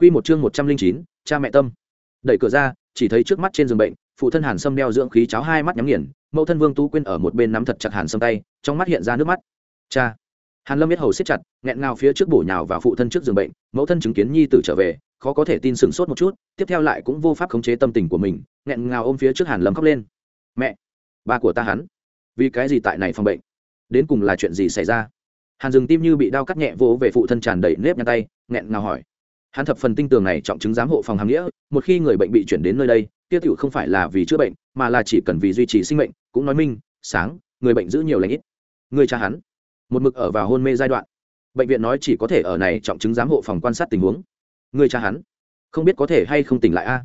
Quy một chương một trăm linh chín, cha mẹ tâm. Đẩy cửa ra, chỉ thấy trước mắt trên giường bệnh, phụ thân Hàn Sâm đeo dưỡng khí cháo hai mắt nhắm nghiền, mẫu thân Vương Tú Quyên ở một bên nắm thật chặt Hàn Sâm tay, trong mắt hiện ra nước mắt. Cha. Hàn Lâm biết hầu siết chặt, nghẹn ngào phía trước bổ nhào vào phụ thân trước giường bệnh, mẫu thân chứng kiến nhi tử trở về, khó có thể tin sửng sốt một chút, tiếp theo lại cũng vô pháp khống chế tâm tình của mình, nghẹn ngào ôm phía trước Hàn Lâm khóc lên. "Mẹ, ba của ta hắn, vì cái gì tại này phòng bệnh? Đến cùng là chuyện gì xảy ra?" Hàn Dừng tim như bị đau cắt nhẹ vỗ về phụ thân tràn đầy nếp nhăn tay, nghẹn ngào hỏi hắn thập phần tinh tường này trọng chứng giám hộ phòng hàm nghĩa, một khi người bệnh bị chuyển đến nơi đây tiêu tiểu không phải là vì chữa bệnh, mà là chỉ cần vì duy trì sinh mệnh, cũng nói minh, sáng, người bệnh giữ nhiều lãnh ít. Người cha hắn, một mực ở vào hôn mê giai đoạn. Bệnh viện nói chỉ có thể ở này trọng chứng giám hộ phòng quan sát tình huống. Người cha hắn, không biết có thể hay không tỉnh lại a.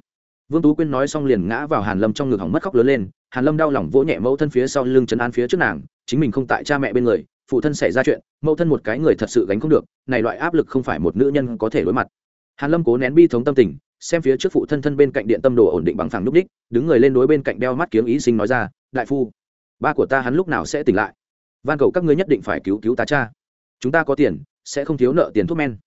Vương tú quyên nói xong liền ngã vào hàn lâm trong ngực hỏng mất khóc lớn lên, hàn lâm đau lòng vỗ nhẹ mẫu thân phía sau lưng chấn an phía trước nàng, chính mình không tại cha mẹ bên người, phụ thân xảy ra chuyện, mẫu thân một cái người thật sự gánh không được, này loại áp lực không phải một nữ nhân có thể đối mặt hàn lâm cố nén bi thống tâm tình, xem phía trước phụ thân thân bên cạnh điện tâm đồ ổn định bằng phẳng núp đích, đứng người lên đối bên cạnh đeo mắt kiếm ý sinh nói ra, đại phu, ba của ta hắn lúc nào sẽ tỉnh lại? Van cầu các ngươi nhất định phải cứu cứu ta cha. Chúng ta có tiền, sẽ không thiếu nợ tiền thuốc men.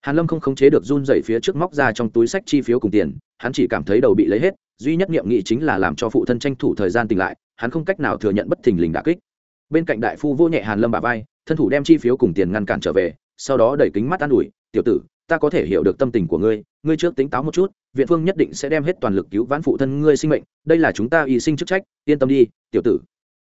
Hàn lâm không khống chế được run rẩy phía trước móc ra trong túi sách chi phiếu cùng tiền, hắn chỉ cảm thấy đầu bị lấy hết, duy nhất niệm nghị chính là làm cho phụ thân tranh thủ thời gian tỉnh lại, hắn không cách nào thừa nhận bất thình lình đả kích. Bên cạnh đại phu vô nhẹ hàn lâm bà vai, thân thủ đem chi phiếu cùng tiền ngăn cản trở về, sau đó đẩy kính mắt an ủi, tiểu tử ta có thể hiểu được tâm tình của ngươi ngươi trước tính táo một chút, viện phương nhất định sẽ đem hết toàn lực cứu vãn phụ thân ngươi sinh mệnh, đây là chúng ta y sinh chức trách, yên tâm đi, tiểu tử.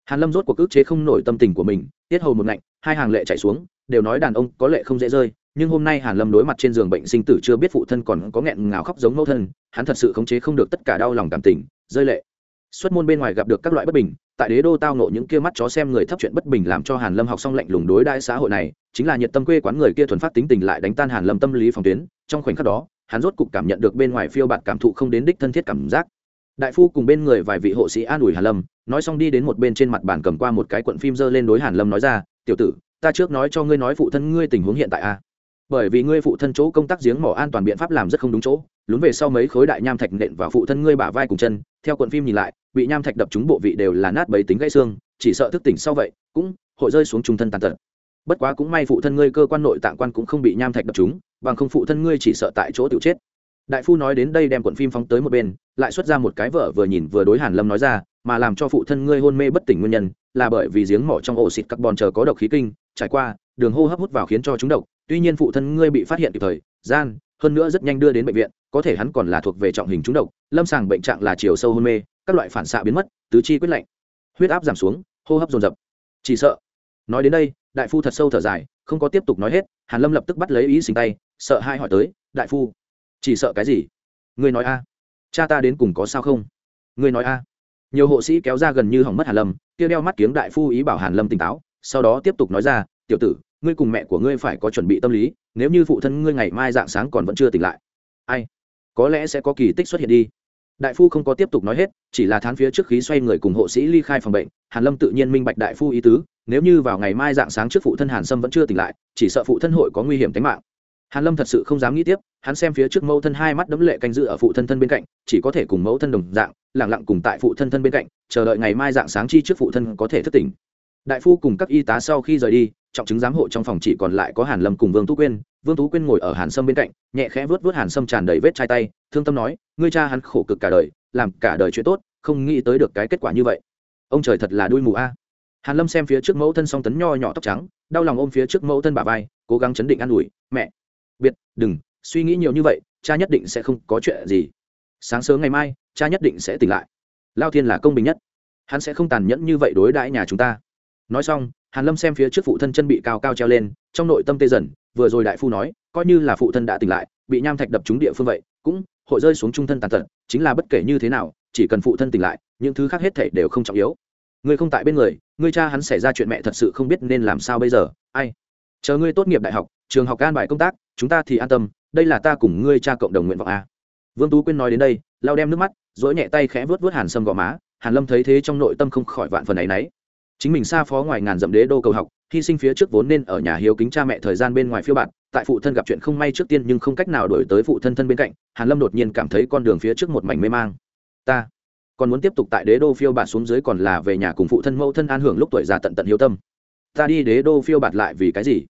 Hàn lâm rốt cuộc ức chế không nổi tâm tình của mình, tiết hầu một ngạnh, hai hàng lệ chạy xuống, đều nói đàn ông có lệ không dễ rơi, nhưng hôm nay hàn lâm đối mặt trên giường bệnh sinh tử chưa biết phụ thân còn có nghẹn ngào khóc giống mẫu thân, hắn thật sự khống chế không được tất cả đau lòng cảm tình, rơi lệ xuất môn bên ngoài gặp được các loại bất bình, tại đế đô tao nộ những kia mắt chó xem người thấp chuyện bất bình làm cho hàn lâm học xong lạnh lùng đối đãi xã hội này, chính là nhiệt tâm quê quán người kia thuần phát tính tình lại đánh tan hàn lâm tâm lý phòng tuyến. Trong khoảnh khắc đó, hắn rốt cục cảm nhận được bên ngoài phiêu bạt cảm thụ không đến đích thân thiết cảm giác. Đại phu cùng bên người vài vị hộ sĩ an ủi hàn lâm, nói xong đi đến một bên trên mặt bàn cầm qua một cái cuộn phim dơ lên đối hàn lâm nói ra, tiểu tử, ta trước nói cho ngươi nói phụ thân ngươi tình huống hiện tại a bởi vì ngươi phụ thân chỗ công tác giếng mỏ an toàn biện pháp làm rất không đúng chỗ lún về sau mấy khối đại nham thạch nện vào phụ thân ngươi bả vai cùng chân, theo cuộn phim nhìn lại, bị nham thạch đập trúng bộ vị đều là nát bấy tính gãy xương, chỉ sợ thức tỉnh sau vậy, cũng hội rơi xuống trung thân tàn tật. Bất quá cũng may phụ thân ngươi cơ quan nội tạng quan cũng không bị nham thạch đập trúng, bằng không phụ thân ngươi chỉ sợ tại chỗ tự chết. Đại phu nói đến đây đem cuộn phim phóng tới một bên, lại xuất ra một cái vợ vừa nhìn vừa đối hàn lâm nói ra, mà làm cho phụ thân ngươi hôn mê bất tỉnh nguyên nhân, là bởi vì giếng mỏ trong ổ xịt carbon chờ có độc khí kinh, trải qua, đường hô hấp hút vào khiến cho chúng độc, tuy nhiên phụ thân ngươi bị phát hiện kịp thời, gian hơn nữa rất nhanh đưa đến bệnh viện, có thể hắn còn là thuộc về trọng hình trúng độc, lâm sàng bệnh trạng là chiều sâu hôn mê, các loại phản xạ biến mất, tứ chi quyết lạnh, huyết áp giảm xuống, hô hấp dồn dập. Chỉ sợ, nói đến đây, đại phu thật sâu thở dài, không có tiếp tục nói hết, hàn lâm lập tức bắt lấy ý sinh tay, sợ hai hỏi tới, đại phu, chỉ sợ cái gì? Ngươi nói a, cha ta đến cùng có sao không? Ngươi nói a. Nhiều hộ sĩ kéo ra gần như hỏng mất hàn lâm, kia đeo mắt kiếng đại phu ý bảo hàn lâm tỉnh táo, sau đó tiếp tục nói ra, tiểu tử ngươi cùng mẹ của ngươi phải có chuẩn bị tâm lý, nếu như phụ thân ngươi ngày mai dạng sáng còn vẫn chưa tỉnh lại. Ai? Có lẽ sẽ có kỳ tích xuất hiện đi. Đại phu không có tiếp tục nói hết, chỉ là thán phía trước khí xoay người cùng hộ sĩ ly khai phòng bệnh. Hàn lâm tự nhiên minh bạch đại phu ý tứ, nếu như vào ngày mai dạng sáng trước phụ thân hàn sâm vẫn chưa tỉnh lại, chỉ sợ phụ thân hội có nguy hiểm tính mạng. Hàn lâm thật sự không dám nghĩ tiếp, hắn xem phía trước mẫu thân hai mắt đấm lệ canh giữ ở phụ thân thân bên cạnh, chỉ có thể cùng mẫu thân đồng dạng, lặng lặng cùng tại phụ thân thân bên cạnh, chờ đợi ngày mai dạng sáng chi trước phụ thân có thể thức tỉnh. Đại phu cùng các y tá sau khi rời đi trọng chứng giám hộ trong phòng chỉ còn lại có hàn lâm cùng vương tú quyên. Vương tú quyên ngồi ở hàn sâm bên cạnh, nhẹ khẽ vớt vớt hàn sâm tràn đầy vết chai tay, thương tâm nói, ngươi cha hắn khổ cực cả đời, làm cả đời chuyện tốt, không nghĩ tới được cái kết quả như vậy. Ông trời thật là đuôi mù a. Hàn lâm xem phía trước mẫu thân song tấn nho nhỏ tóc trắng, đau lòng ôm phía trước mẫu thân bà vai, cố gắng chấn định an ủi, mẹ, biệt, đừng, suy nghĩ nhiều như vậy, cha nhất định sẽ không có chuyện gì. Sáng sớm ngày mai, cha nhất định sẽ tỉnh lại. Lao thiên là công bình nhất. Hắn sẽ không tàn nhẫn như vậy đối đãi nhà chúng ta. Nói xong hàn lâm xem phía trước phụ thân chân bị cao cao treo lên, trong nội tâm tê dần, vừa rồi đại phu nói, coi như là phụ thân đã tỉnh lại, bị nham thạch đập trúng địa phương vậy, cũng, hội rơi xuống trung thân tàn tật, chính là bất kể như thế nào, chỉ cần phụ thân tỉnh lại, những thứ khác hết thể đều không trọng yếu. Ngươi không tại bên người ngươi cha hắn xảy ra chuyện mẹ thật sự không biết nên làm sao bây giờ, ai? Chờ ngươi tốt nghiệp đại học, trường học an bài công tác, chúng ta thì an tâm, đây là ta cùng ngươi cha cộng đồng nguyện vọng a. Vương tú quyên nói đến đây lao đem nước mắt dỗi nhẹ tay khẽ vớt vớt hàn sâm gò má, hàn lâm thấy thế trong nội tâm không khỏi vạn phần ấy nấy chính mình xa phó ngoài ngàn dặm đế đô cầu học, hy sinh phía trước vốn nên ở nhà hiếu kính cha mẹ thời gian bên ngoài phiêu bạn, tại phụ thân gặp chuyện không may trước tiên nhưng không cách nào đổi tới phụ thân thân bên cạnh, hàn lâm đột nhiên cảm thấy con đường phía trước một mảnh mê mang. Ta còn muốn tiếp tục tại đế đô phiêu bạt xuống dưới còn là về nhà cùng phụ thân mẫu thân an hưởng lúc tuổi già tận tận hiếu tâm. Ta đi đế đô phiêu bạt lại vì cái gì?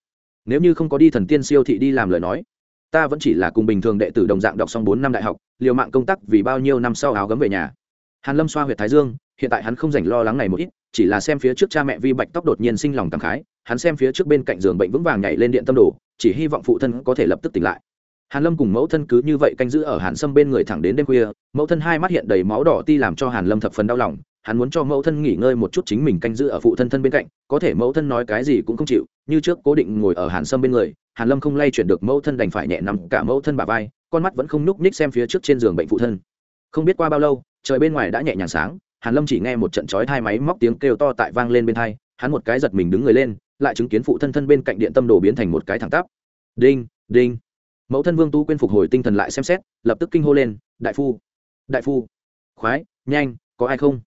Nếu như không có đi thần tiên siêu thị đi làm lời nói, ta vẫn chỉ là cùng bình thường đệ tử đồng dạng đọc xong bốn năm đại học, liều mạng công tác vì bao nhiêu năm sau áo gấm về nhà. Hàn lâm xoa huyệt thái dương hiện tại hắn không dành lo lắng này một ít, chỉ là xem phía trước cha mẹ vi bạch tóc đột nhiên sinh lòng cảm khái, hắn xem phía trước bên cạnh giường bệnh vững vàng nhảy lên điện tâm đồ, chỉ hy vọng phụ thân có thể lập tức tỉnh lại. Hàn lâm cùng mẫu thân cứ như vậy canh giữ ở hàn sâm bên người thẳng đến đêm khuya, mẫu thân hai mắt hiện đầy máu đỏ ti làm cho hàn lâm thập phần đau lòng, hắn muốn cho mẫu thân nghỉ ngơi một chút chính mình canh giữ ở phụ thân thân bên cạnh, có thể mẫu thân nói cái gì cũng không chịu, như trước cố định ngồi ở hàn sâm bên người, hàn lâm không lay chuyển được mẫu thân đành phải nhẹ nằm cả mẫu thân bà vai, con mắt vẫn không nhúc nhích xem phía trước trên giường bệnh phụ thân. Không biết qua bao lâu, trời bên ngoài đã nhẹ nhàng sáng hàn lâm chỉ nghe một trận chói thai máy móc tiếng kêu to tại vang lên bên tai, hắn một cái giật mình đứng người lên, lại chứng kiến phụ thân thân bên cạnh điện tâm đồ biến thành một cái thẳng tắp. Đinh đinh. Mẫu thân vương tu quên phục hồi tinh thần lại xem xét, lập tức kinh hô lên, đại phu đại phu, khoái, nhanh, có ai không?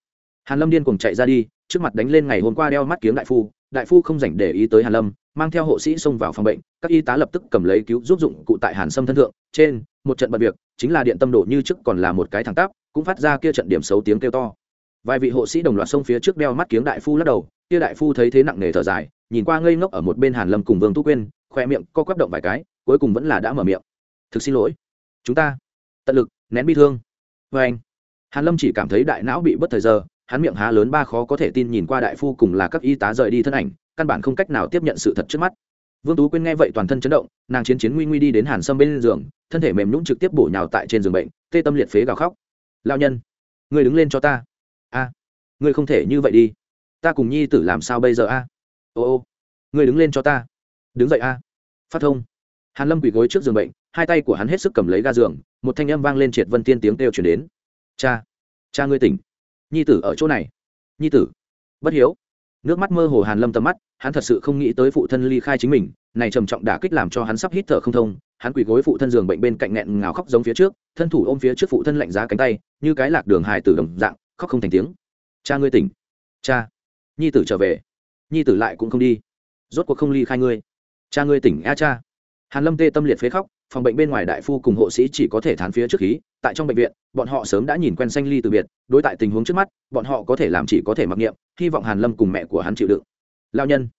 Hàn lâm điên cuồng chạy ra đi, trước mặt đánh lên ngày hôm qua đeo mắt kiếm đại phu đại phu không dành để ý tới hàn lâm, mang theo hộ sĩ xông vào phòng bệnh, các y tá lập tức cầm lấy cứu giúp dụng cụ tại hàn sâm thân thượng, trên, một trận bận việc, chính là điện tâm đồ như trước còn là một cái thẳng tắp, cũng phát ra kia trận điểm xấu tiếng kêu to vài vị hộ sĩ đồng loạt xông phía trước đeo mắt kiếm đại phu lắc đầu kia đại phu thấy thế nặng nề thở dài nhìn qua ngây ngốc ở một bên hàn lâm cùng vương tú quyên, khoe miệng co quắp động vài cái cuối cùng vẫn là đã mở miệng. Thực xin lỗi chúng ta tận lực nén bi thương. Vê anh. Hàn lâm chỉ cảm thấy đại não bị bất thời giờ hắn miệng há lớn ba khó có thể tin nhìn qua đại phu cùng là các y tá rời đi thân ảnh căn bản không cách nào tiếp nhận sự thật trước mắt. Vương tú quyên nghe vậy toàn thân chấn động nàng chiến chiến nguy nguy đi đến hàn sâm bên giường thân thể mềm nhũng trực tiếp bổ nhào tại trên giường bệnh tê tâm liệt phế gào khóc. Lao nhân người đứng lên cho ta a à, ngươi không thể như vậy đi. Ta cùng nhi tử làm sao bây giờ a? À? ô ô ngươi đứng lên cho ta. Đứng dậy a. Phát thông. Hàn lâm quỳ gối trước giường bệnh hai tay của hắn hết sức cầm lấy ga giường một thanh âm vang lên triệt vân tiên tiếng kêu chuyển đến. Cha cha ngươi tỉnh. Nhi tử ở chỗ này. Nhi tử. Bất hiếu. Nước mắt mơ hồ hàn lâm tầm mắt hắn thật sự không nghĩ tới phụ thân ly khai chính mình này trầm trọng đả kích làm cho hắn sắp hít thở không thông hắn quỳ gối phụ thân giường bệnh bên cạnh nghẹn ngào khóc giống phía trước thân thủ ôm phía trước phụ thân lạnh giá cánh tay như cái lạc đường hài tử đồng dạng khóc không thành tiếng. Cha ngươi tỉnh. Cha. Nhi tử trở về. Nhi tử lại cũng không đi. Rốt cuộc không ly khai ngươi. Cha ngươi tỉnh, a cha. Hàn lâm tê tâm liệt phế khóc, phòng bệnh bên ngoài đại phu cùng hộ sĩ chỉ có thể thán phía trước khí, tại trong bệnh viện, bọn họ sớm đã nhìn quen xanh ly từ biệt, đối tại tình huống trước mắt, bọn họ có thể làm chỉ có thể mặc niệm, hy vọng hàn lâm cùng mẹ của hắn chịu đựng. Lao nhân,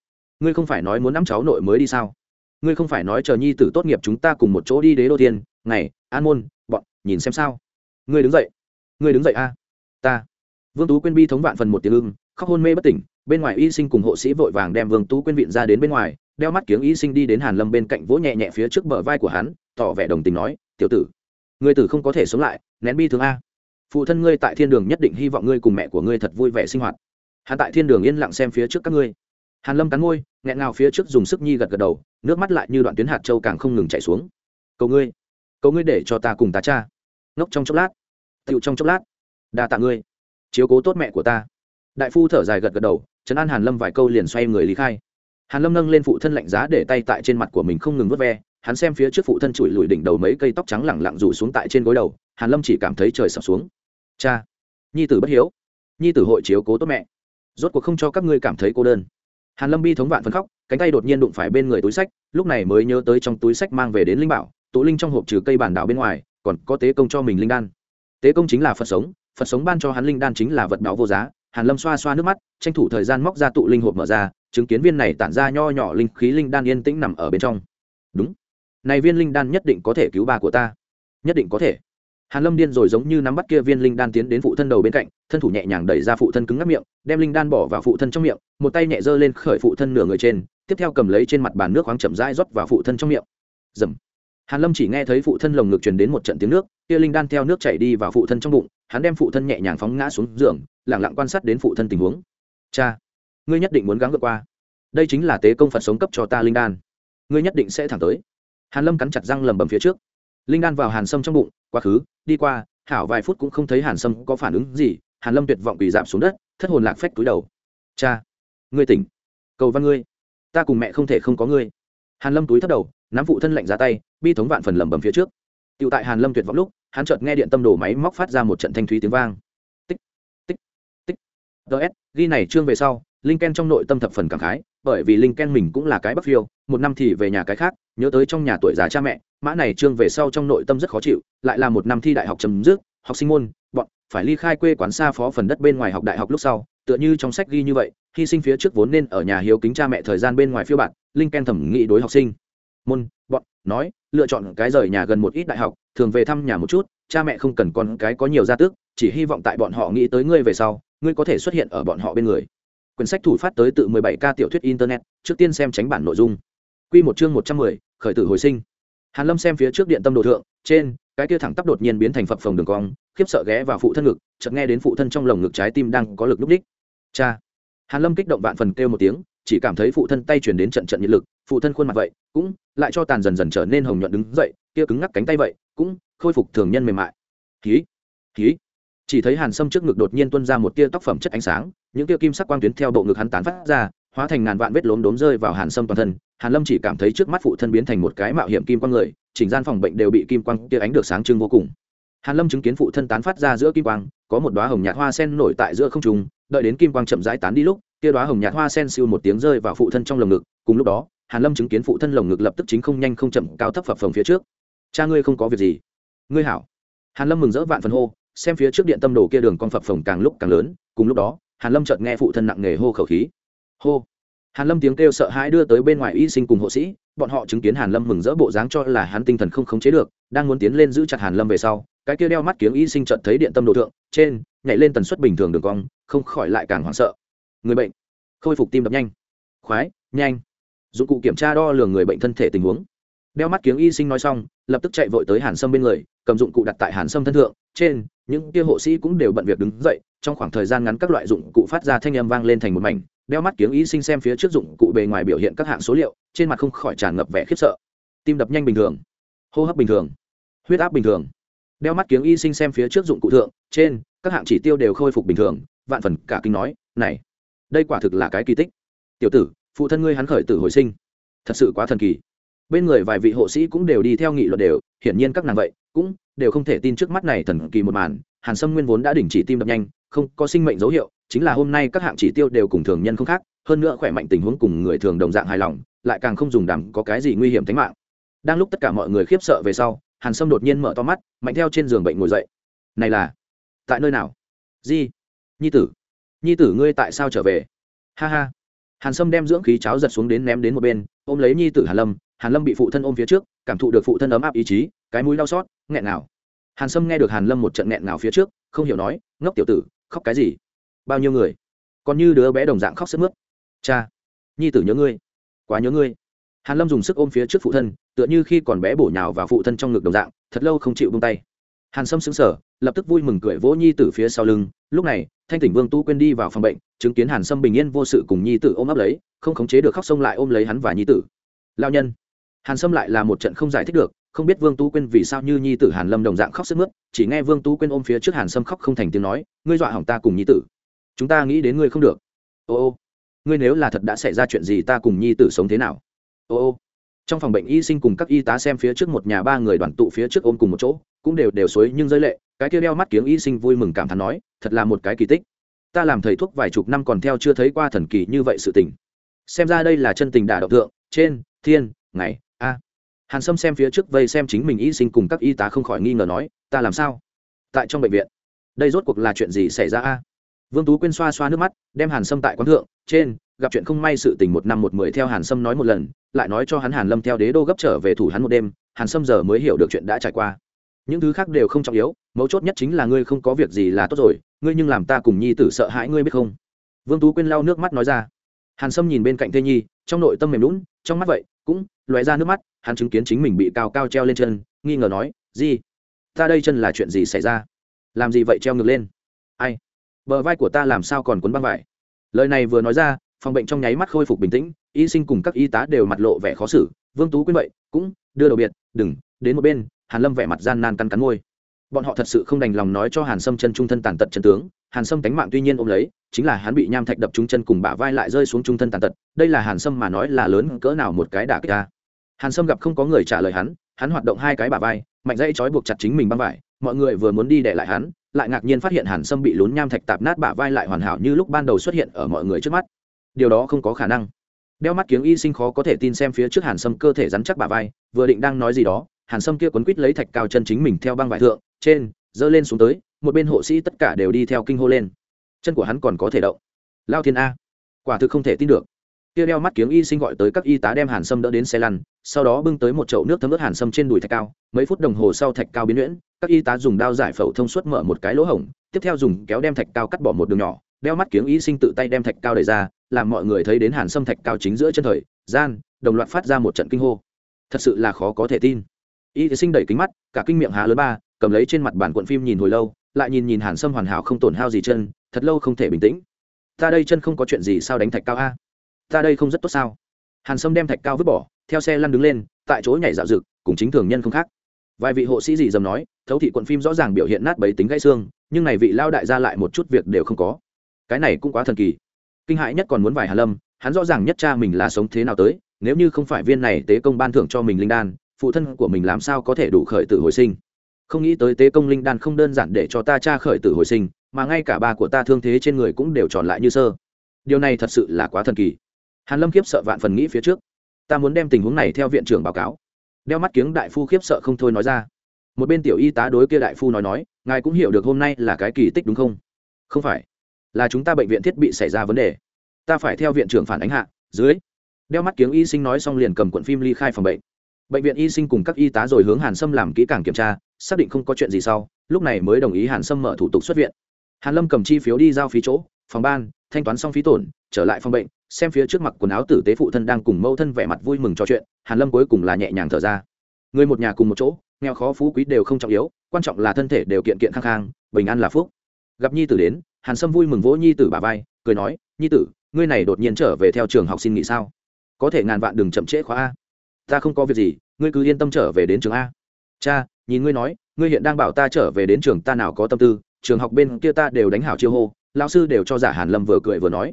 ngươi không phải nói muốn nắm cháu nội mới đi sao? Ngươi không phải nói chờ nhi tử tốt nghiệp chúng ta cùng một chỗ đi đế đô thiên, ngày, an môn, bọn, nhìn xem sao. Ngươi đứng dậy. Ngươi đứng dậy a. Ta vương tú quyên bi thống vạn phần một tiếng ưng, khóc hôn mê bất tỉnh, bên ngoài y sinh cùng hộ sĩ vội vàng đem vương tú quyên viện ra đến bên ngoài, đeo mắt kiếng y sinh đi đến hàn lâm bên cạnh vỗ nhẹ nhẹ phía trước bờ vai của hắn, tỏ vẻ đồng tình nói, tiểu tử, ngươi tử không có thể sống lại, nén bi thương a. Phụ thân ngươi tại thiên đường nhất định hy vọng ngươi cùng mẹ của ngươi thật vui vẻ sinh hoạt. Hắn tại thiên đường yên lặng xem phía trước các ngươi. Hàn lâm cắn môi, nghẹn ngào phía trước dùng sức nhi gật gật đầu, nước mắt lại như đoạn tuyến hạt châu càng không ngừng chảy xuống. Cầu ngươi cầu ngươi để cho ta cùng ta cha. Ngốc trong chốc lát tựu trong chốc lát, đa tạ ngươi chiếu cố tốt mẹ của ta. Đại phu thở dài gật gật đầu, trấn an hàn lâm vài câu liền xoay người lý khai. Hàn lâm nâng lên phụ thân lạnh giá để tay tại trên mặt của mình không ngừng vớt ve, hắn xem phía trước phụ thân chùi lùi đỉnh đầu mấy cây tóc trắng lẳng lặng rủ xuống tại trên gối đầu, hàn lâm chỉ cảm thấy trời sập xuống. Cha, nhi tử bất hiếu, nhi tử hội chiếu cố tốt mẹ, rốt cuộc không cho các ngươi cảm thấy cô đơn. Hàn lâm bi thống vạn phân khóc, cánh tay đột nhiên đụng phải bên người túi sách, lúc này mới nhớ tới trong túi sách mang về đến linh bảo, tụ linh trong hộp trừ cây bản đảo bên ngoài, còn có tế công cho mình linh đan. Tế công chính là phật sống phật sống ban cho hắn linh đan chính là vật báo vô giá. Hàn lâm xoa xoa nước mắt, tranh thủ thời gian móc ra tụ linh hộp mở ra, chứng kiến viên này tản ra nho nhỏ linh khí linh đan yên tĩnh nằm ở bên trong. Đúng. Này viên linh đan nhất định có thể cứu ba của ta. Nhất định có thể. Hàn lâm điên rồi giống như nắm bắt kia viên linh đan tiến đến phụ thân đầu bên cạnh, thân thủ nhẹ nhàng đẩy ra phụ thân cứng ngắc miệng, đem linh đan bỏ vào phụ thân trong miệng, một tay nhẹ giơ lên khởi phụ thân nửa người trên, tiếp theo cầm lấy trên mặt bàn nước khoáng chậm rãi rót vào phụ thân trong miệng. Dầm hàn lâm chỉ nghe thấy phụ thân lồng ngực truyền đến một trận tiếng nước, kia linh đan theo nước chảy đi vào phụ thân trong bụng, hắn đem phụ thân nhẹ nhàng phóng ngã xuống giường, lặng lặng quan sát đến phụ thân tình huống. Cha, ngươi nhất định muốn gắng vượt qua. Đây chính là tế công phật sống cấp cho ta linh đan. Ngươi nhất định sẽ thẳng tới. Hàn lâm cắn chặt răng lầm bầm phía trước. Linh đan vào hàn sâm trong bụng, quá khứ, đi qua, hảo vài phút cũng không thấy hàn sâm có phản ứng gì, hàn lâm tuyệt vọng quỳ giảm xuống đất, thất hồn lạc phách túi đầu. Cha, ngươi tỉnh. Cầu văn ngươi. Ta cùng mẹ không thể không có ngươi. Hàn lâm túi thấp đầu nắm phụ thân lạnh ra tay, bi thống vạn phần lầm bầm phía trước. Tựu tại hàn lâm tuyệt vọng lúc, hắn chợt nghe điện tâm đồ máy móc phát ra một trận thanh thúy tiếng vang. Tích tích tích. Ts ghi này chương về sau linh ken trong nội tâm thập phần cảm khái, bởi vì linh ken mình cũng là cái bắc phiêu, một năm thì về nhà cái khác, nhớ tới trong nhà tuổi già cha mẹ, mã này chương về sau trong nội tâm rất khó chịu, lại là một năm thi đại học chấm dứt, học sinh môn, bọn phải ly khai quê quán xa phó phần đất bên ngoài học đại học lúc sau, tựa như trong sách ghi như vậy, hy sinh phía trước vốn nên ở nhà hiếu kính cha mẹ thời gian bên ngoài phiêu bạn linh ken thẩm nghị đối học sinh môn bọn nói lựa chọn cái rời nhà gần một ít đại học thường về thăm nhà một chút cha mẹ không cần con cái có nhiều gia tước chỉ hy vọng tại bọn họ nghĩ tới ngươi về sau ngươi có thể xuất hiện ở bọn họ bên người. Quyển sách thủ phát tới từ 17 k tiểu thuyết internet trước tiên xem tránh bản nội dung. Quy một chương 110, khởi tử hồi sinh. Hàn lâm xem phía trước điện tâm đồ thượng trên cái kia thẳng tắp đột nhiên biến thành phập phồng đường cong khiếp sợ ghé vào phụ thân ngực chợt nghe đến phụ thân trong lồng ngực trái tim đang có lực lúc đích. Cha. Hàn lâm kích động vạn phần kêu một tiếng chỉ cảm thấy phụ thân tay truyền đến trận trận nhiệt lực, phụ thân khuôn mặt vậy, cũng lại cho tàn dần dần trở nên hồng nhuận đứng dậy, kia cứng ngắc cánh tay vậy, cũng khôi phục thường nhân mềm mại. Ký ký chỉ thấy hàn sâm trước ngực đột nhiên tuôn ra một tia tóc phẩm chất ánh sáng, những tia kim sắc quang tuyến theo bộ ngực hắn tán phát ra, hóa thành ngàn vạn vết lốm đốm rơi vào hàn sâm toàn thân. Hàn lâm chỉ cảm thấy trước mắt phụ thân biến thành một cái mạo hiểm kim quang người, chỉnh gian phòng bệnh đều bị kim quang tia ánh được sáng trưng vô cùng. Hàn lâm chứng kiến phụ thân tán phát ra giữa kim quang, có một đóa hồng nhạt hoa sen nổi tại giữa không trung, đợi đến kim quang chậm rãi tán đi lúc kia đóa hồng nhạt hoa sen siêu một tiếng rơi vào phụ thân trong lồng ngực, cùng lúc đó, hàn lâm chứng kiến phụ thân lồng ngực lập tức chính không nhanh không chậm cao thấp phập phồng phía trước. Cha ngươi không có việc gì. Ngươi hảo. Hàn lâm mừng rỡ vạn phần hô, xem phía trước điện tâm đồ kia đường con phập phồng càng lúc càng lớn, cùng lúc đó, hàn lâm chợt nghe phụ thân nặng nề hô khẩu khí. Hô. Hàn lâm tiếng kêu sợ hãi đưa tới bên ngoài y sinh cùng hộ sĩ, bọn họ chứng kiến hàn lâm mừng rỡ bộ dáng cho là hắn tinh thần không khống chế được, đang muốn tiến lên giữ chặt hàn lâm về sau, cái kia đeo mắt kiếng y sinh chợt thấy điện tâm đồ thượng, trên, nhảy lên tần suất bình thường đường cong, không khỏi lại càng hoảng sợ người bệnh. Khôi phục tim đập nhanh. Khoái, nhanh. Dụng cụ kiểm tra đo lường người bệnh thân thể tình huống. Đeo mắt kiếng y sinh nói xong, lập tức chạy vội tới hàn sâm bên người, cầm dụng cụ đặt tại hàn sâm thân thượng. Trên, những kia hộ sĩ cũng đều bận việc đứng dậy, trong khoảng thời gian ngắn các loại dụng cụ phát ra thanh âm vang lên thành một mảnh. Đeo mắt kiếng y sinh xem phía trước dụng cụ bề ngoài biểu hiện các hạng số liệu, trên mặt không khỏi tràn ngập vẻ khiếp sợ. Tim đập nhanh bình thường. Hô hấp bình thường. Huyết áp bình thường. Đeo mắt kiếng y sinh xem phía trước dụng cụ thượng, trên, các hạng chỉ tiêu đều khôi phục bình thường. Vạn phần cả kinh nói, này đây quả thực là cái kỳ tích. Tiểu tử, phụ thân ngươi hắn khởi tử hồi sinh. Thật sự quá thần kỳ. Bên người vài vị hộ sĩ cũng đều đi theo nghị luật đều, hiển nhiên các nàng vậy, cũng đều không thể tin trước mắt này thần kỳ một màn. Hàn sâm nguyên vốn đã đình chỉ tim đập nhanh, không có sinh mệnh dấu hiệu, chính là hôm nay các hạng chỉ tiêu đều cùng thường nhân không khác, hơn nữa khỏe mạnh tình huống cùng người thường đồng dạng hài lòng, lại càng không dùng đàm có cái gì nguy hiểm tính mạng. Đang lúc tất cả mọi người khiếp sợ về sau, hàn sâm đột nhiên mở to mắt, mạnh theo trên giường bệnh ngồi dậy. Này là, tại nơi nào? Di, nhi tử nhi tử ngươi tại sao trở về? Ha ha. Hàn sâm đem dưỡng khí cháo giật xuống đến ném đến một bên, ôm lấy nhi tử hàn lâm hàn lâm bị phụ thân ôm phía trước, cảm thụ được phụ thân ấm áp ý chí, cái mũi đau xót, nghẹn nào hàn sâm nghe được hàn lâm một trận nghẹn nào phía trước, không hiểu nói, ngốc tiểu tử, khóc cái gì? Bao nhiêu người? Còn như đứa bé đồng dạng khóc sức mướt. Cha, nhi tử nhớ ngươi, quá nhớ ngươi. Hàn lâm dùng sức ôm phía trước phụ thân, tựa như khi còn bé bổ nhào vào phụ thân trong ngực đồng dạng, thật lâu không chịu buông tay hàn sâm sững sờ, lập tức vui mừng cười vỗ nhi tử phía sau lưng. Lúc này, thanh tỉnh vương tu quên đi vào phòng bệnh, chứng kiến hàn sâm bình yên vô sự cùng nhi tử ôm ấp lấy, không khống chế được khóc sông lại ôm lấy hắn và nhi tử. Lao nhân. Hàn sâm lại là một trận không giải thích được, không biết vương tú quyên vì sao như nhi tử hàn lâm đồng dạng khóc sức mướt, chỉ nghe vương tú quyên ôm phía trước hàn sâm khóc không thành tiếng nói, ngươi dọa hỏng ta cùng nhi tử. Chúng ta nghĩ đến ngươi không được. Ô ô, ngươi nếu là thật đã xảy ra chuyện gì ta cùng nhi tử sống thế nào? Ô ô trong phòng bệnh y sinh cùng các y tá xem phía trước một nhà ba người đoàn tụ phía trước ôm cùng một chỗ, cũng đều đều suối nhưng rơi lệ, cái kia đeo mắt kiếng y sinh vui mừng cảm thán nói, thật là một cái kỳ tích. Ta làm thầy thuốc vài chục năm còn theo chưa thấy qua thần kỳ như vậy sự tình. Xem ra đây là chân tình đả động tượng trên, thiên, ngày, a. Hàn sâm xem phía trước vây xem chính mình y sinh cùng các y tá không khỏi nghi ngờ nói, ta làm sao? Tại trong bệnh viện. Đây rốt cuộc là chuyện gì xảy ra a? Vương tú quyên xoa xoa nước mắt, đem hàn sâm tại quán thượng, trên, gặp chuyện không may sự tình một năm một mười theo hàn sâm nói một lần lại nói cho hắn hàn lâm theo đế đô gấp trở về thủ hắn một đêm, hàn sâm giờ mới hiểu được chuyện đã trải qua. Những thứ khác đều không trọng yếu, mấu chốt nhất chính là ngươi không có việc gì là tốt rồi, ngươi nhưng làm ta cùng nhi tử sợ hãi ngươi biết không? Vương tú quyên lau nước mắt nói ra. Hàn sâm nhìn bên cạnh thê nhi, trong nội tâm mềm lún trong mắt vậy, cũng lóe ra nước mắt, hắn chứng kiến chính mình bị cao cao treo lên chân, nghi ngờ nói gì ta đây chân là chuyện gì xảy ra? Làm gì vậy treo ngược lên? Ai? Bờ vai của ta làm sao còn cuốn băng vải? Lời này vừa nói ra, phòng bệnh trong nháy mắt khôi phục bình tĩnh y sinh cùng các y tá đều mặt lộ vẻ khó xử, vương tú quyên vậy, cũng đưa đầu biệt, đừng, đến một bên. Hàn lâm vẻ mặt gian nan căn cắn môi. Bọn họ thật sự không đành lòng nói cho hàn sâm chân trung thân tàn tật chân tướng. Hàn sâm tánh mạng tuy nhiên ôm lấy, chính là hắn bị nham thạch đập trúng chân cùng bả vai lại rơi xuống trung thân tàn tật. Đây là hàn sâm mà nói là lớn cỡ nào một cái đả kích ta. Hàn sâm gặp không có người trả lời hắn hắn hoạt động hai cái bả vai, mạnh dây trói buộc chặt chính mình băng vải. Mọi người vừa muốn đi để lại hắn, lại ngạc nhiên phát hiện hàn sâm bị lún nham thạch tạp nát bả vai lại hoàn hảo như lúc ban đầu xuất hiện ở mọi người trước mắt. Điều đó không có khả năng đeo mắt kiếng y sinh khó có thể tin xem phía trước hàn sâm cơ thể rắn chắc bả vai, vừa định đang nói gì đó, hàn sâm kia quấn quít lấy thạch cao chân chính mình theo băng vải thượng, trên dơ lên xuống tới, một bên hộ sĩ tất cả đều đi theo kinh hô lên. Chân của hắn còn có thể động. Lao thiên a. Quả thực không thể tin được. Kia đeo mắt kiếng y sinh gọi tới các y tá đem hàn sâm đỡ đến xe lăn, sau đó bưng tới một chậu nước thấm ướt hàn sâm trên đùi thạch cao. Mấy phút đồng hồ sau thạch cao biến nhuyễn, các y tá dùng đao giải phẫu thông suốt mở một cái lỗ hổng, tiếp theo dùng kéo đem thạch cao cắt bỏ một đường nhỏ đeo mắt kiếng y sinh tự tay đem thạch cao đẩy ra, làm mọi người thấy đến hàn sâm thạch cao chính giữa chân thời, gian, đồng loạt phát ra một trận kinh hô. Thật sự là khó có thể tin. Y sinh đẩy kính mắt, cả kinh miệng há lớn ba, cầm lấy trên mặt bản cuộn phim nhìn hồi lâu, lại nhìn nhìn hàn sâm hoàn hảo không tổn hao gì chân, thật lâu không thể bình tĩnh. Ta đây chân không có chuyện gì sao đánh thạch cao a? Ta đây không rất tốt sao? Hàn sâm đem thạch cao vứt bỏ, theo xe lăn đứng lên, tại chỗ nhảy dạo rực cùng chính thường nhân không khác. Vài vị hộ sĩ gì dầm nói, thấu thị quận phim rõ ràng biểu hiện nát bấy tính gãy xương, nhưng này vị lao đại gia lại một chút việc đều không có cái này cũng quá thần kỳ. Kinh hãi nhất còn muốn vài hà lâm, hắn rõ ràng nhất cha mình là sống thế nào tới, nếu như không phải viên này tế công ban thưởng cho mình linh đan, phụ thân của mình làm sao có thể đủ khởi tử hồi sinh? Không nghĩ tới tế công linh đan không đơn giản để cho ta cha khởi tử hồi sinh, mà ngay cả ba của ta thương thế trên người cũng đều tròn lại như sơ. Điều này thật sự là quá thần kỳ. Hàn lâm khiếp sợ vạn phần nghĩ phía trước. Ta muốn đem tình huống này theo viện trưởng báo cáo. Đeo mắt kiếng đại phu khiếp sợ không thôi nói ra. Một bên tiểu y tá đối kia đại phu nói nói, ngài cũng hiểu được hôm nay là cái kỳ tích đúng không? Không phải là chúng ta bệnh viện thiết bị xảy ra vấn đề. Ta phải theo viện trưởng phản ánh hạ, dưới. Đeo mắt kiếng y sinh nói xong liền cầm cuộn phim ly khai phòng bệnh. Bệnh viện y sinh cùng các y tá rồi hướng hàn sâm làm kỹ càng kiểm tra, xác định không có chuyện gì sau, lúc này mới đồng ý hàn sâm mở thủ tục xuất viện. Hàn lâm cầm chi phiếu đi giao phí chỗ, phòng ban, thanh toán xong phí tổn, trở lại phòng bệnh, xem phía trước mặt quần áo tử tế phụ thân đang cùng mâu thân vẻ mặt vui mừng trò chuyện, hàn lâm cuối cùng là nhẹ nhàng thở ra. Người một nhà cùng một chỗ, nghèo khó phú quý đều không trọng yếu, quan trọng là thân thể đều kiện kiện khang khang, bình an là phúc. Gặp nhi tử đến hàn sâm vui mừng vỗ nhi tử bà vai, cười nói, nhi tử, ngươi này đột nhiên trở về theo trường học xin nghỉ sao? Có thể ngàn vạn đừng chậm trễ khóa a. Ta không có việc gì, ngươi cứ yên tâm trở về đến trường a. Cha, nhìn ngươi nói, ngươi hiện đang bảo ta trở về đến trường ta nào có tâm tư, trường học bên kia ta đều đánh hảo chiêu hô. Lão sư đều cho giả hàn lâm vừa cười vừa nói.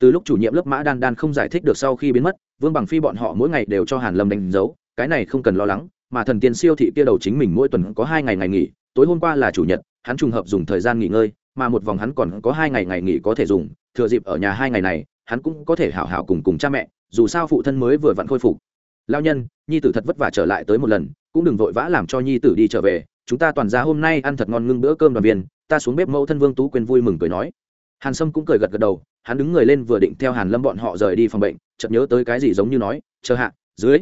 Từ lúc chủ nhiệm lớp mã đan đan không giải thích được sau khi biến mất, vương bằng phi bọn họ mỗi ngày đều cho hàn lâm đánh dấu, cái này không cần lo lắng, mà thần tiên siêu thị kia đầu chính mình mỗi tuần có hai ngày ngày nghỉ, tối hôm qua là chủ nhật, hắn trùng hợp dùng thời gian nghỉ ngơi mà một vòng hắn còn có hai ngày ngày nghỉ có thể dùng, thừa dịp ở nhà hai ngày này, hắn cũng có thể hảo hảo cùng cùng cha mẹ, dù sao phụ thân mới vừa vặn khôi phục. Lao nhân, nhi tử thật vất vả trở lại tới một lần, cũng đừng vội vã làm cho nhi tử đi trở về, chúng ta toàn ra hôm nay ăn thật ngon ngưng bữa cơm đoàn viên, ta xuống bếp mẫu thân vương tú quên vui mừng cười nói. Hàn sâm cũng cười gật gật đầu, hắn đứng người lên vừa định theo hàn lâm bọn họ rời đi phòng bệnh, chợt nhớ tới cái gì giống như nói, chờ hạ, dưới.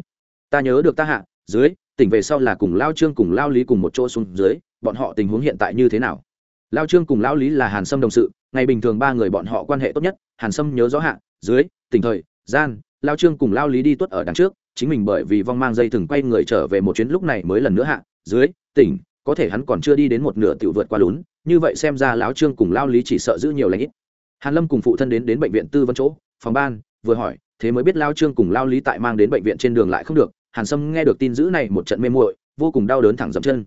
Ta nhớ được ta hạ, dưới, tỉnh về sau là cùng lao trương cùng lao lý cùng một chỗ xuống dưới, bọn họ tình huống hiện tại như thế nào? Lao trương cùng Lão lý là hàn sâm đồng sự, ngày bình thường ba người bọn họ quan hệ tốt nhất, hàn sâm nhớ rõ hạ, dưới, tỉnh thời, gian, lao trương cùng lao lý đi tuất ở đằng trước, chính mình bởi vì vong mang dây thừng quay người trở về một chuyến lúc này mới lần nữa hạ, dưới, tỉnh, có thể hắn còn chưa đi đến một nửa tiểu vượt qua lún, như vậy xem ra lão trương cùng lao lý chỉ sợ giữ nhiều lãnh ít. Hàn lâm cùng phụ thân đến đến bệnh viện tư vấn chỗ, phòng ban, vừa hỏi, thế mới biết lao trương cùng lao lý tại mang đến bệnh viện trên đường lại không được, hàn sâm nghe được tin dữ này một trận mê muội, vô cùng đau đớn thẳng dậm chân.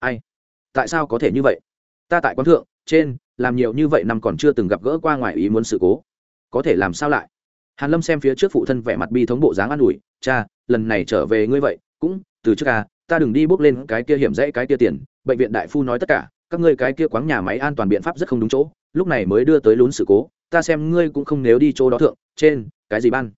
Ai? Tại sao có thể như vậy? Ta tại quán thượng, trên, làm nhiều như vậy năm còn chưa từng gặp gỡ qua ngoài ý muốn sự cố. Có thể làm sao lại? Hàn lâm xem phía trước phụ thân vẻ mặt bi thống bộ dáng an ủi, cha, lần này trở về ngươi vậy, cũng, từ trước à ta đừng đi bước lên cái kia hiểm dãy cái kia tiền, bệnh viện đại phu nói tất cả, các ngươi cái kia quáng nhà máy an toàn biện pháp rất không đúng chỗ, lúc này mới đưa tới lún sự cố, ta xem ngươi cũng không nếu đi chỗ đó thượng, trên, cái gì ban?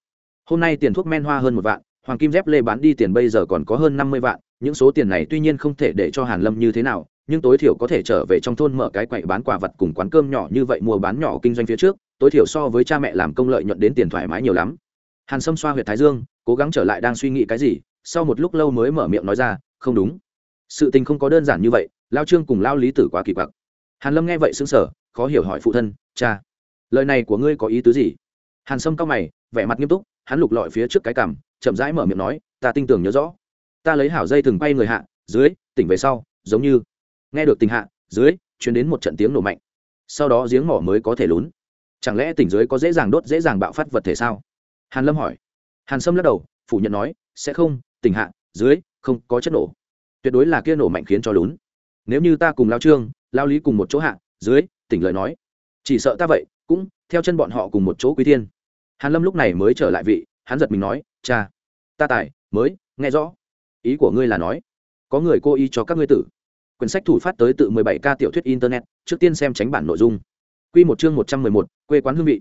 Hôm nay tiền thuốc men hoa hơn một vạn, hoàng kim dép lê bán đi tiền bây giờ còn có hơn năm mươi vạn, những số tiền này tuy nhiên không thể để cho hàn lâm như thế nào nhưng tối thiểu có thể trở về trong thôn mở cái quậy bán quà vật cùng quán cơm nhỏ như vậy mua bán nhỏ kinh doanh phía trước, tối thiểu so với cha mẹ làm công lợi nhuận đến tiền thoải mái nhiều lắm. Hàn sâm xoa huyệt thái dương, cố gắng trở lại đang suy nghĩ cái gì, sau một lúc lâu mới mở miệng nói ra, không đúng. Sự tình không có đơn giản như vậy, lao trương cùng lao lý tử quá kỳ quặc. Hàn lâm nghe vậy xứng sờ, khó hiểu hỏi phụ thân, cha, lời này của ngươi có ý tứ gì? Hàn sâm cao mày, vẻ mặt nghiêm túc, hắn lục lọi phía trước cái cằm, chậm rãi mở miệng nói, ta tin tưởng nhớ rõ. Ta lấy hảo dây từng bay người hạ, dưới, tỉnh về sau, giống như nghe được tình hạ, dưới, chuyển đến một trận tiếng nổ mạnh. Sau đó giếng mỏ mới có thể lún. Chẳng lẽ tỉnh dưới có dễ dàng đốt, dễ dàng bạo phát vật thể sao? Hàn lâm hỏi. Hàn sâm lắc đầu, phủ nhận nói, sẽ không, tỉnh hạ, dưới, không có chất nổ. Tuyệt đối là kia nổ mạnh khiến cho lún. Nếu như ta cùng lao trương, lao lý cùng một chỗ hạ, dưới, tỉnh lời nói. Chỉ sợ ta vậy, cũng, theo chân bọn họ cùng một chỗ quý thiên. Hàn lâm lúc này mới trở lại vị, hắn giật mình nói, cha, ta tài, mới, nghe rõ. Ý của ngươi là nói, có người cố ý cho các ngươi tử quyển sách thủ phát tới tự 17k tiểu thuyết internet trước tiên xem tránh bản nội dung. Quy một chương 111, quê quán hương vị.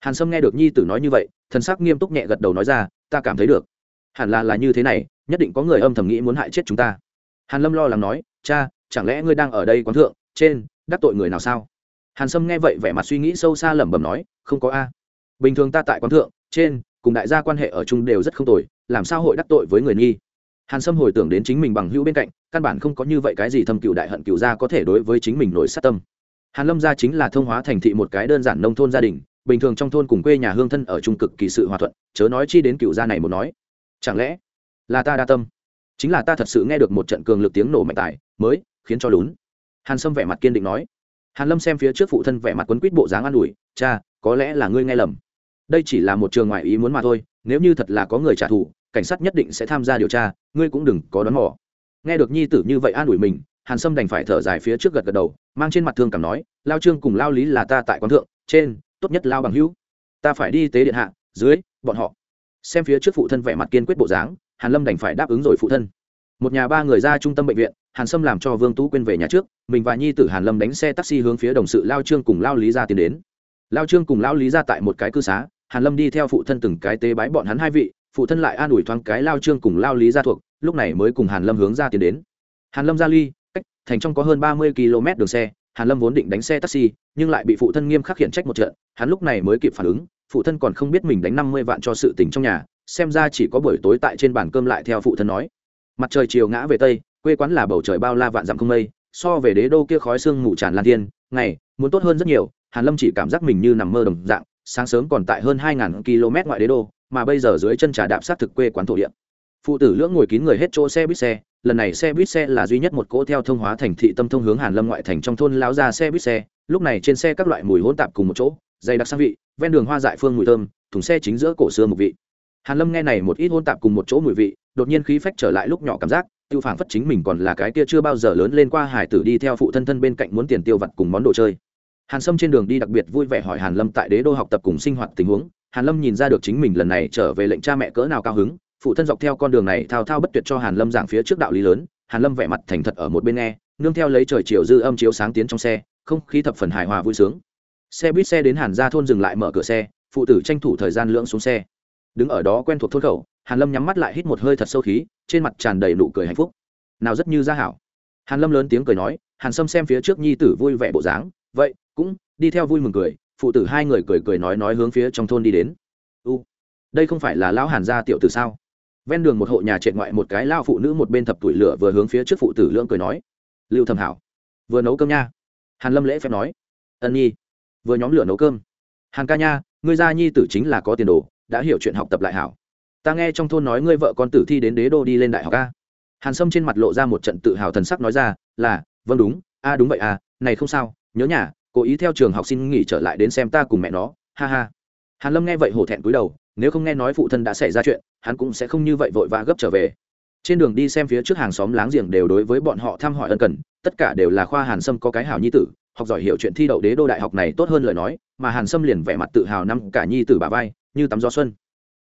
Hàn sâm nghe được nhi tử nói như vậy thần sắc nghiêm túc nhẹ gật đầu nói ra ta cảm thấy được. Hẳn là là như thế này nhất định có người âm thầm nghĩ muốn hại chết chúng ta. Hàn lâm lo lắng nói cha chẳng lẽ ngươi đang ở đây quán thượng trên đắc tội người nào sao? Hàn sâm nghe vậy vẻ mặt suy nghĩ sâu xa lẩm bẩm nói không có a. Bình thường ta tại quán thượng trên cùng đại gia quan hệ ở chung đều rất không tồi làm sao hội đắc tội với người nghi? Hàn sâm hồi tưởng đến chính mình bằng hữu bên cạnh căn bản không có như vậy cái gì thâm cựu đại hận cựu gia có thể đối với chính mình nổi sát tâm. Hàn lâm gia chính là thông hóa thành thị một cái đơn giản nông thôn gia đình, bình thường trong thôn cùng quê nhà hương thân ở chung cực kỳ sự hòa thuận, chớ nói chi đến cựu gia này một nói. Chẳng lẽ là ta đa tâm? Chính là ta thật sự nghe được một trận cường lực tiếng nổ mạnh tài mới khiến cho lún. Hàn sâm vẻ mặt kiên định nói. Hàn lâm xem phía trước phụ thân vẻ mặt quấn quýt bộ dáng an ủi, cha, có lẽ là ngươi nghe lầm. Đây chỉ là một trường ngoại ý muốn mà thôi, nếu như thật là có người trả thù, cảnh sát nhất định sẽ tham gia điều tra, ngươi cũng đừng có đón mỏ nghe được nhi tử như vậy an ủi mình, hàn sâm đành phải thở dài phía trước gật gật đầu, mang trên mặt thương cảm nói, lao trương cùng lao lý là ta tại quán thượng, trên, tốt nhất lao bằng hữu. Ta phải đi tế điện hạ, dưới, bọn họ. Xem phía trước phụ thân vẻ mặt kiên quyết bộ dáng, hàn lâm đành phải đáp ứng rồi phụ thân. Một nhà ba người ra trung tâm bệnh viện, hàn sâm làm cho vương tú quên về nhà trước, mình và nhi tử hàn lâm đánh xe taxi hướng phía đồng sự lao trương cùng lao lý ra tiến đến. Lao trương cùng lao lý ra tại một cái cư xá, hàn lâm đi theo phụ thân từng cái tế bái bọn hắn hai vị, phụ thân lại an ủi thoáng cái lao trương cùng lao lý ra thuộc lúc này mới cùng hàn lâm hướng ra tiến đến. Hàn lâm ra ly, cách, thành trong có hơn ba mươi km đường xe, hàn lâm vốn định đánh xe taxi, nhưng lại bị phụ thân nghiêm khắc khiển trách một trận, hắn lúc này mới kịp phản ứng, phụ thân còn không biết mình đánh năm mươi vạn cho sự tình trong nhà, xem ra chỉ có buổi tối tại trên bàn cơm lại theo phụ thân nói. Mặt trời chiều ngã về tây, quê quán là bầu trời bao la vạn dặm không mây, so về đế đô kia khói sương ngủ tràn lan thiên, ngày, muốn tốt hơn rất nhiều, hàn lâm chỉ cảm giác mình như nằm mơ đồng dạng, sáng sớm còn tại hơn hai km ngoại đế đô, mà bây giờ dưới chân trà đạp sát thực quê quán thổ địa phụ tử lưỡng ngồi kín người hết chỗ xe buýt xe, lần này xe buýt xe là duy nhất một cỗ theo thông hóa thành thị tâm thông hướng hàn lâm ngoại thành trong thôn lao ra xe buýt xe, lúc này trên xe các loại mùi hỗn tạp cùng một chỗ, dày đặc sang vị, ven đường hoa dại phương mùi thơm, thùng xe chính giữa cổ xưa một vị. Hàn lâm nghe này một ít hỗn tạp cùng một chỗ mùi vị, đột nhiên khí phách trở lại lúc nhỏ cảm giác, tiêu phản phất chính mình còn là cái kia chưa bao giờ lớn lên qua hải tử đi theo phụ thân thân bên cạnh muốn tiền tiêu vặt cùng món đồ chơi. Hàn sâm trên đường đi đặc biệt vui vẻ hỏi hàn lâm tại đế đô học tập cùng sinh hoạt tình huống. Hàn lâm nhìn ra được chính mình lần này trở về lệnh cha mẹ cỡ nào cao hứng phụ thân dọc theo con đường này thao thao bất tuyệt cho hàn lâm giảng phía trước đạo lý lớn, hàn lâm vẻ mặt thành thật ở một bên nghe, nương theo lấy trời chiều dư âm chiếu sáng tiến trong xe, không khí thập phần hài hòa vui sướng. Xe buýt xe đến hàn gia thôn dừng lại mở cửa xe, phụ tử tranh thủ thời gian lưỡng xuống xe. Đứng ở đó quen thuộc thôn khẩu, hàn lâm nhắm mắt lại hít một hơi thật sâu khí, trên mặt tràn đầy nụ cười hạnh phúc. Nào rất như gia hảo. Hàn lâm lớn tiếng cười nói, hàn sâm xem phía trước nhi tử vui vẻ bộ dáng, vậy, cũng đi theo vui mừng cười. Phụ tử hai người cười cười nói nói hướng phía trong thôn đi đến. U, đây không phải là lão hàn gia tiểu tử sao? Ven đường một hộ nhà trệt ngoại một cái lao phụ nữ một bên thập tuổi lửa vừa hướng phía trước phụ tử lưỡng cười nói, lưu thầm hảo, vừa nấu cơm nha. Hàn lâm lễ phép nói, ân nhi, vừa nhóm lửa nấu cơm. Hàn ca nha, ngươi gia nhi tử chính là có tiền đồ, đã hiểu chuyện học tập lại hảo. Ta nghe trong thôn nói ngươi vợ con tử thi đến đế đô đi lên đại học a. Hàn sâm trên mặt lộ ra một trận tự hào thần sắc nói ra, là vâng đúng, a đúng vậy à này không sao, nhớ nhà, cố ý theo trường học xin nghỉ trở lại đến xem ta cùng mẹ nó, ha ha. Hàn lâm nghe vậy hổ thẹn cúi đầu nếu không nghe nói phụ thân đã xảy ra chuyện, hắn cũng sẽ không như vậy vội vã gấp trở về. Trên đường đi xem phía trước hàng xóm láng giềng đều đối với bọn họ thăm hỏi ân cần, tất cả đều là khoa hàn sâm có cái hảo nhi tử, học giỏi hiểu chuyện thi đậu đế đô đại học này tốt hơn lời nói, mà hàn sâm liền vẻ mặt tự hào năm cả nhi tử bà vai, như tắm gió xuân.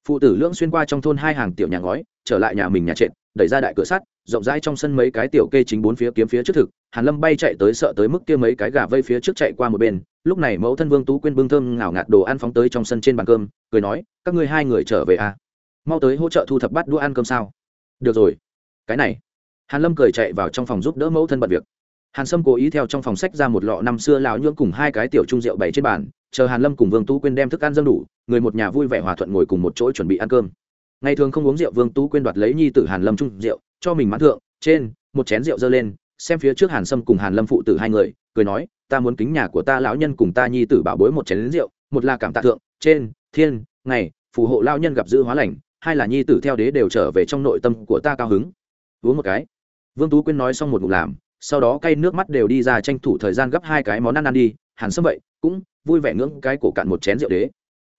Phụ tử lưỡng xuyên qua trong thôn hai hàng tiểu nhà ngói, trở lại nhà mình nhà trệt, đẩy ra đại cửa sắt, rộng rãi trong sân mấy cái tiểu kê chính bốn phía kiếm phía trước thực, hàn lâm bay chạy tới sợ tới mức kia mấy cái gà vây phía trước chạy qua một bên lúc này mẫu thân vương tú quên bưng thơm ngào ngạt đồ ăn phóng tới trong sân trên bàn cơm, cười nói, các ngươi hai người trở về à? Mau tới hỗ trợ thu thập bát đũa ăn cơm sao? Được rồi. Cái này. Hàn lâm cười chạy vào trong phòng giúp đỡ mẫu thân bật việc. Hàn sâm cố ý theo trong phòng sách ra một lọ năm xưa lão nhưỡng cùng hai cái tiểu trung rượu bày trên bàn, chờ hàn lâm cùng vương tú quyên đem thức ăn dâng đủ, người một nhà vui vẻ hòa thuận ngồi cùng một chỗ chuẩn bị ăn cơm. Ngày thường không uống rượu, vương tú quyên đoạt lấy nhi tử hàn lâm trung rượu, cho mình mãn thượng, trên một chén rượu dơ lên xem phía trước hàn sâm cùng hàn lâm phụ tử hai người, cười nói, ta muốn kính nhà của ta lão nhân cùng ta nhi tử bảo bối một chén rượu, một là cảm tạ thượng, trên, thiên, ngày, phù hộ lão nhân gặp dữ hóa lành, hai là nhi tử theo đế đều trở về trong nội tâm của ta cao hứng. Uống một cái. Vương tú quyên nói xong một ngụm làm, sau đó cay nước mắt đều đi ra tranh thủ thời gian gấp hai cái món ăn ăn đi. Hàn sâm vậy, cũng vui vẻ ngưỡng cái cổ cạn một chén rượu đế.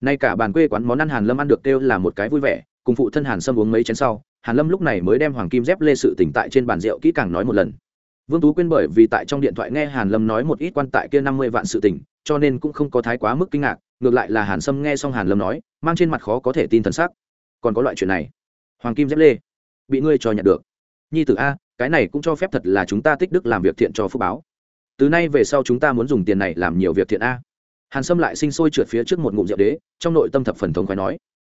Nay cả bàn quê quán món ăn hàn lâm ăn được kêu là một cái vui vẻ, cùng phụ thân hàn sâm uống mấy chén sau, hàn lâm lúc này mới đem hoàng kim dép lê sự tỉnh tại trên bàn rượu kỹ càng nói một lần vương tú quên bởi vì tại trong điện thoại nghe hàn lâm nói một ít quan tại kia năm mươi vạn sự tỉnh cho nên cũng không có thái quá mức kinh ngạc, ngược lại là hàn sâm nghe xong hàn lâm nói, mang trên mặt khó có thể tin thần sắc. Còn có loại chuyện này, hoàng kim dép lê, bị ngươi cho nhận được. Nhi tử a, cái này cũng cho phép thật là chúng ta tích đức làm việc thiện cho phúc báo. Từ nay về sau chúng ta muốn dùng tiền này làm nhiều việc thiện a. Hàn sâm lại sinh sôi trượt phía trước một ngụm rượu đế, trong nội tâm thập phần thống khoái nói.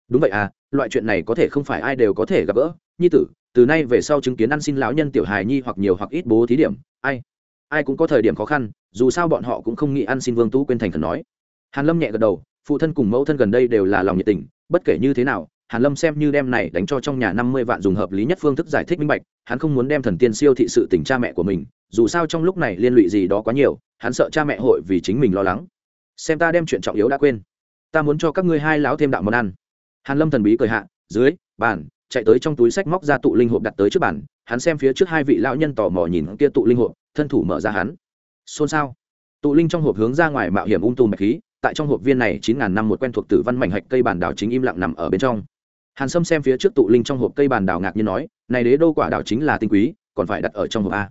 Đúng vậy à loại chuyện này có thể không phải ai đều có thể gặp gỡ. Nhi tử từ nay về sau chứng kiến ăn xin lão nhân tiểu hài nhi hoặc nhiều hoặc ít bố thí điểm, ai ai cũng có thời điểm khó khăn, dù sao bọn họ cũng không nghĩ ăn xin vương tú quên thành thần nói. Hàn lâm nhẹ gật đầu, phụ thân cùng mẫu thân gần đây đều là lòng nhiệt tình, bất kể như thế nào, hàn lâm xem như đem này đánh cho trong nhà năm mươi vạn dùng hợp lý nhất phương thức giải thích minh bạch, hắn không muốn đem thần tiên siêu thị sự tình cha mẹ của mình, dù sao trong lúc này liên lụy gì đó quá nhiều, hắn sợ cha mẹ hội vì chính mình lo lắng. Xem ta đem chuyện trọng yếu đã quên, ta muốn cho các ngươi hai láo thêm đạo món ăn. Hàn lâm thần bí cười hạ, dưới, bàn chạy tới trong túi sách móc ra tụ linh hộp đặt tới trước bàn, hắn xem phía trước hai vị lão nhân tò mò nhìn kia tụ linh hộp, thân thủ mở ra hắn. Xôn xao. Tụ linh trong hộp hướng ra ngoài mạo hiểm ung tùm bạch khí, tại trong hộp viên này chín ngàn năm một quen thuộc tử văn mảnh hạch cây bản đảo chính im lặng nằm ở bên trong. Hàn sâm xem phía trước tụ linh trong hộp cây bản đảo ngạc nhiên nói, này đế đô quả đảo chính là tinh quý, còn phải đặt ở trong hộp a.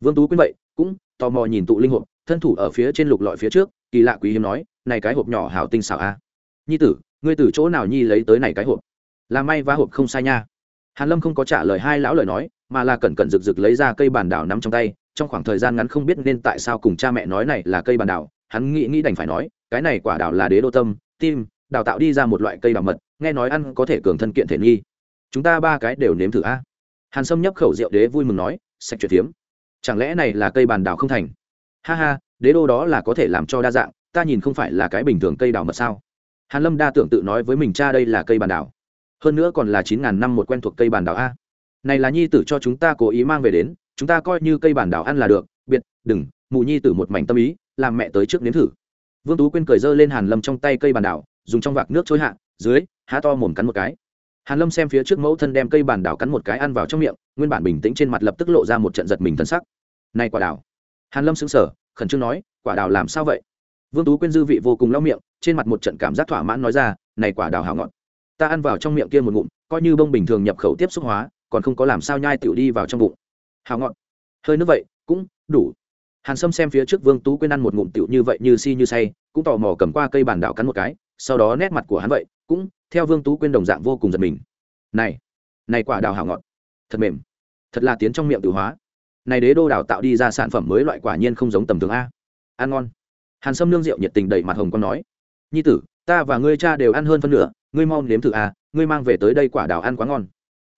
Vương tú quyên vậy, cũng tò mò nhìn tụ linh hộp, thân thủ ở phía trên lục lọi phía trước, kỳ lạ quý hiếm nói, này cái hộp nhỏ hảo tinh xảo a. Nhi tử, ngươi từ chỗ nào nhi lấy tới này cái hộp? Là may và hộp không sai nha. Hàn lâm không có trả lời hai lão lời nói, mà là cẩn cẩn rực rực lấy ra cây bản đảo nắm trong tay, trong khoảng thời gian ngắn không biết nên tại sao cùng cha mẹ nói này là cây bản đảo, hắn nghĩ nghĩ đành phải nói, cái này quả đảo là đế đô tâm, tim, đào tạo đi ra một loại cây đào mật, nghe nói ăn có thể cường thân kiện thể nghi. Chúng ta ba cái đều nếm thử a. Hàn sâm nhấp khẩu rượu đế vui mừng nói, sạch chuyện tiếm chẳng lẽ này là cây bàn đào không thành? Ha ha, đế đô đó là có thể làm cho đa dạng, ta nhìn không phải là cái bình thường cây đào mật sao? Hàn lâm đa tưởng tự nói với mình cha đây là cây bàn đào hơn nữa còn là chín ngàn năm một quen thuộc cây bản đảo a. Này là nhi tử cho chúng ta cố ý mang về đến, chúng ta coi như cây bản đảo ăn là được, biệt, đừng mù nhi tử một mảnh tâm ý, làm mẹ tới trước nếm thử. Vương tú quên cười dơ lên hàn lâm trong tay cây bản đảo, dùng trong vạc nước trôi hạ, dưới, há to mồm cắn một cái. Hàn lâm xem phía trước mẫu thân đem cây bản đảo cắn một cái ăn vào trong miệng, nguyên bản bình tĩnh trên mặt lập tức lộ ra một trận giật mình thân sắc. Này quả đảo. Hàn lâm sững sờ, khẩn trương nói, quả đảo làm sao vậy? Vương tú quên dư vị vô cùng lau miệng, trên mặt một trận cảm giác thỏa mãn nói ra, này quả đào hảo ngọt ta ăn vào trong miệng kia một ngụm, coi như bông bình thường nhập khẩu tiếp xúc hóa, còn không có làm sao nhai tiểu đi vào trong bụng. Hảo ngọn hơi nước vậy, cũng đủ. Hàn sâm xem phía trước vương tú quên ăn một ngụm tiểu như vậy như si như say, cũng tò mò cầm qua cây bàn đạo cắn một cái, sau đó nét mặt của hắn vậy, cũng theo vương tú quên đồng dạng vô cùng giật mình. Này này quả đào hảo ngọt. Thật mềm. Thật là tiến trong miệng tự hóa. Này đế đô đào tạo đi ra sản phẩm mới loại quả nhiên không giống tầm thường a. Ăn ngon. Hàn sâm nương rượu nhiệt tình đầy mặt hồng con nói. Nhi tử ta và ngươi cha đều ăn hơn phân nửa ngươi mau nếm thử à, ngươi mang về tới đây quả đào ăn quá ngon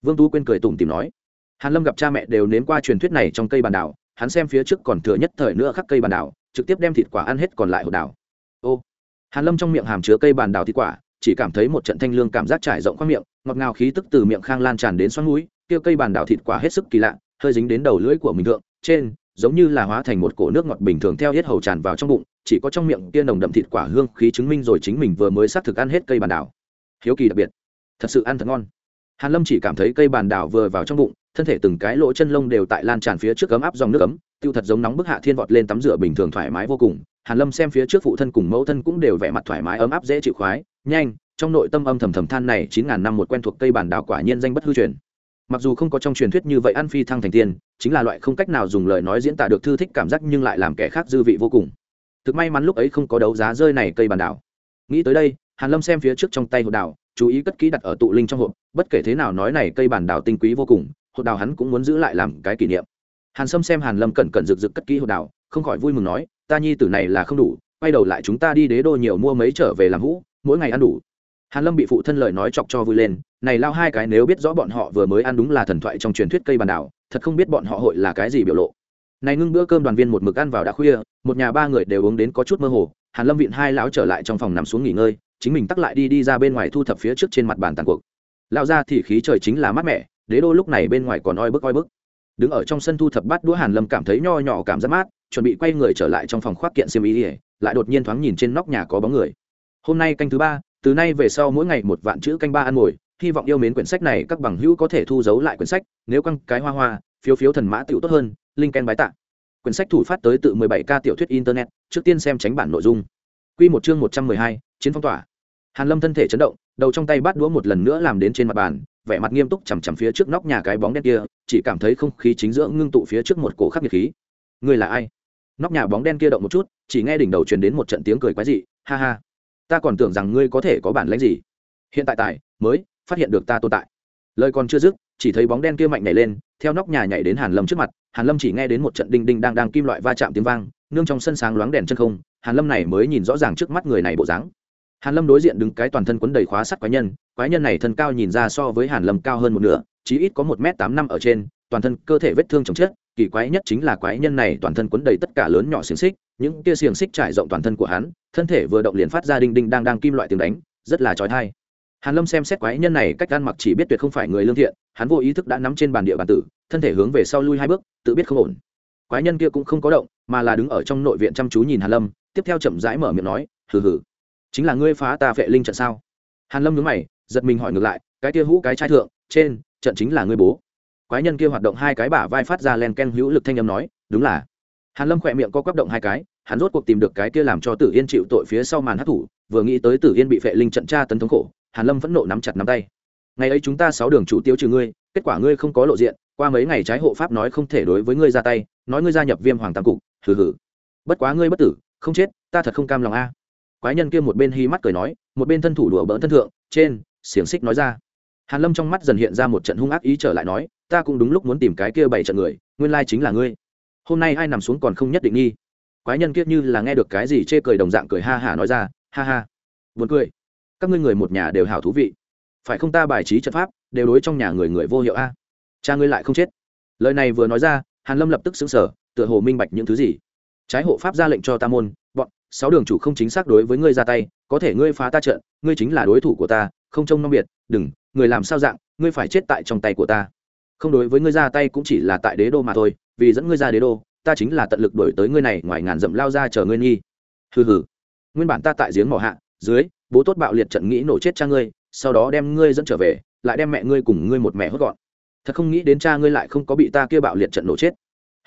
vương tú quên cười tủm tìm nói hàn lâm gặp cha mẹ đều nếm qua truyền thuyết này trong cây bàn đào hắn xem phía trước còn thừa nhất thời nữa khắc cây bàn đào, trực tiếp đem thịt quả ăn hết còn lại hột đào. ô hàn lâm trong miệng hàm chứa cây bàn đào thịt quả chỉ cảm thấy một trận thanh lương cảm giác trải rộng khoang miệng ngọt ngào khí tức từ miệng khang lan tràn đến xoắn mũi kia cây bàn đào thịt quả hết sức kỳ lạ hơi dính đến đầu lưỡi của mình thượng trên giống như là hóa thành một cổ nước ngọt bình thường theo hết hầu tràn vào trong bụng, chỉ có trong miệng kia nồng đậm thịt quả hương khí chứng minh rồi chính mình vừa mới xác thực ăn hết cây bàn đảo. Hiếu kỳ đặc biệt. Thật sự ăn thật ngon. Hàn lâm chỉ cảm thấy cây bàn đảo vừa vào trong bụng, thân thể từng cái lỗ chân lông đều tại lan tràn phía trước ấm áp dòng nước ấm, tiêu thật giống nóng bức hạ thiên vọt lên tắm rửa bình thường thoải mái vô cùng. Hàn lâm xem phía trước phụ thân cùng mẫu thân cũng đều vẻ mặt thoải mái, ấm áp dễ chịu khoái, nhanh, trong nội tâm âm thầm thầm than này chín ngàn năm một quen thuộc cây bản đảo quả nhiên danh bất hư truyền mặc dù không có trong truyền thuyết như vậy ăn phi thăng thành tiên, chính là loại không cách nào dùng lời nói diễn tả được thư thích cảm giác nhưng lại làm kẻ khác dư vị vô cùng. Thực may mắn lúc ấy không có đấu giá rơi này cây bản đảo. Nghĩ tới đây, hàn lâm xem phía trước trong tay hộp đảo, chú ý cất kỹ đặt ở tụ linh trong hộp, bất kể thế nào nói này cây bản đảo tinh quý vô cùng hộp đào hắn cũng muốn giữ lại làm cái kỷ niệm. Hàn sâm xem hàn lâm cẩn cẩn rực rực cất kỹ hộp đào không khỏi vui mừng nói, ta nhi tử này là không đủ, quay đầu lại chúng ta đi đế đô nhiều mua mấy trở về làm hũ, mỗi ngày ăn đủ hàn lâm bị phụ thân lời nói chọc cho vui lên, này lao hai cái nếu biết rõ bọn họ vừa mới ăn đúng là thần thoại trong truyền thuyết cây bàn đảo, thật không biết bọn họ hội là cái gì biểu lộ. Này ngưng bữa cơm đoàn viên một mực ăn vào đã khuya, một nhà ba người đều uống đến có chút mơ hồ, hàn lâm viện hai lão trở lại trong phòng nằm xuống nghỉ ngơi, chính mình tắc lại đi đi ra bên ngoài thu thập phía trước trên mặt bàn tàn cuộc. Lao ra thì khí trời chính là mát mẻ, đế đô lúc này bên ngoài còn oi bức oi bức. Đứng ở trong sân thu thập bát đũa hàn lâm cảm thấy nho nhỏ cảm giác mát, chuẩn bị quay người trở lại trong phòng khoác kiện xiêm ý lại đột nhiên thoáng nhìn trên nóc nhà có bóng người. Hôm nay canh thứ ba từ nay về sau mỗi ngày một vạn chữ canh ba ăn ngồi hy vọng yêu mến quyển sách này các bằng hữu có thể thu giấu lại quyển sách nếu căng cái hoa hoa phiếu phiếu thần mã tiểu tốt hơn linh ken bái tạ. Quyển sách thủ phát tới tự 17 k tiểu thuyết internet trước tiên xem tránh bản nội dung. Quy một chương 112, chiến phong tỏa. Hàn lâm thân thể chấn động đầu trong tay bắt đũa một lần nữa làm đến trên mặt bàn vẻ mặt nghiêm túc chằm chằm phía trước nóc nhà cái bóng đen kia chỉ cảm thấy không khí chính giữa ngưng tụ phía trước một cổ khắc nhiệt khí. Người là ai? Nóc nhà bóng đen kia động một chút chỉ nghe đỉnh đầu truyền đến một trận tiếng cười quái dị ha ha ta còn tưởng rằng ngươi có thể có bản lãnh gì. Hiện tại tại mới, phát hiện được ta tồn tại. Lời còn chưa dứt, chỉ thấy bóng đen kia mạnh nhảy lên, theo nóc nhà nhảy đến hàn lâm trước mặt, hàn lâm chỉ nghe đến một trận đinh đinh đang đang kim loại va chạm tiếng vang, nương trong sân sáng loáng đèn chân không, hàn lâm này mới nhìn rõ ràng trước mắt người này bộ dáng. Hàn lâm đối diện đứng cái toàn thân quấn đầy khóa sắt quái nhân quái nhân này thân cao nhìn ra so với hàn lâm cao hơn một nửa, chí ít có một m tám năm ở trên, toàn thân cơ thể vết thương chồng chết, kỳ quái nhất chính là quái nhân này toàn thân quấn đầy tất cả lớn nhỏ xiềng xích, những kia xiềng xích trải rộng toàn thân của hắn thân thể vừa động liền phát ra đinh đinh đang đang kim loại tiếng đánh, rất là chói tai. Hàn lâm xem xét quái nhân này cách ăn mặc chỉ biết tuyệt không phải người lương thiện, hắn vô ý thức đã nắm trên bàn địa bàn tử, thân thể hướng về sau lui hai bước, tự biết không ổn. Quái nhân kia cũng không có động, mà là đứng ở trong nội viện chăm chú nhìn hàn lâm, tiếp theo chậm rãi mở miệng nói, hừ hừ, chính là ngươi phá ta vệ linh trận sao? Hàn lâm nhướng mày, giật mình hỏi ngược lại, cái kia hũ cái trai thượng, trên, trận chính là ngươi bố. Quái nhân kia hoạt động hai cái bả vai phát ra len ken hữu lực thanh âm nói, đúng là. Hàn lâm khỏe miệng co quắp động hai cái hắn rốt cuộc tìm được cái kia làm cho tử yên chịu tội phía sau màn hát thủ, vừa nghĩ tới tử yên bị phệ linh trận tra tấn thống khổ, hàn lâm vẫn nộ nắm chặt nắm tay. Ngày ấy chúng ta sáu đường chủ tiêu trừ ngươi, kết quả ngươi không có lộ diện, qua mấy ngày trái hộ pháp nói không thể đối với ngươi ra tay, nói ngươi gia nhập viêm hoàng tam cục, hừ hừ. Bất quá ngươi bất tử, không chết, ta thật không cam lòng a. Quái nhân kia một bên hi mắt cười nói, một bên thân thủ đùa bỡn thân thượng, trên, xiềng xích nói ra. Hàn lâm trong mắt dần hiện ra một trận hung ác ý trở lại nói, ta cũng đúng lúc muốn tìm cái kia bảy trận người, nguyên lai chính là ngươi. Hôm nay ai nằm xuống còn không nhất định nghi quái nhân kiết như là nghe được cái gì chê cười đồng dạng cười ha hả nói ra, ha ha, buồn cười. Các ngươi người một nhà đều hảo thú vị. Phải không ta bài trí trận pháp, đều đối trong nhà người người vô hiệu a? Cha ngươi lại không chết. Lời này vừa nói ra, hàn lâm lập tức xứng sở tựa hồ minh bạch những thứ gì. Trái hộ pháp ra lệnh cho ta môn, bọn sáu đường chủ không chính xác đối với ngươi ra tay, có thể ngươi phá ta trận, ngươi chính là đối thủ của ta, không trông nom biệt, đừng, người làm sao dạng, ngươi phải chết tại trong tay của ta. Không đối với ngươi ra tay cũng chỉ là tại đế đô mà thôi, vì dẫn ngươi ra đế đô ta chính là tận lực đổi tới ngươi này, ngoài ngàn dặm lao ra chờ ngươi nghi. Hừ hừ. Nguyên bản ta tại giếng mỏ hạ, dưới, bố tốt bạo liệt trận nghĩ nổ chết cha ngươi, sau đó đem ngươi dẫn trở về, lại đem mẹ ngươi cùng ngươi một mẹ hốt gọn. Thật không nghĩ đến cha ngươi lại không có bị ta kia bạo liệt trận nổ chết.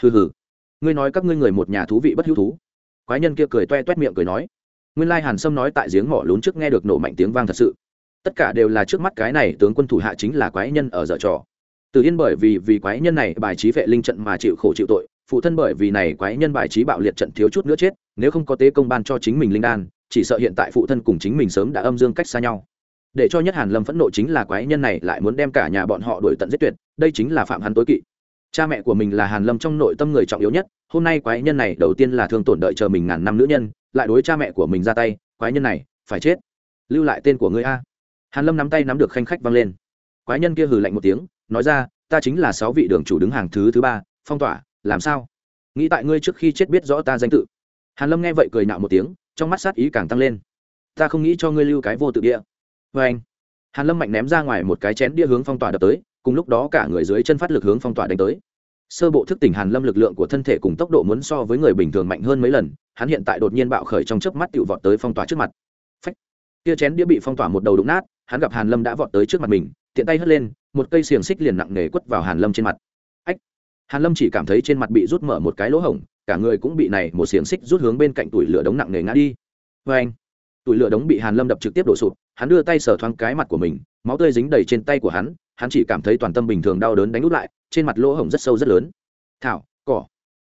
Hừ hừ. Ngươi nói các ngươi người một nhà thú vị bất hữu thú. Quái nhân kia cười toe toét miệng cười nói. Nguyên lai hàn sâm nói tại giếng mỏ lún trước nghe được nổ mạnh tiếng vang thật sự. Tất cả đều là trước mắt cái này, tướng quân thủ hạ chính là quái nhân ở dở trò. Từ yên bởi vì vì quái nhân này bài trí vệ linh trận mà chịu khổ chịu tội phụ thân bởi vì này quái nhân bài trí bạo liệt trận thiếu chút nữa chết, nếu không có tế công ban cho chính mình linh đan, chỉ sợ hiện tại phụ thân cùng chính mình sớm đã âm dương cách xa nhau. Để cho nhất hàn lâm phẫn nộ chính là quái nhân này lại muốn đem cả nhà bọn họ đuổi tận giết tuyệt, đây chính là phạm hắn tối kỵ. Cha mẹ của mình là hàn lâm trong nội tâm người trọng yếu nhất, hôm nay quái nhân này đầu tiên là thương tổn đợi chờ mình ngàn năm nữ nhân, lại đối cha mẹ của mình ra tay, quái nhân này, phải chết. Lưu lại tên của ngươi a. Hàn lâm nắm tay nắm được khanh khách vang lên. Quái nhân kia hừ lạnh một tiếng, nói ra, ta chính là sáu vị đường chủ đứng hàng thứ thứ ba, phong tỏa làm sao? Nghĩ tại ngươi trước khi chết biết rõ ta danh tự. Hàn lâm nghe vậy cười nạo một tiếng, trong mắt sát ý càng tăng lên. Ta không nghĩ cho ngươi lưu cái vô tự địa. Vê anh, hàn lâm mạnh ném ra ngoài một cái chén đĩa hướng phong tỏa đập tới, cùng lúc đó cả người dưới chân phát lực hướng phong tỏa đánh tới. Sơ bộ thức tỉnh hàn lâm lực lượng của thân thể cùng tốc độ muốn so với người bình thường mạnh hơn mấy lần, hắn hiện tại đột nhiên bạo khởi trong chớp mắt tiểu vọt tới phong tỏa trước mặt. Phách! Kia chén đĩa bị phong tỏa một đầu đụng nát, hắn gặp hàn lâm đã vọt tới trước mặt mình, tiện tay hất lên, một cây xiềng xích liền nặng nề quất vào hàn lâm trên mặt hàn lâm chỉ cảm thấy trên mặt bị rút mở một cái lỗ hổng, cả người cũng bị này một xiềng xích rút hướng bên cạnh tuổi lửa đống nặng nề ngã đi. Vê anh tuổi lửa đống bị hàn lâm đập trực tiếp đổ sụp, hắn đưa tay sờ thoáng cái mặt của mình, máu tươi dính đầy trên tay của hắn hắn chỉ cảm thấy toàn tâm bình thường đau đớn đánh út lại, trên mặt lỗ hổng rất sâu rất lớn. Thảo, cỏ.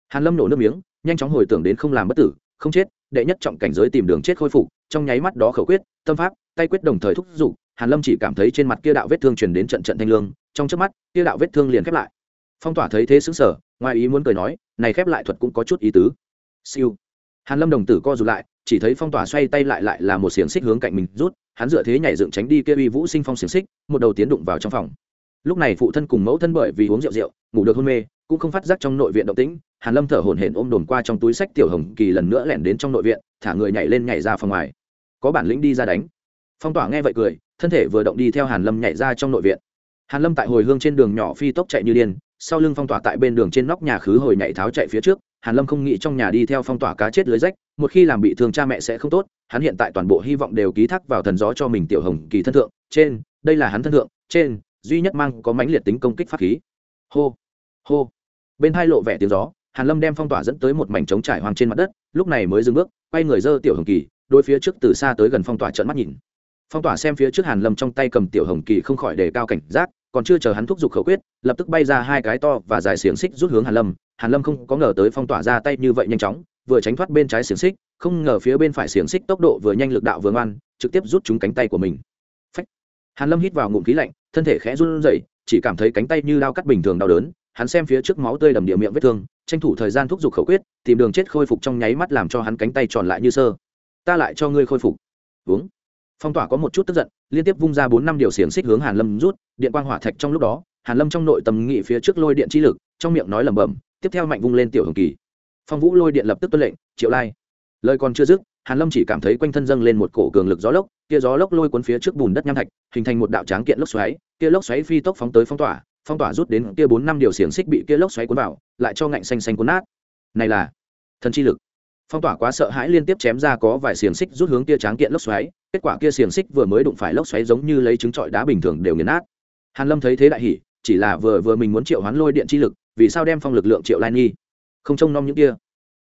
Hàn lâm nổ nước miếng, nhanh chóng hồi tưởng đến không làm bất tử, không chết, đệ nhất trọng cảnh giới tìm đường chết khôi phục, trong nháy mắt đó khẩu quyết, tâm pháp, tay quyết đồng thời thúc giục, hàn lâm chỉ cảm thấy trên mặt kia đạo vết thương truyền đến trận trận thanh lương, trong chớp mắt, kia đạo vết thương liền khép lại phong tỏa thấy thế xứng sở, ngoài ý muốn cười nói, này khép lại thuật cũng có chút ý tứ. Siêu. Hàn lâm đồng tử co rụt lại, chỉ thấy phong tỏa xoay tay lại lại là một xiềng xích hướng cạnh mình rút, hắn dựa thế nhảy dựng tránh đi kia uy vũ sinh phong xiềng xích, một đầu tiến đụng vào trong phòng. Lúc này phụ thân cùng mẫu thân bởi vì uống rượu rượu, ngủ được hôn mê, cũng không phát giác trong nội viện động tĩnh, hàn lâm thở hổn hển ôm đồn qua trong túi sách tiểu hồng kỳ lần nữa lẻn đến trong nội viện, thả người nhảy lên nhảy ra phòng ngoài. Có bản lĩnh đi ra đánh. Phong tỏa nghe vậy cười, thân thể vừa động đi theo hàn lâm nhảy ra trong nội viện. Hàn lâm tại hồi hương trên đường nhỏ phi tốc chạy như điên sau lưng phong tỏa tại bên đường trên nóc nhà khứ hồi nhảy tháo chạy phía trước, hàn lâm không nghĩ trong nhà đi theo phong tỏa cá chết lưới rách, một khi làm bị thương cha mẹ sẽ không tốt, hắn hiện tại toàn bộ hy vọng đều ký thác vào thần gió cho mình tiểu hồng kỳ thân thượng, trên, đây là hắn thân thượng, trên, duy nhất mang có mãnh liệt tính công kích pháp khí. Hô hô. Bên hai lộ vẻ tiếng gió, hàn lâm đem phong tỏa dẫn tới một mảnh trống trải hoang trên mặt đất, lúc này mới dừng bước, quay người dơ tiểu hồng kỳ đôi phía trước từ xa tới gần phong tỏa trợn mắt nhìn. Phong tỏa xem phía trước hàn lâm trong tay cầm tiểu hồng kỳ không khỏi đề cao cảnh giác còn chưa chờ hắn thúc giục khẩu quyết, lập tức bay ra hai cái to và dài xiềng xích rút hướng hàn lâm. Hàn lâm không có ngờ tới phong tỏa ra tay như vậy nhanh chóng, vừa tránh thoát bên trái xiềng xích, không ngờ phía bên phải xiềng xích tốc độ vừa nhanh lực đạo vừa ngoan, trực tiếp rút trúng cánh tay của mình. Phách. hàn lâm hít vào ngụm khí lạnh, thân thể khẽ run rẩy, chỉ cảm thấy cánh tay như lao cắt bình thường đau đớn. Hắn xem phía trước máu tươi đầm địa miệng vết thương, tranh thủ thời gian thúc giục khẩu quyết, tìm đường chết khôi phục trong nháy mắt làm cho hắn cánh tay tròn lại như sơ. Ta lại cho ngươi khôi phục. Uống. Phong tỏa có một chút tức giận liên tiếp vung ra bốn năm điều xiềng xích hướng hàn lâm rút, điện quang hỏa thạch trong lúc đó, hàn lâm trong nội tâm nghị phía trước lôi điện chi lực, trong miệng nói lẩm bẩm, tiếp theo mạnh vung lên tiểu hồng kỳ. Phong vũ lôi điện lập tức tuân lệnh, triệu lai. Lời còn chưa dứt, hàn lâm chỉ cảm thấy quanh thân dâng lên một cổ cường lực gió lốc, kia gió lốc lôi cuốn phía trước bùn đất nham thạch, hình thành một đạo tráng kiện lốc xoáy, kia lốc xoáy phi tốc phóng tới phong tỏa phong tỏa rút đến kia bốn năm điều xiềng xích bị kia lốc xoáy cuốn vào, lại cho ngạnh xanh xanh cuốn nát. Này là thần chi lực. Phong tỏa quá sợ hãi liên tiếp chém ra có vài xiềng xích rút hướng kia tráng kiện lốc xoáy kết quả kia xiềng xích vừa mới đụng phải lốc xoáy giống như lấy trứng trọi đá bình thường đều nghiền nát. Hàn lâm thấy thế đại hỉ, chỉ là vừa vừa mình muốn triệu hoán lôi điện chi lực, vì sao đem phong lực lượng triệu lai nghi? Không trông nom những kia.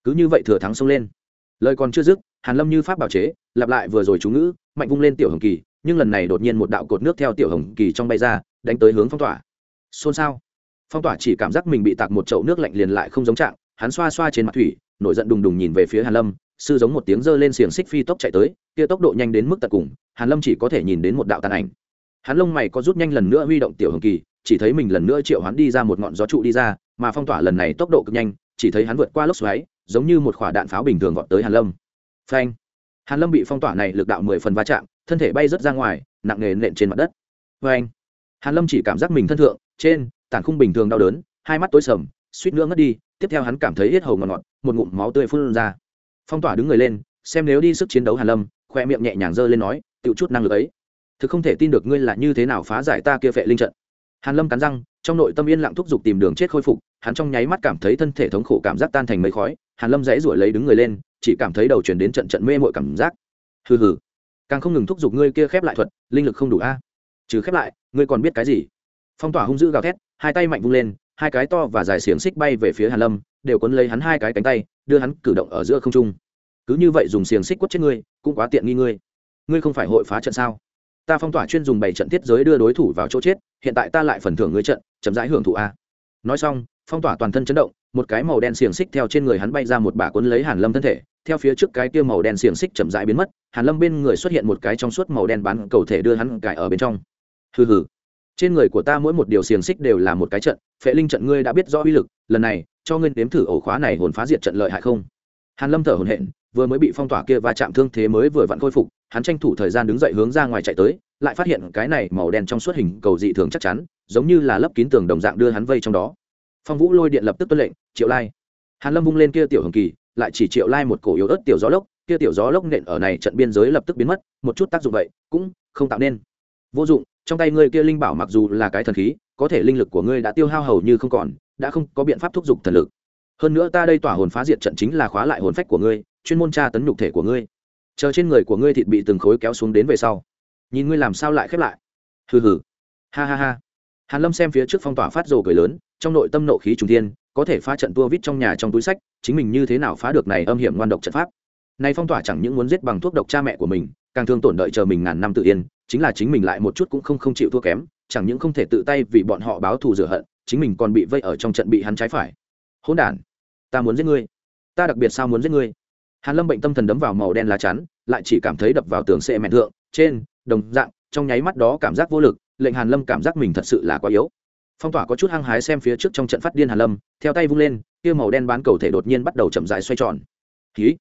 Cứ như vậy thừa thắng xông lên. Lời còn chưa dứt, hàn lâm như pháp bảo chế, lặp lại vừa rồi chú ngữ, mạnh vung lên tiểu hồng kỳ, nhưng lần này đột nhiên một đạo cột nước theo tiểu hồng kỳ trong bay ra, đánh tới hướng phong tỏa. Xôn xao. Phong tỏa chỉ cảm giác mình bị tạc một chậu nước lạnh liền lại không giống trạng, hắn xoa xoa trên mặt thủy, nổi giận đùng đùng nhìn về phía hàn lâm sư giống một tiếng giơ lên xiềng xích phi tốc chạy tới, kia tốc độ nhanh đến mức tận cùng, hàn lâm chỉ có thể nhìn đến một đạo tàn ảnh. Hắn lông mày có rút nhanh lần nữa huy động tiểu hồng kỳ, chỉ thấy mình lần nữa triệu hắn đi ra một ngọn gió trụ đi ra, mà phong tỏa lần này tốc độ cực nhanh, chỉ thấy hắn vượt qua lốc xoáy, giống như một quả đạn pháo bình thường vọt tới hàn lâm. Phanh! Hàn lâm bị phong tỏa này lực đạo mười phần va chạm, thân thể bay rất ra ngoài, nặng nề nện trên mặt đất. Phanh! Hàn lâm chỉ cảm giác mình thân thượng, trên tản khung bình thường đau đớn, hai mắt tối sầm, suýt nữa ngất đi, tiếp theo hắn cảm thấy hết hầu ngọt ngọt, một ngụm máu tươi phun ra phong tỏa đứng người lên, xem nếu đi sức chiến đấu hàn lâm, khoe miệng nhẹ nhàng giơ lên nói tự chút năng lực ấy, thực không thể tin được ngươi là như thế nào phá giải ta kia phệ linh trận. Hàn lâm cắn răng, trong nội tâm yên lặng thúc giục tìm đường chết khôi phục, hắn trong nháy mắt cảm thấy thân thể thống khổ cảm giác tan thành mấy khói, hàn lâm dãy ruổi lấy đứng người lên, chỉ cảm thấy đầu chuyển đến trận trận mê mội cảm giác. Hừ hừ, càng không ngừng thúc giục ngươi kia khép lại thuật, linh lực không đủ a. À? Trừ khép lại, ngươi còn biết cái gì? Phong tỏa hung dữ gào thét, hai tay mạnh vung lên, hai cái to và dài xiềng xích bay về phía hàn lâm, đều quấn lấy hắn hai cái cánh tay đưa hắn cử động ở giữa không trung. Cứ như vậy dùng xiềng xích quất chết ngươi, cũng quá tiện nghi ngươi. Ngươi không phải hội phá trận sao? Ta phong tỏa chuyên dùng bảy trận thiết giới đưa đối thủ vào chỗ chết, hiện tại ta lại phần thưởng ngươi trận, chậm rãi hưởng thụ a. Nói xong, phong tỏa toàn thân chấn động, một cái màu đen xiềng xích theo trên người hắn bay ra một bả cuốn lấy hàn lâm thân thể, theo phía trước cái kia màu đen xiềng xích chậm rãi biến mất, hàn lâm bên người xuất hiện một cái trong suốt màu đen bán cầu thể đưa hắn cài ở bên trong. Hừ hừ trên người của ta mỗi một điều xiềng xích đều là một cái trận, phệ linh trận ngươi đã biết rõ uy lực, lần này, cho ngươi nếm thử ổ khóa này hồn phá diệt trận lợi hại không? Hàn lâm thở hổn hển, vừa mới bị phong tỏa kia và chạm thương thế mới vừa vặn khôi phục, hắn tranh thủ thời gian đứng dậy hướng ra ngoài chạy tới, lại phát hiện cái này màu đen trong suốt hình cầu dị thường chắc chắn, giống như là lấp kín tường đồng dạng đưa hắn vây trong đó. Phong vũ lôi điện lập tức tuân lệnh, triệu lai. Hàn lâm vung lên kia tiểu hồng kỳ, lại chỉ triệu lai một cổ yếu ớt tiểu gió lốc, kia tiểu gió lốc nện ở này trận biên giới lập tức biến mất, một chút tác dụng vậy, cũng không tạo nên. Vô dụng trong tay ngươi kia linh bảo mặc dù là cái thần khí, có thể linh lực của ngươi đã tiêu hao hầu như không còn, đã không có biện pháp thúc giục thần lực. Hơn nữa ta đây tỏa hồn phá diệt trận chính là khóa lại hồn phách của ngươi, chuyên môn tra tấn nhục thể của ngươi. Chờ trên người của ngươi thịt bị từng khối kéo xuống đến về sau. Nhìn ngươi làm sao lại khép lại. Hừ hừ. Ha ha ha. Hàn lâm xem phía trước phong tỏa phát rồ cười lớn, trong nội tâm nộ khí trùng thiên, có thể phá trận tua vít trong nhà trong túi sách, chính mình như thế nào phá được này âm hiểm ngoan độc trận pháp? Này phong tỏa chẳng những muốn giết bằng thuốc độc cha mẹ của mình, càng thương tổn đợi chờ mình ngàn năm tự yên chính là chính mình lại một chút cũng không không chịu thua kém, chẳng những không thể tự tay vì bọn họ báo thù rửa hận, chính mình còn bị vây ở trong trận bị hắn trái phải. Hỗn đản, ta muốn giết ngươi. Ta đặc biệt sao muốn giết ngươi? Hàn lâm bệnh tâm thần đấm vào màu đen lá chắn, lại chỉ cảm thấy đập vào tường xe mẹn thượng, trên, đồng dạng, trong nháy mắt đó cảm giác vô lực, lệnh hàn lâm cảm giác mình thật sự là quá yếu. Phong tỏa có chút hăng hái xem phía trước trong trận phát điên hàn lâm, theo tay vung lên, kia màu đen bán cầu thể đột nhiên bắt đầu chậm rãi xoay tròn. Khí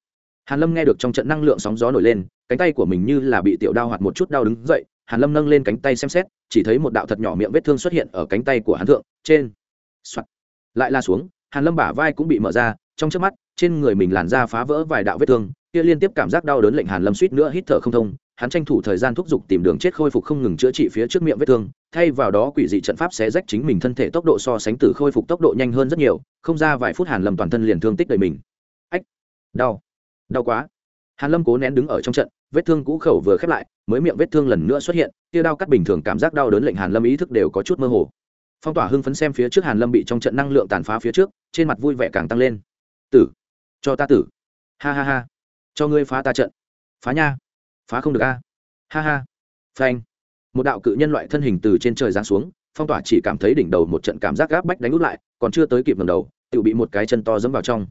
hàn lâm nghe được trong trận năng lượng sóng gió nổi lên, cánh tay của mình như là bị tiểu đao hoạt một chút đau đứng dậy, hàn lâm nâng lên cánh tay xem xét, chỉ thấy một đạo thật nhỏ miệng vết thương xuất hiện ở cánh tay của hắn thượng, trên. Soạn. lại la xuống, hàn lâm bả vai cũng bị mở ra, trong chớp mắt, trên người mình làn da phá vỡ vài đạo vết thương, kia liên tiếp cảm giác đau đớn lệnh hàn lâm suýt nữa hít thở không thông, hắn tranh thủ thời gian thúc giục tìm đường chết khôi phục không ngừng chữa trị phía trước miệng vết thương, thay vào đó quỷ dị trận pháp sẽ rách chính mình thân thể tốc độ so sánh từ khôi phục tốc độ nhanh hơn rất nhiều, không ra vài phút hàn lâm toàn thân liền thương tích đầy mình. Ách, đau đau quá. Hàn lâm cố nén đứng ở trong trận, vết thương cũ khẩu vừa khép lại, mới miệng vết thương lần nữa xuất hiện, tia đau cắt bình thường cảm giác đau đớn lệnh hàn lâm ý thức đều có chút mơ hồ. Phong tỏa hưng phấn xem phía trước hàn lâm bị trong trận năng lượng tàn phá phía trước, trên mặt vui vẻ càng tăng lên. Tử, cho ta tử. Ha ha ha, cho ngươi phá ta trận. Phá nha, phá không được a. Ha ha, phanh. Một đạo cự nhân loại thân hình từ trên trời giáng xuống, phong tỏa chỉ cảm thấy đỉnh đầu một trận cảm giác gáp bách đánh út lại, còn chưa tới kịp ngầm đầu tự bị một cái chân to dẫm vào trong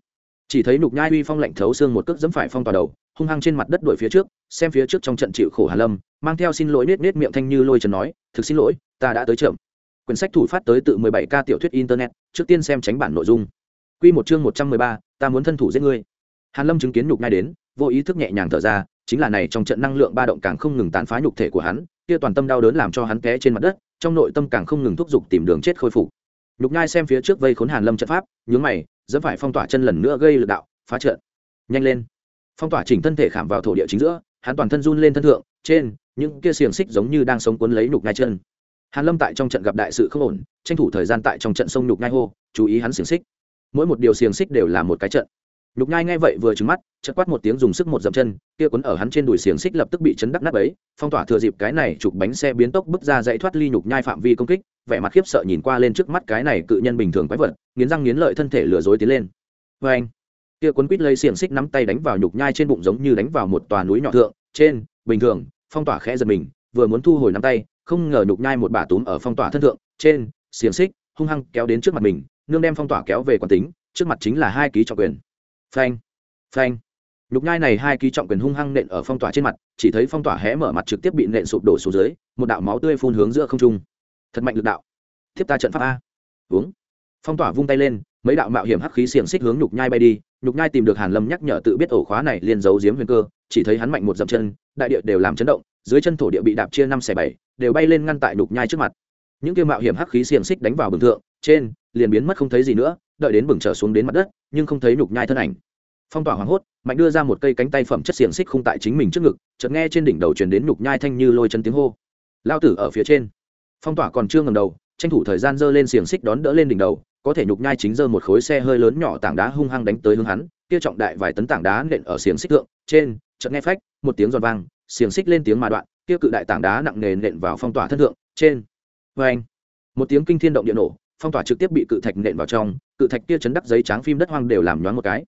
chỉ thấy nục nhai uy phong lạnh thấu xương một cước dẫm phải phong tỏa đầu hung hăng trên mặt đất đuổi phía trước xem phía trước trong trận chịu khổ hà lâm mang theo xin lỗi nết nết miệng thanh như lôi trần nói thực xin lỗi ta đã tới chậm. Quyển sách thủ phát tới tự 17 k tiểu thuyết internet trước tiên xem tránh bản nội dung. Quy một chương 113, ta muốn thân thủ giết ngươi. Hàn lâm chứng kiến nhục nhai đến vô ý thức nhẹ nhàng thở ra chính là này trong trận năng lượng ba động càng không ngừng tàn phá nhục thể của hắn kia toàn tâm đau đớn làm cho hắn té trên mặt đất trong nội tâm càng không ngừng thúc giục tìm đường chết khôi phục. Nhục nhai xem phía trước vây khốn hàn lâm trận pháp nhướng mày dẫm phải phong tỏa chân lần nữa gây lực đạo, phá trận. Nhanh lên. Phong tỏa chỉnh thân thể khảm vào thổ địa chính giữa, hắn toàn thân run lên thân thượng, trên, những kia xiềng xích giống như đang sống cuốn lấy nhục ngay chân. Hàn lâm tại trong trận gặp đại sự không ổn, tranh thủ thời gian tại trong trận sông nhục ngay hô, chú ý hắn xiềng xích. Mỗi một điều xiềng xích đều là một cái trận. Nhục nhai ngay vậy vừa trừng mắt, chợt quát một tiếng dùng sức một dậm chân, kia cuốn ở hắn trên đùi xiềng xích lập tức bị chấn đắc nát ấy phong tỏa thừa dịp cái này chụp bánh xe biến tốc bước ra dãy thoát ly nhục nhai phạm vi công kích vẻ mặt khiếp sợ nhìn qua lên trước mắt cái này cự nhân bình thường quái vật, nghiến răng nghiến lợi thân thể lừa dối tiến lên. Vê anh, kia cuốn quít lấy xiềng xích nắm tay đánh vào nhục nhai trên bụng giống như đánh vào một tòa núi nhỏ thượng, trên, bình thường, phong tỏa khẽ giật mình, vừa muốn thu hồi nắm tay, không ngờ nhục nhai một bả túm ở phong tỏa thân thượng, trên, xiềng xích, hung hăng kéo đến trước mặt mình, nương đem phong tỏa kéo về quán tính, trước mặt chính là hai ký trọng quyền. Phanh phanh. Nhục nhai này hai ký trọng quyền hung hăng nện ở phong tỏa trên mặt, chỉ thấy phong tỏa hé mở mặt trực tiếp bị nện sụp đổ xuống dưới, một đạo máu tươi phun hướng giữa không trung thật mạnh lực đạo. Thiếp ta trận pháp a. Uống. Phong tỏa vung tay lên, mấy đạo mạo hiểm hắc khí xiềng xích hướng nhục nhai bay đi, nhục nhai tìm được hàn lâm nhắc nhở tự biết ổ khóa này liên giấu giếm huyền cơ, chỉ thấy hắn mạnh một dậm chân, đại địa đều làm chấn động, dưới chân thổ địa bị đạp chia năm xẻ bảy, đều bay lên ngăn tại nhục nhai trước mặt. Những kia mạo hiểm hắc khí xiềng xích đánh vào bừng thượng, trên, liền biến mất không thấy gì nữa, đợi đến bừng trở xuống đến mặt đất, nhưng không thấy nhục nhai thân ảnh. Phong tỏa hoảng hốt, mạnh đưa ra một cây cánh tay phẩm chất xiềng xích không tại chính mình trước ngực, chợt nghe trên đỉnh đầu truyền đến nhục nhai thanh như lôi chân tiếng hô. Lao tử ở phía trên phong tỏa còn chưa ngầm đầu, tranh thủ thời gian dơ lên xiềng xích đón đỡ lên đỉnh đầu, có thể nhục nhai chính dơ một khối xe hơi lớn nhỏ tảng đá hung hăng đánh tới hướng hắn, kia trọng đại vài tấn tảng đá nện ở xiềng xích thượng, trên, chợt nghe phách, một tiếng giòn vang, xiềng xích lên tiếng mà đoạn, kia cự đại tảng đá nặng nề nện vào phong tỏa thân thượng, trên. Vê anh một tiếng kinh thiên động địa nổ, phong tỏa trực tiếp bị cự thạch nện vào trong, cự thạch kia chấn đắc giấy tráng phim đất hoang đều làm nhoáng một cái.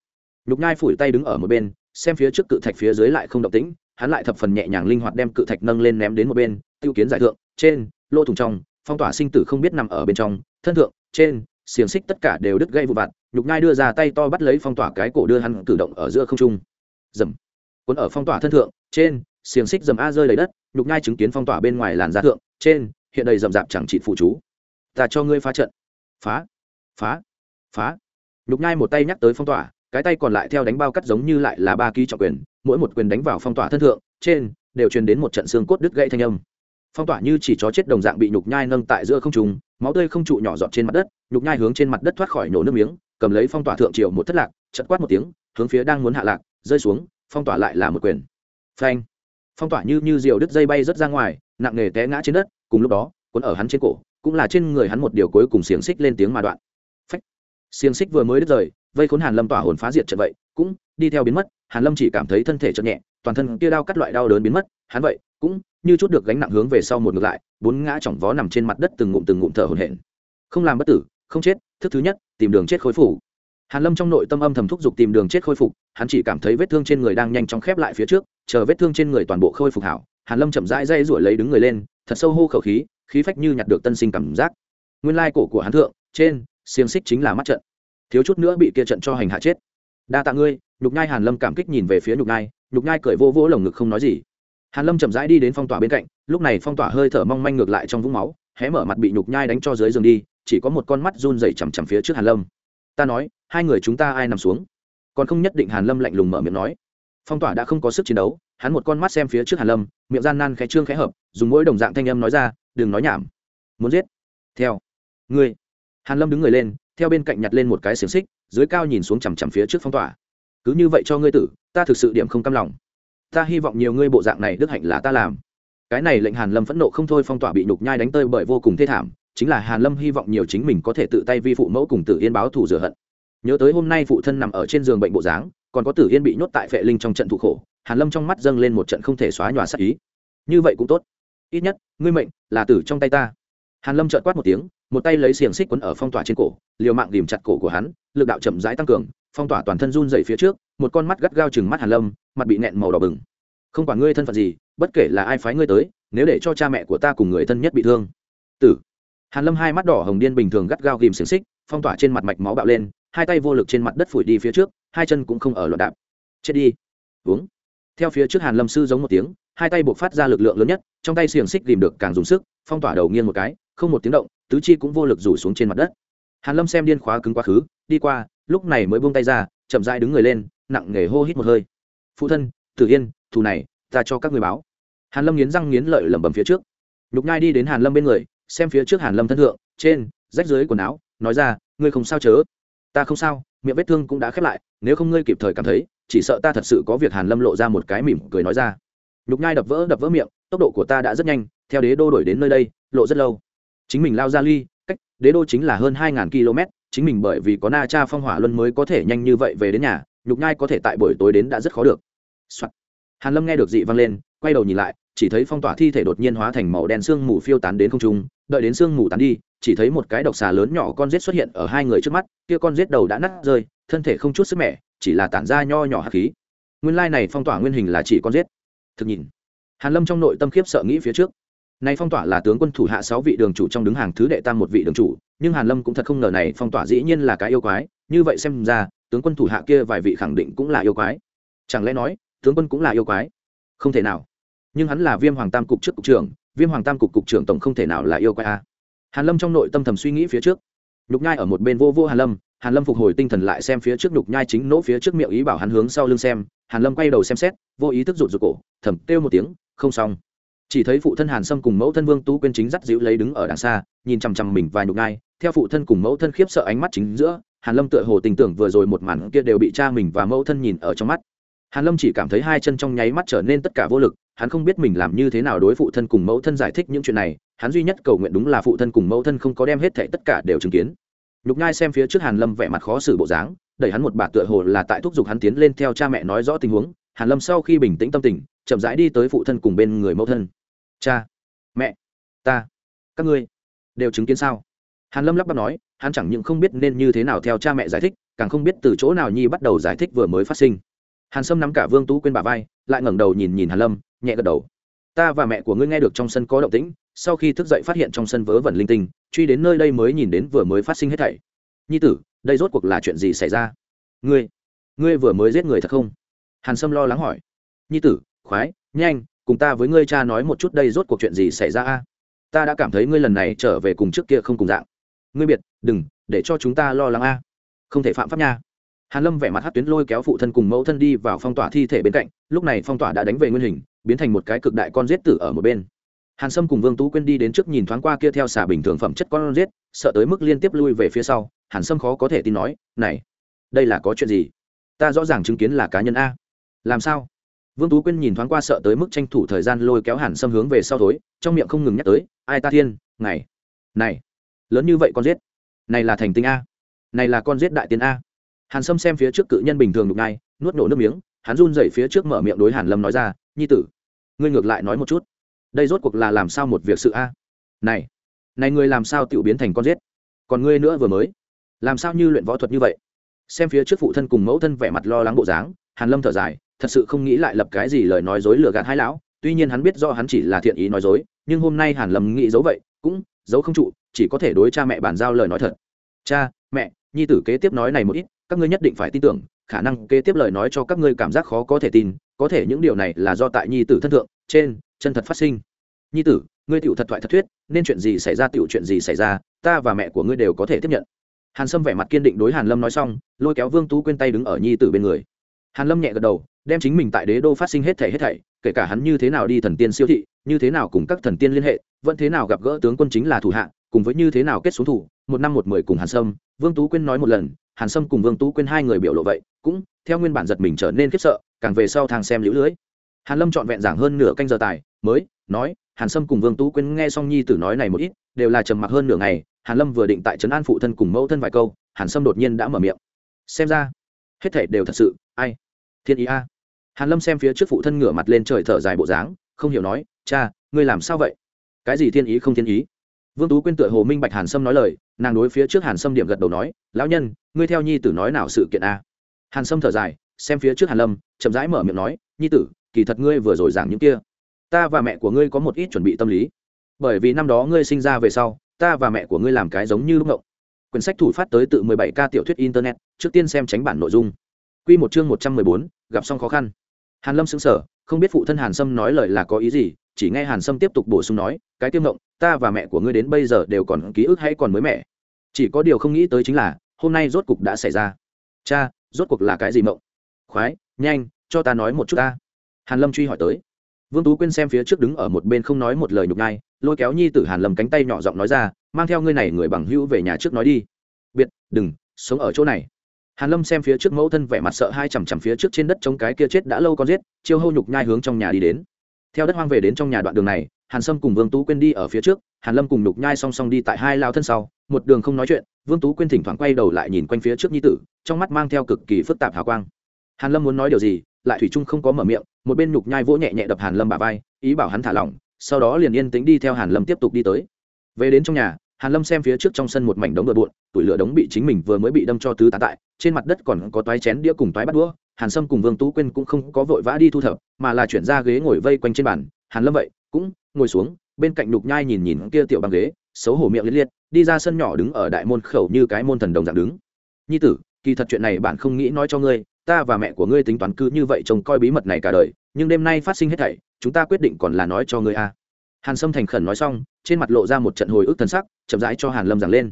Nhục nhai phủi tay đứng ở một bên, xem phía trước cự thạch phía dưới lại không động tĩnh, hắn lại thập phần nhẹ nhàng linh hoạt đem cự thạch nâng lên ném đến một bên, tiêu kiến giải thượng, trên lô thùng trong, phong tỏa sinh tử không biết nằm ở bên trong, thân thượng, trên, xiềng xích tất cả đều đứt gây vụ vặt, nhục nhai đưa ra tay to bắt lấy phong tỏa cái cổ đưa hắn cử động ở giữa không trung. Dầm cuốn ở phong tỏa thân thượng, trên, xiềng xích dầm a rơi lấy đất, nhục nhai chứng kiến phong tỏa bên ngoài làn da thượng, trên, hiện đầy rậm rạp chẳng trị phụ chú. Ta cho ngươi phá trận. Phá. Phá. Phá. Nhục nhai một tay nhắc tới phong tỏa, cái tay còn lại theo đánh bao cắt giống như lại là ba ký trọng quyền, mỗi một quyền đánh vào phong tỏa thân thượng, trên, đều truyền đến một trận xương cốt đứt gãy thanh âm phong tỏa như chỉ chó chết đồng dạng bị nhục nhai nâng tại giữa không trùng máu tươi không trụ nhỏ giọt trên mặt đất, nhục nhai hướng trên mặt đất thoát khỏi nổ nước miếng, cầm lấy phong tỏa thượng triều một thất lạc chật quát một tiếng, hướng phía đang muốn hạ lạc, rơi xuống, phong tỏa lại là một quyền. Phanh! Phong tỏa như như diều đứt dây bay rất ra ngoài, nặng nề té ngã trên đất, cùng lúc đó, cuốn ở hắn trên cổ, cũng là trên người hắn một điều cuối cùng xiềng xích lên tiếng mà đoạn. Phách! Xiềng xích vừa mới đứt rời, vây khốn hàn lâm tỏa hồn phá diệt trận vậy, cũng đi theo biến mất hàn lâm chỉ cảm thấy thân thể chợt nhẹ, toàn thân kia đau cắt loại đau đớn biến mất, hắn vậy cũng như chút được gánh nặng hướng về sau một ngược lại, bốn ngã chỏng vó nằm trên mặt đất từng ngụm từng ngụm thở hổn hển. Không làm bất tử, không chết, thức thứ nhất, tìm đường chết khôi phục. Hàn lâm trong nội tâm âm thầm thúc giục tìm đường chết khôi phục, hắn chỉ cảm thấy vết thương trên người đang nhanh chóng khép lại phía trước, chờ vết thương trên người toàn bộ khôi phục hảo, hàn lâm chậm rãi dây ruổi lấy đứng người lên, thật sâu hô khẩu khí khí phách như nhặt được tân sinh cảm giác. Nguyên lai cổ của hắn thượng, trên, xiềng xích chính là mắt trận. Thiếu chút nữa bị kia trận cho hành hạ chết đa tạ ngươi, nhục nhai hàn lâm cảm kích nhìn về phía nhục nhai nhục nhai cười vô vỗ lồng ngực không nói gì. Hàn lâm chậm rãi đi đến phong tỏa bên cạnh, lúc này phong tỏa hơi thở mong manh ngược lại trong vũng máu, hé mở mặt bị nhục nhai đánh cho dưới giường đi, chỉ có một con mắt run rẩy chằm chằm phía trước hàn lâm. Ta nói, hai người chúng ta ai nằm xuống? Còn không nhất định hàn lâm lạnh lùng mở miệng nói. Phong tỏa đã không có sức chiến đấu, hắn một con mắt xem phía trước hàn lâm, miệng gian nan khẽ trương khẽ hợp, dùng mỗi đồng dạng thanh âm nói ra, đừng nói nhảm. Muốn giết. Theo. Ngươi. Hàn lâm đứng người lên theo bên cạnh nhặt lên một cái xiềng xích, dưới cao nhìn xuống chằm chằm phía trước phong tỏa. Cứ như vậy cho ngươi tử, ta thực sự điểm không cam lòng. Ta hy vọng nhiều ngươi bộ dạng này đức hạnh là ta làm. Cái này lệnh hàn lâm phẫn nộ không thôi phong tỏa bị nhục nhai đánh tơi bởi vô cùng thê thảm, chính là hàn lâm hy vọng nhiều chính mình có thể tự tay vi phụ mẫu cùng tử yên báo thù rửa hận. Nhớ tới hôm nay phụ thân nằm ở trên giường bệnh bộ dáng, còn có tử yên bị nhốt tại phệ linh trong trận thụ khổ, hàn lâm trong mắt dâng lên một trận không thể xóa nhòa sát ý. Như vậy cũng tốt. Ít nhất, ngươi mệnh là tử trong tay ta. Hàn lâm trợn quát một tiếng, một tay lấy xiềng xích quấn ở phong tỏa trên cổ liều mạng ghìm chặt cổ của hắn, lực đạo chậm rãi tăng cường, phong tỏa toàn thân run dày phía trước, một con mắt gắt gao chừng mắt hàn lâm, mặt bị nẹn màu đỏ bừng. Không quản ngươi thân phận gì, bất kể là ai phái ngươi tới, nếu để cho cha mẹ của ta cùng người thân nhất bị thương. Tử. Hàn lâm hai mắt đỏ hồng điên bình thường gắt gao ghìm xiềng xích, phong tỏa trên mặt mạch máu bạo lên, hai tay vô lực trên mặt đất phủi đi phía trước, hai chân cũng không ở loạn đạp. Chết đi. Uống. Theo phía trước hàn lâm sư giống một tiếng, hai tay buộc phát ra lực lượng lớn nhất, trong tay xiềng xích tìm được càng dùng sức, phong tỏa đầu nghiêng một cái, không một tiếng động, tứ chi cũng vô lực rủ xuống trên mặt đất hàn lâm xem điên khóa cứng quá khứ, đi qua, lúc này mới buông tay ra, chậm rãi đứng người lên, nặng nề hô hít một hơi. Phụ thân, tử yên, thù này, ta cho các người báo. Hàn lâm nghiến răng nghiến lợi lẩm bẩm phía trước. Nhục nhai đi đến hàn lâm bên người, xem phía trước hàn lâm thân thượng, trên, rách dưới quần áo, nói ra, ngươi không sao chớ? Ta không sao, miệng vết thương cũng đã khép lại, nếu không ngươi kịp thời cảm thấy, chỉ sợ ta thật sự có việc. Hàn lâm lộ ra một cái mỉm cười nói ra. Nhục nhai đập vỡ đập vỡ miệng, tốc độ của ta đã rất nhanh, theo đế đô đổi đến nơi đây, lộ rất lâu. Chính mình lao ra ly cách, đế đô chính là hơn hai km, chính mình bởi vì có na cha phong hỏa luân mới có thể nhanh như vậy về đến nhà, nhục nhai có thể tại buổi tối đến đã rất khó được、Soạn. hàn lâm nghe được dị vang lên, quay đầu nhìn lại, chỉ thấy phong tỏa thi thể đột nhiên hóa thành màu đen sương mù phiêu tán đến không trung, đợi đến sương mù tán đi, chỉ thấy một cái độc xà lớn nhỏ con rết xuất hiện ở hai người trước mắt, kia con rết đầu đã nát rơi, thân thể không chút sức mẻ, chỉ là tản ra nho nhỏ hạt khí. Nguyên lai này phong tỏa nguyên hình là chỉ con rết thực nhìn. Hàn lâm trong nội tâm khiếp sợ nghĩ phía trước này phong tỏa là tướng quân thủ hạ sáu vị đường chủ trong đứng hàng thứ đệ tam một vị đường chủ, nhưng hàn lâm cũng thật không ngờ này phong tỏa dĩ nhiên là cái yêu quái, như vậy xem ra, tướng quân thủ hạ kia vài vị khẳng định cũng là yêu quái. Chẳng lẽ nói, tướng quân cũng là yêu quái? Không thể nào. Nhưng hắn là viêm hoàng tam cục trước cục trưởng, viêm hoàng tam cục cục trưởng tổng không thể nào là yêu quái a. Hàn lâm trong nội tâm thầm suy nghĩ phía trước. Nhục nhai ở một bên vô vô hàn lâm hàn lâm phục hồi tinh thần lại xem phía trước nhục nhai chính nỗ phía trước miệng ý bảo hắn hướng sau lưng xem. Hàn lâm quay đầu xem xét, vô ý thức rụt rụt cổ, thầm kêu một tiếng, không xong chỉ thấy phụ thân hàn sâm cùng mẫu thân vương tú quyên chính dắt dịu lấy đứng ở đằng xa, nhìn chằm chằm mình và nhục ngai theo phụ thân cùng mẫu thân khiếp sợ ánh mắt chính giữa, hàn lâm tựa hồ tình tưởng vừa rồi một màn kia đều bị cha mình và mẫu thân nhìn ở trong mắt. Hàn lâm chỉ cảm thấy hai chân trong nháy mắt trở nên tất cả vô lực, hắn không biết mình làm như thế nào đối phụ thân cùng mẫu thân giải thích những chuyện này. Hắn duy nhất cầu nguyện đúng là phụ thân cùng mẫu thân không có đem hết thệ tất cả đều chứng kiến. Nhục nhai xem phía trước hàn lâm vẻ mặt khó xử bộ dáng, đẩy hắn một bà tựa hồ là tại thúc giục hắn tiến lên theo cha mẹ nói rõ tình huống. Hàn lâm sau khi bình tĩnh tâm tình, chậm rãi đi tới phụ thân cùng bên người mẫu thân cha, mẹ, ta, các ngươi, đều chứng kiến sao? Hàn lâm lắp bắp nói, hắn chẳng những không biết nên như thế nào theo cha mẹ giải thích, càng không biết từ chỗ nào nhi bắt đầu giải thích vừa mới phát sinh. Hàn sâm nắm cả vương tú quên bà vai, lại ngẩng đầu nhìn nhìn hàn lâm, nhẹ gật đầu. Ta và mẹ của ngươi nghe được trong sân có động tĩnh, sau khi thức dậy phát hiện trong sân vớ vẩn linh tinh, truy đến nơi đây mới nhìn đến vừa mới phát sinh hết thảy. Nhi tử, đây rốt cuộc là chuyện gì xảy ra? Ngươi ngươi vừa mới giết người thật không? Hàn sâm lo lắng hỏi. Nhi tử, khoái, nhanh cùng ta với ngươi cha nói một chút đây rốt cuộc chuyện gì xảy ra a? Ta đã cảm thấy ngươi lần này trở về cùng trước kia không cùng dạng. Ngươi biệt, đừng, để cho chúng ta lo lắng a. Không thể phạm pháp nha. Hàn lâm vẻ mặt hát tuyến lôi kéo phụ thân cùng mẫu thân đi vào phong tỏa thi thể bên cạnh, lúc này phong tỏa đã đánh về nguyên hình, biến thành một cái cực đại con giết tử ở một bên. Hàn sâm cùng vương tú quên đi đến trước nhìn thoáng qua kia theo xả bình thường phẩm chất con giết, sợ tới mức liên tiếp lui về phía sau, hàn sâm khó có thể tin nói, này, đây là có chuyện gì? Ta rõ ràng chứng kiến là cá nhân a. Làm sao? Vương tú quyên nhìn thoáng qua sợ tới mức tranh thủ thời gian lôi kéo hàn sâm hướng về sau thối, trong miệng không ngừng nhắc tới, ai ta thiên ngày này, lớn như vậy con giết, này là thành tinh a, này là con giết đại tiến a. Hàn sâm xem phía trước cự nhân bình thường đục ngai nuốt nổ nước miếng, hắn run dậy phía trước mở miệng đối hàn lâm nói ra, nhi tử, ngươi ngược lại nói một chút, đây rốt cuộc là làm sao một việc sự a? Này này ngươi làm sao tiểu biến thành con giết? Còn ngươi nữa vừa mới, làm sao như luyện võ thuật như vậy? Xem phía trước phụ thân cùng mẫu thân vẻ mặt lo lắng bộ dáng, hàn lâm thở dài thật sự không nghĩ lại lập cái gì lời nói dối lừa gạt hai lão, tuy nhiên hắn biết do hắn chỉ là thiện ý nói dối, nhưng hôm nay hàn lâm nghĩ giấu vậy, cũng giấu không trụ, chỉ có thể đối cha mẹ bàn giao lời nói thật. Cha, mẹ, nhi tử kế tiếp nói này một ít, các ngươi nhất định phải tin tưởng, khả năng kế tiếp lời nói cho các ngươi cảm giác khó có thể tin, có thể những điều này là do tại nhi tử thân thượng, trên chân thật phát sinh. Nhi tử, ngươi tiểu thật thoại thật thuyết, nên chuyện gì xảy ra tiểu chuyện gì xảy ra, ta và mẹ của ngươi đều có thể tiếp nhận. Hàn sâm vẻ mặt kiên định đối hàn lâm nói xong, lôi kéo vương tú quên tay đứng ở nhi tử bên người. Hàn lâm nhẹ gật đầu đem chính mình tại đế đô phát sinh hết thảy hết thảy, kể cả hắn như thế nào đi thần tiên siêu thị, như thế nào cùng các thần tiên liên hệ, vẫn thế nào gặp gỡ tướng quân chính là thủ hạ, cùng với như thế nào kết xuống thủ, một năm một mười cùng hàn sâm, vương tú quyên nói một lần, hàn sâm cùng vương tú quyên hai người biểu lộ vậy, cũng, theo nguyên bản giật mình trở nên khiếp sợ, càng về sau thang xem lũ lưới. Hàn lâm trọn vẹn giảng hơn nửa canh giờ tài, mới, nói, hàn sâm cùng vương tú quyên nghe xong nhi tử nói này một ít, đều là trầm mặc hơn nửa ngày, hàn lâm vừa định tại trấn an phụ thân cùng mẫu thân vài câu, hàn sâm đột nhiên đã mở miệng. Xem ra, hết thảy đều thật sự, ai? Thiên ý a hàn lâm xem phía trước phụ thân ngửa mặt lên trời thở dài bộ dáng không hiểu nói cha ngươi làm sao vậy? Cái gì thiên ý không thiên ý? Vương tú quyên tựa hồ minh bạch hàn sâm nói lời nàng đối phía trước hàn sâm điểm gật đầu nói lão nhân ngươi theo nhi tử nói nào sự kiện a hàn sâm thở dài xem phía trước hàn lâm chậm rãi mở miệng nói nhi tử kỳ thật ngươi vừa rồi giảng những kia. Ta và mẹ của ngươi có một ít chuẩn bị tâm lý. Bởi vì năm đó ngươi sinh ra về sau ta và mẹ của ngươi làm cái giống như lúc ngộng. Quyển sách thủ phát tới tự 17 ca tiểu thuyết internet trước tiên xem tránh bản nội dung. Quy một chương 114, gặp xong khó khăn hàn lâm sững sờ, không biết phụ thân hàn sâm nói lời là có ý gì, chỉ nghe hàn sâm tiếp tục bổ sung nói, cái tiêm ngộng, ta và mẹ của ngươi đến bây giờ đều còn ký ức hay còn mới mẹ chỉ có điều không nghĩ tới chính là, hôm nay rốt cục đã xảy ra. Cha, rốt cuộc là cái gì mộng khoái, nhanh, cho ta nói một chút ta. Hàn lâm truy hỏi tới. Vương tú quyên xem phía trước đứng ở một bên không nói một lời nhục nhai, lôi kéo nhi tử hàn lâm cánh tay nhỏ giọng nói ra, mang theo ngươi này người bằng hữu về nhà trước nói đi. Biệt, đừng, sống ở chỗ này hàn lâm xem phía trước mẫu thân vẻ mặt sợ hai chằm chằm phía trước trên đất chống cái kia chết đã lâu con giết, chiêu hâu nhục nhai hướng trong nhà đi đến. Theo đất hoang về đến trong nhà đoạn đường này, hàn sâm cùng vương tú quên đi ở phía trước, hàn lâm cùng nhục nhai song song đi tại hai lao thân sau, một đường không nói chuyện, vương tú quên thỉnh thoảng quay đầu lại nhìn quanh phía trước nhi tử, trong mắt mang theo cực kỳ phức tạp hào quang. Hàn lâm muốn nói điều gì, lại thủy trung không có mở miệng, một bên nhục nhai vỗ nhẹ nhẹ đập hàn lâm bả vai, ý bảo hắn thả lỏng, sau đó liền yên tĩnh đi theo hàn lâm tiếp tục đi tới. Về đến trong nhà, hàn lâm xem phía trước trong sân một mảnh đống bừa bộn tuổi lửa đống bị chính mình vừa mới bị đâm cho tứ tán tại trên mặt đất còn có toái chén đĩa cùng toái bắt đũa, hàn sâm cùng vương tú quyên cũng không có vội vã đi thu thập, mà là chuyển ra ghế ngồi vây quanh trên bàn. Hàn lâm vậy, cũng ngồi xuống, bên cạnh nhục nhai nhìn nhìn kia tiểu bằng ghế, xấu hổ miệng liệt liệt, đi ra sân nhỏ đứng ở đại môn khẩu như cái môn thần đồng dạng đứng. Nhi tử, kỳ thật chuyện này bạn không nghĩ nói cho ngươi, ta và mẹ của ngươi tính toán cứ như vậy trông coi bí mật này cả đời, nhưng đêm nay phát sinh hết thảy, chúng ta quyết định còn là nói cho ngươi a. Hàn sâm thành khẩn nói xong, trên mặt lộ ra một trận hồi ức thân sắc, chậm rãi cho hàn lâm giảng lên.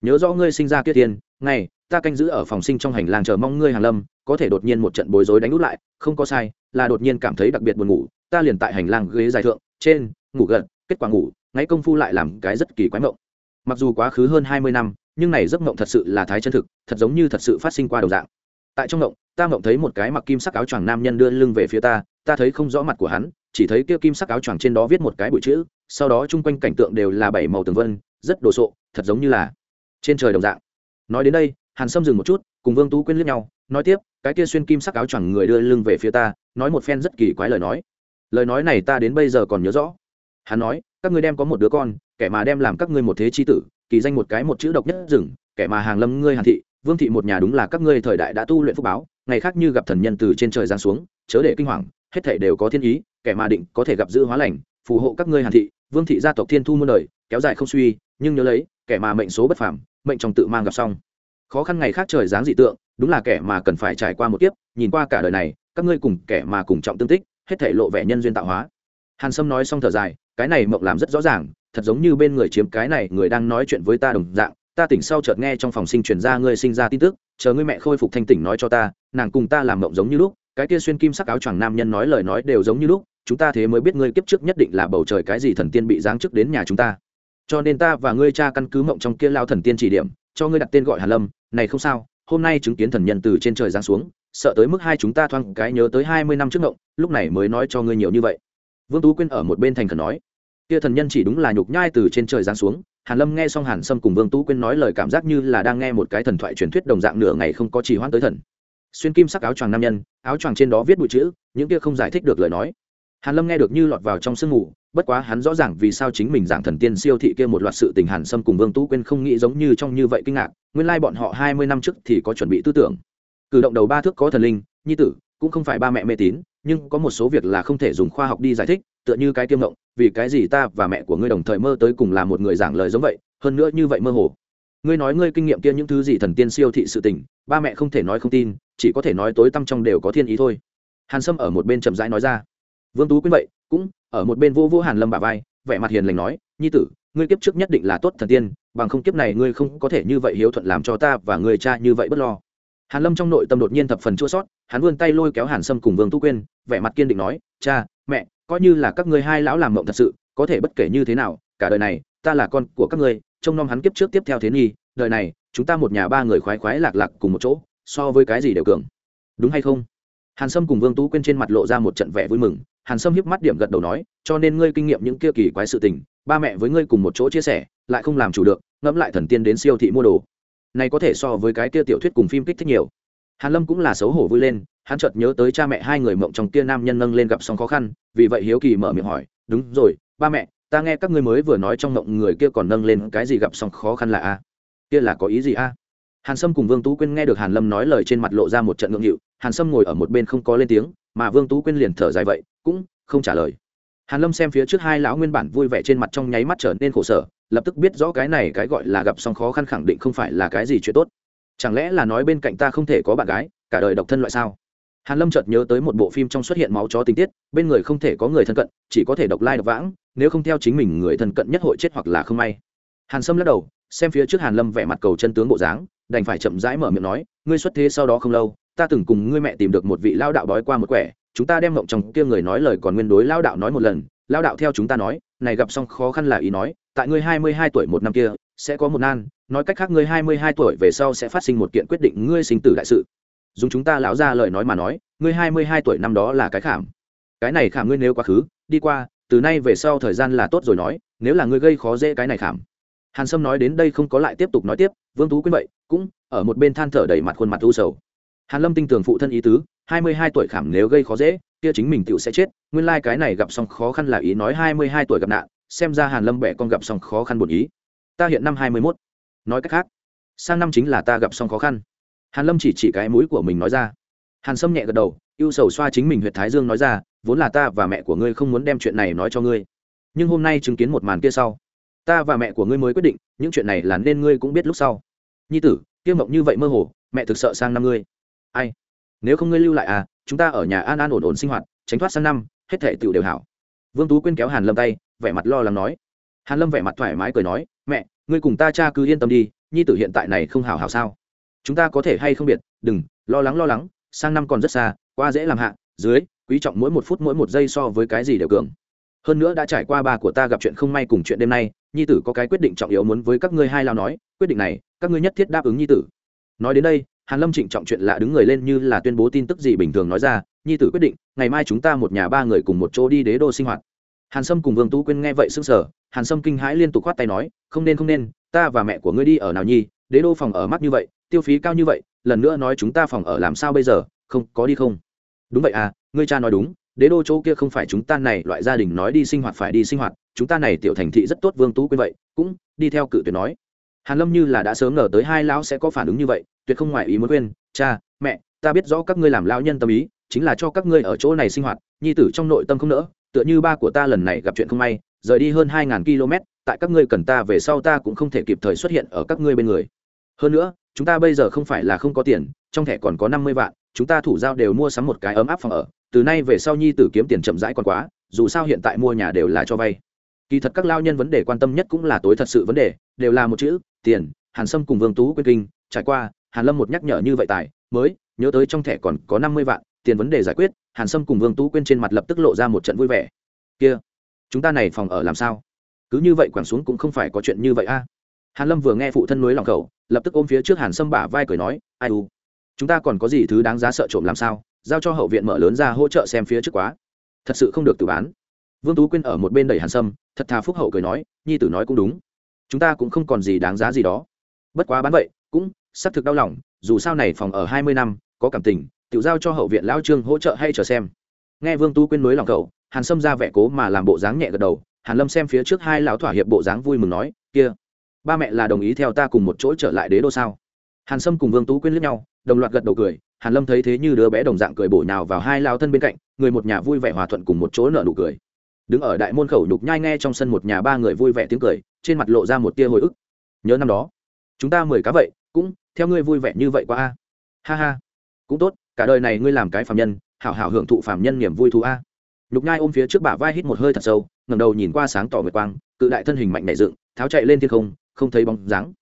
Nhớ rõ ngươi sinh ra kia tiền, ngày ta canh giữ ở phòng sinh trong hành lang chờ mong ngươi hàng lâm, có thể đột nhiên một trận bối rối đánh út lại, không có sai, là đột nhiên cảm thấy đặc biệt buồn ngủ, ta liền tại hành lang ghế dài thượng, trên, ngủ gật, kết quả ngủ ngay công phu lại làm cái rất kỳ quái mộng. Mặc dù quá khứ hơn hai mươi năm, nhưng này giấc mộng thật sự là thái chân thực, thật giống như thật sự phát sinh qua đầu dạng. Tại trong mộng, ta mộng thấy một cái mặc kim sắc áo choàng nam nhân đưa lưng về phía ta ta thấy không rõ mặt của hắn, chỉ thấy kia kim sắc áo choàng trên đó viết một cái bụi chữ, sau đó chung quanh cảnh tượng đều là bảy màu tường vân, rất đồ sộ, thật giống như là trên trời đồng dạng. Nói đến đây hàn sâm dừng một chút, cùng vương tú quyên liếc nhau, nói tiếp, cái kia xuyên kim sắc áo choàng người đưa lưng về phía ta, nói một phen rất kỳ quái lời nói. Lời nói này ta đến bây giờ còn nhớ rõ. Hắn nói, các ngươi đem có một đứa con, kẻ mà đem làm các ngươi một thế chi tử, kỳ danh một cái một chữ độc nhất rừng, kẻ mà hàng lâm ngươi hàn thị, vương thị một nhà đúng là các ngươi thời đại đã tu luyện phúc báo, ngày khác như gặp thần nhân từ trên trời giáng xuống, chớ để kinh hoàng, hết thể đều có thiên ý, kẻ mà định có thể gặp giữ hóa lành, phù hộ các ngươi hàn thị, vương thị gia tộc thiên thu muôn đời, kéo dài không suy, nhưng nhớ lấy, kẻ mà mệnh số bất phàm, mệnh trong tự mang gặp xong khó khăn ngày khác trời dáng dị tượng, đúng là kẻ mà cần phải trải qua một kiếp, nhìn qua cả đời này, các ngươi cùng kẻ mà cùng trọng tương tích, hết thể lộ vẻ nhân duyên tạo hóa. Hàn sâm nói xong thở dài, cái này mộng làm rất rõ ràng, thật giống như bên người chiếm cái này, người đang nói chuyện với ta đồng dạng, ta tỉnh sau chợt nghe trong phòng sinh truyền ra ngươi sinh ra tin tức, chờ ngươi mẹ khôi phục thanh tỉnh nói cho ta, nàng cùng ta làm mộng giống như lúc, cái kia xuyên kim sắc áo choàng nam nhân nói lời nói đều giống như lúc, chúng ta thế mới biết ngươi kiếp trước nhất định là bầu trời cái gì thần tiên bị giáng chức đến nhà chúng ta. Cho nên ta và ngươi cha căn cứ mộng trong kia lao thần tiên chỉ điểm cho ngươi đặt tên gọi hàn lâm, này không sao, hôm nay chứng kiến thần nhân từ trên trời giáng xuống, sợ tới mức hai chúng ta thoáng cái nhớ tới hai mươi năm trước ngộng, lúc này mới nói cho ngươi nhiều như vậy. Vương tú quyên ở một bên thành khẩn nói, kia thần nhân chỉ đúng là nhục nhai từ trên trời giáng xuống, hàn lâm nghe xong hàn sâm cùng vương tú quyên nói lời cảm giác như là đang nghe một cái thần thoại truyền thuyết đồng dạng nửa ngày không có trì hoãn tới thần. Xuyên kim sắc áo choàng nam nhân, áo choàng trên đó viết bụi chữ, những kia không giải thích được lời nói hàn lâm nghe được như lọt vào trong sương mù bất quá hắn rõ ràng vì sao chính mình giảng thần tiên siêu thị kia một loạt sự tình hàn sâm cùng vương tú quyên không nghĩ giống như trong như vậy kinh ngạc, nguyên lai bọn họ hai mươi năm trước thì có chuẩn bị tư tưởng. Cử động đầu ba thước có thần linh, nhi tử, cũng không phải ba mẹ mê tín, nhưng có một số việc là không thể dùng khoa học đi giải thích, tựa như cái kiêm ngộng, vì cái gì ta và mẹ của ngươi đồng thời mơ tới cùng là một người giảng lời giống vậy, hơn nữa như vậy mơ hồ. Ngươi nói ngươi kinh nghiệm kia những thứ gì thần tiên siêu thị sự tình, ba mẹ không thể nói không tin, chỉ có thể nói tối tăm trong đều có thiên ý thôi. Hàn sâm ở một bên chậm rãi nói ra vương tú quyên vậy, cũng ở một bên vô vô hàn lâm bà vai, vẻ mặt hiền lành nói, nhi tử, ngươi kiếp trước nhất định là tốt thần tiên, bằng không kiếp này ngươi không có thể như vậy hiếu thuận làm cho ta và người cha như vậy bất lo. Hàn lâm trong nội tâm đột nhiên thập phần chua sót, hắn vươn tay lôi kéo hàn sâm cùng vương tú quyên, vẻ mặt kiên định nói, cha, mẹ, coi như là các ngươi hai lão làm mộng thật sự, có thể bất kể như thế nào, cả đời này, ta là con của các ngươi, trông nom hắn kiếp trước tiếp theo thế nghi đời này, chúng ta một nhà ba người khoái khoái lạc lạc cùng một chỗ, so với cái gì đều cường. Đúng hay không? Hàn sâm cùng vương tú quyên trên mặt lộ ra một trận vẻ vui mừng hàn sâm hiếp mắt điểm gật đầu nói, cho nên ngươi kinh nghiệm những kia kỳ quái sự tình, ba mẹ với ngươi cùng một chỗ chia sẻ, lại không làm chủ được, ngẫm lại thần tiên đến siêu thị mua đồ. Này có thể so với cái kia tiểu thuyết cùng phim kích thích nhiều. Hàn lâm cũng là xấu hổ vui lên, hắn chợt nhớ tới cha mẹ hai người mộng trong kia nam nhân nâng lên gặp xong khó khăn, vì vậy hiếu kỳ mở miệng hỏi, đúng rồi, ba mẹ, ta nghe các ngươi mới vừa nói trong mộng người kia còn nâng lên cái gì gặp xong khó khăn là a? Kia là có ý gì a? Hàn sâm cùng vương tú quyên nghe được hàn lâm nói lời trên mặt lộ ra một trận ngượng nghịu, hàn sâm ngồi ở một bên không có lên tiếng mà vương tú quyên liền thở dài vậy, cũng không trả lời. Hàn lâm xem phía trước hai lão nguyên bản vui vẻ trên mặt trong nháy mắt trở nên khổ sở, lập tức biết rõ cái này cái gọi là gặp xong khó khăn khẳng định không phải là cái gì chuyện tốt. Chẳng lẽ là nói bên cạnh ta không thể có bạn gái, cả đời độc thân loại sao? Hàn lâm chợt nhớ tới một bộ phim trong xuất hiện máu chó tình tiết, bên người không thể có người thân cận, chỉ có thể độc lai độc vãng, nếu không theo chính mình người thân cận nhất hội chết hoặc là không may. Hàn sâm lắc đầu, xem phía trước hàn lâm vẻ mặt cầu chân tướng bộ dáng, đành phải chậm rãi mở miệng nói, ngươi xuất thế sau đó không lâu ta từng cùng ngươi mẹ tìm được một vị lao đạo đói qua một quẻ, chúng ta đem mộng trong kia người nói lời còn nguyên đối lao đạo nói một lần, lao đạo theo chúng ta nói, này gặp xong khó khăn là ý nói, tại ngươi hai mươi hai tuổi một năm kia, sẽ có một nan, nói cách khác ngươi hai mươi hai tuổi về sau sẽ phát sinh một kiện quyết định ngươi sinh tử đại sự. Dùng chúng ta lão ra lời nói mà nói, ngươi hai mươi hai tuổi năm đó là cái khảm. Cái này khảm ngươi nếu quá khứ, đi qua, từ nay về sau thời gian là tốt rồi nói, nếu là ngươi gây khó dễ cái này khảm. Hàn sâm nói đến đây không có lại tiếp tục nói tiếp, vương tú quyên vậy, cũng ở một bên than thở đầy mặt khuôn mặt u sầu hàn lâm tinh tường phụ thân ý tứ, hai mươi hai tuổi khảm nếu gây khó dễ, kia chính mình tựu sẽ chết. Nguyên lai cái này gặp xong khó khăn là ý nói hai mươi hai tuổi gặp nạn, xem ra hàn lâm bẻ con gặp xong khó khăn buồn ý. Ta hiện năm hai mươi 21. nói cách khác, sang năm chính là ta gặp xong khó khăn. Hàn lâm chỉ chỉ cái mũi của mình nói ra. Hàn sâm nhẹ gật đầu, ưu sầu xoa chính mình huyệt thái dương nói ra, vốn là ta và mẹ của ngươi không muốn đem chuyện này nói cho ngươi. Nhưng hôm nay chứng kiến một màn kia sau, ta và mẹ của ngươi mới quyết định, những chuyện này là nên ngươi cũng biết lúc sau. Nhi tử, kia mộng như vậy mơ hồ, mẹ thực sợ sang năm ngươi ai? Nếu không ngươi lưu lại à chúng ta ở nhà an an ổn ổn sinh hoạt, tránh thoát sang năm, hết thể tựu đều hảo. Vương tú quyên kéo hàn lâm tay, vẻ mặt lo lắng nói. Hàn lâm vẻ mặt thoải mái cười nói, mẹ, ngươi cùng ta cha cứ yên tâm đi, nhi tử hiện tại này không hảo hảo sao? Chúng ta có thể hay không biệt, đừng, lo lắng lo lắng, sang năm còn rất xa, qua dễ làm hạ, dưới, quý trọng mỗi một phút mỗi một giây so với cái gì đều cường. Hơn nữa đã trải qua ba của ta gặp chuyện không may cùng chuyện đêm nay, nhi tử có cái quyết định trọng yếu muốn với các ngươi hai lao nói, quyết định này, các ngươi nhất thiết đáp ứng nhi tử nói đến đây, hàn lâm trịnh trọng chuyện lạ đứng người lên như là tuyên bố tin tức gì bình thường nói ra, nhi tử quyết định, ngày mai chúng ta một nhà ba người cùng một chỗ đi đế đô sinh hoạt. Hàn sâm cùng vương tú quyên nghe vậy sững sờ, hàn sâm kinh hãi liên tục khoát tay nói, không nên không nên, ta và mẹ của ngươi đi ở nào nhi? Đế đô phòng ở mắc như vậy, tiêu phí cao như vậy, lần nữa nói chúng ta phòng ở làm sao bây giờ, không, có đi không? Đúng vậy à ngươi cha nói đúng, đế đô chỗ kia không phải chúng ta này, loại gia đình nói đi sinh hoạt phải đi sinh hoạt, chúng ta này tiểu thành thị rất tốt vương tú quyên vậy, cũng đi theo cự tuyệt nói hàn lâm như là đã sớm ngờ tới hai lão sẽ có phản ứng như vậy, tuyệt không ngoài ý muốn quên, cha, mẹ, ta biết rõ các ngươi làm lão nhân tâm ý, chính là cho các ngươi ở chỗ này sinh hoạt, nhi tử trong nội tâm không nỡ, tựa như ba của ta lần này gặp chuyện không may, rời đi hơn hai ngàn km, tại các ngươi cần ta về sau ta cũng không thể kịp thời xuất hiện ở các ngươi bên người. Hơn nữa, chúng ta bây giờ không phải là không có tiền, trong thẻ còn có năm mươi vạn, chúng ta thủ giao đều mua sắm một cái ấm áp phòng ở, từ nay về sau nhi tử kiếm tiền chậm rãi còn quá, dù sao hiện tại mua nhà đều là cho vay kỳ thật các lao nhân vấn đề quan tâm nhất cũng là tối thật sự vấn đề, đều là một chữ, tiền. Hàn sâm cùng vương tú quyết kinh, trải qua, hàn lâm một nhắc nhở như vậy tài, mới nhớ tới trong thẻ còn có năm mươi vạn, tiền vấn đề giải quyết, hàn sâm cùng vương tú quên trên mặt lập tức lộ ra một trận vui vẻ. Kia, chúng ta này phòng ở làm sao? Cứ như vậy quẳng xuống cũng không phải có chuyện như vậy a. Hàn lâm vừa nghe phụ thân núi lòng khẩu, lập tức ôm phía trước hàn sâm bả vai cười nói, ai u, chúng ta còn có gì thứ đáng giá sợ trộm làm sao? Giao cho hậu viện mở lớn ra hỗ trợ xem phía trước quá. Thật sự không được từ bán vương tú quyên ở một bên đẩy hàn sâm, thật thà phúc hậu cười nói, nhi tử nói cũng đúng. Chúng ta cũng không còn gì đáng giá gì đó. Bất quá bán vậy, cũng xác thực đau lòng, dù sao này phòng ở hai mươi năm, có cảm tình tự giao cho hậu viện lão trương hỗ trợ hay chờ xem. Nghe vương tú quyên nối lòng cậu, hàn sâm ra vẻ cố mà làm bộ dáng nhẹ gật đầu, hàn lâm xem phía trước hai lão thỏa hiệp bộ dáng vui mừng nói, kia, ba mẹ là đồng ý theo ta cùng một chỗ trở lại đế đô sao? Hàn sâm cùng vương tú quyên lướt nhau, đồng loạt gật đầu cười, hàn lâm thấy thế như đứa bé đồng dạng cười bổ nhào vào hai lao thân bên cạnh, người một nhà vui vẻ hòa thuận cùng một chỗ nở nụ cười đứng ở đại môn khẩu nhục nhai nghe trong sân một nhà ba người vui vẻ tiếng cười trên mặt lộ ra một tia hồi ức. Nhớ năm đó chúng ta mười cá vậy cũng theo ngươi vui vẻ như vậy quá a. Ha ha cũng tốt cả đời này ngươi làm cái phạm nhân hảo hảo hưởng thụ phạm nhân niềm vui thú a. Nhục nhai ôm phía trước bả vai hít một hơi thật sâu ngẩng đầu nhìn qua sáng tỏ nguyệt quang cự đại thân hình mạnh nảy dựng tháo chạy lên thiên không không thấy bóng dáng.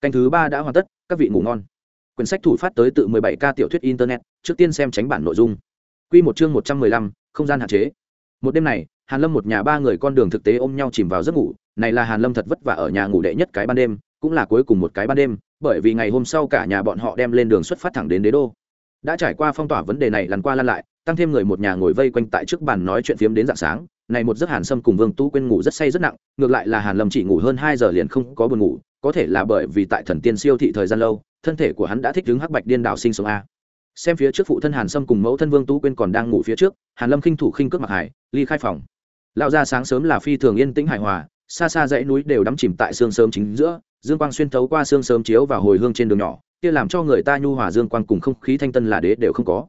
Canh thứ ba đã hoàn tất các vị ngủ ngon. Quyển sách thủ phát tới tự 17 k tiểu thuyết internet trước tiên xem tránh bản nội dung. Quy một chương 115, không gian hạn chế. Một đêm này hàn lâm một nhà ba người con đường thực tế ôm nhau chìm vào giấc ngủ, này là hàn lâm thật vất vả ở nhà ngủ đệ nhất cái ban đêm, cũng là cuối cùng một cái ban đêm, bởi vì ngày hôm sau cả nhà bọn họ đem lên đường xuất phát thẳng đến đế đô. Đã trải qua phong tỏa vấn đề này lần qua lăn lại, tăng thêm người một nhà ngồi vây quanh tại trước bàn nói chuyện phiếm đến dạng sáng, này một giấc hàn sâm cùng vương tú quên ngủ rất say rất nặng, ngược lại là hàn lâm chỉ ngủ hơn hai giờ liền không có buồn ngủ, có thể là bởi vì tại thần tiên siêu thị thời gian lâu, thân thể của hắn đã thích đứng hắc bạch điên đảo sinh sống a. Xem phía trước phụ thân hàn sâm cùng mẫu thân vương tú quên còn đang ngủ phía trước, hàn lâm khinh thủ khinh cước mặc hải ly khai phòng lão gia sáng sớm là phi thường yên tĩnh hài hòa, xa xa dãy núi đều đắm chìm tại sương sớm chính giữa, dương quang xuyên thấu qua sương sớm chiếu vào hồi hương trên đường nhỏ, kia làm cho người ta nhu hòa dương quang cùng không khí thanh tân là đế đều không có.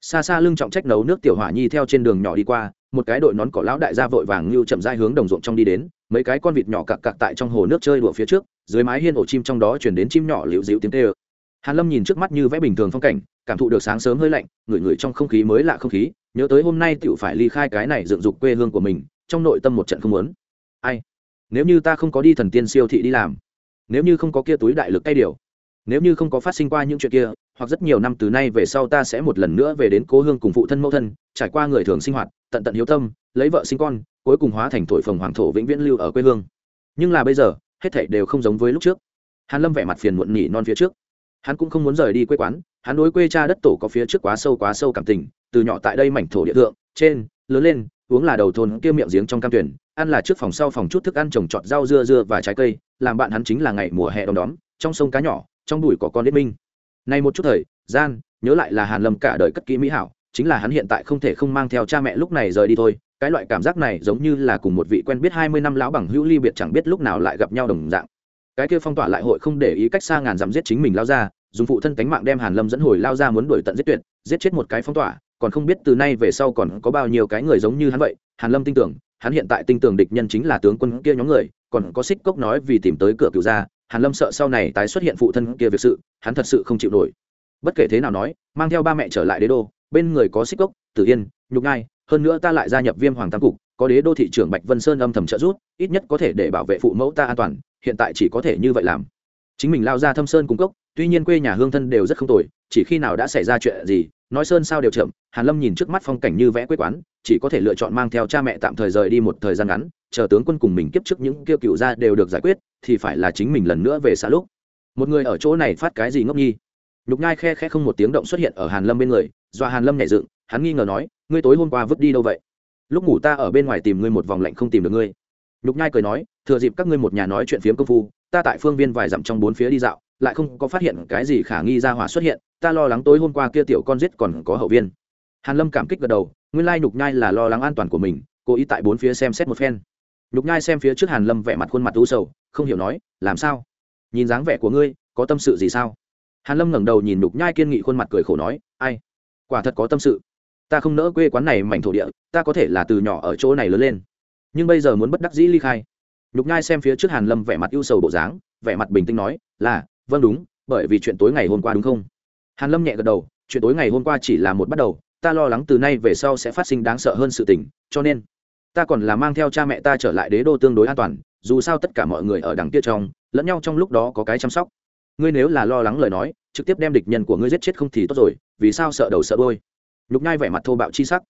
Xa xa lưng trọng trách nấu nước tiểu hỏa nhi theo trên đường nhỏ đi qua, một cái đội nón cỏ lão đại gia vội vàng như chậm rãi hướng đồng ruộng trong đi đến, mấy cái con vịt nhỏ cặc cặc tại trong hồ nước chơi đùa phía trước, dưới mái hiên ổ chim trong đó chuyển đến chim nhỏ liễu dịu tiếng tê ơ. Hàn lâm nhìn trước mắt như vẽ bình thường phong cảnh, cảm thụ được sáng sớm hơi lạnh ngửi ngửi trong không khí mới lạ không khí nhớ tới hôm nay tựu phải ly khai cái này dựng dục quê hương của mình, trong nội tâm một trận không muốn. Ai? Nếu như ta không có đi thần tiên siêu thị đi làm, nếu như không có kia túi đại lực tay điều, nếu như không có phát sinh qua những chuyện kia, hoặc rất nhiều năm từ nay về sau ta sẽ một lần nữa về đến cố hương cùng phụ thân mẫu thân, trải qua người thường sinh hoạt, tận tận hiếu tâm, lấy vợ sinh con, cuối cùng hóa thành thổi phồng hoàng thổ vĩnh viễn lưu ở quê hương. Nhưng là bây giờ, hết thảy đều không giống với lúc trước. Hàn lâm vẻ mặt phiền muộn nhỉ non phía trước hắn cũng không muốn rời đi quê quán, hắn đối quê cha đất tổ có phía trước quá sâu quá sâu cảm tình, từ nhỏ tại đây mảnh thổ địa thượng, trên, lớn lên, uống là đầu thôn kia miệng giếng trong cam tuyển ăn là trước phòng sau phòng chút thức ăn trồng trọt rau dưa dưa và trái cây, làm bạn hắn chính là ngày mùa hè đom đóm, trong sông cá nhỏ, trong bụi có con đế minh. Nay một chút thời, gian, nhớ lại là hàn lâm cả đời cất kỹ mỹ hảo, chính là hắn hiện tại không thể không mang theo cha mẹ lúc này rời đi thôi, cái loại cảm giác này giống như là cùng một vị quen biết hai mươi năm lão bằng hữu ly biệt chẳng biết lúc nào lại gặp nhau đồng dạng. Cái kia phong tỏa lại hội không để ý cách xa ngàn dặm giết chính mình lao ra dùng phụ thân cánh mạng đem hàn lâm dẫn hồi lao ra muốn đuổi tận giết tuyệt, giết chết một cái phong tỏa, còn không biết từ nay về sau còn có bao nhiêu cái người giống như hắn vậy. Hàn lâm tin tưởng, hắn hiện tại tin tưởng địch nhân chính là tướng quân kia nhóm người, còn có xích cốc nói vì tìm tới cửa cựu gia, hàn lâm sợ sau này tái xuất hiện phụ thân kia việc sự, hắn thật sự không chịu nổi. Bất kể thế nào nói, mang theo ba mẹ trở lại đế đô, bên người có xích cốc, tử yên, nhục ngai hơn nữa ta lại gia nhập viêm hoàng tam cục, có đế đô thị trưởng bạch vân sơn âm thầm trợ giúp, ít nhất có thể để bảo vệ phụ mẫu ta an toàn, hiện tại chỉ có thể như vậy làm. Chính mình lao ra thâm sơn cung cốc tuy nhiên quê nhà hương thân đều rất không tồi, chỉ khi nào đã xảy ra chuyện gì, nói sơn sao đều chậm, hàn lâm nhìn trước mắt phong cảnh như vẽ quế quán, chỉ có thể lựa chọn mang theo cha mẹ tạm thời rời đi một thời gian ngắn, chờ tướng quân cùng mình kiếp trước những kêu cựu ra đều được giải quyết, thì phải là chính mình lần nữa về xã lúc. Một người ở chỗ này phát cái gì ngốc nhi nhục nhai khe khe không một tiếng động xuất hiện ở hàn lâm bên người, do hàn lâm nhảy dựng, hắn nghi ngờ nói, ngươi tối hôm qua vứt đi đâu vậy? Lúc ngủ ta ở bên ngoài tìm ngươi một vòng lạnh không tìm được ngươi. Nhục nhai cười nói, thừa dịp các ngươi một nhà nói chuyện phiếm công phu, ta tại phương viên vài dặm trong bốn phía đi dạo lại không có phát hiện cái gì khả nghi ra hỏa xuất hiện, ta lo lắng tối hôm qua kia tiểu con giết còn có hậu viên. Hàn lâm cảm kích gật đầu, nguyên lai nhục nhai là lo lắng an toàn của mình, cố ý tại bốn phía xem xét một phen. Nhục nhai xem phía trước hàn lâm vẻ mặt khuôn mặt u sầu, không hiểu nói, làm sao? Nhìn dáng vẻ của ngươi, có tâm sự gì sao? Hàn lâm ngẩng đầu nhìn nhục nhai kiên nghị khuôn mặt cười khổ nói, ai? Quả thật có tâm sự. Ta không nỡ quê quán này mảnh thổ địa, ta có thể là từ nhỏ ở chỗ này lớn lên. Nhưng bây giờ muốn bất đắc dĩ ly khai. Nhục nhai xem phía trước hàn lâm vẻ mặt ưu sầu bộ dáng, vẻ mặt bình tĩnh nói, là vâng đúng, bởi vì chuyện tối ngày hôm qua đúng không? Hàn lâm nhẹ gật đầu, chuyện tối ngày hôm qua chỉ là một bắt đầu, ta lo lắng từ nay về sau sẽ phát sinh đáng sợ hơn sự tình, cho nên, ta còn là mang theo cha mẹ ta trở lại đế đô tương đối an toàn, dù sao tất cả mọi người ở đằng kia trong, lẫn nhau trong lúc đó có cái chăm sóc. Ngươi nếu là lo lắng lời nói, trực tiếp đem địch nhân của ngươi giết chết không thì tốt rồi, vì sao sợ đầu sợ đôi nhục nhai vẻ mặt thô bạo chi sắc.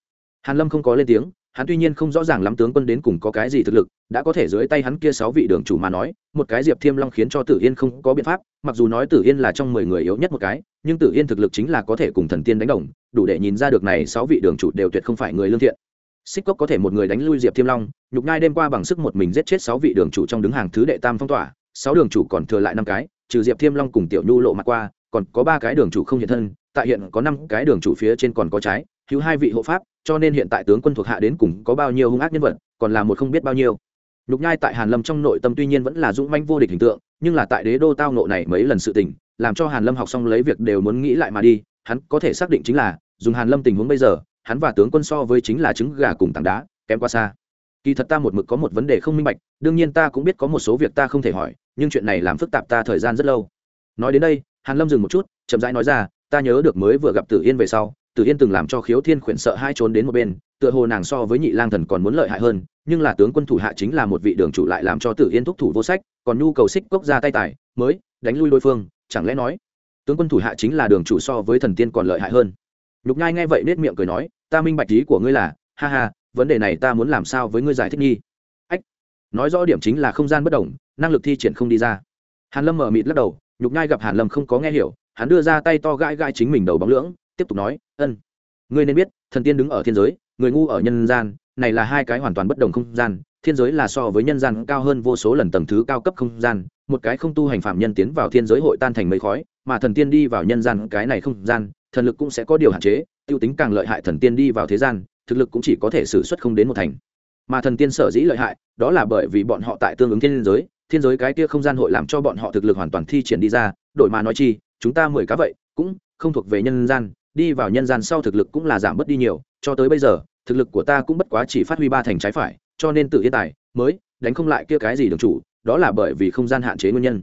Hàn lâm không có lên tiếng hắn tuy nhiên không rõ ràng lắm tướng quân đến cùng có cái gì thực lực, đã có thể dưới tay hắn kia sáu vị đường chủ mà nói, một cái diệp thiêm long khiến cho tử yên không có biện pháp, mặc dù nói tử yên là trong mười người yếu nhất một cái, nhưng tử yên thực lực chính là có thể cùng thần tiên đánh đồng, đủ để nhìn ra được này sáu vị đường chủ đều tuyệt không phải người lương thiện. Xích cốc có thể một người đánh lui diệp thiêm long, nhục nhai đêm qua bằng sức một mình giết chết sáu vị đường chủ trong đứng hàng thứ đệ tam phong tỏa, sáu đường chủ còn thừa lại năm cái, trừ diệp thiêm long cùng tiểu nhu lộ mặt qua, còn có ba cái đường chủ không hiện thân, tại hiện có năm cái đường chủ phía trên còn có trái hữu hai vị hộ pháp, cho nên hiện tại tướng quân thuộc hạ đến cùng có bao nhiêu hung ác nhân vật, còn là một không biết bao nhiêu. Nhục nhai tại hàn lâm trong nội tâm tuy nhiên vẫn là dũng manh vô địch hình tượng, nhưng là tại đế đô tao nộ này mấy lần sự tình, làm cho hàn lâm học xong lấy việc đều muốn nghĩ lại mà đi, hắn có thể xác định chính là, dùng hàn lâm tình huống bây giờ, hắn và tướng quân so với chính là trứng gà cùng tảng đá, kém quá xa. Kỳ thật ta một mực có một vấn đề không minh bạch, đương nhiên ta cũng biết có một số việc ta không thể hỏi, nhưng chuyện này làm phức tạp ta thời gian rất lâu. Nói đến đây, hàn lâm dừng một chút, chậm rãi nói ra, ta nhớ được mới vừa gặp tử yên về sau tử yên từng làm cho khiếu thiên khuyển sợ hai trốn đến một bên tựa hồ nàng so với nhị lang thần còn muốn lợi hại hơn nhưng là tướng quân thủ hạ chính là một vị đường chủ lại làm cho tử yên thúc thủ vô sách còn nhu cầu xích cốc ra tay tài mới đánh lui đối phương chẳng lẽ nói tướng quân thủ hạ chính là đường chủ so với thần tiên còn lợi hại hơn? Lục nhai nghe vậy nết miệng cười nói ta minh bạch ý của ngươi là ha ha vấn đề này ta muốn làm sao với ngươi giải thích nghi? Ách nói rõ điểm chính là không gian bất động, năng lực thi triển không đi ra. Hàn lâm mở mịt lắc đầu Lục nhai gặp hàn lâm không có nghe hiểu hắn đưa ra tay to gãi gãi chính mình đầu bóng lưỡng tiếp tục nói, ân, ngươi nên biết, thần tiên đứng ở thiên giới, người ngu ở nhân gian, này là hai cái hoàn toàn bất đồng không gian, thiên giới là so với nhân gian cao hơn vô số lần tầng thứ cao cấp không gian, một cái không tu hành phạm nhân tiến vào thiên giới hội tan thành mây khói, mà thần tiên đi vào nhân gian cái này không gian, thần lực cũng sẽ có điều hạn chế, tiêu tính càng lợi hại thần tiên đi vào thế gian, thực lực cũng chỉ có thể xử suất không đến một thành. Mà thần tiên sở dĩ lợi hại, đó là bởi vì bọn họ tại tương ứng thiên giới thiên giới cái kia không gian hội làm cho bọn họ thực lực hoàn toàn thi triển đi ra, đổi mà nói chi, chúng ta mười cá vậy, cũng không thuộc về nhân gian đi vào nhân gian sau thực lực cũng là giảm bớt đi nhiều, cho tới bây giờ, thực lực của ta cũng bất quá chỉ phát huy ba thành trái phải, cho nên tự hiện tại mới đánh không lại kia cái gì đường chủ, đó là bởi vì không gian hạn chế nguyên nhân.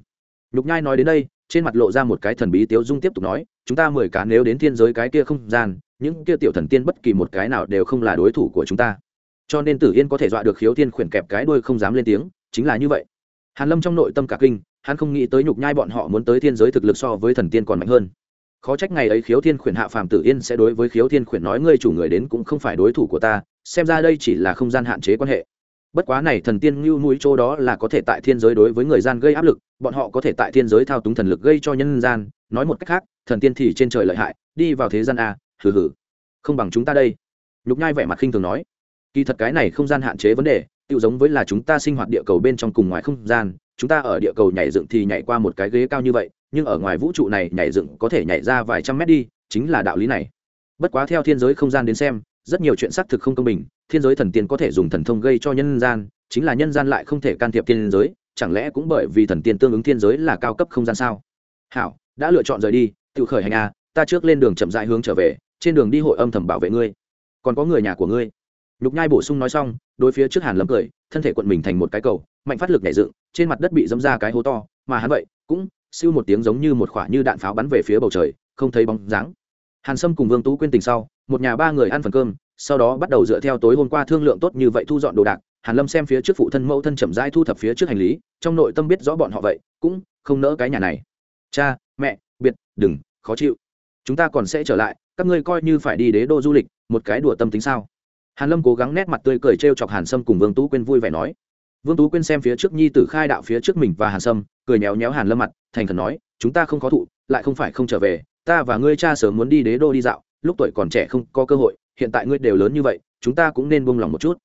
Nhục nhai nói đến đây, trên mặt lộ ra một cái thần bí tiếu dung tiếp tục nói, chúng ta mười cá nếu đến thiên giới cái kia không gian, những kia tiểu thần tiên bất kỳ một cái nào đều không là đối thủ của chúng ta. Cho nên tử yên có thể dọa được khiếu thiên khuyển kẹp cái đuôi không dám lên tiếng, chính là như vậy. Hàn lâm trong nội tâm cả kinh, hắn không nghĩ tới nhục nhai bọn họ muốn tới thiên giới thực lực so với thần tiên còn mạnh hơn khó trách ngày ấy khiếu thiên khuyển hạ phàm tử yên sẽ đối với khiếu thiên khuyển nói ngươi chủ người đến cũng không phải đối thủ của ta, xem ra đây chỉ là không gian hạn chế quan hệ. Bất quá này thần tiên Ngưu mũi chỗ đó là có thể tại thiên giới đối với người gian gây áp lực, bọn họ có thể tại thiên giới thao túng thần lực gây cho nhân gian. Nói một cách khác, thần tiên thì trên trời lợi hại, đi vào thế gian a, hừ hừ. Không bằng chúng ta đây. Nhục nhai vẻ mặt khinh thường nói. Kỳ thật cái này không gian hạn chế vấn đề tự giống với là chúng ta sinh hoạt địa cầu bên trong cùng ngoài không gian, chúng ta ở địa cầu nhảy dựng thì nhảy qua một cái ghế cao như vậy nhưng ở ngoài vũ trụ này nhảy dựng có thể nhảy ra vài trăm mét đi, chính là đạo lý này. Bất quá theo thiên giới không gian đến xem, rất nhiều chuyện xác thực không công bình, thiên giới thần tiên có thể dùng thần thông gây cho nhân gian, chính là nhân gian lại không thể can thiệp thiên giới, chẳng lẽ cũng bởi vì thần tiên tương ứng thiên giới là cao cấp không gian sao? Hảo, đã lựa chọn rời đi, tự khởi hành a ta trước lên đường chậm rãi hướng trở về, trên đường đi hội âm thầm bảo vệ ngươi. Còn có người nhà của ngươi. Nhục nhai bổ sung nói xong, đối phía trước hàn lâm cười, thân thể quận mình thành một cái cầu, mạnh phát lực nhảy dựng, trên mặt đất bị dẫm ra cái hố to, mà hắn vậy, cũng siêu một tiếng giống như một quả như đạn pháo bắn về phía bầu trời, không thấy bóng dáng. Hàn sâm cùng vương tú quên tình sau, một nhà ba người ăn phần cơm, sau đó bắt đầu dựa theo tối hôm qua thương lượng tốt như vậy thu dọn đồ đạc. Hàn lâm xem phía trước phụ thân mẫu thân chậm rãi thu thập phía trước hành lý, trong nội tâm biết rõ bọn họ vậy, cũng không nỡ cái nhà này. Cha, mẹ, biệt, đừng, khó chịu. Chúng ta còn sẽ trở lại, các ngươi coi như phải đi đế đô du lịch, một cái đùa tâm tính sao? Hàn lâm cố gắng nét mặt tươi cười trêu chọc hàn sâm cùng vương tú quyên vui vẻ nói vương tú quyên xem phía trước nhi tử khai đạo phía trước mình và hàn sâm, cười nhéo nhéo hàn lâm mặt, thành khẩn nói, chúng ta không khó thụ, lại không phải không trở về, ta và ngươi cha sớm muốn đi đế đô đi dạo, lúc tuổi còn trẻ không có cơ hội, hiện tại ngươi đều lớn như vậy, chúng ta cũng nên buông lòng một chút.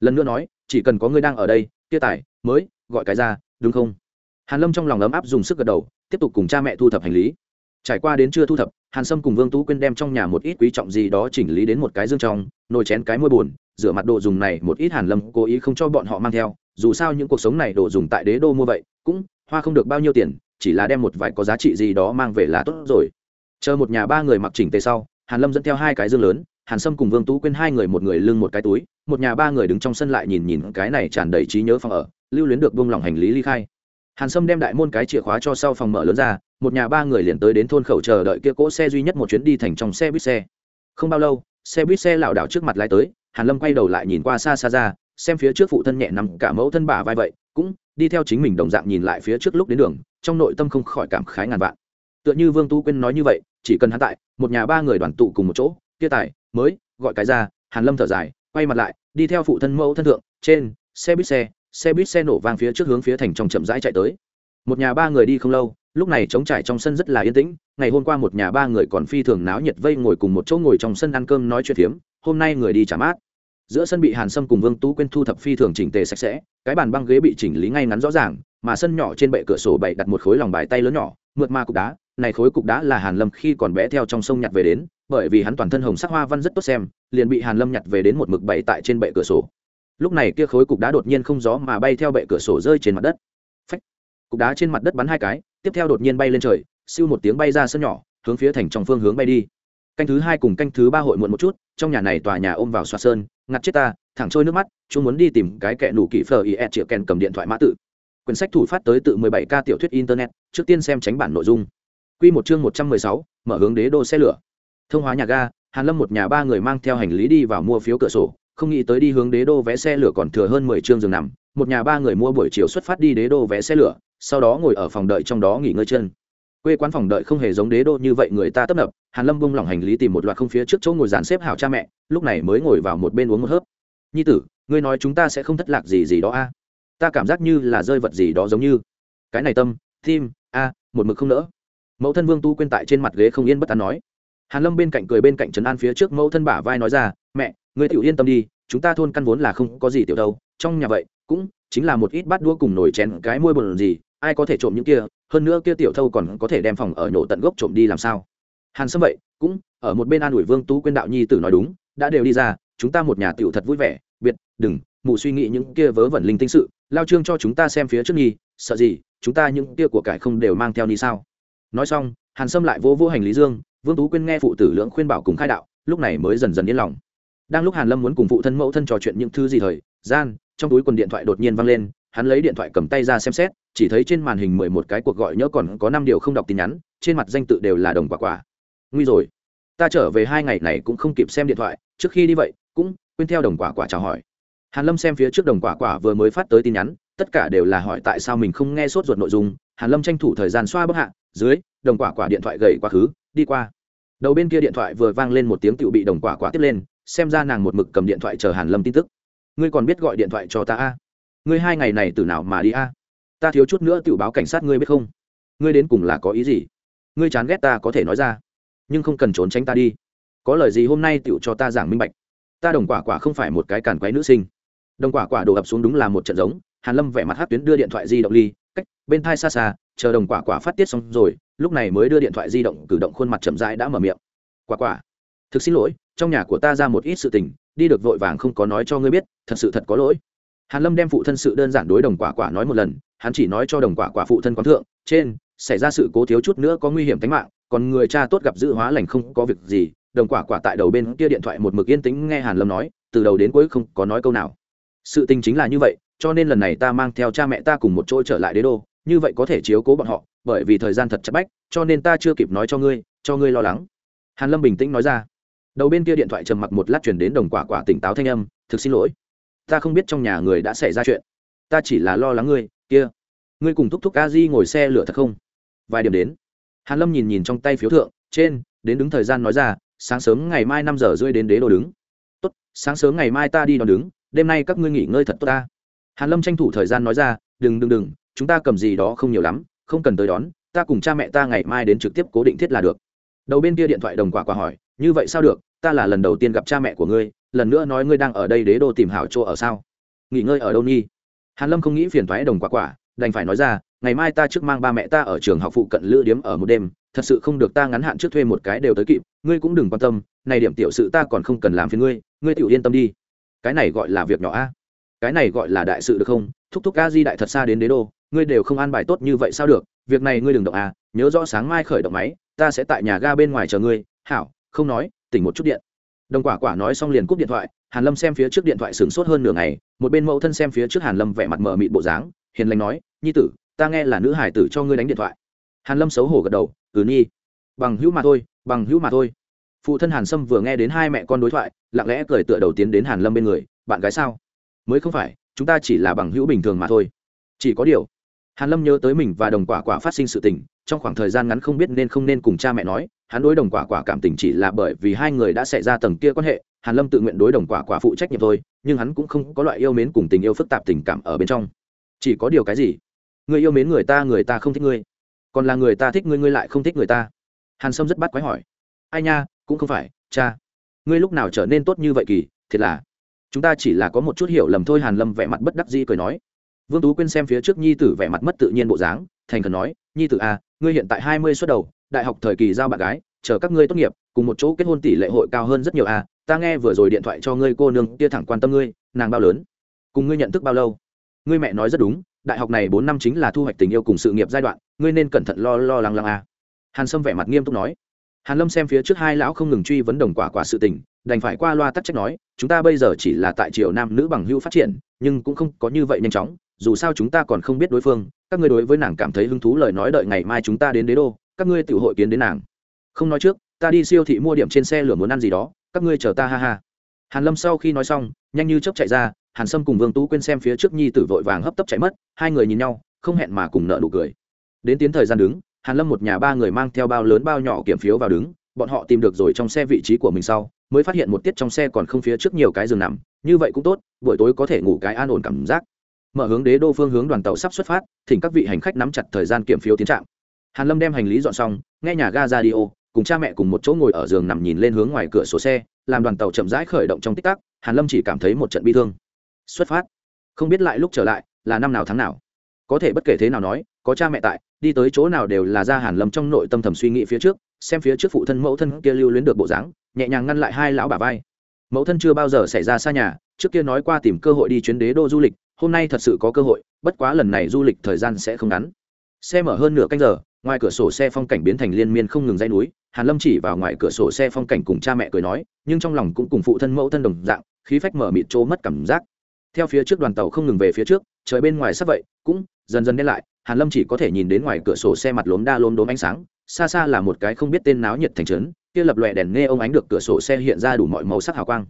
Lần nữa nói, chỉ cần có ngươi đang ở đây Tiết tài, mới, gọi cái ra, đúng không? Hàn lâm trong lòng ấm áp dùng sức gật đầu, tiếp tục cùng cha mẹ thu thập hành lý. Trải qua đến chưa thu thập, hàn sâm cùng vương tú quyên đem trong nhà một ít quý trọng gì đó chỉnh lý đến một cái dương trong, nồi chén cái môi buồn, rửa mặt đồ dùng này một ít hàn lâm cố ý không cho bọn họ mang theo dù sao những cuộc sống này đồ dùng tại đế đô mua vậy, cũng hoa không được bao nhiêu tiền, chỉ là đem một vài có giá trị gì đó mang về là tốt rồi. Chờ một nhà ba người mặc chỉnh tề sau, hàn lâm dẫn theo hai cái dương lớn, hàn sâm cùng vương tú quyên hai người một người lưng một cái túi, một nhà ba người đứng trong sân lại nhìn nhìn cái này tràn đầy trí nhớ phòng ở, lưu luyến được buông lỏng hành lý ly khai. Hàn sâm đem đại môn cái chìa khóa cho sau phòng mở lớn ra, một nhà ba người liền tới đến thôn khẩu chờ đợi kia cỗ xe duy nhất một chuyến đi thành trong xe buýt xe. Không bao lâu, xe buýt xe lảo đảo trước mặt lái tới, hàn lâm quay đầu lại nhìn qua xa xa ra xem phía trước phụ thân nhẹ nằm cả mẫu thân bà vai vậy, cũng đi theo chính mình đồng dạng nhìn lại phía trước lúc đến đường, trong nội tâm không khỏi cảm khái ngàn vạn. Tựa như vương tu quyên nói như vậy, chỉ cần hắn tại, một nhà ba người đoàn tụ cùng một chỗ, kia tài, mới, gọi cái ra, hàn lâm thở dài, quay mặt lại, đi theo phụ thân mẫu thân thượng, trên, xe buýt xe xe buýt xe nổ vang phía trước hướng phía thành trong chậm rãi chạy tới. Một nhà ba người đi không lâu, lúc này trống trải trong sân rất là yên tĩnh, ngày hôm qua một nhà ba người còn phi thường náo nhiệt vây ngồi cùng một chỗ ngồi trong sân ăn cơm nói chuyện phiếm, hôm nay người đi trả mát giữa sân bị hàn sâm cùng vương tú quên thu thập phi thường chỉnh tề sạch sẽ, cái bàn băng ghế bị chỉnh lý ngay ngắn rõ ràng, mà sân nhỏ trên bệ cửa sổ bày đặt một khối lòng bài tay lớn nhỏ, mượt ma cục đá. Này khối cục đá là hàn lâm khi còn bé theo trong sông nhặt về đến, bởi vì hắn toàn thân hồng sắc hoa văn rất tốt xem, liền bị hàn lâm nhặt về đến một mực bày tại trên bệ cửa sổ. Lúc này kia khối cục đá đột nhiên không gió mà bay theo bệ cửa sổ rơi trên mặt đất. Phách! Cục đá trên mặt đất bắn hai cái, tiếp theo đột nhiên bay lên trời, siêu một tiếng bay ra sân nhỏ, hướng phía thành trong phương hướng bay đi. Canh thứ hai cùng canh thứ ba hội muộn một chút, trong nhà này tòa nhà ôm vào xoa sơn ngặt chết ta thẳng trôi nước mắt chúng muốn đi tìm cái kẻ nủ kỹ phờ is chĩa kèn cầm điện thoại mã tự quyển sách thủ phát tới tự 17 k tiểu thuyết internet trước tiên xem tránh bản nội dung. Quy một chương 116, mở hướng đế đô xe lửa. Thông hóa nhà ga hàn lâm một nhà ba người mang theo hành lý đi vào mua phiếu cửa sổ không nghĩ tới đi hướng đế đô vé xe lửa còn thừa hơn 10 chương giường nằm. Một nhà ba người mua buổi chiều xuất phát đi đế đô vé xe lửa sau đó ngồi ở phòng đợi trong đó nghỉ ngơi chân quê quán phòng đợi không hề giống đế đô như vậy người ta tấp nập, hàn lâm bung lỏng hành lý tìm một loạt không phía trước chỗ ngồi dàn xếp hảo cha mẹ, lúc này mới ngồi vào một bên uống một hớp. Nhi tử, ngươi nói chúng ta sẽ không thất lạc gì gì đó a. Ta cảm giác như là rơi vật gì đó giống như. Cái này tâm, tim, a, một mực không nỡ. Mẫu thân vương tu quên tại trên mặt ghế không yên bất an nói. Hàn lâm bên cạnh cười bên cạnh trấn an phía trước mẫu thân bả vai nói ra, mẹ, ngươi tiểu yên tâm đi, chúng ta thôn căn vốn là không có gì tiểu đâu, trong nhà vậy, cũng chính là một ít bát đũa cùng nồi chén, cái môi bồn gì ai có thể trộm những kia, hơn nữa kia tiểu thâu còn có thể đem phòng ở nhổ tận gốc trộm đi làm sao? Hàn sâm vậy, cũng ở một bên an ủi vương tú quyên đạo nhi tử nói đúng, đã đều đi ra, chúng ta một nhà tiểu thật vui vẻ, biệt, đừng, mụ suy nghĩ những kia vớ vẩn linh tinh sự, lao trương cho chúng ta xem phía trước nhi, sợ gì, chúng ta những kia của cải không đều mang theo ni sao? Nói xong, hàn sâm lại vô vô hành lý dương, vương tú quyên nghe phụ tử lưỡng khuyên bảo cùng khai đạo, lúc này mới dần dần yên lòng. Đang lúc hàn lâm muốn cùng phụ thân mẫu thân trò chuyện những thứ gì thời gian, trong túi quần điện thoại đột nhiên vang lên, hắn lấy điện thoại cầm tay ra xem xét chỉ thấy trên màn hình mười một cái cuộc gọi nhớ còn có năm điều không đọc tin nhắn, trên mặt danh tự đều là đồng quả quả. Nguy rồi. Ta trở về hai ngày này cũng không kịp xem điện thoại, trước khi đi vậy, cũng quên theo đồng quả quả chào hỏi. Hàn lâm xem phía trước đồng quả quả vừa mới phát tới tin nhắn, tất cả đều là hỏi tại sao mình không nghe sốt ruột nội dung. Hàn lâm tranh thủ thời gian xoa bức hạ, dưới, đồng quả quả điện thoại gầy quá khứ, đi qua. Đầu bên kia điện thoại vừa vang lên một tiếng tựu bị đồng quả quả tiếp lên, xem ra nàng một mực cầm điện thoại chờ hàn lâm tin tức. Ngươi còn biết gọi điện thoại cho ta a? Ngươi hai ngày này từ nào mà đi a? Ta thiếu chút nữa tự báo cảnh sát ngươi biết không? Ngươi đến cùng là có ý gì? Ngươi chán ghét ta có thể nói ra, nhưng không cần trốn tránh ta đi. Có lời gì hôm nay tựu cho ta giảng minh bạch. Ta đồng quả quả không phải một cái càn quái nữ sinh. Đồng quả quả đổ ập xuống đúng là một trận giống, hàn lâm vẻ mặt hát tuyến đưa điện thoại di động ly, cách bên thai xa xa, chờ đồng quả quả phát tiết xong rồi, lúc này mới đưa điện thoại di động cử động khuôn mặt chậm rãi đã mở miệng. Quả quả, thực xin lỗi, trong nhà của ta ra một ít sự tình, đi được vội vàng không có nói cho ngươi biết, thật sự thật có lỗi hàn lâm đem phụ thân sự đơn giản đối đồng quả quả nói một lần, hắn chỉ nói cho đồng quả quả phụ thân quán thượng, trên, xảy ra sự cố thiếu chút nữa có nguy hiểm tính mạng, còn người cha tốt gặp dự hóa lành không có việc gì, đồng quả quả tại đầu bên kia điện thoại một mực yên tĩnh nghe hàn lâm nói, từ đầu đến cuối không có nói câu nào. Sự tình chính là như vậy, cho nên lần này ta mang theo cha mẹ ta cùng một chỗ trở lại đế đô, như vậy có thể chiếu cố bọn họ, bởi vì thời gian thật chặt bách, cho nên ta chưa kịp nói cho ngươi cho ngươi lo lắng. Hàn lâm bình tĩnh nói ra. Đầu bên kia điện thoại trầm mặc một lát chuyển đến đồng quả quả tỉnh táo thanh âm, thực xin lỗi ta không biết trong nhà người đã xảy ra chuyện. Ta chỉ là lo lắng ngươi, kia. Ngươi cùng thúc thúc a di ngồi xe lửa thật không? Vài điểm đến. Hàn lâm nhìn nhìn trong tay phiếu thượng, trên, đến đứng thời gian nói ra, sáng sớm ngày mai năm giờ rưỡi đến đế đô đứng. Tốt, sáng sớm ngày mai ta đi đón đứng, đêm nay các ngươi nghỉ ngơi thật tốt ta. Hàn lâm tranh thủ thời gian nói ra, đừng đừng đừng, chúng ta cầm gì đó không nhiều lắm, không cần tới đón, ta cùng cha mẹ ta ngày mai đến trực tiếp cố định thiết là được. Đầu bên kia điện thoại đồng quả quả hỏi, như vậy sao được, ta là lần đầu tiên gặp cha mẹ của ngươi lần nữa nói ngươi đang ở đây đế đô tìm hảo chỗ ở sao? Nghỉ ngơi ở đâu nhi? Hàn lâm không nghĩ phiền thoái đồng quả quả, đành phải nói ra, ngày mai ta trước mang ba mẹ ta ở trường học phụ cận lữ điếm ở một đêm, thật sự không được ta ngắn hạn trước thuê một cái đều tới kịp, ngươi cũng đừng quan tâm, này điểm tiểu sự ta còn không cần làm phiền ngươi ngươi tiểu yên tâm đi. Cái này gọi là việc nhỏ a. Cái này gọi là đại sự được không? Thúc thúc a di đại thật xa đến đế đô, ngươi đều không an bài tốt như vậy sao được? Việc này ngươi đừng động a, nhớ rõ sáng mai khởi động máy, ta sẽ tại nhà ga bên ngoài chờ ngươi. Hảo, không nói, tỉnh một chút điện đồng quả quả nói xong liền cúp điện thoại, hàn lâm xem phía trước điện thoại sửng sốt hơn nửa ngày, một bên mẫu thân xem phía trước hàn lâm vẻ mặt mờ mịt bộ dáng, hiền lành nói, nhi tử, ta nghe là nữ hải tử cho ngươi đánh điện thoại. Hàn lâm xấu hổ gật đầu ừ nhi. Bằng hữu mà thôi, bằng hữu mà thôi. Phụ thân hàn sâm vừa nghe đến hai mẹ con đối thoại, lặng lẽ cười tựa đầu tiến đến hàn lâm bên người, bạn gái sao? Mới không phải, chúng ta chỉ là bằng hữu bình thường mà thôi. Chỉ có điều hàn lâm nhớ tới mình và đồng quả quả phát sinh sự tình, trong khoảng thời gian ngắn không biết nên không nên cùng cha mẹ nói, hắn đối đồng quả quả cảm tình chỉ là bởi vì hai người đã xảy ra tầng kia quan hệ, hàn lâm tự nguyện đối đồng quả quả phụ trách nhiệm thôi, nhưng hắn cũng không có loại yêu mến cùng tình yêu phức tạp tình cảm ở bên trong. Chỉ có điều cái gì? Người yêu mến người ta người ta không thích ngươi. Còn là người ta thích ngươi ngươi lại không thích người ta. Hàn sâm rất bắt quái hỏi. Ai nha, cũng không phải, cha. Ngươi lúc nào trở nên tốt như vậy kỳ, thiệt là. Chúng ta chỉ là có một chút hiểu lầm thôi, hàn lâm vẻ mặt bất đắc dĩ cười nói vương tú quyên xem phía trước nhi tử vẻ mặt mất tự nhiên bộ dáng thành khẩn nói nhi tử à, ngươi hiện tại hai mươi xuất đầu đại học thời kỳ giao bạn gái chờ các ngươi tốt nghiệp cùng một chỗ kết hôn tỷ lệ hội cao hơn rất nhiều à. ta nghe vừa rồi điện thoại cho ngươi cô nương kia thẳng quan tâm ngươi nàng bao lớn cùng ngươi nhận thức bao lâu ngươi mẹ nói rất đúng đại học này bốn năm chính là thu hoạch tình yêu cùng sự nghiệp giai đoạn ngươi nên cẩn thận lo lo lắng lắng à. hàn sâm vẻ mặt nghiêm túc nói hàn lâm xem phía trước hai lão không ngừng truy vấn đồng quả quả sự tình đành phải qua loa tắc trách nói chúng ta bây giờ chỉ là tại triều nam nữ bằng hữu phát triển nhưng cũng không có như vậy nhanh chóng dù sao chúng ta còn không biết đối phương, các ngươi đối với nàng cảm thấy hứng thú lời nói đợi ngày mai chúng ta đến đế đô, các ngươi tự hội kiến đến nàng. Không nói trước, ta đi siêu thị mua điểm trên xe lửa muốn ăn gì đó, các ngươi chờ ta ha ha. Hàn lâm sau khi nói xong, nhanh như chớp chạy ra, hàn sâm cùng vương tú quên xem phía trước nhi tử vội vàng hấp tấp chạy mất, hai người nhìn nhau, không hẹn mà cùng nợ nụ cười. Đến tiến thời gian đứng, hàn lâm một nhà ba người mang theo bao lớn bao nhỏ kiểm phiếu vào đứng, bọn họ tìm được rồi trong xe vị trí của mình sau, mới phát hiện một tiết trong xe còn không phía trước nhiều cái giường nằm, như vậy cũng tốt, buổi tối có thể ngủ cái an ổn cảm giác mở hướng đế đô phương hướng đoàn tàu sắp xuất phát thỉnh các vị hành khách nắm chặt thời gian kiểm phiếu tiến trạm hàn lâm đem hành lý dọn xong nghe nhà ga ô, cùng cha mẹ cùng một chỗ ngồi ở giường nằm nhìn lên hướng ngoài cửa sổ xe làm đoàn tàu chậm rãi khởi động trong tích tắc hàn lâm chỉ cảm thấy một trận bi thương. Xuất phát. Không biết lại lúc trở lại là năm nào tháng nào. Có thể bất kể thế nào nói có cha mẹ tại đi tới chỗ nào đều là ra hàn lâm trong nội tâm thầm suy nghĩ phía trước xem phía trước phụ thân mẫu thân kia lưu luyến được bộ dáng nhẹ nhàng ngăn lại hai lão bà vai. Mẫu thân chưa bao giờ xảy ra xa nhà trước kia nói qua tìm cơ hội đi chuyến đế đô du lịch hôm nay thật sự có cơ hội, bất quá lần này du lịch thời gian sẽ không ngắn. Xe mở hơn nửa canh giờ, ngoài cửa sổ xe phong cảnh biến thành liên miên không ngừng dây núi, hàn lâm chỉ vào ngoài cửa sổ xe phong cảnh cùng cha mẹ cười nói, nhưng trong lòng cũng cùng phụ thân mẫu thân đồng dạng, khí phách mở mịt trô mất cảm giác. Theo phía trước đoàn tàu không ngừng về phía trước, trời bên ngoài sắp vậy, cũng dần dần đen lại, hàn lâm chỉ có thể nhìn đến ngoài cửa sổ xe mặt lốm đa lốm đốm ánh sáng, xa xa là một cái không biết tên náo nhiệt thành trấn, kia lập lòe đèn nghe ông ánh được cửa sổ xe hiện ra đủ mọi màu sắc hào quang.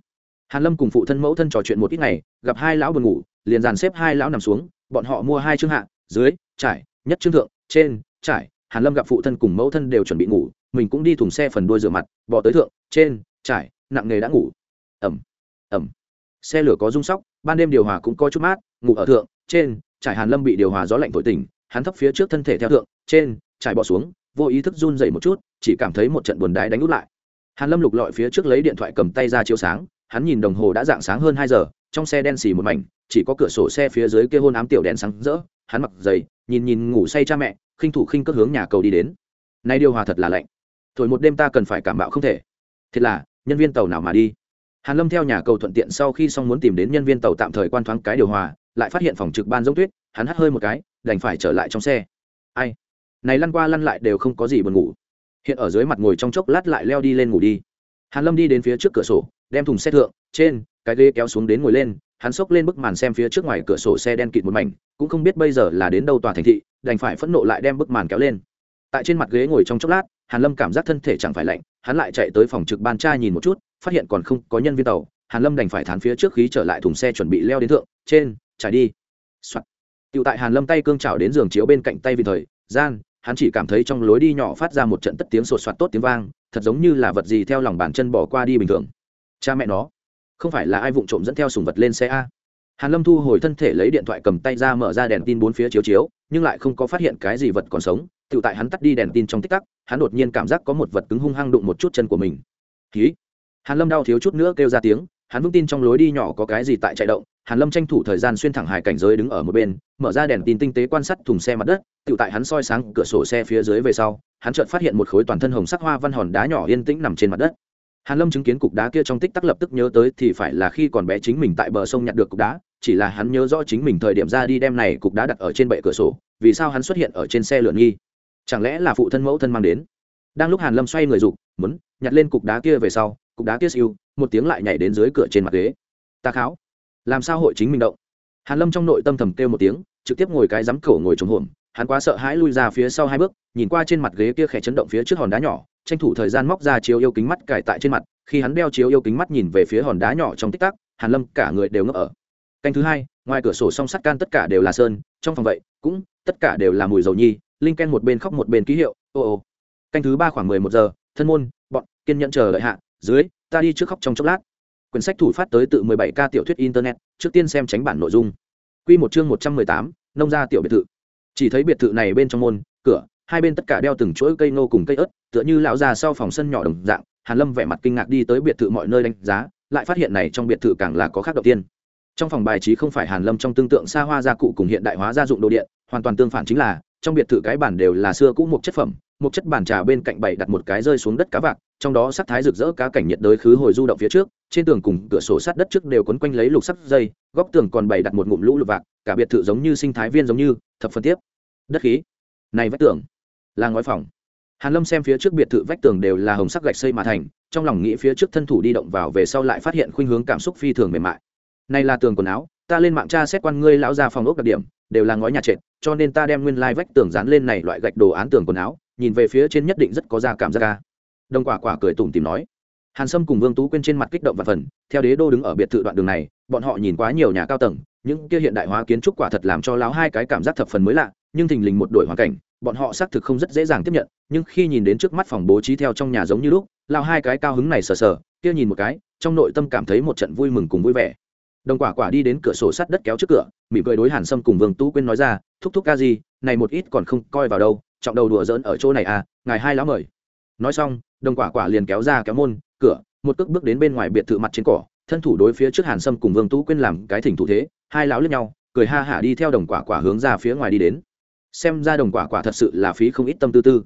Hàn lâm cùng phụ thân mẫu thân trò chuyện một ít ngày, gặp hai lão buồn ngủ liền dàn xếp hai lão nằm xuống, bọn họ mua hai chương hạ, dưới, trải, nhất chương thượng, trên, trải, hàn lâm gặp phụ thân cùng mẫu thân đều chuẩn bị ngủ, mình cũng đi thùng xe phần đuôi rửa mặt bỏ tới thượng, trên, trải, nặng nghề đã ngủ. Ẩm ẩm xe lửa có rung sóc, ban đêm điều hòa cũng có chút mát, ngủ ở thượng, trên, trải hàn lâm bị điều hòa gió lạnh thổi tỉnh, hắn thấp phía trước thân thể theo thượng, trên, trải bỏ xuống, vô ý thức run dậy một chút, chỉ cảm thấy một trận buồn đái đánh út lại. Hàn lâm lục lọi phía trước lấy điện thoại cầm tay ra chiếu sáng, hắn nhìn đồng hồ đã dạng sáng hơn hai giờ, trong xe đen xì một mảnh chỉ có cửa sổ xe phía dưới kia hôn ám tiểu đèn sáng rỡ, hắn mặc giày, nhìn nhìn ngủ say cha mẹ, khinh thủ khinh cất hướng nhà cầu đi đến. Nay điều hòa thật là lạnh. Thổi một đêm ta cần phải cảm bạo không thể. Thiệt là, nhân viên tàu nào mà đi? Hàn lâm theo nhà cầu thuận tiện sau khi xong muốn tìm đến nhân viên tàu tạm thời quan thoáng cái điều hòa, lại phát hiện phòng trực ban giống tuyết, hắn hắt hơi một cái, đành phải trở lại trong xe. Ai? Này lăn qua lăn lại đều không có gì buồn ngủ. Hiện ở dưới mặt ngồi trong chốc lát lại leo đi lên ngủ đi. Hàn lâm đi đến phía trước cửa sổ, đem thùng xe thượng, trên, cái ghế kéo xuống đến ngồi lên hắn xốc lên bức màn xem phía trước ngoài cửa sổ xe đen kịt một mảnh cũng không biết bây giờ là đến đâu tòa thành thị đành phải phẫn nộ lại đem bức màn kéo lên tại trên mặt ghế ngồi trong chốc lát hàn lâm cảm giác thân thể chẳng phải lạnh hắn lại chạy tới phòng trực ban tra nhìn một chút phát hiện còn không có nhân viên tàu hàn lâm đành phải thán phía trước khí trở lại thùng xe chuẩn bị leo đến thượng trên trải đi Soạn. Tiểu tại Hàn Lâm tay cương chảo đến giường chiếu bên cạnh tay vì thời, gian, hắn chỉ cảm thấy trong lối đi nhỏ phát ra một trận tất tiếng sột soạt tốt tiếng vang, thật giống như là vật gì theo lòng bàn chân bỏ qua đi bình thường. Cha mẹ nó, không phải là ai vụng trộm dẫn theo sùng vật lên xe a? Hàn Lâm thu hồi thân thể lấy điện thoại cầm tay ra mở ra đèn tin bốn phía chiếu chiếu, nhưng lại không có phát hiện cái gì vật còn sống. Tự tại hắn tắt đi đèn tin trong tích tắc, hắn đột nhiên cảm giác có một vật cứng hung hăng đụng một chút chân của mình. ký Hàn Lâm đau thiếu chút nữa kêu ra tiếng, hắn vững tin trong lối đi nhỏ có cái gì tại chạy động, hàn lâm tranh thủ thời gian xuyên thẳng hải cảnh giới đứng ở một bên mở ra đèn tin tinh tế quan sát thùng xe mặt đất tự tại hắn soi sáng cửa sổ xe phía dưới về sau hắn chợt phát hiện một khối toàn thân hồng sắc hoa văn hòn đá nhỏ yên tĩnh nằm trên mặt đất hàn lâm chứng kiến cục đá kia trong tích tắc lập tức nhớ tới thì phải là khi còn bé chính mình tại bờ sông nhặt được cục đá, chỉ là hắn nhớ rõ chính mình thời điểm ra đi đem này cục đá đặt ở trên bệ cửa sổ, vì sao hắn xuất hiện ở trên xe lượn nghi? Chẳng lẽ là phụ thân mẫu thân mang đến? Đang lúc hàn lâm xoay người dục, muốn nhặt lên cục đá kia về sau, cục đá kia siêu, một tiếng lại nhảy đến dưới cửa trên mặt ghế. Ta kháo, làm sao hội chính mình động? Hàn lâm trong nội tâm thầm kêu một tiếng, trực tiếp ngồi cái rắm cổ ngồi trống hổm, hắn quá sợ hãi lui ra phía sau hai bước, nhìn qua trên mặt ghế kia khẽ chấn động phía trước hòn đá nhỏ tranh thủ thời gian móc ra chiếu yêu kính mắt cài tại trên mặt khi hắn đeo chiếu yêu kính mắt nhìn về phía hòn đá nhỏ trong tích tắc hàn lâm cả người đều ngỡ ở. Canh thứ hai ngoài cửa sổ song sắt can tất cả đều là sơn trong phòng vậy cũng tất cả đều là mùi dầu nhi linh ken một bên khóc một bên ký hiệu ô ô. Canh thứ ba khoảng mười một giờ thân môn bọn kiên nhẫn chờ đợi hạ dưới ta đi trước khóc trong chốc lát. Quyển sách thủ phát tới tự 17 k tiểu thuyết internet trước tiên xem tránh bản nội dung. Quy một chương 118, nông gia tiểu biệt thự. Chỉ thấy biệt thự này bên trong môn cửa hai bên tất cả đeo từng chuỗi cây nô cùng cây ớt, tựa như lão già sau phòng sân nhỏ đồng dạng, hàn lâm vẻ mặt kinh ngạc đi tới biệt thự mọi nơi đánh giá, lại phát hiện này trong biệt thự càng là có khác đầu tiên. Trong phòng bài trí không phải hàn lâm trong tương tượng xa hoa gia cụ cùng hiện đại hóa gia dụng đồ điện, hoàn toàn tương phản chính là, trong biệt thự cái bản đều là xưa cũ một chất phẩm, một chất bàn trà bên cạnh bày đặt một cái rơi xuống đất cá vạc, trong đó sắc thái rực rỡ cá cảnh nhiệt đới khứ hồi du động phía trước, trên tường cùng cửa sổ sát đất trước đều quấn quanh lấy lục sắc dây, góc tường còn bày đặt một ngụm lũ lục vạc, cả biệt thự giống như sinh thái viên giống như, thập phân tiếp. Đất khí. Này vách tường là ngói phòng. Hàn lâm xem phía trước biệt thự vách tường đều là hồng sắc gạch xây mà thành, trong lòng nghĩ phía trước thân thủ đi động vào về sau lại phát hiện khuynh hướng cảm xúc phi thường mềm mại. Này là tường quần áo, ta lên mạng tra xét quan ngươi lão gia phòng ốc đặc điểm, đều là ngói nhà trệt, cho nên ta đem nguyên lai vách tường dán lên này loại gạch đồ án tường quần áo, nhìn về phía trên nhất định rất có ra cảm giác ca đồng quả quả cười tủm tìm nói. Hàn sâm cùng vương tú quên trên mặt kích động và phần, theo đế đô đứng ở biệt thự đoạn đường này, bọn họ nhìn quá nhiều nhà cao tầng, những kia hiện đại hóa kiến trúc quả thật làm cho lão hai cái cảm giác thập phần mới lạ, nhưng thình lình một đổi hoàn cảnh bọn họ xác thực không rất dễ dàng tiếp nhận, nhưng khi nhìn đến trước mắt phòng bố trí theo trong nhà giống như lúc lao hai cái cao hứng này sờ sờ, kia nhìn một cái, trong nội tâm cảm thấy một trận vui mừng cùng vui vẻ. Đồng quả quả đi đến cửa sổ sắt đất kéo trước cửa, mỉm cười đối hàn sâm cùng vương tú Quyên nói ra, thúc thúc ca gì, này một ít còn không coi vào đâu, trọng đầu đùa dỡn ở chỗ này à ngài hai lão mời. Nói xong, đồng quả quả liền kéo ra kéo môn, cửa, một cước bước đến bên ngoài biệt thự mặt trên cỏ, thân thủ đối phía trước hàn sâm cùng vương tú Quyên làm cái thỉnh thủ thế, hai lão lướt nhau, cười ha hả đi theo đồng quả quả hướng ra phía ngoài đi đến xem ra đồng quả quả thật sự là phí không ít tâm tư tư.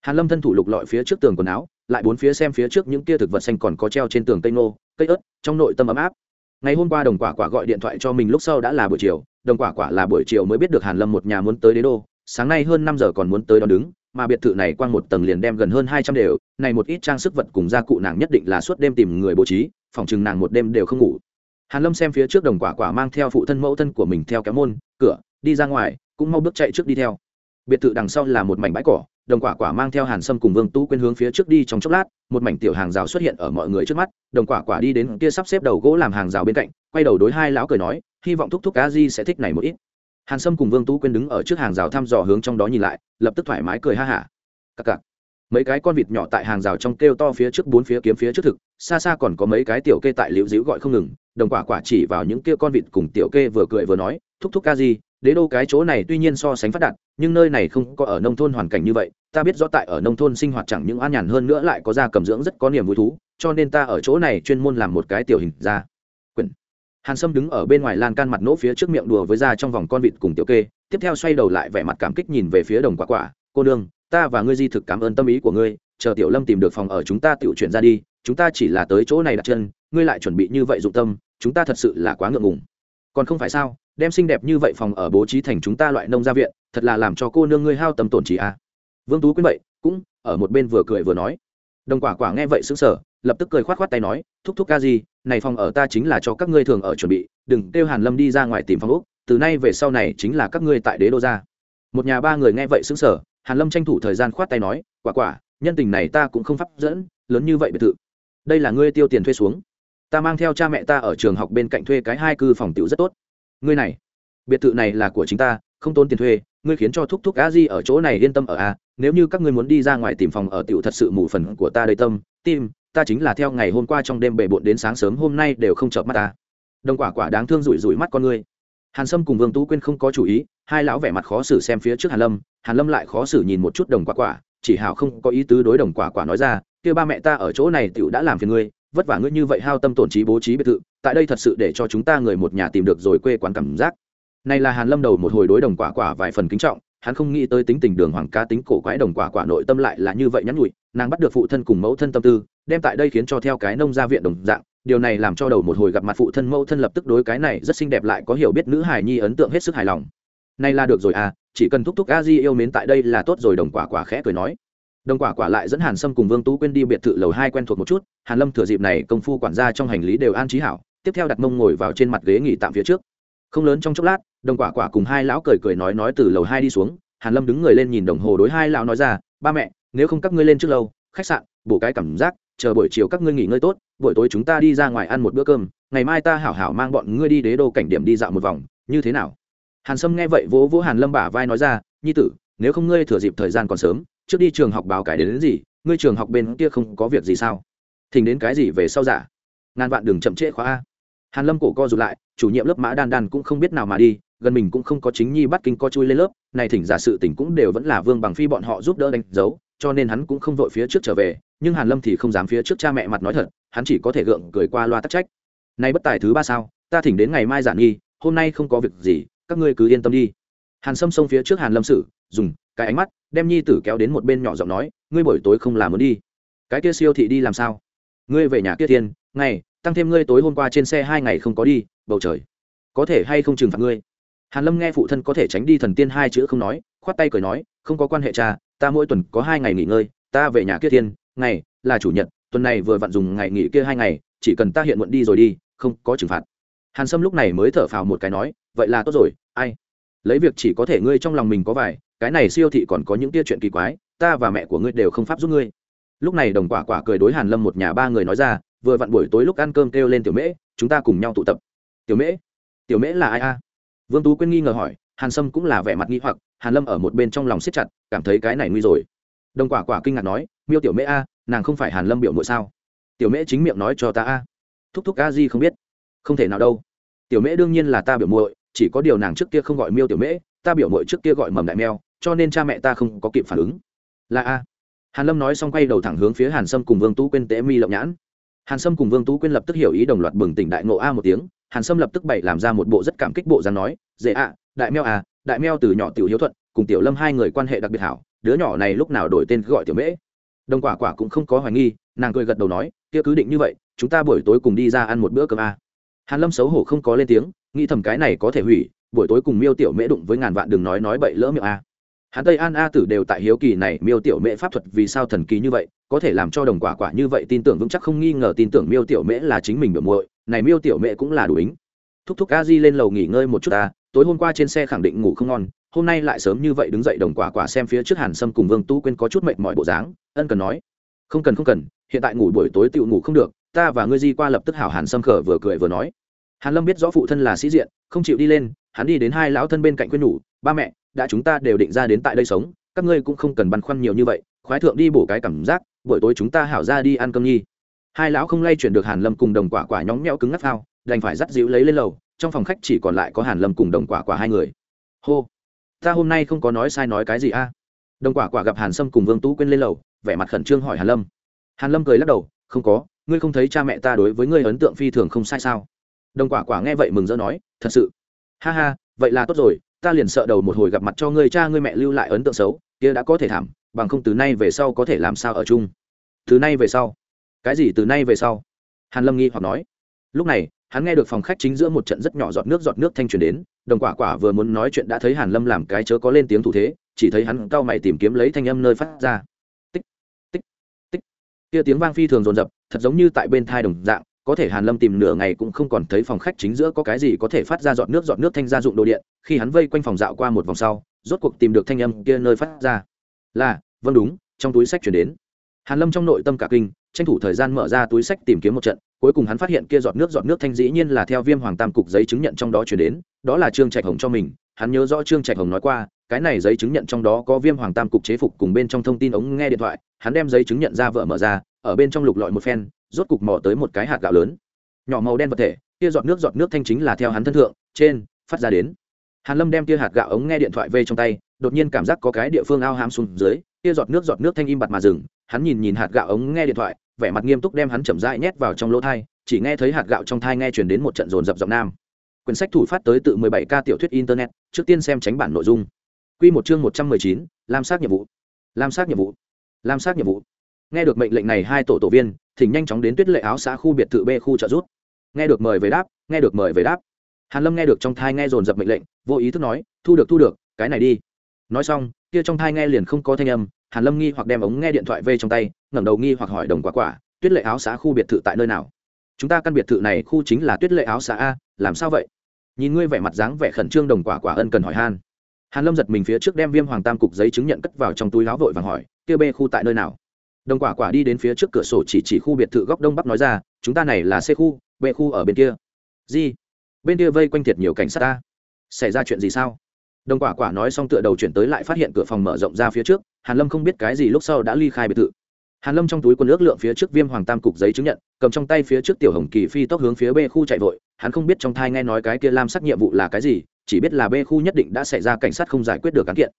Hàn lâm thân thủ lục lọi phía trước tường quần áo, lại bốn phía xem phía trước những kia thực vật xanh còn có treo trên tường cây nô cây ớt, trong nội tâm ấm áp. Ngày hôm qua đồng quả quả gọi điện thoại cho mình lúc sau đã là buổi chiều, đồng quả quả là buổi chiều mới biết được hàn lâm một nhà muốn tới đế đô, sáng nay hơn năm giờ còn muốn tới đón đứng, mà biệt thự này quang một tầng liền đem gần hơn hai trăm đều, này một ít trang sức vật cùng gia cụ nàng nhất định là suốt đêm tìm người bố trí, phòng chừng nàng một đêm đều không ngủ. Hàn lâm xem phía trước đồng quả quả mang theo phụ thân mẫu thân của mình theo kéo môn, cửa, đi ra ngoài cũng mau bước chạy trước đi theo. Biệt thự đằng sau là một mảnh bãi cỏ, đồng quả quả mang theo hàn sâm cùng vương tú quên hướng phía trước đi trong chốc lát, một mảnh tiểu hàng rào xuất hiện ở mọi người trước mắt, đồng quả quả đi đến kia sắp xếp đầu gỗ làm hàng rào bên cạnh, quay đầu đối hai lão cười nói, hy vọng thúc thúc cá di sẽ thích này một ít. Hàn sâm cùng vương tú quên đứng ở trước hàng rào thăm dò hướng trong đó nhìn lại, lập tức thoải mái cười ha hả. Cặc cặc. Mấy cái con vịt nhỏ tại hàng rào trong kêu to phía trước bốn phía kiếm phía trước thực, xa xa còn có mấy cái tiểu kê tại liễu díu gọi không ngừng, đồng quả quả chỉ vào những kia con vịt cùng tiểu kê vừa cười vừa nói, thúc thúc ca gì đế đô cái chỗ này tuy nhiên so sánh phát đạt, nhưng nơi này không có ở nông thôn hoàn cảnh như vậy. Ta biết rõ tại ở nông thôn sinh hoạt chẳng những an nhàn hơn nữa lại có da cầm dưỡng rất có niềm vui thú, cho nên ta ở chỗ này chuyên môn làm một cái tiểu hình da quyển hàn sâm đứng ở bên ngoài lan can mặt nỗ phía trước miệng đùa với da trong vòng con vịt cùng tiểu kê, tiếp theo xoay đầu lại vẻ mặt cảm kích nhìn về phía đồng quả quả. Cô nương, ta và ngươi di thực cảm ơn tâm ý của ngươi, chờ tiểu lâm tìm được phòng ở chúng ta tự chuyển ra đi, chúng ta chỉ là tới chỗ này đặt chân, ngươi lại chuẩn bị như vậy dụng tâm, chúng ta thật sự là quá ngượng ngùng. Còn không phải sao? Đem xinh đẹp như vậy phòng ở bố trí thành chúng ta loại nông gia viện, thật là làm cho cô nương ngươi hao tâm tổn trí à. vương tú quyên vậy, cũng ở một bên vừa cười vừa nói. Đồng quả quả nghe vậy xứng sở lập tức cười khoát khoát tay nói, thúc thúc ca gì, này phòng ở ta chính là cho các ngươi thường ở chuẩn bị, đừng kêu hàn lâm đi ra ngoài tìm phòng úc từ nay về sau này chính là các ngươi tại đế đô gia một nhà ba người nghe vậy xứng sở hàn lâm tranh thủ thời gian khoát tay nói, quả quả, nhân tình này ta cũng không pháp dẫn, lớn như vậy biệt thự. Đây là ngươi tiêu tiền thuê xuống. Ta mang theo cha mẹ ta ở trường học bên cạnh thuê cái hai cư phòng tiểu rất tốt ngươi này, biệt thự này là của chính ta, không tốn tiền thuê, ngươi khiến cho thúc thúc a di ở chỗ này yên tâm ở a, nếu như các ngươi muốn đi ra ngoài tìm phòng ở tiểu thật sự mù phần của ta đầy tâm, tim, ta chính là theo ngày hôm qua trong đêm bể bộn đến sáng sớm hôm nay đều không chợp mắt ta. Đồng quả quả đáng thương rủi rủi mắt con ngươi. Hàn sâm cùng vương tú quyên không có chủ ý, hai lão vẻ mặt khó xử xem phía trước hàn lâm hàn lâm lại khó xử nhìn một chút đồng quả quả, chỉ hảo không có ý tứ đối đồng quả quả nói ra kia ba mẹ ta ở chỗ này tiểu đã làm phiền ngươi, vất vả ngươi như vậy hao tâm tổn trí bố trí biệt thự tại đây thật sự để cho chúng ta người một nhà tìm được rồi quê quán cảm giác. Này là hàn lâm đầu một hồi đối đồng quả quả vài phần kính trọng, hắn không nghĩ tới tính tình đường hoàng ca tính cổ quái đồng quả quả nội tâm lại là như vậy nhắn nhủi, nàng bắt được phụ thân cùng mẫu thân tâm tư, đem tại đây khiến cho theo cái nông gia viện đồng dạng, điều này làm cho đầu một hồi gặp mặt phụ thân mẫu thân lập tức đối cái này rất xinh đẹp lại có hiểu biết nữ hài nhi ấn tượng hết sức hài lòng. Này là được rồi à chỉ cần thúc thúc a di yêu mến tại đây là tốt rồi đồng quả quả khẽ cười nói. Đồng quả quả lại dẫn hàn sâm cùng vương tú quên đi biệt thự lầu hai quen thuộc một chút, hàn lâm thừa dịp này công phu quản gia trong hành lý đều an trí hảo tiếp theo đặt mông ngồi vào trên mặt ghế nghỉ tạm phía trước. Không lớn trong chốc lát đồng quả quả cùng hai lão cười cười nói nói từ lầu hai đi xuống hàn lâm đứng người lên nhìn đồng hồ đối hai lão nói ra ba mẹ nếu không các ngươi lên trước lâu khách sạn bổ cái cảm giác chờ buổi chiều các ngươi nghỉ ngơi tốt buổi tối chúng ta đi ra ngoài ăn một bữa cơm ngày mai ta hảo hảo mang bọn ngươi đi đế đô cảnh điểm đi dạo một vòng như thế nào? Hàn sâm nghe vậy vỗ vỗ hàn lâm bả vai nói ra nhi tử nếu không ngươi thừa dịp thời gian còn sớm trước đi trường học báo cải đến, đến gì ngươi trường học bên kia không có việc gì sao? Thỉnh đến cái gì về sau giả ngàn vạn đừng chậm trễ khóa a hàn lâm cổ co rụt lại, chủ nhiệm lớp mã đan đan cũng không biết nào mà đi, gần mình cũng không có chính nhi bắt kinh co chui lên lớp, này thỉnh giả sự tình cũng đều vẫn là vương bằng phi bọn họ giúp đỡ đánh dấu, cho nên hắn cũng không vội phía trước trở về, nhưng hàn lâm thì không dám phía trước cha mẹ mặt nói thật, hắn chỉ có thể gượng cười qua loa tắc trách. Nay bất tài thứ ba sao, ta thỉnh đến ngày mai giản nghi hôm nay không có việc gì, các ngươi cứ yên tâm đi. Hàn sâm xông phía trước hàn lâm sử dùng cái ánh mắt, đem nhi tử kéo đến một bên nhỏ giọng nói, ngươi buổi tối không làm muốn đi. Cái kia siêu thị đi làm sao? Ngươi về nhà kia thiên, ngày tăng thêm ngươi tối hôm qua trên xe hai ngày không có đi, bầu trời. Có thể hay không trừng phạt ngươi? Hàn lâm nghe phụ thân có thể tránh đi thần tiên hai chữ không nói, khoát tay cười nói, không có quan hệ cha, ta mỗi tuần có hai ngày nghỉ ngơi, ta về nhà kia thiên, ngày là chủ nhật, tuần này vừa vặn dùng ngày nghỉ kia hai ngày, chỉ cần ta hiện muộn đi rồi đi, không có trừng phạt. Hàn sâm lúc này mới thở phào một cái nói, vậy là tốt rồi, ai? Lấy việc chỉ có thể ngươi trong lòng mình có vài, cái này siêu thị còn có những tia chuyện kỳ quái, ta và mẹ của ngươi đều không pháp giúp ngươi. Lúc này đồng quả quả cười đối hàn lâm một nhà ba người nói ra vừa vặn buổi tối lúc ăn cơm kêu lên tiểu mễ, chúng ta cùng nhau tụ tập. Tiểu mễ? Tiểu mễ là ai a? Vương tú quyên nghi ngờ hỏi, hàn sâm cũng là vẻ mặt nghi hoặc, hàn lâm ở một bên trong lòng siết chặt, cảm thấy cái này nguy rồi. Đồng quả quả kinh ngạc nói, miêu tiểu mễ a, nàng không phải hàn lâm biểu muội sao? Tiểu mễ chính miệng nói cho ta a. Thúc thúc a di không biết. Không thể nào đâu. Tiểu mễ đương nhiên là ta biểu muội, chỉ có điều nàng trước kia không gọi miêu tiểu mễ, ta biểu muội trước kia gọi mầm đại mèo, cho nên cha mẹ ta không có kịp phản ứng. Là a. Hàn lâm nói xong quay đầu thẳng hướng phía hàn sâm cùng vương tú quyên tế mi lộng nhãn hàn sâm cùng vương tú quyên lập tức hiểu ý đồng loạt bừng tỉnh đại ngộ a một tiếng, hàn sâm lập tức bày làm ra một bộ rất cảm kích bộ dáng nói, dễ ạ, đại meo à đại meo từ nhỏ tiểu hiếu thuận, cùng tiểu lâm hai người quan hệ đặc biệt hảo, đứa nhỏ này lúc nào đổi tên gọi tiểu mễ. Đồng quả quả cũng không có hoài nghi, nàng cười gật đầu nói, kia cứ định như vậy, chúng ta buổi tối cùng đi ra ăn một bữa cơm a. Hàn lâm xấu hổ không có lên tiếng, nghĩ thầm cái này có thể hủy, buổi tối cùng miêu tiểu mễ đụng với ngàn vạn đừng nói nói bậy lỡ miệng a hắn tây an a tử đều tại hiếu kỳ này miêu tiểu mễ pháp thuật vì sao thần kỳ như vậy, có thể làm cho đồng quả quả như vậy tin tưởng vững chắc không nghi ngờ tin tưởng miêu tiểu mễ là chính mình biểu muội, này miêu tiểu mễ cũng là đủ ính thúc thúc a di lên lầu nghỉ ngơi một chút ta, tối hôm qua trên xe khẳng định ngủ không ngon, hôm nay lại sớm như vậy đứng dậy đồng quả quả xem phía trước hàn sâm cùng vương tu quên có chút mệt mỏi bộ dáng, ân cần nói. Không cần không cần, hiện tại ngủ buổi tối tựu ngủ không được, ta và ngươi di qua lập tức hảo hàn sâm khở vừa cười vừa nói. Hàn lâm biết rõ phụ thân là sĩ diện, không chịu đi lên hắn đi đến hai lão thân bên cạnh quên nhủ, ba mẹ, đã chúng ta đều định ra đến tại đây sống, các ngươi cũng không cần băn khoăn nhiều như vậy, khoái thượng đi bổ cái cảm giác, buổi tối chúng ta hảo ra đi ăn cơm nhi. Hai lão không lay chuyển được hàn lâm cùng đồng quả quả nhóng nhẽo cứng ngắc phao, đành phải dắt dịu lấy lên lầu, trong phòng khách chỉ còn lại có hàn lâm cùng đồng quả quả hai người. Hô, ta hôm nay không có nói sai nói cái gì a? Đồng quả quả gặp hàn sâm cùng vương tú quên lên lầu, vẻ mặt khẩn trương hỏi hàn lâm. Hàn lâm cười lắc đầu, không có, ngươi không thấy cha mẹ ta đối với ngươi ấn tượng phi thường không sai sao? Đồng quả quả nghe vậy mừng rỡ nói, thật sự ha ha, vậy là tốt rồi, ta liền sợ đầu một hồi gặp mặt cho ngươi cha ngươi mẹ lưu lại ấn tượng xấu, kia đã có thể thảm, bằng không từ nay về sau có thể làm sao ở chung. Từ nay về sau? Cái gì từ nay về sau? Hàn lâm nghi hoặc nói. Lúc này, hắn nghe được phòng khách chính giữa một trận rất nhỏ giọt nước giọt nước thanh truyền đến, đồng quả quả vừa muốn nói chuyện đã thấy hàn lâm làm cái chớ có lên tiếng thủ thế, chỉ thấy hắn cao mày tìm kiếm lấy thanh âm nơi phát ra. Tích tích tích. Kia tiếng vang phi thường rồn rập thật giống như tại bên thai đồng dạng có thể hàn lâm tìm nửa ngày cũng không còn thấy phòng khách chính giữa có cái gì có thể phát ra giọt nước giọt nước thanh gia dụng đồ điện, khi hắn vây quanh phòng dạo qua một vòng sau, rốt cuộc tìm được thanh âm kia nơi phát ra. Là vâng đúng, trong túi sách chuyển đến. Hàn lâm trong nội tâm cả kinh, tranh thủ thời gian mở ra túi sách tìm kiếm một trận, cuối cùng hắn phát hiện kia giọt nước giọt nước thanh dĩ nhiên là theo viêm hoàng tam cục giấy chứng nhận trong đó chuyển đến, đó là trương trạch hồng cho mình, hắn nhớ rõ trương trạch hồng nói qua, cái này giấy chứng nhận trong đó có viêm hoàng tam cục chế phục cùng bên trong thông tin ống nghe điện thoại, hắn đem giấy chứng nhận ra vợ mở ra, ở bên trong lục lọi một phen rốt cục mò tới một cái hạt gạo lớn. Nhỏ màu đen vật thể kia giọt nước giọt nước thanh chính là theo hắn thân thượng trên phát ra đến. Hàn lâm đem kia hạt gạo ống nghe điện thoại về trong tay đột nhiên cảm giác có cái địa phương ao hám xuống dưới kia giọt nước giọt nước thanh im bặt mà dừng hắn nhìn nhìn hạt gạo ống nghe điện thoại vẻ mặt nghiêm túc đem hắn chậm rãi nhét vào trong lỗ thai chỉ nghe thấy hạt gạo trong thai nghe truyền đến một trận rồn rập giọng nam. Quyển sách thủ phát tới tự 17 k tiểu thuyết internet trước tiên xem tránh bản nội dung. Quy một chương 119, làm sát nhiệm vụ. Làm sát nhiệm vụ. Làm sát nhiệm vụ nghe được mệnh lệnh này hai tổ tổ viên, thỉnh nhanh chóng đến tuyết lệ áo xã khu biệt thự b khu trợ rút nghe được mời về đáp, nghe được mời về đáp. Hàn lâm nghe được trong thai nghe dồn dập mệnh lệnh, vô ý thức nói, thu được thu được, cái này đi. Nói xong, kia trong thai nghe liền không có thanh âm, hàn lâm nghi hoặc đem ống nghe điện thoại về trong tay, ngẩng đầu nghi hoặc hỏi đồng quả quả, tuyết lệ áo xã khu biệt thự tại nơi nào? Chúng ta căn biệt thự này khu chính là tuyết lệ áo xã a, làm sao vậy? Nhìn ngươi vẻ mặt dáng vẻ khẩn trương đồng quả quả ân cần hỏi han. Hàn lâm giật mình phía trước đem viêm hoàng tam cục giấy chứng nhận cất vào trong túi áo vội vàng hỏi, kia b khu tại nơi nào? Đồng quả quả đi đến phía trước cửa sổ chỉ chỉ khu biệt thự góc đông bắc nói ra, chúng ta này là c khu, b khu ở bên kia. Gì bên kia vây quanh thiệt nhiều cảnh sát ta. Xảy ra chuyện gì sao? Đồng quả quả nói xong tựa đầu chuyển tới lại phát hiện cửa phòng mở rộng ra phía trước, hàn lâm không biết cái gì lúc sau đã ly khai biệt thự. Hàn lâm trong túi quân ước lượng phía trước viêm hoàng tam cục giấy chứng nhận, cầm trong tay phía trước tiểu hồng kỳ phi tốc hướng phía b khu chạy vội, hắn không biết trong thai nghe nói cái kia lam sắc nhiệm vụ là cái gì, chỉ biết là b khu nhất định đã xảy ra cảnh sát không giải quyết được án kiện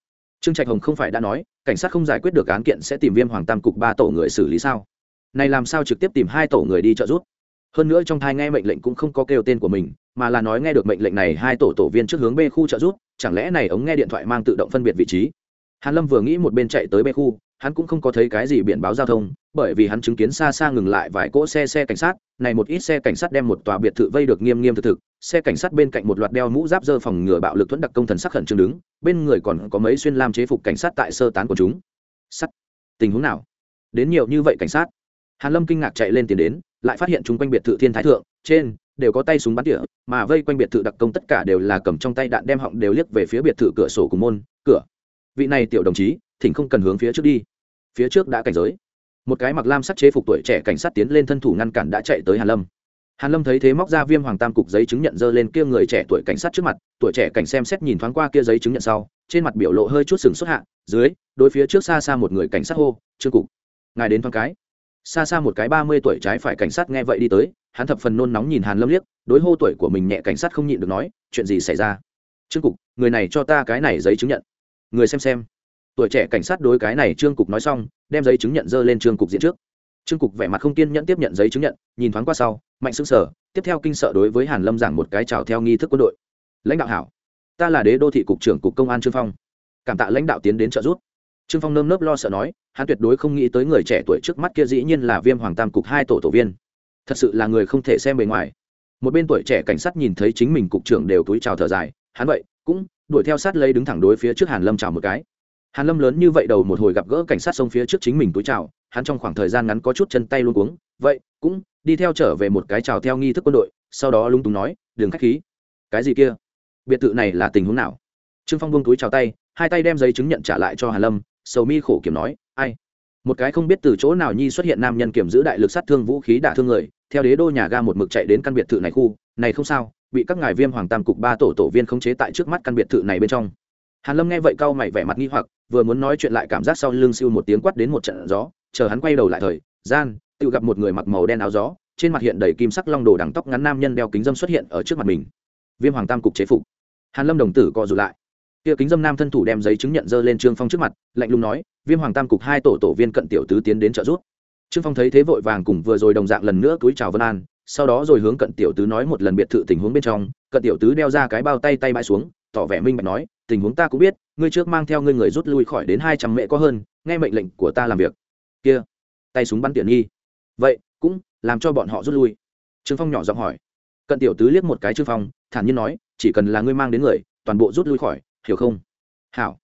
trương trạch hồng không phải đã nói, cảnh sát không giải quyết được án kiện sẽ tìm viêm hoàng tam cục ba tổ người xử lý sao? Này làm sao trực tiếp tìm hai tổ người đi trợ giúp? Hơn nữa trong thai nghe mệnh lệnh cũng không có kêu tên của mình, mà là nói nghe được mệnh lệnh này hai tổ tổ viên trước hướng b khu trợ giúp, chẳng lẽ này ống nghe điện thoại mang tự động phân biệt vị trí? Hàn lâm vừa nghĩ một bên chạy tới b khu hắn cũng không có thấy cái gì biển báo giao thông, bởi vì hắn chứng kiến xa xa ngừng lại vài cỗ xe xe cảnh sát, này một ít xe cảnh sát đem một tòa biệt thự vây được nghiêm nghiêm thực thực, xe cảnh sát bên cạnh một loạt đeo mũ giáp dơ phòng ngừa bạo lực thuẫn đặc công thần sắc khẩn trương đứng, bên người còn có mấy xuyên lam chế phục cảnh sát tại sơ tán của chúng. Sắt, tình huống nào? Đến nhiều như vậy cảnh sát. Hàn lâm kinh ngạc chạy lên tiền đến, lại phát hiện chúng quanh biệt thự thiên thái thượng, trên đều có tay súng bắn tỉa, mà vây quanh biệt thự đặc công tất cả đều là cầm trong tay đạn đem họng đều liếc về phía biệt thự cửa sổ cùng môn, cửa. Vị này tiểu đồng chí thỉnh không cần hướng phía trước đi. Phía trước đã cảnh giới. Một cái mặc lam sắc chế phục tuổi trẻ cảnh sát tiến lên thân thủ ngăn cản đã chạy tới hàn lâm. Hàn lâm thấy thế móc ra viêm hoàng tam cục giấy chứng nhận dơ lên kia người trẻ tuổi cảnh sát trước mặt, tuổi trẻ cảnh xem xét nhìn thoáng qua kia giấy chứng nhận sau, trên mặt biểu lộ hơi chút sừng xuất hạ, dưới, đối phía trước xa xa một người cảnh sát hô, trương cục, ngài đến thoáng cái. Xa xa một cái ba mươi tuổi trái phải cảnh sát nghe vậy đi tới, hắn thập phần nôn nóng nhìn hàn lâm liếc, đối hô tuổi của mình nhẹ cảnh sát không nhịn được nói, chuyện gì xảy ra? Trương cục, người này cho ta cái này giấy chứng nhận. Người xem xem tuổi trẻ cảnh sát đối cái này trương cục nói xong, đem giấy chứng nhận dơ lên trương cục diện trước. Trương cục vẻ mặt không kiên nhẫn tiếp nhận giấy chứng nhận, nhìn thoáng qua sau, mạnh xứng sở tiếp theo kinh sợ đối với hàn lâm giảng một cái chào theo nghi thức quân đội. Lãnh đạo hảo, ta là đế đô thị cục trưởng cục công an trương phong. Cảm tạ lãnh đạo tiến đến trợ giúp. Trương phong nơm nớp lo sợ nói, hắn tuyệt đối không nghĩ tới người trẻ tuổi trước mắt kia dĩ nhiên là viêm hoàng tam cục hai tổ tổ viên. Thật sự là người không thể xem bề ngoài. Một bên tuổi trẻ cảnh sát nhìn thấy chính mình cục trưởng đều túi chào thở dài, hắn vậy, cũng đuổi theo sát lấy đứng thẳng đối phía trước hàn lâm chào một cái hàn lâm lớn như vậy đầu một hồi gặp gỡ cảnh sát sông phía trước chính mình túi chào, hắn trong khoảng thời gian ngắn có chút chân tay luôn cuống, vậy, cũng đi theo trở về một cái chào theo nghi thức quân đội, sau đó lung túng nói đường khách khí. Cái gì kia? Biệt thự này là tình huống nào? Trương phong buông túi chào tay, hai tay đem giấy chứng nhận trả lại cho hàn lâm, sầu mi khổ kiểm nói, ai? Một cái không biết từ chỗ nào nhi xuất hiện nam nhân kiểm giữ đại lực sát thương vũ khí đả thương người, theo đế đô nhà ga một mực chạy đến căn biệt thự này khu, này không sao, bị các ngài viêm hoàng tam cục ba tổ tổ viên khống chế tại trước mắt căn biệt thự này bên trong hàn lâm nghe vậy cau mày vẻ mặt nghi hoặc, vừa muốn nói chuyện lại cảm giác sau lưng siêu một tiếng quát đến một trận gió, chờ hắn quay đầu lại thời, gian, tự gặp một người mặc màu đen áo gió, trên mặt hiện đầy kim sắc long đồ đằng tóc ngắn nam nhân đeo kính dâm xuất hiện ở trước mặt mình. Viêm hoàng tam cục chế phục. Hàn lâm đồng tử co rụt lại. Kia kính dâm nam thân thủ đem giấy chứng nhận dơ lên trương phong trước mặt, lạnh lùng nói, viêm hoàng tam cục hai tổ tổ viên cận tiểu tứ tiến đến trợ giúp. Trương phong thấy thế vội vàng cùng vừa rồi đồng dạng lần nữa túi chào vân an, sau đó rồi hướng cận tiểu tứ nói một lần biệt thự tình huống bên trong, cận tiểu tứ đeo ra cái bao tay tay bãi xuống tỏ vẻ minh bạch nói, tình huống ta cũng biết, ngươi trước mang theo ngươi người rút lui khỏi đến hai trăm mễ có hơn, nghe mệnh lệnh của ta làm việc. Kia, tay súng bắn tiện nghi. Vậy, cũng làm cho bọn họ rút lui. Trương phong nhỏ giọng hỏi. Cận tiểu tứ liếc một cái trương phong, thản nhiên nói, chỉ cần là ngươi mang đến người, toàn bộ rút lui khỏi, hiểu không? Hảo.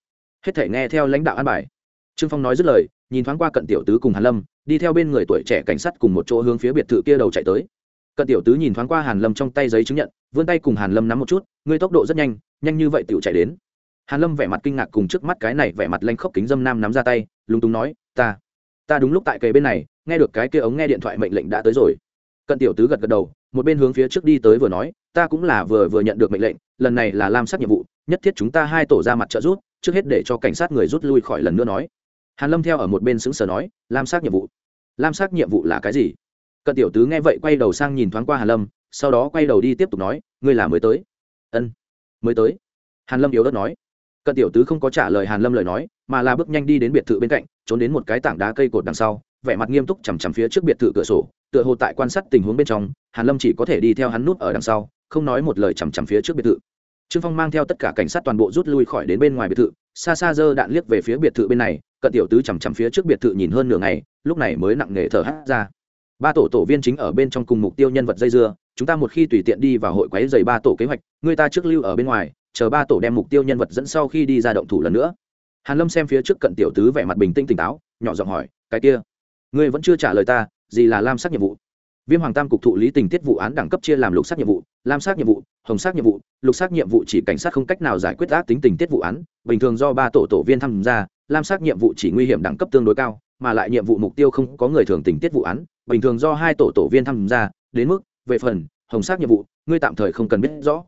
Hết thể nghe theo lãnh đạo an bài. Trương phong nói dứt lời, nhìn thoáng qua cận tiểu tứ cùng hàn lâm, đi theo bên người tuổi trẻ cảnh sát cùng một chỗ hướng phía biệt thự kia đầu chạy tới cận tiểu tứ nhìn thoáng qua hàn lâm trong tay giấy chứng nhận, vươn tay cùng hàn lâm nắm một chút, ngươi tốc độ rất nhanh nhanh như vậy tiểu chạy đến. Hàn lâm vẻ mặt kinh ngạc cùng trước mắt cái này vẻ mặt lanh khốc kính dâm nam nắm ra tay, lúng túng nói, ta ta đúng lúc tại kề bên này, nghe được cái kia ống nghe điện thoại mệnh lệnh đã tới rồi. Cận tiểu tứ gật gật đầu, một bên hướng phía trước đi tới vừa nói, ta cũng là vừa vừa nhận được mệnh lệnh, lần này là lam sát nhiệm vụ, nhất thiết chúng ta hai tổ ra mặt trợ giúp, trước hết để cho cảnh sát người rút lui khỏi lần nữa nói. Hàn lâm theo ở một bên xứng sở nói lam sát nhiệm vụ? Lam sát nhiệm vụ là cái gì? Cận tiểu tứ nghe vậy quay đầu sang nhìn thoáng qua hàn lâm, sau đó quay đầu đi tiếp tục nói, ngươi là mới tới. Ân, mới tới. Hàn lâm yếu đất nói. Cận tiểu tứ không có trả lời hàn lâm lời nói, mà là bước nhanh đi đến biệt thự bên cạnh, trốn đến một cái tảng đá cây cột đằng sau, vẻ mặt nghiêm túc chằm chằm phía trước biệt thự cửa sổ, tựa hồ tại quan sát tình huống bên trong, hàn lâm chỉ có thể đi theo hắn nút ở đằng sau, không nói một lời chằm chằm phía trước biệt thự. Trương phong mang theo tất cả cảnh sát toàn bộ rút lui khỏi đến bên ngoài biệt thự, xa xa dơ đạn liếc về phía biệt thự bên này, cận tiểu tứ chằm chằm phía trước biệt thự nhìn hơn nửa ngày, lúc này mới nặng nề thở hắt ra ba tổ tổ viên chính ở bên trong cùng mục tiêu nhân vật dây dưa, chúng ta một khi tùy tiện đi vào hội quấy dày ba tổ kế hoạch, người ta trước lưu ở bên ngoài, chờ ba tổ đem mục tiêu nhân vật dẫn sau khi đi ra động thủ lần nữa. Hàn lâm xem phía trước cận tiểu tứ vẻ mặt bình tĩnh tỉnh táo, nhỏ giọng hỏi, cái kia, ngươi vẫn chưa trả lời ta, gì là lam sắc nhiệm vụ? Viêm hoàng tam cục thụ lý tình tiết vụ án đẳng cấp chia làm lục sắc nhiệm vụ, lam sắc nhiệm vụ, hồng sắc nhiệm vụ, lục sắc nhiệm vụ chỉ cảnh sát không cách nào giải quyết ác tính tình tiết vụ án, bình thường do ba tổ tổ viên tham gia, lam sắc nhiệm vụ chỉ nguy hiểm đẳng cấp tương đối cao mà lại nhiệm vụ mục tiêu không có người thường tình tiết vụ án, bình thường do hai tổ tổ viên tham gia, đến mức, về phần, hồng sắc nhiệm vụ, ngươi tạm thời không cần biết rõ.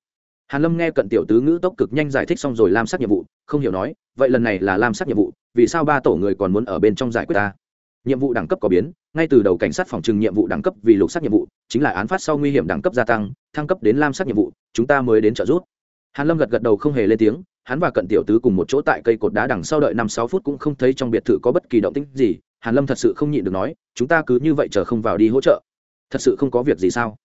Hàn lâm nghe cận tiểu tứ ngữ tốc cực nhanh giải thích xong rồi lam sắc nhiệm vụ, không hiểu nói, vậy lần này là lam sắc nhiệm vụ, vì sao ba tổ người còn muốn ở bên trong giải quyết ta? Nhiệm vụ đẳng cấp có biến, ngay từ đầu cảnh sát phòng trừng nhiệm vụ đẳng cấp vì lục sắc nhiệm vụ, chính là án phát sau nguy hiểm đẳng cấp gia tăng, thăng cấp đến lam sắc nhiệm vụ, chúng ta mới đến trợ giúp. Hàn lâm gật gật đầu không hề lên tiếng hắn và cận tiểu tứ cùng một chỗ tại cây cột đá đằng sau đợi năm sáu phút cũng không thấy trong biệt thự có bất kỳ động tĩnh gì, hàn lâm thật sự không nhịn được nói, chúng ta cứ như vậy chờ không vào đi hỗ trợ. Thật sự không có việc gì sao?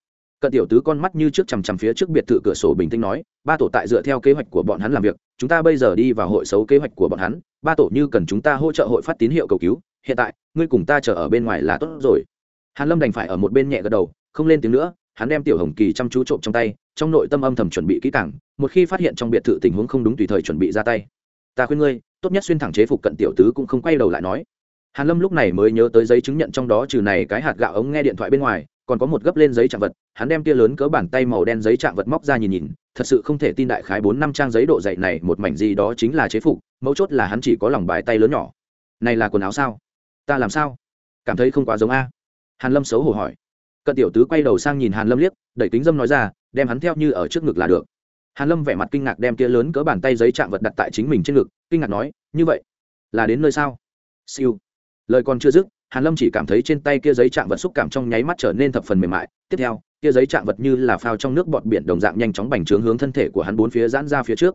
Cận tiểu tứ con mắt như trước chằm chằm phía trước biệt thự cửa sổ bình tĩnh nói, ba tổ tại dựa theo kế hoạch của bọn hắn làm việc, chúng ta bây giờ đi vào hội xấu kế hoạch của bọn hắn, ba tổ như cần chúng ta hỗ trợ hội phát tín hiệu cầu cứu, hiện tại, ngươi cùng ta chờ ở bên ngoài là tốt rồi. Hàn lâm đành phải ở một bên nhẹ gật đầu, không lên tiếng nữa, hắn đem tiểu hồng kỳ chăm chú trộm trong tay trong nội tâm âm thầm chuẩn bị kỹ càng, một khi phát hiện trong biệt thự tình huống không đúng tùy thời chuẩn bị ra tay. Ta khuyên ngươi, tốt nhất xuyên thẳng chế phục cận tiểu tứ cũng không quay đầu lại nói. Hàn lâm lúc này mới nhớ tới giấy chứng nhận trong đó trừ này cái hạt gạo ống nghe điện thoại bên ngoài, còn có một gấp lên giấy trạng vật, hắn đem tia lớn cỡ bàn tay màu đen giấy trạng vật móc ra nhìn nhìn, thật sự không thể tin đại khái bốn năm trang giấy độ dày này, một mảnh gì đó chính là chế phục, mấu chốt là hắn chỉ có lòng bài tay lớn nhỏ. Này là quần áo sao? Ta làm sao? Cảm thấy không quá giống a. Hàn lâm xấu hổ hỏi. Cận tiểu tứ quay đầu sang nhìn hàn lâm liếc, đẩy kính dâm nói ra đem hắn theo như ở trước ngực là được. Hàn lâm vẻ mặt kinh ngạc đem kia lớn cỡ bàn tay giấy chạm vật đặt tại chính mình trên ngực, kinh ngạc nói, như vậy, là đến nơi sao? Siêu. Lời còn chưa dứt, hàn lâm chỉ cảm thấy trên tay kia giấy chạm vật xúc cảm trong nháy mắt trở nên thập phần mềm mại. Tiếp theo, kia giấy chạm vật như là phao trong nước bọt biển đồng dạng nhanh chóng bành trướng hướng thân thể của hắn bốn phía giãn ra phía trước.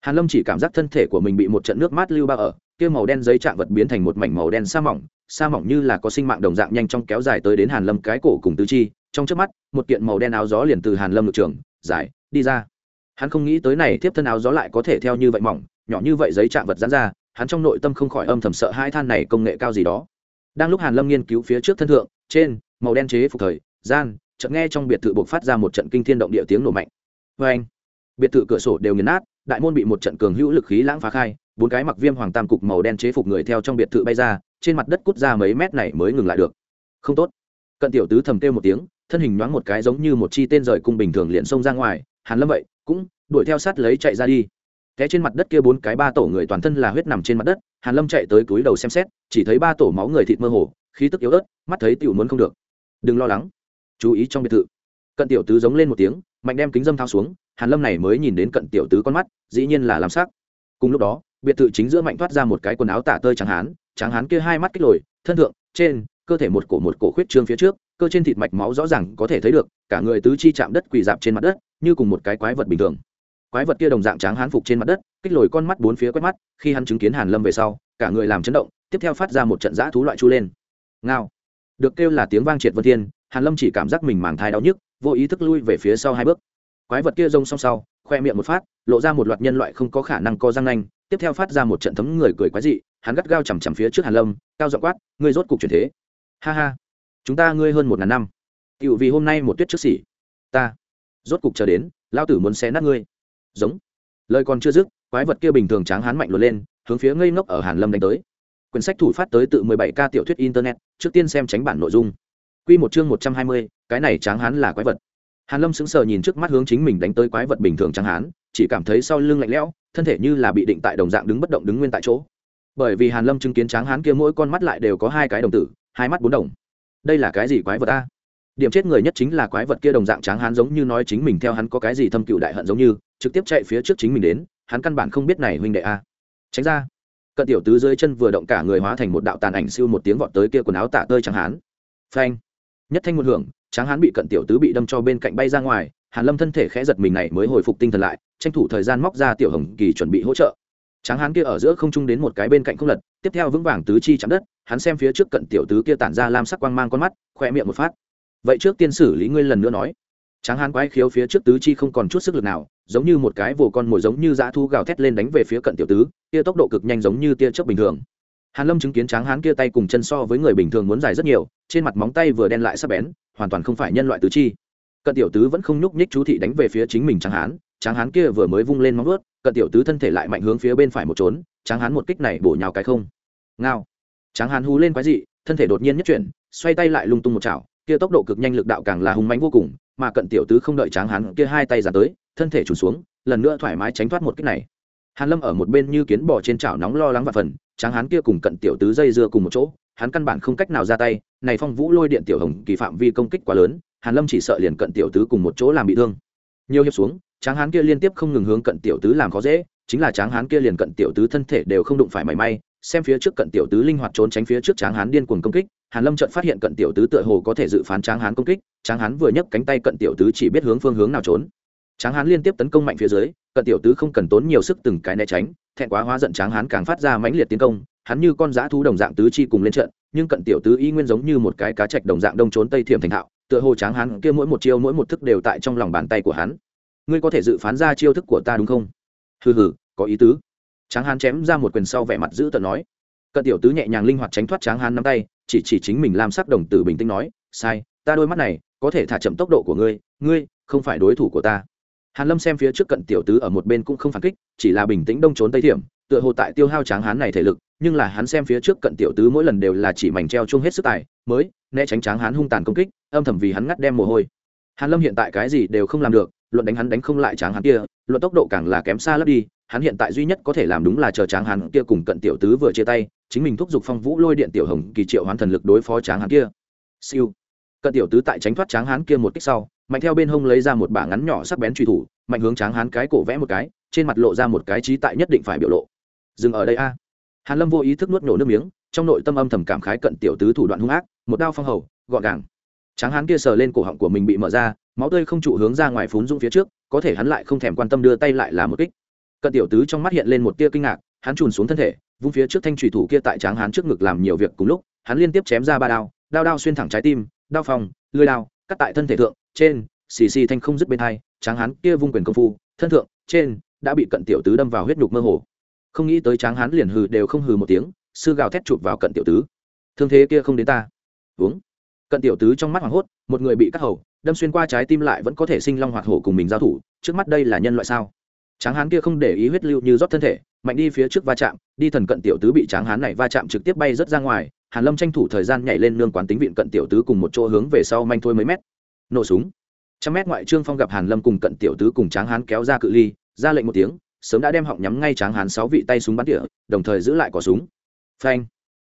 Hàn lâm chỉ cảm giác thân thể của mình bị một trận nước mát lưu bao ở, kia màu đen giấy chạm vật biến thành một mảnh màu đen sa mỏng sa mỏng như là có sinh mạng đồng dạng nhanh chóng kéo dài tới đến hàn lâm cái cổ cùng tứ chi. Trong chớp mắt, một kiện màu đen áo gió liền từ hàn lâm lực trường giải đi ra. Hắn không nghĩ tới này tiếp thân áo gió lại có thể theo như vậy mỏng, nhỏ như vậy giấy trạng vật giãn ra, hắn trong nội tâm không khỏi âm thầm sợ hai than này công nghệ cao gì đó. Đang lúc hàn lâm nghiên cứu phía trước thân thượng, trên, màu đen chế phục thời, gian, chợt nghe trong biệt thự bộc phát ra một trận kinh thiên động địa tiếng nổ mạnh. Với anh, biệt thự cửa sổ đều nghiền nát, đại môn bị một trận cường hữu lực khí lãng phá khai, bốn cái mặc viêm hoàng tam cục màu đen chế phục người theo trong biệt thự bay ra trên mặt đất cút ra mấy mét này mới ngừng lại được. Không tốt. Cận tiểu tứ thầm kêu một tiếng, thân hình nhoáng một cái giống như một chi tên rời cung bình thường liền xông ra ngoài, hàn lâm vậy, cũng đuổi theo sát lấy chạy ra đi. Té trên mặt đất kia bốn cái ba tổ người toàn thân là huyết nằm trên mặt đất, hàn lâm chạy tới túi đầu xem xét, chỉ thấy ba tổ máu người thịt mơ hồ, khí tức yếu ớt, mắt thấy tiểu muốn không được. Đừng lo lắng. Chú ý trong biệt thự. Cận tiểu tứ giống lên một tiếng, mạnh đem kính dâm thao xuống, hàn lâm này mới nhìn đến cận tiểu tứ con mắt, dĩ nhiên là làm sắc. Cùng lúc đó, biệt thự chính giữa mạnh thoát ra một cái quần áo tả tơi trắng hán tráng hán kia hai mắt kích lồi, thân thượng, trên, cơ thể một cổ một cổ khuyết trương phía trước, cơ trên thịt mạch máu rõ ràng có thể thấy được, cả người tứ chi chạm đất quỳ dạp trên mặt đất, như cùng một cái quái vật bình thường. Quái vật kia đồng dạng tráng hán phục trên mặt đất, kích lồi con mắt bốn phía quét mắt, khi hắn chứng kiến hàn lâm về sau, cả người làm chấn động, tiếp theo phát ra một trận giã thú loại chu lên. Ngao. Được kêu là tiếng vang triệt vân thiên, hàn lâm chỉ cảm giác mình màng thai đau nhức, vô ý thức lui về phía sau hai bước. Quái vật kia rông song sau, khoe miệng một phát, lộ ra một loạt nhân loại không có khả năng co răng nanh, tiếp theo phát ra một trận thấm người cười quái dị hắn gắt gao chằm chằm phía trước hàn lâm cao giọng quát ngươi rốt cục chuyển thế. Ha ha chúng ta ngươi hơn một ngàn năm. Tiểu vì hôm nay một tuyết trước xỉ. Ta rốt cục chờ đến lao tử muốn xé nát ngươi. Giống. Lời còn chưa dứt quái vật kia bình thường tráng hán mạnh luồn lên hướng phía ngây ngốc ở hàn lâm đánh tới. Quyển sách thủ phát tới tự 17 k tiểu thuyết internet trước tiên xem tránh bản nội dung. Quy một chương 120, cái này tráng hán là quái vật. Hàn lâm sững sờ nhìn trước mắt hướng chính mình đánh tới quái vật bình thường tráng hán chỉ cảm thấy sau lưng lạnh lẽo thân thể như là bị định tại đồng dạng đứng bất động đứng nguyên tại chỗ bởi vì hàn lâm chứng kiến tráng hán kia mỗi con mắt lại đều có hai cái đồng tử, hai mắt bốn đồng. Đây là cái gì quái vật a? Điểm chết người nhất chính là quái vật kia đồng dạng tráng hán giống như nói chính mình theo hắn có cái gì thâm cựu đại hận giống như, trực tiếp chạy phía trước chính mình đến, hắn căn bản không biết này huynh đệ a. Tránh ra. Cận tiểu tứ dưới chân vừa động cả người hóa thành một đạo tàn ảnh siêu một tiếng vọt tới kia quần áo tả tơi tráng hán. Phanh. Nhất thanh một hưởng, tráng hán bị cận tiểu tứ bị đâm cho bên cạnh bay ra ngoài, hàn lâm thân thể khẽ giật mình này mới hồi phục tinh thần lại, tranh thủ thời gian móc ra tiểu hồng kỳ chuẩn bị hỗ trợ tráng hán kia ở giữa không trung đến một cái bên cạnh không lật, tiếp theo vững vàng tứ chi chạm đất, hắn xem phía trước cận tiểu tứ kia tản ra lam sắc quang mang con mắt khoe miệng một phát. Vậy trước tiên xử lý ngươi lần nữa nói. Tráng hán quái khiếu phía trước tứ chi không còn chút sức lực nào, giống như một cái vồ con mồi giống như dã thu gào thét lên đánh về phía cận tiểu tứ, kia tốc độ cực nhanh giống như tia chớp bình thường. Hàn lâm chứng kiến tráng hán kia tay cùng chân so với người bình thường muốn dài rất nhiều, trên mặt móng tay vừa đen lại sắc bén, hoàn toàn không phải nhân loại tứ chi. Cận tiểu tứ vẫn không nhúc nhích chú thị đánh về phía chính mình tráng hán tráng hán kia vừa mới vung lên móng vuốt, cận tiểu tứ thân thể lại mạnh hướng phía bên phải một trốn, tráng hán một kích này bổ nhào cái không. Ngao. Tráng hán hú lên quái dị, thân thể đột nhiên nhất chuyển, xoay tay lại lung tung một chảo, kia tốc độ cực nhanh lực đạo càng là hung mãnh vô cùng, mà cận tiểu tứ không đợi tráng hán kia hai tay ra tới, thân thể trùn xuống, lần nữa thoải mái tránh thoát một kích này. Hàn lâm ở một bên như kiến bò trên chảo nóng lo lắng và phần, tráng hán kia cùng cận tiểu tứ dây dưa cùng một chỗ, hắn căn bản không cách nào ra tay, này phong vũ lôi điện tiểu hồng kỳ phạm vi công kích quá lớn, hàn lâm chỉ sợ liền cận tiểu tứ cùng một chỗ làm bị thương. Nhiều hiệp xuống tráng hán kia liên tiếp không ngừng hướng cận tiểu tứ làm khó dễ, chính là tráng hán kia liền cận tiểu tứ thân thể đều không đụng phải mảy may, xem phía trước cận tiểu tứ linh hoạt trốn tránh phía trước tráng hán điên cuồng công kích, hàn lâm trận phát hiện cận tiểu tứ tựa hồ có thể dự phán tráng hán công kích, tráng hán vừa nhấc cánh tay cận tiểu tứ chỉ biết hướng phương hướng nào trốn. Tráng hán liên tiếp tấn công mạnh phía dưới, cận tiểu tứ không cần tốn nhiều sức từng cái né tránh, thẹn quá hóa giận tráng hán càng phát ra mãnh liệt tiến công, hắn như con dã thú đồng dạng tứ chi cùng lên trận, nhưng cận tiểu tứ y nguyên giống như một cái cá trạch đồng dạng đông trốn tây thiểm thành thạo tựa hồ tráng hán kia mỗi một chiêu mỗi một thức đều tại trong lòng bàn tay của hắn ngươi có thể dự phán ra chiêu thức của ta đúng không? Hừ hừ, có ý tứ. Tráng hán chém ra một quyền sau vẻ mặt giữ tợn nói. Cận tiểu tứ nhẹ nhàng linh hoạt tránh thoát tráng hán nắm tay, chỉ chỉ chính mình làm sắc đồng tử bình tĩnh nói, sai, ta đôi mắt này có thể thả chậm tốc độ của ngươi ngươi không phải đối thủ của ta. Hàn lâm xem phía trước cận tiểu tứ ở một bên cũng không phản kích, chỉ là bình tĩnh đông trốn tây thiểm, tựa hồ tại tiêu hao tráng hán này thể lực, nhưng là hắn xem phía trước cận tiểu tứ mỗi lần đều là chỉ mảnh treo chung hết sức tài, mới né tránh tráng hán hung tàn công kích, âm thầm vì hắn ngắt đem mồ hôi. Hàn lâm hiện tại cái gì đều không làm được luận đánh hắn đánh không lại tráng hắn kia, luận tốc độ càng là kém xa lấp đi, hắn hiện tại duy nhất có thể làm đúng là chờ tráng hắn kia cùng cận tiểu tứ vừa chia tay, chính mình thúc giục phong vũ lôi điện tiểu hồng kỳ triệu hoán thần lực đối phó tráng hắn kia. Siêu. Cận tiểu tứ tại tránh thoát tráng hắn kia một kích sau, mạnh theo bên hông lấy ra một bả ngắn nhỏ sắc bén truy thủ, mạnh hướng tráng hắn cái cổ vẽ một cái, trên mặt lộ ra một cái trí tại nhất định phải biểu lộ. Dừng ở đây a. Hàn lâm vô ý thức nuốt nổ nước miếng, trong nội tâm âm thầm cảm khái cận tiểu tứ thủ đoạn hung ác, một đao phong hầu, gọn gàng. Tráng hán kia sờ lên cổ họng của mình bị mở ra máu tươi không trụ hướng ra ngoài phún dung phía trước, có thể hắn lại không thèm quan tâm đưa tay lại là một kích. Cận tiểu tứ trong mắt hiện lên một tia kinh ngạc, hắn trùn xuống thân thể, vung phía trước thanh trùy thủ kia tại tráng hắn trước ngực làm nhiều việc cùng lúc, hắn liên tiếp chém ra ba đao đao đao xuyên thẳng trái tim, đao phòng, lưỡi đao, cắt tại thân thể thượng, trên, xì xì thanh không dứt bên hai, tráng hắn kia vung quyền công phu, thân thượng, trên, đã bị cận tiểu tứ đâm vào huyết nhục mơ hồ. Không nghĩ tới tráng hắn liền hừ đều không hừ một tiếng, sư gào thét chụp vào cận tiểu tứ. Thương thế kia không đến ta. Uống cận tiểu tứ trong mắt hoảng hốt, một người bị cắt hầu, đâm xuyên qua trái tim lại vẫn có thể sinh long hoạt hổ cùng mình giao thủ, trước mắt đây là nhân loại sao? Tráng hán kia không để ý huyết lưu như rót thân thể, mạnh đi phía trước va chạm, đi thần cận tiểu tứ bị tráng hán này va chạm trực tiếp bay rớt ra ngoài, hàn lâm tranh thủ thời gian nhảy lên nương quán tính viện cận tiểu tứ cùng một chỗ hướng về sau manh thôi mấy mét. Nổ súng. Trăm mét ngoại trương phong gặp hàn lâm cùng cận tiểu tứ cùng tráng hán kéo ra cự ly, ra lệnh một tiếng, sớm đã đem họng nhắm ngay tráng hán sáu vị tay súng bắn tỉa, đồng thời giữ lại cỏ súng. Phanh.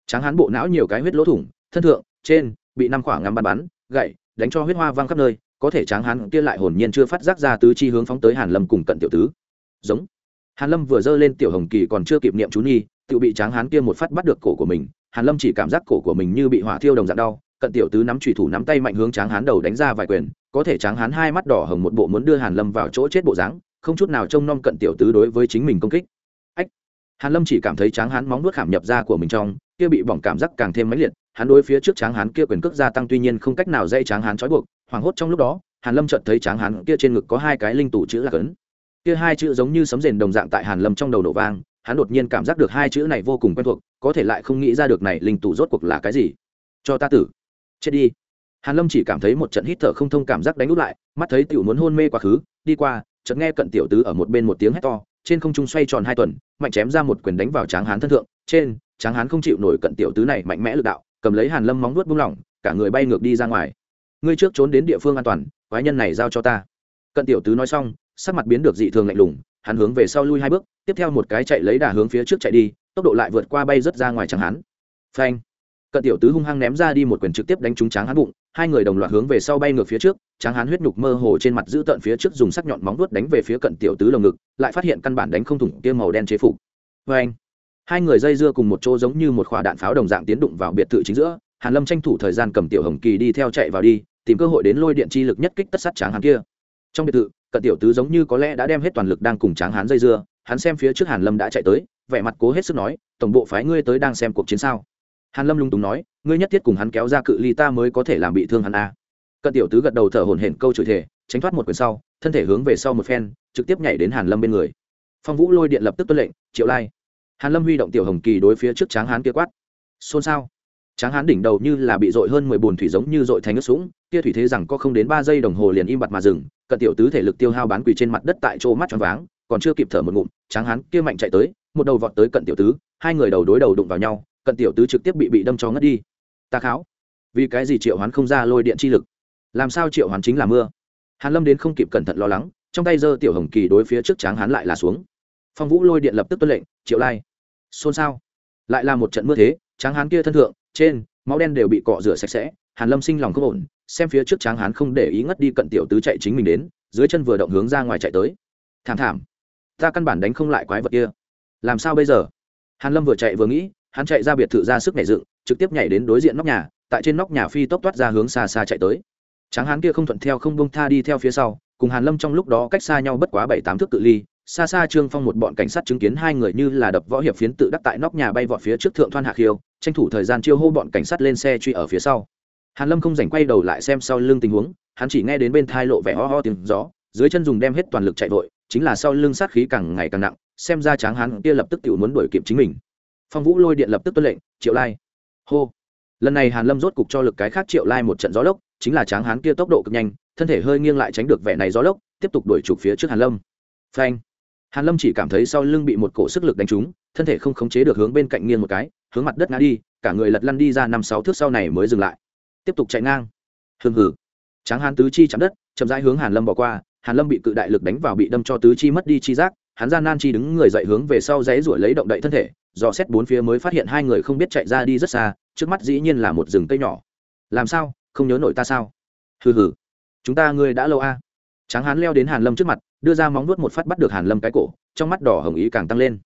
Tráng hán bộ não nhiều cái huyết lỗ thủng, thân thượng, trên bị năm khoảng ngắm bắn bắn, gậy, đánh cho huyết hoa văng khắp nơi, có thể tráng hán kia lại hồn nhiên chưa phát giác ra tứ chi hướng phóng tới hàn lâm cùng cận tiểu tứ. Giống. Hàn lâm vừa dơ lên tiểu hồng kỳ còn chưa kịp niệm chú nhi tự bị tráng hán kia một phát bắt được cổ của mình, hàn lâm chỉ cảm giác cổ của mình như bị hỏa thiêu đồng dạng đau, cận tiểu tứ nắm chủy thủ nắm tay mạnh hướng tráng hán đầu đánh ra vài quyền, có thể tráng hán hai mắt đỏ hồng một bộ muốn đưa hàn lâm vào chỗ chết bộ dáng, không chút nào trông nom cận tiểu tứ đối với chính mình công kích. Hàn lâm chỉ cảm thấy tráng hán móng nuốt khảm nhập ra của mình trong, kia bị bỏng cảm giác càng thêm mãnh liệt hắn đối phía trước tráng hán kia quyền cước gia tăng tuy nhiên không cách nào dây tráng hán trói buộc, hoảng hốt trong lúc đó, hàn lâm chợt thấy tráng hán kia trên ngực có hai cái linh tủ chữ là cấn. Kia hai chữ giống như sấm rền đồng dạng tại hàn lâm trong đầu nổ vang, hắn đột nhiên cảm giác được hai chữ này vô cùng quen thuộc, có thể lại không nghĩ ra được này linh tủ rốt cuộc là cái gì. Cho ta tử. Chết đi. Hàn lâm chỉ cảm thấy một trận hít thở không thông cảm giác đánh úp lại, mắt thấy tiểu muốn hôn mê quá khứ, đi qua, chợt nghe cận tiểu tứ ở một bên một tiếng hét to, trên không trung xoay tròn hai tuần, mạnh chém ra một quyền đánh vào tráng hán thân thượng, trên, tráng hán không chịu nổi cận tiểu tứ này mạnh mẽ lực đạo cầm lấy hàn lâm móng vuốt buông lỏng, cả người bay ngược đi ra ngoài ngươi trước trốn đến địa phương an toàn, quái nhân này giao cho ta cận tiểu tứ nói xong, sắc mặt biến được dị thường lạnh lùng, hắn hướng về sau lui hai bước, tiếp theo một cái chạy lấy đà hướng phía trước chạy đi, tốc độ lại vượt qua bay rất ra ngoài chẳng hắn. phanh cận tiểu tứ hung hăng ném ra đi một quyền trực tiếp đánh trúng tráng hán bụng, hai người đồng loạt hướng về sau bay ngược phía trước, tráng hán huyết nhục mơ hồ trên mặt giữ tận phía trước dùng sắc nhọn móng vuốt đánh về phía cận tiểu tứ lồng ngực, lại phát hiện căn bản đánh không thủng kia màu đen chế phục Phanh! Hai người dây dưa cùng một chỗ giống như một quả đạn pháo đồng dạng tiến đụng vào biệt thự chính giữa, hàn lâm tranh thủ thời gian cầm tiểu hồng kỳ đi theo chạy vào đi, tìm cơ hội đến lôi điện chi lực nhất kích tất sát tráng hán kia. Trong biệt thự, cận tiểu tứ giống như có lẽ đã đem hết toàn lực đang cùng tráng hán dây dưa, hắn xem phía trước hàn lâm đã chạy tới, vẻ mặt cố hết sức nói, tổng bộ phái ngươi tới đang xem cuộc chiến sao? Hàn lâm lung túng nói, ngươi nhất thiết cùng hắn kéo ra cự ly ta mới có thể làm bị thương hắn a. Cận tiểu tứ gật đầu thở hổn hển câu chửi thể tránh thoát một quyền sau, thân thể hướng về sau một phen, trực tiếp nhảy đến hàn lâm bên người. Phong vũ lôi điện lập tức tuân lệnh, triệu lai hàn lâm huy động tiểu hồng kỳ đối phía trước tráng hán kia quát. Xôn xao. Tráng hán đỉnh đầu như là bị dội hơn mười bùn thủy giống như dội thành nước sũng, kia thủy thế rằng có không đến ba giây đồng hồ liền im bặt mà dừng, cận tiểu tứ thể lực tiêu hao bán quỳ trên mặt đất tại chỗ mắt tròn váng, còn chưa kịp thở một ngụm, tráng hán kia mạnh chạy tới, một đầu vọt tới cận tiểu tứ, hai người đầu đối đầu đụng vào nhau, cận tiểu tứ trực tiếp bị bị đâm cho ngất đi. Ta kháo. Vì cái gì triệu hoán không ra lôi điện chi lực? Làm sao triệu hoán chính là mưa? Hàn lâm đến không kịp cẩn thận lo lắng, trong tay giơ tiểu hồng kỳ đối phía trước tráng hán lại là xuống phong vũ lôi điện lập tức tuân lệnh, triệu lai. Xôn xao. Lại là một trận mưa thế, tráng hán kia thân thượng, trên, máu đen đều bị cọ rửa sạch sẽ, hàn lâm sinh lòng không ổn, xem phía trước tráng hán không để ý ngất đi cận tiểu tứ chạy chính mình đến, dưới chân vừa động hướng ra ngoài chạy tới. Thảm thảm. Ta căn bản đánh không lại quái vật kia. Làm sao bây giờ? Hàn lâm vừa chạy vừa nghĩ, hắn chạy ra biệt thự ra sức nhảy dựng, trực tiếp nhảy đến đối diện nóc nhà, tại trên nóc nhà phi tốc toát ra hướng xa xa chạy tới. Tráng hán kia không thuận theo không bông tha đi theo phía sau, cùng hàn lâm trong lúc đó cách xa nhau bất quá bảy tám thước cự ly xa xa trương phong một bọn cảnh sát chứng kiến hai người như là đập võ hiệp phiến tự đắc tại nóc nhà bay vọt phía trước thượng thoan hạ khiêu, tranh thủ thời gian chiêu hô bọn cảnh sát lên xe truy ở phía sau. Hàn lâm không dành quay đầu lại xem sau lưng tình huống, hắn chỉ nghe đến bên thai lộ vẻ ho ho tiếng gió, dưới chân dùng đem hết toàn lực chạy vội, chính là sau lưng sát khí càng ngày càng nặng, xem ra tráng hắn kia lập tức tự muốn đuổi kịp chính mình. Phong vũ lôi điện lập tức tuân lệnh, triệu lai. Hô. Lần này hàn lâm rốt cục cho lực cái khác triệu lai một trận gió lốc, chính là tráng hán kia tốc độ cực nhanh, thân thể hơi nghiêng lại tránh được vẻ này gió lốc, tiếp tục đuổi trục phía trước hàn lâm. Phanh hàn lâm chỉ cảm thấy sau lưng bị một cổ sức lực đánh trúng, thân thể không khống chế được hướng bên cạnh nghiêng một cái, hướng mặt đất ngã đi, cả người lật lăn đi ra năm sáu thước sau này mới dừng lại. Tiếp tục chạy ngang. Hừng hử tráng hán tứ chi chạm đất, chậm rãi hướng hàn lâm bỏ qua, hàn lâm bị cự đại lực đánh vào bị đâm cho tứ chi mất đi chi giác, hắn gian nan chi đứng người dậy hướng về sau dãy ruổi lấy động đậy thân thể, dò xét bốn phía mới phát hiện hai người không biết chạy ra đi rất xa, trước mắt dĩ nhiên là một rừng cây nhỏ. Làm sao? Không nhớ nổi ta sao? Hừ hừ. Chúng ta ngươi đã lâu a tráng hán leo đến hàn lâm trước mặt đưa ra móng nuốt một phát bắt được hàn lâm cái cổ, trong mắt đỏ hồng ý càng tăng lên.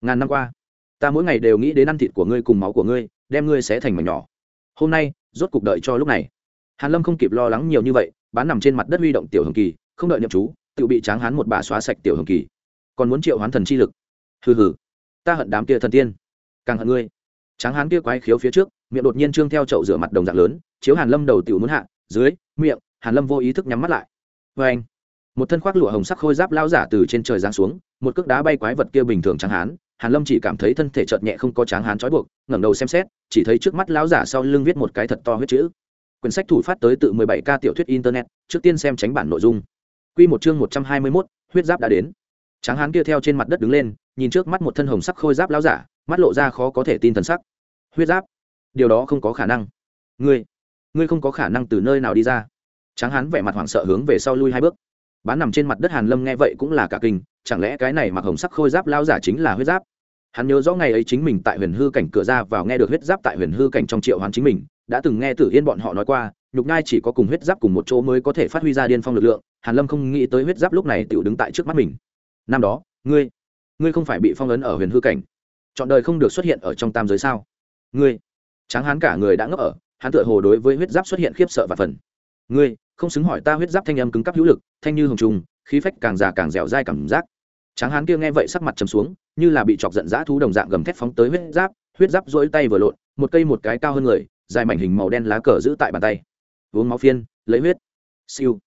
Ngàn năm qua, ta mỗi ngày đều nghĩ đến ăn thịt của ngươi cùng máu của ngươi, đem ngươi sẽ thành mảnh nhỏ. Hôm nay, rốt cục đợi cho lúc này. Hàn lâm không kịp lo lắng nhiều như vậy, bán nằm trên mặt đất huy động tiểu hồng kỳ, không đợi nhậm chú, tự bị tráng hán một bà xóa sạch tiểu hồng kỳ. Còn muốn triệu hoán thần chi lực. Hừ hừ, ta hận đám kia thần tiên. Càng hận ngươi. Tráng hán kia quái khiếu phía trước, miệng đột nhiên trương theo chậu rửa mặt đồng dạng lớn, chiếu hàn lâm đầu tiểu muốn hạ, dưới, miệng, hàn lâm vô ý thức nhắm mắt lại. Vê anh một thân khoác lụa hồng sắc khôi giáp lao giả từ trên trời giáng xuống một cước đá bay quái vật kia bình thường tráng hán. Hàn lâm chỉ cảm thấy thân thể chợt nhẹ không có tráng hán trói buộc ngẩng đầu xem xét chỉ thấy trước mắt lão giả sau lưng viết một cái thật to huyết chữ. Quyển sách thủ phát tới tự 17 k tiểu thuyết internet trước tiên xem tránh bản nội dung. Quy một chương 121, huyết giáp đã đến. Tráng hán kia theo trên mặt đất đứng lên nhìn trước mắt một thân hồng sắc khôi giáp lão giả mắt lộ ra khó có thể tin thần sắc. Huyết giáp? Điều đó không có khả năng. Ngươi ngươi không có khả năng từ nơi nào đi ra. Tráng hán vẻ mặt hoảng sợ hướng về sau lui hai bước bán nằm trên mặt đất hàn lâm nghe vậy cũng là cả kinh, chẳng lẽ cái này mặc hồng sắc khôi giáp lao giả chính là huyết giáp? Hắn nhớ rõ ngày ấy chính mình tại huyền hư cảnh cửa ra vào nghe được huyết giáp tại huyền hư cảnh trong triệu hoán chính mình, đã từng nghe tử yên bọn họ nói qua, nhục nhai chỉ có cùng huyết giáp cùng một chỗ mới có thể phát huy ra điên phong lực lượng, hàn lâm không nghĩ tới huyết giáp lúc này tự đứng tại trước mắt mình. Năm đó, ngươi ngươi không phải bị phong ấn ở huyền hư cảnh. Chọn đời không được xuất hiện ở trong tam giới sao? Ngươi, tráng hán cả người đã ngấp ở, hắn tựa hồ đối với huyết giáp xuất hiện khiếp sợ và phần ngươi không xứng hỏi ta huyết giáp thanh âm cứng cắp hữu lực, thanh như hồng trùng, khí phách càng già càng dẻo dai cảm giác. Tráng hán kia nghe vậy sắc mặt trầm xuống, như là bị chọc giận dã thú đồng dạng gầm thét phóng tới huyết giáp huyết giáp rỗi tay vừa lộn, một cây một cái cao hơn người, dài mảnh hình màu đen lá cờ giữ tại bàn tay. Uống máu phiên, lấy huyết. Siêu.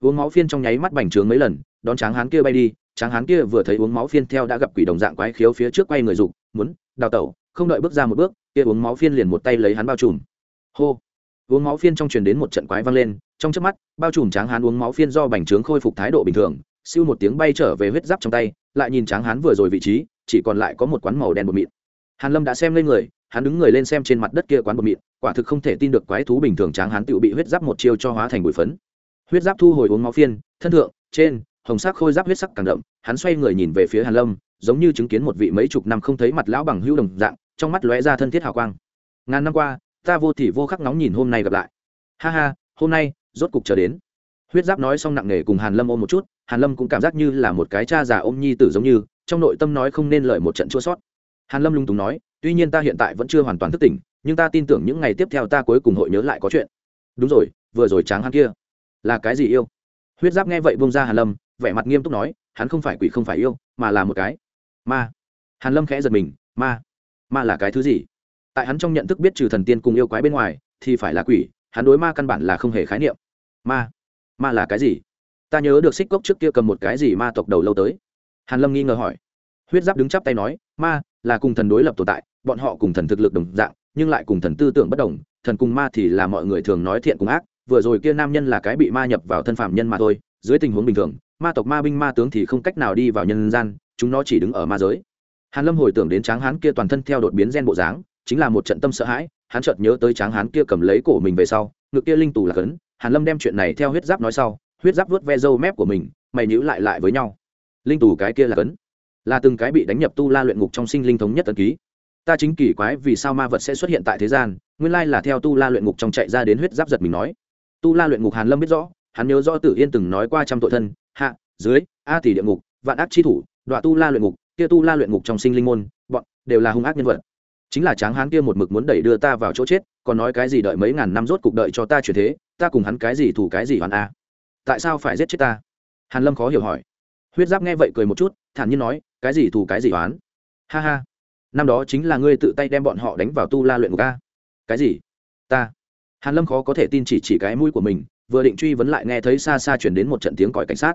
Uống máu phiên trong nháy mắt bành trướng mấy lần, đón tráng hán kia bay đi, tráng hán kia vừa thấy uống máu phiên theo đã gặp quỷ đồng dạng quái khiếu phía trước quay người dục, muốn, đào tẩu, không đợi bước ra một bước, kia uống máu phiên liền một tay lấy hắn bao trùm. Hô. Uống máu phiên trong truyền đến một trận quái vang lên trong chớp mắt, bao trùm tráng hán uống máu phiên do bành trướng khôi phục thái độ bình thường, siêu một tiếng bay trở về huyết giáp trong tay, lại nhìn tráng hán vừa rồi vị trí, chỉ còn lại có một quán màu đen bột mịn. Hàn lâm đã xem lên người, hắn đứng người lên xem trên mặt đất kia quán bột mịn, quả thực không thể tin được quái thú bình thường tráng hán tự bị huyết giáp một chiêu cho hóa thành bụi phấn. Huyết giáp thu hồi uống máu phiên, thân thượng, trên, hồng sắc khôi giáp huyết sắc càng đậm, hắn xoay người nhìn về phía hàn lâm, giống như chứng kiến một vị mấy chục năm không thấy mặt lão bằng hữu đồng dạng, trong mắt lóe ra thân thiết hào quang. Ngàn năm qua, ta vô thì vô khắc nóng nhìn hôm nay gặp lại. Ha ha, hôm nay rốt cục chờ đến. Huyết giáp nói xong nặng nề cùng hàn lâm ôm một chút, hàn lâm cũng cảm giác như là một cái cha già ôm nhi tử giống như, trong nội tâm nói không nên lời một trận chua sót. Hàn lâm lung túng nói, tuy nhiên ta hiện tại vẫn chưa hoàn toàn thức tỉnh, nhưng ta tin tưởng những ngày tiếp theo ta cuối cùng hội nhớ lại có chuyện. Đúng rồi, vừa rồi tráng hắn kia. Là cái gì yêu? Huyết giáp nghe vậy bông ra hàn lâm, vẻ mặt nghiêm túc nói, hắn không phải quỷ không phải yêu, mà là một cái. Ma. Hàn lâm khẽ giật mình, ma. Ma là cái thứ gì? Tại hắn trong nhận thức biết trừ thần tiên cùng yêu quái bên ngoài, thì phải là quỷ, hắn đối ma căn bản là không hề khái niệm ma ma là cái gì ta nhớ được xích cốc trước kia cầm một cái gì ma tộc đầu lâu tới hàn lâm nghi ngờ hỏi huyết giáp đứng chắp tay nói ma là cùng thần đối lập tồn tại bọn họ cùng thần thực lực đồng dạng nhưng lại cùng thần tư tưởng bất đồng thần cùng ma thì là mọi người thường nói thiện cùng ác vừa rồi kia nam nhân là cái bị ma nhập vào thân phạm nhân mà thôi dưới tình huống bình thường ma tộc ma binh ma tướng thì không cách nào đi vào nhân gian chúng nó chỉ đứng ở ma giới hàn lâm hồi tưởng đến tráng hán kia toàn thân theo đột biến gen bộ dáng chính là một trận tâm sợ hãi hắn chợt nhớ tới tráng hán kia cầm lấy cổ mình về sau ngực kia linh tù là cấn hàn lâm đem chuyện này theo huyết giáp nói sau, huyết giáp vuốt ve râu mép của mình, mày nhíu lại lại với nhau. Linh tù cái kia là cấn. Là từng cái bị đánh nhập tu la luyện ngục trong sinh linh thống nhất tân ký. Ta chính kỳ quái vì sao ma vật sẽ xuất hiện tại thế gian, nguyên lai là theo tu la luyện ngục trong chạy ra đến huyết giáp giật mình nói. Tu la luyện ngục hàn lâm biết rõ, hắn nhớ rõ tử yên từng nói qua trăm tội thân, hạ, dưới, a tỷ địa ngục, vạn ác chi thủ đoạn tu la luyện ngục, kia tu la luyện ngục trong sinh linh môn, bọn đều là hung ác nhân vật. Chính là tráng hán kia một mực muốn đẩy đưa ta vào chỗ chết còn nói cái gì đợi mấy ngàn năm rốt cục đợi cho ta chuyển thế, ta cùng hắn cái gì thủ cái gì hoàn a? Tại sao phải giết chết ta? Hàn lâm khó hiểu hỏi. Huyết giáp nghe vậy cười một chút, thản nhiên nói, cái gì thủ cái gì oán ha ha. Năm đó chính là ngươi tự tay đem bọn họ đánh vào tu la luyện ngục a. Cái gì? Ta. Hàn lâm khó có thể tin chỉ chỉ cái mũi của mình, vừa định truy vấn lại nghe thấy xa xa chuyển đến một trận tiếng còi cảnh sát.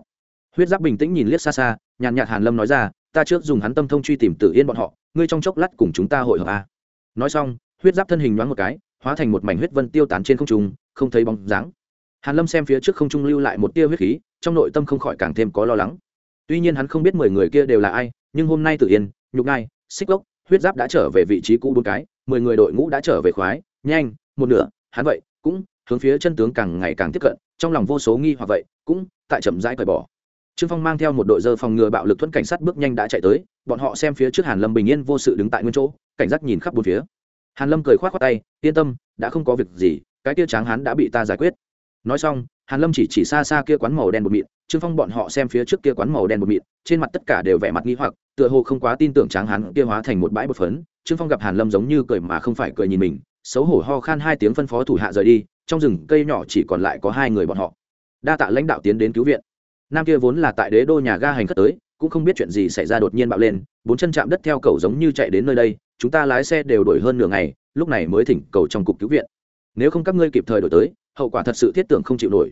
Huyết giáp bình tĩnh nhìn liếc xa xa, nhàn nhạt hàn lâm nói ra, ta trước dùng hắn tâm thông truy tìm tử yên bọn họ, ngươi trong chốc lát cùng chúng ta hội hợp a. Nói xong, huyết giáp thân hình nhoáng một cái hóa thành một mảnh huyết vân tiêu tán trên không trung, không thấy bóng dáng. Hàn lâm xem phía trước không trung lưu lại một tia huyết khí, trong nội tâm không khỏi càng thêm có lo lắng. Tuy nhiên hắn không biết mười người kia đều là ai, nhưng hôm nay tử yên, nhục ngai xích lốc, huyết giáp đã trở về vị trí cũ bốn cái, mười người đội ngũ đã trở về khoái, nhanh, một nửa, hắn vậy, cũng hướng phía chân tướng càng ngày càng tiếp cận, trong lòng vô số nghi hoặc vậy, cũng tại chậm rãi cởi bỏ. Trương phong mang theo một đội dơ phòng ngừa bạo lực thuẫn cảnh sát bước nhanh đã chạy tới, bọn họ xem phía trước hàn lâm bình yên vô sự đứng tại nguyên chỗ, cảnh giác nhìn khắp bốn phía hàn lâm cười khoát khoát tay, yên tâm, đã không có việc gì, cái kia tráng hắn đã bị ta giải quyết. Nói xong, hàn lâm chỉ chỉ xa xa kia quán màu đen bột mịn, trương phong bọn họ xem phía trước kia quán màu đen bột mịn, trên mặt tất cả đều vẻ mặt nghi hoặc, tựa hồ không quá tin tưởng tráng hắn kia hóa thành một bãi bột phấn. Trương phong gặp hàn lâm giống như cười mà không phải cười nhìn mình, xấu hổ ho khan hai tiếng phân phó thủ hạ rời đi, trong rừng cây nhỏ chỉ còn lại có hai người bọn họ. Đa tạ lãnh đạo tiến đến cứu viện. Nam kia vốn là tại đế đô nhà ga hành khất tới, cũng không biết chuyện gì xảy ra đột nhiên bạo lên, bốn chân chạm đất theo cầu giống như chạy đến nơi đây chúng ta lái xe đều đổi hơn nửa ngày, lúc này mới thỉnh cầu trong cục cứu viện. Nếu không các ngươi kịp thời đổi tới, hậu quả thật sự thiết tưởng không chịu nổi.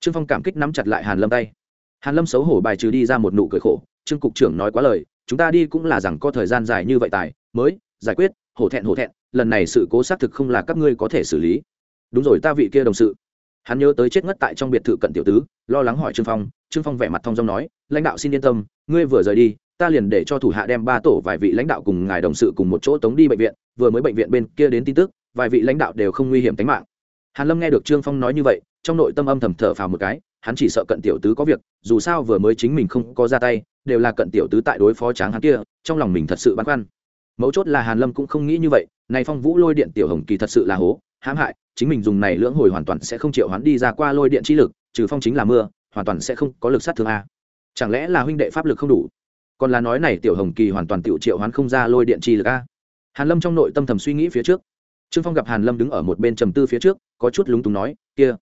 Trương phong cảm kích nắm chặt lại hàn lâm tay. Hàn lâm xấu hổ bài trừ đi ra một nụ cười khổ, trương cục trưởng nói quá lời, chúng ta đi cũng là rằng có thời gian dài như vậy tài, mới giải quyết, hổ thẹn hổ thẹn, lần này sự cố xác thực không là các ngươi có thể xử lý. Đúng rồi ta vị kia đồng sự. Hắn nhớ tới chết ngất tại trong biệt thự cận tiểu tứ, lo lắng hỏi trương phong trương phong vẻ mặt thong dong nói, lãnh đạo xin yên tâm, ngươi vừa rời đi ta liền để cho thủ hạ đem ba tổ vài vị lãnh đạo cùng ngài đồng sự cùng một chỗ tống đi bệnh viện, vừa mới bệnh viện bên kia đến tin tức, vài vị lãnh đạo đều không nguy hiểm tính mạng. Hàn lâm nghe được trương phong nói như vậy, trong nội tâm âm thầm thở phào một cái, hắn chỉ sợ cận tiểu tứ có việc, dù sao vừa mới chính mình không có ra tay, đều là cận tiểu tứ tại đối phó tráng hắn kia, trong lòng mình thật sự băn khoăn. Mấu chốt là hàn lâm cũng không nghĩ như vậy, này phong vũ lôi điện tiểu hồng kỳ thật sự là hố, hãm hại, chính mình dùng này lưỡng hồi hoàn toàn sẽ không chịu hắn đi ra qua lôi điện chi lực, trừ phong chính là mưa, hoàn toàn sẽ không có lực sát thương a. Chẳng lẽ là huynh đệ pháp lực không đủ? Còn là nói này tiểu hồng kỳ hoàn toàn tiểu triệu hoán không ra lôi điện chi lực a. Hàn lâm trong nội tâm thầm suy nghĩ phía trước. Trương phong gặp hàn lâm đứng ở một bên trầm tư phía trước, có chút lúng túng nói, kia,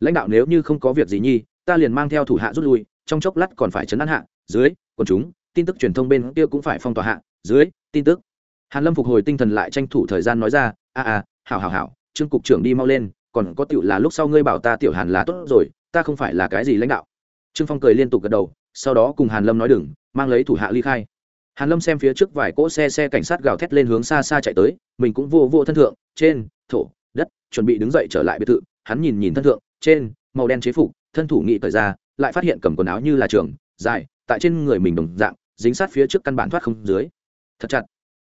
lãnh đạo nếu như không có việc gì nhi, ta liền mang theo thủ hạ rút lui, trong chốc lát còn phải chấn an hạ, dưới còn chúng, tin tức truyền thông bên kia cũng phải phong tỏa hạ, dưới, tin tức. Hàn lâm phục hồi tinh thần lại tranh thủ thời gian nói ra, a a, hảo hảo hảo, trương cục trưởng đi mau lên, còn có tiểu là lúc sau ngươi bảo ta tiểu hàn là tốt rồi, ta không phải là cái gì lãnh đạo. Trương phong cười liên tục gật đầu sau đó cùng hàn lâm nói đừng, mang lấy thủ hạ ly khai. Hàn lâm xem phía trước vài cỗ xe xe cảnh sát gào thét lên hướng xa xa chạy tới, mình cũng vô vô thân thượng, trên, thổ, đất, chuẩn bị đứng dậy trở lại biệt thự. Hắn nhìn nhìn thân thượng, trên, màu đen chế phục, thân thủ nghị thời ra, lại phát hiện cầm quần áo như là trường, dài, tại trên người mình đồng dạng, dính sát phía trước căn bản thoát không dưới. Thật chặt.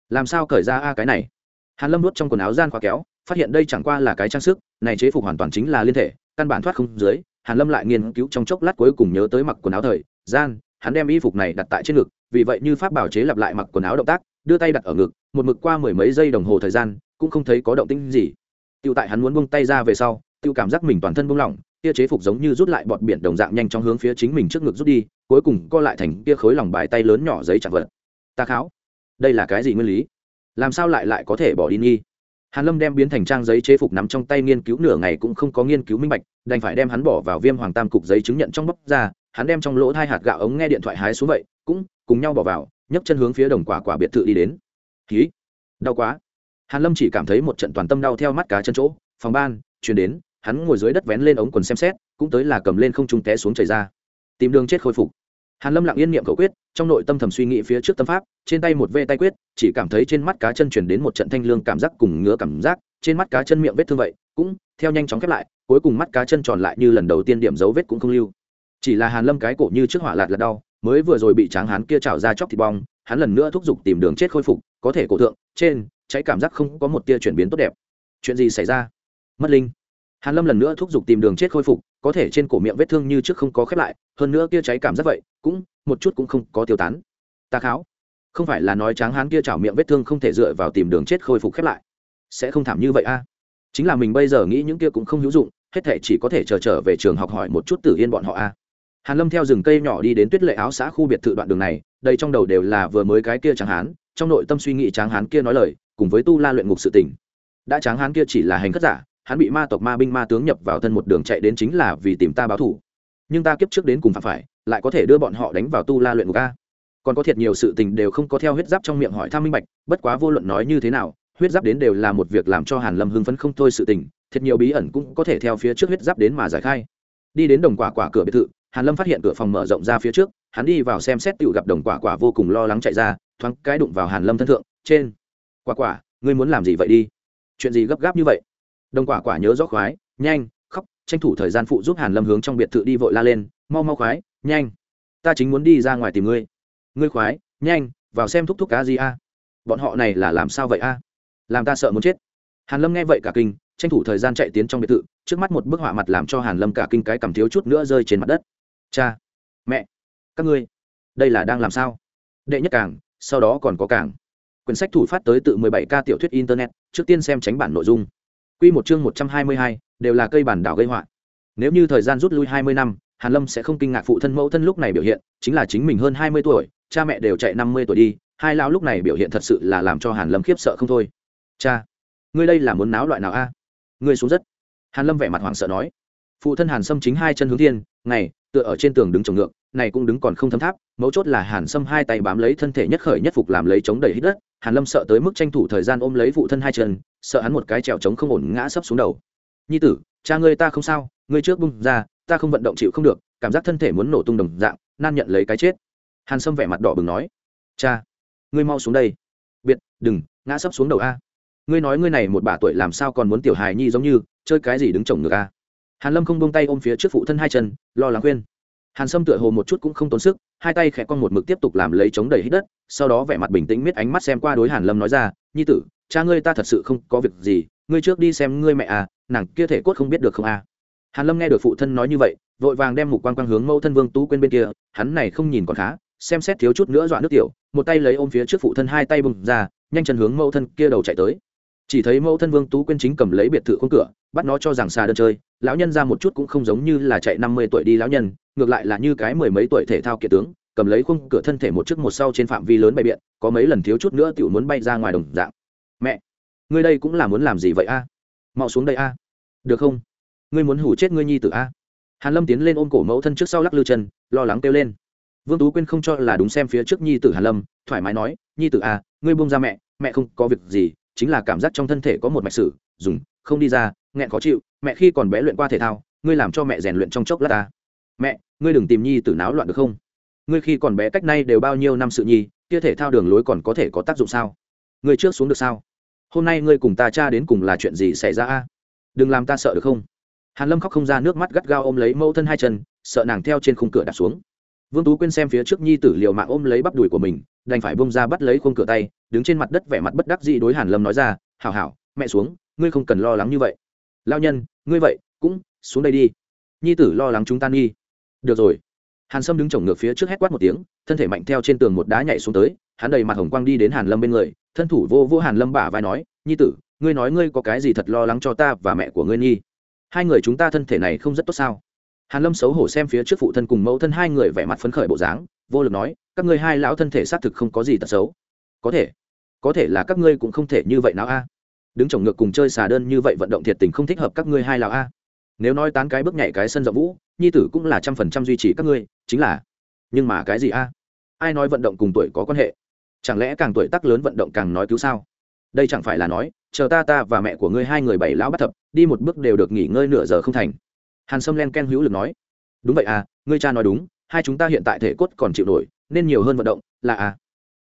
Làm sao cởi ra a cái này? Hàn lâm nuốt trong quần áo gian khóa kéo, phát hiện đây chẳng qua là cái trang sức, này chế phục hoàn toàn chính là liên thể, căn bản thoát không dưới. Hàn lâm lại nghiên cứu trong chốc lát cuối cùng nhớ tới mặc quần áo thời gian, hắn đem y phục này đặt tại trên ngực, vì vậy như pháp bảo chế lặp lại mặc quần áo động tác, đưa tay đặt ở ngực, một mực qua mười mấy giây đồng hồ thời gian, cũng không thấy có động tĩnh gì. Tiêu tại hắn muốn buông tay ra về sau tiêu cảm giác mình toàn thân buông lỏng kia chế phục giống như rút lại bọt biển đồng dạng nhanh trong hướng phía chính mình trước ngực rút đi, cuối cùng co lại thành kia khối lòng bài tay lớn nhỏ giấy chặt vật. Ta kháo, đây là cái gì nguyên lý? Làm sao lại lại có thể bỏ đi nghi? Hàn lâm đem biến thành trang giấy chế phục nắm trong tay nghiên cứu nửa ngày cũng không có nghiên cứu minh bạch, đành phải đem hắn bỏ vào viêm hoàng tam cục giấy chứng nhận trong bóc ra hắn đem trong lỗ thai hạt gạo ống nghe điện thoại hái xuống vậy, cũng cùng nhau bỏ vào, nhấc chân hướng phía đồng quả quả biệt thự đi đến. Ký đau quá. Hàn lâm chỉ cảm thấy một trận toàn tâm đau theo mắt cá chân chỗ. Phòng ban, chuyển đến, hắn ngồi dưới đất vén lên ống quần xem xét, cũng tới là cầm lên không trung té xuống chảy ra. Tìm đường chết khôi phục. Hàn lâm lặng yên niệm cầu quyết, trong nội tâm thầm suy nghĩ phía trước tâm pháp, trên tay một vê tay quyết, chỉ cảm thấy trên mắt cá chân chuyển đến một trận thanh lương cảm giác cùng ngứa cảm giác, trên mắt cá chân miệng vết thương vậy, cũng theo nhanh chóng khép lại, cuối cùng mắt cá chân tròn lại như lần đầu tiên điểm dấu vết cũng không lưu chỉ là hàn lâm cái cổ như trước hỏa lạt là đau, mới vừa rồi bị tráng hán kia trào ra chóc thịt bong, hắn lần nữa thúc giục tìm đường chết khôi phục, có thể cổ thượng, trên, cháy cảm giác không có một tia chuyển biến tốt đẹp. Chuyện gì xảy ra? Mất linh. Hàn lâm lần nữa thúc giục tìm đường chết khôi phục, có thể trên cổ miệng vết thương như trước không có khép lại, hơn nữa kia cháy cảm giác vậy, cũng, một chút cũng không có tiêu tán. Ta kháo. Không phải là nói tráng hán kia chảo miệng vết thương không thể dựa vào tìm đường chết khôi phục khép lại. Sẽ không thảm như vậy a. Chính là mình bây giờ nghĩ những kia cũng không hữu dụng, hết thể chỉ có thể chờ trở về trường học hỏi một chút tử yên bọn họ a hàn lâm theo rừng cây nhỏ đi đến tuyết lệ áo xã khu biệt thự đoạn đường này, đây trong đầu đều là vừa mới cái kia tráng hán, trong nội tâm suy nghĩ tráng hán kia nói lời, cùng với tu la luyện ngục sự tình. Đã tráng hán kia chỉ là hành khất giả, hắn bị ma tộc, ma binh, ma tướng nhập vào thân một đường chạy đến chính là vì tìm ta báo thù. Nhưng ta kiếp trước đến cùng phạm phải, lại có thể đưa bọn họ đánh vào tu la luyện ngục a. Còn có thiệt nhiều sự tình đều không có theo huyết giáp trong miệng hỏi thăm minh bạch, bất quá vô luận nói như thế nào, huyết giáp đến đều là một việc làm cho hàn lâm hưng phấn không thôi sự tình, thiệt nhiều bí ẩn cũng có thể theo phía trước huyết giáp đến mà giải khai. Đi đến đồng quả quả cửa biệt thự hàn lâm phát hiện cửa phòng mở rộng ra phía trước, hắn đi vào xem xét tự gặp đồng quả quả vô cùng lo lắng chạy ra, thoáng cái đụng vào hàn lâm thân thượng, trên, quả quả, ngươi muốn làm gì vậy đi? Chuyện gì gấp gáp như vậy? Đồng quả quả nhớ rõ khoái, nhanh, khóc, tranh thủ thời gian phụ giúp hàn lâm hướng trong biệt thự đi vội la lên, mau mau khoái, nhanh, ta chính muốn đi ra ngoài tìm ngươi. Ngươi khoái, nhanh, vào xem thúc thúc cá gì a bọn họ này là làm sao vậy a? Làm ta sợ muốn chết. Hàn lâm nghe vậy cả kinh, tranh thủ thời gian chạy tiến trong biệt thự, trước mắt một bức họa mặt làm cho hàn lâm cả kinh cái cầm thiếu chút nữa rơi trên mặt đất cha mẹ các ngươi đây là đang làm sao? Đệ nhất càng sau đó còn có càng. Quyển sách thủ phát tới tự 17 k tiểu thuyết internet trước tiên xem tránh bản nội dung. Quy một chương 122, đều là cây bản đảo gây họa. Nếu như thời gian rút lui 20 năm hàn lâm sẽ không kinh ngạc phụ thân mẫu thân lúc này biểu hiện chính là chính mình hơn 20 tuổi cha mẹ đều chạy 50 tuổi đi hai lão lúc này biểu hiện thật sự là làm cho hàn lâm khiếp sợ không thôi. Cha ngươi đây là muốn náo loại nào a? Ngươi xuống rất. Hàn lâm vẻ mặt hoảng sợ nói. Phụ thân hàn sâm chính hai chân hướng thiên ngày tựa ở trên tường đứng trồng ngược, này cũng đứng còn không thấm tháp, mấu chốt là hàn sâm hai tay bám lấy thân thể nhất khởi nhất phục làm lấy chống đẩy hít đất, hàn lâm sợ tới mức tranh thủ thời gian ôm lấy phụ thân hai chân, sợ hắn một cái trèo trống không ổn ngã sấp xuống đầu. Nhi tử, cha ngươi ta không sao, ngươi trước bung ra, ta không vận động chịu không được, cảm giác thân thể muốn nổ tung đồng dạng, nan nhận lấy cái chết. Hàn sâm vẻ mặt đỏ bừng nói. Cha, ngươi mau xuống đây. Biệt, đừng, ngã sấp xuống đầu a. Ngươi nói ngươi này một bà tuổi làm sao còn muốn tiểu hài nhi giống như, chơi cái gì đứng chồng ngược a? Hàn lâm không buông tay ôm phía trước phụ thân hai chân, lo lắng khuyên. Hàn sâm tựa hồ một chút cũng không tốn sức, hai tay khẽ con một mực tiếp tục làm lấy chống đẩy hít đất, sau đó vẻ mặt bình tĩnh miết ánh mắt xem qua đối hàn lâm nói ra, nhi tử, cha ngươi ta thật sự không có việc gì, ngươi trước đi xem ngươi mẹ à nàng kia thể cốt không biết được không à. Hàn lâm nghe được phụ thân nói như vậy, vội vàng đem mục quan quang hướng mẫu thân vương tú quên bên kia, hắn này không nhìn còn khá, xem xét thiếu chút nữa dọa nước tiểu, một tay lấy ôm phía trước phụ thân hai tay bùng ra, nhanh chân hướng mẫu thân kia đầu chạy tới chỉ thấy mẫu thân vương tú quyên chính cầm lấy biệt thự khung cửa, bắt nó cho rằng xa đơn chơi, lão nhân ra một chút cũng không giống như là chạy năm mươi tuổi đi lão nhân, ngược lại là như cái mười mấy tuổi thể thao kiệt tướng, cầm lấy khung cửa thân thể một trước một sau trên phạm vi lớn bày biện, có mấy lần thiếu chút nữa tiểu muốn bay ra ngoài đồng dạng. Mẹ, ngươi đây cũng là muốn làm gì vậy a? Mau xuống đây a. Được không? Ngươi muốn hủ chết ngươi nhi tử a? Hàn lâm tiến lên ôm cổ mẫu thân trước sau lắc lư chân, lo lắng kêu lên. Vương tú quyên không cho là đúng xem phía trước nhi tử hàn lâm, thoải mái nói, nhi tử a ngươi buông ra mẹ mẹ không có việc gì chính là cảm giác trong thân thể có một mạch sử, dùng, không đi ra, nghẹn khó chịu, mẹ khi còn bé luyện qua thể thao, ngươi làm cho mẹ rèn luyện trong chốc lát ta. Mẹ, ngươi đừng tìm nhi tử náo loạn được không? Ngươi khi còn bé cách nay đều bao nhiêu năm sự nhi, kia thể thao đường lối còn có thể có tác dụng sao? Ngươi trước xuống được sao? Hôm nay ngươi cùng ta cha đến cùng là chuyện gì xảy ra a? Đừng làm ta sợ được không? Hàn lâm khóc không ra, nước mắt gắt gao ôm lấy mẫu thân hai chân, sợ nàng theo trên khung cửa đặt xuống. Vương tú quyên xem phía trước nhi tử liều mạng ôm lấy bắp đùi của mình, đành phải bông ra bắt lấy khung cửa tay đứng trên mặt đất vẻ mặt bất đắc dĩ đối hàn lâm nói ra, hảo hảo, mẹ xuống, ngươi không cần lo lắng như vậy. Lao nhân, ngươi vậy, cũng xuống đây đi. Nhi tử lo lắng chúng ta nghi. Được rồi. Hàn sâm đứng chồng ngược phía trước hét quát một tiếng, thân thể mạnh theo trên tường một đá nhảy xuống tới, hắn đầy mặt hồng quang đi đến hàn lâm bên người, thân thủ vô vô hàn lâm bả vai nói, nhi tử, ngươi nói ngươi có cái gì thật lo lắng cho ta và mẹ của ngươi nhi hai người chúng ta thân thể này không rất tốt sao? Hàn lâm xấu hổ xem phía trước phụ thân cùng mẫu thân hai người vẻ mặt phấn khởi bộ dáng, vô lực nói, các ngươi hai lão thân thể xác thực không có gì tật xấu có thể. Có thể là các ngươi cũng không thể như vậy nào a. Đứng chồng ngược cùng chơi xà đơn như vậy vận động thiệt tình không thích hợp các ngươi hai lão a. Nếu nói tán cái bước nhảy cái sân rộng vũ, nhi tử cũng là trăm phần trăm duy trì các ngươi, chính là. Nhưng mà cái gì a? Ai nói vận động cùng tuổi có quan hệ? Chẳng lẽ càng tuổi tác lớn vận động càng nói cứu sao? Đây chẳng phải là nói, chờ ta ta và mẹ của ngươi hai người bảy lão bắt thập, đi một bước đều được nghỉ ngơi nửa giờ không thành. Hàn sâm len ken hữu lực nói. Đúng vậy à ngươi cha nói đúng, hai chúng ta hiện tại thể cốt còn chịu nổi, nên nhiều hơn vận động, là à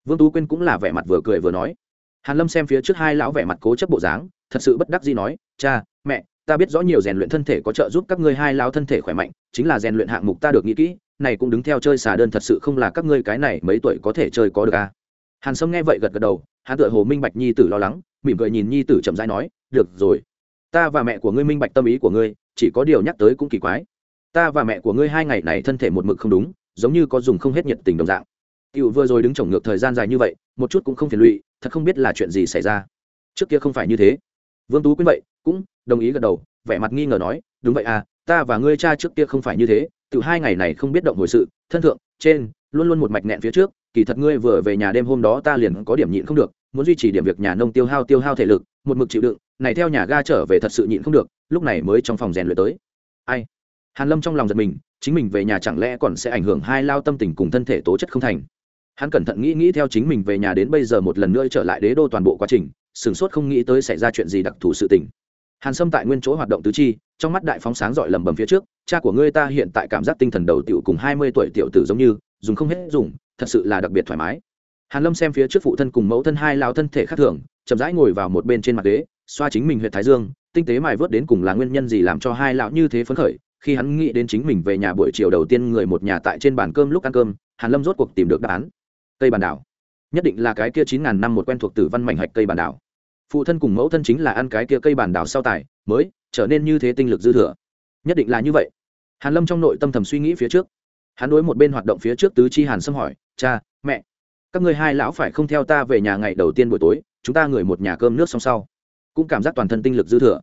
vương tú quyên cũng là vẻ mặt vừa cười vừa nói. Hàn lâm xem phía trước hai lão vẻ mặt cố chấp bộ dáng, thật sự bất đắc gì nói, cha, mẹ, ta biết rõ nhiều rèn luyện thân thể có trợ giúp các ngươi hai lão thân thể khỏe mạnh, chính là rèn luyện hạng mục ta được nghĩ kỹ, này cũng đứng theo chơi xà đơn thật sự không là các ngươi cái này mấy tuổi có thể chơi có được à? Hàn sâm nghe vậy gật gật đầu, hắn tựa hồ minh bạch nhi tử lo lắng, mỉm cười nhìn nhi tử chậm rãi nói, được rồi, ta và mẹ của ngươi minh bạch tâm ý của ngươi, chỉ có điều nhắc tới cũng kỳ quái. Ta và mẹ của ngươi hai ngày này thân thể một mực không đúng, giống như có dùng không hết nhiệt tình đồng dạng. Tiểu vừa rồi đứng chổng ngược thời gian dài như vậy, một chút cũng không phiền lụy, thật không biết là chuyện gì xảy ra. Trước kia không phải như thế. Vương tú quyên vậy, cũng đồng ý gật đầu, vẻ mặt nghi ngờ nói, đúng vậy à ta và ngươi cha trước kia không phải như thế từ hai ngày này không biết động hồi sự, thân thượng, trên, luôn luôn một mạch nẹn phía trước, kỳ thật ngươi vừa về nhà đêm hôm đó ta liền có điểm nhịn không được, muốn duy trì điểm việc nhà nông tiêu hao tiêu hao thể lực, một mực chịu đựng, này theo nhà ga trở về thật sự nhịn không được, lúc này mới trong phòng rèn luyện tới. Ai? Hàn lâm trong lòng giật mình, chính mình về nhà chẳng lẽ còn sẽ ảnh hưởng hai lao tâm tình cùng thân thể tố chất không thành hắn cẩn thận nghĩ nghĩ theo chính mình về nhà đến bây giờ một lần nữa trở lại đế đô toàn bộ quá trình, sửng sốt không nghĩ tới xảy ra chuyện gì đặc thù sự tình. Hàn sâm tại nguyên chỗ hoạt động tứ chi, trong mắt đại phóng sáng dọi lầm bầm phía trước, cha của ngươi ta hiện tại cảm giác tinh thần đầu tiểu cùng hai mươi tuổi tiểu tử giống như, dùng không hết dùng, thật sự là đặc biệt thoải mái. Hàn lâm xem phía trước phụ thân cùng mẫu thân hai lao thân thể khác thường, chậm rãi ngồi vào một bên trên mặt ghế, xoa chính mình huyện thái dương, tinh tế mài vớt đến cùng là nguyên nhân gì làm cho hai lão như thế phấn khởi. Khi hắn nghĩ đến chính mình về nhà buổi chiều đầu tiên người một nhà tại trên bàn cơm lúc ăn cơm, hàn lâm rốt cuộc tìm được đáp án cây bàn đảo. Nhất định là cái kia chín ngàn năm một quen thuộc tử văn mảnh hạch cây bàn đảo. Phụ thân cùng mẫu thân chính là ăn cái kia cây bàn đảo sau tài, mới trở nên như thế tinh lực dư thừa. Nhất định là như vậy. Hàn lâm trong nội tâm thầm suy nghĩ phía trước. Hắn đối một bên hoạt động phía trước tứ chi hàn xâm hỏi, cha, mẹ, các ngươi hai lão phải không theo ta về nhà ngày đầu tiên buổi tối, chúng ta ngửi một nhà cơm nước xong sau. Cũng cảm giác toàn thân tinh lực dư thừa.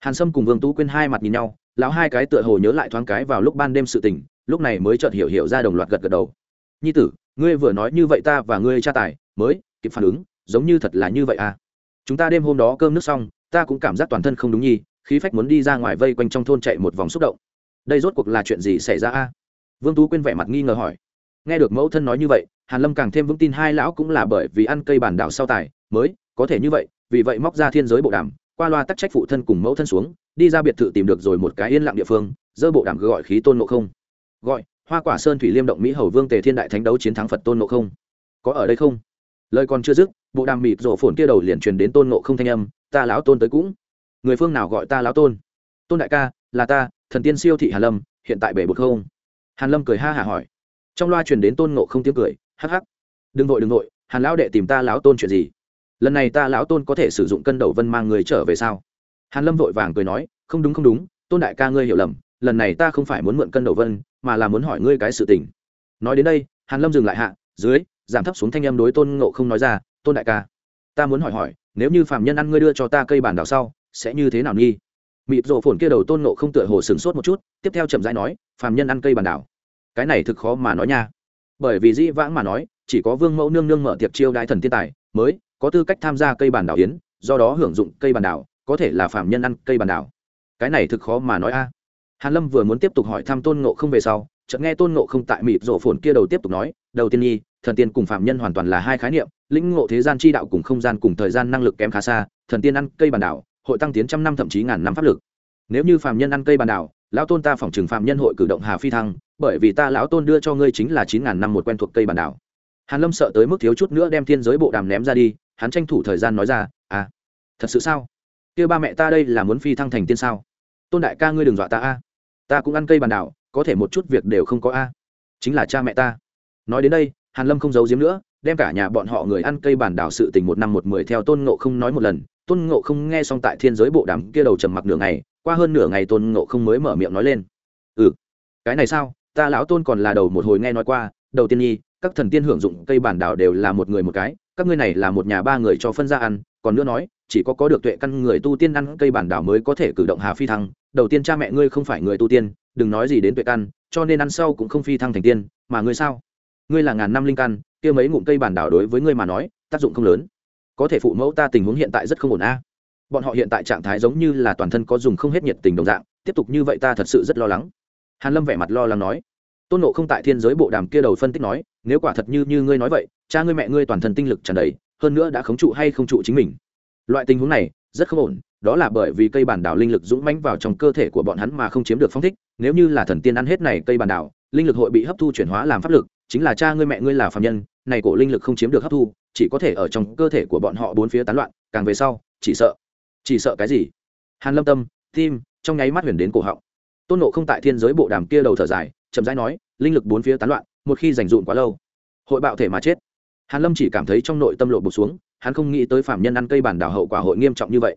Hàn sâm cùng vương tú quyên hai mặt nhìn nhau, lão hai cái tựa hồ nhớ lại thoáng cái vào lúc ban đêm sự tình, lúc này mới chợt hiểu hiểu ra đồng loạt gật gật đầu. Nhi tử ngươi vừa nói như vậy ta và ngươi tra tài, mới, kịp phản ứng, giống như thật là như vậy à. Chúng ta đêm hôm đó cơm nước xong, ta cũng cảm giác toàn thân không đúng nhi khí phách muốn đi ra ngoài vây quanh trong thôn chạy một vòng xúc động. Đây rốt cuộc là chuyện gì xảy ra a? Vương tú quyên vẻ mặt nghi ngờ hỏi. Nghe được mẫu thân nói như vậy, hàn lâm càng thêm vững tin hai lão cũng là bởi vì ăn cây bản đảo sau tài, mới, có thể như vậy, vì vậy móc ra thiên giới bộ đàm, qua loa tắc trách phụ thân cùng mẫu thân xuống, đi ra biệt thự tìm được rồi một cái yên lặng địa phương, dơ bộ đàm gọi khí tôn ngộ không. Gọi hoa quả sơn thủy liêm động mỹ hầu vương tề thiên đại thánh đấu chiến thắng phật tôn ngộ không. Có ở đây không? Lời còn chưa dứt, bộ đàm mịt rổ phồn kia đầu liền truyền đến tôn ngộ không thanh âm, ta lão tôn tới cũng. Người phương nào gọi ta lão tôn? Tôn đại ca, là ta, thần tiên siêu thị hàn lâm, hiện tại bể bột không? Hàn lâm cười ha hả hỏi. Trong loa truyền đến tôn ngộ không tiếng cười, hắc hắc. Đừng vội đừng vội, hàn lão đệ tìm ta lão tôn chuyện gì? Lần này ta lão tôn có thể sử dụng cân đầu vân mang người trở về sao? Hàn lâm vội vàng cười nói, không đúng không đúng, tôn đại ca ngươi hiểu lầm, lần này ta không phải muốn mượn cân đầu vân mà là muốn hỏi ngươi cái sự tình. Nói đến đây, hàn lâm dừng lại hạ, dưới, giảm thấp xuống thanh âm đối tôn ngộ không nói ra, tôn đại ca, ta muốn hỏi hỏi, nếu như phạm nhân ăn ngươi đưa cho ta cây bản đảo sau, sẽ như thế nào nghi? Mịp rộ phồn kia đầu tôn ngộ không tựa hồ sừng sốt một chút, tiếp theo chậm rãi nói phạm nhân ăn cây bản đảo cái này thực khó mà nói nha. Bởi vì dĩ vãng mà nói, chỉ có vương mẫu nương nương mở tiệc chiêu đại thần tiên tài, mới có tư cách tham gia cây bản đảo yến do đó hưởng dụng cây bản đảo có thể là phạm nhân ăn cây bản đảo cái này thực khó mà nói a hàn lâm vừa muốn tiếp tục hỏi thăm tôn ngộ không về sau, chợt nghe tôn ngộ không tại mịt rổ phồn kia đầu tiếp tục nói, đầu tiên nhi, thần tiên cùng phạm nhân hoàn toàn là hai khái niệm, lĩnh ngộ thế gian chi đạo cùng không gian cùng thời gian năng lực kém khá xa, thần tiên ăn cây bàn đảo, hội tăng tiến trăm năm thậm chí ngàn năm pháp lực. Nếu như phạm nhân ăn cây bàn đảo, lão tôn ta phỏng trừng phạm nhân hội cử động hà phi thăng, bởi vì ta lão tôn đưa cho ngươi chính là chín ngàn năm một quen thuộc cây bàn đảo. Hàn lâm sợ tới mức thiếu chút nữa đem thiên giới bộ đàm ném ra đi, hắn tranh thủ thời gian nói ra à thật sự sao? Kia ba mẹ ta đây là muốn phi thăng thành tiên sao? Tôn đại ca ngươi đừng dọa ta a ta cũng ăn cây bàn đảo, có thể một chút việc đều không có a. Chính là cha mẹ ta. Nói đến đây, hàn lâm không giấu giếm nữa, đem cả nhà bọn họ người ăn cây bàn đảo sự tình một năm một mười theo tôn ngộ không nói một lần. Tôn ngộ không nghe xong tại thiên giới bộ đám kia đầu trầm mặc nửa ngày, qua hơn nửa ngày tôn ngộ không mới mở miệng nói lên. Ừ cái này sao? Ta lão tôn còn là đầu một hồi nghe nói qua, đầu tiên nhi các thần tiên hưởng dụng cây bản đảo đều là một người một cái, các ngươi này là một nhà ba người cho phân ra ăn, còn nữa nói, chỉ có có được tuệ căn người tu tiên ăn cây bản đảo mới có thể cử động hà phi thăng, đầu tiên cha mẹ ngươi không phải người tu tiên, đừng nói gì đến tuệ căn, cho nên ăn sau cũng không phi thăng thành tiên, mà ngươi sao? Ngươi là ngàn năm linh căn, kia mấy ngụm cây bản đảo đối với ngươi mà nói, tác dụng không lớn. Có thể phụ mẫu ta tình huống hiện tại rất không ổn a. Bọn họ hiện tại trạng thái giống như là toàn thân có dùng không hết nhiệt tình đồng dạng, tiếp tục như vậy ta thật sự rất lo lắng. Hàn lâm vẻ mặt lo lắng nói. Tôn nộ không tại thiên giới bộ đàm kia đầu phân tích nói nếu quả thật như như ngươi nói vậy, cha ngươi mẹ ngươi toàn thân tinh lực tràn đầy, hơn nữa đã khống trụ hay không trụ chính mình. Loại tình huống này, rất không ổn, đó là bởi vì cây bản đảo linh lực dũng mãnh vào trong cơ thể của bọn hắn mà không chiếm được phong thích, nếu như là thần tiên ăn hết này cây bản đảo, linh lực hội bị hấp thu chuyển hóa làm pháp lực, chính là cha ngươi mẹ ngươi là phạm nhân, này cổ linh lực không chiếm được hấp thu, chỉ có thể ở trong cơ thể của bọn họ bốn phía tán loạn, càng về sau, chỉ sợ chỉ sợ cái gì? Hàn lâm tâm, tim, trong nháy mắt huyền đến cổ họng. Tôn nộ không tại thiên giới bộ đàm kia đầu thở dài, chậm rãi nói, linh lực bốn phía tán loạn một khi dành dụm quá lâu, hội bạo thể mà chết. Hàn lâm chỉ cảm thấy trong nội tâm lộ bột xuống, hắn không nghĩ tới phạm nhân ăn cây bản đảo hậu quả hội nghiêm trọng như vậy.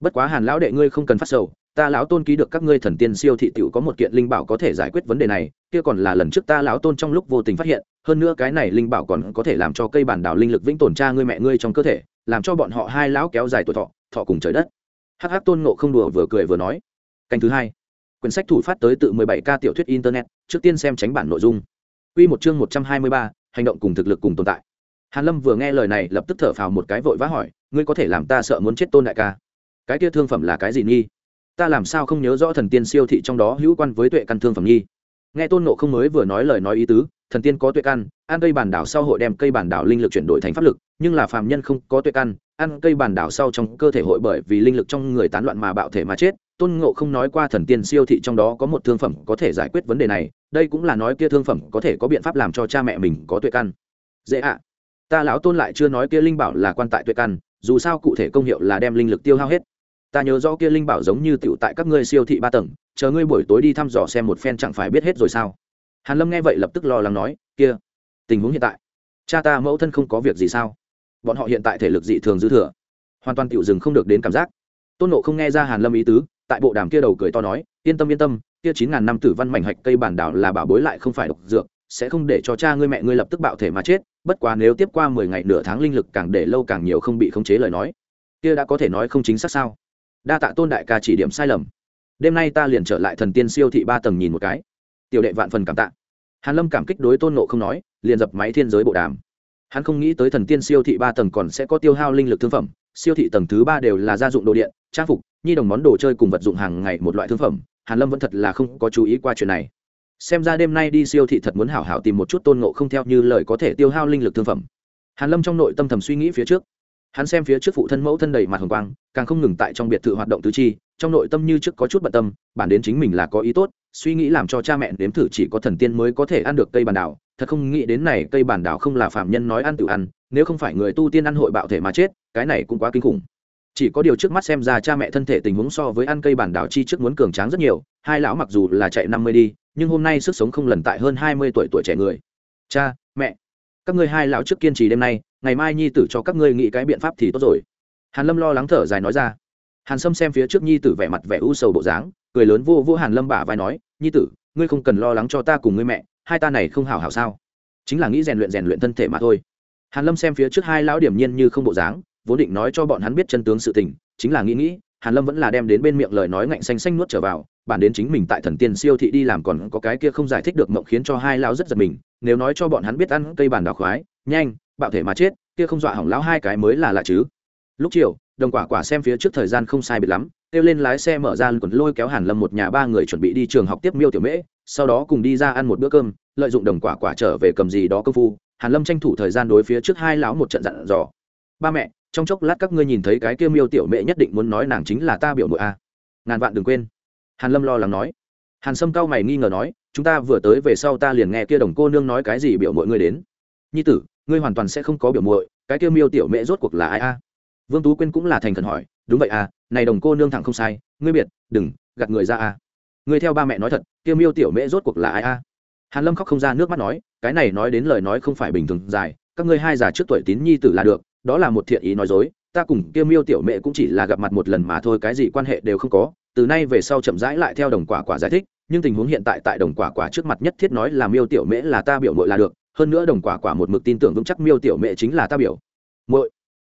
Bất quá hàn lão đệ ngươi không cần phát sầu, ta lão tôn ký được các ngươi thần tiên siêu thị tiểu có một kiện linh bảo có thể giải quyết vấn đề này, kia còn là lần trước ta lão tôn trong lúc vô tình phát hiện, hơn nữa cái này linh bảo còn có thể làm cho cây bản đảo linh lực vĩnh tồn cha ngươi mẹ ngươi trong cơ thể, làm cho bọn họ hai lão kéo dài tuổi thọ thọ cùng trời đất. Hắc hắc tôn ngộ không đùa vừa cười vừa nói. Canh thứ hai, quyển sách thủ phát tới tự 17 ca tiểu thuyết internet, trước tiên xem tránh bản nội dung. Quy một chương 123, hành động cùng thực lực cùng tồn tại. Hàn lâm vừa nghe lời này lập tức thở phào một cái vội vã hỏi ngươi có thể làm ta sợ muốn chết tôn đại ca? Cái kia thương phẩm là cái gì nghi? Ta làm sao không nhớ rõ thần tiên siêu thị trong đó hữu quan với tuệ căn thương phẩm nghi? Nghe tôn nộ không mới vừa nói lời nói ý tứ thần tiên có tuệ căn ăn cây bản đảo sau hội đem cây bản đảo linh lực chuyển đổi thành pháp lực nhưng là phàm nhân không có tuệ căn ăn cây bản đảo sau trong cơ thể hội bởi vì linh lực trong người tán loạn mà bạo thể mà chết tôn ngộ không nói qua thần tiên siêu thị trong đó có một thương phẩm có thể giải quyết vấn đề này, đây cũng là nói kia thương phẩm có thể có biện pháp làm cho cha mẹ mình có tuệ căn. Dễ ạ. Ta lão tôn lại chưa nói kia linh bảo là quan tại tuệ căn, dù sao cụ thể công hiệu là đem linh lực tiêu hao hết. Ta nhớ rõ kia linh bảo giống như tựu tại các ngươi siêu thị ba tầng, chờ ngươi buổi tối đi thăm dò xem một phen chẳng phải biết hết rồi sao? Hàn lâm nghe vậy lập tức lo lắng nói, kia, tình huống hiện tại, cha ta mẫu thân không có việc gì sao? Bọn họ hiện tại thể lực dị thường dư thừa, hoàn toàn tiểu dừng không được đến cảm giác. Tôn nộ không nghe ra hàn lâm ý tứ tại bộ đàm kia đầu cười to nói, yên tâm yên tâm, kia chín ngàn năm tử văn mảnh hạch cây bản đảo là bảo bối lại không phải độc dược, sẽ không để cho cha ngươi mẹ ngươi lập tức bạo thể mà chết, bất quá nếu tiếp qua mười ngày nửa tháng linh lực càng để lâu càng nhiều không bị khống chế lời nói. Kia đã có thể nói không chính xác sao? Đa tạ tôn đại ca chỉ điểm sai lầm. Đêm nay ta liền trở lại thần tiên siêu thị ba tầng nhìn một cái. Tiểu đệ vạn phần cảm tạ. Hàn lâm cảm kích đối tôn nộ không nói, liền dập máy thiên giới bộ đàm. Hắn không nghĩ tới thần tiên siêu thị ba tầng còn sẽ có tiêu hao linh lực thương phẩm, siêu thị tầng thứ ba đều là gia dụng đồ điện, trang phục nhi đồng món đồ chơi cùng vật dụng hàng ngày một loại thương phẩm, hàn lâm vẫn thật là không có chú ý qua chuyện này. Xem ra đêm nay đi siêu thị thật muốn hảo hảo tìm một chút tôn ngộ không theo như lời có thể tiêu hao linh lực thương phẩm. Hàn lâm trong nội tâm thầm suy nghĩ phía trước. Hắn xem phía trước phụ thân mẫu thân đầy mặt hồng quang, càng không ngừng tại trong biệt thự hoạt động tứ chi, trong nội tâm như trước có chút bận tâm, bản đến chính mình là có ý tốt, suy nghĩ làm cho cha mẹ đếm thử chỉ có thần tiên mới có thể ăn được cây bản đảo. Thật không nghĩ đến này, cây bản đảo không là phạm nhân nói ăn tự ăn, nếu không phải người tu tiên ăn hội bạo thể mà chết, cái này cũng quá kinh khủng chỉ có điều trước mắt xem ra cha mẹ thân thể tình huống so với ăn cây bản đảo chi trước muốn cường tráng rất nhiều, hai lão mặc dù là chạy năm mươi đi, nhưng hôm nay sức sống không lần tại hơn hai mươi tuổi tuổi trẻ người. Cha, mẹ, các ngươi hai lão trước kiên trì đêm nay, ngày mai nhi tử cho các ngươi nghĩ cái biện pháp thì tốt rồi. Hàn lâm lo lắng thở dài nói ra. Hàn sâm xem phía trước nhi tử vẻ mặt vẻ u sầu bộ dáng, cười lớn vô vô hàn lâm bả vai nói, nhi tử, ngươi không cần lo lắng cho ta cùng ngươi mẹ, hai ta này không hảo hảo sao? Chính là nghĩ rèn luyện rèn luyện thân thể mà thôi. Hàn lâm xem phía trước hai lão điểm nhiên như không bộ dáng vốn định nói cho bọn hắn biết chân tướng sự tình, chính là nghĩ nghĩ, hàn lâm vẫn là đem đến bên miệng lời nói ngạnh xanh xanh nuốt trở vào, bản đến chính mình tại thần tiên siêu thị đi làm còn có cái kia không giải thích được mộng khiến cho hai lão rất giật mình, nếu nói cho bọn hắn biết ăn cây bản đào khoái, nhanh, bạo thể mà chết, kia không dọa hỏng lão hai cái mới là lạ chứ. Lúc chiều, đồng quả quả xem phía trước thời gian không sai biệt lắm, kêu lên lái xe mở ra quần lôi kéo hàn lâm một nhà ba người chuẩn bị đi trường học tiếp miêu tiểu mễ, sau đó cùng đi ra ăn một bữa cơm, lợi dụng đồng quả quả trở về cầm gì đó công phu, hàn lâm tranh thủ thời gian đối phía trước hai lão một trận dặn dò. Ba mẹ trong chốc lát các ngươi nhìn thấy cái kia miêu tiểu mẹ nhất định muốn nói nàng chính là ta biểu mội a. Ngàn vạn đừng quên. Hàn lâm lo lắng nói. Hàn sâm cao mày nghi ngờ nói, chúng ta vừa tới về sau ta liền nghe kia đồng cô nương nói cái gì biểu mội ngươi đến. Nhi tử, ngươi hoàn toàn sẽ không có biểu muội, cái kia miêu tiểu mẹ rốt cuộc là ai a? Vương tú quyên cũng là thành khẩn hỏi, đúng vậy à này đồng cô nương thẳng không sai, ngươi biệt, đừng, gạt người ra à ngươi theo ba mẹ nói thật, kia miêu tiểu mẹ rốt cuộc là ai a? Hàn lâm khóc không ra nước mắt nói, cái này nói đến lời nói không phải bình thường dài, các ngươi hai già trước tuổi tín nhi tử là được đó là một thiện ý nói dối, ta cùng kia miêu tiểu mẹ cũng chỉ là gặp mặt một lần mà thôi, cái gì quan hệ đều không có, từ nay về sau chậm rãi lại theo đồng quả quả giải thích, nhưng tình huống hiện tại tại đồng quả quả trước mặt nhất thiết nói là miêu tiểu mễ là ta biểu mội là được, hơn nữa đồng quả quả một mực tin tưởng vững chắc miêu tiểu mễ chính là ta biểu mội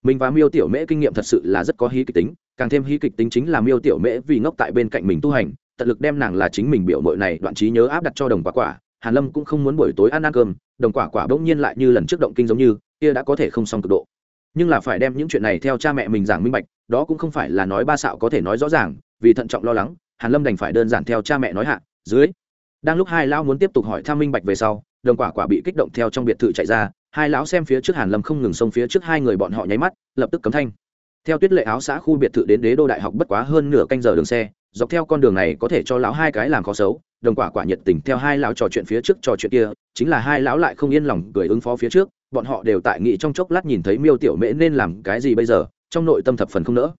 mình và miêu tiểu mễ kinh nghiệm thật sự là rất có hí kịch tính, càng thêm hí kịch tính chính là miêu tiểu mễ vì ngốc tại bên cạnh mình tu hành, tận lực đem nàng là chính mình biểu mội này đoạn trí nhớ áp đặt cho đồng quả quả, hàn lâm cũng không muốn buổi tối ăn ăn cơm, đồng quả quả bỗng nhiên lại như lần trước động kinh giống như, kia đã có thể không xong cực độ nhưng là phải đem những chuyện này theo cha mẹ mình giảng minh bạch, đó cũng không phải là nói ba xạo có thể nói rõ ràng, vì thận trọng lo lắng, hàn lâm đành phải đơn giản theo cha mẹ nói hạ, dưới. Đang lúc hai lão muốn tiếp tục hỏi thăm minh bạch về sau, đồng quả quả bị kích động theo trong biệt thự chạy ra, hai lão xem phía trước hàn lâm không ngừng xông phía trước hai người bọn họ nháy mắt, lập tức cấm thanh. Theo tuyết lệ áo xã khu biệt thự đến đế đô đại học bất quá hơn nửa canh giờ đường xe, dọc theo con đường này có thể cho lão hai cái làm khó xấu, đồng quả quả nhiệt tình theo hai lão trò chuyện phía trước trò chuyện kia, chính là hai lão lại không yên lòng cười ứng phó phía trước bọn họ đều tại nghị trong chốc lát nhìn thấy miêu tiểu mễ nên làm cái gì bây giờ, trong nội tâm thập phần không nỡ.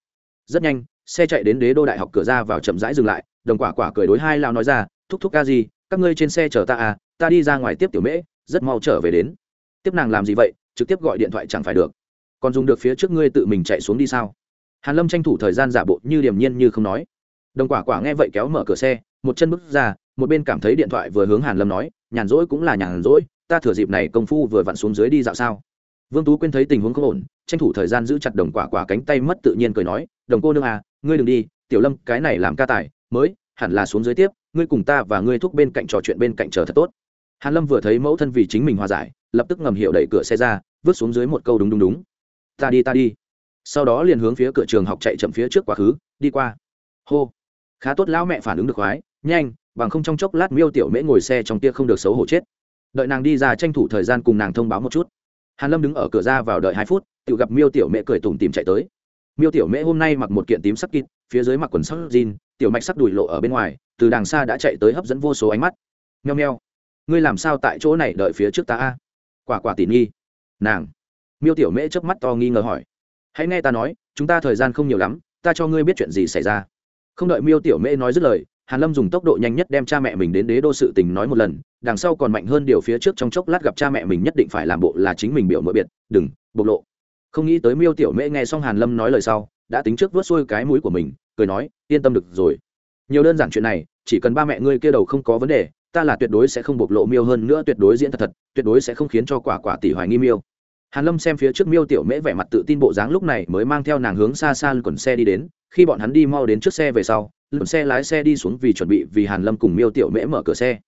Rất nhanh, xe chạy đến đế đô đại học cửa ra vào chậm rãi dừng lại, đồng quả quả cười đối hai lão nói ra, thúc thúc ca gì, các ngươi trên xe chờ ta à ta đi ra ngoài tiếp tiểu mễ, rất mau trở về đến. Tiếp nàng làm gì vậy, trực tiếp gọi điện thoại chẳng phải được. Còn dùng được phía trước ngươi tự mình chạy xuống đi sao? Hàn lâm tranh thủ thời gian giả bộ như điềm nhiên như không nói. Đồng quả quả nghe vậy kéo mở cửa xe, một chân bước ra, một bên cảm thấy điện thoại vừa hướng hàn lâm nói, nhàn rỗi cũng là nhàn rỗi ta thừa dịp này công phu vừa vặn xuống dưới đi dạo sao? Vương tú quên thấy tình huống không ổn, tranh thủ thời gian giữ chặt đồng quả quả cánh tay mất tự nhiên cười nói, đồng cô nương à ngươi đừng đi, tiểu lâm, cái này làm ca tài, mới, hẳn là xuống dưới tiếp, ngươi cùng ta và ngươi thúc bên cạnh trò chuyện bên cạnh chờ thật tốt. Hàn lâm vừa thấy mẫu thân vì chính mình hòa giải, lập tức ngầm hiệu đẩy cửa xe ra, vứt xuống dưới một câu đúng đúng đúng. Ta đi ta đi. Sau đó liền hướng phía cửa trường học chạy chậm phía trước quá khứ, đi qua. Hô. Khá tốt, lão mẹ phản ứng được khoái, nhanh, bằng không trong chốc lát miêu tiểu mễ ngồi xe trong tia không được xấu hổ chết đợi nàng đi ra tranh thủ thời gian cùng nàng thông báo một chút. Hàn lâm đứng ở cửa ra vào đợi hai phút, tự gặp miêu tiểu Mẹ cười tủm tìm chạy tới. Miêu tiểu mễ hôm nay mặc một kiện tím sắc kịt phía dưới mặc quần sắc jean, tiểu mạch sắc đùi lộ ở bên ngoài, từ đằng xa đã chạy tới hấp dẫn vô số ánh mắt. Nheo nheo ngươi làm sao tại chỗ này đợi phía trước ta a? Quả quả tỉ nghi. Nàng. Miêu tiểu mễ chớp mắt to nghi ngờ hỏi. Hãy nghe ta nói, chúng ta thời gian không nhiều lắm, ta cho ngươi biết chuyện gì xảy ra. Không đợi miêu tiểu mễ nói dứt lời hàn lâm dùng tốc độ nhanh nhất đem cha mẹ mình đến đế đô sự tình nói một lần, đằng sau còn mạnh hơn điều phía trước trong chốc lát gặp cha mẹ mình nhất định phải làm bộ là chính mình biểu mỗi biệt, đừng, bộc lộ. Không nghĩ tới miêu tiểu mễ nghe xong hàn lâm nói lời sau, đã tính trước vớt xuôi cái mũi của mình, cười nói, yên tâm được rồi. Nhiều đơn giản chuyện này, chỉ cần ba mẹ ngươi kia đầu không có vấn đề, ta là tuyệt đối sẽ không bộc lộ miêu hơn nữa tuyệt đối diễn thật thật, tuyệt đối sẽ không khiến cho quả quả tỷ hoài nghi miêu. Hàn lâm xem phía trước miêu tiểu mễ vẻ mặt tự tin bộ dáng lúc này mới mang theo nàng hướng xa xa quần xe đi đến, khi bọn hắn đi mau đến trước xe về sau lượn xe lái xe đi xuống vì chuẩn bị vì hàn lâm cùng miêu tiểu mễ mở cửa xe.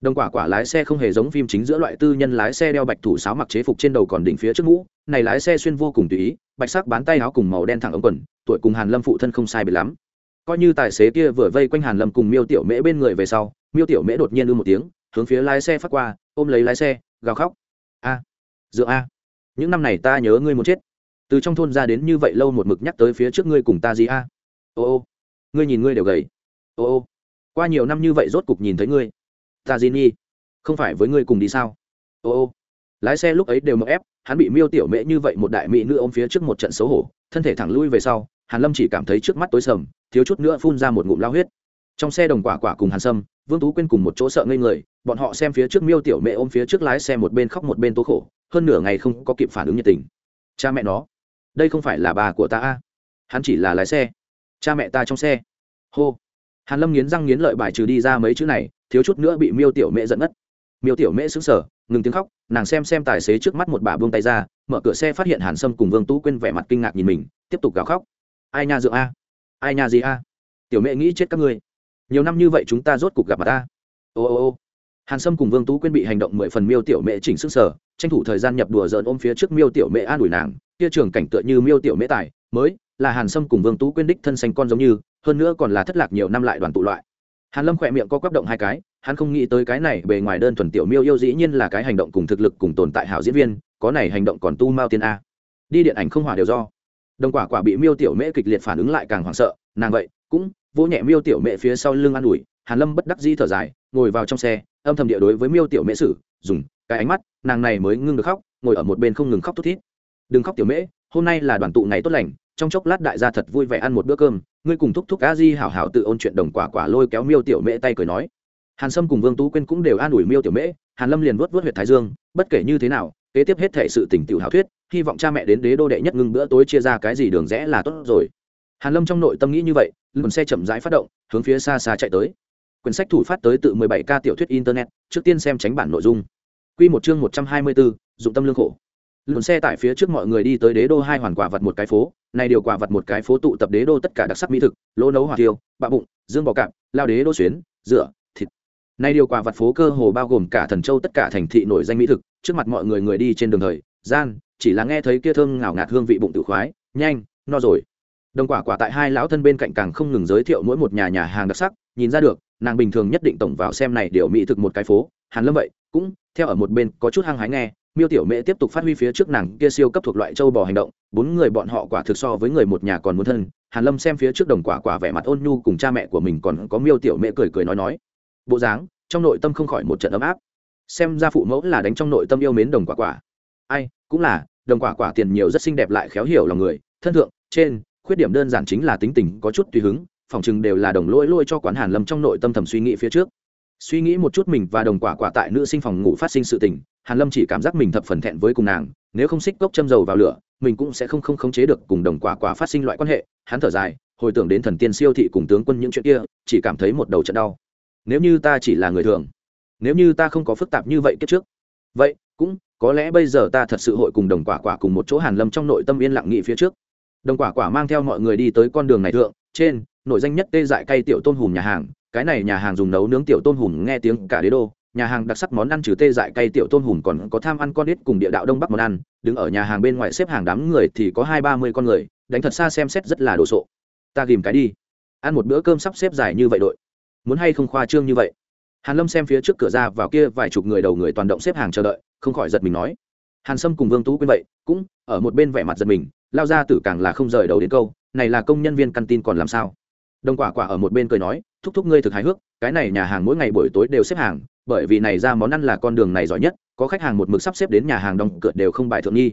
Đồng quả quả lái xe không hề giống phim chính giữa loại tư nhân lái xe đeo bạch thủ sáo mặc chế phục trên đầu còn đỉnh phía trước mũ. Này lái xe xuyên vô cùng tùy ý, bạch sắc bán tay áo cùng màu đen thẳng ống quần, tuổi cùng hàn lâm phụ thân không sai biệt lắm. Coi như tài xế kia vừa vây quanh hàn lâm cùng miêu tiểu mễ bên người về sau, miêu tiểu mễ đột nhiên ư một tiếng, hướng phía lái xe phát qua, ôm lấy lái xe, gào khóc. A, dựa a, những năm này ta nhớ ngươi muốn chết. Từ trong thôn ra đến như vậy lâu một mực nhắc tới phía trước ngươi cùng ta gì a? Ô ô ngươi nhìn ngươi đều gầy. Ô ô, qua nhiều năm như vậy rốt cục nhìn thấy ngươi. Ta di nhi không phải với ngươi cùng đi sao? Ô ô, lái xe lúc ấy đều mậu ép, hắn bị miêu tiểu mễ như vậy một đại mỹ nữ ôm phía trước một trận xấu hổ, thân thể thẳng lui về sau, hàn lâm chỉ cảm thấy trước mắt tối sầm, thiếu chút nữa phun ra một ngụm lao huyết. Trong xe đồng quả quả cùng hàn sâm, vương tú quên cùng một chỗ sợ ngây người, bọn họ xem phía trước miêu tiểu mẹ ôm phía trước lái xe một bên khóc một bên tố khổ, hơn nửa ngày không có kịp phản ứng nhiệt tình. Cha mẹ nó, đây không phải là bà của ta a? Hắn chỉ là lái xe cha mẹ ta trong xe. Hô. Hàn lâm nghiến răng nghiến lợi bài trừ đi ra mấy chữ này, thiếu chút nữa bị miêu tiểu mẹ giận ngất. Miêu tiểu mẹ sững sờ, ngừng tiếng khóc, nàng xem xem tài xế trước mắt một bà buông tay ra, mở cửa xe phát hiện hàn sâm cùng vương tú quên vẻ mặt kinh ngạc nhìn mình, tiếp tục gào khóc. Ai nha dựa a? Ai nha gì a? Tiểu mẹ nghĩ chết các ngươi. Nhiều năm như vậy chúng ta rốt cục gặp mặt ta ô ô ô. Hàn sâm cùng vương tú quyên bị hành động mười phần miêu tiểu mẹ chỉnh sức sở tranh thủ thời gian nhập đùa dợn ôm phía trước miêu tiểu mẹ an ủi nàng, kia trường cảnh tựa như miêu tiểu mẹ tài, mới là hàn sâm cùng vương tú quyên đích thân xanh con giống như, hơn nữa còn là thất lạc nhiều năm lại đoàn tụ loại. Hàn lâm khỏe miệng co quắp động hai cái, hắn không nghĩ tới cái này bề ngoài đơn thuần tiểu miêu yêu dĩ nhiên là cái hành động cùng thực lực cùng tồn tại hảo diễn viên, có này hành động còn tu mao tiên a. Đi điện ảnh không hỏa đều do. Đồng quả quả bị miêu tiểu mễ kịch liệt phản ứng lại càng hoảng sợ, nàng vậy cũng vỗ nhẹ miêu tiểu mễ phía sau lưng an ủi, hàn lâm bất đắc dĩ thở dài, ngồi vào trong xe, âm thầm địa đối với miêu tiểu mễ sử dùng cái ánh mắt, nàng này mới ngưng được khóc, ngồi ở một bên không ngừng khóc thút thít. Đừng khóc tiểu mễ, hôm nay là đoàn tụ ngày tốt lành trong chốc lát đại gia thật vui vẻ ăn một bữa cơm ngươi cùng thúc thúc cá di hảo hảo tự ôn chuyện đồng quả quả lôi kéo miêu tiểu mễ tay cười nói. Hàn sâm cùng vương tú quyên cũng đều an ủi miêu tiểu mễ hàn lâm liền vuốt vuốt huyệt thái dương bất kể như thế nào kế tiếp hết thể sự tình tiểu hảo thuyết hy vọng cha mẹ đến đế đô đệ nhất ngưng bữa tối chia ra cái gì đường rẽ là tốt rồi. Hàn lâm trong nội tâm nghĩ như vậy lần xe chậm rãi phát động hướng phía xa xa chạy tới. Quyển sách thủ phát tới tự 17 k tiểu thuyết internet trước tiên xem tránh bản nội dung. Quy một chương 124, dụng tâm lương khổ. Lần xe tại phía trước mọi người đi tới đế đô hai hoàn quả vật một cái phố này điều quả vật một cái phố tụ tập đế đô tất cả đặc sắc mỹ thực, lỗ nấu hỏa tiêu bạ bụng, dương bò cạp, lao đế đô xuyến rửa thịt. Này điều quả vật phố cơ hồ bao gồm cả thần châu tất cả thành thị nổi danh mỹ thực, trước mặt mọi người người đi trên đường thời, gian, chỉ là nghe thấy kia thơm ngào ngạt hương vị bụng tự khoái, nhanh, no rồi. Đồng quả quả tại hai lão thân bên cạnh càng không ngừng giới thiệu mỗi một nhà nhà hàng đặc sắc, nhìn ra được, nàng bình thường nhất định tổng vào xem này điều mỹ thực một cái phố, hàn lâm vậy, cũng, theo ở một bên, có chút hăng hái nghe miêu tiểu mễ tiếp tục phát huy phía trước nàng kia siêu cấp thuộc loại châu bò hành động, bốn người bọn họ quả thực so với người một nhà còn muốn thân. Hàn lâm xem phía trước đồng quả quả vẻ mặt ôn nhu cùng cha mẹ của mình còn có miêu tiểu mễ cười cười nói nói. Bộ dáng, trong nội tâm không khỏi một trận ấm áp. Xem ra phụ mẫu là đánh trong nội tâm yêu mến đồng quả quả. Ai, cũng là, đồng quả quả tiền nhiều rất xinh đẹp lại khéo hiểu lòng người. Thân thượng, trên, khuyết điểm đơn giản chính là tính tình có chút tùy hứng, phòng chừng đều là đồng lỗi lôi cho quán hàn lâm trong nội tâm thầm suy nghĩ phía trước suy nghĩ một chút mình và đồng quả quả tại nữ sinh phòng ngủ phát sinh sự tình, hàn lâm chỉ cảm giác mình thập phần thẹn với cùng nàng, nếu không xích cốc châm dầu vào lửa, mình cũng sẽ không không khống chế được cùng đồng quả quả phát sinh loại quan hệ. Hắn thở dài, hồi tưởng đến thần tiên siêu thị cùng tướng quân những chuyện kia, chỉ cảm thấy một đầu trận đau. Nếu như ta chỉ là người thường, nếu như ta không có phức tạp như vậy kiếp trước, vậy cũng có lẽ bây giờ ta thật sự hội cùng đồng quả quả cùng một chỗ hàn lâm trong nội tâm yên lặng nghị phía trước. Đồng quả quả mang theo mọi người đi tới con đường này thượng, trên nội danh nhất tê dại cây tiểu tôn hùm nhà hàng cái này nhà hàng dùng nấu nướng tiểu tôn hùm nghe tiếng cả đế đô. Nhà hàng đặc sắc món ăn trừ tê dại cây tiểu tôn hùm còn có tham ăn con ít cùng địa đạo đông bắc món ăn. Đứng ở nhà hàng bên ngoài xếp hàng đám người thì có hai ba mươi con người, đánh thật xa xem xét rất là đồ sộ. Ta ghìm cái đi. Ăn một bữa cơm sắp xếp dài như vậy đội. Muốn hay không khoa trương như vậy? Hàn lâm xem phía trước cửa ra vào kia vài chục người đầu người toàn động xếp hàng chờ đợi, không khỏi giật mình nói. Hàn sâm cùng vương tú quên vậy, cũng ở một bên vẻ mặt giật mình, lao ra tử càng là không rời đầu đến câu, này là công nhân viên căn tin còn làm sao? Đồng quả quả ở một bên cười nói, thúc thúc ngươi thực hài hước, cái này nhà hàng mỗi ngày buổi tối đều xếp hàng, bởi vì này ra món ăn là con đường này giỏi nhất, có khách hàng một mực sắp xếp đến nhà hàng đồng cửa đều không bài thượng nghi.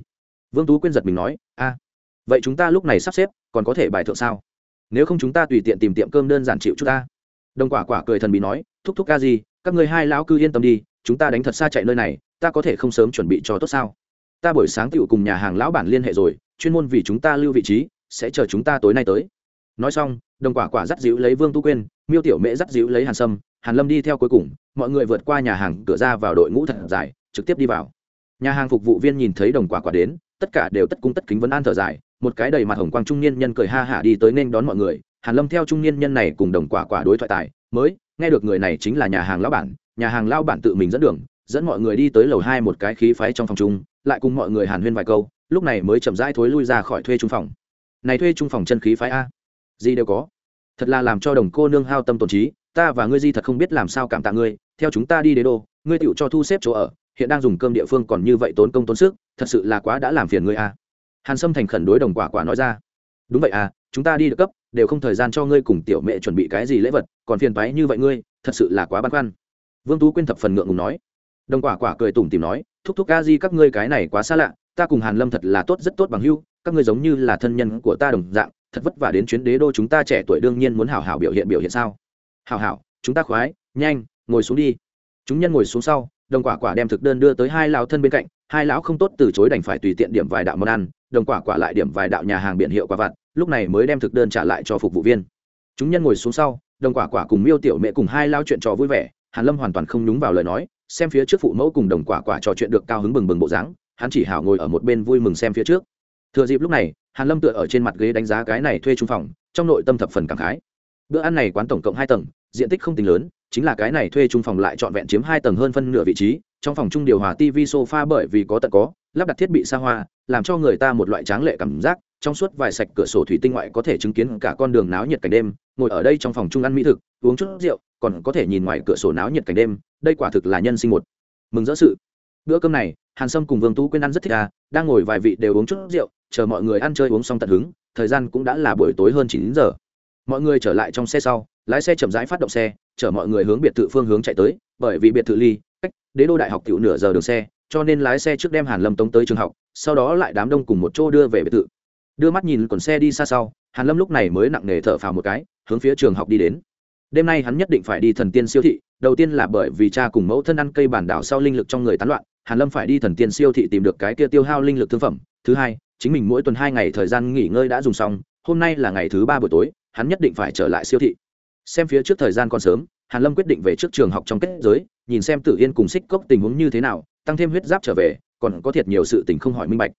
Vương tú quyên giật mình nói, a, vậy chúng ta lúc này sắp xếp, còn có thể bài thượng sao? Nếu không chúng ta tùy tiện tìm tiệm cơm đơn giản chịu chút ta. Đồng quả quả cười thần bí nói, thúc thúc ca gì, các người hai lão cư yên tâm đi, chúng ta đánh thật xa chạy nơi này, ta có thể không sớm chuẩn bị cho tốt sao? Ta buổi sáng tựu cùng nhà hàng lão bản liên hệ rồi, chuyên môn vì chúng ta lưu vị trí, sẽ chờ chúng ta tối nay tới nói xong, đồng quả quả dắt dịu lấy vương tu quyên, miêu tiểu mễ dắt dịu lấy hàn sâm, hàn lâm đi theo cuối cùng, mọi người vượt qua nhà hàng, cửa ra vào đội ngũ thật dài, trực tiếp đi vào. Nhà hàng phục vụ viên nhìn thấy đồng quả quả đến, tất cả đều tất cung tất kính vấn an thở dài, một cái đầy mặt hồng quang trung niên nhân cười ha hả đi tới nên đón mọi người. Hàn lâm theo trung niên nhân này cùng đồng quả quả đối thoại tài, mới, nghe được người này chính là nhà hàng lão bản, nhà hàng lão bản tự mình dẫn đường, dẫn mọi người đi tới lầu hai một cái khí phái trong phòng chung, lại cùng mọi người hàn huyên vài câu, lúc này mới chậm rãi thối lui ra khỏi thuê trung phòng. Này thuê trung phòng chân khí phái a gì đều có. Thật là làm cho đồng cô nương hao tâm tổn trí, ta và ngươi di thật không biết làm sao cảm tạ ngươi, theo chúng ta đi đế đô, ngươi tựu cho thu xếp chỗ ở, hiện đang dùng cơm địa phương còn như vậy tốn công tốn sức, thật sự là quá đã làm phiền ngươi à. hàn sâm thành khẩn đối đồng quả quả nói ra. Đúng vậy à chúng ta đi được cấp, đều không thời gian cho ngươi cùng tiểu mẹ chuẩn bị cái gì lễ vật, còn phiền toái như vậy ngươi, thật sự là quá băn khoăn. Vương tú quyên thập phần ngượng ngùng nói. Đồng quả quả cười tủm tìm nói, thúc thúc ca di các ngươi cái này quá xa lạ, ta cùng hàn lâm thật là tốt, rất tốt bằng hưu các ngươi giống như là thân nhân của ta đồng dạng thật vất vả đến chuyến đế đô chúng ta trẻ tuổi đương nhiên muốn hảo hảo biểu hiện biểu hiện sao? Hảo hảo, chúng ta khoái, nhanh, ngồi xuống đi. Chúng nhân ngồi xuống sau, đồng quả quả đem thực đơn đưa tới hai lão thân bên cạnh, hai lão không tốt từ chối đành phải tùy tiện điểm vài đạo món ăn, đồng quả quả lại điểm vài đạo nhà hàng biển hiệu quả vặt, lúc này mới đem thực đơn trả lại cho phục vụ viên. Chúng nhân ngồi xuống sau, đồng quả quả cùng miêu tiểu mẹ cùng hai lao chuyện trò vui vẻ, hàn lâm hoàn toàn không nhúng vào lời nói, xem phía trước phụ mẫu cùng đồng quả quả trò chuyện được cao hứng bừng bừng bộ dáng, hắn chỉ hảo ngồi ở một bên vui mừng xem phía trước thừa dịp lúc này, hàn lâm tựa ở trên mặt ghế đánh giá cái này thuê trung phòng, trong nội tâm thập phần cảm khái. Bữa ăn này quán tổng cộng hai tầng, diện tích không tính lớn, chính là cái này thuê trung phòng lại trọn vẹn chiếm hai tầng hơn phân nửa vị trí, trong phòng trung điều hòa tv sofa bởi vì có tận có, lắp đặt thiết bị xa hoa, làm cho người ta một loại tráng lệ cảm giác, trong suốt vài sạch cửa sổ thủy tinh ngoại có thể chứng kiến cả con đường náo nhiệt cảnh đêm, ngồi ở đây trong phòng trung ăn mỹ thực, uống chút rượu, còn có thể nhìn ngoài cửa sổ náo nhiệt cảnh đêm, đây quả thực là nhân sinh một. Mừng rỡ sự. Bữa cơm này hàn sâm cùng vương tú quyên ăn rất thích à đang ngồi vài vị đều uống chút rượu, chờ mọi người ăn chơi uống xong tận hứng, thời gian cũng đã là buổi tối hơn chín giờ. Mọi người trở lại trong xe sau, lái xe chậm rãi phát động xe, chở mọi người hướng biệt thự phương hướng chạy tới, bởi vì biệt thự ly, cách đế đô đại học tiểu nửa giờ đường xe, cho nên lái xe trước đem hàn lâm tống tới trường học, sau đó lại đám đông cùng một chỗ đưa về biệt thự. Đưa mắt nhìn còn xe đi xa sau, hàn lâm lúc này mới nặng nề thở phào một cái, hướng phía trường học đi đến. Đêm nay hắn nhất định phải đi thần tiên siêu thị, đầu tiên là bởi vì cha cùng mẫu thân ăn cây bản đảo sau linh lực trong người tán loạn hàn lâm phải đi thần tiên siêu thị tìm được cái kia tiêu hao linh lực thương phẩm. Thứ hai, chính mình mỗi tuần hai ngày thời gian nghỉ ngơi đã dùng xong, hôm nay là ngày thứ ba buổi tối, hắn nhất định phải trở lại siêu thị. Xem phía trước thời gian còn sớm, hàn lâm quyết định về trước trường học trong kết giới, nhìn xem tử yên cùng xích cốc tình huống như thế nào, tăng thêm huyết giáp trở về, còn có thiệt nhiều sự tình không hỏi minh bạch.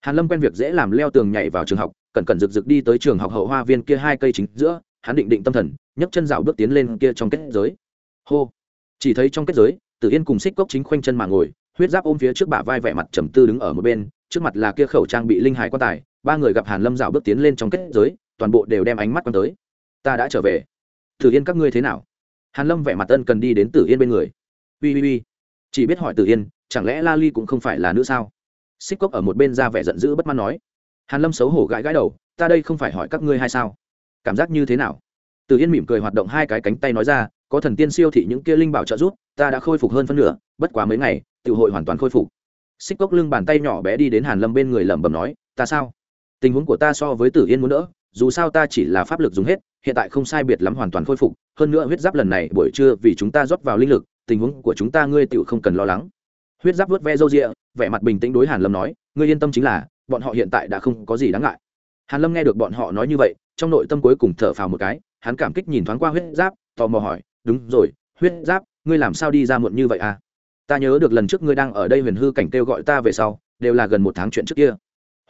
Hàn lâm quen việc dễ làm leo tường nhảy vào trường học, cẩn cẩn rực rực đi tới trường học hậu hoa viên kia hai cây chính giữa, hắn định định tâm thần, nhấc chân dạo bước tiến lên kia trong kết giới. Hô! Chỉ thấy trong kết giới, tử yên cùng xích cốc chính khoanh chân mà ngồi huyết giáp ôm phía trước bả vai vẻ mặt trầm tư đứng ở một bên, trước mặt là kia khẩu trang bị linh hải quan tài, ba người gặp hàn lâm dạo bước tiến lên trong kết giới, toàn bộ đều đem ánh mắt quan tới. Ta đã trở về. Tử yên các ngươi thế nào? Hàn lâm vẻ mặt ân cần đi đến tử yên bên người. Ui ui ui. Chỉ biết hỏi tử yên, chẳng lẽ la ly cũng không phải là nữ sao? Xích cốc ở một bên ra vẻ giận dữ bất mãn nói. Hàn lâm xấu hổ gãi gãi đầu, ta đây không phải hỏi các ngươi hay sao? Cảm giác như thế nào? Tử yên mỉm cười hoạt động hai cái cánh tay nói ra, có thần tiên siêu thị những kia linh bảo trợ giúp, ta đã khôi phục hơn phân nửa, bất quá mấy ngày tự hội hoàn toàn khôi phục. Xích cốc lưng bàn tay nhỏ bé đi đến hàn lâm bên người lẩm bẩm nói, ta sao? Tình huống của ta so với tử yên muốn đỡ, dù sao ta chỉ là pháp lực dùng hết, hiện tại không sai biệt lắm hoàn toàn khôi phục, hơn nữa huyết giáp lần này buổi trưa vì chúng ta rót vào linh lực, tình huống của chúng ta ngươi tựu không cần lo lắng. Huyết giáp vớt ve râu rịa, vẻ mặt bình tĩnh đối hàn lâm nói, ngươi yên tâm chính là, bọn họ hiện tại đã không có gì đáng ngại. Hàn lâm nghe được bọn họ nói như vậy, trong nội tâm cuối cùng thở phào một cái, hắn cảm kích nhìn thoáng qua huyết giáp, tò mò hỏi, đúng rồi, huyết giáp, ngươi làm sao đi ra muộn như vậy à? Ta nhớ được lần trước ngươi đang ở đây huyền hư cảnh kêu gọi ta về sau, đều là gần một tháng chuyện trước kia.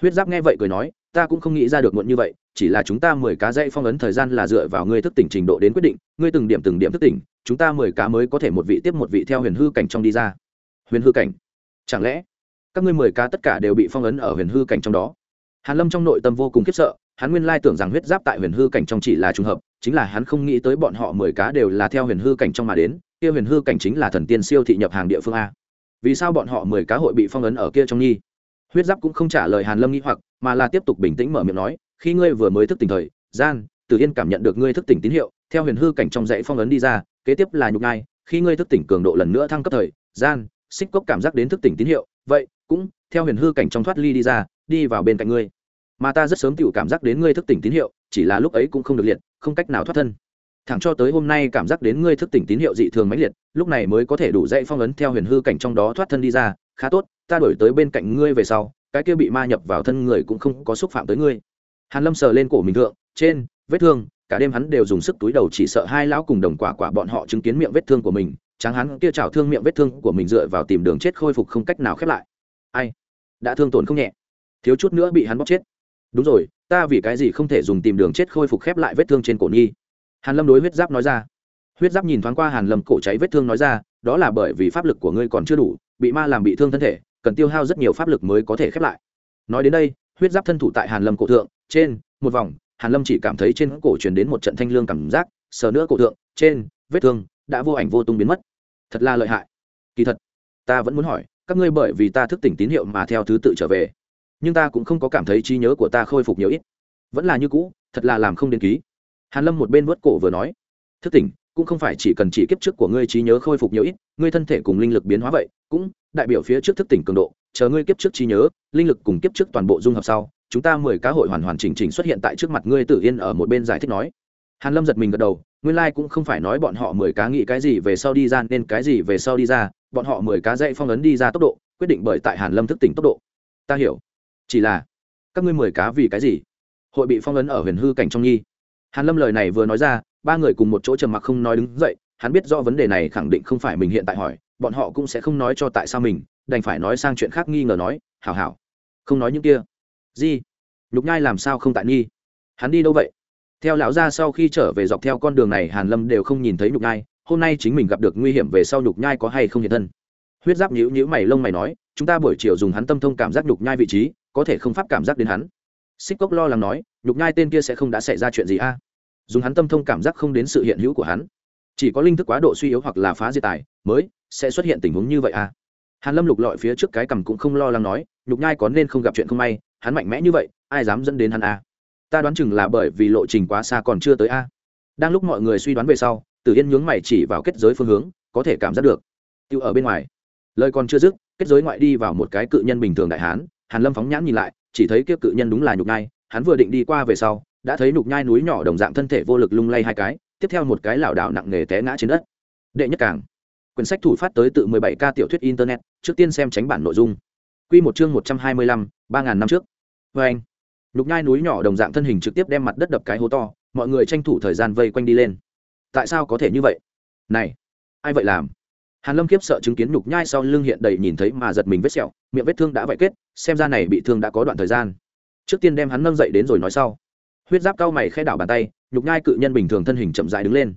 Huyết giáp nghe vậy cười nói, ta cũng không nghĩ ra được muộn như vậy, chỉ là chúng ta mười cá dây phong ấn thời gian là dựa vào ngươi thức tỉnh trình độ đến quyết định, ngươi từng điểm từng điểm thức tỉnh, chúng ta mười cá mới có thể một vị tiếp một vị theo huyền hư cảnh trong đi ra. Huyền hư cảnh? Chẳng lẽ các ngươi mười cá tất cả đều bị phong ấn ở huyền hư cảnh trong đó? Hàn lâm trong nội tâm vô cùng khiếp sợ, hắn nguyên lai tưởng rằng huyết giáp tại huyền hư cảnh trong chỉ là trùng hợp, chính là hắn không nghĩ tới bọn họ mười cá đều là theo huyền hư cảnh trong mà đến kia huyền hư cảnh chính là thần tiên siêu thị nhập hàng địa phương a. Vì sao bọn họ mười cá hội bị phong ấn ở kia trong nhi? Huyết giáp cũng không trả lời hàn lâm nghĩ hoặc, mà là tiếp tục bình tĩnh mở miệng nói, khi ngươi vừa mới thức tỉnh thời, gian, tử yên cảm nhận được ngươi thức tỉnh tín hiệu, theo huyền hư cảnh trong dãy phong ấn đi ra, kế tiếp là nhục ngai khi ngươi thức tỉnh cường độ lần nữa thăng cấp thời, gian, xích cốc cảm giác đến thức tỉnh tín hiệu, vậy cũng theo huyền hư cảnh trong thoát ly đi ra, đi vào bên cạnh ngươi. Mà ta rất sớm tự cảm giác đến ngươi thức tỉnh tín hiệu, chỉ là lúc ấy cũng không được liệt, không cách nào thoát thân thẳng cho tới hôm nay cảm giác đến ngươi thức tỉnh tín hiệu dị thường mãnh liệt, lúc này mới có thể đủ dậy phong ấn theo huyền hư cảnh trong đó thoát thân đi ra, khá tốt, ta đổi tới bên cạnh ngươi về sau, cái kia bị ma nhập vào thân người cũng không có xúc phạm tới ngươi. Hàn lâm sờ lên cổ mình thượng, trên vết thương, cả đêm hắn đều dùng sức túi đầu chỉ sợ hai lão cùng đồng quả quả bọn họ chứng kiến miệng vết thương của mình tráng hắn kia chảo thương miệng vết thương của mình dựa vào tìm đường chết khôi phục không cách nào khép lại. Ai? Đã thương tổn không nhẹ. Thiếu chút nữa bị hắn bóp chết. Đúng rồi, ta vì cái gì không thể dùng tìm đường chết khôi phục khép lại vết thương trên cổ nhi? Hàn lâm đối huyết giáp nói ra. Huyết giáp nhìn thoáng qua hàn lâm cổ cháy vết thương nói ra, đó là bởi vì pháp lực của ngươi còn chưa đủ, bị ma làm bị thương thân thể, cần tiêu hao rất nhiều pháp lực mới có thể khép lại. Nói đến đây, huyết giáp thân thủ tại hàn lâm cổ thượng, trên, một vòng, hàn lâm chỉ cảm thấy trên cổ truyền đến một trận thanh lương cảm giác, sờ nữa cổ thượng, trên, vết thương đã vô ảnh vô tung biến mất. Thật là lợi hại. Kỳ thật, ta vẫn muốn hỏi, các ngươi bởi vì ta thức tỉnh tín hiệu mà theo thứ tự trở về, nhưng ta cũng không có cảm thấy trí nhớ của ta khôi phục nhiều ít. Vẫn là như cũ, thật là làm không đến ký hàn lâm một bên vớt cổ vừa nói, thức tỉnh, cũng không phải chỉ cần chỉ kiếp trước của ngươi trí nhớ khôi phục nhiều ít, ngươi thân thể cùng linh lực biến hóa vậy, cũng đại biểu phía trước thức tỉnh cường độ, chờ ngươi kiếp trước trí nhớ, linh lực cùng kiếp trước toàn bộ dung hợp sau, chúng ta mười cá hội hoàn hoàn chỉnh chỉnh xuất hiện tại trước mặt ngươi tự yên ở một bên giải thích nói. Hàn lâm giật mình gật đầu, nguyên lai like cũng không phải nói bọn họ mười cá nghĩ cái gì về sau đi ra, nên cái gì về sau đi ra, bọn họ mười cá dạy phong ấn đi ra tốc độ, quyết định bởi tại hàn lâm thức tỉnh tốc độ. Ta hiểu. Chỉ là, các ngươi mười cá vì cái gì? Hội bị phong ấn ở huyền hư cảnh trong nhi hàn lâm lời này vừa nói ra, ba người cùng một chỗ trầm mặc không nói đứng dậy, hắn biết do vấn đề này khẳng định không phải mình hiện tại hỏi, bọn họ cũng sẽ không nói cho tại sao mình, đành phải nói sang chuyện khác nghi ngờ nói, hảo hảo, không nói những kia. Gì nhục nhai làm sao không tại nghi? Hắn đi đâu vậy? Theo lão gia sau khi trở về dọc theo con đường này, hàn lâm đều không nhìn thấy nhục nhai, hôm nay chính mình gặp được nguy hiểm về sau nhục nhai có hay không hiện thân? Huyết giáp nhíu nhíu mày lông mày nói, chúng ta buổi chiều dùng hắn tâm thông cảm giác nhục nhai vị trí, có thể không pháp cảm giác đến hắn. Xích cốc lo lắng nói, nhục nhai tên kia sẽ không đã xảy ra chuyện gì a? Dùng hắn tâm thông cảm giác không đến sự hiện hữu của hắn. Chỉ có linh thức quá độ suy yếu hoặc là phá diệt tài mới sẽ xuất hiện tình huống như vậy a hàn lâm lục lọi phía trước cái cằm cũng không lo lắng nói, nhục nhai có nên không gặp chuyện không may, hắn mạnh mẽ như vậy, ai dám dẫn đến hắn a ta đoán chừng là bởi vì lộ trình quá xa còn chưa tới a đang lúc mọi người suy đoán về sau, tử yên nhướng mày chỉ vào kết giới phương hướng, có thể cảm giác được. Tiêu ở bên ngoài. Lời còn chưa dứt, kết giới ngoại đi vào một cái cự nhân bình thường đại hán, hàn lâm phóng nhãn nhìn lại, chỉ thấy kia cự nhân đúng là nhục nhai, hắn vừa định đi qua về sau đã thấy nhục nhai núi nhỏ đồng dạng thân thể vô lực lung lay hai cái tiếp theo một cái lảo đảo nặng nề té ngã trên đất. Đệ nhất càng. Quyển sách thủ phát tới tự 17 k tiểu thuyết internet trước tiên xem tránh bản nội dung. Quy một chương 125, 3000 năm trước. Với anh nhục nhai núi nhỏ đồng dạng thân hình trực tiếp đem mặt đất đập cái hố to mọi người tranh thủ thời gian vây quanh đi lên. Tại sao có thể như vậy? Này ai vậy làm? Hàn lâm kiếp sợ chứng kiến nhục nhai sau lưng hiện đầy nhìn thấy mà giật mình vết sẹo miệng vết thương đã vậy kết xem ra này bị thương đã có đoạn thời gian. Trước tiên đem hắn nâng dậy đến rồi nói sau huyết giáp cao mày khẽ đảo bàn tay, nhục nhai cự nhân bình thường thân hình chậm rãi đứng lên.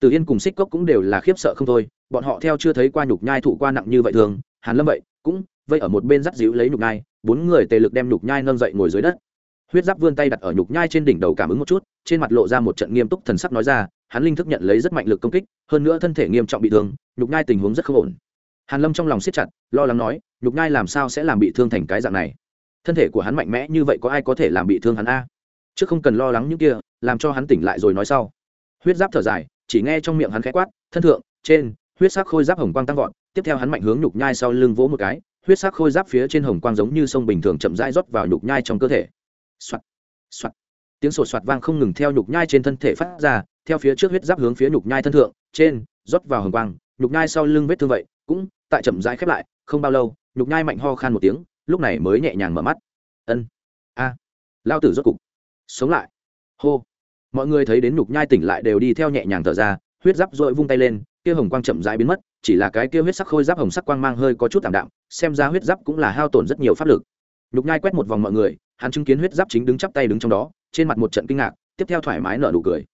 Từ yên cùng xích cốc cũng đều là khiếp sợ không thôi, bọn họ theo chưa thấy qua nhục nhai thụ qua nặng như vậy thường, hàn lâm vậy, cũng vây ở một bên dắt dịu lấy nhục nhai, bốn người tề lực đem nhục nhai nâng dậy ngồi dưới đất. Huyết giáp vươn tay đặt ở nhục nhai trên đỉnh đầu cảm ứng một chút, trên mặt lộ ra một trận nghiêm túc thần sắc nói ra, hắn linh thức nhận lấy rất mạnh lực công kích, hơn nữa thân thể nghiêm trọng bị thương, nhục nhai tình huống rất không ổn. Hàn lâm trong lòng siết chặt, lo lắng nói, nhục nhai làm sao sẽ làm bị thương thành cái dạng này? Thân thể của hắn mạnh mẽ như vậy có ai có thể làm bị thương hắn a? Chứ không cần lo lắng những kia, làm cho hắn tỉnh lại rồi nói sau. Huyết giáp thở dài, chỉ nghe trong miệng hắn khẽ quát, thân thượng, trên, huyết sắc khôi giáp hồng quang tăng vọt. Tiếp theo hắn mạnh hướng nhục nhai sau lưng vỗ một cái, huyết sắc khôi giáp phía trên hồng quang giống như sông bình thường chậm rãi rót vào nhục nhai trong cơ thể. Soạt soạt. Tiếng sột soạt vang không ngừng theo nhục nhai trên thân thể phát ra, theo phía trước huyết giáp hướng phía nhục nhai thân thượng, trên, rót vào hồng quang, nhục nhai sau lưng vết thương vậy, cũng tại chậm rãi khép lại, không bao lâu, nhục nhai mạnh ho khan một tiếng, lúc này mới nhẹ nhàng mở mắt. Ân, a. Lao tử rốt cục sống lại. Hô. Mọi người thấy đến nhục nhai tỉnh lại đều đi theo nhẹ nhàng thở ra, huyết giáp dội vung tay lên, kia hồng quang chậm rãi biến mất, chỉ là cái kia huyết sắc khôi giáp hồng sắc quang mang hơi có chút tạm đạm, xem ra huyết giáp cũng là hao tổn rất nhiều pháp lực. Nhục nhai quét một vòng mọi người, hắn chứng kiến huyết giáp chính đứng chắp tay đứng trong đó, trên mặt một trận kinh ngạc, tiếp theo thoải mái nở nụ cười.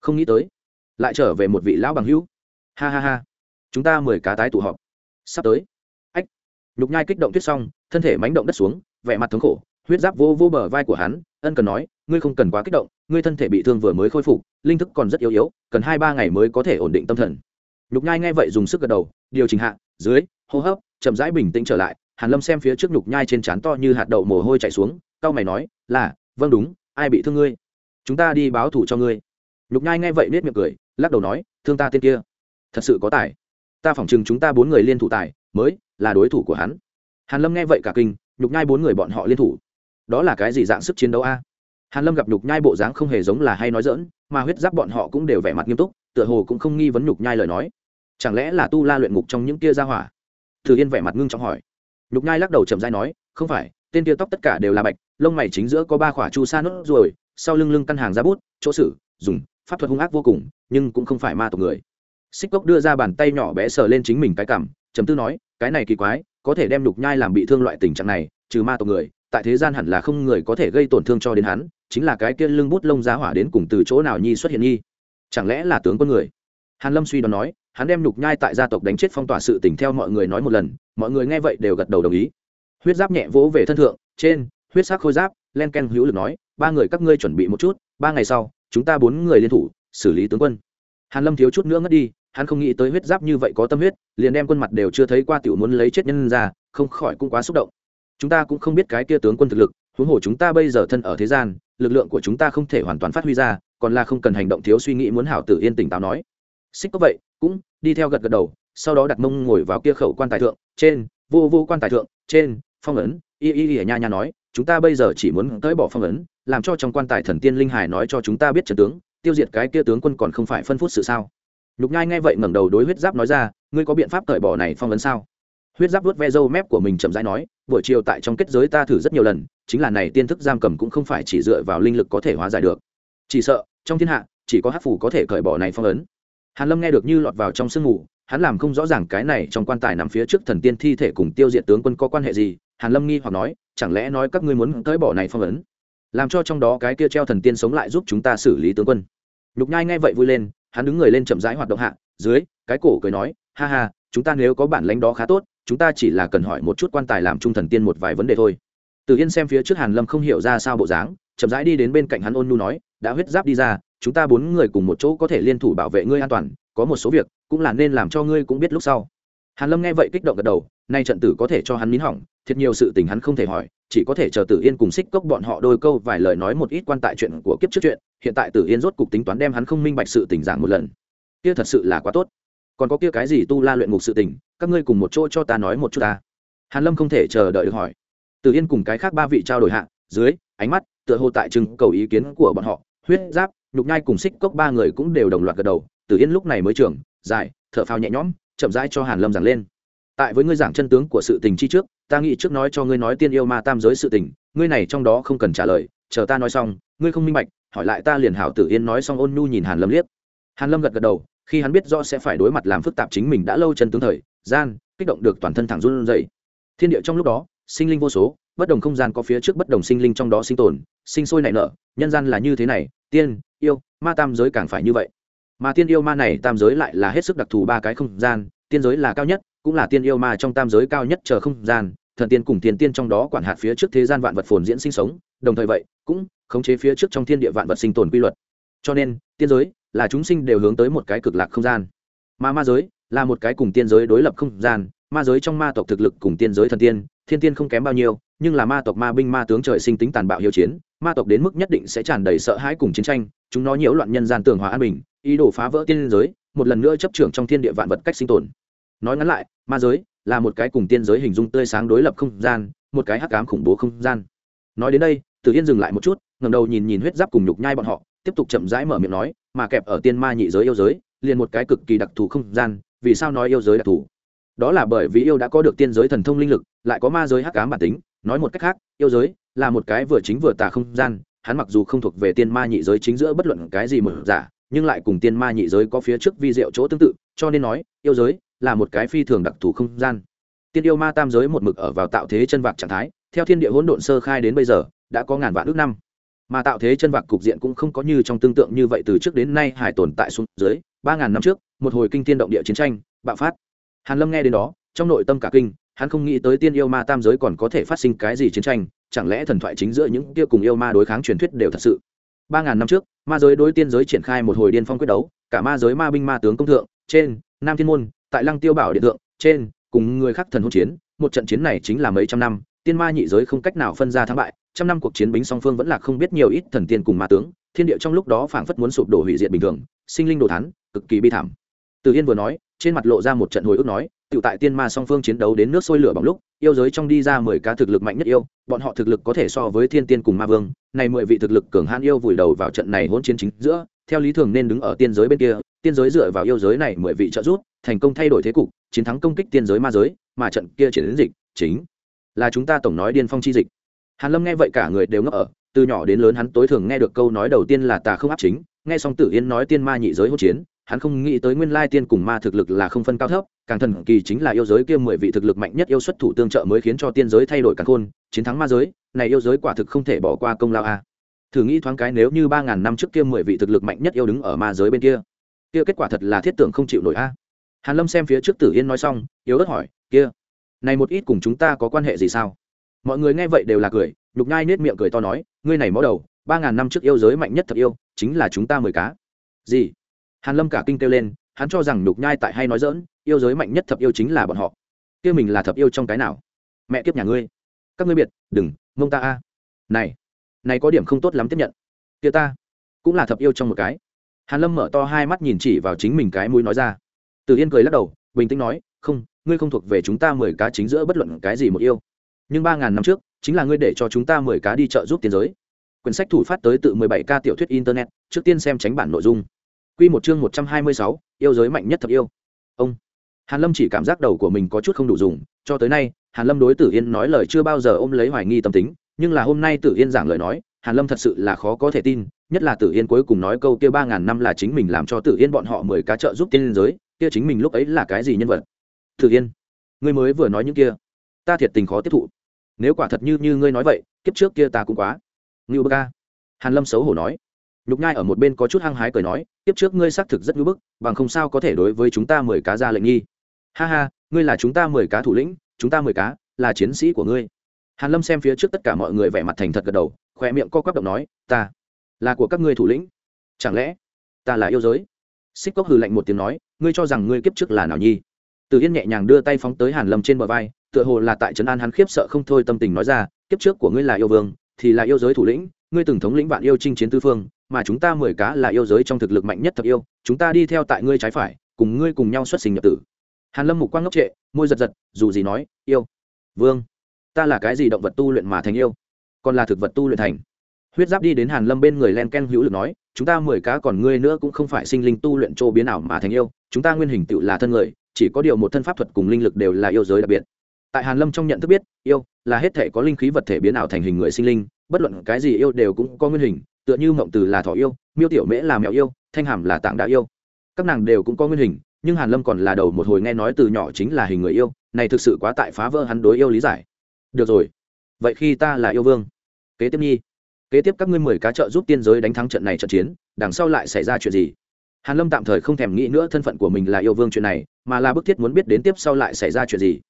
Không nghĩ tới, lại trở về một vị lão bằng hữu. Ha ha ha. Chúng ta mười cá tái tụ họp. Sắp tới. Ách. Nhục nhai kích động tuyết xong, thân thể mánh động đất xuống, vẻ mặt thống khổ, huyết giáp vô vô bờ vai của hắn ân cần nói, ngươi không cần quá kích động, ngươi thân thể bị thương vừa mới khôi phục, linh thức còn rất yếu yếu, cần hai ba ngày mới có thể ổn định tâm thần. Nhục nhai nghe vậy dùng sức gật đầu, điều chỉnh hạ, dưới, hô hấp, chậm rãi bình tĩnh trở lại. Hàn lâm xem phía trước nhục nhai trên trán to như hạt đậu mồ hôi chảy xuống, cau mày nói, là vâng đúng, ai bị thương ngươi? Chúng ta đi báo thủ cho ngươi. Nhục nhai nghe vậy nết miệng cười, lắc đầu nói, thương ta tên kia, thật sự có tài. Ta phỏng chừng chúng ta bốn người liên thủ tài, mới là đối thủ của hắn. Hàn lâm nghe vậy cả kinh, nhục nhai bốn người bọn họ liên thủ đó là cái gì dạng sức chiến đấu a? Hàn lâm gặp nhục nhai bộ dáng không hề giống là hay nói dỡn mà huyết giáp bọn họ cũng đều vẻ mặt nghiêm túc, tựa hồ cũng không nghi vấn nhục nhai lời nói. Chẳng lẽ là tu la luyện ngục trong những kia ra hỏa? Thử yên vẻ mặt ngưng trọng hỏi. Nhục nhai lắc đầu chậm dai nói, không phải, tên kia tóc tất cả đều là bạch, lông mày chính giữa có ba khỏa chu sa nốt ruồi, sau lưng lưng căn hàng ra bút, chỗ sử, dùng, pháp thuật hung ác vô cùng, nhưng cũng không phải ma tộc người. Xích cốc đưa ra bàn tay nhỏ bé sờ lên chính mình cái cảm chấm tư nói, cái này kỳ quái, có thể đem nhục nhai làm bị thương loại tình trạng này, trừ ma tộc người tại thế gian hẳn là không người có thể gây tổn thương cho đến hắn, chính là cái kia lưng bút lông giá hỏa đến cùng từ chỗ nào nhi xuất hiện nhi? Chẳng lẽ là tướng quân người? Hàn lâm suy đoán nói, hắn đem nhục nhai tại gia tộc đánh chết phong tỏa sự tình theo mọi người nói một lần, mọi người nghe vậy đều gật đầu đồng ý. Huyết giáp nhẹ vỗ về thân thượng, trên, huyết sắc khôi giáp, len ken hữu lực nói, ba người các ngươi chuẩn bị một chút, ba ngày sau, chúng ta bốn người liên thủ, xử lý tướng quân. Hàn lâm thiếu chút nữa ngất đi, hắn không nghĩ tới huyết giáp như vậy có tâm huyết, liền đem quân mặt đều chưa thấy qua tiểu muốn lấy chết nhân ra, không khỏi cũng quá xúc động chúng ta cũng không biết cái kia tướng quân thực lực, huống hồ chúng ta bây giờ thân ở thế gian, lực lượng của chúng ta không thể hoàn toàn phát huy ra, còn là không cần hành động thiếu suy nghĩ muốn hảo tử yên tỉnh táo nói. Xích có vậy, cũng đi theo gật gật đầu, sau đó đặt mông ngồi vào kia khẩu quan tài thượng, trên, vô vô quan tài thượng, trên, phong ấn, y y y nha nha nói, chúng ta bây giờ chỉ muốn tới bỏ phong ấn, làm cho trong quan tài thần tiên linh hải nói cho chúng ta biết trận tướng, tiêu diệt cái kia tướng quân còn không phải phân phút sự sao? Nhục nhai nghe vậy ngẩng đầu đối huyết giáp nói ra, ngươi có biện pháp cởi bỏ này phong ấn sao? Huyết giáp vuốt ve râu mép của mình chậm rãi nói, buổi chiều tại trong kết giới ta thử rất nhiều lần, chính là này tiên thức giam cầm cũng không phải chỉ dựa vào linh lực có thể hóa giải được. Chỉ sợ, trong thiên hạ, chỉ có hát phủ có thể cởi bỏ này phong ấn. Hàn lâm nghe được như lọt vào trong sương mù, hắn làm không rõ ràng cái này trong quan tài nằm phía trước thần tiên thi thể cùng tiêu diệt tướng quân có quan hệ gì, hàn lâm nghi hoặc nói, chẳng lẽ nói các ngươi muốn tới bỏ này phong ấn? Làm cho trong đó cái kia treo thần tiên sống lại giúp chúng ta xử lý tướng quân. Nhục nhai nghe vậy vui lên, hắn đứng người lên chậm rãi hoạt động hạ, dưới, cái cổ cười nói, ha ha, chúng ta nếu có bản lãnh đó khá tốt chúng ta chỉ là cần hỏi một chút quan tài làm trung thần tiên một vài vấn đề thôi. Từ yên xem phía trước hàn lâm không hiểu ra sao bộ dáng, chậm rãi đi đến bên cạnh hắn ôn nu nói, đã huyết giáp đi ra, chúng ta bốn người cùng một chỗ có thể liên thủ bảo vệ ngươi an toàn, có một số việc cũng là nên làm cho ngươi cũng biết lúc sau. Hàn lâm nghe vậy kích động gật đầu, nay trận tử có thể cho hắn nín hỏng, thiệt nhiều sự tình hắn không thể hỏi, chỉ có thể chờ tử yên cùng xích cốc bọn họ đôi câu vài lời nói một ít quan tại chuyện của kiếp trước chuyện, hiện tại tử yên rốt cục tính toán đem hắn không minh bạch sự tình giảng một lần. Kia thật sự là quá tốt còn có kia cái gì tu la luyện ngục sự tình, các ngươi cùng một chỗ cho ta nói một chút ta. Hàn lâm không thể chờ đợi được hỏi. Từ yên cùng cái khác ba vị trao đổi hạ, dưới, ánh mắt, tựa hồ tại trưng cầu ý kiến của bọn họ, huyết, giáp, nhục nhai cùng xích cốc ba người cũng đều đồng loạt gật đầu, từ yên lúc này mới trưởng, dài, thở phào nhẹ nhõm, chậm rãi cho hàn lâm giảng lên. Tại với ngươi giảng chân tướng của sự tình chi trước, ta nghĩ trước nói cho ngươi nói tiên yêu ma tam giới sự tình, ngươi này trong đó không cần trả lời, chờ ta nói xong, ngươi không minh bạch, hỏi lại ta liền hảo tử yên nói xong ôn nhu nhìn hàn lâm liếc. Hàn lâm gật gật đầu khi hắn biết rõ sẽ phải đối mặt làm phức tạp chính mình đã lâu chân tướng thời, gian kích động được toàn thân thẳng run rẩy. Thiên địa trong lúc đó, sinh linh vô số, bất đồng không gian có phía trước bất đồng sinh linh trong đó sinh tồn, sinh sôi nảy nở, nhân gian là như thế này, tiên, yêu, ma tam giới càng phải như vậy. Mà tiên yêu ma này tam giới lại là hết sức đặc thù ba cái không gian, tiên giới là cao nhất, cũng là tiên yêu ma trong tam giới cao nhất chờ không gian, thần tiên cùng tiền tiên trong đó quản hạt phía trước thế gian vạn vật phồn diễn sinh sống, đồng thời vậy, cũng khống chế phía trước trong thiên địa vạn vật sinh tồn quy luật. Cho nên, tiên giới là chúng sinh đều hướng tới một cái cực lạc không gian. Mà ma giới là một cái cùng tiên giới đối lập không gian, ma giới trong ma tộc thực lực cùng tiên giới thần tiên, thiên tiên không kém bao nhiêu, nhưng là ma tộc ma binh ma tướng trời sinh tính tàn bạo hiếu chiến, ma tộc đến mức nhất định sẽ tràn đầy sợ hãi cùng chiến tranh, chúng nó nhiễu loạn nhân gian tường hòa an bình, ý đồ phá vỡ tiên giới, một lần nữa chấp trưởng trong thiên địa vạn vật cách sinh tồn. Nói ngắn lại, ma giới là một cái cùng tiên giới hình dung tươi sáng đối lập không gian, một cái hắc ám khủng bố không gian. Nói đến đây, tử yên dừng lại một chút ngầm đầu nhìn nhìn huyết giáp cùng nhục nhai bọn họ, tiếp tục chậm rãi mở miệng nói mà kẹp ở tiên ma nhị giới yêu giới, liền một cái cực kỳ đặc thù không gian, vì sao nói yêu giới đặc thù? Đó là bởi vì yêu đã có được tiên giới thần thông linh lực, lại có ma giới hắc ám bản tính, nói một cách khác, yêu giới là một cái vừa chính vừa tà không gian, hắn mặc dù không thuộc về tiên ma nhị giới chính giữa bất luận cái gì mở giả, nhưng lại cùng tiên ma nhị giới có phía trước vi diệu chỗ tương tự, cho nên nói, yêu giới là một cái phi thường đặc thù không gian. Tiên yêu ma tam giới một mực ở vào tạo thế chân vạc trạng thái, theo thiên địa hỗn độn sơ khai đến bây giờ, đã có ngàn vạn ước năm mà tạo thế chân vạc cục diện cũng không có như trong tương tượng như vậy từ trước đến nay hải tồn tại xuống dưới, ba ngàn năm trước, một hồi kinh thiên động địa chiến tranh, bạo phát. Hàn lâm nghe đến đó, trong nội tâm cả kinh, hắn không nghĩ tới tiên yêu ma tam giới còn có thể phát sinh cái gì chiến tranh, chẳng lẽ thần thoại chính giữa những kia cùng yêu ma đối kháng truyền thuyết đều thật sự? Ba ngàn năm trước, ma giới đối tiên giới triển khai một hồi điên phong quyết đấu, cả ma giới ma binh ma tướng công thượng, trên, nam thiên môn, tại lăng tiêu bảo điện thượng, trên, cùng người khác thần hôn chiến, một trận chiến này chính là mấy trăm năm, tiên ma nhị giới không cách nào phân ra thắng bại trăm năm cuộc chiến bính song phương vẫn là không biết nhiều ít thần tiên cùng ma tướng, thiên địa trong lúc đó phảng phất muốn sụp đổ hủy diệt bình thường, sinh linh đồ thán, cực kỳ bi thảm. Từ yên vừa nói, trên mặt lộ ra một trận hồi ức nói tự tại tiên ma song phương chiến đấu đến nước sôi lửa bỏng lúc, yêu giới trong đi ra mười cá thực lực mạnh nhất yêu, bọn họ thực lực có thể so với thiên tiên cùng ma vương, này mười vị thực lực cường hãn yêu vùi đầu vào trận này hỗn chiến chính giữa, theo lý thường nên đứng ở tiên giới bên kia, tiên giới dựa vào yêu giới này mười vị trợ giúp, thành công thay đổi thế cục, chiến thắng công kích tiên giới ma giới, mà trận kia chiến đến dịch chính là chúng ta tổng nói điên phong chi dịch hàn lâm nghe vậy cả người đều ngốc ở, từ nhỏ đến lớn hắn tối thường nghe được câu nói đầu tiên là tà không áp chính nghe xong tử yên nói tiên ma nhị giới hỗn chiến hắn không nghĩ tới nguyên lai tiên cùng ma thực lực là không phân cao thấp, càng thần kỳ chính là yêu giới kia mười vị thực lực mạnh nhất yêu xuất thủ tương trợ mới khiến cho tiên giới thay đổi càng khôn, chiến thắng ma giới, này yêu giới quả thực không thể bỏ qua công lao a. Thử nghĩ thoáng cái nếu như ba ngàn năm trước kia mười vị thực lực mạnh nhất yêu đứng ở ma giới bên kia kia kết quả thật là thiết tưởng không chịu nổi a. Hàn lâm xem phía trước tử yên nói xong, yếu ớt hỏi, kia, này một ít cùng chúng ta có quan hệ gì sao? Mọi người nghe vậy đều là cười, nhục nhai nết miệng cười to nói, ngươi này mó đầu, ba ngàn năm trước yêu giới mạnh nhất thật yêu, chính là chúng ta mười cá. Gì? Hàn lâm cả kinh kêu lên, hắn cho rằng nhục nhai tại hay nói dỡn yêu giới mạnh nhất thập yêu chính là bọn họ. Kia mình là thập yêu trong cái nào? Mẹ kiếp nhà ngươi. Các ngươi biệt, đừng, mông ta a. Này này có điểm không tốt lắm tiếp nhận. Kia ta, cũng là thập yêu trong một cái. Hàn lâm mở to hai mắt nhìn chỉ vào chính mình cái mũi nói ra. Từ yên cười lắc đầu, bình tĩnh nói, không, ngươi không thuộc về chúng ta mười cá chính giữa bất luận cái gì một yêu nhưng ba ngàn năm trước chính là ngươi để cho chúng ta mười cá đi chợ giúp tiến giới quyển sách thủ phát tới tự mười bảy ca tiểu thuyết internet trước tiên xem tránh bản nội dung Quy một chương 126, yêu giới mạnh nhất thập yêu. Ông Hàn Lâm chỉ cảm giác đầu của mình có chút không đủ dùng, cho tới nay, Hàn Lâm đối Tử Yên nói lời chưa bao giờ ôm lấy hoài nghi tâm tính, nhưng là hôm nay Tử Yên giảng lời nói, Hàn Lâm thật sự là khó có thể tin, nhất là Tử Yên cuối cùng nói câu kia ba ngàn năm là chính mình làm cho Tử Yên bọn họ mười cá trợ giúp tiên giới, kia chính mình lúc ấy là cái gì nhân vật? Tử Yên, ngươi mới vừa nói những kia, ta thiệt tình khó tiếp thụ. Nếu quả thật như như ngươi nói vậy, kiếp trước kia ta cũng quá. Ngưu bức Ca. Hàn Lâm xấu hổ nói nhục nhai ở một bên có chút hăng hái cười nói kiếp trước ngươi xác thực rất ngưu bức bằng không sao có thể đối với chúng ta mười cá ra lệnh nghi ha ha ngươi là chúng ta mười cá thủ lĩnh chúng ta mười cá là chiến sĩ của ngươi hàn lâm xem phía trước tất cả mọi người vẻ mặt thành thật gật đầu khoe miệng co quắp động nói ta là của các ngươi thủ lĩnh chẳng lẽ ta là yêu giới xích cốc hừ lạnh một tiếng nói ngươi cho rằng ngươi kiếp trước là nào nhi từ yên nhẹ nhàng đưa tay phóng tới hàn lâm trên bờ vai tựa hồ là tại trấn an hắn khiếp sợ không thôi tâm tình nói ra, kiếp trước của ngươi là yêu vương, thì là yêu giới thủ lĩnh, ngươi từng thống lĩnh vạn yêu chinh chiến tư phương, mà chúng ta mười cá là yêu giới trong thực lực mạnh nhất thật yêu, chúng ta đi theo tại ngươi trái phải, cùng ngươi cùng nhau xuất sinh nhập tử. Hàn lâm mục quang ngốc trệ, môi giật giật, dù gì nói, yêu vương, ta là cái gì động vật tu luyện mà thành yêu? Còn là thực vật tu luyện thành? Huyết giáp đi đến hàn lâm bên người len ken hữu lực nói, chúng ta mười cá còn ngươi nữa cũng không phải sinh linh tu luyện chỗ biến ảo mà thành yêu, chúng ta nguyên hình tựu là thân người, chỉ có điều một thân pháp thuật cùng linh lực đều là yêu giới đặc biệt tại hàn lâm trong nhận thức biết, yêu là hết thể có linh khí vật thể biến ảo thành hình người sinh linh, bất luận cái gì yêu đều cũng có nguyên hình, tựa như mộng từ là thỏ yêu, miêu tiểu mễ là mèo yêu, thanh hàm là tạng đá yêu. Các nàng đều cũng có nguyên hình, nhưng hàn lâm còn là đầu một hồi nghe nói từ nhỏ chính là hình người yêu, này thực sự quá tại phá vỡ hắn đối yêu lý giải. Được rồi. Vậy khi ta là yêu vương, kế tiếp nhi. Kế tiếp các ngươi mười cá trợ giúp tiên giới đánh thắng trận này trận chiến, đằng sau lại xảy ra chuyện gì? Hàn lâm tạm thời không thèm nghĩ nữa thân phận của mình là yêu vương chuyện này, mà là bức thiết muốn biết đến tiếp sau lại xảy ra chuyện gì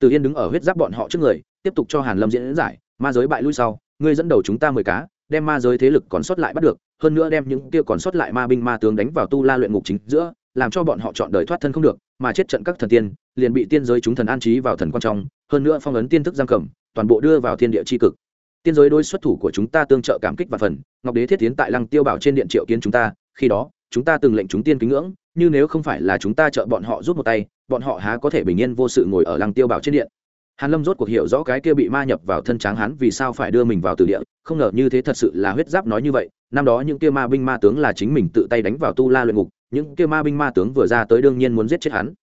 từ yên đứng ở huyết giáp bọn họ trước người, tiếp tục cho hàn lâm diễn giải, ma giới bại lui sau, ngươi dẫn đầu chúng ta mười cá, đem ma giới thế lực còn sót lại bắt được, hơn nữa đem những kia còn sót lại ma binh ma tướng đánh vào tu la luyện ngục chính giữa, làm cho bọn họ chọn đời thoát thân không được, mà chết trận các thần tiên, liền bị tiên giới chúng thần an trí vào thần quan trọng hơn nữa phong ấn tiên thức giam cầm, toàn bộ đưa vào thiên địa chi cực. Tiên giới đối xuất thủ của chúng ta tương trợ cảm kích và phần, ngọc đế thiết tiến tại lăng tiêu bảo trên điện triệu kiến chúng ta, khi đó, chúng ta từng lệnh chúng tiên kính ngưỡng, như nếu không phải là chúng ta trợ bọn họ rút một tay bọn họ há có thể bình yên vô sự ngồi ở lăng tiêu bảo trên điện. Hàn lâm rốt cuộc hiểu rõ cái kia bị ma nhập vào thân tráng hắn vì sao phải đưa mình vào từ địa, không ngờ như thế thật sự là huyết giáp nói như vậy. Năm đó những kia ma binh ma tướng là chính mình tự tay đánh vào tu la luyện ngục, những kia ma binh ma tướng vừa ra tới đương nhiên muốn giết chết hắn.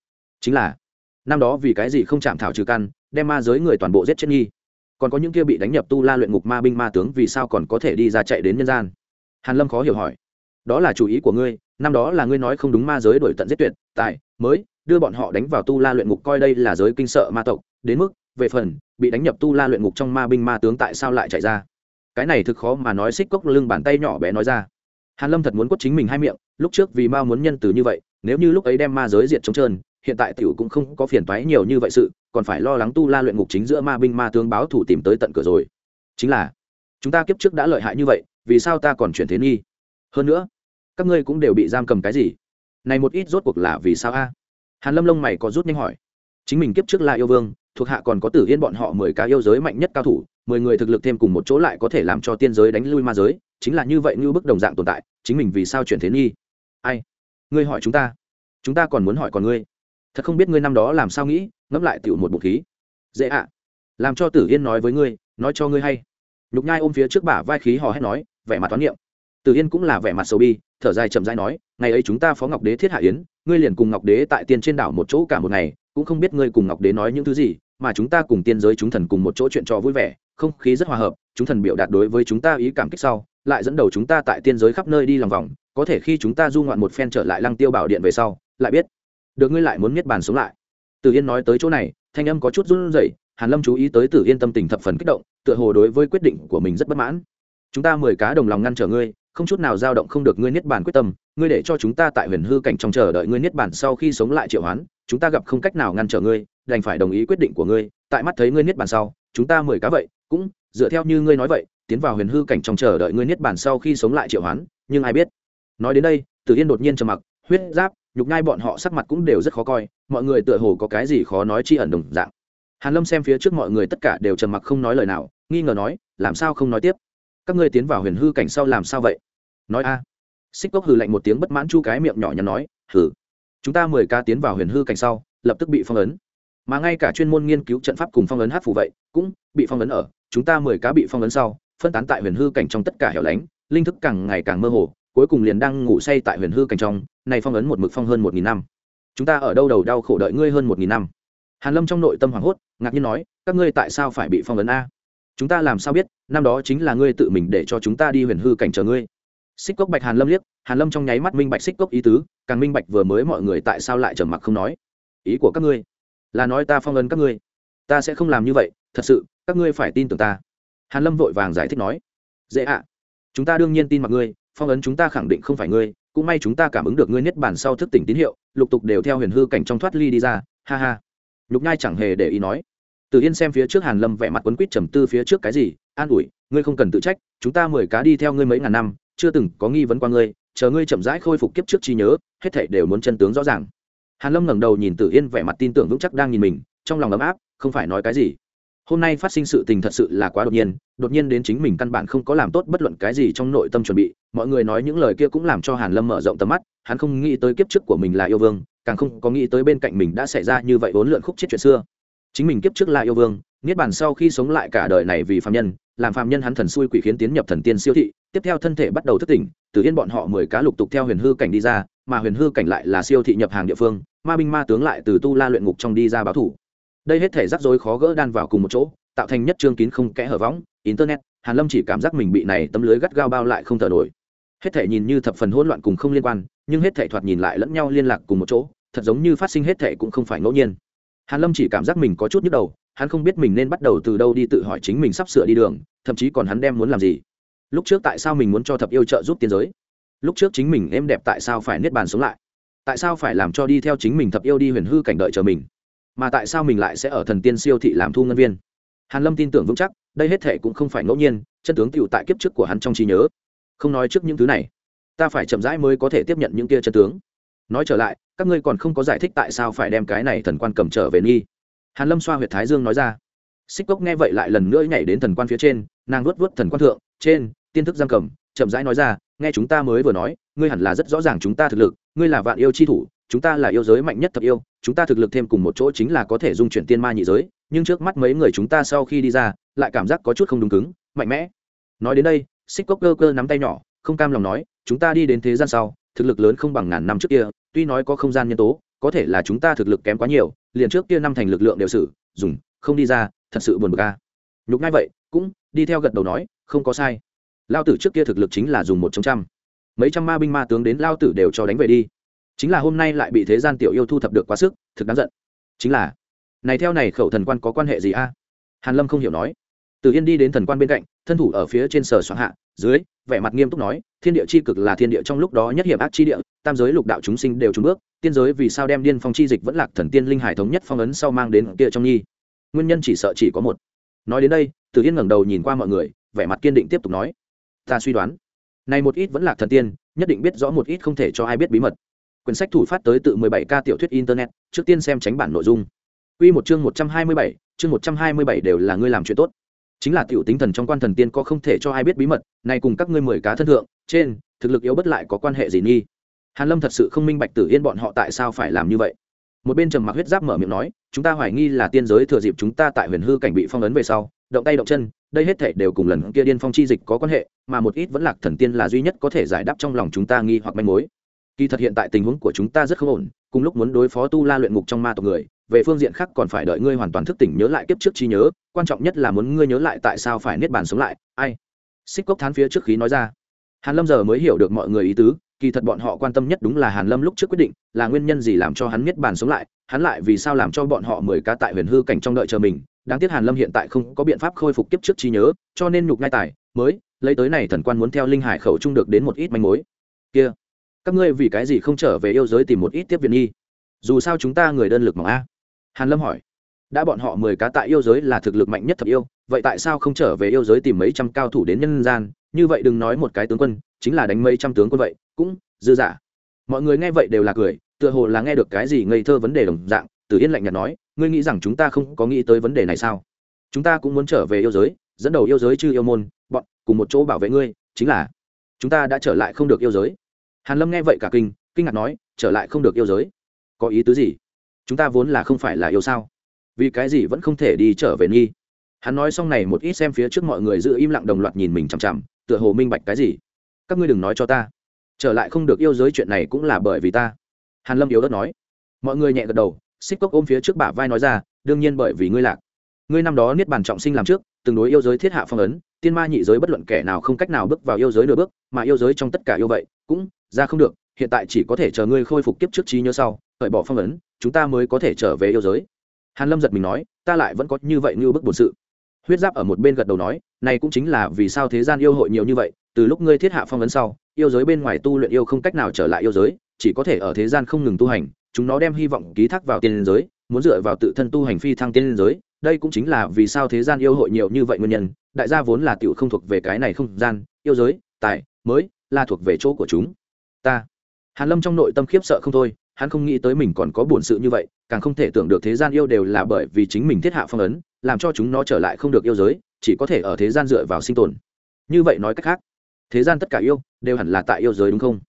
Chính là, năm đó vì cái gì không chạm thảo trừ căn, đem ma giới người toàn bộ giết chết nghi? Còn có những kia bị đánh nhập tu la luyện ngục ma binh ma tướng vì sao còn có thể đi ra chạy đến nhân gian? Hàn lâm khó hiểu hỏi. Đó là chủ ý của ngươi, năm đó là ngươi nói không đúng ma giới đổi tận giết tuyệt, tại, mới đưa bọn họ đánh vào tu la luyện ngục coi đây là giới kinh sợ ma tộc, đến mức, về phần, bị đánh nhập tu la luyện ngục trong ma binh ma tướng tại sao lại chạy ra? Cái này thực khó mà nói, xích cốc lưng bàn tay nhỏ bé nói ra. Hàn lâm thật muốn quất chính mình hai miệng, lúc trước vì ma muốn nhân từ như vậy, nếu như lúc ấy đem ma giới diệt trống trơn, hiện tại tiểu cũng không có phiền toái nhiều như vậy sự, còn phải lo lắng tu la luyện ngục chính giữa ma binh ma tướng báo thủ tìm tới tận cửa rồi. Chính là, chúng ta kiếp trước đã lợi hại như vậy, vì sao ta còn chuyển thế nghi? Hơn nữa, các ngươi cũng đều bị giam cầm cái gì? Này một ít rốt cuộc là vì sao a? Hàn lâm lông mày có rút nhanh hỏi. Chính mình kiếp trước là yêu vương, thuộc hạ còn có tử yên bọn họ mười cá yêu giới mạnh nhất cao thủ, mười người thực lực thêm cùng một chỗ lại có thể làm cho tiên giới đánh lui ma giới, chính là như vậy như bức đồng dạng tồn tại, chính mình vì sao chuyển thế nghi? Ai? Ngươi hỏi chúng ta. Chúng ta còn muốn hỏi còn ngươi. Thật không biết ngươi năm đó làm sao nghĩ, ngẫm lại tiểu một bụng khí. Dễ ạ. Làm cho tử yên nói với ngươi, nói cho ngươi hay. Nhục nhai ôm phía trước bả vai khí hò hét nói, vẻ mặt toán niệm. Tử yên cũng là vẻ mặt sầu bi, thở dài chậm rãi nói, ngày ấy chúng ta phó ngọc đế thiết hạ yến ngươi liền cùng ngọc đế tại tiên trên đảo một chỗ cả một ngày, cũng không biết ngươi cùng ngọc đế nói những thứ gì, mà chúng ta cùng tiên giới chúng thần cùng một chỗ chuyện trò vui vẻ, không khí rất hòa hợp, chúng thần biểu đạt đối với chúng ta ý cảm kích sau, lại dẫn đầu chúng ta tại tiên giới khắp nơi đi lòng vòng, có thể khi chúng ta du ngoạn một phen trở lại lăng tiêu bảo điện về sau, lại biết được ngươi lại muốn miết bàn sống lại. Tử yên nói tới chỗ này, thanh âm có chút run rẩy, hàn lâm chú ý tới tử yên tâm tình thập phần kích động, tựa hồ đối với quyết định của mình rất bất mãn. Chúng ta mười cá đồng lòng ngăn trở ngươi không chút nào dao động không được ngươi niết bàn quyết tâm, ngươi để cho chúng ta tại huyền hư cảnh trong chờ đợi ngươi niết bàn sau khi sống lại triệu hoán, chúng ta gặp không cách nào ngăn trở ngươi, đành phải đồng ý quyết định của ngươi, tại mắt thấy ngươi niết bàn sau, chúng ta mười cá vậy, cũng, dựa theo như ngươi nói vậy, tiến vào huyền hư cảnh trong chờ đợi ngươi niết bàn sau khi sống lại triệu hoán, nhưng ai biết. Nói đến đây, tử yên đột nhiên trầm mặc, huyết giáp, nhục nhai bọn họ sắc mặt cũng đều rất khó coi, mọi người tựa hồ có cái gì khó nói chi ẩn đồng dạng. Hàn lâm xem phía trước mọi người tất cả đều trầm mặc không nói lời nào, nghi ngờ nói, làm sao không nói tiếp? Các ngươi tiến vào huyền hư cảnh sau làm sao vậy? Nói a. Xích cốc hừ lạnh một tiếng bất mãn chu cái miệng nhỏ nhắn nói, hừ. Chúng ta mười ca tiến vào huyền hư cảnh sau, lập tức bị phong ấn. Mà ngay cả chuyên môn nghiên cứu trận pháp cùng phong ấn hát phù vậy, cũng bị phong ấn ở. Chúng ta mười cá bị phong ấn sau, phân tán tại huyền hư cảnh trong tất cả hẻo lánh, linh thức càng ngày càng mơ hồ, cuối cùng liền đang ngủ say tại huyền hư cảnh trong, này phong ấn một mực phong hơn một nghìn năm. Chúng ta ở đâu đầu đau khổ đợi ngươi hơn một nghìn năm. Hàn lâm trong nội tâm hoảng hốt, ngạc nhiên nói, các ngươi tại sao phải bị phong ấn a? Chúng ta làm sao biết, năm đó chính là ngươi tự mình để cho chúng ta đi huyền hư cảnh chờ ngươi? Xích cốc bạch hàn lâm liếc, hàn lâm trong nháy mắt minh bạch xích cốc ý tứ, càng minh bạch vừa mới mọi người tại sao lại trầm mặc không nói. Ý của các ngươi là nói ta phong ấn các ngươi. Ta sẽ không làm như vậy, thật sự, các ngươi phải tin tưởng ta. Hàn lâm vội vàng giải thích nói, dễ ạ, chúng ta đương nhiên tin mặc ngươi, phong ấn chúng ta khẳng định không phải ngươi, cũng may chúng ta cảm ứng được ngươi niết bản sau thức tỉnh tín hiệu, lục tục đều theo huyền hư cảnh trong thoát ly đi ra, ha ha. Nhục nhai chẳng hề để ý nói từ Yên xem phía trước Hàn Lâm vẻ mặt quấn quýt trầm tư phía trước cái gì, an ủi, ngươi không cần tự trách, chúng ta mười cá đi theo ngươi mấy ngàn năm, chưa từng có nghi vấn qua ngươi, chờ ngươi chậm rãi khôi phục kiếp trước trí nhớ, hết thảy đều muốn chân tướng rõ ràng. Hàn Lâm ngẩng đầu nhìn Tử Yên vẻ mặt tin tưởng vững chắc đang nhìn mình, trong lòng ấm áp, không phải nói cái gì. Hôm nay phát sinh sự tình thật sự là quá đột nhiên, đột nhiên đến chính mình căn bản không có làm tốt bất luận cái gì trong nội tâm chuẩn bị, mọi người nói những lời kia cũng làm cho Hàn Lâm mở rộng tầm mắt, hắn không nghĩ tới kiếp trước của mình là yêu vương, càng không có nghĩ tới bên cạnh mình đã xảy ra như vậy vốn lượn khúc chết chuyện xưa chính mình kiếp trước là yêu vương, niết bàn sau khi sống lại cả đời này vì phạm nhân, làm phạm nhân hắn thần xui quỷ khiến tiến nhập thần tiên siêu thị, tiếp theo thân thể bắt đầu thức tỉnh, từ yên bọn họ mười cá lục tục theo huyền hư cảnh đi ra, mà huyền hư cảnh lại là siêu thị nhập hàng địa phương, ma binh ma tướng lại từ tu la luyện ngục trong đi ra báo thủ. Đây hết thể rắc rối khó gỡ đan vào cùng một chỗ, tạo thành nhất trương kín không kẽ hở võng, internet, hàn lâm chỉ cảm giác mình bị này tấm lưới gắt gao bao lại không thở nổi. Hết thể nhìn như thập phần hỗn loạn cùng không liên quan, nhưng hết thể thoạt nhìn lại lẫn nhau liên lạc cùng một chỗ, thật giống như phát sinh hết thể cũng không phải ngẫu nhiên hàn lâm chỉ cảm giác mình có chút nhức đầu, hắn không biết mình nên bắt đầu từ đâu đi tự hỏi chính mình sắp sửa đi đường, thậm chí còn hắn đem muốn làm gì. Lúc trước tại sao mình muốn cho thập yêu trợ giúp tiên giới? Lúc trước chính mình em đẹp tại sao phải niết bàn sống lại? Tại sao phải làm cho đi theo chính mình thập yêu đi huyền hư cảnh đợi chờ mình? Mà tại sao mình lại sẽ ở thần tiên siêu thị làm thu ngân viên? Hàn lâm tin tưởng vững chắc, đây hết thể cũng không phải ngẫu nhiên, chân tướng tựu tại kiếp trước của hắn trong trí nhớ. Không nói trước những thứ này, ta phải chậm rãi mới có thể tiếp nhận những kia chân tướng nói trở lại, các ngươi còn không có giải thích tại sao phải đem cái này thần quan cầm trở về nghi. Hàn lâm xoa huyệt thái dương nói ra. Xích cốc nghe vậy lại lần nữa nhảy đến thần quan phía trên, nàng luốt vớt thần quan thượng, trên, tiên thức giam cầm, chậm rãi nói ra, nghe chúng ta mới vừa nói, ngươi hẳn là rất rõ ràng chúng ta thực lực, ngươi là vạn yêu chi thủ, chúng ta là yêu giới mạnh nhất thập yêu, chúng ta thực lực thêm cùng một chỗ chính là có thể dung chuyển tiên ma nhị giới, nhưng trước mắt mấy người chúng ta sau khi đi ra, lại cảm giác có chút không đúng cứng, mạnh mẽ. Nói đến đây, xích cốc cơ cơ nắm tay nhỏ, không cam lòng nói, chúng ta đi đến thế gian sau, thực lực lớn không bằng ngàn năm trước kia tuy nói có không gian nhân tố, có thể là chúng ta thực lực kém quá nhiều, liền trước kia năm thành lực lượng đều sử dùng, không đi ra, thật sự buồn bực a. Nhục ngay vậy, cũng đi theo gật đầu nói, không có sai. Lao tử trước kia thực lực chính là dùng một trong trăm. Mấy trăm ma binh ma tướng đến lao tử đều cho đánh về đi. Chính là hôm nay lại bị thế gian tiểu yêu thu thập được quá sức, thực đáng giận. Chính là, này theo này khẩu thần quan có quan hệ gì a? Hàn lâm không hiểu nói. Từ yên đi đến thần quan bên cạnh thân thủ ở phía trên sở soạn hạ dưới vẻ mặt nghiêm túc nói thiên địa c h i cực là thiên địa trong lúc đó nhất hiểm ác chi địa tam giới lục đạo chúng sinh đều trúng bước tiên giới vì sao đem điên phong chi dịch vẫn lạc thần tiên linh hải thống nhất phong ấn sau mang đến kia trong nhi? Nguyên nhân chỉ sợ chỉ có một. Nói đến đây tử yên ngẩng đầu nhìn qua mọi người vẻ mặt kiên định tiếp tục nói ta suy đoán này một ít vẫn lạc thần tiên nhất định biết rõ một ít không thể cho ai biết bí mật. Quyển sách thủ phát tới tự 17 ca tiểu thuyết internet trước tiên xem tránh bản nội dung. Quy một chương 127, chương 127 đều là ngươi làm chuyện tốt chính là tiểu tính thần trong quan thần tiên có không thể cho ai biết bí mật này cùng các ngươi mười cá thân thượng, trên, thực lực yếu bất lại có quan hệ gì nghi? Hàn lâm thật sự không minh bạch tử yên bọn họ tại sao phải làm như vậy. Một bên trầm mặc huyết giáp mở miệng nói, chúng ta hoài nghi là tiên giới thừa dịp chúng ta tại huyền hư cảnh bị phong ấn về sau, động tay động chân, đây hết thể đều cùng lần kia điên phong chi dịch có quan hệ, mà một ít vẫn lạc thần tiên là duy nhất có thể giải đáp trong lòng chúng ta nghi hoặc manh mối. Kỳ thật hiện tại tình huống của chúng ta rất không ổn, cùng lúc muốn đối phó tu la luyện ngục trong ma tộc người về phương diện khác còn phải đợi ngươi hoàn toàn thức tỉnh nhớ lại kiếp trước trí nhớ, quan trọng nhất là muốn ngươi nhớ lại tại sao phải niết bàn sống lại. Ai? Xích cốc thán phía trước khí nói ra. Hàn lâm giờ mới hiểu được mọi người ý tứ, kỳ thật bọn họ quan tâm nhất đúng là hàn lâm lúc trước quyết định, là nguyên nhân gì làm cho hắn niết bàn sống lại, hắn lại vì sao làm cho bọn họ mười cá tại huyền hư cảnh trong đợi chờ mình. Đáng tiếc hàn lâm hiện tại không có biện pháp khôi phục kiếp trước trí nhớ, cho nên nhục ngay tài, mới lấy tới này thần quan muốn theo linh hải khẩu trung được đến một ít manh mối. Kia, các ngươi vì cái gì không trở về yêu giới tìm một ít tiếp viện nghi? Dù sao chúng ta người đơn lực mỏng a hàn lâm hỏi, đã bọn họ mười cá tại yêu giới là thực lực mạnh nhất thập yêu, vậy tại sao không trở về yêu giới tìm mấy trăm cao thủ đến nhân gian? Như vậy đừng nói một cái tướng quân, chính là đánh mấy trăm tướng quân vậy, cũng dư giả mọi người nghe vậy đều là cười, tựa hồ là nghe được cái gì ngây thơ vấn đề đồng dạng, từ yên lạnh nhạt nói, ngươi nghĩ rằng chúng ta không có nghĩ tới vấn đề này sao? Chúng ta cũng muốn trở về yêu giới, dẫn đầu yêu giới chư yêu môn, bọn cùng một chỗ bảo vệ ngươi, chính là chúng ta đã trở lại không được yêu giới. Hàn lâm nghe vậy cả kinh kinh ngạc nói, trở lại không được yêu giới? Có ý tứ gì? Chúng ta vốn là không phải là yêu sao? Vì cái gì vẫn không thể đi trở về nghi? Hắn nói xong này một ít xem phía trước mọi người giữ im lặng đồng loạt nhìn mình chằm chằm, tựa hồ minh bạch cái gì. Các ngươi đừng nói cho ta. Trở lại không được yêu giới chuyện này cũng là bởi vì ta. Hàn lâm yếu đất nói. Mọi người nhẹ gật đầu, xích cốc ôm phía trước bả vai nói ra, đương nhiên bởi vì ngươi lạc. Ngươi năm đó niết bàn trọng sinh làm trước, từng đối yêu giới thiết hạ phong ấn, tiên ma nhị giới bất luận kẻ nào không cách nào bước vào yêu giới nửa bước, mà yêu giới trong tất cả yêu vậy, cũng ra không được, hiện tại chỉ có thể chờ ngươi khôi phục kiếp trước trí nhớ sau cởi bỏ phong ấn, chúng ta mới có thể trở về yêu giới. Hàn lâm giật mình nói, ta lại vẫn có như vậy như bức bổn sự. Huyết giáp ở một bên gật đầu nói, này cũng chính là vì sao thế gian yêu hội nhiều như vậy, từ lúc ngươi thiết hạ phong ấn sau, yêu giới bên ngoài tu luyện yêu không cách nào trở lại yêu giới, chỉ có thể ở thế gian không ngừng tu hành, chúng nó đem hy vọng ký thác vào tiên giới, muốn dựa vào tự thân tu hành phi thăng tiên giới, đây cũng chính là vì sao thế gian yêu hội nhiều như vậy nguyên nhân, đại gia vốn là tiểu không thuộc về cái này không gian, yêu giới, tài, mới, là thuộc về chỗ của chúng. Ta. Hàn lâm trong nội tâm khiếp sợ không thôi hắn không nghĩ tới mình còn có buồn sự như vậy, càng không thể tưởng được thế gian yêu đều là bởi vì chính mình thiết hạ phong ấn, làm cho chúng nó trở lại không được yêu giới, chỉ có thể ở thế gian dựa vào sinh tồn. Như vậy nói cách khác, thế gian tất cả yêu đều hẳn là tại yêu giới đúng không?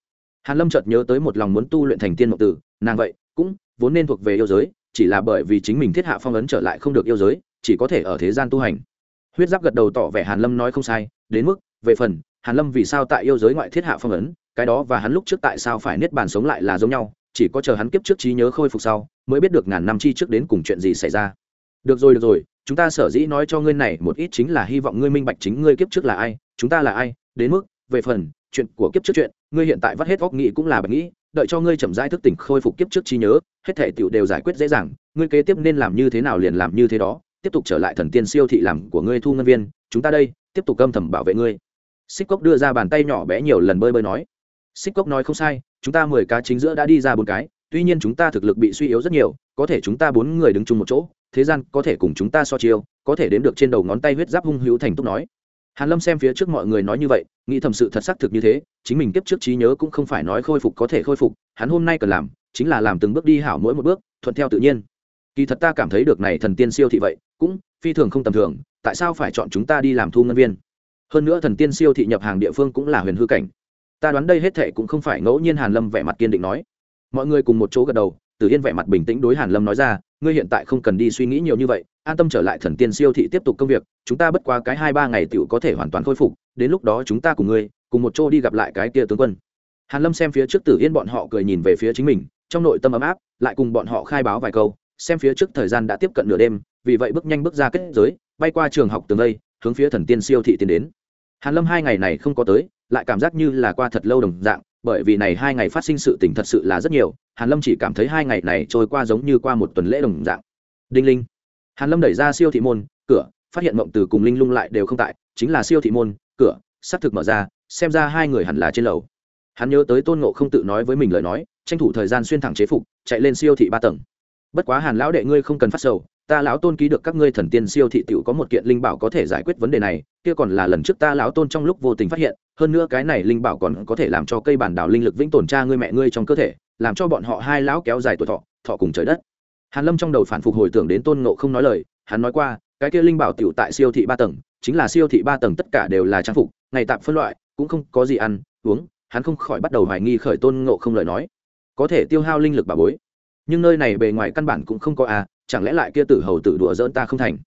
Hàn lâm chợt nhớ tới một lòng muốn tu luyện thành tiên mộng tử, nàng vậy cũng vốn nên thuộc về yêu giới, chỉ là bởi vì chính mình thiết hạ phong ấn trở lại không được yêu giới, chỉ có thể ở thế gian tu hành. Huyết giáp gật đầu tỏ vẻ hàn lâm nói không sai, đến mức, về phần, hàn lâm vì sao tại yêu giới ngoại thiết hạ phong ấn, cái đó và hắn lúc trước tại sao phải niết bàn sống lại là giống nhau chỉ có chờ hắn kiếp trước trí nhớ khôi phục sau, mới biết được ngàn năm chi trước đến cùng chuyện gì xảy ra. Được rồi được rồi, chúng ta sở dĩ nói cho ngươi này một ít chính là hy vọng ngươi minh bạch chính ngươi kiếp trước là ai, chúng ta là ai, đến mức, về phần, chuyện của kiếp trước chuyện, ngươi hiện tại vắt hết óc nghĩ cũng là bạch nghĩ, đợi cho ngươi chậm rãi thức tỉnh khôi phục kiếp trước trí nhớ, hết thể tiểu đều giải quyết dễ dàng, ngươi kế tiếp nên làm như thế nào liền làm như thế đó, tiếp tục trở lại thần tiên siêu thị làm của ngươi thu ngân viên, chúng ta đây, tiếp tục âm thầm bảo vệ ngươi. Xích cốc đưa ra bàn tay nhỏ bé nhiều lần bơi bơi nói. Xích cốc nói không sai chúng ta mười cá chính giữa đã đi ra bốn cái, tuy nhiên chúng ta thực lực bị suy yếu rất nhiều, có thể chúng ta bốn người đứng chung một chỗ, thế gian có thể cùng chúng ta so chiêu, có thể đến được trên đầu ngón tay huyết giáp hung hữu thành túc nói. Hàn lâm xem phía trước mọi người nói như vậy, nghĩ thầm sự thật xác thực như thế, chính mình kiếp trước trí nhớ cũng không phải nói khôi phục có thể khôi phục, hắn hôm nay cần làm, chính là làm từng bước đi hảo mỗi một bước, thuận theo tự nhiên. Kỳ thật ta cảm thấy được này thần tiên siêu thị vậy, cũng phi thường không tầm thường, tại sao phải chọn chúng ta đi làm thu ngân viên? Hơn nữa thần tiên siêu thị nhập hàng địa phương cũng là huyền hư cảnh ta đoán đây hết thệ cũng không phải ngẫu nhiên hàn lâm vẻ mặt kiên định nói mọi người cùng một chỗ gật đầu Tử Yên vẻ mặt bình tĩnh đối Hàn Lâm nói ra, ngươi hiện tại không cần đi suy nghĩ nhiều như vậy, an tâm trở lại Thần Tiên siêu thị tiếp tục công việc, chúng ta bất quá cái hai ba ngày tiểu có thể hoàn toàn khôi phục, đến lúc đó chúng ta cùng ngươi, cùng một chỗ đi gặp lại cái kia tướng quân. Hàn Lâm xem phía trước Tử Yên bọn họ cười nhìn về phía chính mình, trong nội tâm ấm áp, lại cùng bọn họ khai báo vài câu, xem phía trước thời gian đã tiếp cận nửa đêm, vì vậy bước nhanh bước ra kết giới, bay qua trường học tường đây, hướng phía Thần Tiên siêu thị tiến đến. Hàn Lâm hai ngày này không có tới, lại cảm giác như là qua thật lâu đồng dạng, bởi vì này hai ngày phát sinh sự tình thật sự là rất nhiều hàn lâm chỉ cảm thấy hai ngày này trôi qua giống như qua một tuần lễ đồng dạng. Đinh linh. Hàn lâm đẩy ra siêu thị môn cửa phát hiện mộng từ cùng linh lung lại đều không tại chính là siêu thị môn cửa sắp thực mở ra xem ra hai người hẳn là trên lầu. Hắn nhớ tới tôn ngộ không tự nói với mình lời nói tranh thủ thời gian xuyên thẳng chế phục chạy lên siêu thị ba tầng. Bất quá hàn lão đệ ngươi không cần phát sầu ta lão tôn ký được các ngươi thần tiên siêu thị tiểu có một kiện linh bảo có thể giải quyết vấn đề này, kia còn là lần trước ta lão tôn trong lúc vô tình phát hiện, hơn nữa cái này linh bảo còn có thể làm cho cây bản đảo linh lực vĩnh tồn cha ngươi mẹ ngươi trong cơ thể, làm cho bọn họ hai lão kéo dài tuổi thọ thọ cùng trời đất. Hàn lâm trong đầu phản phục hồi tưởng đến tôn ngộ không nói lời, hắn nói qua, cái kia linh bảo tiểu tại siêu thị ba tầng, chính là siêu thị ba tầng tất cả đều là trang phục, ngày tạm phân loại, cũng không có gì ăn, uống, hắn không khỏi bắt đầu hoài nghi khởi tôn ngộ không lời nói. Có thể tiêu hao linh lực bà bối. Nhưng nơi này bề ngoài căn bản cũng không có à chẳng lẽ lại kia tử hầu tử đùa dỡn ta không thành?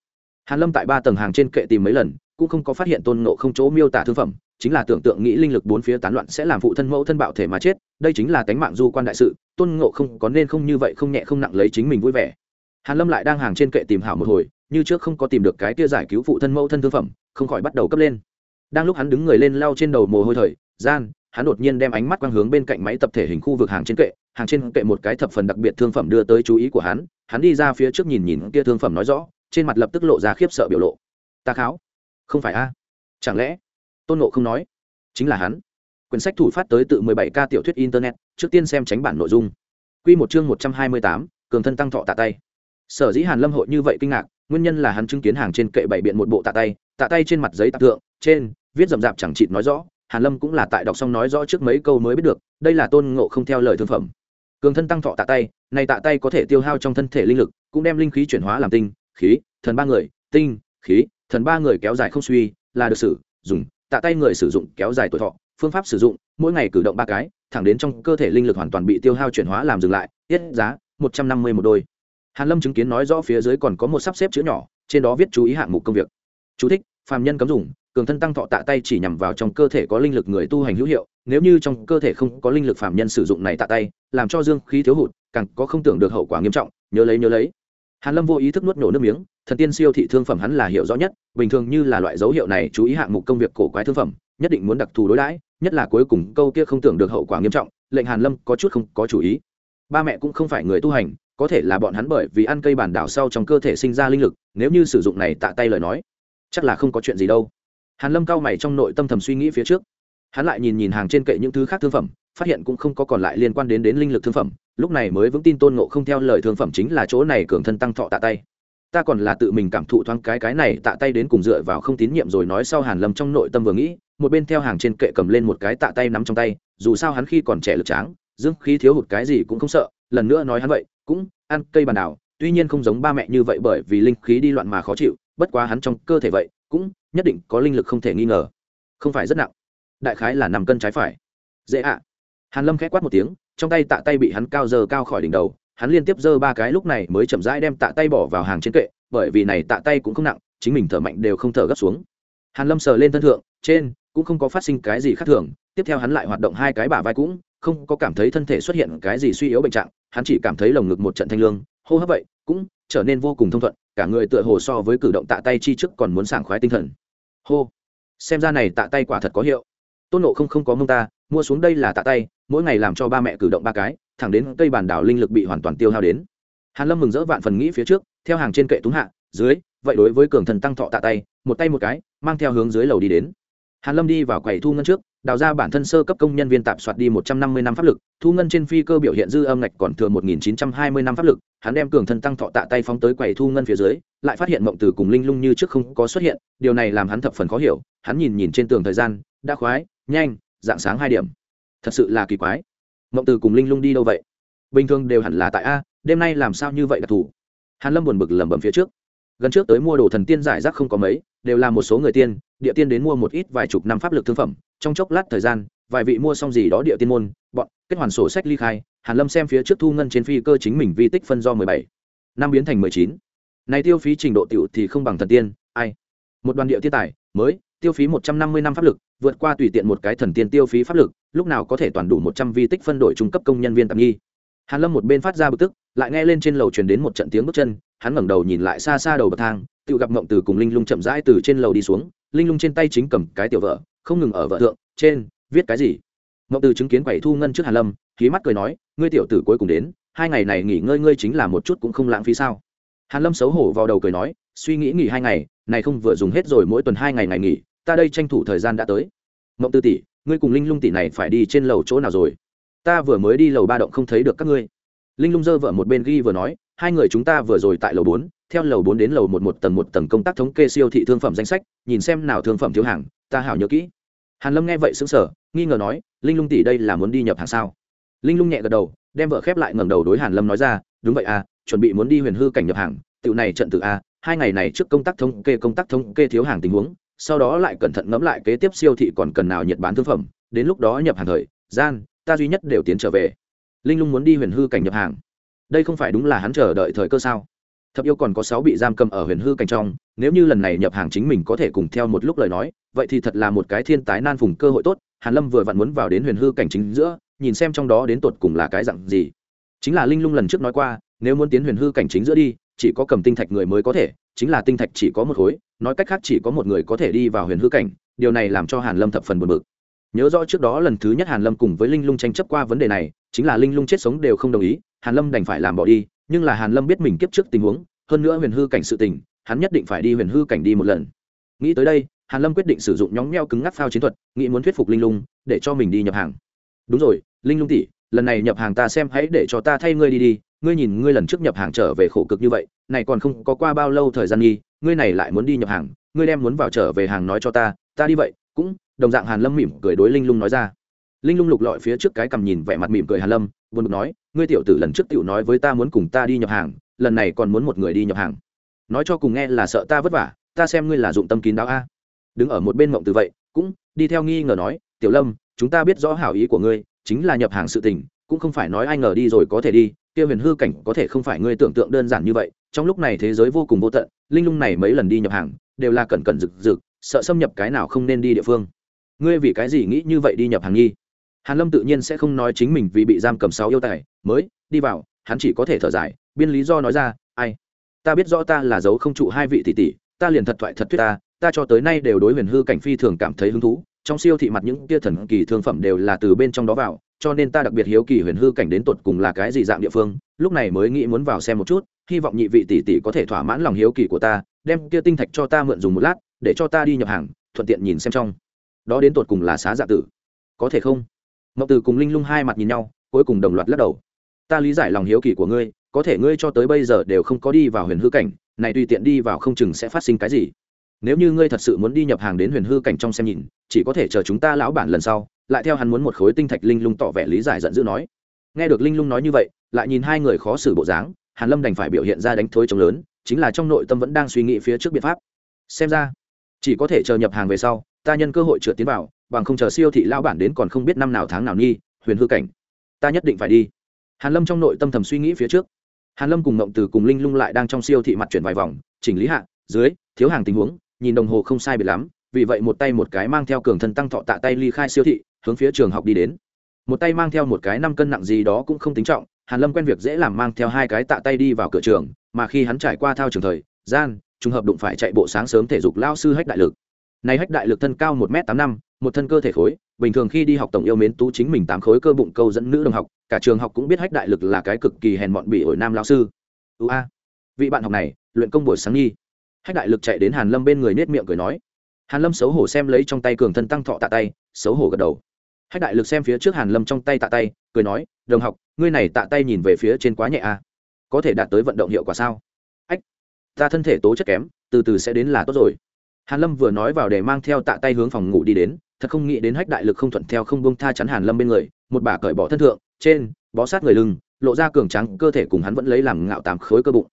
Hàn lâm tại ba tầng hàng trên kệ tìm mấy lần, cũng không có phát hiện tôn ngộ không chỗ miêu tả thương phẩm, chính là tưởng tượng nghĩ linh lực bốn phía tán loạn sẽ làm phụ thân mẫu thân bạo thể mà chết, đây chính là tánh mạng du quan đại sự, tôn ngộ không có nên không như vậy không nhẹ không nặng lấy chính mình vui vẻ. Hàn lâm lại đang hàng trên kệ tìm hảo một hồi, như trước không có tìm được cái kia giải cứu phụ thân mẫu thân thương phẩm, không khỏi bắt đầu cấp lên. Đang lúc hắn đứng người lên lau trên đầu mồ hôi thời, gian hắn đột nhiên đem ánh mắt quang hướng bên cạnh máy tập thể hình khu vực hàng trên kệ hàng trên kệ một cái thập phần đặc biệt thương phẩm đưa tới chú ý của hắn hắn đi ra phía trước nhìn nhìn kia thương phẩm nói rõ trên mặt lập tức lộ ra khiếp sợ biểu lộ. Ta kháo. Không phải a. Chẳng lẽ? Tôn nộ không nói. Chính là hắn. Quyển sách thủ phát tới tự 17 k tiểu thuyết internet trước tiên xem tránh bản nội dung. Quy một chương 128, cường thân tăng thọ tạ tay. Sở dĩ hàn lâm hội như vậy kinh ngạc nguyên nhân là hắn chứng kiến hàng trên kệ bảy biện một bộ tạ tay tạ tay trên mặt giấy tạ tượng trên viết rậm rạp chẳng chịt nói rõ hàn lâm cũng là tại đọc xong nói rõ trước mấy câu mới biết được, đây là tôn ngộ không theo lời thương phẩm. Cường thân tăng thọ tạ tay, này tạ tay có thể tiêu hao trong thân thể linh lực, cũng đem linh khí chuyển hóa làm tinh, khí, thần ba người, tinh, khí, thần ba người kéo dài không suy, là được sử dụng. Tạ tay người sử dụng kéo dài tuổi thọ, phương pháp sử dụng, mỗi ngày cử động ba cái, thẳng đến trong cơ thể linh lực hoàn toàn bị tiêu hao chuyển hóa làm dừng lại, tiết giá một trăm năm mươi một đôi. Hàn lâm chứng kiến nói rõ phía dưới còn có một sắp xếp chữ nhỏ, trên đó viết chú ý hạng mục công việc. Chú thích, phàm nhân cấm dùng cường thân tăng thọ tạ tay chỉ nhằm vào trong cơ thể có linh lực người tu hành hữu hiệu, nếu như trong cơ thể không có linh lực phạm nhân sử dụng này tạ tay, làm cho dương khí thiếu hụt, càng có không tưởng được hậu quả nghiêm trọng, nhớ lấy nhớ lấy. Hàn lâm vô ý thức nuốt nổ nước miếng, thần tiên siêu thị thương phẩm hắn là hiểu rõ nhất, bình thường như là loại dấu hiệu này chú ý hạng mục công việc cổ quái thương phẩm, nhất định muốn đặc thù đối đãi, nhất là cuối cùng câu kia không tưởng được hậu quả nghiêm trọng, lệnh hàn lâm có chút không có chủ ý. Ba mẹ cũng không phải người tu hành, có thể là bọn hắn bởi vì ăn cây bản đảo sau trong cơ thể sinh ra linh lực, nếu như sử dụng này tạ tay lời nói, chắc là không có chuyện gì đâu hàn lâm cao mày trong nội tâm thầm suy nghĩ phía trước. Hắn lại nhìn nhìn hàng trên kệ những thứ khác thương phẩm, phát hiện cũng không có còn lại liên quan đến đến linh lực thương phẩm, lúc này mới vững tin tôn ngộ không theo lời thương phẩm chính là chỗ này cường thân tăng thọ tạ tay. Ta còn là tự mình cảm thụ thoáng cái cái này tạ tay đến cùng dựa vào không tín nhiệm rồi nói sau hàn lâm trong nội tâm vừa nghĩ, một bên theo hàng trên kệ cầm lên một cái tạ tay nắm trong tay, dù sao hắn khi còn trẻ lực tráng, dương khí thiếu hụt cái gì cũng không sợ, lần nữa nói hắn vậy, cũng ăn cây bàn đào, tuy nhiên không giống ba mẹ như vậy bởi vì linh khí đi loạn mà khó chịu, bất quá hắn trong cơ thể vậy, cũng nhất định có linh lực không thể nghi ngờ. Không phải rất nặng. Đại khái là nằm cân trái phải. Dễ ạ. Hàn lâm khẽ quát một tiếng, trong tay tạ tay bị hắn cao giờ cao khỏi đỉnh đầu, hắn liên tiếp giơ ba cái lúc này mới chậm rãi đem tạ tay bỏ vào hàng trên kệ, bởi vì này tạ tay cũng không nặng, chính mình thở mạnh đều không thở gấp xuống. Hàn lâm sờ lên thân thượng, trên cũng không có phát sinh cái gì khác thường, tiếp theo hắn lại hoạt động hai cái bả vai cũng, không có cảm thấy thân thể xuất hiện cái gì suy yếu bệnh trạng, hắn chỉ cảm thấy lồng ngực một trận thanh lương, hô hấp vậy, cũng trở nên vô cùng thông thuận, cả người tựa hồ so với cử động tạ tay chi trước còn muốn sảng khoái tinh thần hô. Xem ra này tạ tay quả thật có hiệu. Tôn nộ không không có mông ta, mua xuống đây là tạ tay, mỗi ngày làm cho ba mẹ cử động ba cái, thẳng đến cây bản đảo linh lực bị hoàn toàn tiêu hao đến. Hàn lâm mừng rỡ vạn phần nghĩ phía trước, theo hàng trên kệ túng hạ, dưới, vậy đối với cường thần tăng thọ tạ tay, một tay một cái, mang theo hướng dưới lầu đi đến hàn lâm đi vào quầy thu ngân trước, đào ra bản thân sơ cấp công nhân viên tạm soạt đi một trăm năm mươi năm pháp lực, thu ngân trên phi cơ biểu hiện dư âm ngạch còn thừa một nghìn chín trăm hai mươi năm pháp lực, hắn đem cường thân tăng thọ tạ tay phóng tới quầy thu ngân phía dưới, lại phát hiện mộng từ cùng linh lung như trước không có xuất hiện, điều này làm hắn thập phần khó hiểu, hắn nhìn nhìn trên tường thời gian, đã khoái, nhanh, dạng sáng hai điểm. Thật sự là kỳ quái. Mộng từ cùng linh lung đi đâu vậy? Bình thường đều hẳn là tại a, đêm nay làm sao như vậy đặc thù hàn lâm buồn bực lẩm bẩm phía trước. Gần trước tới mua đồ thần tiên giải rác không có mấy đều là một số người tiên, địa tiên đến mua một ít vài chục năm pháp lực thương phẩm, trong chốc lát thời gian, vài vị mua xong gì đó địa tiên môn, bọn, kết hoàn sổ sách ly khai, hàn lâm xem phía trước thu ngân trên phi cơ chính mình vi tích phân do mười bảy. Năm biến thành mười chín. Này tiêu phí trình độ tiểu thì không bằng thần tiên, ai? Một đoàn địa tiên tài, mới, tiêu phí một trăm năm mươi năm pháp lực, vượt qua tùy tiện một cái thần tiên tiêu phí pháp lực, lúc nào có thể toàn đủ một trăm vi tích phân đổi trung cấp công nhân viên tạm nghi. Hàn lâm một bên phát ra bực tức, lại nghe lên trên lầu truyền đến một trận tiếng bước chân hắn ngẩng đầu nhìn lại xa xa đầu bậc thang tự gặp mộng từ cùng linh lung chậm rãi từ trên lầu đi xuống. Linh lung trên tay chính cầm cái tiểu vợ, không ngừng ở vợ thượng, trên, viết cái gì? Mộng từ chứng kiến quầy thu ngân trước hàn lâm khí mắt cười nói, ngươi tiểu tử cuối cùng đến, hai ngày này nghỉ ngơi ngươi chính là một chút cũng không lãng phí sao? Hàn lâm xấu hổ vào đầu cười nói, suy nghĩ nghỉ hai ngày, này không vừa dùng hết rồi mỗi tuần hai ngày ngày nghỉ, ta đây tranh thủ thời gian đã tới. Mộng tư tỷ, ngươi cùng linh lung tỷ này phải đi trên lầu chỗ nào rồi? Ta vừa mới đi lầu ba động không thấy được các ngươi. Linh lung dơ vợ một bên ghi vừa nói hai người chúng ta vừa rồi tại lầu bốn theo lầu bốn đến lầu một một tầng một tầng công tác thống kê siêu thị thương phẩm danh sách nhìn xem nào thương phẩm thiếu hàng ta hảo nhớ kỹ. Hàn lâm nghe vậy sững sờ nghi ngờ nói linh lung tỷ đây là muốn đi nhập hàng sao? Linh lung nhẹ gật đầu đem vợ khép lại ngẩng đầu đối hàn lâm nói ra đúng vậy à chuẩn bị muốn đi huyền hư cảnh nhập hàng tiểu này trận tự a à, hai ngày này trước công tác thống kê công tác thống kê thiếu hàng tình huống sau đó lại cẩn thận ngẫm lại kế tiếp siêu thị còn cần nào nhiệt bán thương phẩm đến lúc đó nhập hàng thời gian ta duy nhất đều tiến trở về. Linh lung muốn đi huyền hư cảnh nhập hàng đây không phải đúng là hắn chờ đợi thời cơ sao? Thập yêu còn có sáu bị giam cầm ở huyền hư cảnh trong, nếu như lần này nhập hàng chính mình có thể cùng theo một lúc lời nói, vậy thì thật là một cái thiên tái nan phùng cơ hội tốt. Hàn lâm vừa vặn muốn vào đến huyền hư cảnh chính giữa, nhìn xem trong đó đến tột cùng là cái dặn gì. Chính là linh lung lần trước nói qua, nếu muốn tiến huyền hư cảnh chính giữa đi, chỉ có cầm tinh thạch người mới có thể, chính là tinh thạch chỉ có một khối, nói cách khác chỉ có một người có thể đi vào huyền hư cảnh, điều này làm cho hàn lâm thập phần buồn bực nhớ rõ trước đó lần thứ nhất hàn lâm cùng với linh lung tranh chấp qua vấn đề này, chính là linh lung chết sống đều không đồng ý, hàn lâm đành phải làm bỏ đi, nhưng là hàn lâm biết mình kiếp trước tình huống, hơn nữa huyền hư cảnh sự tình, hắn nhất định phải đi huyền hư cảnh đi một lần. Nghĩ tới đây, hàn lâm quyết định sử dụng nhóng nheo cứng ngắc phao chiến thuật, nghĩ muốn thuyết phục linh lung, để cho mình đi nhập hàng. Đúng rồi, linh lung tỷ, lần này nhập hàng ta xem hãy để cho ta thay ngươi đi đi, ngươi nhìn ngươi lần trước nhập hàng trở về khổ cực như vậy, này còn không có qua bao lâu thời gian nghi, ngươi này lại muốn đi nhập hàng, ngươi đem muốn vào trở về hàng nói cho ta ta đi vậy, cũng đồng dạng hàn lâm mỉm cười đối linh lung nói ra. Linh lung lục lọi phía trước cái cầm nhìn vẻ mặt mỉm cười hàn lâm, buồn bực nói, ngươi tiểu tử lần trước tiểu nói với ta muốn cùng ta đi nhập hàng, lần này còn muốn một người đi nhập hàng. Nói cho cùng nghe là sợ ta vất vả, ta xem ngươi là dụng tâm kín đáo a. Đứng ở một bên mộng từ vậy, cũng đi theo nghi ngờ nói, tiểu lâm, chúng ta biết rõ hảo ý của ngươi, chính là nhập hàng sự tình, cũng không phải nói ai ngờ đi rồi có thể đi, kia huyền hư cảnh có thể không phải ngươi tưởng tượng đơn giản như vậy. Trong lúc này thế giới vô cùng vô tận, linh lung này mấy lần đi nhập hàng, đều là cẩn cẩn rực rực, sợ xâm nhập cái nào không nên đi địa phương ngươi vì cái gì nghĩ như vậy đi nhập hàng nghi? Hàn lâm tự nhiên sẽ không nói chính mình vì bị giam cầm sáu yêu tài, mới đi vào, hắn chỉ có thể thở dài, biên lý do nói ra, ai? Ta biết rõ ta là dấu không trụ hai vị tỷ tỷ, ta liền thật thoại thật thuyết ta ta cho tới nay đều đối huyền hư cảnh phi thường cảm thấy hứng thú, trong siêu thị mặt những kia thần kỳ thương phẩm đều là từ bên trong đó vào, cho nên ta đặc biệt hiếu kỳ huyền hư cảnh đến tột cùng là cái gì dạng địa phương, lúc này mới nghĩ muốn vào xem một chút, hy vọng nhị vị tỷ tỷ có thể thỏa mãn lòng hiếu kỳ của ta, đem kia tinh thạch cho ta mượn dùng một lát, để cho ta đi nhập hàng, thuận tiện nhìn xem trong đó đến tột cùng là xá dạ tử. Có thể không? Mậu tử cùng linh lung hai mặt nhìn nhau, cuối cùng đồng loạt lắc đầu. Ta lý giải lòng hiếu kỳ của ngươi, có thể ngươi cho tới bây giờ đều không có đi vào huyền hư cảnh, này tùy tiện đi vào không chừng sẽ phát sinh cái gì. Nếu như ngươi thật sự muốn đi nhập hàng đến huyền hư cảnh trong xem nhìn, chỉ có thể chờ chúng ta lão bản lần sau, lại theo hắn muốn một khối tinh thạch linh lung tỏ vẻ lý giải giận dữ nói. Nghe được linh lung nói như vậy, lại nhìn hai người khó xử bộ dáng, hàn lâm đành phải biểu hiện ra đánh thối trống lớn, chính là trong nội tâm vẫn đang suy nghĩ phía trước biện pháp. Xem ra, chỉ có thể chờ nhập hàng về sau ta nhân cơ hội trượt tiến vào, bằng không chờ siêu thị lao bản đến còn không biết năm nào tháng nào nghi huyền hư cảnh. Ta nhất định phải đi. Hàn lâm trong nội tâm thầm suy nghĩ phía trước. Hàn lâm cùng mộng từ cùng linh lung lại đang trong siêu thị mặt chuyển vài vòng, chỉnh lý hạ, dưới, thiếu hàng tình huống, nhìn đồng hồ không sai biệt lắm, vì vậy một tay một cái mang theo cường thân tăng thọ tạ tay ly khai siêu thị, hướng phía trường học đi đến. Một tay mang theo một cái năm cân nặng gì đó cũng không tính trọng, hàn lâm quen việc dễ làm mang theo hai cái tạ tay đi vào cửa trường, mà khi hắn trải qua thao trường thời, gian, trùng hợp đụng phải chạy bộ sáng sớm thể dục lao sư hách đại lực này hách đại lực thân cao một m tám năm một thân cơ thể khối bình thường khi đi học tổng yêu mến tú chính mình tám khối cơ bụng câu dẫn nữ đồng học cả trường học cũng biết hách đại lực là cái cực kỳ hèn mọn bị ổi nam lão sư. Ua, vị bạn học này luyện công buổi sáng nghi. Hách đại lực chạy đến hàn lâm bên người nết miệng cười nói. Hàn lâm xấu hổ xem lấy trong tay cường thân tăng thọ tạ tay xấu hổ gật đầu. Hách đại lực xem phía trước hàn lâm trong tay tạ tay cười nói đồng học ngươi này tạ tay nhìn về phía trên quá nhẹ a có thể đạt tới vận động hiệu quả sao? Ách ta thân thể tố chất kém từ từ sẽ đến là tốt rồi hàn lâm vừa nói vào để mang theo tạ tay hướng phòng ngủ đi đến, thật không nghĩ đến hách đại lực không thuận theo không buông tha chắn hàn lâm bên người, một bà cởi bỏ thân thượng, trên, bó sát người lưng, lộ ra cường trắng cơ thể cùng hắn vẫn lấy làm ngạo tám khối cơ bụng.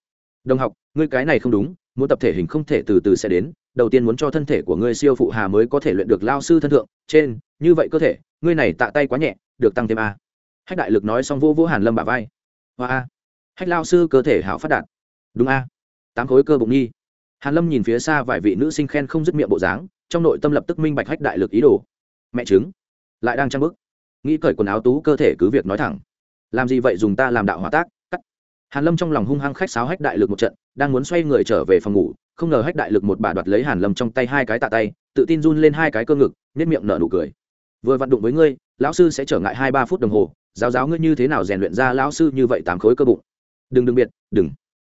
Đồng học, ngươi cái này không đúng, muốn tập thể hình không thể từ từ sẽ đến, đầu tiên muốn cho thân thể của ngươi siêu phụ hà mới có thể luyện được lao sư thân thượng, trên, như vậy cơ thể, ngươi này tạ tay quá nhẹ, được tăng thêm a. Hách đại lực nói xong vô vô hàn lâm bả vai. Hoa a. Hách lao sư cơ thể hảo phát đạt. Đúng a. Tám khối cơ bụng nhi hàn lâm nhìn phía xa vài vị nữ sinh khen không dứt miệng bộ dáng, trong nội tâm lập tức minh bạch hách đại lực ý đồ. Mẹ chứng lại đang trang bức nghĩ cởi quần áo tú cơ thể cứ việc nói thẳng. Làm gì vậy dùng ta làm đạo hỏa tác, cắt. Hàn lâm trong lòng hung hăng khách sáo hách đại lực một trận, đang muốn xoay người trở về phòng ngủ, không ngờ hách đại lực một bà đoạt lấy hàn lâm trong tay hai cái tạ tay, tự tin run lên hai cái cơ ngực nếp miệng nở nụ cười. Vừa vận động với ngươi, lão sư sẽ trở ngại hai ba phút đồng hồ, giáo giáo ngươi như thế nào rèn luyện ra lão sư như vậy tám khối cơ bụng. Đừng đừng biệt, đừng.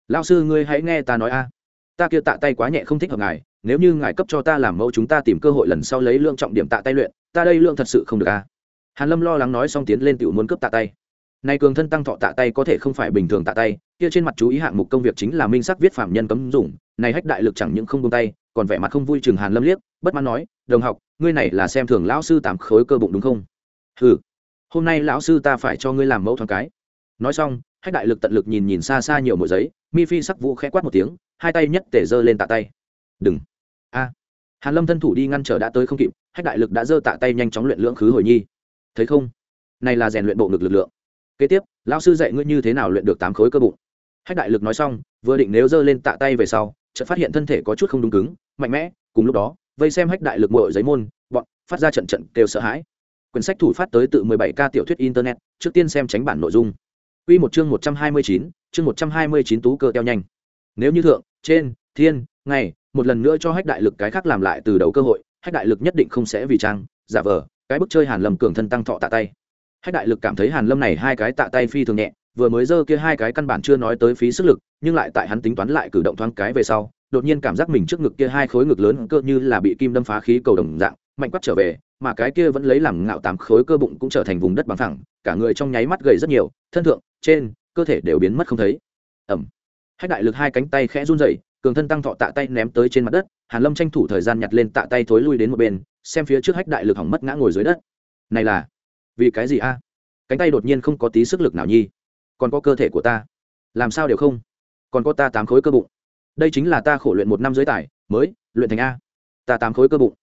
Lão sư ngươi hãy nghe ta nói a ta kia tạ tay quá nhẹ không thích hợp ngài, nếu như ngài cấp cho ta làm mẫu chúng ta tìm cơ hội lần sau lấy lượng trọng điểm tạ tay luyện, ta đây lượng thật sự không được a hàn lâm lo lắng nói xong tiến lên tiểu muốn cướp tạ tay. Nay cường thân tăng thọ tạ tay có thể không phải bình thường tạ tay, kia trên mặt chú ý hạng mục công việc chính là minh sắc viết phạm nhân cấm dùng, này hách đại lực chẳng những không buông tay, còn vẻ mặt không vui chừng hàn lâm liếc, bất mãn nói, đồng học, ngươi này là xem thường lão sư tám khối cơ bụng đúng không? Hừ, hôm nay lão sư ta phải cho ngươi làm mẫu thoáng cái. Nói xong, hách đại lực tận lực nhìn nhìn xa xa nhiều mùa giấy, mi phi sắc vũ khẽ quát một tiếng hai tay nhất tể giơ lên tạ tay. Đừng. A. Hàn lâm thân thủ đi ngăn trở đã tới không kịp hách đại lực đã giơ tạ tay nhanh chóng luyện lưỡng khứ hồi nhi. Thấy không? Này là rèn luyện bộ ngực lực lượng. Kế tiếp lão sư dạy ngươi như thế nào luyện được tám khối cơ bụng. Hách đại lực nói xong vừa định nếu giơ lên tạ tay về sau chợt phát hiện thân thể có chút không đúng cứng mạnh mẽ cùng lúc đó vây xem hách đại lực mội giấy môn bọn phát ra trận trận kêu sợ hãi. Quyển sách thủ phát tới tự 17 k tiểu thuyết internet trước tiên xem tránh bản nội dung. Quy một chương 129, chương 129 tú cơ teo nhanh. Nếu như thượng trên, thiên, ngày, một lần nữa cho hách đại lực cái khác làm lại từ đầu cơ hội, hách đại lực nhất định không sẽ vì trang, giả vờ, cái bức chơi hàn lâm cường thân tăng thọ tạ tay. Hách đại lực cảm thấy hàn lâm này hai cái tạ tay phi thường nhẹ, vừa mới giơ kia hai cái căn bản chưa nói tới phí sức lực, nhưng lại tại hắn tính toán lại cử động thoáng cái về sau, đột nhiên cảm giác mình trước ngực kia hai khối ngực lớn cơ như là bị kim đâm phá khí cầu đồng dạng, mạnh quắt trở về, mà cái kia vẫn lấy làm ngạo tám khối cơ bụng cũng trở thành vùng đất bằng thẳng cả người trong nháy mắt gầy rất nhiều, thân thượng, trên, cơ thể đều biến mất không thấy. Ẩm hách đại lực hai cánh tay khẽ run rẩy, cường thân tăng thọ tạ tay ném tới trên mặt đất, hàn lâm tranh thủ thời gian nhặt lên tạ tay thối lui đến một bên, xem phía trước hách đại lực hỏng mất ngã ngồi dưới đất. Này là, vì cái gì a? Cánh tay đột nhiên không có tí sức lực nào nhi. Còn có cơ thể của ta. Làm sao đều không? Còn có ta tám khối cơ bụng. Đây chính là ta khổ luyện một năm dưới tải, mới, luyện thành a. Ta tám khối cơ bụng.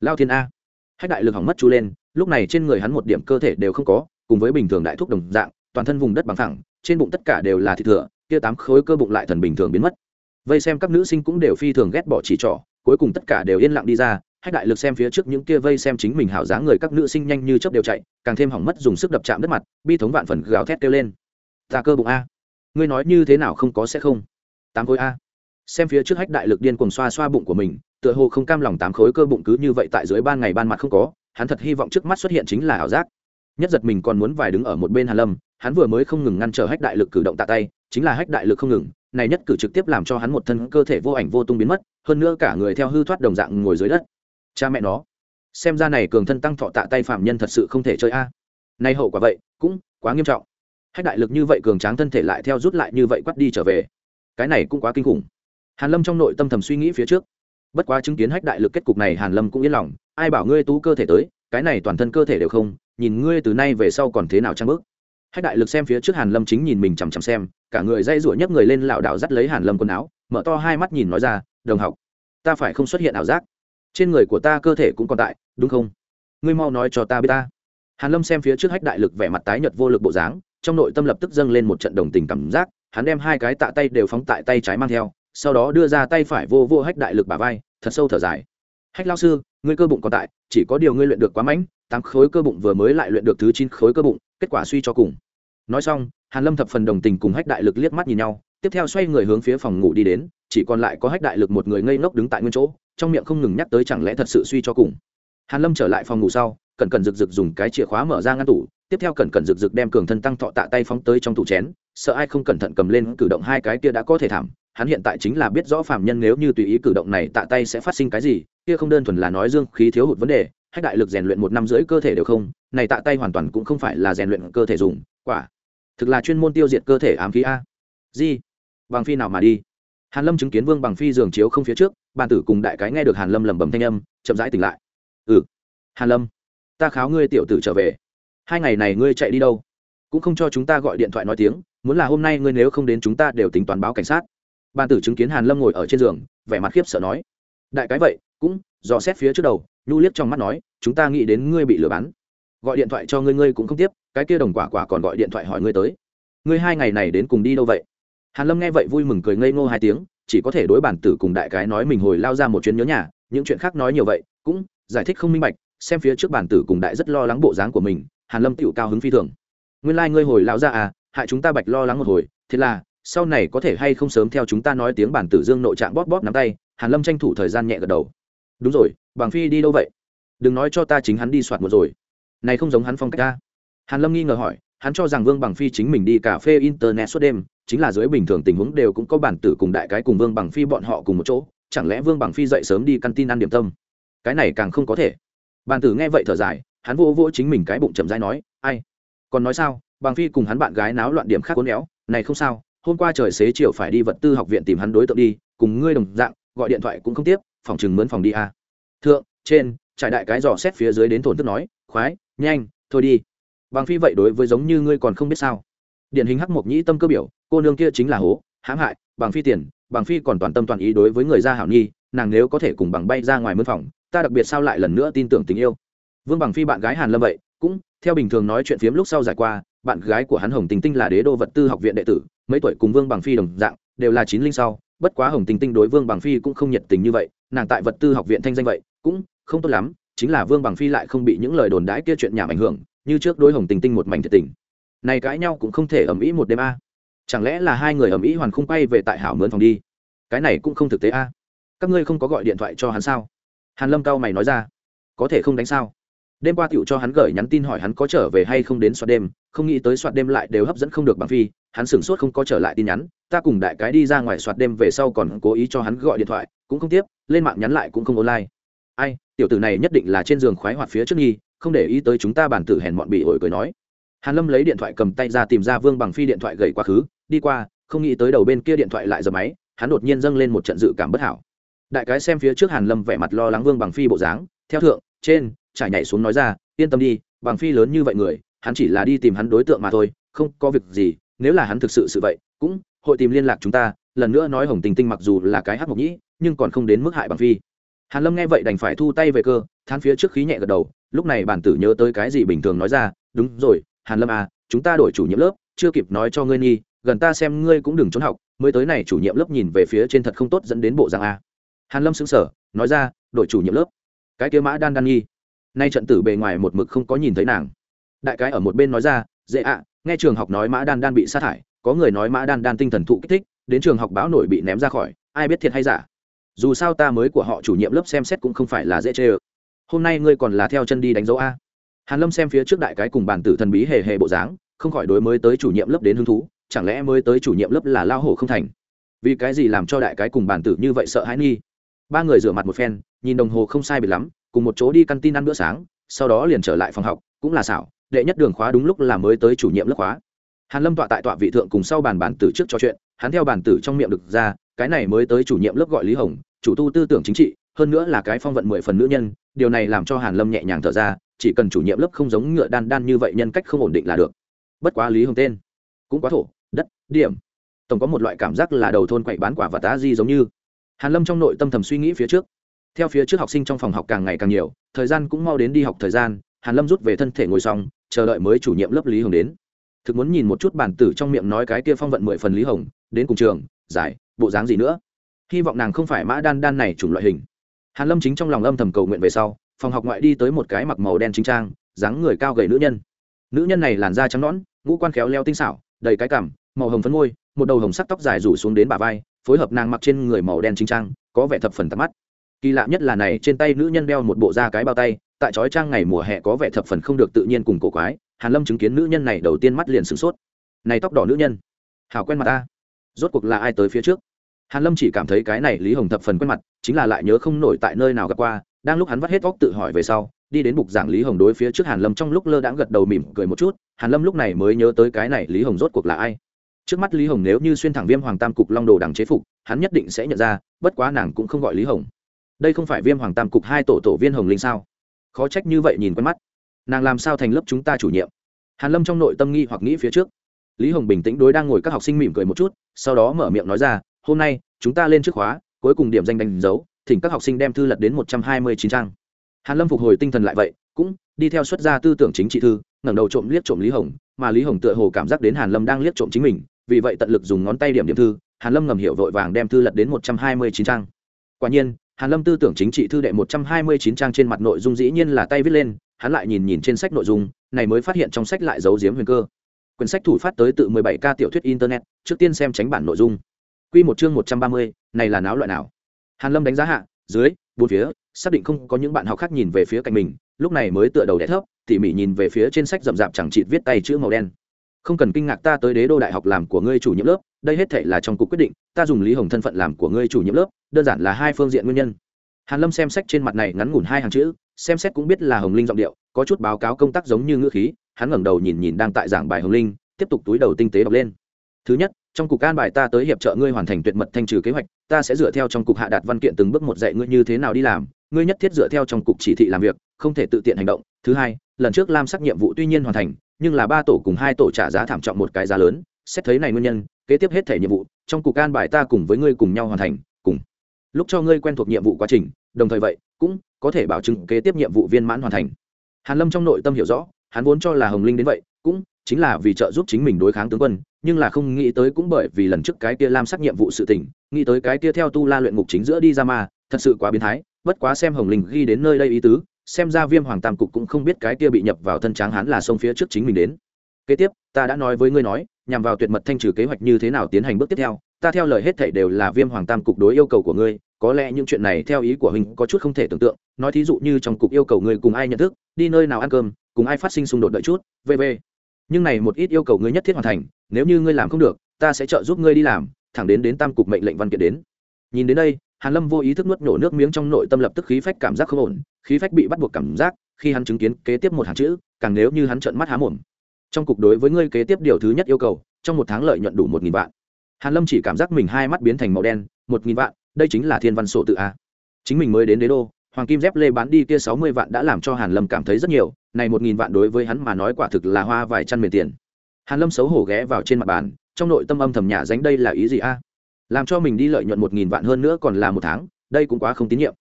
Lao thiên a. Hách đại lực hỏng mất chú lên, lúc này trên người hắn một điểm cơ thể đều không có, cùng với bình thường đại thúc đồng dạng, toàn thân vùng đất bằng thẳng trên bụng tất cả đều là thịt thừa kia tám khối cơ bụng lại thần bình thường biến mất. Vây xem các nữ sinh cũng đều phi thường ghét bỏ chỉ trỏ, cuối cùng tất cả đều yên lặng đi ra, hách đại lực xem phía trước những kia vây xem chính mình hảo dáng người các nữ sinh nhanh như chớp đều chạy, càng thêm hỏng mất dùng sức đập chạm đất mặt, bi thống vạn phần gào thét kêu lên. Ta cơ bụng a. Ngươi nói như thế nào không có sẽ không? Tám khối a. Xem phía trước hách đại lực điên cuồng xoa xoa bụng của mình, tựa hồ không cam lòng tám khối cơ bụng cứ như vậy tại dưới ban ngày ban mặt không có, hắn thật hy vọng trước mắt xuất hiện chính là ảo giác. Nhất giật mình còn muốn vài đứng ở một bên hàn lâm, hắn vừa mới không ngừng ngăn trở hách đại lực cử động tạ tay chính là hách đại lực không ngừng, này nhất cử trực tiếp làm cho hắn một thân cơ thể vô ảnh vô tung biến mất, hơn nữa cả người theo hư thoát đồng dạng ngồi dưới đất. Cha mẹ nó, xem ra này cường thân tăng thọ tạ tay phạm nhân thật sự không thể chơi a. Nay hậu quả vậy, cũng quá nghiêm trọng. Hách đại lực như vậy cường tráng thân thể lại theo rút lại như vậy quắt đi trở về. Cái này cũng quá kinh khủng. Hàn lâm trong nội tâm thầm suy nghĩ phía trước. Bất quá chứng kiến hách đại lực kết cục này, hàn lâm cũng yên lòng. Ai bảo ngươi tú cơ thể tới, cái này toàn thân cơ thể đều không, nhìn ngươi từ nay về sau còn thế nào trang bước hách đại lực xem phía trước hàn lâm chính nhìn mình chằm chằm xem, cả người dây rủa nhấc người lên lảo đảo dắt lấy hàn lâm quần áo, mở to hai mắt nhìn nói ra, đồng học, ta phải không xuất hiện ảo giác? Trên người của ta cơ thể cũng còn tại, đúng không? Ngươi mau nói cho ta biết ta. Hàn lâm xem phía trước hách đại lực vẻ mặt tái nhợt vô lực bộ dáng, trong nội tâm lập tức dâng lên một trận đồng tình cảm giác, hắn đem hai cái tạ tay đều phóng tại tay trái mang theo, sau đó đưa ra tay phải vô vô hách đại lực bả vai, thật sâu thở dài. Hách lao sư, ngươi cơ bụng còn tại, chỉ có điều ngươi luyện được quá mạnh tám khối cơ bụng vừa mới lại luyện được thứ chín khối cơ bụng kết quả suy cho cùng. Nói xong, hàn lâm thập phần đồng tình cùng hách đại lực liếc mắt nhìn nhau, tiếp theo xoay người hướng phía phòng ngủ đi đến, chỉ còn lại có hách đại lực một người ngây ngốc đứng tại nguyên chỗ, trong miệng không ngừng nhắc tới chẳng lẽ thật sự suy cho cùng. Hàn lâm trở lại phòng ngủ sau, cẩn cẩn rực rực dùng cái chìa khóa mở ra ngăn tủ, tiếp theo cẩn cẩn rực rực đem cường thân tăng thọ tạ tay phóng tới trong tủ chén, sợ ai không cẩn thận cầm lên cử động hai cái kia đã có thể thảm, hắn hiện tại chính là biết rõ phạm nhân nếu như tùy ý cử động này tạ tay sẽ phát sinh cái gì, kia không đơn thuần là nói dương khí thiếu hụt vấn đề hách đại lực rèn luyện một năm rưỡi cơ thể đều không, này tạ tay hoàn toàn cũng không phải là rèn luyện cơ thể dùng, quả, thực là chuyên môn tiêu diệt cơ thể ám khí a. Di, bằng phi nào mà đi? Hàn lâm chứng kiến vương bằng phi giường chiếu không phía trước, bàn tử cùng đại cái nghe được hàn lâm lẩm bẩm thanh âm, chậm rãi tỉnh lại. Ừ. Hàn lâm, ta kháo ngươi tiểu tử trở về. Hai ngày này ngươi chạy đi đâu? Cũng không cho chúng ta gọi điện thoại nói tiếng, muốn là hôm nay ngươi nếu không đến chúng ta đều tính toán báo cảnh sát. Bàn tử chứng kiến hàn lâm ngồi ở trên giường, vẻ mặt khiếp sợ nói. Đại cái vậy, cũng, dò xét phía trước đầu nhu liếc trong mắt nói, chúng ta nghĩ đến ngươi bị lừa bán. Gọi điện thoại cho ngươi ngươi cũng không tiếp, cái kia đồng quả quả còn gọi điện thoại hỏi ngươi tới. Ngươi hai ngày này đến cùng đi đâu vậy? Hàn lâm nghe vậy vui mừng cười ngây ngô hai tiếng, chỉ có thể đối bản tử cùng đại cái nói mình hồi lao ra một chuyến nhớ nhà, những chuyện khác nói nhiều vậy, cũng giải thích không minh bạch, xem phía trước bản tử cùng đại rất lo lắng bộ dáng của mình, hàn lâm tựu cao hứng phi thường. Nguyên lai like ngươi hồi lao ra à hại chúng ta bạch lo lắng một hồi, thế là, sau này có thể hay không sớm theo chúng ta nói tiếng bản tử dương nội trạng bóp bóp nắm tay? Hàn lâm tranh thủ thời gian nhẹ gật đầu. Đúng rồi bằng phi đi đâu vậy? Đừng nói cho ta chính hắn đi soạt một rồi. Này không giống hắn phong cách ta. Hàn lâm nghi ngờ hỏi, hắn cho rằng vương bằng phi chính mình đi cà phê internet suốt đêm, chính là dưới bình thường tình huống đều cũng có bản tử cùng đại cái cùng vương bằng phi bọn họ cùng một chỗ, chẳng lẽ vương bằng phi dậy sớm đi căn tin ăn điểm tâm? Cái này càng không có thể. Bản tử nghe vậy thở dài, hắn vỗ vỗ chính mình cái bụng chậm rãi nói, ai? Còn nói sao? Bằng phi cùng hắn bạn gái náo loạn điểm khác cuốn éo, này không sao, hôm qua trời xế chiều phải đi vật tư học viện tìm hắn đối tượng đi, cùng ngươi đồng dạng, gọi điện thoại cũng không tiếp, phòng chừng mướn phòng đi à thượng, trên, trải đại cái dò xét phía dưới đến thổn tức nói, khoái, nhanh, thôi đi. Bằng phi vậy đối với giống như ngươi còn không biết sao. Điển hình hắc mộc nhĩ tâm cơ biểu, cô nương kia chính là hố, hãm hại, bằng phi tiền, bằng phi còn toàn tâm toàn ý đối với người gia hảo nhi nàng nếu có thể cùng bằng bay ra ngoài mân phòng, ta đặc biệt sao lại lần nữa tin tưởng tình yêu. Vương bằng phi bạn gái hàn lâm vậy, cũng, theo bình thường nói chuyện phiếm lúc sau giải qua, bạn gái của hắn hồng tình tinh là đế đô vật tư học viện đệ tử, mấy tuổi cùng vương bằng phi đồng dạng, đều là chín linh sau, bất quá hồng tình tinh đối vương bằng phi cũng không nhiệt tình như vậy, nàng tại vật tư học viện thanh danh vậy cũng không tốt lắm, chính là vương bằng phi lại không bị những lời đồn đãi kia chuyện nhảm ảnh hưởng, như trước đối hồng tình tinh một mảnh thiệt tình. Này cãi nhau cũng không thể ầm ĩ một đêm a. Chẳng lẽ là hai người ầm ĩ hoàn không quay về tại hảo mướn phòng đi? Cái này cũng không thực tế a. Các ngươi không có gọi điện thoại cho hắn sao? Hàn lâm cao mày nói ra. Có thể không đánh sao? Đêm qua tiểu cho hắn gửi nhắn tin hỏi hắn có trở về hay không đến soạt đêm, không nghĩ tới soạt đêm lại đều hấp dẫn không được bằng phi, hắn sửng sốt không có trở lại tin nhắn, ta cùng đại cái đi ra ngoài soạt đêm về sau còn cố ý cho hắn gọi điện thoại, cũng không tiếp, lên mạng nhắn lại cũng không online ai, tiểu tử này nhất định là trên giường khoái hoạt phía trước nghi, không để ý tới chúng ta bản tử hèn mọn bị ổi cười nói. Hàn lâm lấy điện thoại cầm tay ra tìm ra vương bằng phi điện thoại gầy quá khứ, đi qua, không nghĩ tới đầu bên kia điện thoại lại giật máy, hắn đột nhiên dâng lên một trận dự cảm bất hảo. Đại cái xem phía trước hàn lâm vẻ mặt lo lắng vương bằng phi bộ dáng, theo thượng, trên, trải nhảy xuống nói ra, yên tâm đi, bằng phi lớn như vậy người, hắn chỉ là đi tìm hắn đối tượng mà thôi, không có việc gì, nếu là hắn thực sự sự vậy, cũng, hội tìm liên lạc chúng ta, lần nữa nói hồng tình tinh mặc dù là cái hát mộc nhĩ, nhưng còn không đến mức hại bằng phi hàn lâm nghe vậy đành phải thu tay về cơ than phía trước khí nhẹ gật đầu, lúc này bản tử nhớ tới cái gì bình thường nói ra, đúng rồi, hàn lâm à chúng ta đổi chủ nhiệm lớp, chưa kịp nói cho ngươi nghi gần ta xem ngươi cũng đừng trốn học, mới tới này chủ nhiệm lớp nhìn về phía trên thật không tốt dẫn đến bộ dạng a. Hàn lâm sững sờ, nói ra, đổi chủ nhiệm lớp. Cái kia mã đan đan nghi nay trận tử bề ngoài một mực không có nhìn thấy nàng. Đại cái ở một bên nói ra, dễ ạ, nghe trường học nói mã đan đan bị sát hại có người nói mã đan đan tinh thần thụ kích thích, đến trường học báo nổi bị ném ra khỏi, ai biết thiệt hay giả dù sao ta mới của họ chủ nhiệm lớp xem xét cũng không phải là dễ chê ơ. Hôm nay ngươi còn là theo chân đi đánh dấu a. Hàn lâm xem phía trước đại cái cùng bản tử thần bí hề hề bộ dáng, không khỏi đối mới tới chủ nhiệm lớp đến hứng thú, chẳng lẽ mới tới chủ nhiệm lớp là lao hổ không thành? Vì cái gì làm cho đại cái cùng bản tử như vậy sợ hãi nghi? Ba người rửa mặt một phen, nhìn đồng hồ không sai biệt lắm, cùng một chỗ đi căn tin ăn bữa sáng, sau đó liền trở lại phòng học, cũng là xảo, đệ nhất đường khóa đúng lúc là mới tới chủ nhiệm lớp khóa. Hàn lâm tọa tại tọa vị thượng cùng sau bàn bản tử trước trò chuyện, hắn theo bản tử trong miệng được ra cái này mới tới chủ nhiệm lớp gọi lý hồng, chủ tu tư tưởng chính trị, hơn nữa là cái phong vận mười phần nữ nhân, điều này làm cho hàn lâm nhẹ nhàng thở ra, chỉ cần chủ nhiệm lớp không giống ngựa đan đan như vậy nhân cách không ổn định là được. Bất quá lý hồng tên, cũng quá thổ, đất, điểm. Tổng có một loại cảm giác là đầu thôn quậy bán quả và tá di giống như. Hàn lâm trong nội tâm thầm suy nghĩ phía trước. Theo phía trước học sinh trong phòng học càng ngày càng nhiều, thời gian cũng mau đến đi học thời gian, hàn lâm rút về thân thể ngồi xong, chờ đợi mới chủ nhiệm lớp lý hồng đến. Thực muốn nhìn một chút bản tử trong miệng nói cái kia phong vận mười phần lý hồng, đến cùng trường, giải bộ dáng gì nữa? Hy vọng nàng không phải mã đan đan này chủng loại hình. Hàn lâm chính trong lòng âm thầm cầu nguyện về sau phòng học ngoại đi tới một cái mặc màu đen chính trang dáng người cao gầy nữ nhân. Nữ nhân này làn da trắng nõn ngũ quan khéo leo tinh xảo đầy cái cảm, màu hồng phấn môi một đầu hồng sắc tóc dài rủ xuống đến bả vai phối hợp nàng mặc trên người màu đen chính trang có vẻ thập phần tắm mắt. Kỳ lạ nhất là này trên tay nữ nhân đeo một bộ da cái bao tay tại trói trang ngày mùa hè có vẻ thập phần không được tự nhiên cùng cổ quái. Hàn lâm chứng kiến nữ nhân này đầu tiên mắt liền sửng sốt. Này tóc đỏ nữ nhân hảo quen mặt ta rốt cuộc là ai tới phía trước? Hàn lâm chỉ cảm thấy cái này lý hồng thập phần quen mặt, chính là lại nhớ không nổi tại nơi nào gặp qua, đang lúc hắn vắt hết óc tự hỏi về sau, đi đến bục giảng lý hồng đối phía trước hàn lâm trong lúc lơ đãng gật đầu mỉm cười một chút, hàn lâm lúc này mới nhớ tới cái này lý hồng rốt cuộc là ai. Trước mắt lý hồng nếu như xuyên thẳng viêm hoàng tam cục long đồ đằng chế phục, hắn nhất định sẽ nhận ra, bất quá nàng cũng không gọi lý hồng. Đây không phải viêm hoàng tam cục hai tổ tổ viên hồng linh sao? Khó trách như vậy nhìn quen mắt. Nàng làm sao thành lớp chúng ta chủ nhiệm? Hàn lâm trong nội tâm nghi hoặc nghĩ phía trước lý hồng bình tĩnh đối đang ngồi các học sinh mỉm cười một chút, sau đó mở miệng nói ra, hôm nay, chúng ta lên trước khóa, cuối cùng điểm danh đánh dấu, thỉnh các học sinh đem thư lật đến một trăm hai mươi chín trang. Hàn lâm phục hồi tinh thần lại vậy, cũng đi theo xuất gia tư tưởng chính trị thư, ngẩng đầu trộm liếc trộm lý hồng, mà lý hồng tựa hồ cảm giác đến hàn lâm đang liếc trộm chính mình, vì vậy tận lực dùng ngón tay điểm điểm thư, hàn lâm ngầm hiểu vội vàng đem thư lật đến một trăm hai mươi chín trang. Quả nhiên, hàn lâm tư tưởng chính trị thư đệ một trăm hai mươi chín trang trên mặt nội dung dĩ nhiên là tay viết lên, hắn lại nhìn nhìn trên sách nội dung, này mới phát hiện trong sách lại giấu giếm huyền cơ quyển sách thủ phát tới từ 17k tiểu thuyết internet trước tiên xem tránh bản nội dung. Quy một chương 130, này là náo loại nào? Hàn lâm đánh giá hạ dưới bốn phía xác định không có những bạn học khác nhìn về phía cạnh mình lúc này mới tựa đầu đè thấp tỉ mỉ nhìn về phía trên sách rậm rạp chẳng chịt viết tay chữ màu đen. Không cần kinh ngạc ta tới đế đô đại học làm của ngươi chủ nhiệm lớp đây hết thảy là trong cục quyết định ta dùng lý hồng thân phận làm của ngươi chủ nhiệm lớp đơn giản là hai phương diện nguyên nhân. Hàn lâm xem sách trên mặt này ngắn ngủn hai hàng chữ xem xét cũng biết là hồng linh giọng điệu có chút báo cáo công tác giống như ngữ khí hắn ngẩng đầu nhìn nhìn đang tại giảng bài hồng linh, tiếp tục túi đầu tinh tế đọc lên. Thứ nhất, trong cục an bài ta tới hiệp trợ ngươi hoàn thành tuyệt mật thanh trừ kế hoạch, ta sẽ dựa theo trong cục hạ đạt văn kiện từng bước một dạy ngươi như thế nào đi làm, ngươi nhất thiết dựa theo trong cục chỉ thị làm việc, không thể tự tiện hành động. Thứ hai, lần trước lam sắc nhiệm vụ tuy nhiên hoàn thành, nhưng là ba tổ cùng hai tổ trả giá thảm trọng một cái giá lớn, xét thấy này nguyên nhân, kế tiếp hết thể nhiệm vụ, trong cục an bài ta cùng với ngươi cùng nhau hoàn thành, cùng lúc cho ngươi quen thuộc nhiệm vụ quá trình, đồng thời vậy, cũng có thể bảo chứng kế tiếp nhiệm vụ viên mãn hoàn thành. Hàn lâm trong nội tâm hiểu rõ hắn vốn cho là hồng linh đến vậy, cũng chính là vì trợ giúp chính mình đối kháng tướng quân, nhưng là không nghĩ tới cũng bởi vì lần trước cái kia lam sắc nhiệm vụ sự tình, nghĩ tới cái kia theo tu la luyện ngục chính giữa đi ra mà, thật sự quá biến thái, bất quá xem hồng linh ghi đến nơi đây ý tứ, xem ra viêm hoàng tam cục cũng không biết cái kia bị nhập vào thân tráng hắn là sông phía trước chính mình đến. Kế tiếp, ta đã nói với ngươi nói, nhằm vào tuyệt mật thanh trừ kế hoạch như thế nào tiến hành bước tiếp theo, ta theo lời hết thảy đều là viêm hoàng tam cục đối yêu cầu của ngươi, có lẽ những chuyện này theo ý của huynh có chút không thể tưởng tượng, nói thí dụ như trong cục yêu cầu ngươi cùng ai nhận thức, đi nơi nào ăn cơm cùng ai phát sinh xung đột đợi chút vv nhưng này một ít yêu cầu ngươi nhất thiết hoàn thành, nếu như ngươi làm không được, ta sẽ trợ giúp ngươi đi làm, thẳng đến đến tam cục mệnh lệnh văn kiện đến. Nhìn đến đây, hàn lâm vô ý thức nuốt nổ nước miếng trong nội tâm lập tức khí phách cảm giác không ổn, khí phách bị bắt buộc cảm giác, khi hắn chứng kiến kế tiếp một hàng chữ, càng nếu như hắn trợn mắt há mồm. Trong cục đối với ngươi kế tiếp điều thứ nhất yêu cầu, trong một tháng lợi nhuận đủ một nghìn vạn. Hàn lâm chỉ cảm giác mình hai mắt biến thành màu đen, một nghìn vạn, đây chính là thiên văn sổ tự a. Chính mình mới đến đế đô, hoàng kim dép lê bán đi kia sáu mươi vạn đã làm cho hàn lâm cảm thấy rất nhiều này một nghìn vạn đối với hắn mà nói quả thực là hoa vài trăm miền tiền. Hàn lâm xấu hổ ghé vào trên mặt bàn, trong nội tâm âm thầm nhả dánh đây là ý gì a? Làm cho mình đi lợi nhuận một nghìn vạn hơn nữa còn là một tháng, đây cũng quá không tín nhiệm.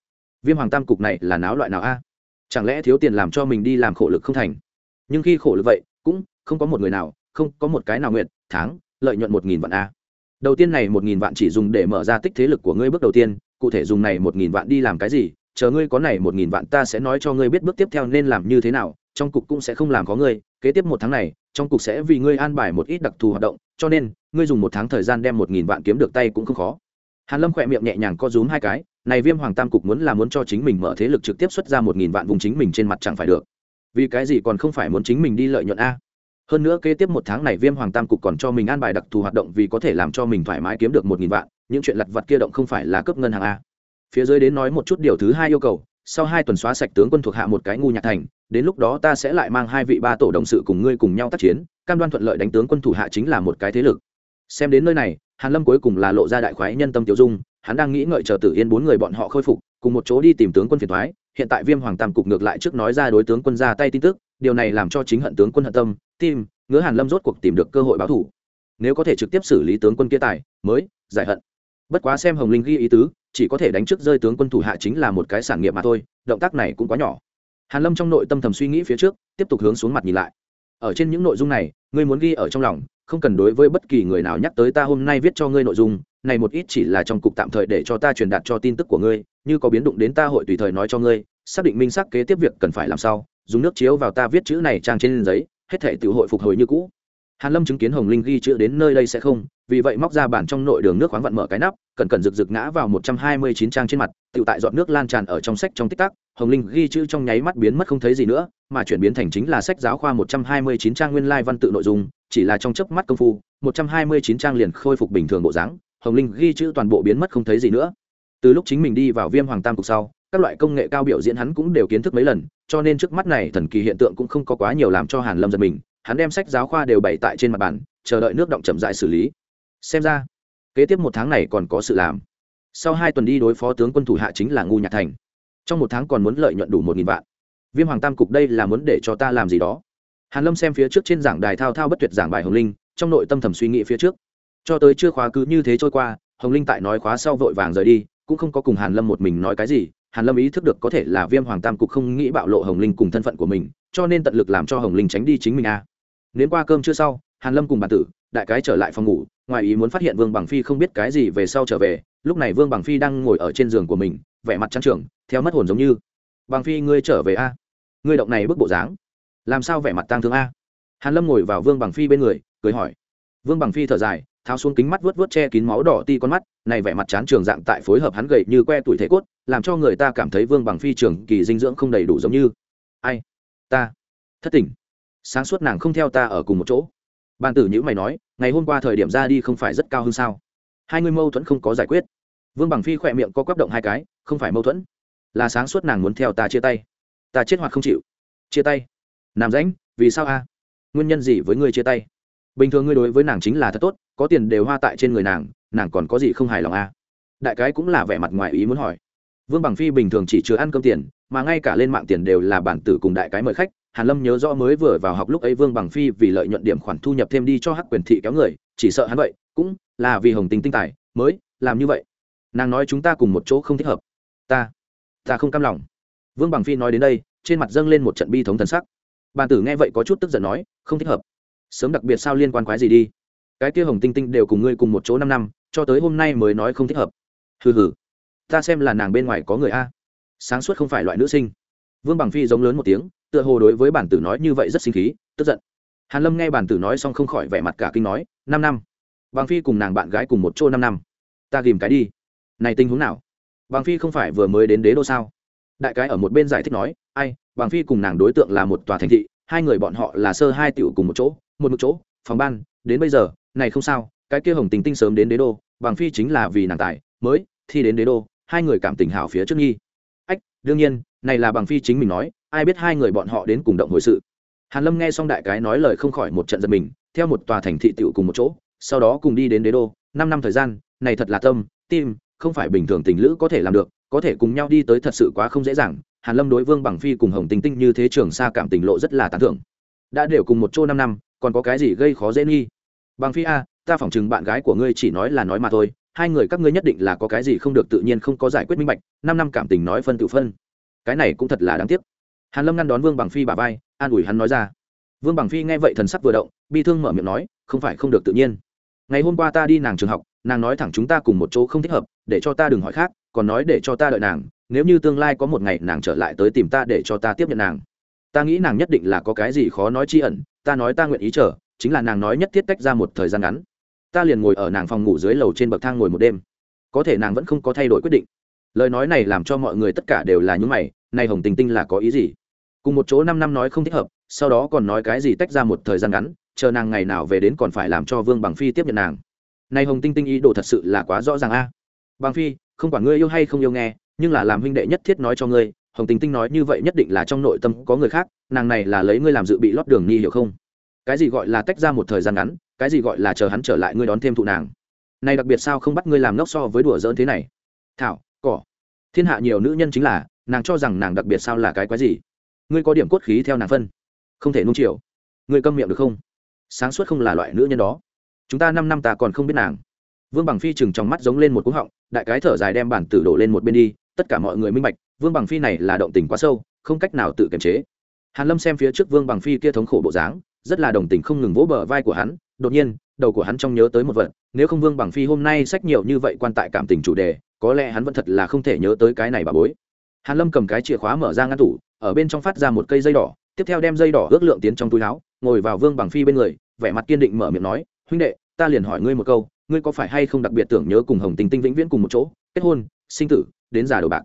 Viêm hoàng tam cục này là náo loại nào a? Chẳng lẽ thiếu tiền làm cho mình đi làm khổ lực không thành? Nhưng khi khổ lực vậy, cũng không có một người nào, không có một cái nào nguyện, tháng, lợi nhuận một nghìn vạn a. Đầu tiên này một nghìn vạn chỉ dùng để mở ra tích thế lực của ngươi bước đầu tiên, cụ thể dùng này một nghìn vạn đi làm cái gì, chờ ngươi có này một nghìn vạn ta sẽ nói cho ngươi biết bước tiếp theo nên làm như thế nào trong cục cũng sẽ không làm có ngươi, kế tiếp một tháng này, trong cục sẽ vì ngươi an bài một ít đặc thù hoạt động, cho nên, ngươi dùng một tháng thời gian đem một nghìn vạn kiếm được tay cũng không khó. Hàn lâm khỏe miệng nhẹ nhàng co rúm hai cái, này viêm hoàng tam cục muốn là muốn cho chính mình mở thế lực trực tiếp xuất ra một nghìn vạn vùng chính mình trên mặt chẳng phải được. Vì cái gì còn không phải muốn chính mình đi lợi nhuận a? Hơn nữa kế tiếp một tháng này viêm hoàng tam cục còn cho mình an bài đặc thù hoạt động vì có thể làm cho mình thoải mái kiếm được một nghìn vạn, những chuyện lặt vặt kia động không phải là cấp ngân hàng a. Phía dưới đến nói một chút điều thứ hai yêu cầu, sau hai tuần xóa sạch tướng quân thuộc hạ một cái ngu nhạc thành đến lúc đó ta sẽ lại mang hai vị ba tổ đồng sự cùng ngươi cùng nhau tác chiến, cam đoan thuận lợi đánh tướng quân thủ hạ chính là một cái thế lực. Xem đến nơi này, hàn lâm cuối cùng là lộ ra đại khoái nhân tâm tiểu dung, hắn đang nghĩ ngợi chờ tử yên bốn người bọn họ khôi phục, cùng một chỗ đi tìm tướng quân phiền thoái hiện tại viêm hoàng tam cục ngược lại trước nói ra đối tướng quân ra tay tin tức, điều này làm cho chính hận tướng quân hận tâm, tim, ngứa hàn lâm rốt cuộc tìm được cơ hội báo thủ. Nếu có thể trực tiếp xử lý tướng quân kia tài, mới giải hận. Bất quá xem hồng linh ghi ý tứ, chỉ có thể đánh trước rơi tướng quân thủ hạ chính là một cái sản nghiệp mà thôi, động tác này cũng quá nhỏ hàn lâm trong nội tâm thầm suy nghĩ phía trước, tiếp tục hướng xuống mặt nhìn lại. Ở trên những nội dung này, ngươi muốn ghi ở trong lòng, không cần đối với bất kỳ người nào nhắc tới ta hôm nay viết cho ngươi nội dung, này một ít chỉ là trong cục tạm thời để cho ta truyền đạt cho tin tức của ngươi, như có biến động đến ta hội tùy thời nói cho ngươi, xác định minh xác kế tiếp việc cần phải làm sao, dùng nước chiếu vào ta viết chữ này trang trên giấy, hết thể tự hội phục hồi như cũ hàn lâm chứng kiến hồng linh ghi chữ đến nơi đây sẽ không, vì vậy móc ra bản trong nội đường nước khoáng vặn mở cái nắp, cẩn cẩn rực rực ngã vào một trăm hai mươi chín trang trên mặt, tự tại dọn nước lan tràn ở trong sách trong tích tắc. Hồng linh ghi chữ trong nháy mắt biến mất không thấy gì nữa, mà chuyển biến thành chính là sách giáo khoa một trăm hai mươi chín trang nguyên lai văn tự nội dung, chỉ là trong chớp mắt công phu, một trăm hai mươi chín trang liền khôi phục bình thường bộ dáng. Hồng linh ghi chữ toàn bộ biến mất không thấy gì nữa. Từ lúc chính mình đi vào viêm hoàng tam cục sau, các loại công nghệ cao biểu diễn hắn cũng đều kiến thức mấy lần, cho nên trước mắt này thần kỳ hiện tượng cũng không có quá nhiều làm cho hàn lâm giật mình hắn đem sách giáo khoa đều bày tại trên mặt bàn, chờ đợi nước động chậm rãi xử lý. Xem ra, kế tiếp một tháng này còn có sự làm. Sau hai tuần đi đối phó tướng quân thủ hạ chính là ngu nhạc thành. Trong một tháng còn muốn lợi nhuận đủ một nghìn vạn. Viêm hoàng tam cục đây là muốn để cho ta làm gì đó. Hàn lâm xem phía trước trên giảng đài thao thao bất tuyệt giảng bài hồng linh, trong nội tâm thầm suy nghĩ phía trước. Cho tới chưa khóa cứ như thế trôi qua, hồng linh tại nói khóa sau vội vàng rời đi, cũng không có cùng hàn lâm một mình nói cái gì. Hàn lâm ý thức được có thể là viêm hoàng tam cục không nghĩ bạo lộ hồng linh cùng thân phận của mình, cho nên tận lực làm cho hồng linh tránh đi chính mình a. à nếm qua cơm chưa sau, hàn lâm cùng bản tử, đại cái trở lại phòng ngủ, ngoài ý muốn phát hiện vương bằng phi không biết cái gì về sau trở về, lúc này vương bằng phi đang ngồi ở trên giường của mình, vẻ mặt trắng trưởng theo mất hồn giống như. Bằng phi, ngươi trở về a? Ngươi động này bức bộ dáng, làm sao vẻ mặt tang thương a? Hàn lâm ngồi vào vương bằng phi bên người, cười hỏi. Vương bằng phi thở dài, tháo xuống kính mắt vớt vớt che kín máu đỏ ti con mắt, này vẻ mặt chán trường dạng tại phối hợp hắn gầy như que tuổi thể cốt, làm cho người ta cảm thấy vương bằng phi trường kỳ dinh dưỡng không đầy đủ giống như. Ai? Ta? Thất tỉnh sáng suốt nàng không theo ta ở cùng một chỗ. Bàn tử nhữ mày nói, ngày hôm qua thời điểm ra đi không phải rất cao hơn sao? Hai người mâu thuẫn không có giải quyết. Vương bằng phi khỏe miệng có quắp động hai cái, không phải mâu thuẫn, là sáng suốt nàng muốn theo ta chia tay. Ta chết hoặc không chịu, chia tay. Nam rãnh, vì sao a? Nguyên nhân gì với ngươi chia tay? Bình thường ngươi đối với nàng chính là thật tốt, có tiền đều hoa tại trên người nàng nàng còn có gì không hài lòng a? Đại cái cũng là vẻ mặt ngoài ý muốn hỏi. Vương bằng phi bình thường chỉ chưa ăn cơm tiền, mà ngay cả lên mạng tiền đều là bản tử cùng đại cái mời khách hàn lâm nhớ rõ mới vừa vào học lúc ấy vương bằng phi vì lợi nhuận điểm khoản thu nhập thêm đi cho hắc quyền thị kéo người, chỉ sợ hắn vậy, cũng là vì hồng tình tinh tài, mới làm như vậy. Nàng nói chúng ta cùng một chỗ không thích hợp. Ta ta không cam lòng. Vương bằng phi nói đến đây, trên mặt dâng lên một trận bi thống thần sắc. Bàn tử nghe vậy có chút tức giận nói, không thích hợp. Sớm đặc biệt sao liên quan quái gì đi? Cái kia hồng tinh tinh đều cùng ngươi cùng một chỗ năm năm, cho tới hôm nay mới nói không thích hợp. Hừ hừ. Ta xem là nàng bên ngoài có người a. Sáng suốt không phải loại nữ sinh. Vương bằng phi giống lớn một tiếng tựa hồ đối với bản tử nói như vậy rất sinh khí, tức giận. Hàn lâm nghe bản tử nói xong không khỏi vẻ mặt cả kinh nói, năm năm bằng phi cùng nàng bạn gái cùng một chỗ năm năm. Ta ghìm cái đi. Này tình huống nào? Bằng phi không phải vừa mới đến đế đô sao? Đại cái ở một bên giải thích nói, ai bằng phi cùng nàng đối tượng là một tòa thành thị, hai người bọn họ là sơ hai tiểu cùng một chỗ, một một chỗ, phòng ban, đến bây giờ, này không sao, cái kia hồng tình tinh sớm đến đế đô bằng phi chính là vì nàng tài, mới thi đến đế đô, hai người cảm tình hảo phía trước nghi. Ách, đương nhiên, này là bằng phi chính mình nói ai biết hai người bọn họ đến cùng động hồi sự. Hàn lâm nghe xong đại cái nói lời không khỏi một trận giật mình, theo một tòa thành thị tiểu cùng một chỗ, sau đó cùng đi đến đế đô. Năm năm thời gian, này thật là tâm, tim, không phải bình thường tình lữ có thể làm được, có thể cùng nhau đi tới thật sự quá không dễ dàng. Hàn lâm đối vương bằng phi cùng hồng tinh tinh như thế trường xa cảm tình lộ rất là tán thưởng. Đã đều cùng một chỗ năm năm, còn có cái gì gây khó dễ nghi? Bằng phi a, ta phỏng chừng bạn gái của ngươi chỉ nói là nói mà thôi, hai người các ngươi nhất định là có cái gì không được tự nhiên không có giải quyết minh bạch, năm năm cảm tình nói phân tự phân. Cái này cũng thật là đáng tiếc hàn lâm ngăn đón vương bằng phi bà vai, an ủi hắn nói ra. Vương bằng phi nghe vậy thần sắc vừa động, bi thương mở miệng nói, không phải không được tự nhiên. Ngày hôm qua ta đi nàng trường học, nàng nói thẳng chúng ta cùng một chỗ không thích hợp, để cho ta đừng hỏi khác, còn nói để cho ta đợi nàng, nếu như tương lai có một ngày nàng trở lại tới tìm ta để cho ta tiếp nhận nàng. Ta nghĩ nàng nhất định là có cái gì khó nói chi ẩn, ta nói ta nguyện ý chờ, chính là nàng nói nhất thiết tách ra một thời gian ngắn. Ta liền ngồi ở nàng phòng ngủ dưới lầu trên bậc thang ngồi một đêm. Có thể nàng vẫn không có thay đổi quyết định. Lời nói này làm cho mọi người tất cả đều là những mày, này hồng tình tinh là có ý gì? Cùng một chỗ năm năm nói không thích hợp, sau đó còn nói cái gì tách ra một thời gian ngắn, chờ nàng ngày nào về đến còn phải làm cho vương bằng phi tiếp nhận nàng. Này hồng tinh tinh ý đồ thật sự là quá rõ ràng a. Bằng phi, không quản ngươi yêu hay không yêu nghe, nhưng là làm huynh đệ nhất thiết nói cho ngươi, hồng tinh tinh nói như vậy nhất định là trong nội tâm có người khác, nàng này là lấy ngươi làm dự bị lót đường nhi hiểu không? Cái gì gọi là tách ra một thời gian ngắn, cái gì gọi là chờ hắn trở lại ngươi đón thêm thụ nàng? Này đặc biệt sao không bắt ngươi làm ngốc so với đùa giỡn thế này? Thảo, cỏ. Thiên hạ nhiều nữ nhân chính là, nàng cho rằng nàng đặc biệt sao là cái quái gì? Ngươi có điểm cốt khí theo nàng phân. Không thể nung chiều. Ngươi câm miệng được không? Sáng suốt không là loại nữ nhân đó. Chúng ta năm năm ta còn không biết nàng. Vương bằng phi chừng trong mắt giống lên một cú họng, đại cái thở dài đem bản tử đổ lên một bên đi, tất cả mọi người minh bạch, vương bằng phi này là động tình quá sâu, không cách nào tự kiềm chế. Hàn lâm xem phía trước vương bằng phi kia thống khổ bộ dáng, rất là đồng tình không ngừng vỗ bờ vai của hắn, đột nhiên, đầu của hắn trong nhớ tới một vật, nếu không vương bằng phi hôm nay sách nhiều như vậy quan tại cảm tình chủ đề, có lẽ hắn vẫn thật là không thể nhớ tới cái này bà bối. Hàn lâm cầm cái chìa khóa mở ra ngăn tủ ở bên trong phát ra một cây dây đỏ, tiếp theo đem dây đỏ ước lượng tiến trong túi áo, ngồi vào vương bằng phi bên người, vẻ mặt kiên định mở miệng nói, huynh đệ, ta liền hỏi ngươi một câu, ngươi có phải hay không đặc biệt tưởng nhớ cùng hồng tình tinh vĩnh viễn cùng một chỗ, kết hôn, sinh tử, đến già đồ bạc?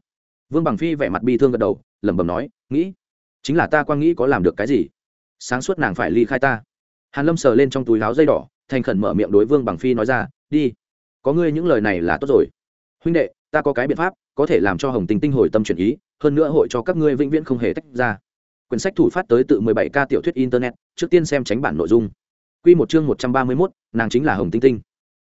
Vương bằng phi vẻ mặt bi thương gật đầu, lẩm bẩm nói, nghĩ, chính là ta quan nghĩ có làm được cái gì? Sáng suốt nàng phải ly khai ta. Hàn lâm sờ lên trong túi áo dây đỏ, thành khẩn mở miệng đối vương bằng phi nói ra, đi, có ngươi những lời này là tốt rồi. Huynh đệ ta có cái biện pháp có thể làm cho hồng tình tinh hồi tâm chuyển ý hơn nữa hội cho các ngươi vĩnh viễn không hề tách ra. Quyển sách thủ phát tới tự 17 ca tiểu thuyết internet trước tiên xem tránh bản nội dung. Quy một chương 131, nàng chính là hồng tinh tinh.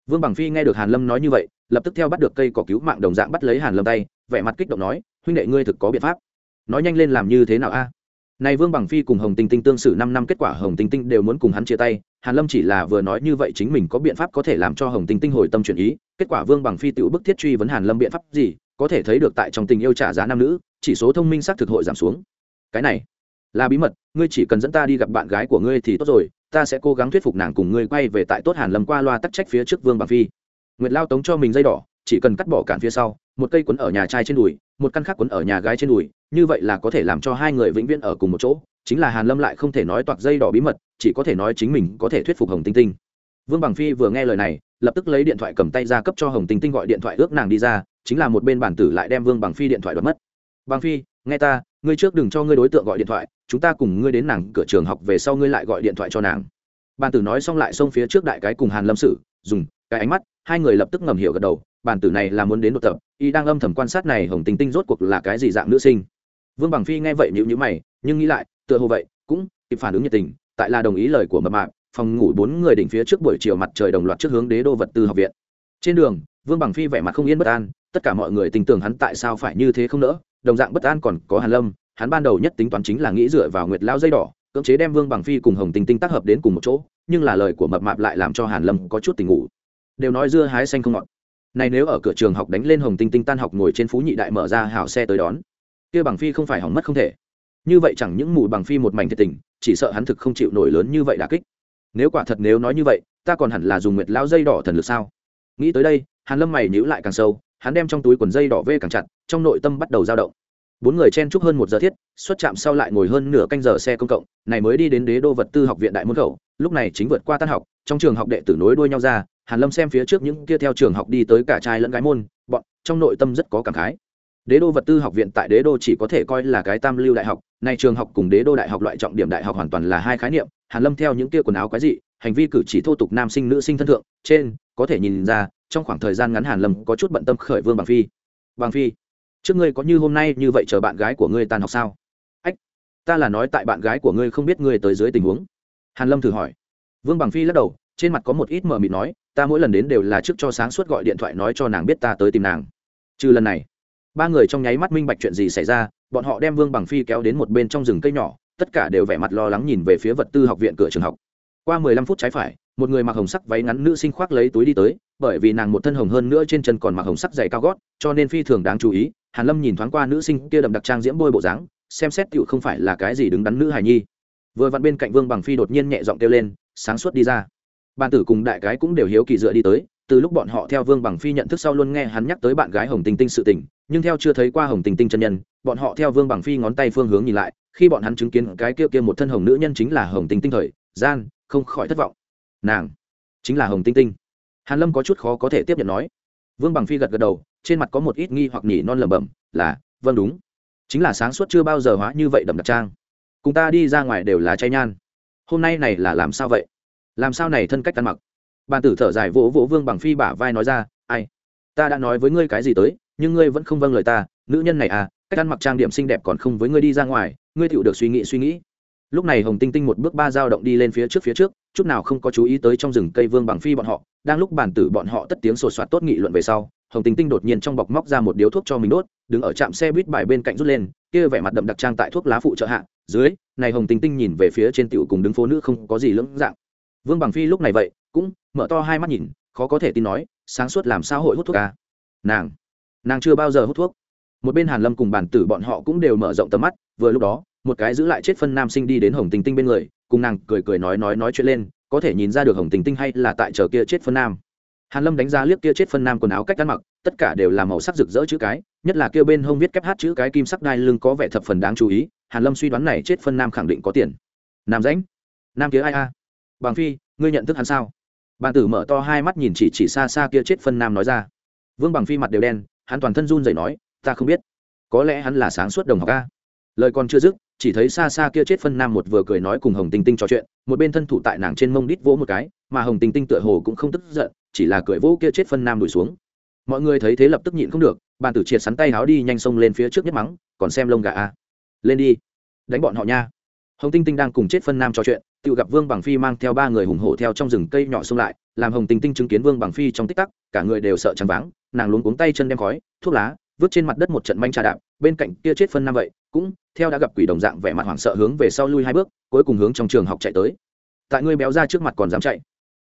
Vương bằng phi nghe được hàn lâm nói như vậy lập tức theo bắt được cây cỏ cứu mạng đồng dạng bắt lấy hàn lâm tay vẻ mặt kích động nói huynh đệ ngươi thực có biện pháp. Nói nhanh lên làm như thế nào a? Này vương bằng phi cùng hồng tinh tinh tương xử năm năm kết quả hồng tinh tinh đều muốn cùng hắn chia tay hàn lâm chỉ là vừa nói như vậy chính mình có biện pháp có thể làm cho hồng tinh tinh hồi tâm chuyển ý, kết quả vương bằng phi tự bức thiết truy vấn hàn lâm biện pháp gì, có thể thấy được tại trong tình yêu trả giá nam nữ, chỉ số thông minh xác thực hội giảm xuống. Cái này là bí mật, ngươi chỉ cần dẫn ta đi gặp bạn gái của ngươi thì tốt rồi, ta sẽ cố gắng thuyết phục nàng cùng ngươi quay về tại tốt hàn lâm qua loa tắc trách phía trước vương bằng phi. Nguyệt lao tống cho mình dây đỏ, chỉ cần cắt bỏ cản phía sau, một cây quấn ở nhà trai trên đùi, một căn khác quấn ở nhà gái trên đùi, như vậy là có thể làm cho hai người vĩnh viễn ở cùng một chỗ chính là hàn lâm lại không thể nói toạc dây đỏ bí mật, chỉ có thể nói chính mình có thể thuyết phục hồng tinh tinh. Vương bằng phi vừa nghe lời này, lập tức lấy điện thoại cầm tay ra cấp cho hồng tinh tinh gọi điện thoại ước nàng đi ra, chính là một bên bản tử lại đem vương bằng phi điện thoại đoạt mất. Bằng phi, nghe ta, ngươi trước đừng cho ngươi đối tượng gọi điện thoại, chúng ta cùng ngươi đến nàng cửa trường học về sau ngươi lại gọi điện thoại cho nàng. Bản tử nói xong lại xông phía trước đại cái cùng hàn lâm sự, dùng cái ánh mắt, hai người lập tức ngầm hiểu gật đầu, Bản tử này là muốn đến đột tập, y đang âm thầm quan sát này hồng tinh tinh rốt cuộc là cái gì dạng nữ sinh. Vương bằng phi nghe vậy nhữ nhữ mày, nhưng nghĩ lại tựa hồ vậy, cũng kịp phản ứng nhiệt tình, tại là đồng ý lời của mập mạp, phòng ngủ bốn người đỉnh phía trước buổi chiều mặt trời đồng loạt trước hướng đế đô vật tư học viện. Trên đường, vương bằng phi vẻ mặt không yên bất an, tất cả mọi người tin tưởng hắn tại sao phải như thế không nỡ, đồng dạng bất an còn có hàn lâm, hắn ban đầu nhất tính toán chính là nghĩ dựa vào nguyệt lao dây đỏ, cưỡng chế đem vương bằng phi cùng hồng tinh tinh tác hợp đến cùng một chỗ, nhưng là lời của mập mạp lại làm cho hàn lâm có chút tình ngủ. Đều nói dưa hái xanh không ngọt. Này nếu ở cửa trường học đánh lên hồng tinh tinh tan học ngồi trên phú nhị đại mở ra hào xe tới đón, kia bằng phi không phải hỏng mất không thể như vậy chẳng những mù bằng phi một mảnh thiệt tình, chỉ sợ hắn thực không chịu nổi lớn như vậy đả kích. Nếu quả thật nếu nói như vậy, ta còn hẳn là dùng nguyệt lao dây đỏ thần lực sao? Nghĩ tới đây, hàn lâm mày nhíu lại càng sâu, hắn đem trong túi quần dây đỏ vê càng chặt, trong nội tâm bắt đầu dao động. Bốn người chen chúc hơn một giờ thiết xuất chạm sau lại ngồi hơn nửa canh giờ xe công cộng, này mới đi đến đế đô vật tư học viện đại môn khẩu, lúc này chính vượt qua tan học, trong trường học đệ tử nối đuôi nhau ra, hàn lâm xem phía trước những kia theo trường học đi tới cả trai lẫn gái môn, bọn, trong nội tâm rất có cảm khái đế đô vật tư học viện tại đế đô chỉ có thể coi là cái tam lưu đại học, nay trường học cùng đế đô đại học loại trọng điểm đại học hoàn toàn là hai khái niệm, hàn lâm theo những kia quần áo quái dị, hành vi cử chỉ thô tục nam sinh nữ sinh thân thượng, trên, có thể nhìn ra, trong khoảng thời gian ngắn hàn lâm có chút bận tâm khởi vương bằng phi. Bằng phi, trước ngươi có như hôm nay như vậy chờ bạn gái của ngươi tan học sao? Ách, ta là nói tại bạn gái của ngươi không biết ngươi tới dưới tình huống. Hàn lâm thử hỏi. Vương bằng phi lắc đầu, trên mặt có một ít mờ mịt nói, ta mỗi lần đến đều là trước cho sáng suốt gọi điện thoại nói cho nàng biết ta tới tìm nàng. Trừ lần này ba người trong nháy mắt minh bạch chuyện gì xảy ra, bọn họ đem vương bằng phi kéo đến một bên trong rừng cây nhỏ, tất cả đều vẻ mặt lo lắng nhìn về phía vật tư học viện cửa trường học. Qua mười lăm phút trái phải, một người mặc hồng sắc váy ngắn nữ sinh khoác lấy túi đi tới, bởi vì nàng một thân hồng hơn nữa trên chân còn mặc hồng sắc dày cao gót, cho nên phi thường đáng chú ý, hàn lâm nhìn thoáng qua nữ sinh kia đậm đặc trang diễm bôi bộ dáng, xem xét tựu không phải là cái gì đứng đắn nữ hài nhi. Vừa vặn bên cạnh vương bằng phi đột nhiên nhẹ giọng kêu lên, sáng suốt đi ra. Bàn tử cùng đại cái cũng đều hiếu kỳ dựa đi tới từ lúc bọn họ theo vương bằng phi nhận thức sau luôn nghe hắn nhắc tới bạn gái hồng tinh tinh sự tình, nhưng theo chưa thấy qua hồng tinh tinh chân nhân, bọn họ theo vương bằng phi ngón tay phương hướng nhìn lại, khi bọn hắn chứng kiến cái kia kia một thân hồng nữ nhân chính là hồng tinh tinh thời, gian, không khỏi thất vọng. Nàng, chính là hồng tinh tinh. Hàn lâm có chút khó có thể tiếp nhận nói. Vương bằng phi gật gật đầu, trên mặt có một ít nghi hoặc nhỉ non lẩm bẩm, là vâng đúng. Chính là sáng suốt chưa bao giờ hóa như vậy đậm đặc trang. Cùng ta đi ra ngoài đều là chay nhan. Hôm nay này là làm sao vậy? Làm sao này thân cách ăn mặc? Bàn tử thở dài vỗ vỗ vương bằng phi bả vai nói ra, ai? Ta đã nói với ngươi cái gì tới, nhưng ngươi vẫn không vâng lời ta. Nữ nhân này à cách ăn mặc trang điểm xinh đẹp còn không với ngươi đi ra ngoài, ngươi tựu được suy nghĩ suy nghĩ. Lúc này hồng tinh tinh một bước ba dao động đi lên phía trước phía trước, chút nào không có chú ý tới trong rừng cây vương bằng phi bọn họ. Đang lúc bàn tử bọn họ tất tiếng sột soạt tốt nghị luận về sau, hồng tinh tinh đột nhiên trong bọc móc ra một điếu thuốc cho mình đốt, đứng ở trạm xe buýt bài bên cạnh rút lên, kia vẻ mặt đậm đặc trang tại thuốc lá phụ trợ hạ. Dưới, này hồng tinh tinh nhìn về phía trên tiểu cùng đứng phố nữ không có gì lưỡng dạng vương bằng phi lúc này vậy, cũng mở to hai mắt nhìn, khó có thể tin nói, sáng suốt làm sao hội hút thuốc à? nàng nàng chưa bao giờ hút thuốc. Một bên hàn lâm cùng bản tử bọn họ cũng đều mở rộng tầm mắt, vừa lúc đó, một cái giữ lại chết phân nam sinh đi đến hồng tình tinh bên người, cùng nàng cười cười nói nói nói chuyện lên, có thể nhìn ra được hồng tình tinh hay là tại chờ kia chết phân nam. Hàn lâm đánh giá liếc kia chết phân nam quần áo cách ăn mặc, tất cả đều là màu sắc rực rỡ chữ cái, nhất là kia bên hông viết kép hát chữ cái kim sắc đai lưng có vẻ thập phần đáng chú ý, hàn lâm suy đoán này chết phân nam khẳng định có tiền. Nam rãnh, nam kia ai a? Bằng phi, ngươi nhận thức hắn sao? Bàn tử mở to hai mắt nhìn chỉ chỉ xa xa kia chết phân nam nói ra. Vương bằng phi mặt đều đen, hắn toàn thân run rẩy nói, ta không biết. Có lẽ hắn là sáng suốt đồng học ca lời còn chưa dứt, chỉ thấy xa xa kia chết phân nam một vừa cười nói cùng hồng tinh tinh trò chuyện, một bên thân thủ tại nàng trên mông đít vỗ một cái, mà hồng tinh tinh tựa hồ cũng không tức giận, chỉ là cười vỗ kia chết phân nam đuổi xuống. Mọi người thấy thế lập tức nhịn không được, bàn tử triệt sắn tay háo đi nhanh xông lên phía trước nhất mắng, còn xem lông gà a. Lên đi. Đánh bọn họ nha hồng tinh tinh đang cùng chết phân nam trò chuyện, tự gặp vương bằng phi mang theo ba người hùng hổ theo trong rừng cây nhỏ xông lại, làm hồng tinh tinh chứng kiến vương bằng phi trong tích tắc, cả người đều sợ trắng váng, nàng luống cuống tay chân đem khói, thuốc lá, vứt trên mặt đất một trận manh trà đạp, bên cạnh kia chết phân nam vậy, cũng theo đã gặp quỷ đồng dạng vẻ mặt hoảng sợ hướng về sau lui hai bước, cuối cùng hướng trong trường học chạy tới. Tại ngươi béo ra trước mặt còn dám chạy?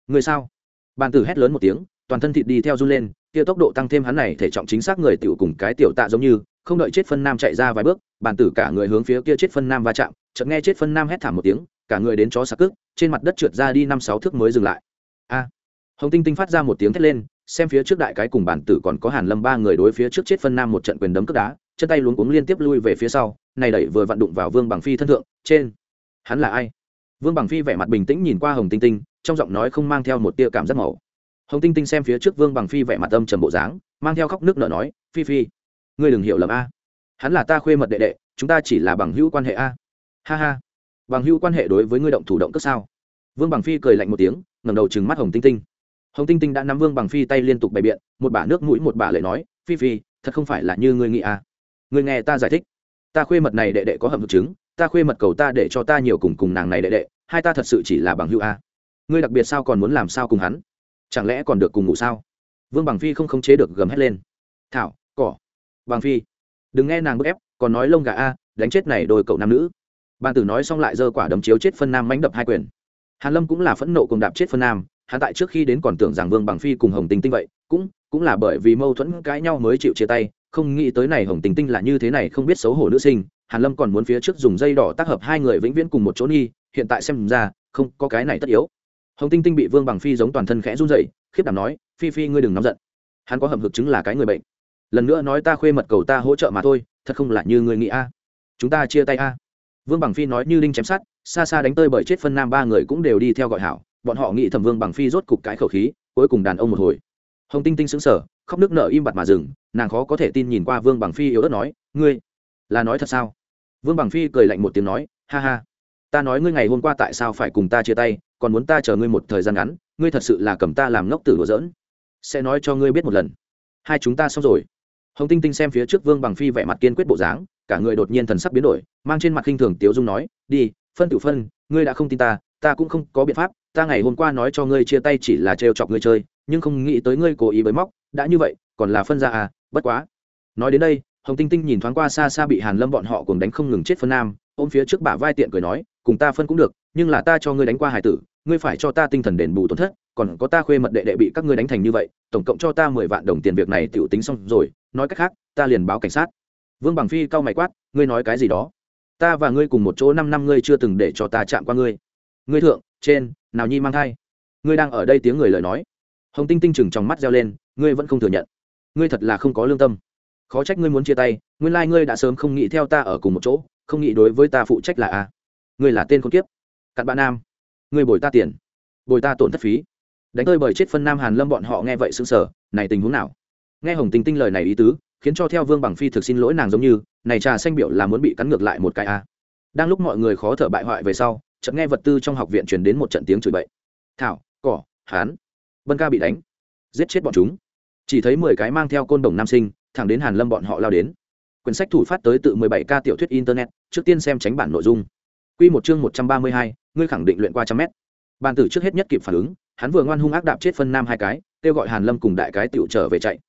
Người sao? Bàn tử hét lớn một tiếng, toàn thân thịt đi theo run lên, kia tốc độ tăng thêm hắn này thể trọng chính xác người tiểu cùng cái tiểu tạ giống như, không đợi chết phân nam chạy ra vài bước, bàn tử cả người hướng phía kia chết phân nam va chạm chợt nghe chết phân nam hét thảm một tiếng, cả người đến chó sạc cước, trên mặt đất trượt ra đi năm sáu thước mới dừng lại. A! Hồng tinh tinh phát ra một tiếng thét lên, xem phía trước đại cái cùng bản tử còn có hàn lâm ba người đối phía trước chết phân nam một trận quyền đấm cướp đá, chân tay luống cuống liên tiếp lui về phía sau, này đẩy vừa vặn đụng vào vương bằng phi thân thượng, trên. Hắn là ai? Vương bằng phi vẻ mặt bình tĩnh nhìn qua hồng tinh tinh, trong giọng nói không mang theo một tia cảm giác màu. Hồng tinh tinh xem phía trước vương bằng phi vẻ mặt âm trầm bộ dáng, mang theo khóc nước nở nói, phi phi, ngươi đừng hiểu lầm a. Hắn là ta khuê mật đệ đệ, chúng ta chỉ là bằng hữu quan hệ a ha ha. Bằng hữu quan hệ đối với ngươi động thủ động cất sao? Vương bằng phi cười lạnh một tiếng, ngẩng đầu trừng mắt hồng tinh tinh. Hồng tinh tinh đã nắm vương bằng phi tay liên tục bày biện, một bả nước mũi một bả lại nói, phi phi, thật không phải là như ngươi nghĩ à. Ngươi nghe ta giải thích. Ta khuê mật này đệ đệ có hầm thực chứng, ta khuê mật cầu ta để cho ta nhiều cùng cùng nàng này đệ đệ, hai ta thật sự chỉ là bằng hữu a ngươi đặc biệt sao còn muốn làm sao cùng hắn? Chẳng lẽ còn được cùng ngủ sao? Vương bằng phi không khống chế được gầm hét lên. Thảo, cỏ. Bằng phi, đừng nghe nàng bức ép, còn nói lông gà a, đánh chết này đôi cậu nam nữ bàn tử nói xong lại giơ quả đấm chiếu chết phân nam mánh đập hai quyền. Hàn lâm cũng là phẫn nộ cùng đạp chết phân nam, hắn tại trước khi đến còn tưởng rằng vương bằng phi cùng hồng Tinh tinh vậy, cũng cũng là bởi vì mâu thuẫn cãi nhau mới chịu chia tay, không nghĩ tới này hồng Tinh tinh là như thế này không biết xấu hổ nữ sinh, hàn lâm còn muốn phía trước dùng dây đỏ tác hợp hai người vĩnh viễn cùng một chỗ nghi, hiện tại xem ra, không có cái này tất yếu. Hồng tinh tinh bị vương bằng phi giống toàn thân khẽ run rẩy, khiếp đảm nói, phi phi ngươi đừng nóng giận. Hắn có hầm hực chứng là cái người bệnh. Lần nữa nói ta khuê mật cầu ta hỗ trợ mà thôi, thật không là như ngươi nghĩ a. Chúng ta chia tay a vương bằng phi nói như linh chém sát xa xa đánh tơi bởi chết phân nam ba người cũng đều đi theo gọi hảo, bọn họ nghĩ thẩm vương bằng phi rốt cục cái khẩu khí, cuối cùng đàn ông một hồi. Hồng tinh tinh xứng sở khóc nước nở im bặt mà dừng, nàng khó có thể tin nhìn qua vương bằng phi yếu ớt nói, ngươi là nói thật sao? Vương bằng phi cười lạnh một tiếng nói, ha ha, ta nói ngươi ngày hôm qua tại sao phải cùng ta chia tay, còn muốn ta chờ ngươi một thời gian ngắn, ngươi thật sự là cầm ta làm ngốc tử đùa giỡn. Sẽ nói cho ngươi biết một lần. Hai chúng ta xong rồi hồng tinh tinh xem phía trước vương bằng phi vẻ mặt kiên quyết bộ dáng, cả người đột nhiên thần sắc biến đổi, mang trên mặt khinh thường tiếu dung nói, đi, phân tử phân, ngươi đã không tin ta ta cũng không có biện pháp, ta ngày hôm qua nói cho ngươi chia tay chỉ là trêu chọc ngươi chơi, nhưng không nghĩ tới ngươi cố ý bới móc, đã như vậy, còn là phân ra à bất quá. Nói đến đây, hồng tinh tinh nhìn thoáng qua xa xa bị hàn lâm bọn họ cùng đánh không ngừng chết phân nam, ôm phía trước bả vai tiện cười nói, cùng ta phân cũng được, nhưng là ta cho ngươi đánh qua hải tử ngươi phải cho ta tinh thần đền bù tổn thất, còn có ta khuê mật đệ đệ bị các ngươi đánh thành như vậy, tổng cộng cho ta mười vạn đồng tiền việc này tiểu tính xong rồi, nói cách khác, ta liền báo cảnh sát. Vương bằng phi cau mày quát, ngươi nói cái gì đó? Ta và ngươi cùng một chỗ năm năm ngươi chưa từng để cho ta chạm qua ngươi. Ngươi thượng, trên, nào nhi mang thai. Ngươi đang ở đây tiếng người lời nói. Hồng tinh tinh chừng trong mắt reo lên, ngươi vẫn không thừa nhận. Ngươi thật là không có lương tâm. Khó trách ngươi muốn chia tay, nguyên lai、like、ngươi đã sớm không nghĩ theo ta ở cùng một chỗ, không nghĩ đối với ta phụ trách là a. Ngươi là tên con kiếp. Cặn bạn nam người bồi ta tiền bồi ta tổn thất phí. Đánh tơi bởi chết phân nam hàn lâm bọn họ nghe vậy xứng sở này tình huống nào? Nghe hồng Tình tinh lời này ý tứ khiến cho theo vương bằng phi thực xin lỗi nàng giống như này trà xanh biểu là muốn bị cắn ngược lại một cái a à. đang lúc mọi người khó thở bại hoại về sau chợt nghe vật tư trong học viện truyền đến một trận tiếng chửi bậy. Thảo cỏ hán bân ca bị đánh giết chết bọn chúng. Chỉ thấy mười cái mang theo côn đồng nam sinh thẳng đến hàn lâm bọn họ lao đến. Quyển sách thủ phát tới tự 17 ca tiểu thuyết internet trước tiên xem tránh bản nội dung. Quy một chương 132, ngươi khẳng định luyện qua trăm mét. Bàn tử trước hết nhất kịp phản ứng, hắn vừa ngoan hung ác đạp chết phân nam hai cái, kêu gọi Hàn Lâm cùng đại cái tiểu trở về chạy.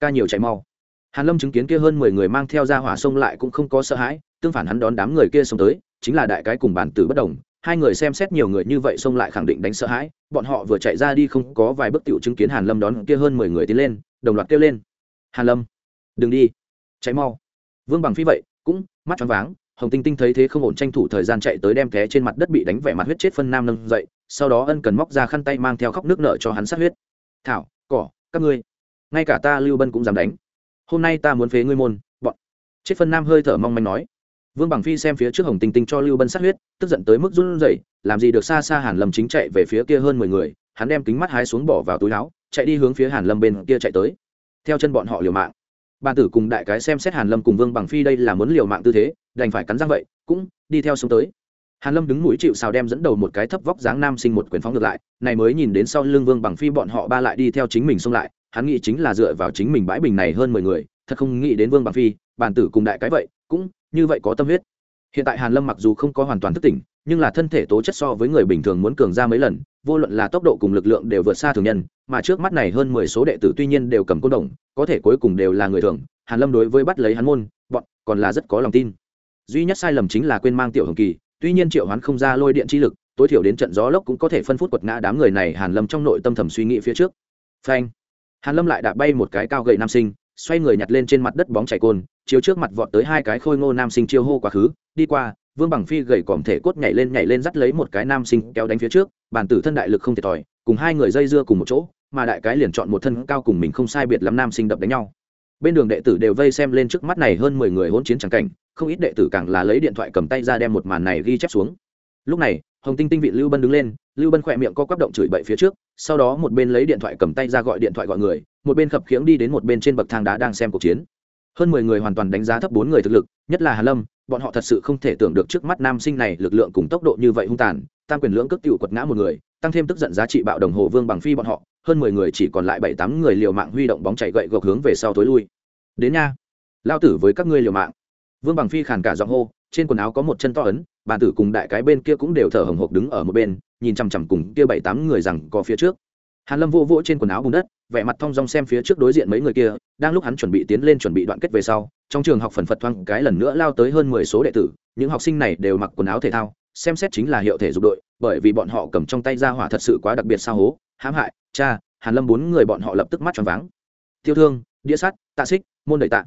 Ca nhiều chạy mau. Hàn Lâm chứng kiến kia hơn mười người mang theo ra hỏa sông lại cũng không có sợ hãi, tương phản hắn đón đám người kia xông tới, chính là đại cái cùng bàn tử bất đồng, hai người xem xét nhiều người như vậy xông lại khẳng định đánh sợ hãi, bọn họ vừa chạy ra đi không có vài bước tiểu chứng kiến Hàn Lâm đón kia hơn mười người tiến lên, đồng loạt kêu lên. Hàn Lâm, đừng đi, chạy mau. Vương Bằng Phi vậy, cũng mắt choáng váng, hồng tinh tinh thấy thế không ổn tranh thủ thời gian chạy tới đem té trên mặt đất bị đánh vẻ mặt huyết chết phân nam nâng dậy, sau đó ân cần móc ra khăn tay mang theo khóc nước nợ cho hắn sát huyết. Thảo, cỏ, các ngươi, ngay cả ta lưu bân cũng dám đánh. Hôm nay ta muốn phế ngươi môn, bọn. Chết phân nam hơi thở mong manh nói. Vương bằng phi xem phía trước hồng tinh tinh cho lưu bân sát huyết, tức giận tới mức run rẩy, làm gì được xa xa hàn lâm chính chạy về phía kia hơn mười người, hắn đem kính mắt hái xuống bỏ vào túi áo, chạy đi hướng phía hàn lâm bên kia chạy tới. Theo chân bọn họ liều mạng. Bàn tử cùng đại cái xem xét hàn lâm cùng vương bằng phi đây là muốn liều mạng tư thế đành phải cắn răng vậy, cũng đi theo xuống tới. Hàn lâm đứng mũi chịu sào đem dẫn đầu một cái thấp vóc dáng nam sinh một quyền phóng ngược lại, này mới nhìn đến sau lưng vương bằng phi bọn họ ba lại đi theo chính mình xông lại, hắn nghĩ chính là dựa vào chính mình bãi bình này hơn mười người, thật không nghĩ đến vương bằng phi, bản tử cùng đại cái vậy, cũng như vậy có tâm huyết. Hiện tại hàn lâm mặc dù không có hoàn toàn thức tỉnh, nhưng là thân thể tố chất so với người bình thường muốn cường ra mấy lần, vô luận là tốc độ cùng lực lượng đều vượt xa thường nhân, mà trước mắt này hơn mười số đệ tử tuy nhiên đều cầm côn đồng, có thể cuối cùng đều là người thường, hàn lâm đối với bắt lấy hắn môn, bọn còn là rất có lòng tin duy nhất sai lầm chính là quên mang tiểu hồng kỳ, tuy nhiên triệu hoán không ra lôi điện chi lực, tối thiểu đến trận gió lốc cũng có thể phân phút quật ngã đám người này hàn lâm trong nội tâm thầm suy nghĩ phía trước. Phanh! Hàn lâm lại đạp bay một cái cao gậy nam sinh, xoay người nhặt lên trên mặt đất bóng chảy côn, chiếu trước mặt vọt tới hai cái khôi ngô nam sinh chiêu hô quá khứ, đi qua, vương bằng phi gầy còm thể cốt nhảy lên nhảy lên dắt lấy một cái nam sinh kéo đánh phía trước, bản tử thân đại lực không thiệt thòi, cùng hai người dây dưa cùng một chỗ, mà đại cái liền chọn một thân cao cùng mình không sai biệt lắm nam sinh đập đánh nhau bên đường đệ tử đều vây xem lên trước mắt này hơn mười người hỗn chiến trắng cảnh, không ít đệ tử càng là lấy điện thoại cầm tay ra đem một màn này ghi chép xuống. Lúc này, hồng tinh tinh vị lưu bân đứng lên, lưu bân khỏe miệng co quắp động chửi bậy phía trước, sau đó một bên lấy điện thoại cầm tay ra gọi điện thoại gọi người, một bên khập khiễng đi đến một bên trên bậc thang đá đang xem cuộc chiến. Hơn mười người hoàn toàn đánh giá thấp bốn người thực lực, nhất là hà lâm, bọn họ thật sự không thể tưởng được trước mắt nam sinh này lực lượng cùng tốc độ như vậy hung tàn, tam quyền lưỡng cước tiểu quật ngã một người, tăng thêm tức giận giá trị bạo đồng hồ vương bằng phi bọn họ hơn mười người chỉ còn lại bảy tám người liều mạng huy động bóng chạy gậy gộc hướng về sau tối lui. Đến nha. Lao tử với các ngươi liều mạng. Vương bằng phi khàn cả giọng hô, trên quần áo có một chân to ấn, bàn tử cùng đại cái bên kia cũng đều thở hồng hộc đứng ở một bên, nhìn chằm chằm cùng kia bảy tám người rằng có phía trước. Hàn lâm vô vỗ trên quần áo bùn đất, vẻ mặt thong dong xem phía trước đối diện mấy người kia, đang lúc hắn chuẩn bị tiến lên chuẩn bị đoạn kết về sau, trong trường học phần phật thoang cái lần nữa lao tới hơn mười số đệ tử, những học sinh này đều mặc quần áo thể thao, xem xét chính là hiệu thể dục đội, bởi vì bọn họ cầm trong tay ra hỏa thật sự quá đặc biệt sao hố, hãm hại cha, hàn lâm bốn người bọn họ lập tức mắt tròn váng. Tiêu thương, đĩa sắt, tạ xích, môn đợi tạ.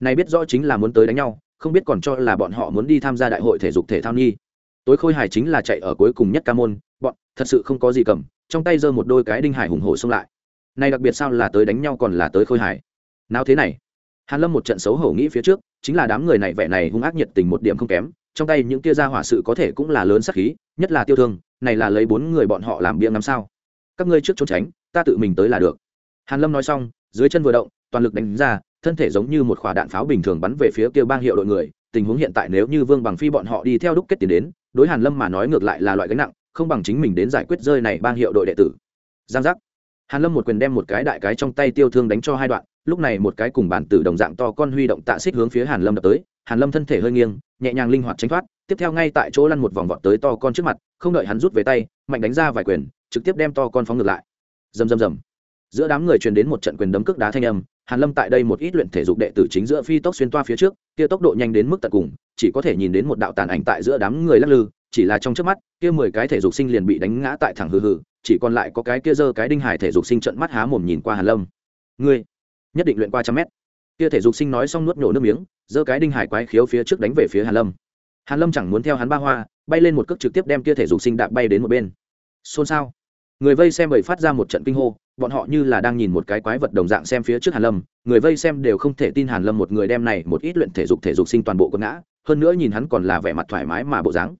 Này biết rõ chính là muốn tới đánh nhau, không biết còn cho là bọn họ muốn đi tham gia đại hội thể dục thể thao nhi. Tối khôi hài chính là chạy ở cuối cùng nhất ca môn, bọn, thật sự không có gì cầm, trong tay giơ một đôi cái đinh hải hùng hổ xông lại. Này đặc biệt sao là tới đánh nhau còn là tới khôi hài nào thế này? Hàn lâm một trận xấu hổ nghĩ phía trước, chính là đám người này vẻ này hung ác nhiệt tình một điểm không kém, trong tay những kia ra hỏa sự có thể cũng là lớn sắc khí, nhất là tiêu thương, này là lấy bốn người bọn họ làm biếng làm sao các ngươi trước trốn tránh, ta tự mình tới là được. Hàn lâm nói xong, dưới chân vừa động, toàn lực đánh ra, thân thể giống như một quả đạn pháo bình thường bắn về phía kia bang hiệu đội người. Tình huống hiện tại nếu như vương bằng phi bọn họ đi theo đúc kết tiền đến, đối hàn lâm mà nói ngược lại là loại gánh nặng, không bằng chính mình đến giải quyết rơi này bang hiệu đội đệ tử. Giang giác. Hàn lâm một quyền đem một cái đại cái trong tay tiêu thương đánh cho hai đoạn, lúc này một cái cùng bản tử đồng dạng to con huy động tạ xích hướng phía hàn lâm đập tới. Hàn lâm thân thể hơi nghiêng, nhẹ nhàng linh hoạt tránh thoát, tiếp theo ngay tại chỗ lăn một vòng vọt tới to con trước mặt, không đợi hắn rút về tay, mạnh đánh ra vài quyền trực tiếp đem to con phóng ngược lại. Rầm rầm rầm. Giữa đám người truyền đến một trận quyền đấm cước đá thanh âm, hàn lâm tại đây một ít luyện thể dục đệ tử chính giữa phi tốc xuyên toa phía trước, kia tốc độ nhanh đến mức tận cùng, chỉ có thể nhìn đến một đạo tàn ảnh tại giữa đám người lắc lư, chỉ là trong trước mắt, kia mười cái thể dục sinh liền bị đánh ngã tại thẳng hừ hừ, chỉ còn lại có cái kia giơ cái đinh hải thể dục sinh trận mắt há mồm nhìn qua hàn lâm. Ngươi, nhất định luyện qua trăm mét. Kia thể dục sinh nói xong nuốt nhổ nước miếng giơ cái đinh hải quái khiếu phía trước đánh về phía hàn lâm. Hàn lâm chẳng muốn theo hắn ba hoa, bay lên một cước trực tiếp đem kia thể dục sinh đạp bay đến một bên. Xôn xao người vây xem bầy phát ra một trận kinh hô, bọn họ như là đang nhìn một cái quái vật đồng dạng xem phía trước hàn lâm. Người vây xem đều không thể tin hàn lâm một người đem này một ít luyện thể dục thể dục sinh toàn bộ con ngã, hơn nữa nhìn hắn còn là vẻ mặt thoải mái mà bộ dáng.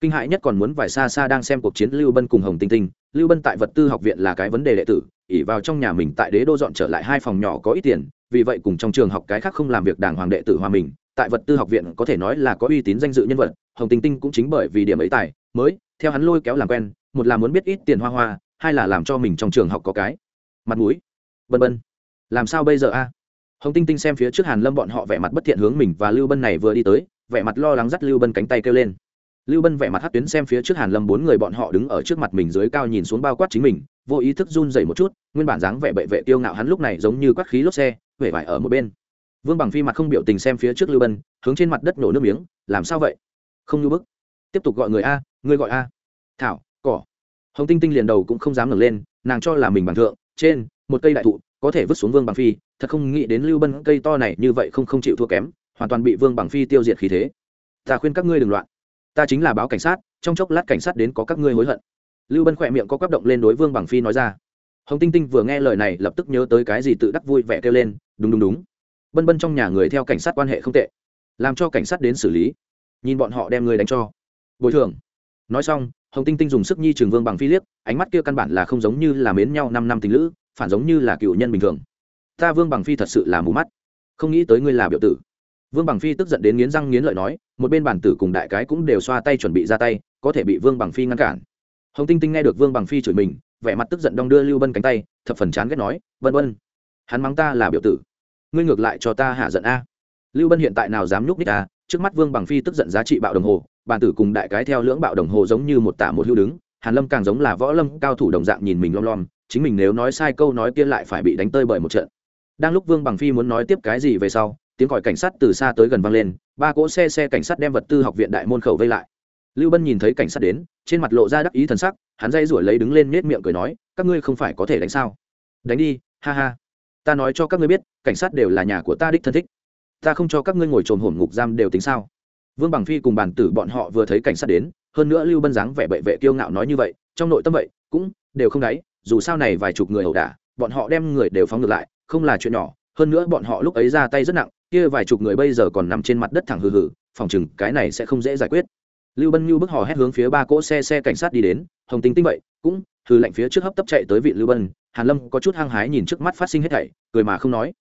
Kinh hại nhất còn muốn vài xa xa đang xem cuộc chiến lưu bân cùng hồng tinh tinh. Lưu bân tại vật tư học viện là cái vấn đề đệ tử, ỉ vào trong nhà mình tại đế đô dọn trở lại hai phòng nhỏ có ít tiền, vì vậy cùng trong trường học cái khác không làm việc đàng hoàng đệ tử hòa mình. Tại vật tư học viện có thể nói là có uy tín danh dự nhân vật, hồng tinh tinh cũng chính bởi vì điểm ấy tài, mới, theo hắn lôi kéo làm quen một là muốn biết ít tiền hoa hoa, hai là làm cho mình trong trường học có cái mặt mũi. Bân bân làm sao bây giờ a? Hồng tinh tinh xem phía trước hàn lâm bọn họ vẻ mặt bất thiện hướng mình và lưu bân này vừa đi tới, vẻ mặt lo lắng dắt lưu bân cánh tay kêu lên. Lưu bân vẻ mặt hát tuyến xem phía trước hàn lâm bốn người bọn họ đứng ở trước mặt mình dưới cao nhìn xuống bao quát chính mình, vô ý thức run dậy một chút, nguyên bản dáng vẻ bệ vệ tiêu ngạo hắn lúc này giống như quát khí lốp xe, vẻ vải ở một bên. Vương bằng phi mặt không biểu tình xem phía trước lưu bân, hướng trên mặt đất nổ nước miếng, làm sao vậy? Không như bức. Tiếp tục gọi người a, người gọi a. Thảo cỏ. Hồng tinh tinh liền đầu cũng không dám ngẩng lên, nàng cho là mình bằng thượng, trên, một cây đại thụ, có thể vứt xuống vương bằng phi, thật không nghĩ đến lưu bân cây to này như vậy không không chịu thua kém, hoàn toàn bị vương bằng phi tiêu diệt khí thế. Ta khuyên các ngươi đừng loạn. Ta chính là báo cảnh sát, trong chốc lát cảnh sát đến có các ngươi hối hận. Lưu bân khỏe miệng có quắp động lên đối vương bằng phi nói ra. Hồng tinh tinh vừa nghe lời này lập tức nhớ tới cái gì tự đắc vui vẻ kêu lên, đúng đúng đúng. Bân bân trong nhà người theo cảnh sát quan hệ không tệ, làm cho cảnh sát đến xử lý. Nhìn bọn họ đem người đánh cho. Bồi thường nói xong, hồng tinh tinh dùng sức nhi trường vương bằng phi liếc, ánh mắt kia căn bản là không giống như là mến nhau năm năm tình lữ, phản giống như là cựu nhân bình thường. Ta vương bằng phi thật sự là mù mắt. Không nghĩ tới ngươi là biểu tử. Vương bằng phi tức giận đến nghiến răng nghiến lợi nói, một bên bản tử cùng đại cái cũng đều xoa tay chuẩn bị ra tay, có thể bị vương bằng phi ngăn cản. Hồng tinh tinh nghe được vương bằng phi chửi mình, vẻ mặt tức giận đong đưa lưu bân cánh tay, thập phần chán ghét nói, vân vân, hắn mắng ta là biểu tử. Ngươi ngược lại cho ta hạ giận a. Lưu bân hiện tại nào dám nhúc ních a trước mắt vương bằng phi tức giận giá trị bạo đồng hồ bản tử cùng đại cái theo lưỡng bạo đồng hồ giống như một tả một hưu đứng, hàn lâm càng giống là võ lâm cao thủ đồng dạng nhìn mình lom lom, chính mình nếu nói sai câu nói kia lại phải bị đánh tơi bởi một trận. Đang lúc vương bằng phi muốn nói tiếp cái gì về sau, tiếng còi cảnh sát từ xa tới gần vang lên, ba cỗ xe xe cảnh sát đem vật tư học viện đại môn khẩu vây lại. Lưu bân nhìn thấy cảnh sát đến, trên mặt lộ ra đắc ý thần sắc, hắn dây rủi lấy đứng lên nết miệng cười nói, các ngươi không phải có thể đánh sao? Đánh đi, ha ha. Ta nói cho các ngươi biết, cảnh sát đều là nhà của ta đích thân thích. Ta không cho các ngươi ngồi trồn hổm ngục giam đều tính sao? Vương bằng phi cùng bản tử bọn họ vừa thấy cảnh sát đến, hơn nữa lưu bân dáng vẻ bệ vệ kiêu ngạo nói như vậy, trong nội tâm vậy, cũng đều không đáy, dù sao này vài chục người ẩu đả, bọn họ đem người đều phóng ngược lại, không là chuyện nhỏ. Hơn nữa bọn họ lúc ấy ra tay rất nặng, kia vài chục người bây giờ còn nằm trên mặt đất thẳng hừ hừ, phòng chừng cái này sẽ không dễ giải quyết. Lưu bân như bức hò hét hướng phía ba cỗ xe xe cảnh sát đi đến, hồng tinh tinh vậy, cũng hừ lạnh phía trước hấp tấp chạy tới vị lưu bân. Hàn lâm có chút hăng hái nhìn trước mắt phát sinh hết thảy, cười mà không nói.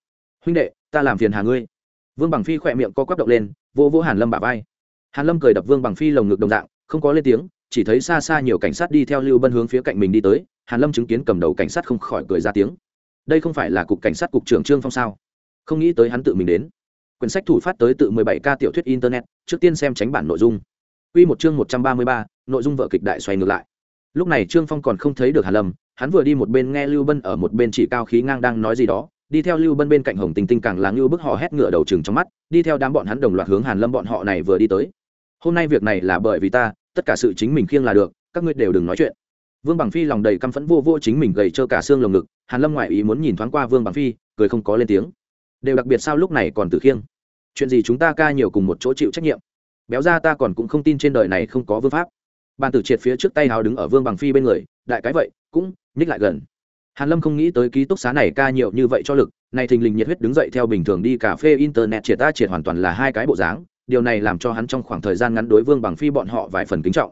Huynh đệ, ta làm phiền hà ngươi. Vương bằng phi khỏe miệng co quắp động lên vô vô hàn lâm bả vai. Hàn lâm cười đập vương bằng phi lồng ngực đồng dạng không có lên tiếng chỉ thấy xa xa nhiều cảnh sát đi theo lưu bân hướng phía cạnh mình đi tới hàn lâm chứng kiến cầm đầu cảnh sát không khỏi cười ra tiếng. Đây không phải là cục cảnh sát cục trưởng trương phong sao? Không nghĩ tới hắn tự mình đến. Quyển sách thủ phát tới tự 17 ca tiểu thuyết internet trước tiên xem tránh bản nội dung. Quy một chương 133, nội dung vợ kịch đại xoay ngược lại. Lúc này trương phong còn không thấy được hàn lâm hắn vừa đi một bên nghe lưu bân ở một bên chỉ cao khí ngang đang nói gì đó đi theo lưu bân bên cạnh hồng tình tinh càng là ngưu bức họ hét ngựa đầu chừng trong mắt, đi theo đám bọn hắn đồng loạt hướng hàn lâm bọn họ này vừa đi tới. Hôm nay việc này là bởi vì ta, tất cả sự chính mình khiêng là được, các ngươi đều đừng nói chuyện. Vương bằng phi lòng đầy căm phẫn vô vô chính mình gầy trơ cả xương lồng ngực, hàn lâm ngoại ý muốn nhìn thoáng qua vương bằng phi, cười không có lên tiếng. Đều đặc biệt sao lúc này còn tự khiêng. Chuyện gì chúng ta ca nhiều cùng một chỗ chịu trách nhiệm. Béo ra ta còn cũng không tin trên đời này không có vương pháp. Bàn tử triệt phía trước tay hào đứng ở vương bằng phi bên người, đại cái vậy, cũng nhích lại gần hàn lâm không nghĩ tới ký túc xá này ca nhiều như vậy cho lực này thình lình nhiệt huyết đứng dậy theo bình thường đi cà phê, internet triệt ta triệt hoàn toàn là hai cái bộ dáng, điều này làm cho hắn trong khoảng thời gian ngắn đối vương bằng phi bọn họ vài phần kính trọng.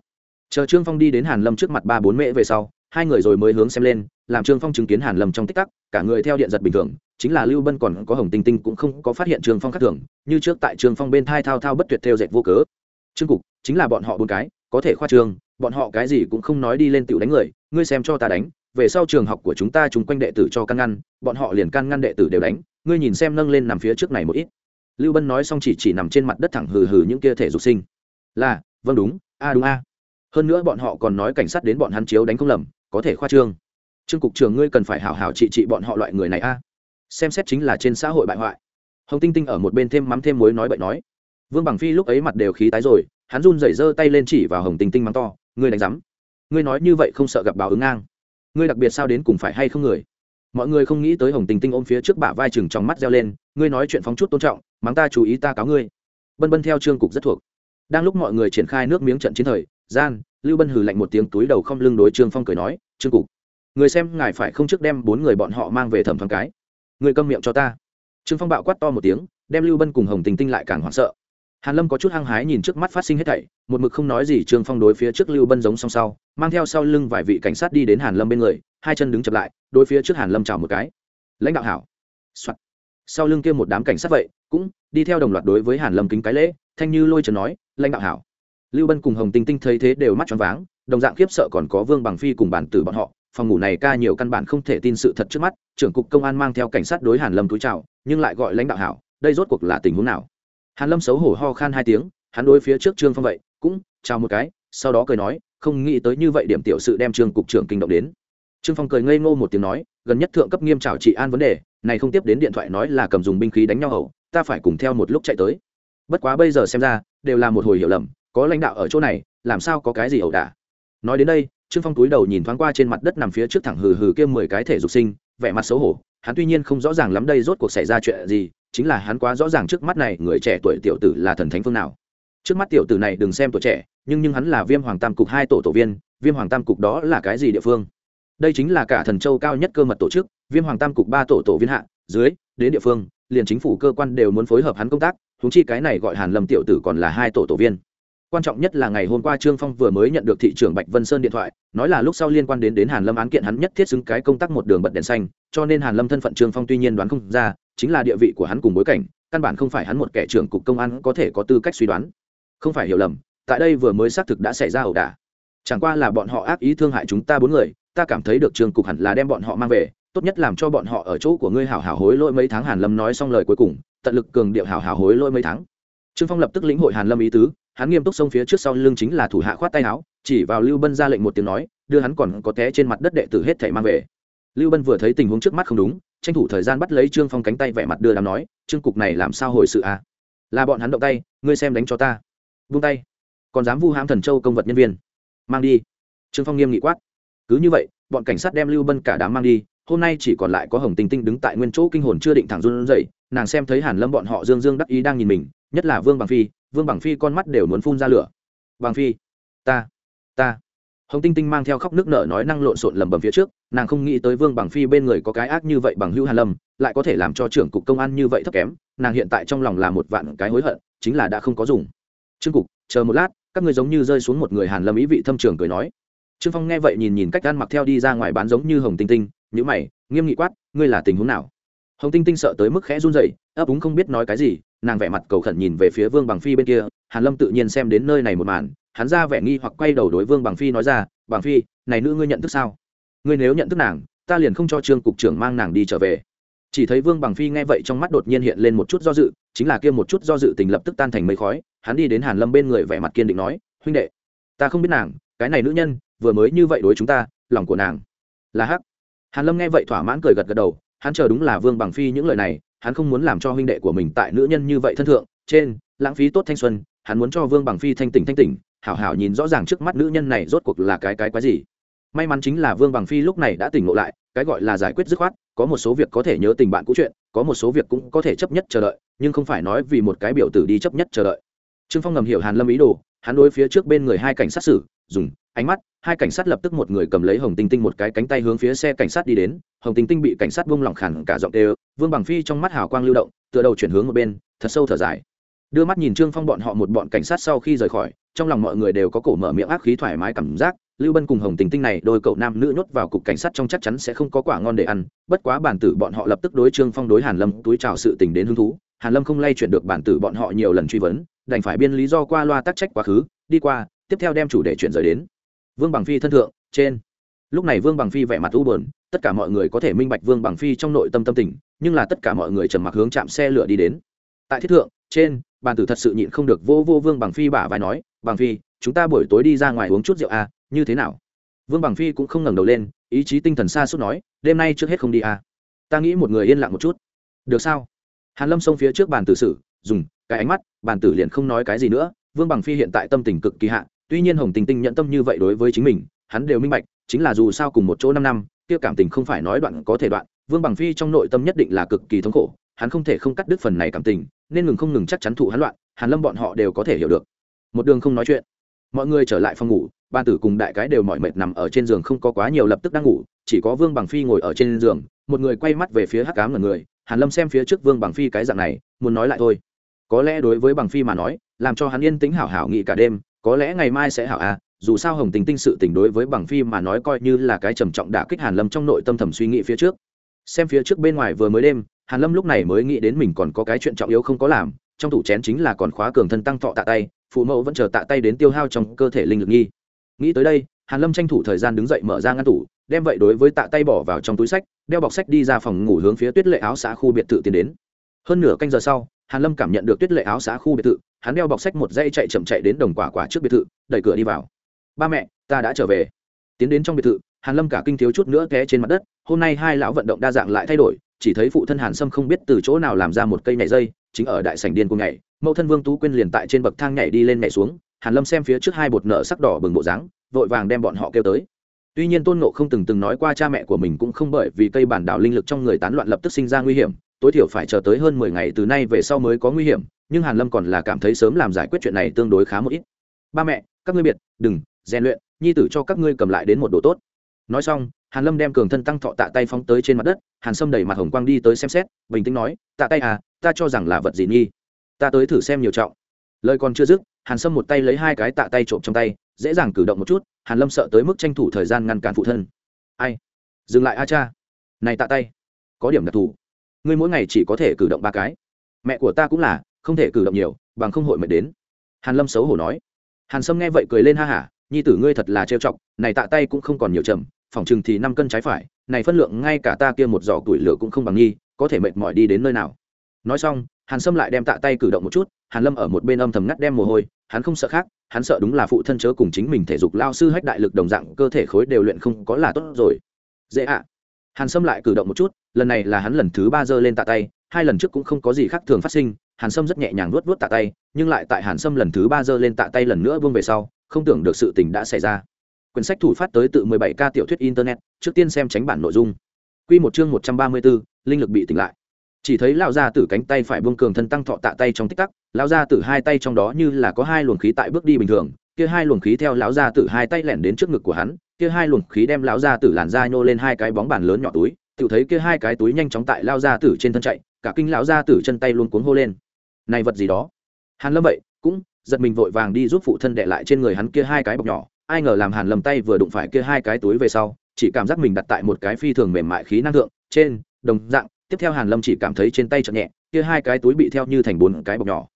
Chờ trương phong đi đến hàn lâm trước mặt ba bốn mễ về sau, hai người rồi mới hướng xem lên, làm trương phong chứng kiến hàn lâm trong tích tắc, cả người theo điện giật bình thường, chính là lưu bân còn có hồng tinh tinh cũng không có phát hiện trương phong khác thường, như trước tại trương phong bên thai thao thao bất tuyệt theo dệt vô cớ. Trương cục, chính là bọn họ bốn cái, có thể khoa trương, bọn họ cái gì cũng không nói đi lên tiểu đánh người, ngươi xem cho ta đánh về sau trường học của chúng ta chúng quanh đệ tử cho căn ngăn, bọn họ liền can ngăn đệ tử đều đánh, ngươi nhìn xem nâng lên nằm phía trước này một ít. Lưu bân nói xong chỉ chỉ nằm trên mặt đất thẳng hừ hừ những kia thể dục sinh. Là vâng đúng, a đúng a. Hơn nữa bọn họ còn nói cảnh sát đến bọn hắn chiếu đánh không lầm, có thể khoa trương. Trương cục trưởng ngươi cần phải hảo hảo trị trị bọn họ loại người này a. Xem xét chính là trên xã hội bại hoại. Hồng tinh tinh ở một bên thêm mắm thêm muối nói bậy nói. Vương bằng phi lúc ấy mặt đều khí tái rồi, hắn run rẩy giơ tay lên chỉ vào hồng tinh tinh mắng to, ngươi đánh rắm ngươi nói như vậy không sợ gặp báo ứng ngang ngươi đặc biệt sao đến cùng phải hay không người? Mọi người không nghĩ tới hồng tình tinh ôm phía trước bả vai chừng trong mắt reo lên, ngươi nói chuyện phóng chút tôn trọng, mắng ta chú ý ta cáo ngươi. Bân bân theo trương cục rất thuộc. Đang lúc mọi người triển khai nước miếng trận chiến thời, gian, lưu bân hừ lạnh một tiếng túi đầu không lưng đối trương phong cười nói, trương cục, người xem ngài phải không trước đem bốn người bọn họ mang về thẩm thoáng cái? Người câm miệng cho ta. Trương phong bạo quát to một tiếng, đem lưu bân cùng hồng tình tinh lại càng hoảng sợ hàn lâm có chút hăng hái nhìn trước mắt phát sinh hết thảy, một mực không nói gì trương phong đối phía trước lưu bân giống song sau, mang theo sau lưng vài vị cảnh sát đi đến hàn lâm bên người, hai chân đứng chập lại, đối phía trước hàn lâm chào một cái. Lãnh đạo hảo、Soạn. sau lưng kia một đám cảnh sát vậy, cũng đi theo đồng loạt đối với hàn lâm kính cái lễ, thanh như lôi trần nói, lãnh đạo hảo. Lưu bân cùng hồng tinh tinh thấy thế đều mắt tròn váng, đồng dạng khiếp sợ còn có vương bằng phi cùng bản tử bọn họ, phòng ngủ này ca nhiều căn bản không thể tin sự thật trước mắt, trưởng cục công an mang theo cảnh sát đối hàn lâm túi chào, nhưng lại gọi lãnh đạo hảo, đây rốt cuộc là tình huống nào? Hàn lâm xấu hổ ho khan hai tiếng, hắn đối phía trước trương phong vậy, cũng chào một cái, sau đó cười nói, không nghĩ tới như vậy điểm tiểu sự đem trương cục trưởng kinh động đến. Trương phong cười ngây ngô một tiếng nói, gần nhất thượng cấp nghiêm trào trị an vấn đề, này không tiếp đến điện thoại nói là cầm dùng binh khí đánh nhau hậu, ta phải cùng theo một lúc chạy tới. Bất quá bây giờ xem ra, đều là một hồi hiểu lầm, có lãnh đạo ở chỗ này, làm sao có cái gì ẩu đả. Nói đến đây, trương phong túi đầu nhìn thoáng qua trên mặt đất nằm phía trước thẳng hừ hừ kia mười cái thể dục sinh, vẻ mặt xấu hổ, hắn tuy nhiên không rõ ràng lắm đây rốt cuộc xảy ra chuyện gì chính là hắn quá rõ ràng trước mắt này người trẻ tuổi tiểu tử là thần thánh phương nào. Trước mắt tiểu tử này đừng xem tuổi trẻ, nhưng nhưng hắn là viêm hoàng tam cục hai tổ tổ viên, viêm hoàng tam cục đó là cái gì địa phương? Đây chính là cả thần châu cao nhất cơ mật tổ chức, viêm hoàng tam cục ba tổ tổ viên hạ, dưới, đến địa phương, liền chính phủ cơ quan đều muốn phối hợp hắn công tác thúng chi cái này gọi hàn lâm tiểu tử còn là hai tổ tổ viên. Quan trọng nhất là ngày hôm qua trương phong vừa mới nhận được thị trưởng bạch vân sơn điện thoại, nói là lúc sau liên quan đến đến hàn lâm án kiện hắn nhất thiết xứng cái công tác một đường bật đèn xanh, cho nên hàn lâm thân phận trương phong tuy nhiên đoán không ra chính là địa vị của hắn cùng bối cảnh, căn bản không phải hắn một kẻ trưởng cục công an có thể có tư cách suy đoán. Không phải hiểu lầm, tại đây vừa mới xác thực đã xảy ra ẩu đả. Chẳng qua là bọn họ ác ý thương hại chúng ta bốn người, ta cảm thấy được trường cục hẳn là đem bọn họ mang về, tốt nhất làm cho bọn họ ở chỗ của ngươi hảo hảo hối lỗi mấy tháng hàn lâm nói xong lời cuối cùng, tận lực cường điệu hảo hảo hối lỗi mấy tháng. Trương phong lập tức lĩnh hội hàn lâm ý tứ, hắn nghiêm túc xông phía trước sau lưng chính là thủ hạ khoát tay áo, chỉ vào lưu bân ra lệnh một tiếng nói, đưa hắn còn có té trên mặt đất đệ tử hết thảy mang về. Lưu bân vừa thấy tình huống trước mắt không đúng tranh thủ thời gian bắt lấy trương phong cánh tay vẻ mặt đưa đám nói, trương cục này làm sao hồi sự à? Là bọn hắn động tay, ngươi xem đánh cho ta. Vung tay. Còn dám vu hãm thần châu công vật nhân viên? Mang đi. Trương phong nghiêm nghị quát. Cứ như vậy, bọn cảnh sát đem lưu bân cả đám mang đi, hôm nay chỉ còn lại có hồng tinh tinh đứng tại nguyên chỗ kinh hồn chưa định thẳng run rẩy, nàng xem thấy hàn lâm bọn họ dương dương đắc ý đang nhìn mình, nhất là vương bằng phi, vương bằng phi con mắt đều muốn phun ra lửa. Bằng phi, ta ta. Hồng tinh tinh mang theo khóc nước nở nói năng lộn xộn lầm bầm phía trước nàng không nghĩ tới vương bằng phi bên người có cái ác như vậy bằng hữu hàn lâm, lại có thể làm cho trưởng cục công an như vậy thấp kém, nàng hiện tại trong lòng là một vạn cái hối hận, chính là đã không có dùng. Trương cục, chờ một lát, các người giống như rơi xuống một người hàn lâm ý vị thâm trường cười nói. Trương phong nghe vậy nhìn nhìn cách ăn mặc theo đi ra ngoài bán giống như hồng tinh tinh nhữ mày, nghiêm nghị quát, ngươi là tình huống nào? Hồng tinh tinh sợ tới mức khẽ run rẩy, ấp úng không biết nói cái gì, nàng vẻ mặt cầu khẩn nhìn về phía vương bằng phi bên kia, hàn lâm tự nhiên xem đến nơi này một màn, hắn ra vẻ nghi hoặc quay đầu đối vương bằng phi nói ra, bằng phi, này nữ ngươi nhận thức sao? Ngươi nếu nhận thức nàng, ta liền không cho trương cục trưởng mang nàng đi trở về. Chỉ thấy vương bằng phi nghe vậy trong mắt đột nhiên hiện lên một chút do dự, chính là kia một chút do dự tình lập tức tan thành mây khói, hắn đi đến hàn lâm bên người vẻ mặt kiên định nói, huynh đệ, ta không biết nàng, cái này nữ nhân, vừa mới như vậy đối chúng ta, lòng của nàng là hắc. Hàn lâm nghe vậy thỏa mãn cười gật gật đầu, hắn chờ đúng là vương bằng phi những lời này, hắn không muốn làm cho huynh đệ của mình tại nữ nhân như vậy thân thượng, trên, lãng phí tốt thanh xuân, hắn muốn cho vương bằng phi thanh tỉnh thanh tỉnh, hảo hảo nhìn rõ ràng trước mắt nữ nhân này rốt cuộc là cái cái quái gì may mắn chính là vương bằng phi lúc này đã tỉnh ngộ lại, cái gọi là giải quyết dứt khoát, có một số việc có thể nhớ tình bạn cũ chuyện, có một số việc cũng có thể chấp nhất chờ đợi, nhưng không phải nói vì một cái biểu tử đi chấp nhất chờ đợi. Trương phong ngầm hiểu hàn lâm ý đồ, hắn đối phía trước bên người hai cảnh sát xử, dùng ánh mắt, hai cảnh sát lập tức một người cầm lấy hồng tinh tinh một cái cánh tay hướng phía xe cảnh sát đi đến, hồng tinh tinh bị cảnh sát vung lỏng khẳng cả giọng đều, vương bằng phi trong mắt hào quang lưu động, tựa đầu chuyển hướng một bên, thật sâu thở dài. Đưa mắt nhìn trương phong bọn họ một bọn cảnh sát sau khi rời khỏi, trong lòng mọi người đều có cổ mở miệng ác khí thoải mái cảm giác lưu bân cùng hồng tình tinh này, đôi cậu nam nữ nhốt vào cục cảnh sát trong chắc chắn sẽ không có quả ngon để ăn, bất quá bản tử bọn họ lập tức đối trương phong đối hàn lâm túi chào sự tình đến hứng thú. Hàn lâm không lay chuyển được bản tử bọn họ nhiều lần truy vấn, đành phải biên lý do qua loa tắc trách quá khứ, đi qua, tiếp theo đem chủ đề chuyển rời đến. Vương bằng phi thân thượng, trên. Lúc này vương bằng phi vẻ mặt u buồn, tất cả mọi người có thể minh bạch vương bằng phi trong nội tâm tâm tình, nhưng là tất cả mọi người trầm mặc hướng chạm xe lửa đi đến. Tại thiết thượng, trên bàn tử thật sự nhịn không được vô vô vương bằng phi bả vai nói, bằng phi, chúng ta buổi tối đi ra ngoài uống chút rượu à như thế nào? Vương bằng phi cũng không ngẩng đầu lên, ý chí tinh thần xa suốt nói, đêm nay trước hết không đi à? Ta nghĩ một người yên lặng một chút. Được sao? Hàn lâm xông phía trước bàn tử sử dùng cái ánh mắt, bàn tử liền không nói cái gì nữa. Vương bằng phi hiện tại tâm tình cực kỳ hạ, tuy nhiên hồng tình tinh nhận tâm như vậy đối với chính mình, hắn đều minh bạch, chính là dù sao cùng một chỗ năm năm, kia cảm tình không phải nói đoạn có thể đoạn. Vương bằng phi trong nội tâm nhất định là cực kỳ thống khổ, hắn không thể không cắt đứt phần này cảm tình, nên ngừng không ngừng chắc chắn thụ hắn loạn, hàn lâm bọn họ đều có thể hiểu được. Một đường không nói chuyện, mọi người trở lại phòng ngủ ban tử cùng đại cái đều mỏi mệt nằm ở trên giường không có quá nhiều lập tức đang ngủ, chỉ có vương bằng phi ngồi ở trên giường, một người quay mắt về phía hắc cám ngần người, hàn lâm xem phía trước vương bằng phi cái dạng này, muốn nói lại thôi. Có lẽ đối với bằng phi mà nói, làm cho hắn yên tĩnh hảo hảo nghị cả đêm, có lẽ ngày mai sẽ hảo à dù sao hồng tình tinh sự tình đối với bằng phi mà nói coi như là cái trầm trọng đả kích hàn lâm trong nội tâm thầm suy nghĩ phía trước. Xem phía trước bên ngoài vừa mới đêm, hàn lâm lúc này mới nghĩ đến mình còn có cái chuyện trọng yếu không có làm, trong tủ chén chính là còn khóa cường thân tăng thọ tạ tay, phụ mẫu vẫn chờ tạ tay đến tiêu hao trong cơ thể linh lực nghi nghĩ tới đây, hàn lâm tranh thủ thời gian đứng dậy mở ra ngăn tủ, đem vậy đối với tạ tay bỏ vào trong túi sách, đeo bọc sách đi ra phòng ngủ hướng phía tuyết lệ áo xã khu biệt thự tiến đến. Hơn nửa canh giờ sau, hàn lâm cảm nhận được tuyết lệ áo xã khu biệt thự, hắn đeo bọc sách một dây chạy chậm chạy đến đồng quả quả trước biệt thự, đẩy cửa đi vào. Ba mẹ, ta đã trở về. Tiến đến trong biệt thự, hàn lâm cả kinh thiếu chút nữa té trên mặt đất, hôm nay hai lão vận động đa dạng lại thay đổi, chỉ thấy phụ thân hàn sâm không biết từ chỗ nào làm ra một cây nhảy dây, chính ở đại sảnh điên cùng nhảy, mẫu thân vương tú quyên liền tại trên bậc thang nhảy đi lên nhảy xuống hàn lâm xem phía trước hai bột nợ sắc đỏ bừng bộ dáng, vội vàng đem bọn họ kêu tới. Tuy nhiên tôn nộ không từng từng nói qua cha mẹ của mình cũng không bởi vì cây bản đảo linh lực trong người tán loạn lập tức sinh ra nguy hiểm, tối thiểu phải chờ tới hơn mười ngày từ nay về sau mới có nguy hiểm, nhưng hàn lâm còn là cảm thấy sớm làm giải quyết chuyện này tương đối khá một ít. Ba mẹ, các ngươi biệt, đừng, rèn luyện, nhi tử cho các ngươi cầm lại đến một độ tốt. Nói xong, hàn lâm đem cường thân tăng thọ tạ tay phóng tới trên mặt đất, hàn sâm đẩy mặt hồng quang đi tới xem xét, bình tĩnh nói, tạ tay à ta cho rằng là vật gì nghi ta tới thử xem nhiều trọng. Lời còn chưa dứt hàn sâm một tay lấy hai cái tạ tay trộm trong tay, dễ dàng cử động một chút, hàn lâm sợ tới mức tranh thủ thời gian ngăn cản phụ thân. Ai? Dừng lại a cha. Này tạ tay, có điểm đặc thù. Ngươi mỗi ngày chỉ có thể cử động ba cái. Mẹ của ta cũng là, không thể cử động nhiều, bằng không hội mệt đến. Hàn lâm xấu hổ nói. Hàn sâm nghe vậy cười lên ha hả, nhi tử ngươi thật là trêu chọc, này tạ tay cũng không còn nhiều chậm, phòng chừng thì năm cân trái phải, này phân lượng ngay cả ta kia một giỏ tuổi lửa cũng không bằng nghi có thể mệt mỏi đi đến nơi nào. Nói xong, hàn sâm lại đem tạ tay cử động một chút, hàn lâm ở một bên âm thầm ngắt đem mồ hôi hắn không sợ khác hắn sợ đúng là phụ thân chớ cùng chính mình thể dục lao sư hách đại lực đồng dạng cơ thể khối đều luyện không có là tốt rồi. Dễ ạ. Hàn sâm lại cử động một chút lần này là hắn lần thứ ba giơ lên tạ tay hai lần trước cũng không có gì khác thường phát sinh hàn sâm rất nhẹ nhàng luốt luốt tạ tay nhưng lại tại hàn sâm lần thứ ba giơ lên tạ tay lần nữa vương về sau không tưởng được sự tình đã xảy ra. Quyển sách thủ phát tới tự 17k tiểu thuyết internet trước tiên xem tránh bản nội dung. Quy một chương 134, linh lực bị tỉnh lại. Chỉ thấy lão gia tử cánh tay phải buông cường thân tăng thọ tạ tay trong tích tắc lão gia tử hai tay trong đó như là có hai luồng khí tại bước đi bình thường, kia hai luồng khí theo lão gia tử hai tay lẻn đến trước ngực của hắn, kia hai luồng khí đem lão gia tử làn da nhô lên hai cái bóng bàn lớn nhỏ túi tự thấy kia hai cái túi nhanh chóng tại lão gia tử trên thân chạy, cả kinh lão gia tử chân tay luôn cuống hô lên. Này vật gì đó? Hàn lâm vậy, cũng giật mình vội vàng đi giúp phụ thân đệ lại trên người hắn kia hai cái bọc nhỏ, ai ngờ làm hàn lầm tay vừa đụng phải kia hai cái túi về sau, chỉ cảm giác mình đặt tại một cái phi thường mềm mại khí năng lượng trên, đồng dạng, tiếp theo hàn lâm chỉ cảm thấy trên tay chậm nhẹ, kia hai cái túi bị theo như thành bốn cái bọc nhỏ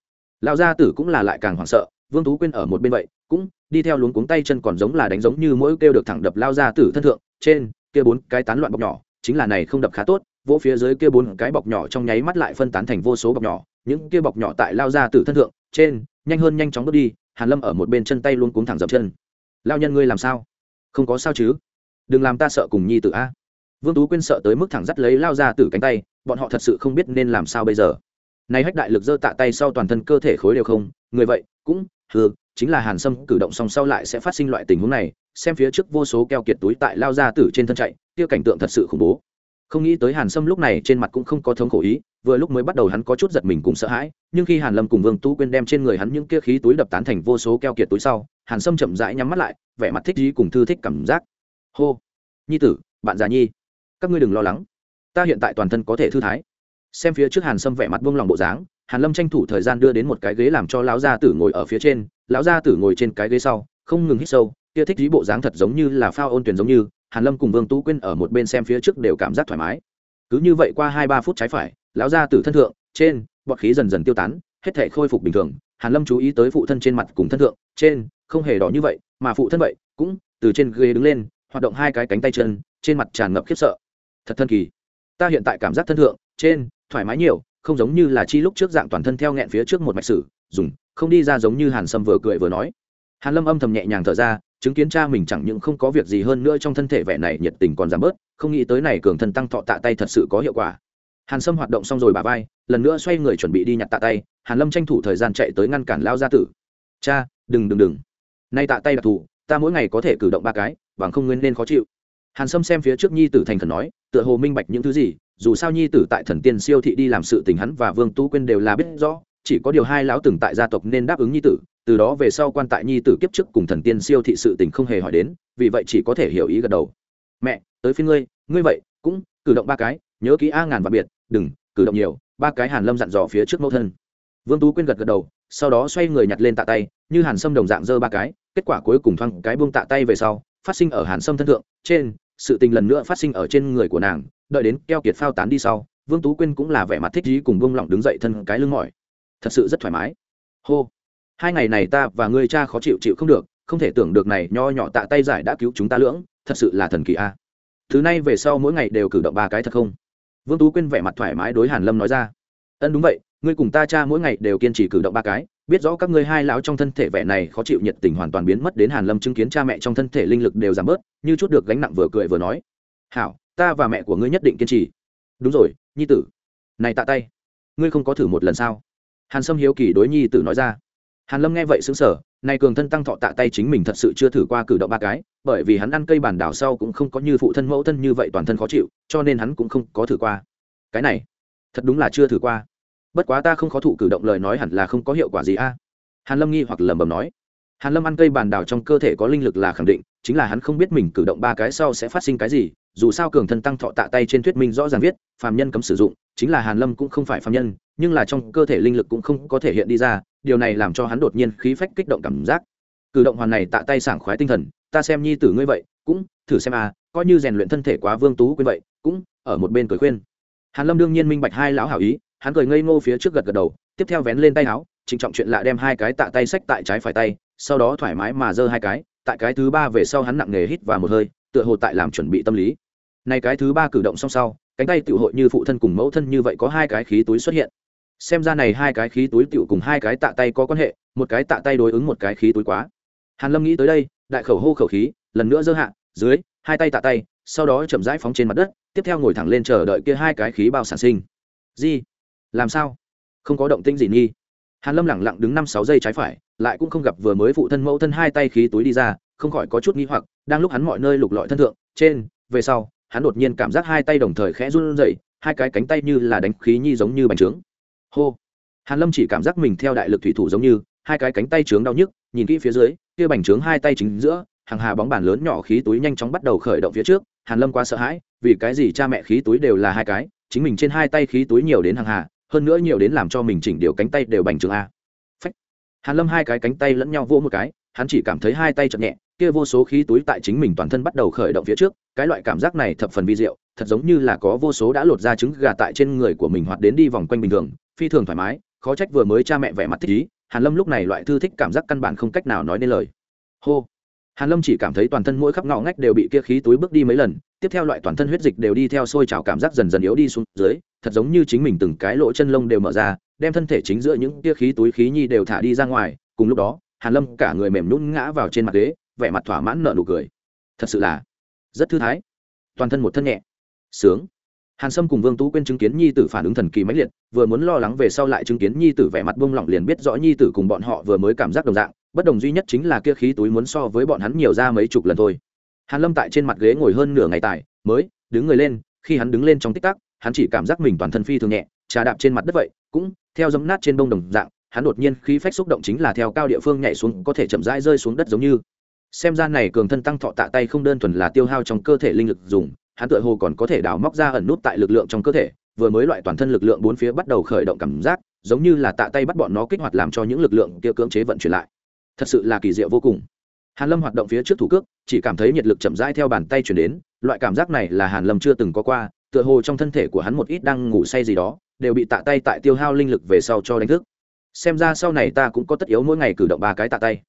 lão gia tử cũng là lại càng hoảng sợ, vương tú quyên ở một bên vậy, cũng đi theo luống cuống tay chân còn giống là đánh giống như mỗi kêu được thẳng đập lao gia tử thân thượng, trên, kia bốn cái tán loạn bọc nhỏ, chính là này không đập khá tốt, vỗ phía dưới kia bốn cái bọc nhỏ trong nháy mắt lại phân tán thành vô số bọc nhỏ, những kia bọc nhỏ tại lao gia tử thân thượng, trên, nhanh hơn nhanh chóng bước đi, hàn lâm ở một bên chân tay luôn cuống thẳng dập chân. Lao nhân ngươi làm sao? Không có sao chứ? Đừng làm ta sợ cùng nhi tử a. Vương tú quyên sợ tới mức thẳng dắt lấy lao ra từ cánh tay, bọn họ thật sự không biết nên làm sao bây giờ nay hách đại lực giơ tạ tay sau toàn thân cơ thể khối đều không, người vậy, cũng, hừ, chính là hàn sâm, cử động song sau lại sẽ phát sinh loại tình huống này, xem phía trước vô số keo kiệt túi tại lao ra tử trên thân chạy, kia cảnh tượng thật sự khủng bố. Không nghĩ tới hàn sâm lúc này trên mặt cũng không có thống khổ ý, vừa lúc mới bắt đầu hắn có chút giật mình cùng sợ hãi, nhưng khi hàn lâm cùng vương tú quên đem trên người hắn những kia khí túi đập tán thành vô số keo kiệt túi sau, hàn sâm chậm rãi nhắm mắt lại, vẻ mặt thích ý cùng thư thích cảm giác. Hô, nhi tử, bạn già nhi, các ngươi đừng lo lắng. Ta hiện tại toàn thân có thể thư thái xem phía trước hàn sâm vẻ mặt buông lòng bộ dáng, hàn lâm tranh thủ thời gian đưa đến một cái ghế làm cho lão gia tử ngồi ở phía trên, lão gia tử ngồi trên cái ghế sau, không ngừng hít sâu, kia thích dí bộ dáng thật giống như là phao ôn tuyển giống như, hàn lâm cùng vương tú quyên ở một bên xem phía trước đều cảm giác thoải mái. Cứ như vậy qua hai ba phút trái phải, lão gia tử thân thượng, trên, bọt khí dần dần tiêu tán, hết thể khôi phục bình thường, hàn lâm chú ý tới phụ thân trên mặt cùng thân thượng, trên, không hề đỏ như vậy, mà phụ thân vậy, cũng từ trên ghế đứng lên, hoạt động hai cái cánh tay chân, trên mặt tràn ngập khiếp sợ. Thật thân kỳ. Ta hiện tại cảm giác thân thượng, trên thoải mái nhiều, không giống như là chi lúc trước dạng toàn thân theo nghẹn phía trước một mạch sử, dùng, không đi ra giống như hàn sâm vừa cười vừa nói. Hàn lâm âm thầm nhẹ nhàng thở ra, chứng kiến cha mình chẳng những không có việc gì hơn nữa trong thân thể vẻ này nhiệt tình còn giảm bớt, không nghĩ tới này cường thân tăng thọ tạ tay thật sự có hiệu quả. Hàn sâm hoạt động xong rồi bà vai, lần nữa xoay người chuẩn bị đi nhặt tạ tay, hàn lâm tranh thủ thời gian chạy tới ngăn cản lao gia tử. Cha, đừng đừng đừng. Nay tạ tay đặc thù ta mỗi ngày có thể cử động ba cái, bằng không nguyên nên khó chịu. Hàn sâm xem phía trước nhi tử thành khẩn nói, tựa hồ minh bạch những thứ gì dù sao nhi tử tại thần tiên siêu thị đi làm sự tình hắn và vương tú quyên đều là biết rõ, chỉ có điều hai lão từng tại gia tộc nên đáp ứng nhi tử, từ đó về sau quan tại nhi tử kiếp trước cùng thần tiên siêu thị sự tình không hề hỏi đến, vì vậy chỉ có thể hiểu ý gật đầu. Mẹ, tới phía ngươi ngươi vậy cũng cử động ba cái, nhớ kỹ a ngàn và biệt, đừng cử động nhiều, ba cái hàn lâm dặn dò phía trước mẫu thân. Vương tú quyên gật gật đầu, sau đó xoay người nhặt lên tạ tay, như hàn sâm đồng dạng dơ ba cái, kết quả cuối cùng thoang cái buông tạ tay về sau, phát sinh ở hàn sâm thân thượng, trên sự tình lần nữa phát sinh ở trên người của nàng đợi đến keo kiệt phao tán đi sau, vương tú quyên cũng là vẻ mặt thích trí cùng Vương lỏng đứng dậy thân cái lưng mỏi. Thật sự rất thoải mái. Hô. Hai ngày này ta và ngươi cha khó chịu chịu không được, không thể tưởng được này nho nhỏ tạ tay giải đã cứu chúng ta lưỡng, thật sự là thần kỳ a. Thứ này về sau mỗi ngày đều cử động ba cái thật không? Vương tú quyên vẻ mặt thoải mái đối hàn lâm nói ra. Ân đúng vậy, ngươi cùng ta cha mỗi ngày đều kiên trì cử động ba cái, biết rõ các ngươi hai lão trong thân thể vẻ này khó chịu nhiệt tình hoàn toàn biến mất đến hàn lâm chứng kiến cha mẹ trong thân thể linh lực đều giảm bớt, như chút được gánh nặng vừa cười vừa nói. Hảo ta và mẹ của ngươi nhất định kiên trì. Đúng rồi, nhi tử. Này tạ tay, ngươi không có thử một lần sao? Hàn sâm hiếu kỳ đối nhi tử nói ra. Hàn lâm nghe vậy sững sờ, này cường thân tăng thọ tạ tay chính mình thật sự chưa thử qua cử động ba cái, bởi vì hắn ăn cây bản đảo sau cũng không có như phụ thân mẫu thân như vậy toàn thân khó chịu, cho nên hắn cũng không có thử qua. Cái này, thật đúng là chưa thử qua. Bất quá ta không khó thụ cử động lời nói hẳn là không có hiệu quả gì a. Hàn lâm nghi hoặc lẩm bẩm nói. Hàn lâm ăn cây bản đảo trong cơ thể có linh lực là khẳng định, chính là hắn không biết mình cử động ba cái sau sẽ phát sinh cái gì dù sao cường thân tăng thọ tạ tay trên thuyết minh rõ ràng viết, phàm nhân cấm sử dụng, chính là hàn lâm cũng không phải phàm nhân, nhưng là trong cơ thể linh lực cũng không có thể hiện đi ra, điều này làm cho hắn đột nhiên khí phách kích động cảm giác. Cử động hoàn này tạ tay sảng khoái tinh thần, ta xem nhi tử ngươi vậy, cũng thử xem à coi như rèn luyện thân thể quá vương tú quên vậy, cũng ở một bên cười khuyên. Hàn lâm đương nhiên minh bạch hai lão hảo ý, hắn cười ngây ngô phía trước gật gật đầu, tiếp theo vén lên tay áo trịnh trọng chuyện lạ đem hai cái tạ tay sách tại trái phải tay, sau đó thoải mái mà giơ hai cái, tại cái thứ ba về sau hắn nặng nề hít vào một hơi tựa hồ tại làm chuẩn bị tâm lý. Này cái thứ ba cử động xong sau, cánh tay tiểu hội như phụ thân cùng mẫu thân như vậy có hai cái khí túi xuất hiện. Xem ra này hai cái khí túi tiểu cùng hai cái tạ tay có quan hệ, một cái tạ tay đối ứng một cái khí túi quá. Hàn lâm nghĩ tới đây, đại khẩu hô khẩu khí, lần nữa giơ hạ, dưới, hai tay tạ tay, sau đó chậm rãi phóng trên mặt đất, tiếp theo ngồi thẳng lên chờ đợi kia hai cái khí bao sản sinh. Gì? Làm sao? Không có động tĩnh gì nghi. Hàn lâm lẳng lặng đứng năm sáu giây trái phải, lại cũng không gặp vừa mới phụ thân mẫu thân hai tay khí túi đi ra không khỏi có chút nghi hoặc, đang lúc hắn mọi nơi lục lọi thân thượng, trên, về sau, hắn đột nhiên cảm giác hai tay đồng thời khẽ run rẩy, hai cái cánh tay như là đánh khí nhi giống như bành trướng. Hô! Hàn lâm chỉ cảm giác mình theo đại lực thủy thủ giống như, hai cái cánh tay trướng đau nhức, nhìn kỹ phía dưới, kia bành trướng hai tay chính giữa, hàng hà bóng bàn lớn nhỏ khí túi nhanh chóng bắt đầu khởi động phía trước, hàn lâm quá sợ hãi, vì cái gì cha mẹ khí túi đều là hai cái, chính mình trên hai tay khí túi nhiều đến hàng hà, hơn nữa nhiều đến làm cho mình chỉnh điều cánh tay đều bành trướng a hàn lâm hai cái cánh tay lẫn nhau vỗ một cái, hắn chỉ cảm thấy hai tay chậm nhẹ, kia vô số khí túi tại chính mình toàn thân bắt đầu khởi động phía trước, cái loại cảm giác này thập phần vi diệu, thật giống như là có vô số đã lột ra trứng gà tại trên người của mình hoạt đến đi vòng quanh bình thường, phi thường thoải mái, khó trách vừa mới cha mẹ vẻ mặt thích ý, hàn lâm lúc này loại thư thích cảm giác căn bản không cách nào nói nên lời. Hô. Hàn lâm chỉ cảm thấy toàn thân mỗi khắp ngõ ngách đều bị kia khí túi bước đi mấy lần, tiếp theo loại toàn thân huyết dịch đều đi theo sôi trào cảm giác dần dần yếu đi xuống dưới, thật giống như chính mình từng cái lỗ chân lông đều mở ra đem thân thể chính giữa những kia khí túi khí nhi đều thả đi ra ngoài, cùng lúc đó, hàn lâm cả người mềm nhún ngã vào trên mặt ghế, vẻ mặt thỏa mãn nở nụ cười. Thật sự là rất thư thái. Toàn thân một thân nhẹ. Sướng. Hàn sâm cùng vương tú quên chứng kiến nhi tử phản ứng thần kỳ mãnh liệt, vừa muốn lo lắng về sau lại chứng kiến nhi tử vẻ mặt buông lỏng liền biết rõ nhi tử cùng bọn họ vừa mới cảm giác đồng dạng, bất đồng duy nhất chính là kia khí túi muốn so với bọn hắn nhiều ra mấy chục lần thôi. Hàn lâm tại trên mặt ghế ngồi hơn nửa ngày tài, mới đứng người lên, khi hắn đứng lên trong tích tắc, hắn chỉ cảm giác mình toàn thân phi thường nhẹ, trà đạp trên mặt đất vậy, cũng theo dấm nát trên bông đồng dạng, hắn đột nhiên khí phách xúc động chính là theo cao địa phương nhảy xuống, có thể chậm rãi rơi xuống đất giống như. Xem ra này cường thân tăng thọ tạ tay không đơn thuần là tiêu hao trong cơ thể linh lực dùng, hắn tựa hồ còn có thể đào móc ra ẩn nút tại lực lượng trong cơ thể, vừa mới loại toàn thân lực lượng bốn phía bắt đầu khởi động cảm giác, giống như là tạ tay bắt bọn nó kích hoạt làm cho những lực lượng kia cưỡng chế vận chuyển lại. Thật sự là kỳ diệu vô cùng. Hàn lâm hoạt động phía trước thủ cước, chỉ cảm thấy nhiệt lực chậm rãi theo bàn tay chuyển đến, loại cảm giác này là hàn lâm chưa từng có qua, tựa hồ trong thân thể của hắn một ít đang ngủ say gì đó đều bị tạ tay tại tiêu hao linh lực về sau cho đánh thức. Xem ra sau này ta cũng có tất yếu mỗi ngày cử động ba cái tạ tay.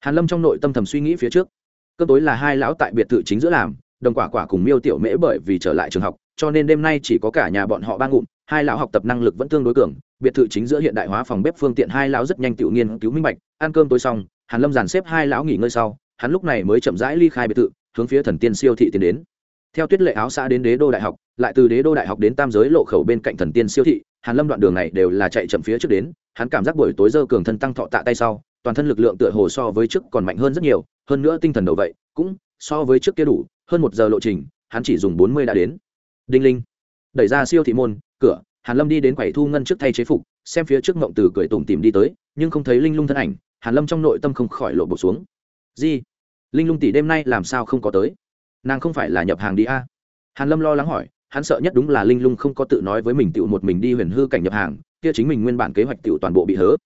Hàn lâm trong nội tâm thầm suy nghĩ phía trước. Cơn tối là hai lão tại biệt thự chính giữa làm, đồng quả quả cùng miêu tiểu mễ bởi vì trở lại trường học, cho nên đêm nay chỉ có cả nhà bọn họ ba ngụm, hai lão học tập năng lực vẫn tương đối cường. Biệt thự chính giữa hiện đại hóa phòng bếp phương tiện, hai lão rất nhanh tự nghiên cứu minh bạch. Ăn cơm tối xong, hàn lâm dàn xếp hai lão nghỉ ngơi sau, hắn lúc này mới chậm rãi ly khai biệt thự, hướng phía thần tiên siêu thị tiến đến theo tuyết lệ áo xã đến đế đô đại học, lại từ đế đô đại học đến tam giới lộ khẩu bên cạnh thần tiên siêu thị, hàn lâm đoạn đường này đều là chạy chậm phía trước đến, hắn cảm giác buổi tối dơ cường thân tăng thọ tạ tay sau, toàn thân lực lượng tựa hồ so với trước còn mạnh hơn rất nhiều, hơn nữa tinh thần đầu vậy, cũng so với trước kia đủ, hơn một giờ lộ trình, hắn chỉ dùng bốn mươi đã đến. Đinh linh, đẩy ra siêu thị môn, cửa, hàn lâm đi đến quầy thu ngân trước thay chế phục, xem phía trước ngộng từ cười tủm tìm đi tới, nhưng không thấy linh lung thân ảnh, hàn lâm trong nội tâm không khỏi lộ bột xuống. Gì? Linh lung tỷ đêm nay làm sao không có tới? Nàng không phải là nhập hàng đi a? Hàn lâm lo lắng hỏi hắn sợ nhất đúng là linh lung không có tự nói với mình tự một mình đi huyền hư cảnh nhập hàng kia chính mình nguyên bản kế hoạch tựu toàn bộ bị hớ.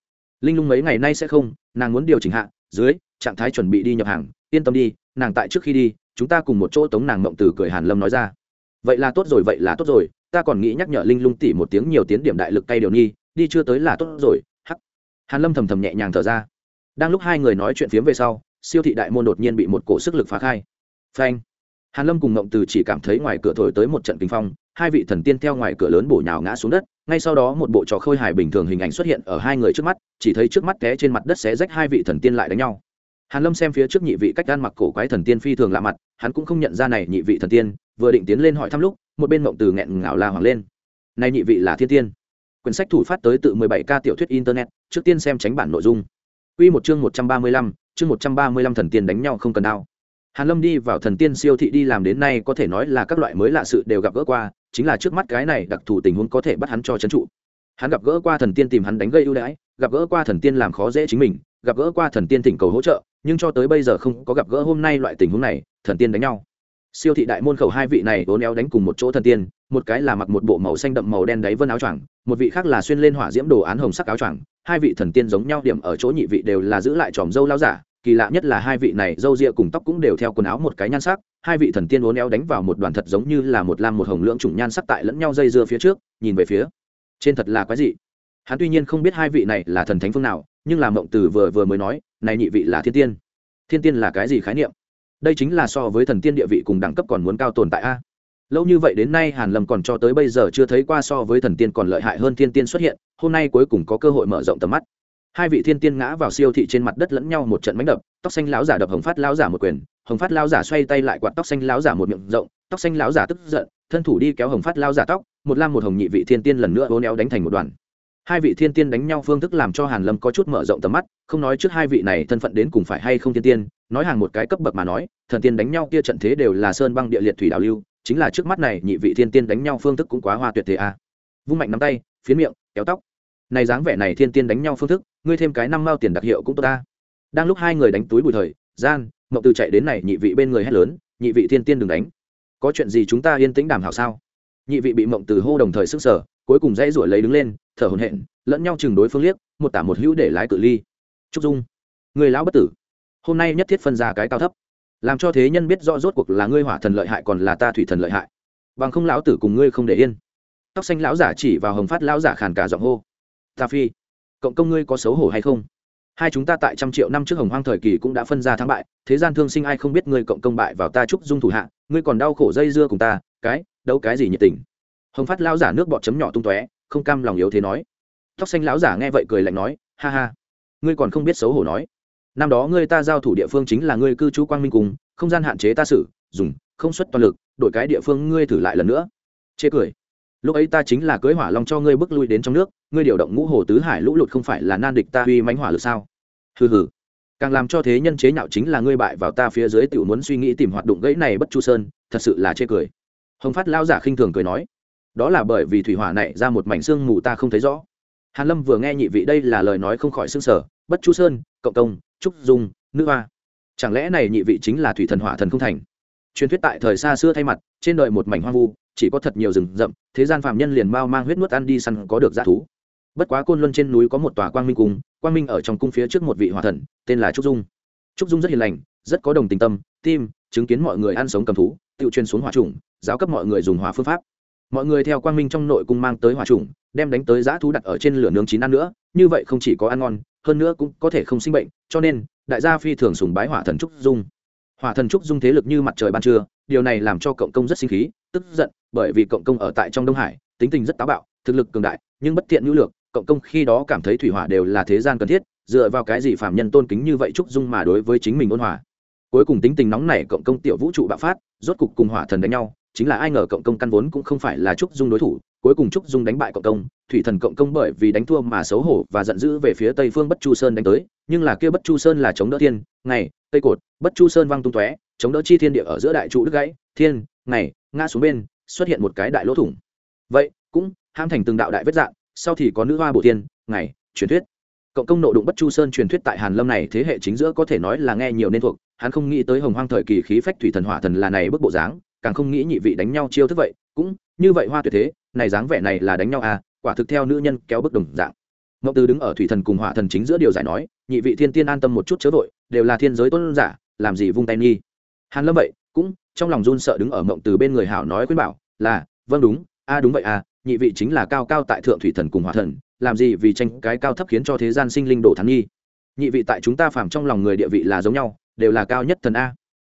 Linh lung mấy ngày nay sẽ không nàng muốn điều chỉnh hạ dưới trạng thái chuẩn bị đi nhập hàng yên tâm đi nàng tại trước khi đi chúng ta cùng một chỗ tống nàng mộng từ cười hàn lâm nói ra. Vậy là tốt rồi vậy là tốt rồi ta còn nghĩ nhắc nhở linh lung tỷ một tiếng nhiều tiến điểm đại lực cay điều nghi, đi chưa tới là tốt rồi hắc. Hàn lâm thầm thầm nhẹ nhàng thở ra. Đang lúc hai người nói chuyện phiếm về sau siêu thị đại môn đột nhiên bị một cổ sức lực phá khai. Phanh hàn lâm cùng ngộng từ chỉ cảm thấy ngoài cửa thổi tới một trận kinh phong hai vị thần tiên theo ngoài cửa lớn bổ nhào ngã xuống đất ngay sau đó một bộ trò khôi hài bình thường hình ảnh xuất hiện ở hai người trước mắt chỉ thấy trước mắt té trên mặt đất xé rách hai vị thần tiên lại đánh nhau. Hàn lâm xem phía trước nhị vị cách gan mặc cổ quái thần tiên phi thường lạ mặt hắn cũng không nhận ra này nhị vị thần tiên vừa định tiến lên hỏi thăm lúc một bên mộng từ nghẹn ngào la hoàng lên. Này nhị vị là thiên tiên. Quyển sách thủ phát tới tự 17 ca tiểu thuyết internet trước tiên xem tránh bản nội dung. Quy một chương 135, chương 135 thần tiên đánh nhau không cần đao hàn lâm đi vào thần tiên siêu thị đi làm đến nay có thể nói là các loại mới lạ sự đều gặp gỡ qua, chính là trước mắt cái này đặc thù tình huống có thể bắt hắn cho chấn trụ. Hắn gặp gỡ qua thần tiên tìm hắn đánh gây ưu đãi, gặp gỡ qua thần tiên làm khó dễ chính mình, gặp gỡ qua thần tiên thỉnh cầu hỗ trợ, nhưng cho tới bây giờ không có gặp gỡ hôm nay loại tình huống này, thần tiên đánh nhau. Siêu thị đại môn khẩu hai vị này ố éo đánh cùng một chỗ thần tiên, một cái là mặc một bộ màu xanh đậm màu đen đáy vân áo choàng, một vị khác là xuyên lên hỏa diễm đồ án hồng sắc áo choàng, hai vị thần tiên giống nhau điểm ở chỗ nhị vị đều là giữ lại tròm dâu lao giả kỳ lạ nhất là hai vị này, râu ria cùng tóc cũng đều theo quần áo một cái nhan sắc, hai vị thần tiên uốn éo đánh vào một đoàn thật giống như là một lam một hồng lưỡng chủng nhan sắc tại lẫn nhau dây dưa phía trước, nhìn về phía. Trên thật là quái gì hắn tuy nhiên không biết hai vị này là thần thánh phương nào, nhưng là mộng từ vừa vừa mới nói, này nhị vị là thiên tiên. Thiên tiên là cái gì khái niệm? Đây chính là so với thần tiên địa vị cùng đẳng cấp còn muốn cao tồn tại a. Lâu như vậy đến nay, hàn lâm còn cho tới bây giờ chưa thấy qua so với thần tiên còn lợi hại hơn thiên tiên xuất hiện, hôm nay cuối cùng có cơ hội mở rộng tầm mắt hai vị thiên tiên ngã vào siêu thị trên mặt đất lẫn nhau một trận mánh đập, tóc xanh láo giả đập hồng phát láo giả một quyền, hồng phát láo giả xoay tay lại quạt tóc xanh láo giả một miệng rộng, tóc xanh láo giả tức giận, thân thủ đi kéo hồng phát láo giả tóc, một lam một hồng nhị vị thiên tiên lần nữa hố néo đánh thành một đoàn hai vị thiên tiên đánh nhau phương thức làm cho hàn lâm có chút mở rộng tầm mắt, không nói trước hai vị này thân phận đến cùng phải hay không thiên tiên, nói hàng một cái cấp bậc mà nói, thần tiên đánh nhau kia trận thế đều là sơn băng địa liệt thủy đào lưu, chính là trước mắt này nhị vị thiên tiên đánh nhau phương thức cũng quá hoa tuyệt thế a à. vung mạnh nắm tay, phiến miệng, kéo tóc này dáng vẻ này thiên tiên đánh nhau phương thức ngươi thêm cái năm mao tiền đặc hiệu cũng tốt ta. Đang lúc hai người đánh túi bùi thời, gian mậu từ chạy đến này, nhị vị bên người hét lớn, nhị vị thiên tiên đừng đánh. Có chuyện gì chúng ta yên tĩnh đàm hảo sao? Nhị vị bị mộng từ hô đồng thời sức sở cuối cùng dãy ruổi lấy đứng lên, thở hổn hển, lẫn nhau chừng đối phương liếc, một tả một hữu để lái cự ly. Trúc dung, người lão bất tử, hôm nay nhất thiết phân ra cái cao thấp. Làm cho thế nhân biết rõ rốt cuộc là ngươi hỏa thần lợi hại còn là ta thủy thần lợi hại. Bằng không lão tử cùng ngươi không để yên. Tóc xanh lão giả chỉ vào hồng phát lão giả khàn cả giọng hô. Ta phi cộng công ngươi có xấu hổ hay không? Hai chúng ta tại trăm triệu năm trước hồng hoang thời kỳ cũng đã phân ra thắng bại, thế gian thương sinh ai không biết ngươi cộng công bại vào ta trúc dung thủ hạ, ngươi còn đau khổ dây dưa cùng ta, cái đâu cái gì nhiệt tình? Hồng phát lão giả nước bọt chấm nhỏ tung tóe, không cam lòng yếu thế nói. Tóc xanh lão giả nghe vậy cười lạnh nói, ha ha, ngươi còn không biết xấu hổ nói. Năm đó ngươi ta giao thủ địa phương chính là ngươi cư trú quang minh cùng không gian hạn chế ta xử, dùng, không xuất toàn lực, đổi cái địa phương ngươi thử lại lần nữa. Chê cười lúc ấy ta chính là cưới hỏa long cho ngươi bước lui đến trong nước, ngươi điều động ngũ hồ tứ hải lũ lụt không phải là nan địch ta uy mánh hỏa lực sao? Hừ hừ. Càng làm cho thế nhân chế nhạo chính là ngươi bại vào ta phía dưới tiểu muốn suy nghĩ tìm hoạt động gãy này bất chu sơn, thật sự là chê cười. Hồng phát lao giả khinh thường cười nói, đó là bởi vì thủy hỏa này ra một mảnh xương mù ta không thấy rõ. Hàn lâm vừa nghe nhị vị đây là lời nói không khỏi xương sở bất chu sơn, cộng công, trúc dung, nữ hoa. Chẳng lẽ này nhị vị chính là thủy thần hỏa thần không thành? Truyền thuyết tại thời xa xưa thay mặt, trên đời một mảnh hoang vu chỉ có thật nhiều rừng rậm, thế gian phạm nhân liền mau mang huyết nuốt ăn đi săn có được g thú. Bất quá côn luân trên núi có một tòa quang minh cung, quang minh ở trong cung phía trước một vị hòa thần, tên là trúc dung. Trúc dung rất hiền lành, rất có đồng tình tâm, tim, chứng kiến mọi người ăn sống cầm thú, tự truyền xuống hỏa trùng giáo cấp mọi người dùng hỏa phương pháp. Mọi người theo quang minh trong nội cung mang tới hỏa trùng đem đánh tới giã thú đặt ở trên lửa nướng chín ăn nữa, như vậy không chỉ có ăn ngon, hơn nữa cũng có thể không sinh bệnh, cho nên, đại gia phi thường sùng bái hỏa thần trúc dung. Hỏa thần trúc dung thế lực như mặt trời ban trưa, điều này làm cho cộng công rất sinh khí tức giận, bởi vì cộng công ở tại trong đông hải, tính tình rất táo bạo, thực lực cường đại, nhưng bất tiện nhu lược, cộng công khi đó cảm thấy thủy hỏa đều là thế gian cần thiết, dựa vào cái gì phạm nhân tôn kính như vậy trúc dung mà đối với chính mình ôn hòa. Cuối cùng tính tình nóng này cộng công tiểu vũ trụ bạo phát, rốt cục cùng hỏa thần đánh nhau, chính là ai ngờ cộng công căn vốn cũng không phải là trúc dung đối thủ, cuối cùng trúc dung đánh bại cộng công, thủy thần cộng công bởi vì đánh thua mà xấu hổ và giận dữ về phía tây phương bất chu sơn đánh tới, nhưng là kia bất chu sơn là chống đỡ thiên, ngày, tây cột, bất chu sơn văng tung tóe, chống đỡ chi thiên địa ở giữa đại trụ đứt gãy, thiên, ngày ngã xuống bên, xuất hiện một cái đại lỗ thủng. Vậy, cũng ham thành từng đạo đại vết dạng, sau thì có nữ hoa bổ tiên, ngày, truyền thuyết. Cộng công nộ đụng bất chu sơn truyền thuyết tại hàn lâm này thế hệ chính giữa có thể nói là nghe nhiều nên thuộc, hắn không nghĩ tới hồng hoang thời kỳ khí phách thủy thần hỏa thần là này bức bộ dáng, càng không nghĩ nhị vị đánh nhau chiêu thức vậy, cũng như vậy hoa tuyệt thế, này dáng vẻ này là đánh nhau à quả thực theo nữ nhân kéo bức đồng dạng. Ngọc tư đứng ở thủy thần cùng hỏa thần chính giữa điều giải nói, nhị vị thiên tiên an tâm một chút chớ vội, đều là thiên giới tôn giả, làm gì vung tay nghi. Hàn lâm vậy, cũng trong lòng run sợ đứng ở mộng từ bên người hảo nói khuyên bảo, là vâng đúng, a, đúng vậy à nhị vị chính là cao cao tại thượng thủy thần cùng hỏa thần, làm gì vì tranh cái cao thấp khiến cho thế gian sinh linh đổ thắng nhi nhị vị tại chúng ta phàm trong lòng người địa vị là giống nhau, đều là cao nhất thần a.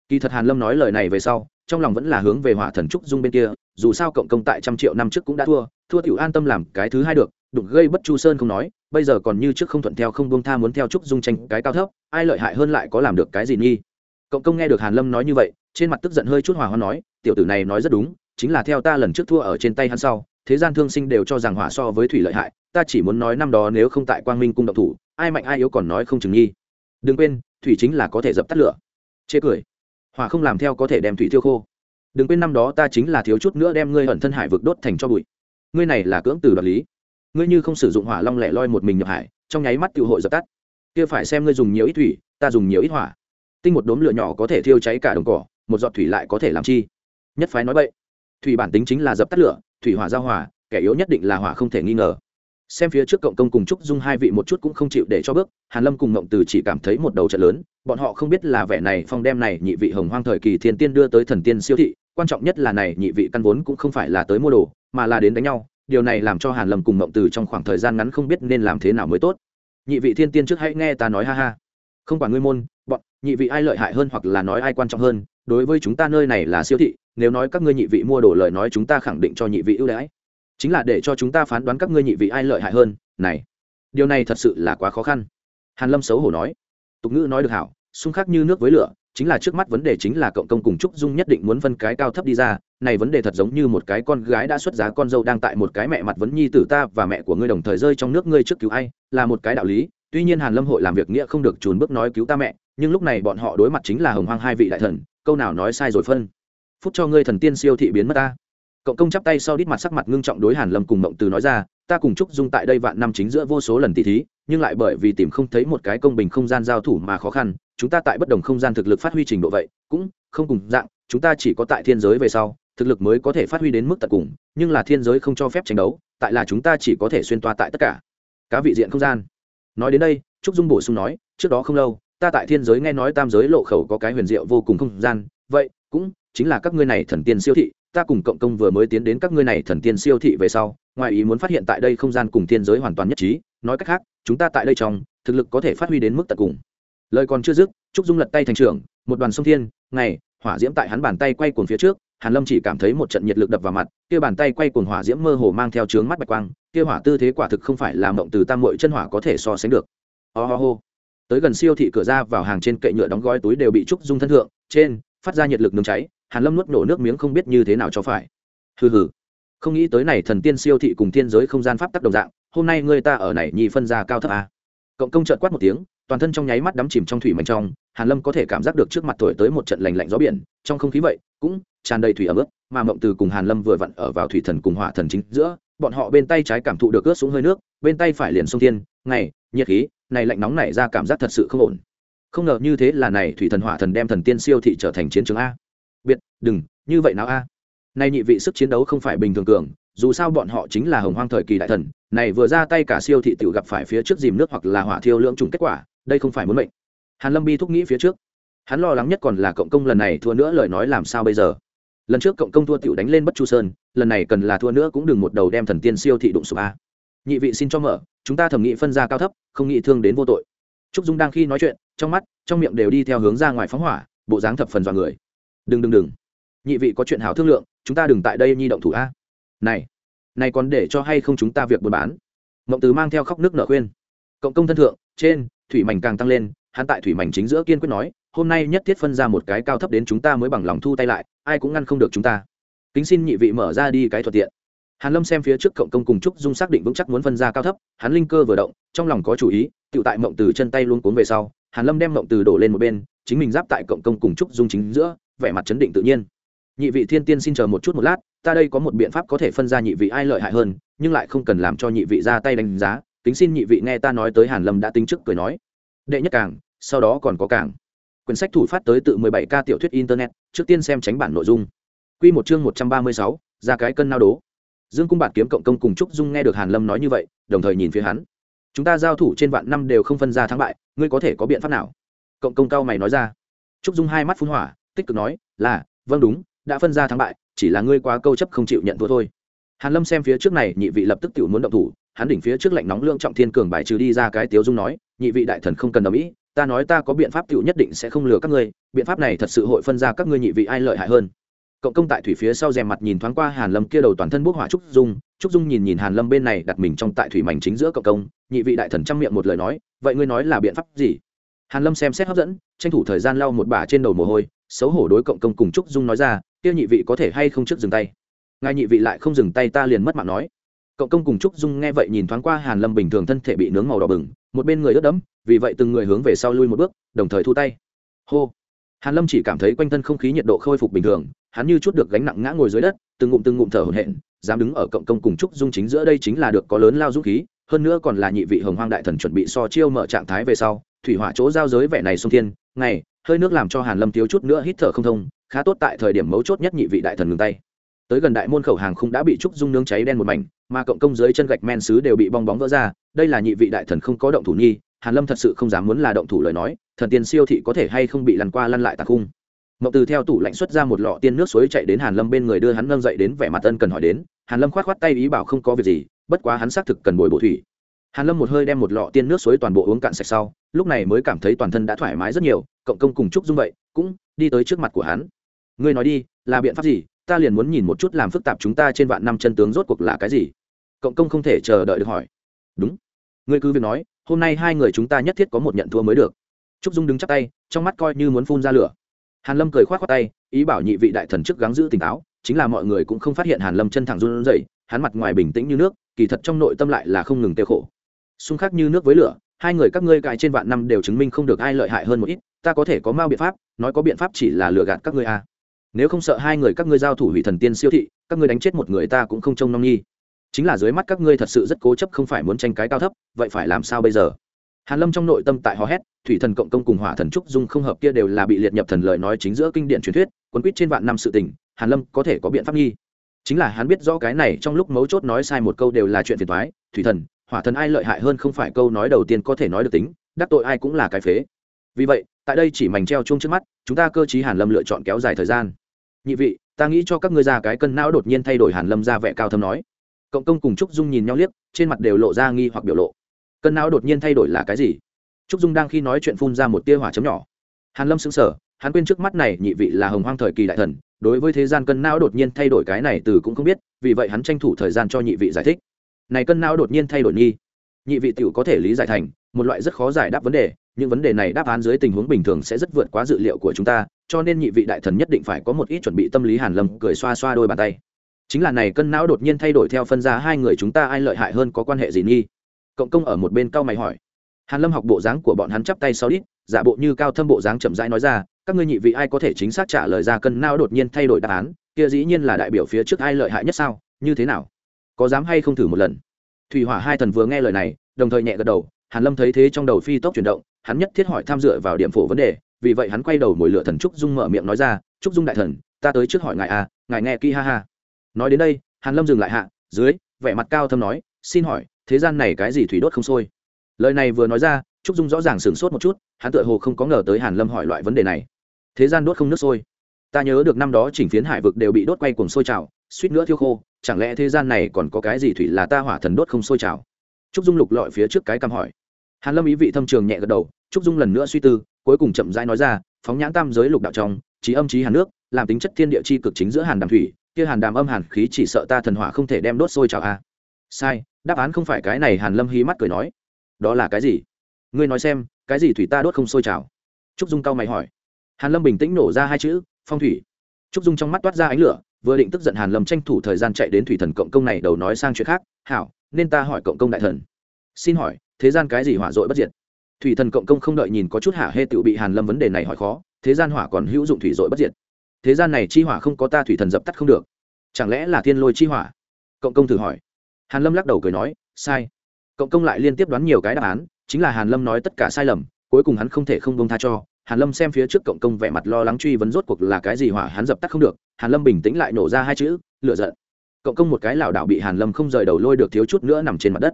Kỳ thật hàn lâm nói lời này về sau, trong lòng vẫn là hướng về hỏa thần trúc dung bên kia, dù sao cộng công tại trăm triệu năm trước cũng đã thua thua tiểu an tâm làm cái thứ hai được, đụng gây bất chu sơn không nói, bây giờ còn như trước không thuận theo không buông tha muốn theo trúc dung tranh cái cao thấp, ai lợi hại hơn lại có làm được cái gì nghi. Cộng công nghe được hàn lâm nói như vậy trên mặt tức giận hơi chút hòa hoa nói, tiểu tử này nói rất đúng, chính là theo ta lần trước thua ở trên tay hắn sau, thế gian thương sinh đều cho rằng hỏa so với thủy lợi hại, ta chỉ muốn nói năm đó nếu không tại quang minh cung động thủ, ai mạnh ai yếu còn nói không chừng nghi. Đừng quên, thủy chính là có thể dập tắt lửa. Chê cười. Hỏa không làm theo có thể đem thủy thiêu khô. Đừng quên năm đó ta chính là thiếu chút nữa đem ngươi ẩn thân hải vực đốt thành cho bụi. Ngươi này là cưỡng từ đoạt lý. Ngươi như không sử dụng hỏa long lẻ loi một mình nhập hải, trong nháy mắt tự hội dập tắt. Kia phải xem ngươi dùng nhiều ít thủy, ta dùng nhiều ít hỏa. Tinh một đốm lửa nhỏ có thể thiêu cháy cả đồng cỏ một giọt thủy lại có thể làm chi? Nhất phái nói vậy. Thủy bản tính chính là dập tắt lửa, thủy hỏa giao hỏa kẻ yếu nhất định là hỏa không thể nghi ngờ. Xem phía trước cộng công cùng trúc dung hai vị một chút cũng không chịu để cho bước, hàn lâm cùng ngộng từ chỉ cảm thấy một đầu trận lớn, bọn họ không biết là vẻ này phong đem này nhị vị hồng hoang thời kỳ thiên tiên đưa tới thần tiên siêu thị, quan trọng nhất là này nhị vị căn vốn cũng không phải là tới mua đồ, mà là đến đánh nhau, điều này làm cho hàn lâm cùng ngộng từ trong khoảng thời gian ngắn không biết nên làm thế nào mới tốt. Nhị vị thiên tiên trước hãy nghe ta nói ha ha. Không quản ngươi môn, bọn, nhị vị ai lợi hại hơn hoặc là nói ai quan trọng hơn đối với chúng ta nơi này là siêu thị, nếu nói các ngươi nhị vị mua đồ lời nói chúng ta khẳng định cho nhị vị ưu đãi. Chính là để cho chúng ta phán đoán các ngươi nhị vị ai lợi hại hơn, này, điều này thật sự là quá khó khăn. Hàn lâm xấu hổ nói. Tục ngữ nói được hảo, xung khắc như nước với lửa, chính là trước mắt vấn đề chính là cộng công cùng trúc dung nhất định muốn phân cái cao thấp đi ra, này vấn đề thật giống như một cái con gái đã xuất giá con dâu đang tại một cái mẹ mặt vấn nhi tử ta và mẹ của ngươi đồng thời rơi trong nước ngươi trước cứu ai, là một cái đạo lý. Tuy nhiên hàn lâm hội làm việc nghĩa không được trùn bước nói cứu ta mẹ, nhưng lúc này bọn họ đối mặt chính là hồng hoang hai vị đại thần câu nào nói sai rồi phân. Phút cho ngươi thần tiên siêu thị biến mất ta. Cộng công chắp tay sau đít mặt sắc mặt ngưng trọng đối hàn lâm cùng mộng từ nói ra, ta cùng trúc dung tại đây vạn năm chính giữa vô số lần tỷ thí, nhưng lại bởi vì tìm không thấy một cái công bình không gian giao thủ mà khó khăn, chúng ta tại bất đồng không gian thực lực phát huy trình độ vậy, cũng không cùng dạng, chúng ta chỉ có tại thiên giới về sau, thực lực mới có thể phát huy đến mức tận cùng, nhưng là thiên giới không cho phép tranh đấu, tại là chúng ta chỉ có thể xuyên toa tại tất cả, cá vị diện không gian. Nói đến đây, trúc dung bổ sung nói, trước đó không lâu ta tại thiên giới nghe nói tam giới lộ khẩu có cái huyền diệu vô cùng không gian, vậy, cũng chính là các ngươi này thần tiên siêu thị, ta cùng cộng công vừa mới tiến đến các ngươi này thần tiên siêu thị về sau, ngoài ý muốn phát hiện tại đây không gian cùng thiên giới hoàn toàn nhất trí, nói cách khác, chúng ta tại đây trong, thực lực có thể phát huy đến mức tận cùng. Lời còn chưa dứt, trúc dung lật tay thành trưởng, một đoàn sông thiên, ngày, hỏa diễm tại hắn bàn tay quay cuồng phía trước, hàn lâm chỉ cảm thấy một trận nhiệt lực đập vào mặt, kia bàn tay quay cuồng hỏa diễm mơ hồ mang theo trướng mắt bạch quang, kia hỏa tư thế quả thực không phải là mộng từ tam muội chân hỏa có thể so sánh được. Ho、oh ho ho tới gần siêu thị cửa ra vào hàng trên kệ nhựa đóng gói túi đều bị trúc dung thân thượng, trên, phát ra nhiệt lực nướng cháy, hàn lâm nuốt nổ nước miếng không biết như thế nào cho phải. Hừ hừ. Không nghĩ tới này thần tiên siêu thị cùng thiên giới không gian pháp tắc đồng dạng, hôm nay ngươi ta ở này nhì phân ra cao thấp à cộng công trợn quát một tiếng, toàn thân trong nháy mắt đắm chìm trong thủy mạnh trong, hàn lâm có thể cảm giác được trước mặt thổi tới một trận lạnh lạnh gió biển, trong không khí vậy, cũng tràn đầy thủy ẩm ướt, mà mộng từ cùng hàn lâm vừa vặn ở vào thủy thần cùng hỏa thần chính giữa, bọn họ bên tay trái cảm thụ được ướt xuống hơi nước, bên tay phải liền sông thiên, ngày, nhiệt khí này lạnh nóng này ra cảm giác thật sự không ổn. Không ngờ như thế là này thủy thần hỏa thần đem thần tiên siêu thị trở thành chiến trường a. Biệt, đừng, như vậy nào a? Nay nhị vị sức chiến đấu không phải bình thường cường, dù sao bọn họ chính là hồng hoang thời kỳ đại thần, này vừa ra tay cả siêu thị tiểu gặp phải phía trước dìm nước hoặc là hỏa thiêu lưỡng trùng kết quả, đây không phải muốn mệnh. Hàn lâm bi thúc nghĩ phía trước. Hắn lo lắng nhất còn là cộng công lần này thua nữa lời nói làm sao bây giờ? Lần trước cộng công thua tiểu đánh lên bất chu sơn, lần này cần là thua nữa cũng đừng một đầu đem thần tiên siêu thị đụng sụp a nhị vị xin cho mở, chúng ta thẩm nghị phân ra cao thấp, không nghĩ thương đến vô tội. Trúc dung đang khi nói chuyện, trong mắt, trong miệng đều đi theo hướng ra ngoài phóng hỏa, bộ dáng thập phần dọa người. Đừng đừng đừng. Nhị vị có chuyện hảo thương lượng, chúng ta đừng tại đây nhi động thủ a. Này này còn để cho hay không chúng ta việc buôn bán? Mộng từ mang theo khóc nước nở khuyên. Cộng công thân thượng, trên, thủy mảnh càng tăng lên, hắn tại thủy mảnh chính giữa kiên quyết nói, hôm nay nhất thiết phân ra một cái cao thấp đến chúng ta mới bằng lòng thu tay lại, ai cũng ngăn không được chúng ta. Kính xin nhị vị mở ra đi cái thuận tiện hàn lâm xem phía trước cộng công cùng trúc dung xác định vững chắc muốn phân ra cao thấp hắn linh cơ vừa động trong lòng có chủ ý tự tại mộng từ chân tay luôn cuốn về sau hàn lâm đem mộng từ đổ lên một bên chính mình giáp tại cộng công cùng trúc dung chính giữa vẻ mặt chấn định tự nhiên. Nhị vị thiên tiên xin chờ một chút một lát ta đây có một biện pháp có thể phân ra nhị vị ai lợi hại hơn nhưng lại không cần làm cho nhị vị ra tay đánh giá tính xin nhị vị nghe ta nói tới hàn lâm đã tính trước cười nói. Đệ nhất càng sau đó còn có càng. Quyển sách thủ phát tới tự 17 k tiểu thuyết internet trước tiên xem tránh bản nội dung. Quy một chương 136, ra cái cân nao đố dương cung Bạt kiếm cộng công cùng trúc dung nghe được hàn lâm nói như vậy, đồng thời nhìn phía hắn. Chúng ta giao thủ trên vạn năm đều không phân ra thắng bại, ngươi có thể có biện pháp nào? Cộng công cao mày nói ra. Trúc dung hai mắt phun hỏa, tích cực nói, là vâng đúng, đã phân ra thắng bại, chỉ là ngươi quá câu chấp không chịu nhận thua thôi. Hàn lâm xem phía trước này, nhị vị lập tức tiểu muốn động thủ, hắn đỉnh phía trước lạnh nóng lượng trọng thiên cường bài trừ đi ra cái tiếu dung nói, nhị vị đại thần không cần đồng ý, ta nói ta có biện pháp tiểu nhất định sẽ không lừa các ngươi, biện pháp này thật sự hội phân ra các ngươi nhị vị ai lợi hại hơn cộng công tại thủy phía sau rèm mặt nhìn thoáng qua hàn lâm kia đầu toàn thân bốc hỏa trúc dung trúc dung nhìn nhìn hàn lâm bên này đặt mình trong tại thủy mảnh chính giữa cộng công, nhị vị đại thần trăm miệng một lời nói, vậy ngươi nói là biện pháp gì? Hàn lâm xem xét hấp dẫn, tranh thủ thời gian lau một bả trên đầu mồ hôi, xấu hổ đối cộng công cùng trúc dung nói ra, kia nhị vị có thể hay không trước dừng tay? Ngài nhị vị lại không dừng tay ta liền mất mạng nói. Cộng công cùng trúc dung nghe vậy nhìn thoáng qua hàn lâm bình thường thân thể bị nướng màu đỏ bừng, một bên người ướt đẫm, vì vậy từng người hướng về sau lui một bước, đồng thời thu tay. Hô hàn lâm chỉ cảm thấy quanh thân không khí nhiệt độ khôi phục bình thường, hắn như chút được gánh nặng ngã ngồi dưới đất, từng ngụm từng ngụm thở hổn hển, dám đứng ở cộng công cùng trúc dung chính giữa đây chính là được có lớn lao dũng khí, hơn nữa còn là nhị vị hồng hoang đại thần chuẩn bị so chiêu mở trạng thái về sau, thủy hỏa chỗ giao giới vẻ này sông thiên, ngày, hơi nước làm cho hàn lâm thiếu chút nữa hít thở không thông, khá tốt tại thời điểm mấu chốt nhất nhị vị đại thần ngừng tay. Tới gần đại môn khẩu hàng không đã bị trúc dung nướng cháy đen một mảnh, mà cộng công dưới chân gạch men sứ đều bị bong bóng vỡ ra, đây là nhị vị đại thần không có động thủ nhi hàn lâm thật sự không dám muốn là động thủ lời nói, thần tiên siêu thị có thể hay không bị lăn qua lăn lại tạc khung. Mậu từ theo tủ lạnh xuất ra một lọ tiên nước suối chạy đến hàn lâm bên người đưa hắn nâng dậy đến vẻ mặt ân cần hỏi đến, hàn lâm khoát khoát tay ý bảo không có việc gì, bất quá hắn xác thực cần bồi bổ thủy. Hàn lâm một hơi đem một lọ tiên nước suối toàn bộ uống cạn sạch sau, lúc này mới cảm thấy toàn thân đã thoải mái rất nhiều, cộng công cùng chúc dung vậy, cũng đi tới trước mặt của hắn. Ngươi nói đi, là biện pháp gì? Ta liền muốn nhìn một chút làm phức tạp chúng ta trên vạn năm chân tướng rốt cuộc là cái gì. Cộng công không thể chờ đợi được hỏi. Đúng. Ngươi cứ việc nói hôm nay hai người chúng ta nhất thiết có một nhận thua mới được. Trúc dung đứng chắc tay, trong mắt coi như muốn phun ra lửa. Hàn lâm cười khoát khoát tay, ý bảo nhị vị đại thần trước gắng giữ tỉnh táo, chính là mọi người cũng không phát hiện hàn lâm chân thẳng run rẩy, hắn mặt ngoài bình tĩnh như nước, kỳ thật trong nội tâm lại là không ngừng tiêu khổ. Xung khắc như nước với lửa, hai người các ngươi cài trên vạn năm đều chứng minh không được ai lợi hại hơn một ít, ta có thể có mau biện pháp, nói có biện pháp chỉ là lừa gạt các ngươi à. nếu không sợ hai người các ngươi giao thủ hủy thần tiên siêu thị, các ngươi đánh chết một người ta cũng không trông nom nhi chính là dưới mắt các ngươi thật sự rất cố chấp không phải muốn tranh cái cao thấp, vậy phải làm sao bây giờ? Hàn lâm trong nội tâm tại hò hét, thủy thần cộng công cùng hỏa thần trúc dung không hợp kia đều là bị liệt nhập thần lời nói chính giữa kinh điển truyền thuyết quấn quýt trên vạn năm sự tình, hàn lâm có thể có biện pháp nghi. Chính là hắn biết rõ cái này trong lúc mấu chốt nói sai một câu đều là chuyện phiền toái, thủy thần, hỏa thần ai lợi hại hơn không phải câu nói đầu tiên có thể nói được tính, đắc tội ai cũng là cái phế. Vì vậy, tại đây chỉ mảnh treo chung trước mắt, chúng ta cơ chí hàn lâm lựa chọn kéo dài thời gian. Nhị vị, ta nghĩ cho các ngươi ra cái cân não đột nhiên thay đổi hàn lâm ra vẻ cao thâm nói cộng công cùng trúc dung nhìn nhau liếc, trên mặt đều lộ ra nghi hoặc biểu lộ. Cân não đột nhiên thay đổi là cái gì? Trúc dung đang khi nói chuyện phun ra một tia hỏa chấm nhỏ. Hàn lâm sững sờ, hắn quên trước mắt này nhị vị là hồng hoang thời kỳ đại thần, đối với thế gian cân não đột nhiên thay đổi cái này từ cũng không biết, vì vậy hắn tranh thủ thời gian cho nhị vị giải thích. Này cân não đột nhiên thay đổi nghi. Nhị vị tiểu có thể lý giải thành, một loại rất khó giải đáp vấn đề, những vấn đề này đáp án dưới tình huống bình thường sẽ rất vượt quá dự liệu của chúng ta, cho nên nhị vị đại thần nhất định phải có một ít chuẩn bị tâm lý hàn lâm cười xoa xoa đôi bàn tay chính là này cân não đột nhiên thay đổi theo phân ra hai người chúng ta ai lợi hại hơn có quan hệ gì nghi? Cộng công ở một bên cao mày hỏi. Hàn lâm học bộ dáng của bọn hắn chắp tay sau đít, giả bộ như cao thâm bộ dáng chậm rãi nói ra, các ngươi nhị vị ai có thể chính xác trả lời ra cân não đột nhiên thay đổi đáp án, kia dĩ nhiên là đại biểu phía trước ai lợi hại nhất sao, như thế nào? Có dám hay không thử một lần? Thủy hỏa hai thần vừa nghe lời này, đồng thời nhẹ gật đầu, hàn lâm thấy thế trong đầu phi tốc chuyển động, hắn nhất thiết hỏi tham dựa vào điểm phổ vấn đề, vì vậy hắn quay đầu mồi lửa thần trúc dung mở miệng nói ra, trúc dung đại thần, ta tới trước hỏi ngài à ngài nghe kỹ ha ha nói đến đây, hàn lâm dừng lại hạ, dưới, vẻ mặt cao thâm nói, xin hỏi, thế gian này cái gì thủy đốt không sôi? Lời này vừa nói ra, trúc dung rõ ràng sửng sốt một chút, hắn tựa hồ không có ngờ tới hàn lâm hỏi loại vấn đề này. Thế gian đốt không nước sôi? Ta nhớ được năm đó chỉnh phiến hải vực đều bị đốt quay cuồng sôi trào, suýt nữa thiêu khô, chẳng lẽ thế gian này còn có cái gì thủy là ta hỏa thần đốt không sôi trào? Trúc dung lục lọi phía trước cái căm hỏi. Hàn lâm ý vị thâm trường nhẹ gật đầu, trúc dung lần nữa suy tư, cuối cùng chậm rãi nói ra, phóng nhãn tam giới lục đạo trong, trí âm trí hàn nước, làm tính chất thiên địa chi cực chính giữa hàn đàm thủy kia hàn đàm âm hàn khí chỉ sợ ta thần hỏa không thể đem đốt sôi trào a. Sai, đáp án không phải cái này, hàn lâm hí mắt cười nói. Đó là cái gì? Ngươi nói xem, cái gì thủy ta đốt không sôi trào trúc dung cao mày hỏi. Hàn lâm bình tĩnh nổ ra hai chữ, phong thủy. Trúc dung trong mắt toát ra ánh lửa, vừa định tức giận hàn lâm tranh thủ thời gian chạy đến thủy thần cộng công này đầu nói sang chuyện khác. Hảo, nên ta hỏi cộng công đại thần. Xin hỏi, thế gian cái gì hỏa dội bất diệt? Thủy thần cộng công không đợi nhìn có chút hạ hê tự bị hàn lâm vấn đề này hỏi khó, thế gian hỏa còn hữu dụng thủy dội bất diệt thế gian này chi hỏa không có ta thủy thần dập tắt không được. Chẳng lẽ là thiên lôi chi hỏa? Cộng công thử hỏi. Hàn lâm lắc đầu cười nói, sai. Cộng công lại liên tiếp đoán nhiều cái đáp án, chính là hàn lâm nói tất cả sai lầm, cuối cùng hắn không thể không bông tha cho. Hàn lâm xem phía trước cộng công vẻ mặt lo lắng truy vấn rốt cuộc là cái gì hỏa hắn dập tắt không được. Hàn lâm bình tĩnh lại nổ ra hai chữ lựa giận. Cộng công một cái lảo đảo bị hàn lâm không rời đầu lôi được thiếu chút nữa nằm trên mặt đất.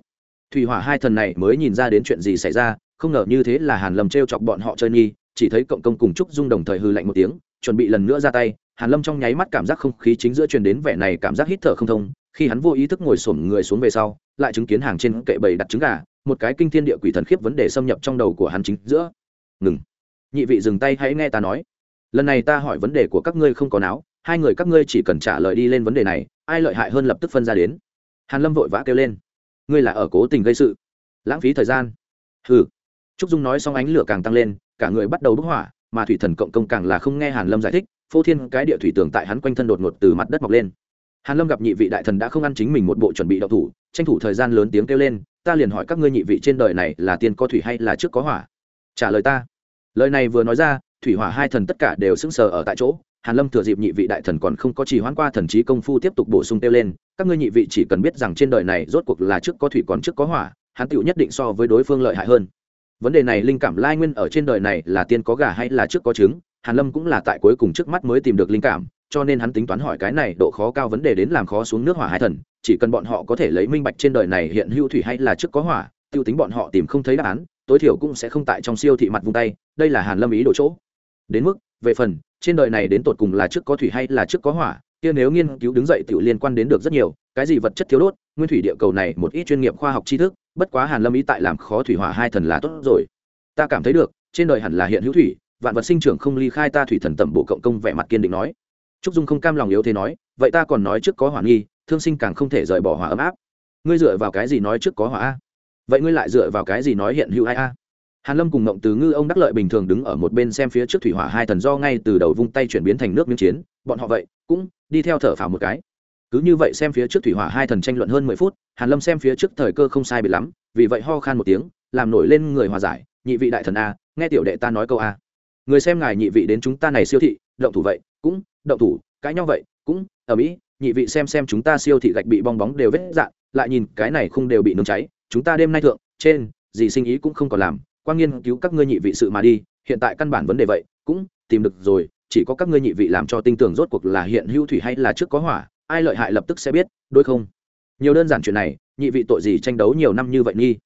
Thủy hỏa hai thần này mới nhìn ra đến chuyện gì xảy ra, không ngờ như thế là hàn lâm trêu chọc bọn họ chơi nghi, chỉ thấy cộng công cùng trúc dung đồng thời hư lạnh một tiếng chuẩn bị lần nữa ra tay, hàn lâm trong nháy mắt cảm giác không khí chính giữa truyền đến vẻ này cảm giác hít thở không thông, khi hắn vô ý thức ngồi xổm người xuống về sau, lại chứng kiến hàng trên kệ bầy đặt trứng gà, một cái kinh thiên địa quỷ thần khiếp vấn đề xâm nhập trong đầu của hắn chính giữa. Ngừng. Nhị vị dừng tay hãy nghe ta nói. Lần này ta hỏi vấn đề của các ngươi không có não, hai người các ngươi chỉ cần trả lời đi lên vấn đề này, ai lợi hại hơn lập tức phân ra đến. Hàn lâm vội vã kêu lên. Ngươi là ở cố tình gây sự. Lãng phí thời gian. Hừ. Trúc dung nói xong ánh lửa càng tăng lên, cả người bắt đầu bốc hỏa mà thủy thần cộng công càng là không nghe hàn lâm giải thích, phô thiên cái địa thủy tường tại hắn quanh thân đột ngột từ mặt đất mọc lên. Hàn lâm gặp nhị vị đại thần đã không ăn chính mình một bộ chuẩn bị đậu thủ, tranh thủ thời gian lớn tiếng kêu lên, ta liền hỏi các ngươi nhị vị trên đời này là tiên có thủy hay là trước có hỏa? Trả lời ta. Lời này vừa nói ra, thủy hỏa hai thần tất cả đều sững sờ ở tại chỗ, hàn lâm thừa dịp nhị vị đại thần còn không có trì hoãn qua thần trí công phu tiếp tục bổ sung kêu lên, các ngươi nhị vị chỉ cần biết rằng trên đời này rốt cuộc là trước có thủy còn trước có hỏa, hắn tựu nhất định so với đối phương lợi hại hơn vấn đề này linh cảm lai nguyên ở trên đời này là tiên có gà hay là trước có trứng, hàn lâm cũng là tại cuối cùng trước mắt mới tìm được linh cảm, cho nên hắn tính toán hỏi cái này độ khó cao vấn đề đến làm khó xuống nước hỏa hai thần, chỉ cần bọn họ có thể lấy minh bạch trên đời này hiện hữu thủy hay là trước có hỏa, tiêu tính bọn họ tìm không thấy đáp án, tối thiểu cũng sẽ không tại trong siêu thị mặt vung tay, đây là hàn lâm ý đồ chỗ. Đến mức, về phần, trên đời này đến tột cùng là trước có thủy hay là trước có hỏa, kia nếu nghiên cứu đứng dậy tự liên quan đến được rất nhiều, cái gì vật chất thiếu đốt, nguyên thủy địa cầu này một ít chuyên nghiệp khoa học tri thức bất quá hàn lâm ý tại làm khó thủy hỏa hai thần là tốt rồi. Ta cảm thấy được, trên đời hẳn là hiện hữu thủy, vạn vật sinh trưởng không ly khai ta thủy thần tẩm bộ cộng công vẻ mặt kiên định nói. Trúc dung không cam lòng yếu thế nói, vậy ta còn nói trước có hỏa nghi, thương sinh càng không thể rời bỏ hỏa ấm áp. Ngươi dựa vào cái gì nói trước có hỏa a? Vậy ngươi lại dựa vào cái gì nói hiện hữu ai a? Hàn lâm cùng ngộng từ ngư ông đắc lợi bình thường đứng ở một bên xem phía trước thủy hỏa hai thần do ngay từ đầu vung tay chuyển biến thành nước miếng chiến. Bọn họ vậy, cũng đi theo thở phào một cái cứ như vậy xem phía trước thủy hỏa hai thần tranh luận hơn mười phút, hàn lâm xem phía trước thời cơ không sai bị lắm, vì vậy ho khan một tiếng, làm nổi lên người hòa giải, nhị vị đại thần a, nghe tiểu đệ ta nói câu a. Người xem ngài nhị vị đến chúng ta này siêu thị, động thủ vậy, cũng động thủ, cãi nhau vậy, cũng ở mỹ, nhị vị xem xem chúng ta siêu thị gạch bị bong bóng đều vết dạn, lại nhìn cái này không đều bị nướng cháy, chúng ta đêm nay thượng, trên, gì sinh ý cũng không còn làm quan nghiên cứu các ngươi nhị vị sự mà đi, hiện tại căn bản vấn đề vậy, cũng tìm được rồi, chỉ có các ngươi nhị vị làm cho tinh tưởng rốt cuộc là hiện hữu thủy hay là trước có hỏa ai lợi hại lập tức sẽ biết, đôi không? Nhiều đơn giản chuyện này, nhị vị tội gì tranh đấu nhiều năm như vậy nghi?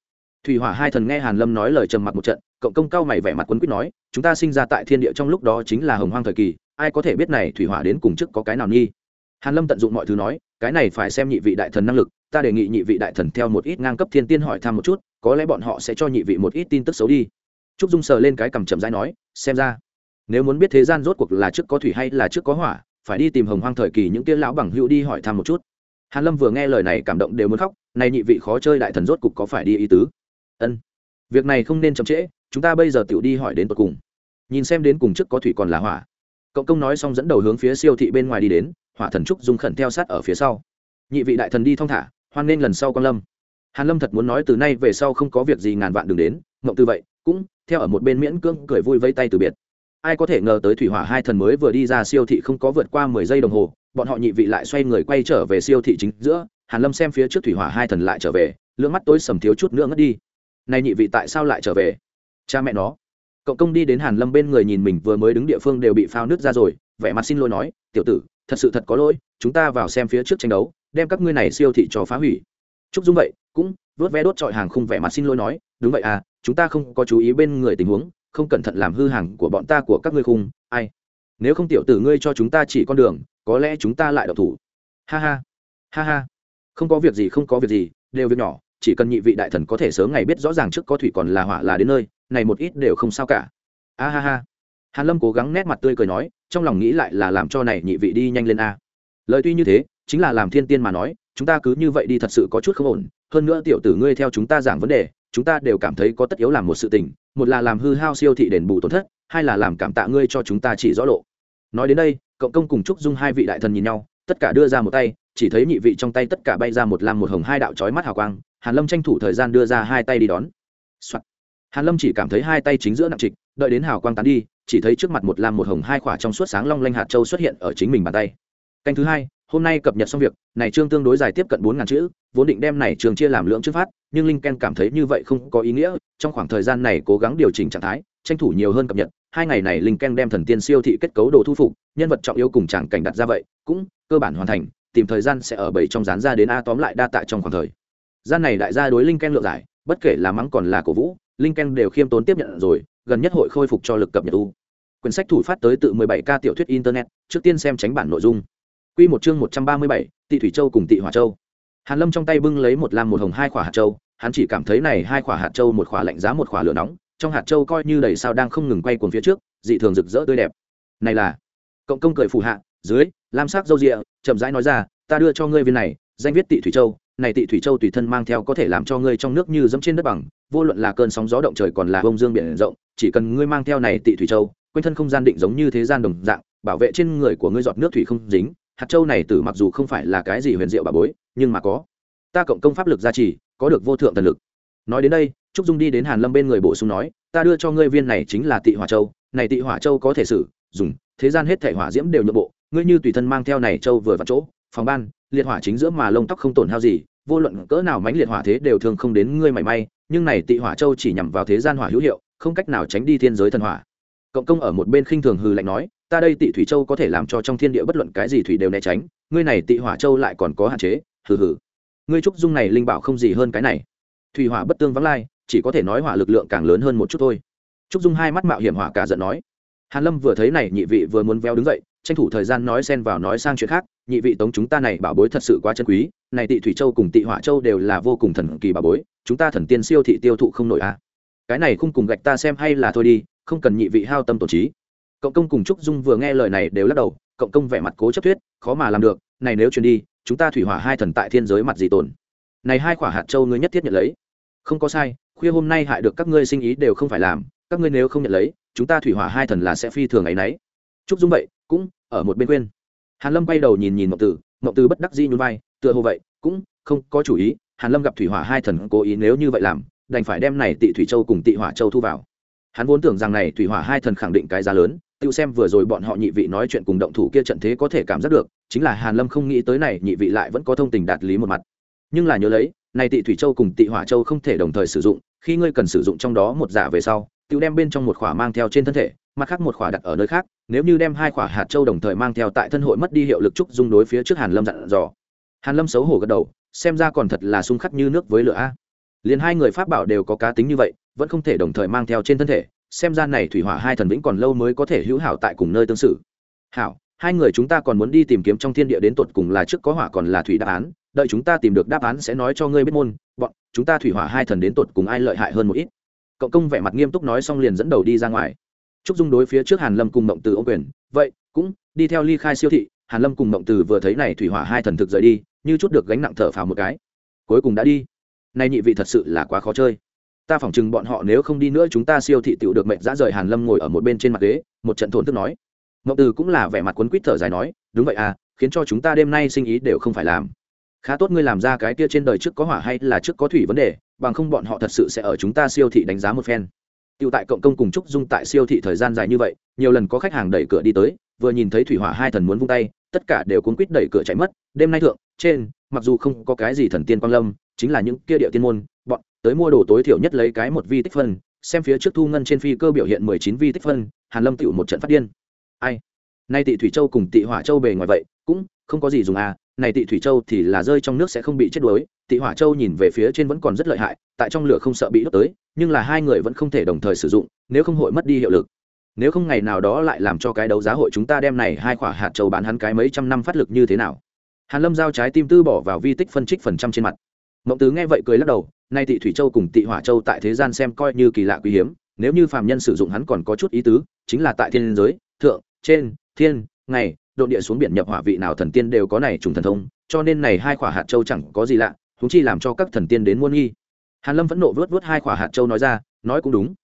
Thủy hỏa hai thần nghe hàn lâm nói lời trầm mặc một trận cộng công cao mày vẻ mặt quấn quýt nói, chúng ta sinh ra tại thiên địa trong lúc đó chính là hồng hoang thời kỳ, ai có thể biết này thủy hỏa đến cùng trước có cái nào nghi? Hàn lâm tận dụng mọi thứ nói, cái này phải xem nhị vị đại thần năng lực, ta đề nghị nhị vị đại thần theo một ít ngang cấp thiên tiên hỏi thăm một chút, có lẽ bọn họ sẽ cho nhị vị một ít tin tức xấu đi. Trúc dung sờ lên cái cằm chậm rãi nói, xem ra, nếu muốn biết thế gian rốt cuộc là trước có thủy hay là trước có hỏa phải đi tìm hồng hoang thời kỳ những kia lão bằng hữu đi hỏi thăm một chút. Hàn lâm vừa nghe lời này cảm động đều muốn khóc, này nhị vị khó chơi đại thần rốt cục có phải đi ý tứ? Ân. Việc này không nên chậm trễ, chúng ta bây giờ tiểu đi hỏi đến tận cùng. Nhìn xem đến cùng trước có thủy còn là hỏa. Cộng công nói xong dẫn đầu hướng phía siêu thị bên ngoài đi đến, hỏa thần trúc dung khẩn theo sát ở phía sau. Nhị vị đại thần đi thong thả, hoan nên lần sau con lâm. Hàn lâm thật muốn nói từ nay về sau không có việc gì ngàn vạn đừng đến, ngộng từ vậy, cũng theo ở một bên miễn cưỡng cười vui vây tay từ biệt ai có thể ngờ tới thủy hỏa hai thần mới vừa đi ra siêu thị không có vượt qua mười giây đồng hồ, bọn họ nhị vị lại xoay người quay trở về siêu thị chính giữa, hàn lâm xem phía trước thủy hỏa hai thần lại trở về, lưỡng mắt tối sầm thiếu chút nữa ngất đi. Này nhị vị tại sao lại trở về? Cha mẹ nó. Cậu công đi đến hàn lâm bên người nhìn mình vừa mới đứng địa phương đều bị phao nước ra rồi, vẻ mặt xin lỗi nói, tiểu tử, thật sự thật có lỗi, chúng ta vào xem phía trước tranh đấu, đem các ngươi này siêu thị cho phá hủy. Trúc dung vậy, cũng vớt vé đốt trọi hàng không vẻ mặt xin lỗi nói, đúng vậy à chúng ta không có chú ý bên người tình huống không cẩn thận làm hư hàng của bọn ta của các ngươi khung, ai? Nếu không tiểu tử ngươi cho chúng ta chỉ con đường, có lẽ chúng ta lại đậu thủ. Ha ha ha ha. Không có việc gì, không có việc gì, đều việc nhỏ, chỉ cần nhị vị đại thần có thể sớm ngày biết rõ ràng trước có thủy còn là hỏa là đến nơi, này một ít đều không sao cả. A ha ha. Hàn lâm cố gắng nét mặt tươi cười nói, trong lòng nghĩ lại là làm cho này nhị vị đi nhanh lên a. Lời tuy như thế, chính là làm thiên tiên mà nói, chúng ta cứ như vậy đi thật sự có chút không ổn. Hơn nữa tiểu tử ngươi theo chúng ta giảng vấn đề, chúng ta đều cảm thấy có tất yếu làm một sự tình một là làm hư hao siêu thị đền bù tổn thất, hai là làm cảm tạ ngươi cho chúng ta chỉ rõ lộ. Nói đến đây, cộng công cùng trúc dung hai vị đại thần nhìn nhau, tất cả đưa ra một tay, chỉ thấy nhị vị trong tay tất cả bay ra một lam một hồng hai đạo chói mắt hào quang, hàn lâm tranh thủ thời gian đưa ra hai tay đi đón、Soạn. hàn lâm chỉ cảm thấy hai tay chính giữa nặng trịch, đợi đến hào quang tán đi, chỉ thấy trước mặt một lam một hồng hai khỏa trong suốt sáng long lanh hạt châu xuất hiện ở chính mình bàn tay. Canh thứ hai, hôm nay cập nhật xong việc, này chương tương đối dài tiếp cận bốn ngàn chữ vốn định đem này trường chia làm lượng trước phát nhưng linh ken cảm thấy như vậy không có ý nghĩa trong khoảng thời gian này cố gắng điều chỉnh trạng thái tranh thủ nhiều hơn cập nhật hai ngày này linh ken đem thần tiên siêu thị kết cấu đồ thu phục nhân vật trọng yếu cùng trạng cảnh đặt ra vậy cũng cơ bản hoàn thành tìm thời gian sẽ ở bảy trong dán ra đến a tóm lại đa tại trong khoảng thời. Gian này đại gia đối linh ken lượng giải bất kể là mắng còn là cổ vũ linh ken đều khiêm tốn tiếp nhận rồi gần nhất hội khôi phục cho lực cập nhật u. Quyển sách thủ phát tới tự 17 k tiểu thuyết internet trước tiên xem tránh bản nội dung. Quy một chương 137, Tị Thủy Châu cùng Tị Hỏa Châu. Hàn Lâm trong tay bưng lấy một lam một hồng hai quả hạt châu, hắn chỉ cảm thấy này hai quả hạt châu một quả lạnh giá một quả lửa nóng, trong hạt châu coi như đầy sao đang không ngừng quay cuồng phía trước, dị thường rực rỡ tươi đẹp. Này là Cộng công cười phù hạ, dưới lam sắc dâu rịa chậm rãi nói ra ta đưa cho ngươi viên này danh viết tị thủy châu này tị thủy châu tùy thân mang theo có thể làm cho ngươi trong nước như dẫm trên đất bằng vô luận là cơn sóng gió động trời còn là bông dương biển rộng chỉ cần ngươi mang theo này tị thủy châu quanh thân không gian định giống như thế gian đồng dạng bảo vệ trên người của ngươi giọt nước thủy không dính hạt châu này tử mặc dù không phải là cái gì huyền diệu bà bối, nhưng mà có. Ta cộng công pháp lực gia trì, có được vô thượng thần lực. Nói đến đây, trúc dung đi đến hàn lâm bên người bổ sung nói, ta đưa cho ngươi viên này chính là tị hỏa châu. Này tị hỏa châu có thể sử, dùng, thế gian hết thể hỏa diễm đều nhượng bộ. Ngươi như tùy thân mang theo này châu vừa vào chỗ, phòng ban, liệt hỏa chính giữa mà lông tóc không tổn hao gì, vô luận cỡ nào mãnh liệt hỏa thế đều thường không đến ngươi mảy may. Nhưng này tị hỏa châu chỉ nhằm vào thế gian hỏa hữu hiệu, không cách nào tránh đi thiên giới thần hỏa cộng công ở một bên khinh thường hừ lạnh nói, ta đây tị thủy châu có thể làm cho trong thiên địa bất luận cái gì thủy đều né tránh, ngươi này tị hỏa châu lại còn có hạn chế, hừ hừ. Ngươi trúc dung này linh bảo không gì hơn cái này. Thủy hỏa bất tương vắng lai, chỉ có thể nói hỏa lực lượng càng lớn hơn một chút thôi. Trúc dung hai mắt mạo hiểm hỏa cả giận nói, hàn lâm vừa thấy này, nhị vị vừa muốn veo đứng dậy, tranh thủ thời gian nói xen vào nói sang chuyện khác, nhị vị tống chúng ta này bảo bối thật sự quá chân quý, này tị thủy châu cùng tị hỏa châu đều là vô cùng thần kỳ bảo bối, chúng ta thần tiên siêu thị tiêu thụ không nổi a. À. cái này không cùng gạch ta xem hay là thôi đi không cần nhị vị hao tâm tổn trí. Cộng công cùng trúc dung vừa nghe lời này đều lắc đầu, cộng công vẻ mặt cố chấp thuyết, khó mà làm được, này nếu truyền đi, chúng ta thủy hỏa hai thần tại thiên giới mặt gì tồn. Này hai quả hạt châu ngươi nhất thiết nhận lấy. Không có sai, khuya hôm nay hại được các ngươi sinh ý đều không phải làm, các ngươi nếu không nhận lấy, chúng ta thủy hỏa hai thần là sẽ phi thường ấy nấy. Trúc dung vậy, cũng ở một bên quên hàn lâm quay đầu nhìn nhìn mộng tử mộng tử bất đắc dĩ nhún vai, tựa hồ vậy, cũng không có chủ ý, hàn lâm gặp thủy hỏa hai thần cố ý nếu như vậy làm, đành phải đem này tị thủy châu cùng tị hỏa châu thu vào hắn vốn tưởng rằng này thủy hỏa hai thần khẳng định cái giá lớn tự xem vừa rồi bọn họ nhị vị nói chuyện cùng động thủ kia trận thế có thể cảm giác được, chính là hàn lâm không nghĩ tới này nhị vị lại vẫn có thông tình đạt lý một mặt. Nhưng là nhớ lấy, này tị thủy châu cùng tị hỏa châu không thể đồng thời sử dụng, khi ngươi cần sử dụng trong đó một giả về sau tự đem bên trong một khỏa mang theo trên thân thể, mặt khác một khỏa đặt ở nơi khác, nếu như đem hai khỏa hạt châu đồng thời mang theo tại thân hội mất đi hiệu lực trúc dung đối phía trước hàn lâm dặn dò. Hàn lâm xấu hổ gật đầu, xem ra còn thật là xung khắc như nước với lửa a. Liền hai người pháp bảo đều có cá tính như vậy vẫn không thể đồng thời mang theo trên thân thể, xem ra này thủy hỏa hai thần vĩnh còn lâu mới có thể hữu hảo tại cùng nơi tương xử. Hảo, hai người chúng ta còn muốn đi tìm kiếm trong thiên địa đến tột cùng là trước có hỏa còn là thủy đáp án, đợi chúng ta tìm được đáp án sẽ nói cho ngươi biết môn, bọn, chúng ta thủy hỏa hai thần đến tột cùng ai lợi hại hơn một ít. Cậu công vẻ mặt nghiêm túc nói xong liền dẫn đầu đi ra ngoài. Trúc dung đối phía trước hàn lâm cùng mộng từ ô quyền, vậy, cũng đi theo ly khai siêu thị. Hàn lâm cùng mộng từ vừa thấy này thủy hỏa hai thần thực rời đi, như chút được gánh nặng thở phào một cái. Cuối cùng đã đi. Nay nhị vị thật sự là quá khó chơi ta phỏng chừng bọn họ nếu không đi nữa chúng ta siêu thị tiểu được mệnh dã rời hàn lâm ngồi ở một bên trên mặt ghế một trận thốn tức nói. Ngọc từ cũng là vẻ mặt quấn quýt thở dài nói đúng vậy à khiến cho chúng ta đêm nay sinh ý đều không phải làm. Khá tốt ngươi làm ra cái kia trên đời trước có hỏa hay là trước có thủy vấn đề bằng không bọn họ thật sự sẽ ở chúng ta siêu thị đánh giá một phen. Tiểu tại cộng công cùng Trúc Dung tại siêu thị thời gian dài như vậy, nhiều lần có khách hàng đẩy cửa đi tới, vừa nhìn thấy thủy hỏa hai thần muốn vung tay, tất cả đều cuốn quýt đẩy cửa chạy mất. Đêm nay thượng, trên, mặc dù không có cái gì thần tiên quang lâm, chính là những kia địa tiên môn, bọn tới mua đồ tối thiểu nhất lấy cái một vi tích phân, xem phía trước thu ngân trên phi cơ biểu hiện mười chín vi tích phân, Hàn Lâm tựu một trận phát điên. Ai? Nay Tị Thủy Châu cùng Tị Hỏa Châu bề ngoài vậy, cũng không có gì dùng à, này Tị Thủy Châu thì là rơi trong nước sẽ không bị chết đuối, Tị Hỏa Châu nhìn về phía trên vẫn còn rất lợi hại, tại trong lửa không sợ bị đốt tới, nhưng là hai người vẫn không thể đồng thời sử dụng nếu không hội mất đi hiệu lực nếu không ngày nào đó lại làm cho cái đấu giá hội chúng ta đem này hai quả hạt châu bán hắn cái mấy trăm năm phát lực như thế nào hàn lâm giao trái tim tư bỏ vào vi tích phân trích phần trăm trên mặt mộng tứ nghe vậy cười lắc đầu, nay tị thủy châu cùng tị hỏa châu tại thế gian xem coi như kỳ lạ quý hiếm, nếu như phàm nhân sử dụng hắn còn có chút ý tứ, chính là tại thiên giới, thượng, trên, thiên, ngày độ địa xuống biển nhập hỏa vị nào thần tiên đều có này trùng thần thông, cho nên này hai quả hạt châu chẳng có gì lạ chúng chi làm cho các thần tiên đến muôn nghi. Hàn lâm vẫn nộ vớt vớt hai quả hạt châu nói ra, nói cũng đúng.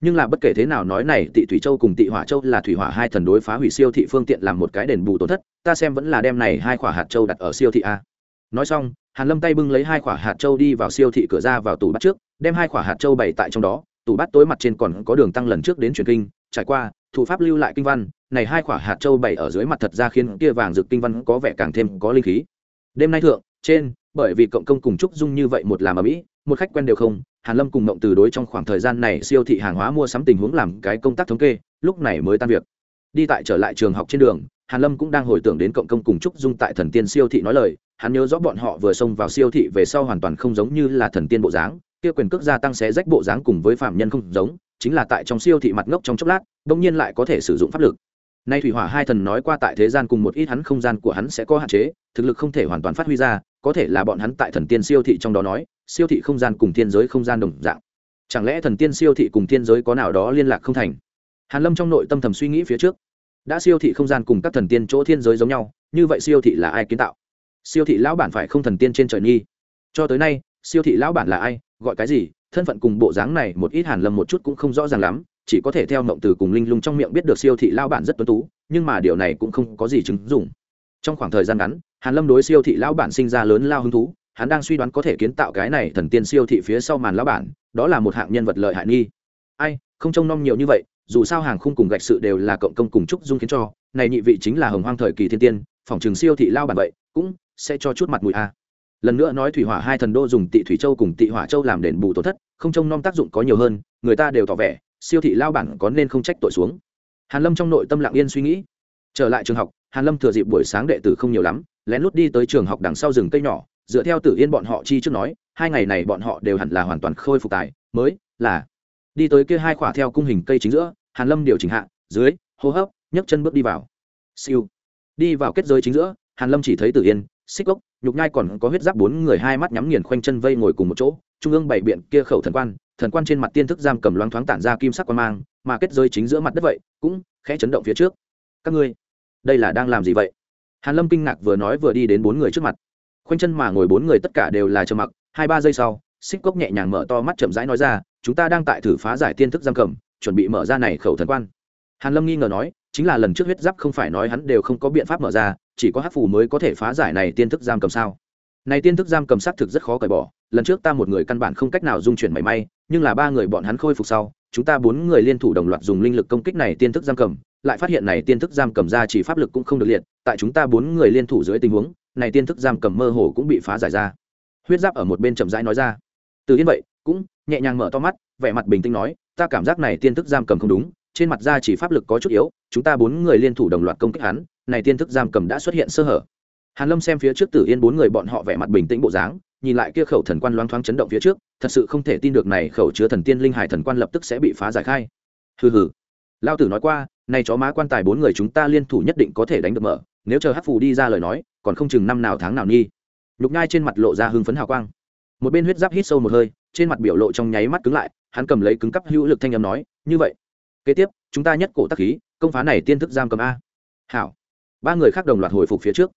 Nhưng là bất kể thế nào nói này, tị thủy châu cùng tị hỏa châu là thủy hỏa hai thần đối phá hủy siêu thị phương tiện làm một cái đền bù tổn thất, ta xem vẫn là đem này hai quả hạt châu đặt ở siêu thị a. Nói xong hàn lâm tay bưng lấy hai quả hạt châu đi vào siêu thị cửa ra vào tủ bát trước, đem hai quả hạt châu bày tại trong đó. Tủ bát tối mặt trên còn có đường tăng lần trước đến truyền kinh, trải qua, thủ pháp lưu lại kinh văn. Này hai quả hạt châu bày ở dưới mặt thật ra khiến kia vàng rực kinh văn có vẻ càng thêm có linh khí. Đêm nay thượng, trên, bởi vì cộng công cùng trúc dung như vậy một làm ở mỹ, một khách quen đều không, hàn lâm cùng mộng từ đối trong khoảng thời gian này siêu thị hàng hóa mua sắm tình huống làm cái công tác thống kê, lúc này mới tan việc. Đi tại trở lại trường học trên đường, hàn lâm cũng đang hồi tưởng đến cộng công cùng trúc dung tại thần tiên siêu thị nói lời hắn nhớ rõ bọn họ vừa xông vào siêu thị về sau hoàn toàn không giống như là thần tiên bộ dáng, kia quyền cước gia tăng xé rách bộ dáng cùng với phạm nhân không giống, chính là tại trong siêu thị mặt ngốc trong chốc lát bỗng nhiên lại có thể sử dụng pháp lực. Nay thủy hỏa hai thần nói qua tại thế gian cùng một ít hắn không gian của hắn sẽ có hạn chế, thực lực không thể hoàn toàn phát huy ra, có thể là bọn hắn tại thần tiên siêu thị trong đó nói, siêu thị không gian cùng thiên giới không gian đồng dạng. Chẳng lẽ thần tiên siêu thị cùng thiên giới có nào đó liên lạc không thành? Hàn lâm trong nội tâm thầm suy nghĩ phía trước. Đã siêu thị không gian cùng các thần tiên chỗ thiên giới giống nhau, như vậy siêu thị là ai kiến tạo? Siêu thị lão bản phải không thần tiên trên trời nghi. Cho tới nay, siêu thị lão bản là ai, gọi cái gì, thân phận cùng bộ dáng này một ít hàn lâm một chút cũng không rõ ràng lắm, chỉ có thể theo mộng từ cùng linh lung trong miệng biết được siêu thị lão bản rất tuấn tú, nhưng mà điều này cũng không có gì chứng dụng. Trong khoảng thời gian ngắn, hàn lâm đối siêu thị lão bản sinh ra lớn lao hứng thú, hắn đang suy đoán có thể kiến tạo cái này thần tiên siêu thị phía sau màn lão bản, đó là một hạng nhân vật lợi hại nghi. Ai, không trông nom nhiều như vậy, dù sao hàng khung cùng gạch sự đều là cộng công cùng trúc dung khiến cho, này nhị vị chính là hồng hoang thời kỳ thiên tiên, phòng trường siêu thị lao bản vậy, cũng sẽ cho chút mặt mũi a. Lần nữa nói thủy hỏa hai thần đô dùng tị thủy châu cùng tị hỏa châu làm đền bù tổn thất, không trông nom tác dụng có nhiều hơn, người ta đều tỏ vẻ, siêu thị lao bản có nên không trách tội xuống. Hàn lâm trong nội tâm lặng yên suy nghĩ. Trở lại trường học, hàn lâm thừa dịp buổi sáng đệ tử không nhiều lắm, lén lút đi tới trường học đằng sau rừng cây nhỏ, dựa theo tử yên bọn họ chi trước nói, hai ngày này bọn họ đều hẳn là hoàn toàn khôi phục tài, mới là. Đi tới kia hai khỏa theo cung hình cây chính giữa, hàn lâm điều chỉnh hạ, dưới, hô hấp, nhấc chân bước đi vào. Siêu. Đi vào kết giới chính giữa, hàn lâm chỉ thấy tử yên xích gốc nhục nhai còn có huyết giáp bốn người hai mắt nhắm nghiền khoanh chân vây ngồi cùng một chỗ, trung ương bảy biện kia khẩu thần quan thần quan trên mặt tiên thức giam cầm loáng thoáng tản ra kim sắc quan mang, mà kết rơi chính giữa mặt đất vậy, cũng khẽ chấn động phía trước. Các ngươi, đây là đang làm gì vậy? Hàn lâm kinh ngạc vừa nói vừa đi đến bốn người trước mặt. Khoanh chân mà ngồi bốn người tất cả đều là trầm mặc, hai ba giây sau, xích cốc nhẹ nhàng mở to mắt chậm rãi nói ra, chúng ta đang tại thử phá giải tiên thức giam cầm, chuẩn bị mở ra này khẩu thần quan. Hàn lâm nghi ngờ nói chính là lần trước huyết giáp không phải nói hắn đều không có biện pháp mở ra, chỉ có hát phù mới có thể phá giải này tiên thức giam cầm sao? Này tiên thức giam cầm xác thực rất khó cởi bỏ, lần trước ta một người căn bản không cách nào dung chuyển mảy may, nhưng là ba người bọn hắn khôi phục sau, chúng ta bốn người liên thủ đồng loạt dùng linh lực công kích này tiên thức giam cầm, lại phát hiện này tiên thức giam cầm ra chỉ pháp lực cũng không được liệt, tại chúng ta bốn người liên thủ dưới tình huống, này tiên thức giam cầm mơ hồ cũng bị phá giải ra. Huyết giáp ở một bên chậm rãi nói ra. Từ yên vậy, cũng nhẹ nhàng mở to mắt, vẻ mặt bình tĩnh nói, ta cảm giác này tiên thức giam cầm không đúng trên mặt ra chỉ pháp lực có chút yếu, chúng ta bốn người liên thủ đồng loạt công kích hắn, này tiên thức giam cầm đã xuất hiện sơ hở. Hàn lâm xem phía trước tử yên bốn người bọn họ vẻ mặt bình tĩnh bộ dáng, nhìn lại kia khẩu thần quan loáng thoáng chấn động phía trước, thật sự không thể tin được này khẩu chứa thần tiên linh hải thần quan lập tức sẽ bị phá giải khai. Hừ hừ. Lao tử nói qua, này chó má quan tài bốn người chúng ta liên thủ nhất định có thể đánh được mở, nếu chờ hắc phù đi ra lời nói, còn không chừng năm nào tháng nào nghi nhục nhai trên mặt lộ ra hưng phấn hào quang. Một bên huyết giáp hít sâu một hơi, trên mặt biểu lộ trong nháy mắt cứng lại, hắn cầm lấy cứng cắp hữu lực thanh âm nói, như vậy kế tiếp, chúng ta nhất cổ tắc khí, công phá này tiên thức giam cầm a. Hảo. Ba người khác đồng loạt hồi phục phía trước.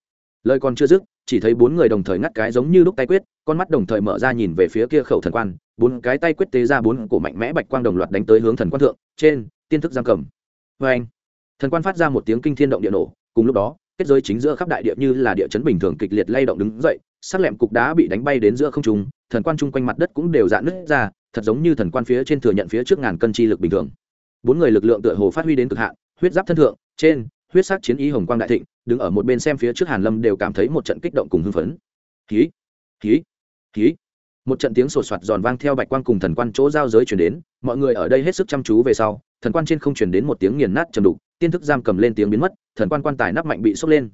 Lời còn chưa dứt, chỉ thấy bốn người đồng thời ngắt cái giống như lúc tay quyết, con mắt đồng thời mở ra nhìn về phía kia khẩu thần quan, bốn cái tay quyết tế ra bốn cổ mạnh mẽ bạch quang đồng loạt đánh tới hướng thần quan thượng, trên, tiên thức giam cầm. Vê anh, thần quan phát ra một tiếng kinh thiên động địa nổ, cùng lúc đó, kết giới chính giữa khắp đại địa như là địa chấn bình thường kịch liệt lay động đứng dậy, sắc lẹm cục đá bị đánh bay đến giữa không trung, thần quan chung quanh mặt đất cũng đều dạn nứt ra, thật giống như thần quan phía trên thừa nhận phía trước ngàn cân chi lực bình thường bốn người lực lượng tựa hồ phát huy đến cực hạn huyết giáp thân thượng trên huyết sắc chiến ý hồng quang đại thịnh đứng ở một bên xem phía trước hàn lâm đều cảm thấy một trận kích động cùng hưng phấn. Khí khí khí một trận tiếng sột soạt giòn vang theo bạch quang cùng thần quan chỗ giao giới chuyển đến mọi người ở đây hết sức chăm chú về sau thần quan trên không chuyển đến một tiếng nghiền nát trầm đục tiên thức giam cầm lên tiếng biến mất thần quan quan tài nắp mạnh bị sốc lên.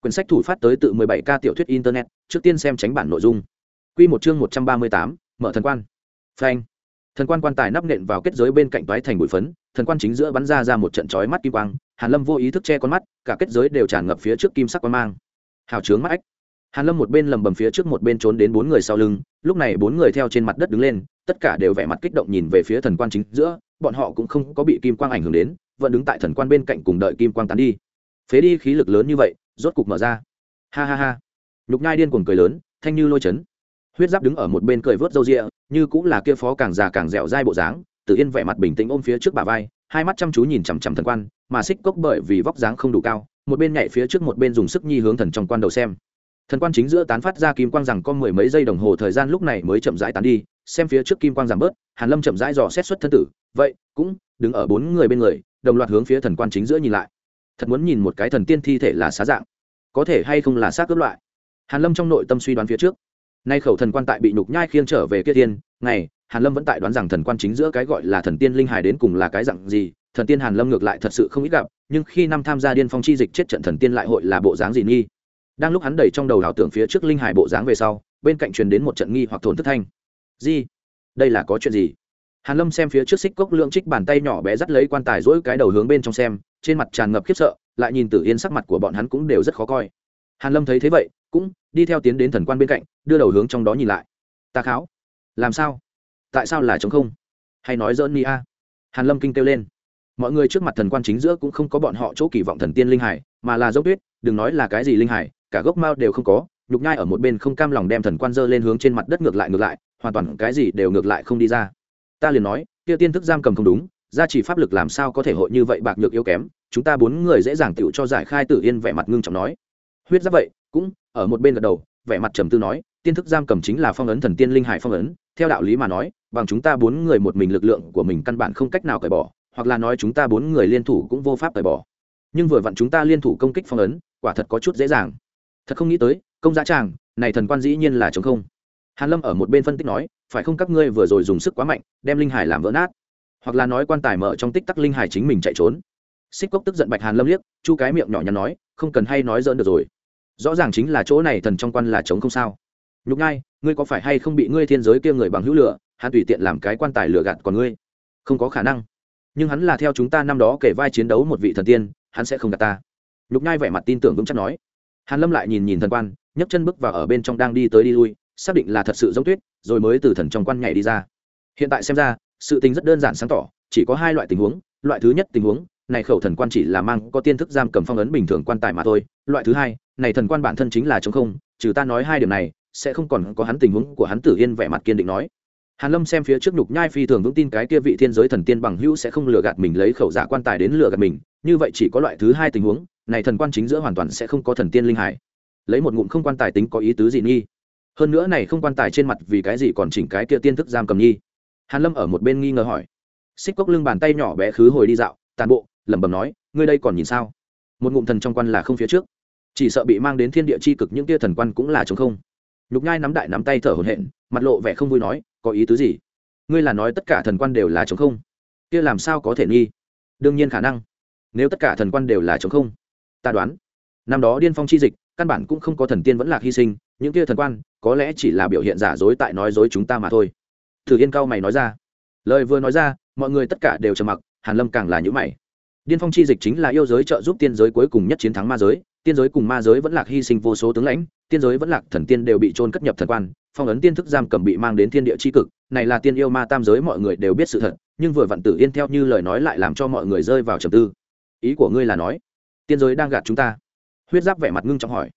Quyển sách thủ phát tới tự 17 k tiểu thuyết internet trước tiên xem tránh bản nội dung. Quy một chương 138, mở thần quan phanh thần quan quan tài nắp nện vào kết giới bên cạnh toái thành bụi phấn, thần quan chính giữa bắn ra ra một trận chói mắt kim quang, hàn lâm vô ý thức che con mắt, cả kết giới đều tràn ngập phía trước kim sắc quang mang. Hào trướng mắt ách hàn lâm một bên lầm bầm phía trước một bên trốn đến bốn người sau lưng, lúc này bốn người theo trên mặt đất đứng lên, tất cả đều vẻ mặt kích động nhìn về phía thần quan chính giữa, bọn họ cũng không có bị kim quang ảnh hưởng đến, vẫn đứng tại thần quan bên cạnh cùng đợi kim quang tán đi. Phế đi khí lực lớn như vậy, rốt cục mở ra. Ha ha ha. Nhục nhai điên cuồng cười lớn, thanh như lôi chấn huyết giáp đứng ở một bên cười vớt râu rịa như cũng là kia phó càng già càng dẻo dai bộ dáng tự yên vẻ mặt bình tĩnh ôm phía trước bà vai, hai mắt chăm chú nhìn chằm chằm thần quan, mà xích cốc bởi vì vóc dáng không đủ cao, một bên nhảy phía trước một bên dùng sức nhi hướng thần trong quan đầu xem. Thần quan chính giữa tán phát ra kim quang rằng có mười mấy giây đồng hồ thời gian lúc này mới chậm rãi tán đi, xem phía trước kim quang giảm bớt, hàn lâm chậm rãi dò xét xuất thân tử, vậy, cũng đứng ở bốn người bên người, đồng loạt hướng phía thần quan chính giữa nhìn lại. Thật muốn nhìn một cái thần tiên thi thể là xá dạng, có thể hay không là xác cướp loại. Hàn lâm trong nội tâm suy đoán phía trước nay khẩu thần quan tại bị nhục nhai khiêng trở về kia tiên, ngày, hàn lâm vẫn tại đoán rằng thần quan chính giữa cái gọi là thần tiên linh hải đến cùng là cái dạng gì, thần tiên hàn lâm ngược lại thật sự không ít gặp, nhưng khi năm tham gia điên phong chi dịch chết trận thần tiên lại hội là bộ dáng gì nghi? Đang lúc hắn đẩy trong đầu đảo tưởng phía trước linh hải bộ dáng về sau, bên cạnh truyền đến một trận nghi hoặc thốn thức thanh. Gì đây là có chuyện gì? Hàn lâm xem phía trước xích cốc lượng trích bàn tay nhỏ bé dắt lấy quan tài dỗi cái đầu hướng bên trong xem, trên mặt tràn ngập khiếp sợ, lại nhìn tử yên sắc mặt của bọn hắn cũng đều rất khó coi. Hàn lâm thấy thế vậy, cũng đi theo tiến đến thần quan bên cạnh, đưa đầu hướng trong đó nhìn lại. Ta kháo. Làm sao? Tại sao là chống không? Hay nói dỡn ni a. Hàn lâm kinh kêu lên. Mọi người trước mặt thần quan chính giữa cũng không có bọn họ chỗ kỳ vọng thần tiên linh hải, mà là dốc tuyết, đừng nói là cái gì linh hải, cả gốc mao đều không có, nhục nhai ở một bên không cam lòng đem thần quan dơ lên hướng trên mặt đất ngược lại ngược lại, hoàn toàn cái gì đều ngược lại không đi ra. Ta liền nói, kia tiên thức giam cầm không đúng, gia chỉ pháp lực làm sao có thể hội như vậy bạc nhược yếu kém, chúng ta bốn người dễ dàng tựu cho giải khai tử yên vẻ mặt ngưng trọng nói. Huyết giáp vậy, cũng ở một bên gật đầu, vẻ mặt trầm tư nói, tiên thức giam cầm chính là phong ấn thần tiên linh hải phong ấn, theo đạo lý mà nói, bằng chúng ta bốn người một mình lực lượng của mình căn bản không cách nào cởi bỏ, hoặc là nói chúng ta bốn người liên thủ cũng vô pháp cởi bỏ. Nhưng vừa vặn chúng ta liên thủ công kích phong ấn, quả thật có chút dễ dàng. Thật không nghĩ tới, công giá tràng này thần quan dĩ nhiên là chống không. Hàn lâm ở một bên phân tích nói, phải không các ngươi vừa rồi dùng sức quá mạnh, đem linh hải làm vỡ nát? Hoặc là nói quan tài mở trong tích tắc linh hải chính mình chạy trốn? Xích cốc tức giận bạch hàn lâm liếc, chu cái miệng nhỏ nhắn nói, không cần hay nói dỡn được rồi rõ ràng chính là chỗ này thần trong quan là chống không sao. Nhục ngai ngươi có phải hay không bị ngươi thiên giới kia người bằng hữu lửa hắn tùy tiện làm cái quan tài lửa gạt còn ngươi? Không có khả năng. Nhưng hắn là theo chúng ta năm đó kể vai chiến đấu một vị thần tiên, hắn sẽ không gạt ta. Nhục ngai vẻ mặt tin tưởng vững chắc nói. Hàn lâm lại nhìn nhìn thần quan, nhấc chân bước vào ở bên trong đang đi tới đi lui, xác định là thật sự giống tuyết, rồi mới từ thần trong quan nhảy đi ra. Hiện tại xem ra, sự tình rất đơn giản sáng tỏ, chỉ có hai loại tình huống. Loại thứ nhất tình huống, này khẩu thần quan chỉ là mang có tiên thức giam cầm phong ấn bình thường quan tài mà thôi. Loại thứ hai này thần quan bản thân chính là chống không, trừ ta nói hai điểm này, sẽ không còn có hắn tình huống của hắn tử yên vẻ mặt kiên định nói. Hàn lâm xem phía trước nhục nhai phi thường vững tin cái kia vị thiên giới thần tiên bằng hữu sẽ không lừa gạt mình lấy khẩu giả quan tài đến lừa gạt mình, như vậy chỉ có loại thứ hai tình huống, này thần quan chính giữa hoàn toàn sẽ không có thần tiên linh hải. Lấy một ngụm không quan tài tính có ý tứ gì nghi? Hơn nữa này không quan tài trên mặt vì cái gì còn chỉnh cái kia tiên thức giam cầm nhi hàn lâm ở một bên nghi ngờ hỏi. Xích cốc lưng bàn tay nhỏ bé khứ hồi đi dạo, tàn bộ, lẩm bẩm nói, ngươi đây còn nhìn sao? Một ngụm thần trong quan là không phía trước chỉ sợ bị mang đến thiên địa chi cực những tia thần quan cũng là chống không. Nhục nhai nắm đại nắm tay thở hổn hển, mặt lộ vẻ không vui nói, có ý tứ gì? Ngươi là nói tất cả thần quan đều là chống không? Kia làm sao có thể nghi? Đương nhiên khả năng. Nếu tất cả thần quan đều là chống không, ta đoán, năm đó điên phong chi dịch, căn bản cũng không có thần tiên vẫn lạc hy sinh, những kia thần quan, có lẽ chỉ là biểu hiện giả dối tại nói dối chúng ta mà thôi. Thử yên cao mày nói ra. Lời vừa nói ra, mọi người tất cả đều trầm mặc, hàn lâm càng là những mày. Điên phong chi dịch chính là yêu giới trợ giúp tiên giới cuối cùng nhất chiến thắng ma giới tiên giới cùng ma giới vẫn lạc hy sinh vô số tướng lãnh, tiên giới vẫn lạc thần tiên đều bị trôn cất nhập thần quan, phong ấn tiên thức giam cầm bị mang đến thiên địa c h i cực, này là tiên yêu ma tam giới mọi người đều biết sự thật, nhưng vừa vặn tử yên theo như lời nói lại làm cho mọi người rơi vào trầm tư. Ý của ngươi là nói, tiên giới đang gạt chúng ta? Huyết giáp vẻ mặt ngưng trọng hỏi.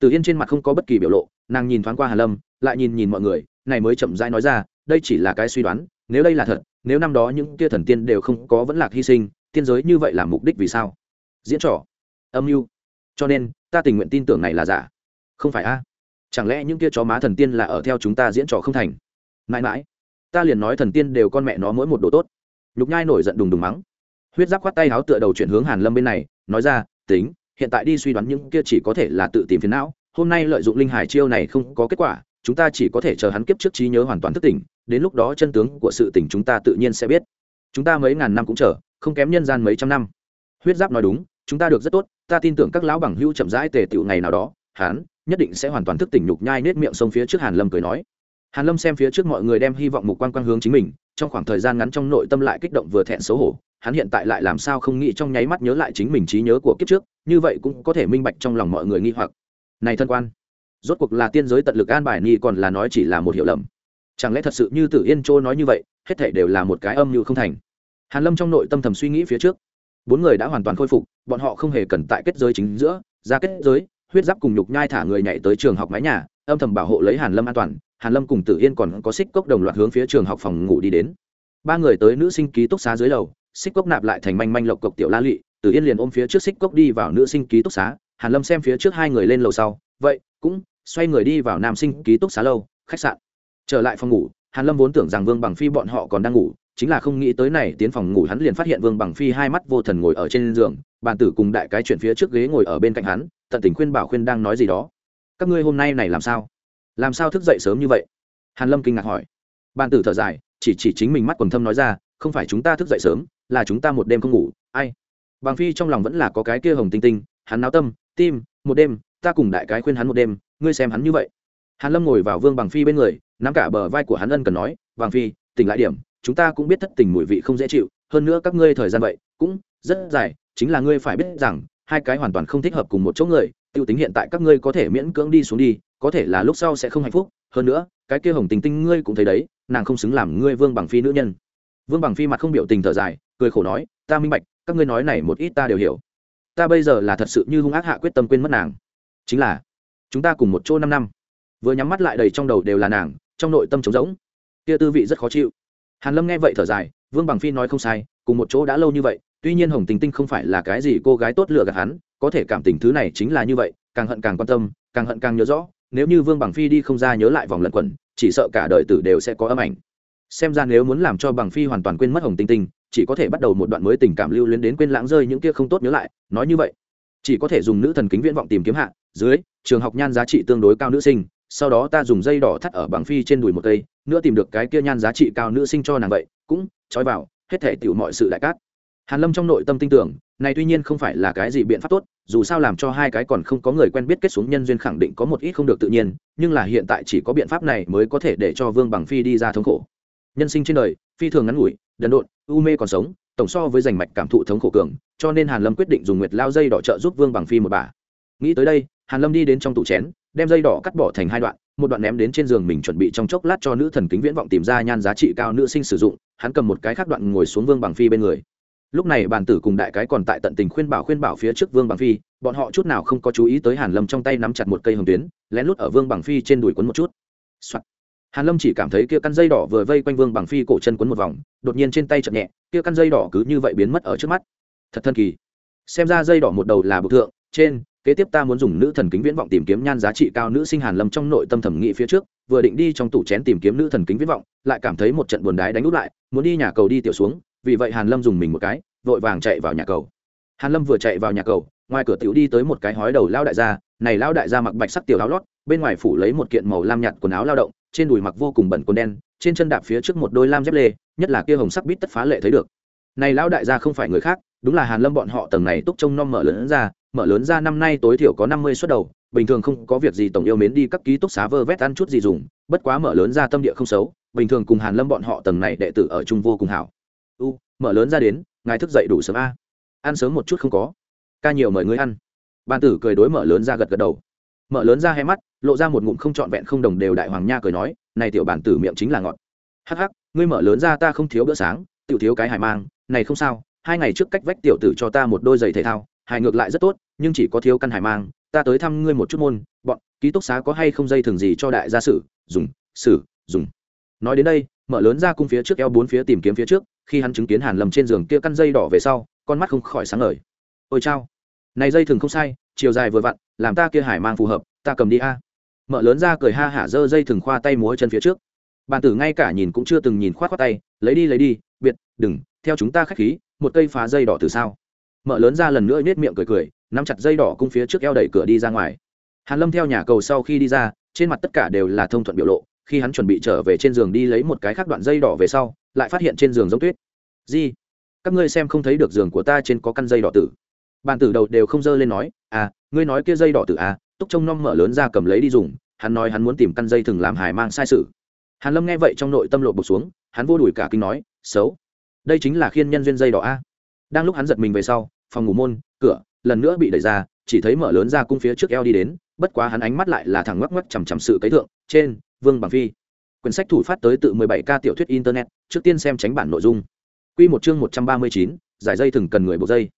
Tử yên trên mặt không có bất kỳ biểu lộ, nàng nhìn thoáng qua hà lâm, lại nhìn nhìn mọi người, này mới chậm rãi nói ra, đây chỉ là cái suy đoán, nếu đây là thật, nếu năm đó những kia thần tiên đều không có vẫn lạc hy sinh, tiên giới như vậy là mục đích vì sao? Diễn trò. Âm mưu cho nên, ta tình nguyện tin tưởng này là giả. Không phải a? Chẳng lẽ những kia chó má thần tiên là ở theo chúng ta diễn trò không thành? Mãi mãi, ta liền nói thần tiên đều con mẹ nó mỗi một đồ tốt. Nhục nhai nổi giận đùng đùng mắng. Huyết giáp khoát tay háo tựa đầu chuyển hướng hàn lâm bên này, nói ra, tính, hiện tại đi suy đoán những kia chỉ có thể là tự tìm phiền não, hôm nay lợi dụng linh hải chiêu này không có kết quả, chúng ta chỉ có thể chờ hắn kiếp trước trí nhớ hoàn toàn thức tỉnh, đến lúc đó chân tướng của sự tỉnh chúng ta tự nhiên sẽ biết. Chúng ta mấy ngàn năm cũng chờ, không kém nhân gian mấy trăm năm. Huyết giáp nói đúng chúng ta được rất tốt, ta tin tưởng các lão bằng hữu chậm rãi tề tựu ngày nào đó, hắn nhất định sẽ hoàn toàn thức tỉnh nhục nhai nết miệng sông phía trước hàn lâm cười nói. Hàn lâm xem phía trước mọi người đem hy vọng mục quan quan hướng chính mình, trong khoảng thời gian ngắn trong nội tâm lại kích động vừa thẹn xấu hổ, hắn hiện tại lại làm sao không nghĩ trong nháy mắt nhớ lại chính mình trí nhớ của kiếp trước, như vậy cũng có thể minh bạch trong lòng mọi người nghi hoặc. Này thân quan, rốt cuộc là tiên giới tận lực an bài nghi còn là nói chỉ là một hiểu lầm. Chẳng lẽ thật sự như tử yên châu nói như vậy, hết thảy đều là một cái âm như không thành? Hàn lâm trong nội tâm thầm suy nghĩ phía trước bốn người đã hoàn toàn khôi phục, bọn họ không hề cần tại kết giới chính giữa, ra kết giới, huyết giáp cùng nhục nhai thả người nhảy tới trường học mái nhà, âm thầm bảo hộ lấy hàn lâm an toàn, hàn lâm cùng tử yên còn có xích cốc đồng loạt hướng phía trường học phòng ngủ đi đến. Ba người tới nữ sinh ký túc xá dưới lầu xích cốc nạp lại thành manh manh lộc cộc tiểu la lụy, tử yên liền ôm phía trước xích cốc đi vào nữ sinh ký túc xá, hàn lâm xem phía trước hai người lên lầu sau, vậy, cũng xoay người đi vào nam sinh ký túc xá lâu, khách sạn. Trở lại phòng ngủ, hàn lâm vốn tưởng rằng vương bằng phi bọn họ còn đang ngủ chính là không nghĩ tới này, tiến phòng ngủ hắn liền phát hiện vương bằng phi hai mắt vô thần ngồi ở trên giường, bàn tử cùng đại cái chuyển phía trước ghế ngồi ở bên cạnh hắn, tận tình khuyên bảo khuyên đang nói gì đó. Các ngươi hôm nay này làm sao? Làm sao thức dậy sớm như vậy? Hàn lâm kinh ngạc hỏi. Bàn tử thở dài, chỉ chỉ chính mình mắt quần thâm nói ra, không phải chúng ta thức dậy sớm, là chúng ta một đêm không ngủ, ai? Bằng phi trong lòng vẫn là có cái kia hồng tinh tinh, hắn náo tâm, tim, một đêm, ta cùng đại cái khuyên hắn một đêm, ngươi xem hắn như vậy. Hàn lâm ngồi vào vương bằng phi bên người, nắm cả bờ vai của hắn ân cần nói, bằng phi, tỉnh lại điểm chúng ta cũng biết thất tình mùi vị không dễ chịu, hơn nữa các ngươi thời gian vậy cũng rất dài, chính là ngươi phải biết rằng, hai cái hoàn toàn không thích hợp cùng một chỗ người, tiêu tính hiện tại các ngươi có thể miễn cưỡng đi xuống đi, có thể là lúc sau sẽ không hạnh phúc, hơn nữa, cái kia hồng tình tinh ngươi cũng thấy đấy, nàng không xứng làm ngươi vương bằng phi nữ nhân. Vương bằng phi mặt không biểu tình thở dài, cười khổ nói, ta minh bạch, các ngươi nói này một ít ta đều hiểu. Ta bây giờ là thật sự như hung ác hạ quyết tâm quên mất nàng. Chính là, chúng ta cùng một chỗ năm năm. Vừa nhắm mắt lại đầy trong đầu đều là nàng, trong nội tâm trống rỗng. Kia tư vị rất khó chịu hàn lâm nghe vậy thở dài, vương bằng phi nói không sai, cùng một chỗ đã lâu như vậy, tuy nhiên hồng tình tinh không phải là cái gì cô gái tốt lựa gạt hắn, có thể cảm tình thứ này chính là như vậy, càng hận càng quan tâm, càng hận càng nhớ rõ, nếu như vương bằng phi đi không ra nhớ lại vòng lẩn quẩn, chỉ sợ cả đời tử đều sẽ có âm ảnh. Xem ra nếu muốn làm cho bằng phi hoàn toàn quên mất hồng tinh tinh, chỉ có thể bắt đầu một đoạn mới tình cảm lưu luyến đến quên lãng rơi những kia không tốt nhớ lại, nói như vậy. Chỉ có thể dùng nữ thần kính viễn vọng tìm kiếm hạ, dưới, trường học nhan giá trị tương đối cao nữ sinh sau đó ta dùng dây đỏ thắt ở bằng phi trên đùi một cây, nữa tìm được cái kia nhan giá trị cao nữ sinh cho nàng vậy, cũng trói vào, hết thể tiểu mọi sự đại cát. Hàn lâm trong nội tâm tin tưởng, này tuy nhiên không phải là cái gì biện pháp tốt, dù sao làm cho hai cái còn không có người quen biết kết xuống nhân duyên khẳng định có một ít không được tự nhiên, nhưng là hiện tại chỉ có biện pháp này mới có thể để cho vương bằng phi đi ra thống khổ. Nhân sinh trên đời, phi thường ngắn ngủi, đần độn, u mê còn sống, tổng so với giành mạch cảm thụ thống khổ cường, cho nên hàn lâm quyết định dùng nguyệt lao dây đỏ trợ giúp vương bằng phi một bà. Nghĩ tới đây, hàn lâm đi đến trong tủ chén đem dây đỏ cắt bỏ thành hai đoạn, một đoạn ném đến trên giường mình chuẩn bị trong chốc lát cho nữ thần kính viễn vọng tìm ra nhan giá trị cao nữ sinh sử dụng, hắn cầm một cái khác đoạn ngồi xuống vương bằng phi bên người. Lúc này bàn tử cùng đại cái còn tại tận tình khuyên bảo khuyên bảo phía trước vương bằng phi, bọn họ chút nào không có chú ý tới hàn lâm trong tay nắm chặt một cây hồng tuyến, lén lút ở vương bằng phi trên đùi quấn một chút、Soạn. hàn lâm chỉ cảm thấy kia căn dây đỏ vừa vây quanh vương bằng phi cổ chân quấn một vòng, đột nhiên trên tay chậm nhẹ, kia căn dây đỏ cứ như vậy biến mất ở trước mắt. Thật thần kỳ. Xem ra dây đỏ một đầu là bực thượng, trên kế tiếp ta muốn dùng nữ thần kính viễn vọng tìm kiếm nhan giá trị cao nữ sinh hàn lâm trong nội tâm thẩm nghị phía trước, vừa định đi trong tủ chén tìm kiếm nữ thần kính viễn vọng, lại cảm thấy một trận buồn đái đánh úp lại, muốn đi nhà cầu đi tiểu xuống, vì vậy hàn lâm dùng mình một cái, vội vàng chạy vào nhà cầu. Hàn lâm vừa chạy vào nhà cầu, ngoài cửa tiểu đi tới một cái hói đầu lao đại gia, này lao đại gia mặc bạch sắc tiểu áo lót, bên ngoài phủ lấy một kiện màu lam nhạt quần áo lao động, trên đùi mặc vô cùng bẩn quần đen, trên chân đạp phía trước một đôi lam dép lê, nhất là kia hồng sắc bít tất phá lệ thấy được. Này Lão đại gia không phải người khác đúng là hàn lâm bọn họ tầng này túc trông non mở lớn ra, mở lớn ra năm nay tối thiểu có năm mươi suất đầu, bình thường không có việc gì tổng yêu mến đi các ký túc xá vơ vét ăn chút gì dùng, bất quá mở lớn ra tâm địa không xấu, bình thường cùng hàn lâm bọn họ tầng này đệ tử ở chung vô cùng hảo. U, mở lớn ra đến, ngài thức dậy đủ sớm a. Ăn sớm một chút không có. Ca nhiều mời ngươi ăn. Ban tử cười đối mở lớn ra gật gật đầu. Mở lớn ra hai mắt, lộ ra một ngụm không trọn vẹn không đồng đều đại hoàng nha cười nói, này tiểu bản tử miệng chính là ngọt. Hắc hắc, ngươi mở lớn ra ta không thiếu bữa sáng, tiểu thiếu cái hải mang, này không sao hai ngày trước cách vách tiểu tử cho ta một đôi giày thể thao, hài ngược lại rất tốt, nhưng chỉ có thiếu căn hải mang, ta tới thăm ngươi một chút môn, bọn ký túc xá có hay không dây thường gì cho đại gia sử dùng sử dùng. Nói đến đây, mở lớn ra cung phía trước eo bốn phía tìm kiếm phía trước, khi hắn chứng kiến hàn lầm trên giường kia căn dây đỏ về sau, con mắt không khỏi sáng ngời. Ôi chao, này dây thường không sai, chiều dài vừa vặn, làm ta kia hải mang phù hợp, ta cầm đi a. Mở lớn ra cười ha hả dơ dây thường khoa tay múa chân phía trước. Bàn tử ngay cả nhìn cũng chưa từng nhìn khoát khoát tay, lấy đi lấy đi, biệt, đừng, theo chúng ta khách khí một cây phá dây đỏ từ sao? Mở lớn ra lần nữa nết miệng cười cười, nắm chặt dây đỏ cung phía trước eo đẩy cửa đi ra ngoài. Hàn lâm theo nhà cầu sau khi đi ra, trên mặt tất cả đều là thông thuận biểu lộ, khi hắn chuẩn bị trở về trên giường đi lấy một cái khác đoạn dây đỏ về sau, lại phát hiện trên giường giống tuyết. Gì các ngươi xem không thấy được giường của ta trên có căn dây đỏ tử. Bàn tử đầu đều không dơ lên nói à ngươi nói kia dây đỏ tử à túc trông nom mở lớn ra cầm lấy đi dùng, hắn nói hắn muốn tìm căn dây thừng làm hài mang sai sự. Hàn lâm nghe vậy trong nội tâm lộ bột xuống, hắn vô đùi cả kinh nói, xấu đây chính là khiên nhân duyên dây đỏ a. Đang lúc hắn giật mình về sau phòng ngủ môn cửa lần nữa bị đẩy ra chỉ thấy mở lớn ra cung phía trước eo đi đến bất quá hắn ánh mắt lại là thằng ngoắc ngoắc chằm chằm sự cấy thượng trên vương bằng phi. Quyển sách thủ phát tới tự 17 k tiểu thuyết internet trước tiên xem tránh bản nội dung. Quy một chương 139, giải dây thừng cần người buộc dây.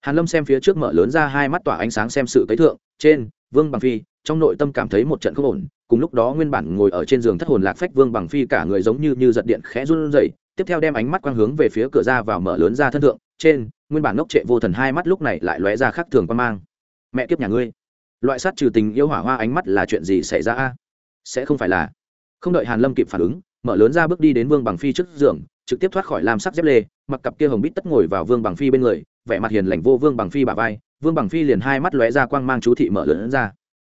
Hàn lâm xem phía trước mở lớn ra hai mắt tỏa ánh sáng xem sự cấy thượng trên vương bằng phi trong nội tâm cảm thấy một trận không ổn cùng lúc đó nguyên bản ngồi ở trên giường thất hồn lạc phách vương bằng phi cả người giống như như giật điện khẽ run rẩy tiếp theo đem ánh mắt quang hướng về phía cửa ra vào mở lớn ra thân thượng, trên, nguyên bản ngốc trệ vô thần hai mắt lúc này lại lóe ra khác thường quan mang. Mẹ kiếp nhà ngươi. Loại sát trừ tình yêu hỏa hoa ánh mắt là chuyện gì xảy ra a? Sẽ không phải là. Không đợi hàn lâm kịp phản ứng, mở lớn ra bước đi đến vương bằng phi trước giường, trực tiếp thoát khỏi lam sắc dép lê, mặc cặp kia hồng bít tất ngồi vào vương bằng phi bên người, vẻ mặt hiền lành vô vương bằng phi bả vai, vương bằng phi liền hai mắt lóe ra quang mang chú thị mở lớn ra.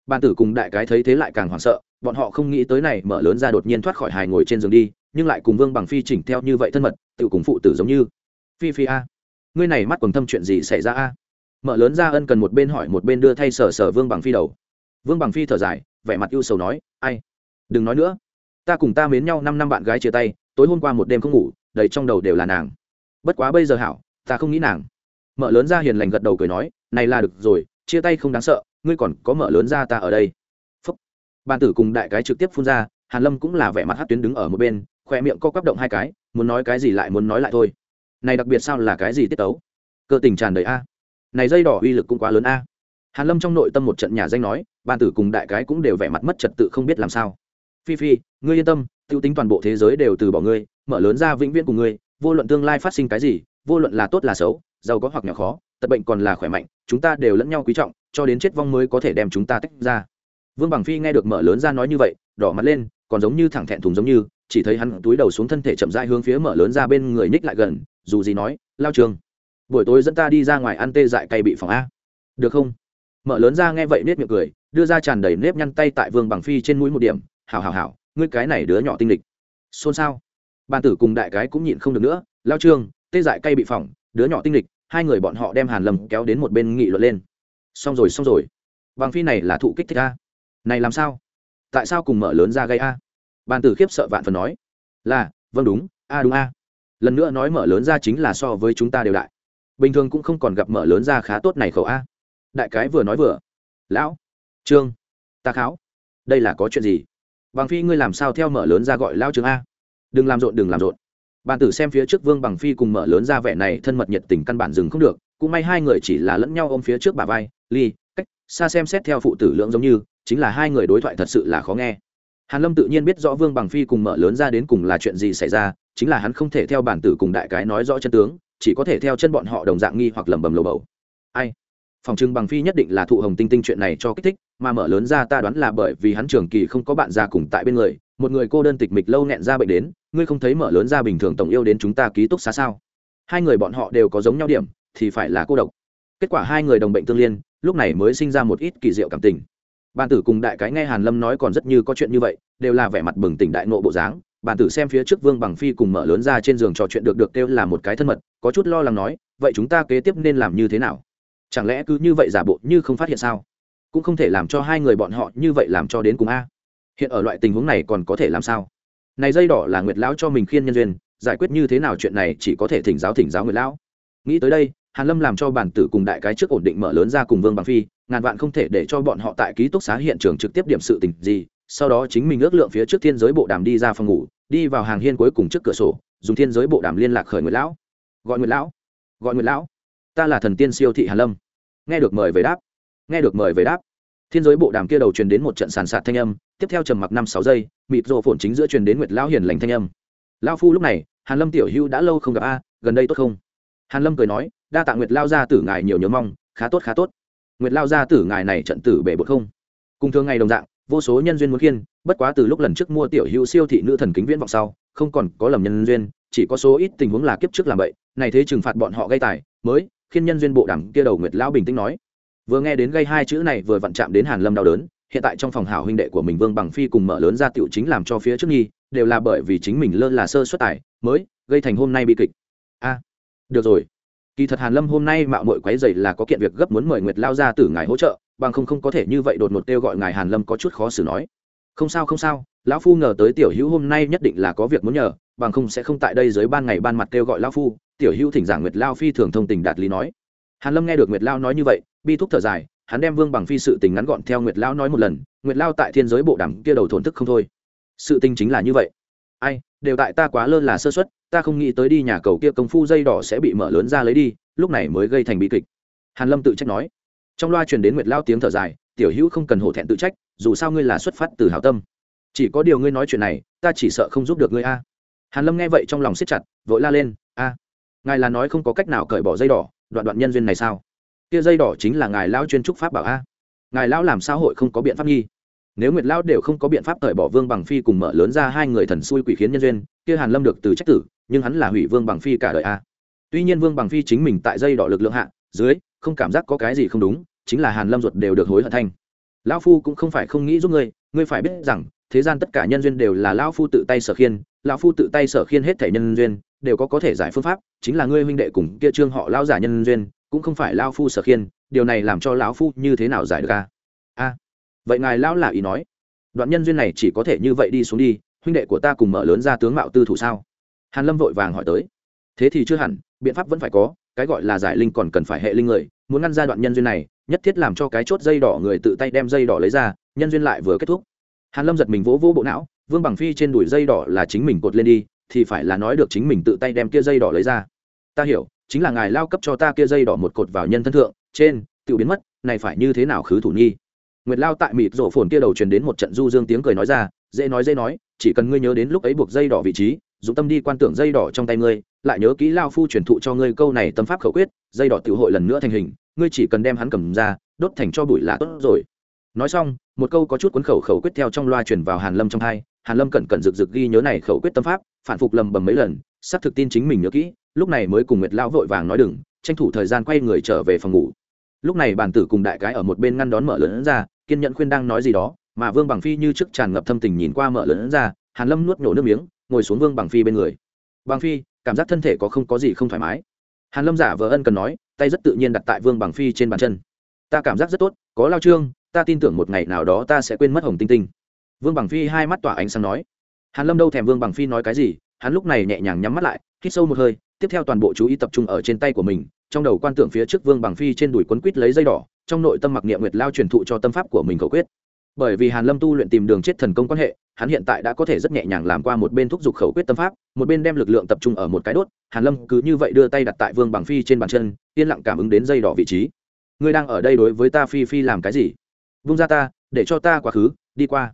Ban tử cùng đại cái thấy thế lại càng hoảng sợ bọn họ không nghĩ tới này, mở lớn ra đột nhiên thoát khỏi hài ngồi trên giường đi, nhưng lại cùng vương bằng phi chỉnh theo như vậy thân mật tự cùng phụ tử giống như. Phi phi a, ngươi này mắt quần thâm chuyện gì xảy ra a? Mở lớn ra ân cần một bên hỏi một bên đưa thay sở sở vương bằng phi đầu. Vương bằng phi thở dài, vẻ mặt ưu sầu nói, ai? Đừng nói nữa. Ta cùng ta mến nhau năm năm bạn gái chia tay, tối hôm qua một đêm không ngủ, đầy trong đầu đều là nàng. Bất quá bây giờ hảo, ta không nghĩ nàng. Mở lớn ra hiền lành gật đầu cười nói, này là được rồi, chia tay không đáng sợ, ngươi còn có mở lớn ra ta ở đây bàn tử cùng đại cái trực tiếp phun ra, hàn lâm cũng là vẻ mặt hát tuyến đứng ở một bên khoe miệng co quắp động hai cái, muốn nói cái gì lại muốn nói lại thôi. Này đặc biệt sao là cái gì tiết tấu? Cơ tình tràn đầy a. Này dây đỏ uy lực cũng quá lớn a. Hàn lâm trong nội tâm một trận nhà danh nói ban tử cùng đại cái cũng đều vẻ mặt mất trật tự không biết làm sao. Phi phi, ngươi yên tâm, tiêu tính toàn bộ thế giới đều từ bỏ ngươi, mở lớn ra vĩnh viễn cùng ngươi, vô luận tương lai phát sinh cái gì, vô luận là tốt là xấu, giàu có hoặc nhỏ khó, tật bệnh còn là khỏe mạnh, chúng ta đều lẫn nhau quý trọng, cho đến chết vong mới có thể đem chúng ta tách ra vương bằng phi nghe được mở lớn ra nói như vậy, đỏ mặt lên, còn giống như thẳng thẹn thùng giống như, chỉ thấy hắn túi đầu xuống thân thể chậm rãi hướng phía mở lớn ra bên người ních lại gần, dù gì nói, lao trường, buổi tối dẫn ta đi ra ngoài ăn tê dại cay bị phòng a. Được không? Mở lớn ra nghe vậy nết miệng cười, đưa ra tràn đầy nếp nhăn tay tại vương bằng phi trên mũi một điểm, hảo hảo hảo, ngươi cái này đứa nhỏ tinh lịch. Xôn xao. Bàn tử cùng đại cái cũng nhịn không được nữa, lao trương tê dại cay bị phỏng, đứa nhỏ tinh lịch. Hai người bọn họ đem hàn Lầm kéo đến một bên nghị luận lên. Xong rồi xong rồi. Bằng phi này là thụ kích thích a này làm sao? Tại sao cùng mở lớn ra gây a? Bàn tử khiếp sợ vạn phần nói. Là vâng đúng, a đúng a. Lần nữa nói mở lớn ra chính là so với chúng ta đều đại. Bình thường cũng không còn gặp mở lớn ra khá tốt này khẩu a. Đại cái vừa nói vừa. Lão, trương, ta kháo. Đây là có chuyện gì? Bằng phi ngươi làm sao theo mở lớn ra gọi lao trương a? Đừng làm rộn, đừng làm rộn. Bàn tử xem phía trước vương bằng phi cùng mở lớn ra vẻ này thân mật nhiệt tình căn bản dừng không được. Cũng may hai người chỉ là lẫn nhau ôm phía trước bà vai. Ly, cách, xa xem xét theo phụ tử lượng giống như chính là hai người đối thoại thật sự là khó nghe. Hàn lâm tự nhiên biết rõ vương bằng phi cùng mở lớn ra đến cùng là chuyện gì xảy ra, chính là hắn không thể theo bản tử cùng đại cái nói rõ chân tướng, chỉ có thể theo chân bọn họ đồng dạng nghi hoặc lẩm bẩm lầu bầu. Ai? Phòng trưng bằng phi nhất định là thụ hồng tinh tinh chuyện này cho kích thích, mà mở lớn ra ta đoán là bởi vì hắn trường kỳ không có bạn già cùng tại bên người, một người cô đơn tịch mịch lâu nghẹn ra bệnh đến, ngươi không thấy mở lớn ra bình thường tổng yêu đến chúng ta ký túc xá sao? Hai người bọn họ đều có giống nhau điểm, thì phải là cô độc. Kết quả hai người đồng bệnh tương liên, lúc này mới sinh ra một ít kỳ diệu cảm tình bàn tử cùng đại cái nghe hàn lâm nói còn rất như có chuyện như vậy, đều là vẻ mặt bừng tỉnh đại nộ bộ dáng. Bàn tử xem phía trước vương bằng phi cùng mở lớn ra trên giường trò chuyện được được kêu là một cái thân mật, có chút lo lắng nói, vậy chúng ta kế tiếp nên làm như thế nào? Chẳng lẽ cứ như vậy giả bộ như không phát hiện sao? Cũng không thể làm cho hai người bọn họ như vậy làm cho đến cùng a. Hiện ở loại tình huống này còn có thể làm sao? Này dây đỏ là nguyệt lão cho mình khiên nhân duyên, giải quyết như thế nào chuyện này chỉ có thể thỉnh giáo thỉnh giáo nguyệt lão. Nghĩ tới đây hàn lâm làm cho bản tử cùng đại cái trước ổn định mở lớn ra cùng vương bằng phi, ngàn vạn không thể để cho bọn họ tại ký túc xá hiện trường trực tiếp điểm sự tình gì, sau đó chính mình ước lượng phía trước thiên giới bộ đàm đi ra phòng ngủ, đi vào hàng hiên cuối cùng trước cửa sổ, dùng thiên giới bộ đàm liên lạc khởi nguyệt lão. Gọi nguyệt lão, gọi nguyệt lão, ta là thần tiên siêu thị hàn lâm. Nghe được mời về đáp, nghe được mời về đáp, thiên giới bộ đàm kia đầu truyền đến một trận sàn sạt thanh âm, tiếp theo trầm mặc năm sáu giây, mịt rộ phồn chính giữa truyền đến nguyệt lão hiền lành thanh âm. Lao phu, lúc này, hàn lâm tiểu hưu đã lâu không gặp a, gần đây tốt không? Hàn lâm cười nói, đa tạ nguyệt lao gia tử ngài nhiều nhớ mong, khá tốt khá tốt. Nguyệt lao gia tử ngài này trận tử bể bột không? Cùng thường ngày đồng dạng, vô số nhân duyên muốn khiên, bất quá từ lúc lần trước mua tiểu hữu siêu thị nữ thần kính viễn vọng sau, không còn có lầm nhân duyên, chỉ có số ít tình huống là kiếp trước làm vậy này thế trừng phạt bọn họ gây tài, mới khiên nhân duyên bộ đẳng kia đầu nguyệt lão bình tĩnh nói. Vừa nghe đến gây hai chữ này vừa vặn chạm đến hàn lâm đau đớn, hiện tại trong phòng hảo huynh đệ của mình vương bằng phi cùng mở lớn ra tiểu chính làm cho phía trước nghi, đều là bởi vì chính mình lơ là sơ suất tài, mới gây thành hôm nay bi kịch được rồi. Kỳ thật hàn lâm hôm nay mạo muội quấy rầy là có kiện việc gấp muốn mời nguyệt lao ra tử ngài hỗ trợ, bằng không không có thể như vậy đột ngột kêu gọi ngài hàn lâm có chút khó xử nói. Không sao không sao, lão phu ngờ tới tiểu hữu hôm nay nhất định là có việc muốn nhờ, bằng không sẽ không tại đây dưới ban ngày ban mặt kêu gọi lão phu, tiểu hữu thỉnh giảng nguyệt lao phi thường thông tình đạt lý nói. Hàn lâm nghe được nguyệt lao nói như vậy, bi thúc thở dài, hắn đem vương bằng phi sự tình ngắn gọn theo nguyệt lao nói một lần, nguyệt lao tại thiên giới bộ đẳng kia đầu thổn thức không thôi. Sự tình chính là như vậy. Ai, đều tại ta quá lơ là sơ suất ta không nghĩ tới đi nhà cầu kia công phu dây đỏ sẽ bị mở lớn ra lấy đi, lúc này mới gây thành bi kịch. Hàn lâm tự trách nói. Trong loa truyền đến nguyệt lao tiếng thở dài, tiểu hữu không cần hổ thẹn tự trách, dù sao ngươi là xuất phát từ hảo tâm. Chỉ có điều ngươi nói chuyện này, ta chỉ sợ không giúp được ngươi a. Hàn lâm nghe vậy trong lòng siết chặt, vội la lên, a, ngài là nói không có cách nào cởi bỏ dây đỏ, đoạn đoạn nhân duyên này sao? Kia dây đỏ chính là ngài lao chuyên trúc pháp bảo a. Ngài lao làm sao hội không có biện pháp nghi. Nếu nguyệt lao đều không có biện pháp cởi bỏ vương bằng phi cùng mở lớn ra hai người thần xui quỷ khiến nhân duyên, kia hàn lâm được từ trách tử nhưng hắn là hủy vương bằng phi cả đời a. Tuy nhiên vương bằng phi chính mình tại dây đỏ lực lượng hạ, dưới, không cảm giác có cái gì không đúng, chính là hàn lâm ruột đều được hối hận thanh. Lão phu cũng không phải không nghĩ giúp ngươi ngươi phải biết rằng, thế gian tất cả nhân duyên đều là lão phu tự tay sở khiên, lão phu tự tay sở khiên hết thể nhân duyên, đều có có thể giải phương pháp, chính là ngươi huynh đệ cùng kia trương họ lão giả nhân duyên, cũng không phải lão phu sở khiên, điều này làm cho lão phu như thế nào giải được a? A, vậy ngài lão là ý nói, đoạn nhân duyên này chỉ có thể như vậy đi xuống đi, huynh đệ của ta cùng mở lớn ra tướng mạo tư thủ sao? Hàn lâm vội vàng hỏi tới. Thế thì chưa hẳn, biện pháp vẫn phải có, cái gọi là giải linh còn cần phải hệ linh người, muốn ngăn ra đoạn nhân duyên này, nhất thiết làm cho cái chốt dây đỏ người tự tay đem dây đỏ lấy ra, nhân duyên lại vừa kết thúc. Hàn lâm giật mình vỗ vỗ bộ não, vương bằng phi trên đùi dây đỏ là chính mình cột lên đi, thì phải là nói được chính mình tự tay đem kia dây đỏ lấy ra. Ta hiểu, chính là ngài lao cấp cho ta kia dây đỏ một cột vào nhân thân thượng, trên, tự biến mất, này phải như thế nào khứ thủ nghi? Nguyệt lao tại mịt rổ phồn kia đầu truyền đến một trận du dương tiếng cười nói ra, dễ nói dễ nói, chỉ cần ngươi nhớ đến lúc ấy buộc dây đỏ vị trí dùng tâm đi quan tưởng dây đỏ trong tay ngươi, lại nhớ kỹ lao phu truyền thụ cho ngươi câu này tâm pháp khẩu quyết, dây đỏ tự hội lần nữa thành hình, ngươi chỉ cần đem hắn cầm ra, đốt thành cho bụi là tốt rồi. Nói xong, một câu có chút cuốn khẩu khẩu quyết theo trong loa truyền vào hàn lâm trong hai, hàn lâm cẩn cẩn rực rực ghi nhớ này khẩu quyết tâm pháp, phản phục lầm bầm mấy lần, xác thực tin chính mình nhớ kỹ, lúc này mới cùng nguyệt Lão vội vàng nói đừng, tranh thủ thời gian quay người trở về phòng ngủ. Lúc này bàn tử cùng đại cái ở một bên ngăn đón mở lớn ra, kiên nhẫn khuyên đang nói gì đó, mà vương bằng phi như trước tràn ngập thâm tình nhìn qua mở lớn ra, hàn lâm nuốt nổ nước miếng ngồi xuống vương bằng phi bên người. Bằng phi, cảm giác thân thể có không có gì không thoải mái. Hàn lâm giả vờ ân cần nói, tay rất tự nhiên đặt tại vương bằng phi trên bàn chân. Ta cảm giác rất tốt, có lao trương, ta tin tưởng một ngày nào đó ta sẽ quên mất hồng tinh tinh. Vương bằng phi hai mắt tỏa ánh sáng nói. Hàn lâm đâu thèm vương bằng phi nói cái gì, hắn lúc này nhẹ nhàng nhắm mắt lại, hít sâu một hơi, tiếp theo toàn bộ chú ý tập trung ở trên tay của mình, trong đầu quan tưởng phía trước vương bằng phi trên đùi quấn quít lấy dây đỏ, trong nội tâm mặc niệm nguyệt lao truyền thụ cho tâm pháp của mình cầu quyết bởi vì hàn lâm tu luyện tìm đường chết thần công quan hệ, hắn hiện tại đã có thể rất nhẹ nhàng làm qua một bên thúc giục khẩu quyết tâm pháp, một bên đem lực lượng tập trung ở một cái đốt. Hàn lâm cứ như vậy đưa tay đặt tại vương bằng phi trên bàn chân, yên lặng cảm ứng đến dây đỏ vị trí. Ngươi đang ở đây đối với ta phi phi làm cái gì? Vung ra ta, để cho ta quá khứ, đi qua.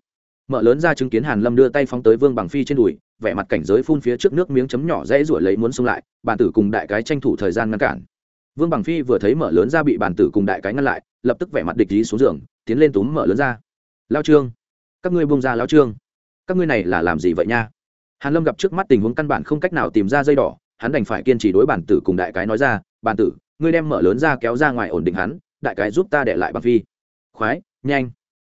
Mở lớn ra chứng kiến hàn lâm đưa tay phóng tới vương bằng phi trên đùi, vẻ mặt cảnh giới phun phía trước nước miếng chấm nhỏ dễ ruổi lấy muốn xông lại, bản tử cùng đại cái tranh thủ thời gian ngăn cản. Vương bằng phi vừa thấy mở lớn ra bị bản tử cùng đại cái ngăn lại, lập tức vẻ mặt địch ý xuống giường, tiến lên túm mở lớn ra lao trương, các ngươi bông ra lao trương. Các ngươi này là làm gì vậy nha? Hàn lâm gặp trước mắt tình huống căn bản không cách nào tìm ra dây đỏ, hắn đành phải kiên trì đối bản tử cùng đại cái nói ra, bản tử, ngươi đem mở lớn ra kéo ra ngoài ổn định hắn, đại cái giúp ta để lại bằng phi. Khoái, nhanh.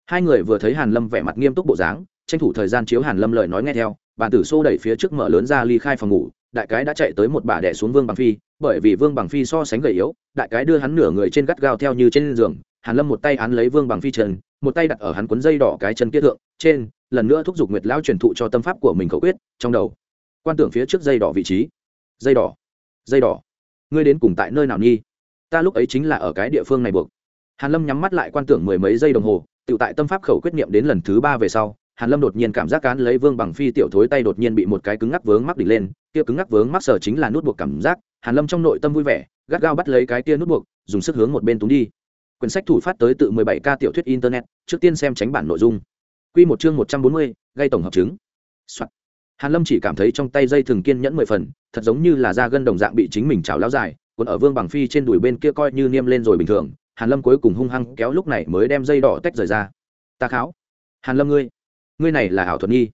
Hai người vừa thấy hàn lâm vẻ mặt nghiêm túc bộ dáng, tranh thủ thời gian chiếu hàn lâm lời nói nghe theo, bản tử xô đẩy phía trước mở lớn ra ly khai phòng ngủ, đại cái đã chạy tới một bà đẻ xuống vương bằng phi, bởi vì vương bằng phi so sánh gầy yếu, đại cái đưa hắn nửa người trên gắt gao theo như trên giường, hàn lâm một tay án lấy vương bằng phi trần một tay đặt ở hắn cuốn dây đỏ cái chân kia thượng, trên, lần nữa thúc giục nguyệt lão truyền thụ cho tâm pháp của mình khẩu quyết, trong đầu. Quan tưởng phía trước dây đỏ vị trí. Dây đỏ. Dây đỏ. Ngươi đến cùng tại nơi nào nhi? ta lúc ấy chính là ở cái địa phương này buộc. Hàn lâm nhắm mắt lại quan tưởng mười mấy giây đồng hồ, tự tại tâm pháp khẩu quyết niệm đến lần thứ ba về sau, hàn lâm đột nhiên cảm giác cán lấy vương bằng phi tiểu thối tay đột nhiên bị một cái cứng ngắc vướng mắc đỉnh lên, kia cứng ngắc vướng mắc sở chính là nút buộc cảm giác, hàn lâm trong nội tâm vui vẻ, gắt gao bắt lấy cái kia nút buộc, dùng sức hướng một bên túng đi quyển sách thủ phát tới tự 17 k tiểu thuyết internet trước tiên xem tránh bản nội dung. Quy một chương 140, gây tổng hợp chứng. Soạn. hàn lâm chỉ cảm thấy trong tay dây thường kiên nhẫn mười phần thật giống như là da gân đồng dạng bị chính mình chảo lao dài cuốn ở vương bằng phi trên đùi bên kia coi như niêm lên rồi bình thường hàn lâm cuối cùng hung hăng kéo lúc này mới đem dây đỏ tách rời ra. Ta kháo. Hàn lâm ngươi ngươi này là ảo thuật nghi.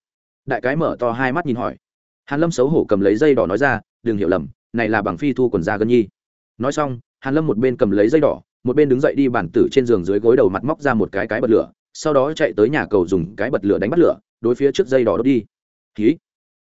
Đại cái mở to hai mắt nhìn hỏi. Hàn lâm xấu hổ cầm lấy dây đỏ nói ra đừng hiểu lầm này là bằng phi thu quần da gân nhi nói xong hàn lâm một bên cầm lấy dây đỏ một bên đứng dậy đi bản tử trên giường dưới gối đầu mặt móc ra một cái cái bật lửa, sau đó chạy tới nhà cầu dùng cái bật lửa đánh bắt lửa, đối phía trước dây đỏ đốt đi. Ký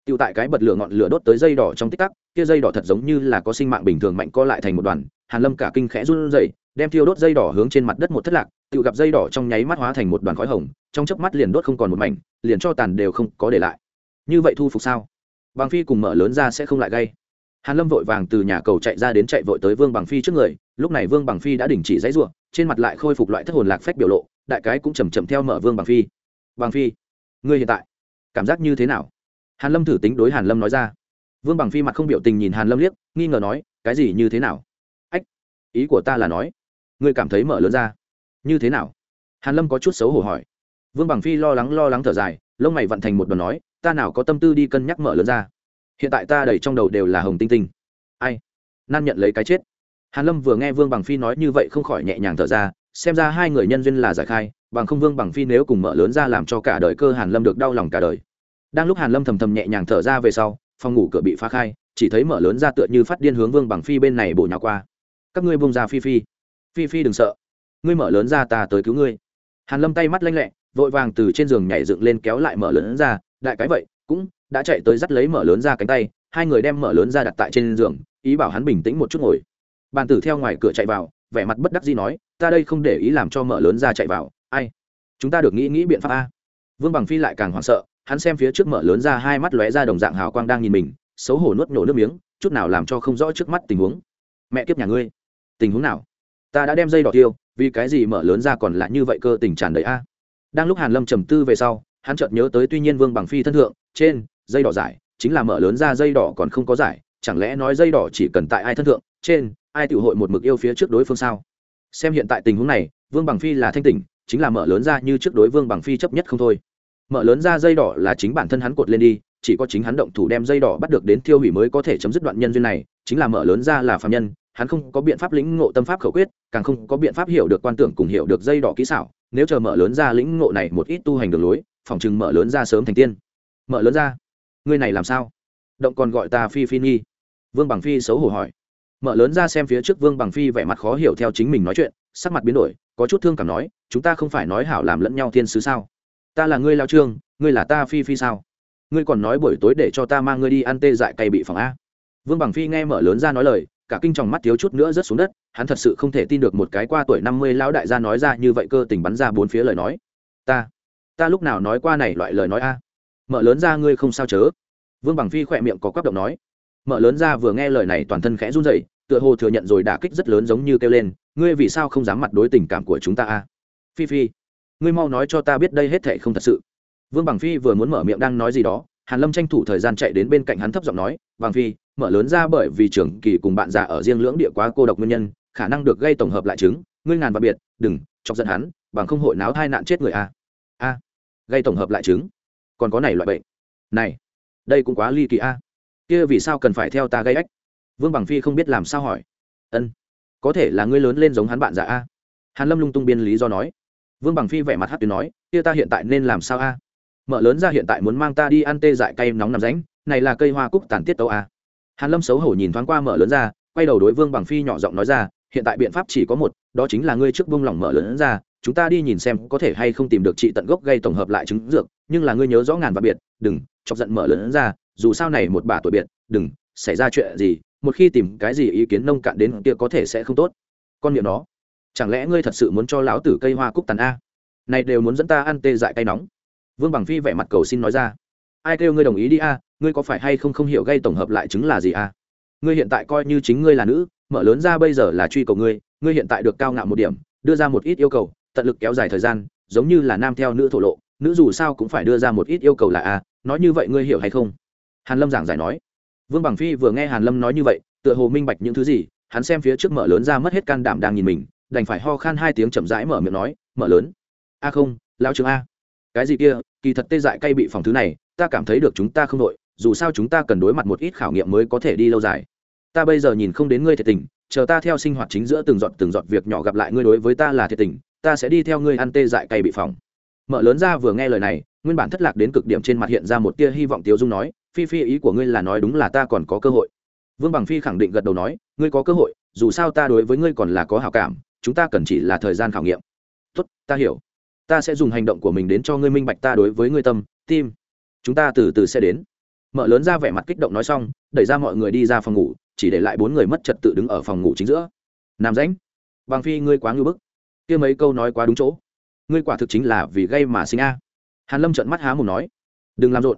tiêu tại cái bật lửa ngọn lửa đốt tới dây đỏ trong tích tắc, kia dây đỏ thật giống như là có sinh mạng bình thường mạnh co lại thành một đoàn, hàn lâm cả kinh khẽ run rẩy, đem thiêu đốt dây đỏ hướng trên mặt đất một thất lạc tựu gặp dây đỏ trong nháy mắt hóa thành một đoàn khói hồng, trong chớp mắt liền đốt không còn một mảnh, liền cho tàn đều không có để lại. Như vậy thu phục sao? Bằng phi cùng mở lớn ra sẽ không lại gây hàn lâm vội vàng từ nhà cầu chạy ra đến chạy vội tới vương bằng phi trước người, lúc này vương bằng phi đã đình chỉ dãy ruộng trên mặt lại khôi phục loại thất hồn lạc phách biểu lộ, đại cái cũng chầm chậm theo mở vương bằng phi. Bằng phi, ngươi hiện tại cảm giác như thế nào? Hàn lâm thử tính đối hàn lâm nói ra. Vương bằng phi mặt không biểu tình nhìn hàn lâm liếc, nghi ngờ nói, cái gì như thế nào? Ách, ý của ta là nói, ngươi cảm thấy mở lớn ra, như thế nào? Hàn lâm có chút xấu hổ hỏi. Vương bằng phi lo lắng lo lắng thở dài, lông mày vận thành một đoàn nói, ta nào có tâm tư đi cân nhắc mở lớn ra? Hiện tại ta đầy trong đầu đều là hồng tinh tinh. Ai? Nan nhận lấy cái chết. Hàn lâm vừa nghe vương bằng phi nói như vậy không khỏi nhẹ nhàng thở ra, xem ra hai người nhân duyên là giải khai, bằng không vương bằng phi nếu cùng mở lớn ra làm cho cả đời cơ hàn lâm được đau lòng cả đời. Đang lúc hàn lâm thầm thầm nhẹ nhàng thở ra về sau, phòng ngủ cửa bị phá khai, chỉ thấy mở lớn ra tựa như phát điên hướng vương bằng phi bên này bổ nhào qua. Các ngươi buông ra phi phi. Phi phi đừng sợ. Ngươi mở lớn ra ta tới cứu ngươi. Hàn lâm tay mắt lanh lẹ, vội vàng từ trên giường nhảy dựng lên kéo lại mở lớn ra, đại cái vậy cũng đã chạy tới dắt lấy mở lớn ra cánh tay, hai người đem mở lớn ra đặt tại trên giường, ý bảo hắn bình tĩnh một chút ngồi. Bàn tử theo ngoài cửa chạy vào, vẻ mặt bất đắc dĩ nói, ta đây không để ý làm cho mở lớn ra chạy vào, ai? Chúng ta được nghĩ nghĩ biện pháp a. Vương bằng phi lại càng hoảng sợ, hắn xem phía trước mở lớn ra hai mắt lóe ra đồng dạng hào quang đang nhìn mình, xấu hổ nuốt nhổ nước miếng, chút nào làm cho không rõ trước mắt tình huống. Mẹ kiếp nhà ngươi, tình huống nào? Ta đã đem dây đỏ tiêu, vì cái gì mở lớn ra còn lại như vậy cơ tình tràn đầy a? Đang lúc hàn lâm trầm tư về sau hắn chợt nhớ tới tuy nhiên vương bằng phi thân thượng, trên, dây đỏ giải, chính là mở lớn ra dây đỏ còn không có giải, chẳng lẽ nói dây đỏ chỉ cần tại ai thân thượng, trên, ai tự hội một mực yêu phía trước đối phương sao? Xem hiện tại tình huống này, vương bằng phi là thanh tỉnh, chính là mở lớn ra như trước đối vương bằng phi chấp nhất không thôi. Mở lớn ra dây đỏ là chính bản thân hắn cột lên đi, chỉ có chính hắn động thủ đem dây đỏ bắt được đến thiêu hủy mới có thể chấm dứt đoạn nhân duyên này, chính là mở lớn ra là phạm nhân, hắn không có biện pháp lĩnh ngộ tâm pháp khẩu quyết, càng không có biện pháp hiểu được quan tưởng cùng hiểu được dây đỏ kỹ xảo, nếu chờ mở lớn ra lĩnh ngộ này một ít tu hành đường lối phòng chừng mở lớn ra sớm thành tiên. Mở lớn ra? Ngươi này làm sao? Động còn gọi ta phi phi nhi. Vương bằng phi xấu hổ hỏi. Mở lớn ra xem phía trước vương bằng phi vẻ mặt khó hiểu theo chính mình nói chuyện, sắc mặt biến đổi, có chút thương cảm nói, chúng ta không phải nói hảo làm lẫn nhau thiên sứ sao? Ta là ngươi lao trương, ngươi là ta phi phi sao? Ngươi còn nói buổi tối để cho ta mang ngươi đi ăn tê dại cày bị phòng a. Vương bằng phi nghe mở lớn ra nói lời, cả kinh tròng mắt thiếu chút nữa rớt xuống đất, hắn thật sự không thể tin được một cái qua tuổi năm mươi lão đại gia nói ra như vậy cơ tình bắn ra bốn phía lời nói. Ta ta lúc nào nói qua này loại lời nói a? Mở lớn ra ngươi không sao chớ. Vương bằng phi khỏe miệng có quắc động nói. Mở lớn ra vừa nghe lời này toàn thân khẽ run rẩy, tựa hồ thừa nhận rồi đả kích rất lớn giống như kêu lên, ngươi vì sao không dám mặt đối tình cảm của chúng ta a? Phi phi, ngươi mau nói cho ta biết đây hết thệ không thật sự. Vương bằng phi vừa muốn mở miệng đang nói gì đó, hàn lâm tranh thủ thời gian chạy đến bên cạnh hắn thấp giọng nói, bằng phi, mở lớn ra bởi vì trưởng kỳ cùng bạn già ở riêng lưỡng địa quá cô độc nguyên nhân, khả năng được gây tổng hợp lại chứng, ngươi ngàn và biệt, đừng, chọc giận hắn, bằng không hội náo hai nạn chết người a a gây tổng hợp lại chứng. Còn có này loại bệnh. Này, đây cũng quá ly kỳ a. Kia vì sao cần phải theo ta gây ách? Vương bằng phi không biết làm sao hỏi. Ân, có thể là ngươi lớn lên giống hắn bạn già a. Hàn lâm lung tung biên lý do nói. Vương bằng phi vẻ mặt hát tuyến nói, kia ta hiện tại nên làm sao a? Mở lớn ra hiện tại muốn mang ta đi ăn tê dại cay nóng nằm ránh, này là cây hoa cúc tàn tiết tấu a. Hàn lâm xấu hổ nhìn thoáng qua mở lớn ra, quay đầu đối vương bằng phi nhỏ giọng nói ra, hiện tại biện pháp chỉ có một, đó chính là ngươi trước vung lòng mở lớn ra chúng ta đi nhìn xem có thể hay không tìm được trị tận gốc gây tổng hợp lại chứng dược, nhưng là ngươi nhớ rõ ngàn và biệt, đừng, chọc giận mở lớn ra, dù sao này một bà tuổi biệt, đừng, xảy ra chuyện gì, một khi tìm cái gì ý kiến nông cạn đến kia có thể sẽ không tốt. Con miệng nó, chẳng lẽ ngươi thật sự muốn cho lão tử cây hoa cúc tàn a? Này đều muốn dẫn ta ăn tê dại cay nóng. Vương bằng phi vẻ mặt cầu xin nói ra. Ai kêu ngươi đồng ý đi a, ngươi có phải hay không không hiểu gây tổng hợp lại chứng là gì a? Ngươi hiện tại coi như chính ngươi là nữ, mở lớn ra bây giờ là truy cầu ngươi ngươi hiện tại được cao ngạo một điểm, đưa ra một ít yêu cầu tận lực kéo dài thời gian, giống như là nam theo nữ thổ lộ, nữ dù sao cũng phải đưa ra một ít yêu cầu là a nói như vậy ngươi hiểu hay không? Hàn lâm giảng giải nói. Vương bằng phi vừa nghe hàn lâm nói như vậy, tựa hồ minh bạch những thứ gì, hắn xem phía trước mở lớn ra mất hết can đảm đang nhìn mình, đành phải ho khan hai tiếng chậm rãi mở miệng nói, mở lớn. A không lao trường a. Cái gì kia, kỳ thật tê dại cay bị phòng thứ này, ta cảm thấy được chúng ta không đội, dù sao chúng ta cần đối mặt một ít khảo nghiệm mới có thể đi lâu dài. Ta bây giờ nhìn không đến ngươi thiệt tình, chờ ta theo sinh hoạt chính giữa từng giọt từng giọt việc nhỏ gặp lại ngươi đối với ta là thiệt tình ta sẽ đi theo ngươi ăn tê dại cay bị phòng mở lớn ra vừa nghe lời này, nguyên bản thất lạc đến cực điểm trên mặt hiện ra một tia hy vọng tiêu dung nói, phi phi, ý của ngươi là nói đúng là ta còn có cơ hội. Vương bằng phi khẳng định gật đầu nói, ngươi có cơ hội, dù sao ta đối với ngươi còn là có hảo cảm, chúng ta cần chỉ là thời gian khảo nghiệm. Tốt, ta hiểu. Ta sẽ dùng hành động của mình đến cho ngươi minh bạch ta đối với ngươi tâm, tim. Chúng ta từ từ sẽ đến. Mở lớn ra vẻ mặt kích động nói xong, đẩy ra mọi người đi ra phòng ngủ, chỉ để lại bốn người mất trật tự đứng ở phòng ngủ chính giữa. Nam rãnh, bằng phi, ngươi quá ngưu bức kia mấy câu nói quá đúng chỗ. Ngươi quả thực chính là vì gây mà sinh a. Hàn lâm trợn mắt há mồm nói, đừng làm rộn.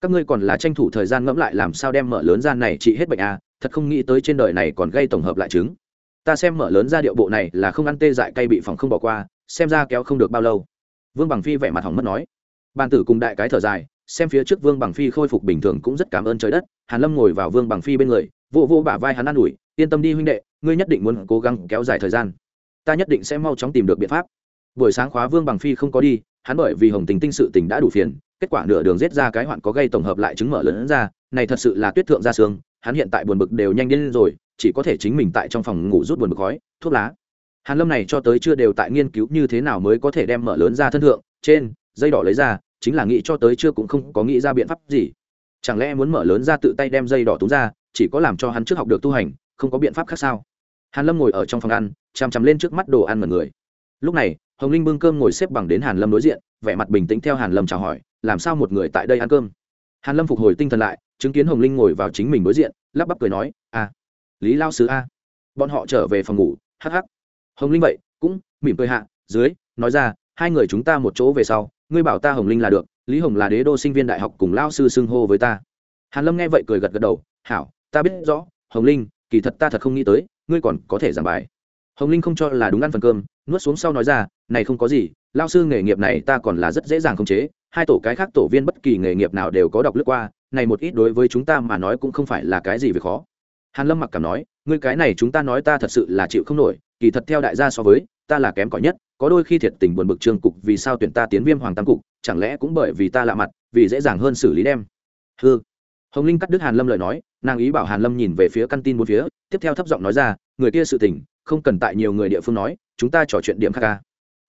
Các ngươi còn là tranh thủ thời gian ngẫm lại làm sao đem mở lớn ra này trị hết bệnh a, thật không nghĩ tới trên đời này còn gây tổng hợp lại chứng. Ta xem mở lớn ra điệu bộ này là không ăn tê dại cay bị phòng không bỏ qua, xem ra kéo không được bao lâu. Vương bằng phi vẻ mặt hỏng mất nói. Bàn tử cùng đại cái thở dài, xem phía trước vương bằng phi khôi phục bình thường cũng rất cảm ơn trời đất. Hàn lâm ngồi vào vương bằng phi bên người vô vô bả vai hắn an ủi, yên tâm đi huynh đệ, ngươi nhất định muốn cố gắng kéo dài thời gian ta nhất định sẽ mau chóng tìm được biện pháp. Buổi sáng khóa vương bằng phi không có đi, hắn bởi vì hồng tình tinh sự tình đã đủ phiền, kết quả nửa đường giết ra cái hoạn có gây tổng hợp lại chứng mở lớn ra, này thật sự là tuyết thượng ra xương hắn hiện tại buồn bực đều nhanh đến rồi, chỉ có thể chính mình tại trong phòng ngủ rút buồn bực khói, thuốc lá. Hàn lâm này cho tới chưa đều tại nghiên cứu như thế nào mới có thể đem mở lớn ra thân thượng, trên, dây đỏ lấy ra, chính là nghĩ cho tới chưa cũng không có nghĩ ra biện pháp gì. Chẳng lẽ muốn mở lớn ra tự tay đem dây đỏ túng ra, chỉ có làm cho hắn trước học được tu hành, không có biện pháp khác sao? Hàn lâm ngồi ở trong phòng ăn, chằm chằm lên trước mắt đồ ăn mọi người. Lúc này, hồng linh bưng cơm ngồi xếp bằng đến hàn lâm đối diện, vẻ mặt bình tĩnh theo hàn lâm chào hỏi, làm sao một người tại đây ăn cơm? Hàn lâm phục hồi tinh thần lại, chứng kiến hồng linh ngồi vào chính mình đối diện, lắp bắp cười nói a lý lao sứ a. Bọn họ trở về phòng ngủ, hắc hắc. Hồng linh vậy, cũng mỉm cười hạ, dưới, nói ra, hai người chúng ta một chỗ về sau, ngươi bảo ta hồng linh là được, lý hồng là đế đô sinh viên đại học cùng lao sư xưng hô với ta. Hàn lâm nghe vậy cười gật gật đầu, hảo, ta biết rõ, hồng linh kỳ thật ta thật không nghĩ tới, ngươi còn có thể giảng bài. Hồng linh không cho là đúng ăn phần cơm, nuốt xuống sau nói ra, này không có gì, lao sư nghề nghiệp này ta còn là rất dễ dàng khống chế, hai tổ cái khác tổ viên bất kỳ nghề nghiệp nào đều có đọc lướt qua, này một ít đối với chúng ta mà nói cũng không phải là cái gì việc khó. Hàn lâm mặc cảm nói, ngươi cái này chúng ta nói ta thật sự là chịu không nổi, kỳ thật theo đại gia so với, ta là kém cỏi nhất, có đôi khi thiệt tình buồn bực trương cục vì sao tuyển ta tiến viêm hoàng tam cục, chẳng lẽ cũng bởi vì ta lạ mặt, vì dễ dàng hơn xử lý đem. Hư hồng linh cắt đứt hàn lâm lời nói, nàng ý bảo hàn lâm nhìn về phía căn tin một phía, tiếp theo thấp giọng nói ra, người kia sự tình, không cần tại nhiều người địa phương nói, chúng ta trò chuyện điểm khác ca.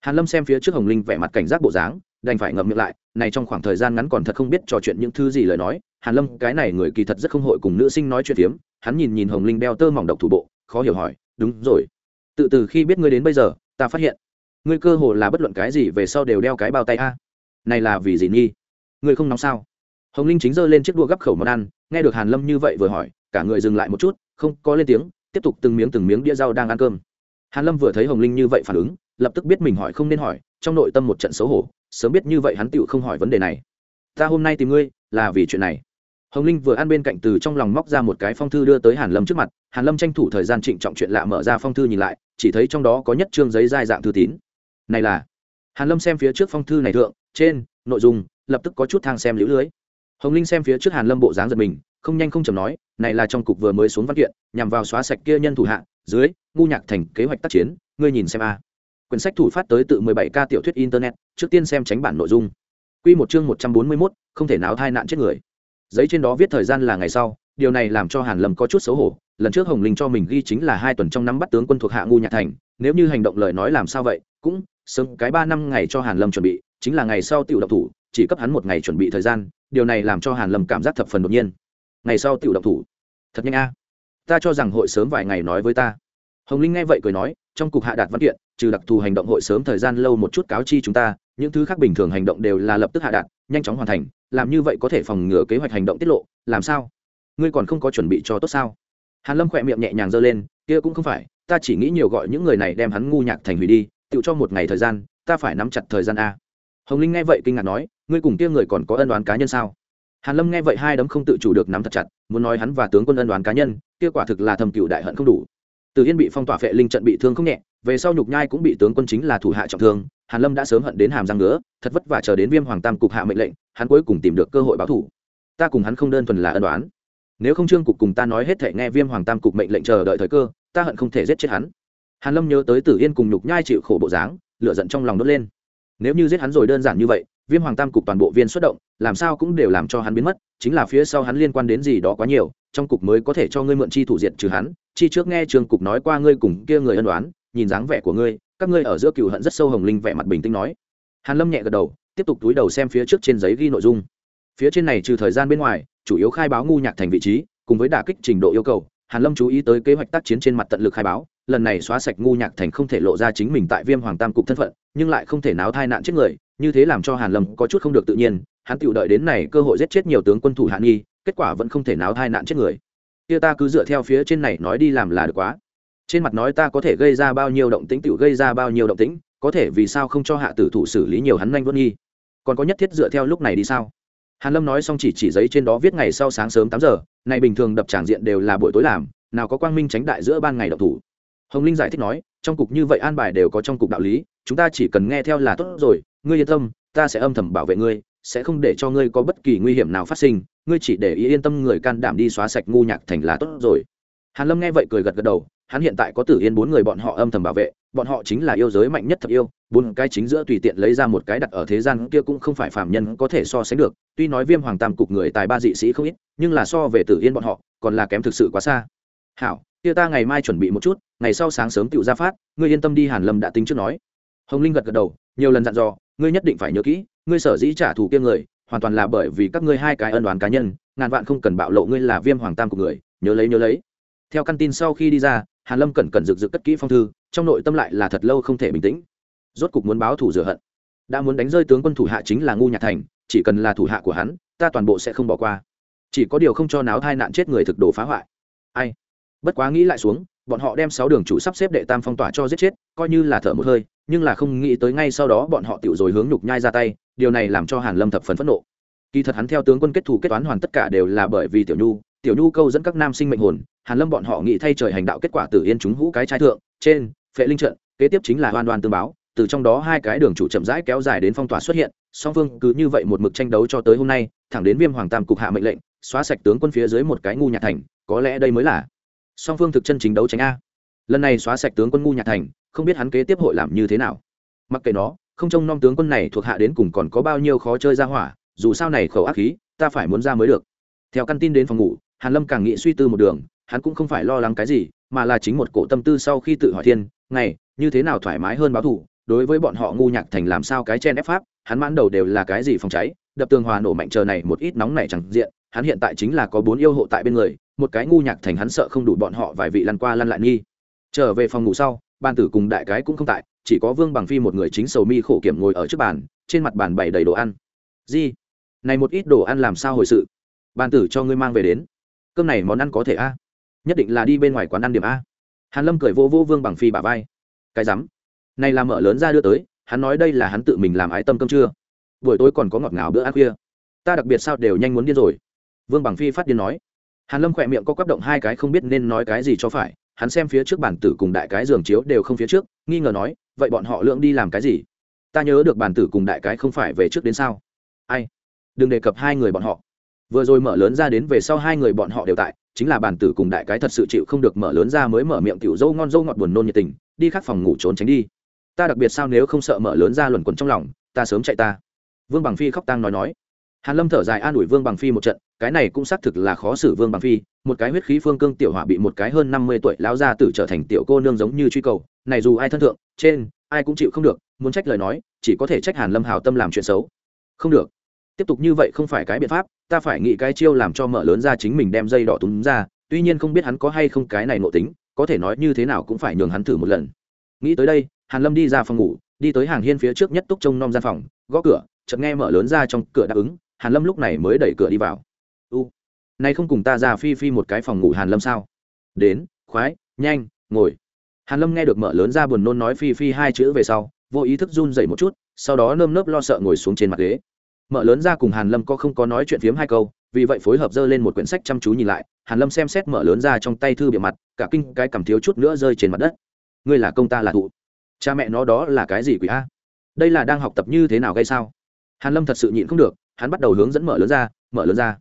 Hàn lâm xem phía trước hồng linh vẻ mặt cảnh giác bộ dáng, đành phải ngậm miệng lại, này trong khoảng thời gian ngắn còn thật không biết trò chuyện những thứ gì lời nói. Hàn lâm, cái này người kỳ thật rất không hội cùng nữ sinh nói chuyện tiếm hắn nhìn nhìn hồng linh đeo tơ mỏng độc thủ bộ, khó hiểu hỏi, đúng rồi. Tự từ khi biết ngươi đến bây giờ, ta phát hiện, ngươi cơ hồ là bất luận cái gì về sau đều đeo cái bao tay a. Này là vì gì nghi? Ngươi không nóng sao? Hồng linh chính giơ lên chiếc đũa gắp khẩu món ăn, nghe được hàn lâm như vậy vừa hỏi, cả người dừng lại một chút, không có lên tiếng, tiếp tục từng miếng từng miếng đĩa rau đang ăn cơm. Hàn lâm vừa thấy hồng linh như vậy phản ứng, lập tức biết mình hỏi không nên hỏi, trong nội tâm một trận xấu hổ, sớm biết như vậy hắn tựu không hỏi vấn đề này. Ta hôm nay tìm ngươi, là vì chuyện này. Hồng linh vừa ăn bên cạnh từ trong lòng móc ra một cái phong thư đưa tới hàn lâm trước mặt, hàn lâm tranh thủ thời gian trịnh trọng chuyện lạ mở ra phong thư nhìn lại, chỉ thấy trong đó có nhất trương giấy dài dạng thư tín. Này là. Hàn lâm xem phía trước phong thư này thượng, trên, nội dung, lập tức có chút thang xem liễu lưới hồng linh xem phía trước hàn lâm bộ dáng giật mình không nhanh không chầm nói này là trong cục vừa mới xuống văn kiện nhằm vào xóa sạch kia nhân thủ hạ dưới ngu nhạc thành kế hoạch tác chiến ngươi nhìn xem a. Quyển sách thủ phát tới tự 17 k tiểu thuyết internet trước tiên xem tránh bản nội dung. Quy một chương 141, không thể nào thai nạn chết người. Giấy trên đó viết thời gian là ngày sau điều này làm cho hàn lâm có chút xấu hổ lần trước hồng linh cho mình ghi chính là hai tuần trong năm bắt tướng quân thuộc hạ ngu nhạc thành nếu như hành động lời nói làm sao vậy cũng sớm cái ba năm ngày cho hàn lâm chuẩn bị chính là ngày sau tiểu độc thủ chỉ cấp hắn một ngày chuẩn bị thời gian, điều này làm cho hàn lâm cảm giác thập phần đột nhiên. Ngày sau tiểu động thủ. Thật nhanh a. Ta cho rằng hội sớm vài ngày nói với ta. Hồng linh nghe vậy cười nói, trong cục hạ đạt văn kiện, trừ đặc thù hành động hội sớm thời gian lâu một chút cáo chi chúng ta, những thứ khác bình thường hành động đều là lập tức hạ đạt, nhanh chóng hoàn thành, làm như vậy có thể phòng ngừa kế hoạch hành động tiết lộ, làm sao? Ngươi còn không có chuẩn bị cho tốt sao? Hàn lâm khỏe miệng nhẹ nhàng giơ lên, kia cũng không phải, ta chỉ nghĩ nhiều gọi những người này đem hắn ngu nhạc thành hủy đi tự cho một ngày thời gian, ta phải nắm chặt thời gian a. Hồng linh nghe vậy kinh ngạc nói ngươi cùng kia người còn có ân đoán cá nhân sao? Hàn lâm nghe vậy hai đấm không tự chủ được nắm thật chặt, muốn nói hắn và tướng quân ân đoán cá nhân, kia quả thực là thầm cựu đại hận không đủ. Từ yên bị phong tỏa phệ linh trận bị thương không nhẹ, về sau nhục nhai cũng bị tướng quân chính là thủ hạ trọng thương, hàn lâm đã sớm hận đến hàm răng nữa thật vất vả chờ đến viêm hoàng tam cục hạ mệnh lệnh, hắn cuối cùng tìm được cơ hội báo thủ. Ta cùng hắn không đơn thuần là ân đoán nếu không trương cục cùng ta nói hết thể nghe viêm hoàng tam cục mệnh lệnh chờ đợi thời cơ, ta hận không thể giết chết hắn. Hàn lâm nhớ tới tử yên cùng nhục nhai chịu khổ bộ dáng, lửa giận trong lòng đốt lên. Nếu như giết hắn rồi đơn giản như vậy viêm hoàng tam cục toàn bộ viên xuất động, làm sao cũng đều làm cho hắn biến mất, chính là phía sau hắn liên quan đến gì đó quá nhiều, trong cục mới có thể cho ngươi mượn chi thủ diện trừ hắn, chi trước nghe trường cục nói qua ngươi cùng kia người ân đoán nhìn dáng vẻ của ngươi, các ngươi ở giữa cựu hận rất sâu hồng linh vẻ mặt bình tĩnh nói. Hàn lâm nhẹ gật đầu, tiếp tục túi đầu xem phía trước trên giấy ghi nội dung. Phía trên này trừ thời gian bên ngoài, chủ yếu khai báo ngu nhạc thành vị trí, cùng với đả kích trình độ yêu cầu, hàn lâm chú ý tới kế hoạch tác chiến trên mặt tận lực khai báo, lần này xóa sạch ngu nhạc thành không thể lộ ra chính mình tại viêm hoàng tam cục thân phận, nhưng lại không thể náo thai nạn chết người như thế làm cho hàn lâm có chút không được tự nhiên, hắn tự đợi đến này cơ hội giết chết nhiều tướng quân thủ hạ nghi, kết quả vẫn không thể náo thai nạn chết người. Kia ta cứ dựa theo phía trên này nói đi làm là được quá. Trên mặt nói ta có thể gây ra bao nhiêu động tĩnh tự gây ra bao nhiêu động tĩnh, có thể vì sao không cho hạ tử thủ xử lý nhiều hắn nhanh vân nghi? Còn có nhất thiết dựa theo lúc này đi sao? Hàn lâm nói xong chỉ chỉ giấy trên đó viết ngày sau sáng sớm tám giờ, này bình thường đập tràng diện đều là buổi tối làm, nào có quang minh tránh đại giữa ban ngày độc thủ. Hồng linh giải thích nói, trong cục như vậy an bài đều có trong cục đạo lý, chúng ta chỉ cần nghe theo là tốt rồi ngươi yên tâm, ta sẽ âm thầm bảo vệ ngươi, sẽ không để cho ngươi có bất kỳ nguy hiểm nào phát sinh, ngươi chỉ để ý yên tâm người can đảm đi xóa sạch ngu nhạc thành là tốt rồi. Hàn lâm nghe vậy cười gật gật đầu, hắn hiện tại có tử yên bốn người bọn họ âm thầm bảo vệ, bọn họ chính là yêu giới mạnh nhất thật yêu, bốn cái chính giữa tùy tiện lấy ra một cái đặt ở thế gian kia cũng không phải phàm nhân có thể so sánh được, tuy nói viêm hoàng tam cục người tài ba dị sĩ không ít, nhưng là so về tử yên bọn họ, còn là kém thực sự quá xa. Hảo, kia ta ngày mai chuẩn bị một chút, ngày sau sáng sớm tựu ra phát, ngươi yên tâm đi, hàn lâm đã tính trước nói. Hồng linh gật gật đầu nhiều lần dặn dò, ngươi nhất định phải nhớ kỹ, ngươi sở dĩ trả thù kiêng người, hoàn toàn là bởi vì các ngươi hai cái ân đoán cá nhân, ngàn vạn không cần bạo lộ ngươi là viêm hoàng tam của người, nhớ lấy nhớ lấy. Theo căn tin sau khi đi ra, hàn lâm cẩn cẩn rực rực cất kỹ phong thư, trong nội tâm lại là thật lâu không thể bình tĩnh. Rốt cục muốn báo thủ rửa hận. Đã muốn đánh rơi tướng quân thủ hạ chính là ngu nhạc thành, chỉ cần là thủ hạ của hắn, ta toàn bộ sẽ không bỏ qua. Chỉ có điều không cho náo thai nạn chết người thực đồ phá hoại. Ai? Bất quá nghĩ lại xuống, bọn họ đem sáu đường chủ sắp xếp đệ tam phong tỏa cho giết chết, coi như là thở một hơi nhưng là không nghĩ tới ngay sau đó bọn họ tiểu rồi hướng nhục nhai ra tay, điều này làm cho hàn lâm thập phần phẫn nộ. Kỳ thật hắn theo tướng quân kết thù kết toán hoàn tất cả đều là bởi vì tiểu nhu tiểu nhu câu dẫn các nam sinh mệnh hồn, hàn lâm bọn họ nghĩ thay trời hành đạo kết quả tử yên chúng hũ cái trái thượng, trên, phệ linh trận, kế tiếp chính là hoan đoan tương báo, từ trong đó hai cái đường chủ chậm rãi kéo dài đến phong tỏa xuất hiện, song phương cứ như vậy một mực tranh đấu cho tới hôm nay, thẳng đến viêm hoàng tam cục hạ mệnh lệnh, xóa sạch tướng quân phía dưới một cái ngu nhạc thành, có lẽ đây mới là song phương thực chân chính đấu tránh a. Lần này xóa sạch tướng quân ngu nhạc thành không biết hắn kế tiếp hội làm như thế nào. Mặc kệ nó, không trông nom tướng quân này thuộc hạ đến cùng còn có bao nhiêu khó chơi ra hỏa, dù sao này khẩu ác khí, ta phải muốn ra mới được. Theo căn tin đến phòng ngủ, hàn lâm càng nghĩ suy tư một đường, hắn cũng không phải lo lắng cái gì, mà là chính một cổ tâm tư sau khi tự hỏi thiên ngày như thế nào thoải mái hơn báo thủ, đối với bọn họ ngu nhạc thành làm sao cái chen ép pháp, hắn mãn đầu đều là cái gì phòng cháy, đập tường hòa nổ mạnh chờ này một ít nóng này chẳng diện, hắn hiện tại chính là có bốn yêu hộ tại bên người, một cái ngu nhạc thành hắn sợ không đủ bọn họ vài vị lăn qua lăn lại nghi. Trở về phòng ngủ sau ban tử cùng đại cái cũng không tại, chỉ có vương bằng phi một người chính sầu mi khổ kiểm ngồi ở trước bàn, trên mặt bàn bày đầy đồ ăn. Di này một ít đồ ăn làm sao hồi sự? Ban tử cho ngươi mang về đến. Cơm này món ăn có thể a? Nhất định là đi bên ngoài quán ăn điểm a. Hàn lâm cười vô vô vương bằng phi bả vai. Cái rắm. Này là mở lớn ra đưa tới, hắn nói đây là hắn tự mình làm ái tâm cơm trưa. Buổi tối còn có ngọt ngào bữa ăn khuya. Ta đặc biệt sao đều nhanh muốn điên rồi. Vương bằng phi phát điên nói. Hàn lâm khỏe miệng có quắp động hai cái không biết nên nói cái gì cho phải hắn xem phía trước bản tử cùng đại cái giường chiếu đều không phía trước, nghi ngờ nói, vậy bọn họ lượng đi làm cái gì? Ta nhớ được bản tử cùng đại cái không phải về trước đến sao. Ai? Đừng đề cập hai người bọn họ. Vừa rồi mở lớn ra đến về sau hai người bọn họ đều tại, chính là bản tử cùng đại cái thật sự chịu không được mở lớn ra mới mở miệng tiểu dâu ngon dâu ngọt buồn nôn nhiệt tình, đi khắc phòng ngủ trốn tránh đi. Ta đặc biệt sao nếu không sợ mở lớn ra luẩn quẩn trong lòng, ta sớm chạy ta. Vương bằng phi khóc tang nói nói. Hàn lâm thở dài an ủi vương bằng phi một trận cái này cũng xác thực là khó xử vương bằng phi, một cái huyết khí phương cương tiểu hỏa bị một cái hơn năm mươi tuổi lão gia tử trở thành tiểu cô nương giống như truy cầu, này dù ai thân thượng, trên, ai cũng chịu không được, muốn trách lời nói, chỉ có thể trách hàn lâm hào tâm làm chuyện xấu. Không được. Tiếp tục như vậy không phải cái biện pháp, ta phải nghĩ cái chiêu làm cho mở lớn ra chính mình đem dây đỏ túm ra, tuy nhiên không biết hắn có hay không cái này nộ tính, có thể nói như thế nào cũng phải nhường hắn thử một lần. Nghĩ tới đây, hàn lâm đi ra phòng ngủ, đi tới hàng hiên phía trước nhất túc trông nom gian phòng, gõ cửa, chợt nghe mở lớn ra trong cửa đáp ứng, hàn lâm lúc này mới đẩy cửa đi vào nay không cùng ta ra phi phi một cái phòng ngủ hàn lâm sao? Đến, khoái, nhanh, ngồi. Hàn lâm nghe được mở lớn ra buồn nôn nói phi phi hai chữ về sau, vô ý thức run dậy một chút, sau đó nơm nớp lo sợ ngồi xuống trên mặt ghế. Mở lớn ra cùng hàn lâm có không có nói chuyện phiếm hai câu, vì vậy phối hợp dơ lên một quyển sách chăm chú nhìn lại, hàn lâm xem xét mở lớn ra trong tay thư bìa mặt, cả kinh cái cầm thiếu chút nữa rơi trên mặt đất. Ngươi là công ta là thụ. Cha mẹ nó đó là cái gì quỷ a? Đây là đang học tập như thế nào gây sao? Hàn lâm thật sự nhịn không được, hắn bắt đầu hướng dẫn mở lớn ra, mở lớn ra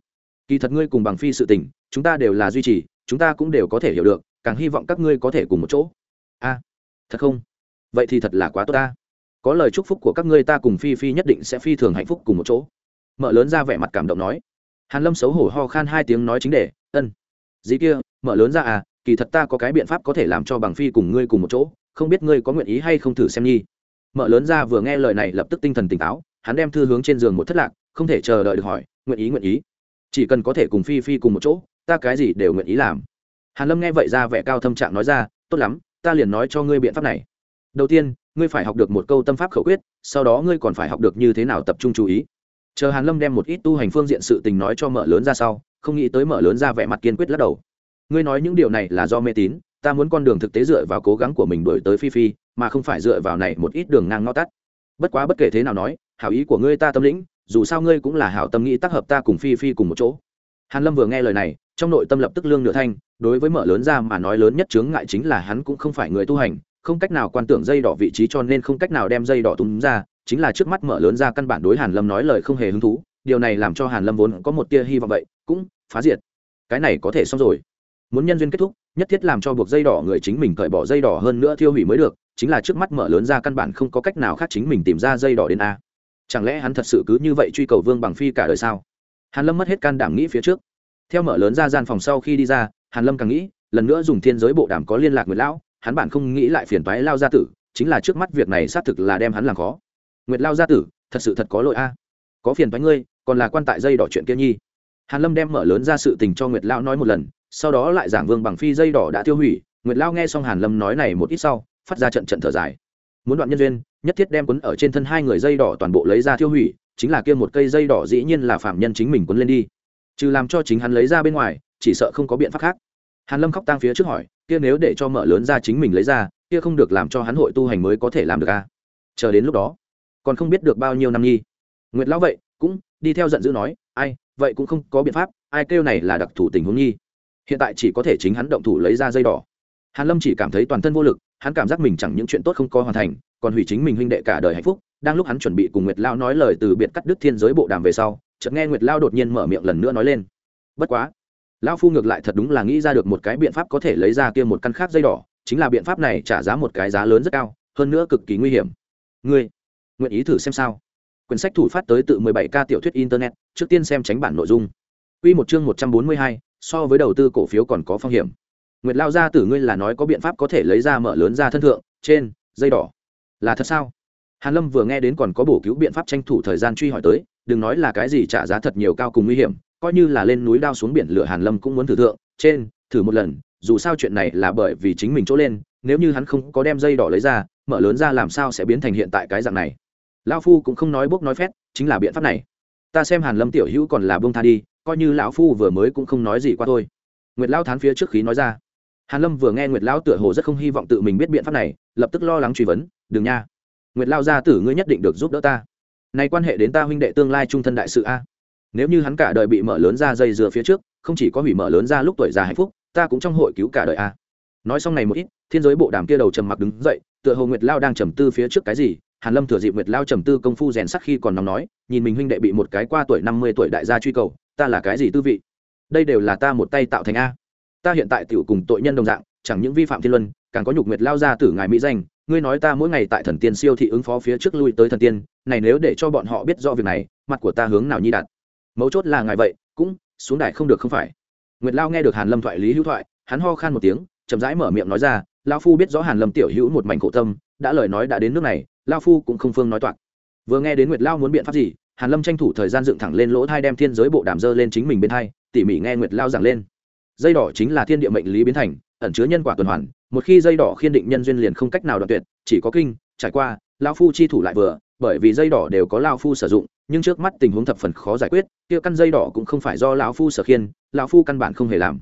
kỳ thật ngươi cùng bằng phi sự tình, chúng ta đều là duy trì, chúng ta cũng đều có thể hiểu được, càng hy vọng các ngươi có thể cùng một chỗ. A, thật không? Vậy thì thật là quá tốt ta. Có lời chúc phúc của các ngươi ta cùng phi phi nhất định sẽ phi thường hạnh phúc cùng một chỗ. Mợ lớn ra vẻ mặt cảm động nói. Hàn lâm xấu hổ ho khan hai tiếng nói chính để ân dĩ kia mợ lớn ra à kỳ thật ta có cái biện pháp có thể làm cho bằng phi cùng ngươi cùng một chỗ, không biết ngươi có nguyện ý hay không thử xem nhi mợ lớn ra vừa nghe lời này lập tức tinh thần tỉnh táo, hắn đem thư hướng trên giường một thất lạc, không thể chờ đợi được hỏi, nguyện ý nguyện ý chỉ cần có thể cùng phi phi cùng một chỗ, ta cái gì đều nguyện ý làm. Hàn lâm nghe vậy ra vẻ cao thâm trạng nói ra, tốt lắm, ta liền nói cho ngươi biện pháp này. Đầu tiên, ngươi phải học được một câu tâm pháp khẩu quyết, sau đó ngươi còn phải học được như thế nào tập trung chú ý. Chờ hàn lâm đem một ít tu hành phương diện sự tình nói cho mở lớn ra sau, không nghĩ tới mở lớn ra vẻ mặt kiên quyết lắc đầu. Ngươi nói những điều này là do mê tín, ta muốn con đường thực tế dựa vào cố gắng của mình đổi tới phi phi, mà không phải dựa vào này một ít đường ngang ngõ tắt. Bất quá bất kể thế nào nói, hảo ý của ngươi ta tâm lĩnh dù sao ngươi cũng là hảo tâm nghĩ tác hợp ta cùng phi phi cùng một chỗ. Hàn lâm vừa nghe lời này, trong nội tâm lập tức lương nửa thanh, đối với mở lớn ra mà nói lớn nhất chướng ngại chính là hắn cũng không phải người tu hành, không cách nào quan tưởng dây đỏ vị trí cho nên không cách nào đem dây đỏ túm ra, chính là trước mắt mở lớn ra căn bản đối hàn lâm nói lời không hề hứng thú, điều này làm cho hàn lâm vốn có một tia hy vọng vậy, cũng phá diệt. Cái này có thể xong rồi. Muốn nhân duyên kết thúc, nhất thiết làm cho buộc dây đỏ người chính mình cởi bỏ dây đỏ hơn nữa thiêu hủy mới được, chính là trước mắt mở lớn ra căn bản không có cách nào khác chính mình tìm ra dây đỏ đến a chẳng lẽ hắn thật sự cứ như vậy truy cầu vương bằng phi cả đời sao? Hàn lâm mất hết can đảm nghĩ phía trước. Theo mở lớn ra gian phòng sau khi đi ra, hàn lâm càng nghĩ, lần nữa dùng thiên giới bộ đàm có liên lạc nguyệt lão, hắn bản không nghĩ lại phiền toái lao gia tử, chính là trước mắt việc này xác thực là đem hắn làm khó. Nguyệt lao gia tử, thật sự thật có lỗi a. Có phiền toái ngươi, còn là quan tại dây đỏ chuyện kia nhi. Hàn lâm đem mở lớn ra sự tình cho nguyệt lão nói một lần, sau đó lại giảng vương bằng phi dây đỏ đã tiêu hủy. Nguyệt Lão nghe xong hàn lâm nói này một ít sau, phát ra trận trận thở dài muốn đoạn nhân duyên, nhất thiết đem quấn ở trên thân hai người dây đỏ toàn bộ lấy ra thiêu hủy, chính là kia một cây dây đỏ dĩ nhiên là phạm nhân chính mình quấn lên đi. Trừ làm cho chính hắn lấy ra bên ngoài, chỉ sợ không có biện pháp khác. Hàn lâm khóc tang phía trước hỏi, kia nếu để cho mở lớn ra chính mình lấy ra, kia không được làm cho hắn hội tu hành mới có thể làm được a à? chờ đến lúc đó, còn không biết được bao nhiêu năm nhi nguyệt lão vậy, cũng đi theo giận dữ nói, ai, vậy cũng không có biện pháp, ai kêu này là đặc thủ tình huống nhi hiện tại chỉ có thể chính hắn động thủ lấy ra dây đỏ. Hàn lâm chỉ cảm thấy toàn thân vô lực hắn cảm giác mình chẳng những chuyện tốt không có hoàn thành còn hủy chính mình huynh đệ cả đời hạnh phúc. Đang lúc hắn chuẩn bị cùng nguyệt lao nói lời từ biệt cắt đứt thiên giới bộ đàm về sau chợt nghe nguyệt lao đột nhiên mở miệng lần nữa nói lên. Bất quá. Lão phu ngược lại thật đúng là nghĩ ra được một cái biện pháp có thể lấy ra kia một căn khác dây đỏ chính là biện pháp này trả giá một cái giá lớn rất cao hơn nữa cực kỳ nguy hiểm. Ngươi nguyện ý thử xem sao? Quyển sách thủ phát tới tự 17 k tiểu thuyết internet trước tiên xem tránh bản nội dung. Quy một chương 142, so với đầu tư cổ phiếu còn có phong hiểm nguyệt lao ra tử ngươi là nói có biện pháp có thể lấy ra mở lớn ra thân thượng, trên, dây đỏ. Là thật sao? Hàn lâm vừa nghe đến còn có bổ cứu biện pháp tranh thủ thời gian truy hỏi tới, đừng nói là cái gì trả giá thật nhiều cao cùng nguy hiểm, coi như là lên núi đao xuống biển lửa hàn lâm cũng muốn thử thượng, trên, thử một lần, dù sao chuyện này là bởi vì chính mình chỗ lên, nếu như hắn không có đem dây đỏ lấy ra, mở lớn ra làm sao sẽ biến thành hiện tại cái dạng này? Lão phu cũng không nói bốc nói phét, chính là biện pháp này. Ta xem hàn lâm tiểu hữu còn là bông tha đi, coi như lão phu vừa mới cũng không nói gì qua thôi. Nguyệt lão thán phía trước khí nói ra hàn lâm vừa nghe nguyệt lão tựa hồ rất không hy vọng tự mình biết biện pháp này, lập tức lo lắng truy vấn, đừng nha. Nguyệt lão gia tử ngươi nhất định được giúp đỡ ta. Này quan hệ đến ta huynh đệ tương lai trung thân đại sự a. Nếu như hắn cả đời bị mở lớn ra dây dừa phía trước, không chỉ có hủy mở lớn ra lúc tuổi già hạnh phúc, ta cũng trong hội cứu cả đời a. Nói xong này một ít, thiên giới bộ đàm kia đầu trầm mặc đứng dậy, tựa hồ nguyệt lao đang trầm tư phía trước cái gì, hàn lâm thừa dịp nguyệt lao trầm tư công phu rèn sắc khi còn nóng nói, nhìn mình huynh đệ bị một cái qua tuổi năm mươi tuổi đại gia truy cầu, ta là cái gì tư vị? Đây đều là ta một tay tạo thành a ta hiện tại tiểu cùng tội nhân đồng dạng, chẳng những vi phạm thiên luân, càng có nhục nguyệt lao ra tử ngài mỹ danh, ngươi nói ta mỗi ngày tại thần tiên siêu thị ứng phó phía trước lui tới thần tiên, này nếu để cho bọn họ biết rõ việc này, mặt của ta hướng nào nhi đạt? Mấu chốt là ngài vậy, cũng xuống đài không được không phải. Nguyệt lao nghe được hàn lâm thoại lý hữu thoại, hắn ho khan một tiếng, chậm rãi mở miệng nói ra, lao phu biết rõ hàn lâm tiểu hữu một mảnh khổ tâm, đã lời nói đã đến nước này, lao phu cũng không phương nói toạc. Vừa nghe đến nguyệt lao muốn biện pháp gì, hàn lâm tranh thủ thời gian dựng thẳng lên lỗ thai đem thiên giới bộ đàm dơ lên chính mình bên thai tỉ mỉ nghe nguyệt lao giảng lên dây đỏ chính là thiên địa mệnh lý biến thành, ẩn chứa nhân quả tuần hoàn, một khi dây đỏ khiên định nhân duyên liền không cách nào đoạn tuyệt, chỉ có kinh, trải qua lao phu chi thủ lại vừa, bởi vì dây đỏ đều có lao phu sử dụng, nhưng trước mắt tình huống thập phần khó giải quyết, kia căn dây đỏ cũng không phải do lão phu sở khiên, lão phu căn bản không hề làm.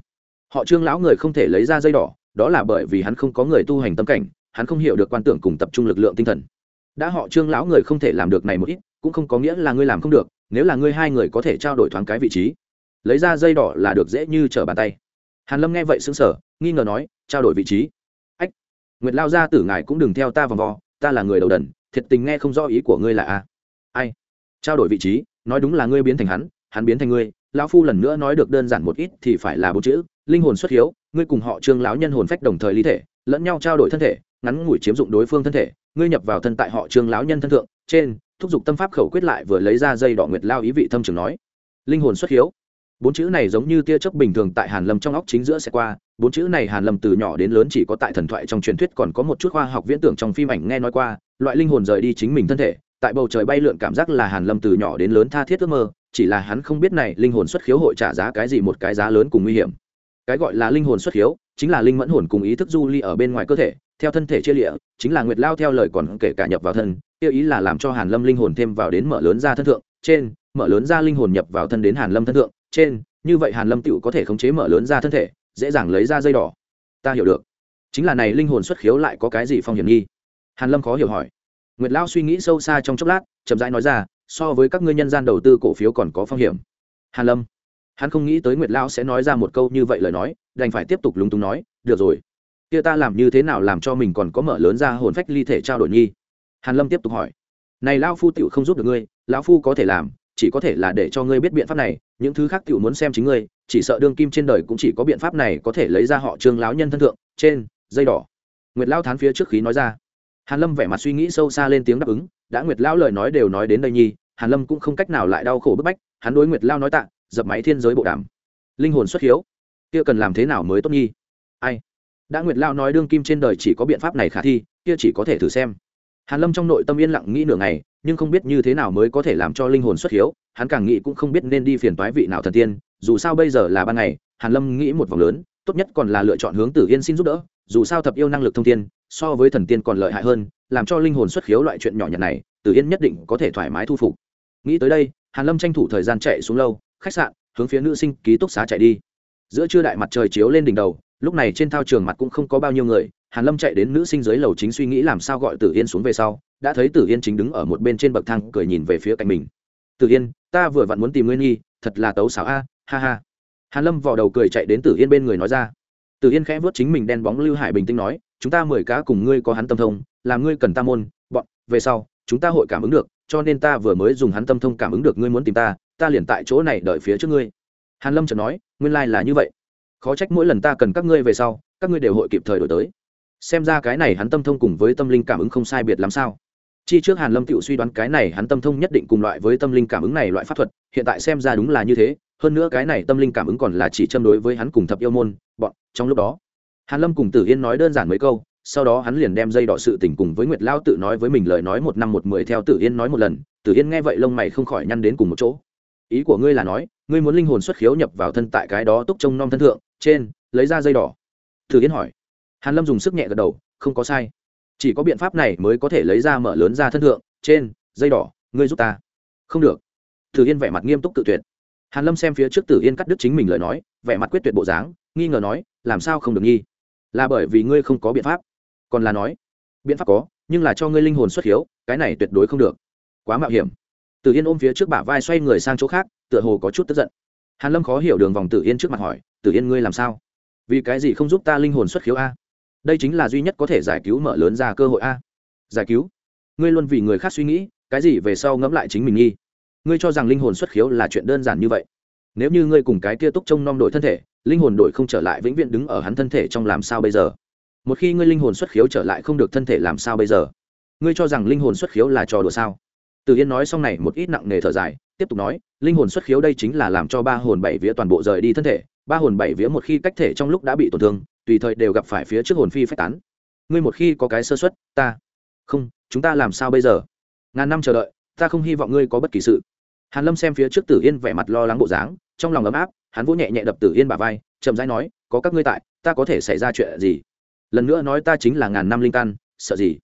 Họ trương lão người không thể lấy ra dây đỏ, đó là bởi vì hắn không có người tu hành tâm cảnh, hắn không hiểu được quan tưởng cùng tập trung lực lượng tinh thần. Đã họ trương lão người không thể làm được này một ít, cũng không có nghĩa là ngươi làm không được, nếu là ngươi hai người có thể trao đổi thoáng cái vị trí, lấy ra dây đỏ là được dễ như trở bàn tay hàn lâm nghe vậy sững sờ, nghi ngờ nói, trao đổi vị trí. Ách, nguyệt lao gia tử ngài cũng đừng theo ta vòng vo, ta là người đầu đần, thiệt tình nghe không rõ ý của ngươi là a. Ai? Trao đổi vị trí, nói đúng là ngươi biến thành hắn hắn biến thành ngươi, lão phu lần nữa nói được đơn giản một ít thì phải là bốn chữ, linh hồn xuất hiếu, ngươi cùng họ trương lão nhân hồn phách đồng thời ly thể, lẫn nhau trao đổi thân thể, ngắn ngủi chiếm dụng đối phương thân thể, ngươi nhập vào thân tại họ trương lão nhân thân thượng, trên, thúc giục tâm pháp khẩu quyết lại vừa lấy ra dây đỏ nguyệt lao ý vị thâm trường nói. Linh hồn xuất hiếu bốn chữ này giống như tia chớp bình thường tại hàn lâm trong óc chính giữa sẽ qua, bốn chữ này hàn lâm từ nhỏ đến lớn chỉ có tại thần thoại trong truyền thuyết còn có một chút khoa học viễn tưởng trong phim ảnh nghe nói qua, loại linh hồn rời đi chính mình thân thể, tại bầu trời bay lượn cảm giác là hàn lâm từ nhỏ đến lớn tha thiết ước mơ, chỉ là hắn không biết này linh hồn xuất khiếu hội trả giá cái gì một cái giá lớn cùng nguy hiểm. Cái gọi là linh hồn xuất khiếu, chính là linh mẫn hồn cùng ý thức du ly ở bên ngoài cơ thể, theo thân thể chia lịa, chính là nguyệt lao theo lời còn kể cả nhập vào thân, tiêu ý là làm cho hàn lâm linh hồn thêm vào đến mở lớn ra thân thượng, trên, mở lớn ra linh hồn nhập vào thân đến hàn lâm thân thượng trên, như vậy hàn lâm tựu có thể khống chế mở lớn ra thân thể, dễ dàng lấy ra dây đỏ. Ta hiểu được. Chính là này linh hồn xuất khiếu lại có cái gì phong hiểm nghi? Hàn lâm khó hiểu hỏi. Nguyệt lao suy nghĩ sâu xa trong chốc lát, chậm rãi nói ra, so với các ngươi nhân gian đầu tư cổ phiếu còn có phong hiểm. Hàn lâm. Hắn không nghĩ tới nguyệt lao sẽ nói ra một câu như vậy lời nói, đành phải tiếp tục lúng túng nói, được rồi. Kia ta làm như thế nào làm cho mình còn có mở lớn ra hồn phách ly thể trao đổi nghi? Hàn lâm tiếp tục hỏi. Này lao phu tiểu không giúp được ngươi, lão phu có thể làm chỉ có thể là để cho ngươi biết biện pháp này, những thứ khác tiểu muốn xem chính ngươi, chỉ sợ đương kim trên đời cũng chỉ có biện pháp này có thể lấy ra họ trương lão nhân thân thượng, trên, dây đỏ. Nguyệt lao thán phía trước khí nói ra. Hàn lâm vẻ mặt suy nghĩ sâu xa lên tiếng đáp ứng, đã nguyệt lao lời nói đều nói đến đây nhi, hàn lâm cũng không cách nào lại đau khổ bức bách, hắn đối nguyệt lao nói tạ, dập máy thiên giới bộ đàm. Linh hồn xuất hiếu. Kia cần làm thế nào mới tốt nhi? Ai? Đã nguyệt lao nói đương kim trên đời chỉ có biện pháp này khả thi, kia chỉ có thể thử xem hàn lâm trong nội tâm yên lặng nghĩ nửa ngày, nhưng không biết như thế nào mới có thể làm cho linh hồn xuất hiếu, hắn càng nghĩ cũng không biết nên đi phiền toái vị nào thần tiên, dù sao bây giờ là ban ngày, hàn lâm nghĩ một vòng lớn, tốt nhất còn là lựa chọn hướng tử yên xin giúp đỡ, dù sao thập yêu năng lực thông tiên so với thần tiên còn lợi hại hơn, làm cho linh hồn xuất khiếu loại chuyện nhỏ nhặt này, tử yên nhất định có thể thoải mái thu phục. Nghĩ tới đây, hàn lâm tranh thủ thời gian chạy xuống lâu, khách sạn, hướng phía nữ sinh ký túc xá chạy đi. Giữa trưa đại mặt trời chiếu lên đỉnh đầu, lúc này trên thao trường mặt cũng không có bao nhiêu người hàn lâm chạy đến nữ sinh dưới lầu chính suy nghĩ làm sao gọi tử yên xuống về sau, đã thấy tử yên chính đứng ở một bên trên bậc thang cười nhìn về phía cạnh mình. Tử yên, ta vừa vặn muốn tìm ngươi nghi thật là tấu xảo a, ha ha. Hàn lâm vò đầu cười chạy đến tử yên bên người nói ra. Tử yên khẽ vớt chính mình đen bóng lưu hải bình tĩnh nói, chúng ta mười cá cùng ngươi có hắn tâm thông làm ngươi cần ta môn, bọn, về sau, chúng ta hội cảm ứng được, cho nên ta vừa mới dùng hắn tâm thông cảm ứng được ngươi muốn tìm ta ta liền tại chỗ này đợi phía trước ngươi. Hàn lâm chợt nói, nguyên lai là như vậy. Khó trách mỗi lần ta cần các ngươi về sau, các ngươi đều hội kịp thời đổi tới xem ra cái này hắn tâm thông cùng với tâm linh cảm ứng không sai biệt lắm sao? Chi trước hàn lâm tự suy đoán cái này hắn tâm thông nhất định cùng loại với tâm linh cảm ứng này loại pháp thuật, hiện tại xem ra đúng là như thế, hơn nữa cái này tâm linh cảm ứng còn là chỉ châm đối với hắn cùng thập yêu môn, bọn, trong lúc đó. Hàn lâm cùng tử yên nói đơn giản mấy câu, sau đó hắn liền đem dây đỏ sự tình cùng với nguyệt lao tự nói với mình lời nói một năm một mười theo tử yên nói một lần, tử yên nghe vậy lông mày không khỏi nhăn đến cùng một chỗ. Ý của ngươi là nói, ngươi muốn linh hồn xuất khiếu nhập vào thân tại cái đó túc trông non thân thượng, trên, lấy ra dây đỏ. Tử yên hỏi hàn lâm dùng sức nhẹ gật đầu, không có sai. Chỉ có biện pháp này mới có thể lấy ra mở lớn ra thân thượng, trên, dây đỏ, ngươi giúp ta. Không được. Tử yên vẻ mặt nghiêm túc tự tuyệt. Hàn lâm xem phía trước tử yên cắt đứt chính mình lời nói, vẻ mặt quyết tuyệt bộ dáng, nghi ngờ nói, làm sao không được nghi? Là bởi vì ngươi không có biện pháp. Còn là nói, biện pháp có, nhưng là cho ngươi linh hồn xuất hiếu, cái này tuyệt đối không được. Quá mạo hiểm. Tử yên ôm phía trước bả vai xoay người sang chỗ khác, tựa hồ có chút tức giận. Hàn lâm khó hiểu đường vòng tử yên trước mặt hỏi, tử yên ngươi làm sao? Vì cái gì không giúp ta linh hồn xuất khiếu a? Đây chính là duy nhất có thể giải cứu mở lớn ra cơ hội a. Giải cứu? Ngươi luôn vì người khác suy nghĩ, cái gì về sau ngẫm lại chính mình nghi? Ngươi cho rằng linh hồn xuất khiếu là chuyện đơn giản như vậy? Nếu như ngươi cùng cái kia túc trông nom đổi thân thể, linh hồn đổi không trở lại vĩnh viễn đứng ở hắn thân thể trong làm sao bây giờ? Một khi ngươi linh hồn xuất khiếu trở lại không được thân thể làm sao bây giờ? Ngươi cho rằng linh hồn xuất khiếu là trò đùa sao? Từ yên nói xong này một ít nặng nề thở dài, tiếp tục nói, linh hồn xuất khiếu đây chính là làm cho ba hồn bảy vía toàn bộ rời đi thân thể, ba hồn bảy vía một khi cách thể trong lúc đã bị tổn thương tùy thời đều gặp phải phía trước hồn phi phách tán. Ngươi một khi có cái sơ xuất ta, không, chúng ta làm sao bây giờ? Ngàn năm chờ đợi, ta không hy vọng ngươi có bất kỳ sự. Hàn lâm xem phía trước tử yên vẻ mặt lo lắng bộ dáng, trong lòng ấm áp, hắn vỗ nhẹ nhẹ đập tử yên bả vai, chậm rãi nói, có các ngươi tại, ta có thể xảy ra chuyện gì? Lần nữa nói ta chính là ngàn năm linh căn, sợ gì?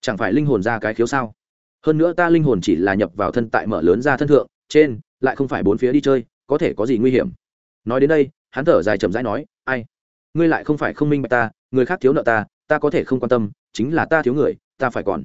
Chẳng phải linh hồn ra cái khiếu sao? Hơn nữa ta linh hồn chỉ là nhập vào thân tại mở lớn ra thân thượng, trên, lại không phải bốn phía đi chơi, có thể có gì nguy hiểm? Nói đến đây, hắn thở dài chậm rãi nói, ai ngươi lại không phải không minh bạch ta, người khác thiếu nợ ta ta có thể không quan tâm, chính là ta thiếu người, ta phải còn.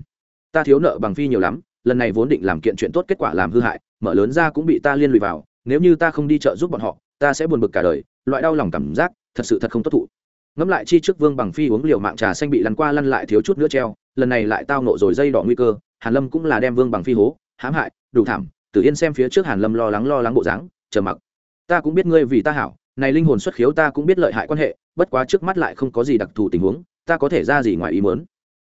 Ta thiếu nợ bằng phi nhiều lắm, lần này vốn định làm kiện chuyện tốt kết quả làm hư hại, mở lớn ra cũng bị ta liên lụy vào, nếu như ta không đi chợ giúp bọn họ, ta sẽ buồn bực cả đời, loại đau lòng cảm giác, thật sự thật không tốt thụ. Ngẫm lại chi trước vương bằng phi uống liều mạng trà xanh bị lăn qua lăn lại thiếu chút nữa treo, lần này lại tao nộ rồi dây đỏ nguy cơ, hàn lâm cũng là đem vương bằng phi hố, hãm hại, đủ thảm, tử yên xem phía trước hàn lâm lo lắng lo lắng bộ dáng chờ mặc. Ta cũng biết ngươi vì ta hảo này linh hồn xuất khiếu ta cũng biết lợi hại quan hệ, bất quá trước mắt lại không có gì đặc thù tình huống, ta có thể ra gì ngoài ý muốn?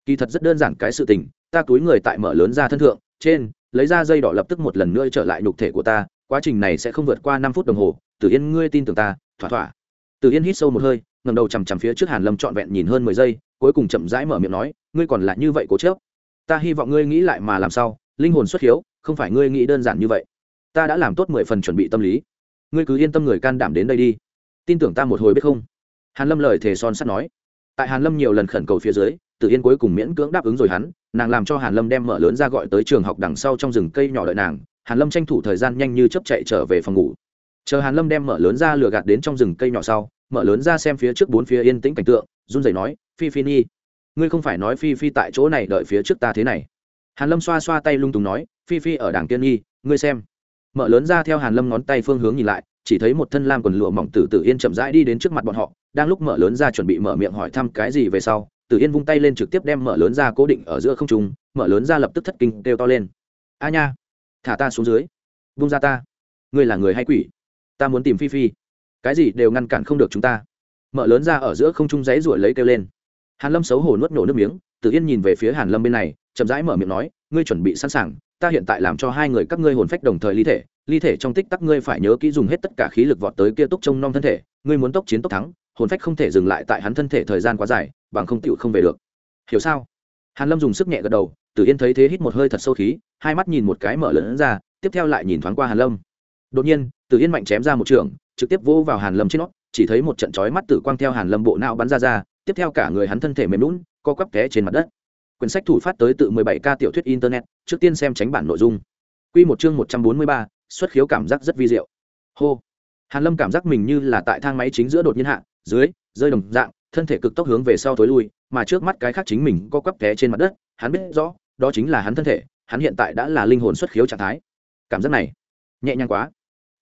Kỳ thật rất đơn giản cái sự tình, ta túi người tại mở lớn ra thân thượng, trên, lấy ra dây đỏ lập tức một lần nữa trở lại nhục thể của ta, quá trình này sẽ không vượt qua năm phút đồng hồ, tử yên ngươi tin tưởng ta, thỏa thỏa. Tử yên hít sâu một hơi ngầm đầu chằm chằm phía trước hàn lâm trọn vẹn nhìn hơn mười giây, cuối cùng chậm rãi mở miệng nói, ngươi còn là như vậy cố chớp ta hy vọng ngươi nghĩ lại mà làm sao, linh hồn xuất hiếu không phải ngươi nghĩ đơn giản như vậy. Ta đã làm tốt mười phần chuẩn bị tâm lý ngươi cứ yên tâm người can đảm đến đây đi tin tưởng ta một hồi biết không hàn lâm lời thề son sắt nói tại hàn lâm nhiều lần khẩn cầu phía dưới Tử Yên cuối cùng miễn cưỡng đáp ứng rồi hắn, nàng làm cho Hàn Lâm đem mở lớn ra gọi tới trường học đằng sau trong rừng cây nhỏ đợi nàng, Hàn Lâm tranh thủ thời gian nhanh như chớp chạy trở về phòng ngủ. Chờ Hàn Lâm đem mở lớn ra lừa gạt đến trong rừng cây nhỏ sau, mở lớn ra xem phía trước bốn phía yên tĩnh cảnh tượng, run rẩy nói, "Phi Phi Nhi, ngươi không phải nói Phi Phi tại chỗ này đợi phía trước ta thế này?" Hàn Lâm xoa xoa tay lung tung nói, "Phi Phi ở đảng Tiên Nhi, ngươi xem." Mở lớn ra theo Hàn Lâm ngón tay phương hướng nhìn lại, chỉ thấy một thân lam quần lụa mỏng tử tử yên chậm rãi đi đến trước mặt bọn họ, đang lúc mở lớn ra chuẩn bị mở miệng hỏi thăm cái gì về sau, tử yên vung tay lên trực tiếp đem mở lớn ra cố định ở giữa không trung mở lớn ra lập tức thất kinh kêu to lên. A nha thả ta xuống dưới vung ra ta. Ngươi là người hay quỷ? Ta muốn tìm phi phi. Cái gì đều ngăn cản không được chúng ta. Mở lớn ra ở giữa không trung giấy ruổi lấy kêu lên. Hàn lâm xấu hổ nuốt nổ nước miếng tử yên nhìn về phía hàn lâm bên này chậm rãi mở miệng nói ngươi chuẩn bị sẵn sàng ta hiện tại làm cho hai người các ngươi hồn phách đồng thời ly thể ly thể trong tích tắc ngươi phải nhớ kỹ dùng hết tất cả khí lực vọt tới kia túc trông nom thân thể, ngươi muốn tốc chiến tốc thắng, hồn phách không thể dừng lại tại hắn thân thể thời gian quá dài, bằng không tựu không về được. Hiểu sao? Hàn lâm dùng sức nhẹ gật đầu, tử yên thấy thế hít một hơi thật sâu khí, hai mắt nhìn một cái mở lớn ra, tiếp theo lại nhìn thoáng qua hàn lâm. Đột nhiên, tử yên mạnh chém ra một trường, trực tiếp vô vào hàn lâm trên nó chỉ thấy một trận chói mắt tử quang theo hàn lâm bộ não bắn ra ra, tiếp theo cả người hắn thân thể mềm lún co quắp té trên mặt đất quyển sách thủ phát tới tự 17 k tiểu thuyết internet trước tiên xem tránh bản nội dung. Quy một chương 143, xuất khiếu cảm giác rất vi diệu. Hô. Hàn lâm cảm giác mình như là tại thang máy chính giữa đột nhiên hạ dưới rơi đồng dạng thân thể cực tốc hướng về sau tối lui mà trước mắt cái khác chính mình co quắp té trên mặt đất hắn biết rõ đó chính là hắn thân thể hắn hiện tại đã là linh hồn xuất khiếu trạng thái. Cảm giác này nhẹ nhàng quá.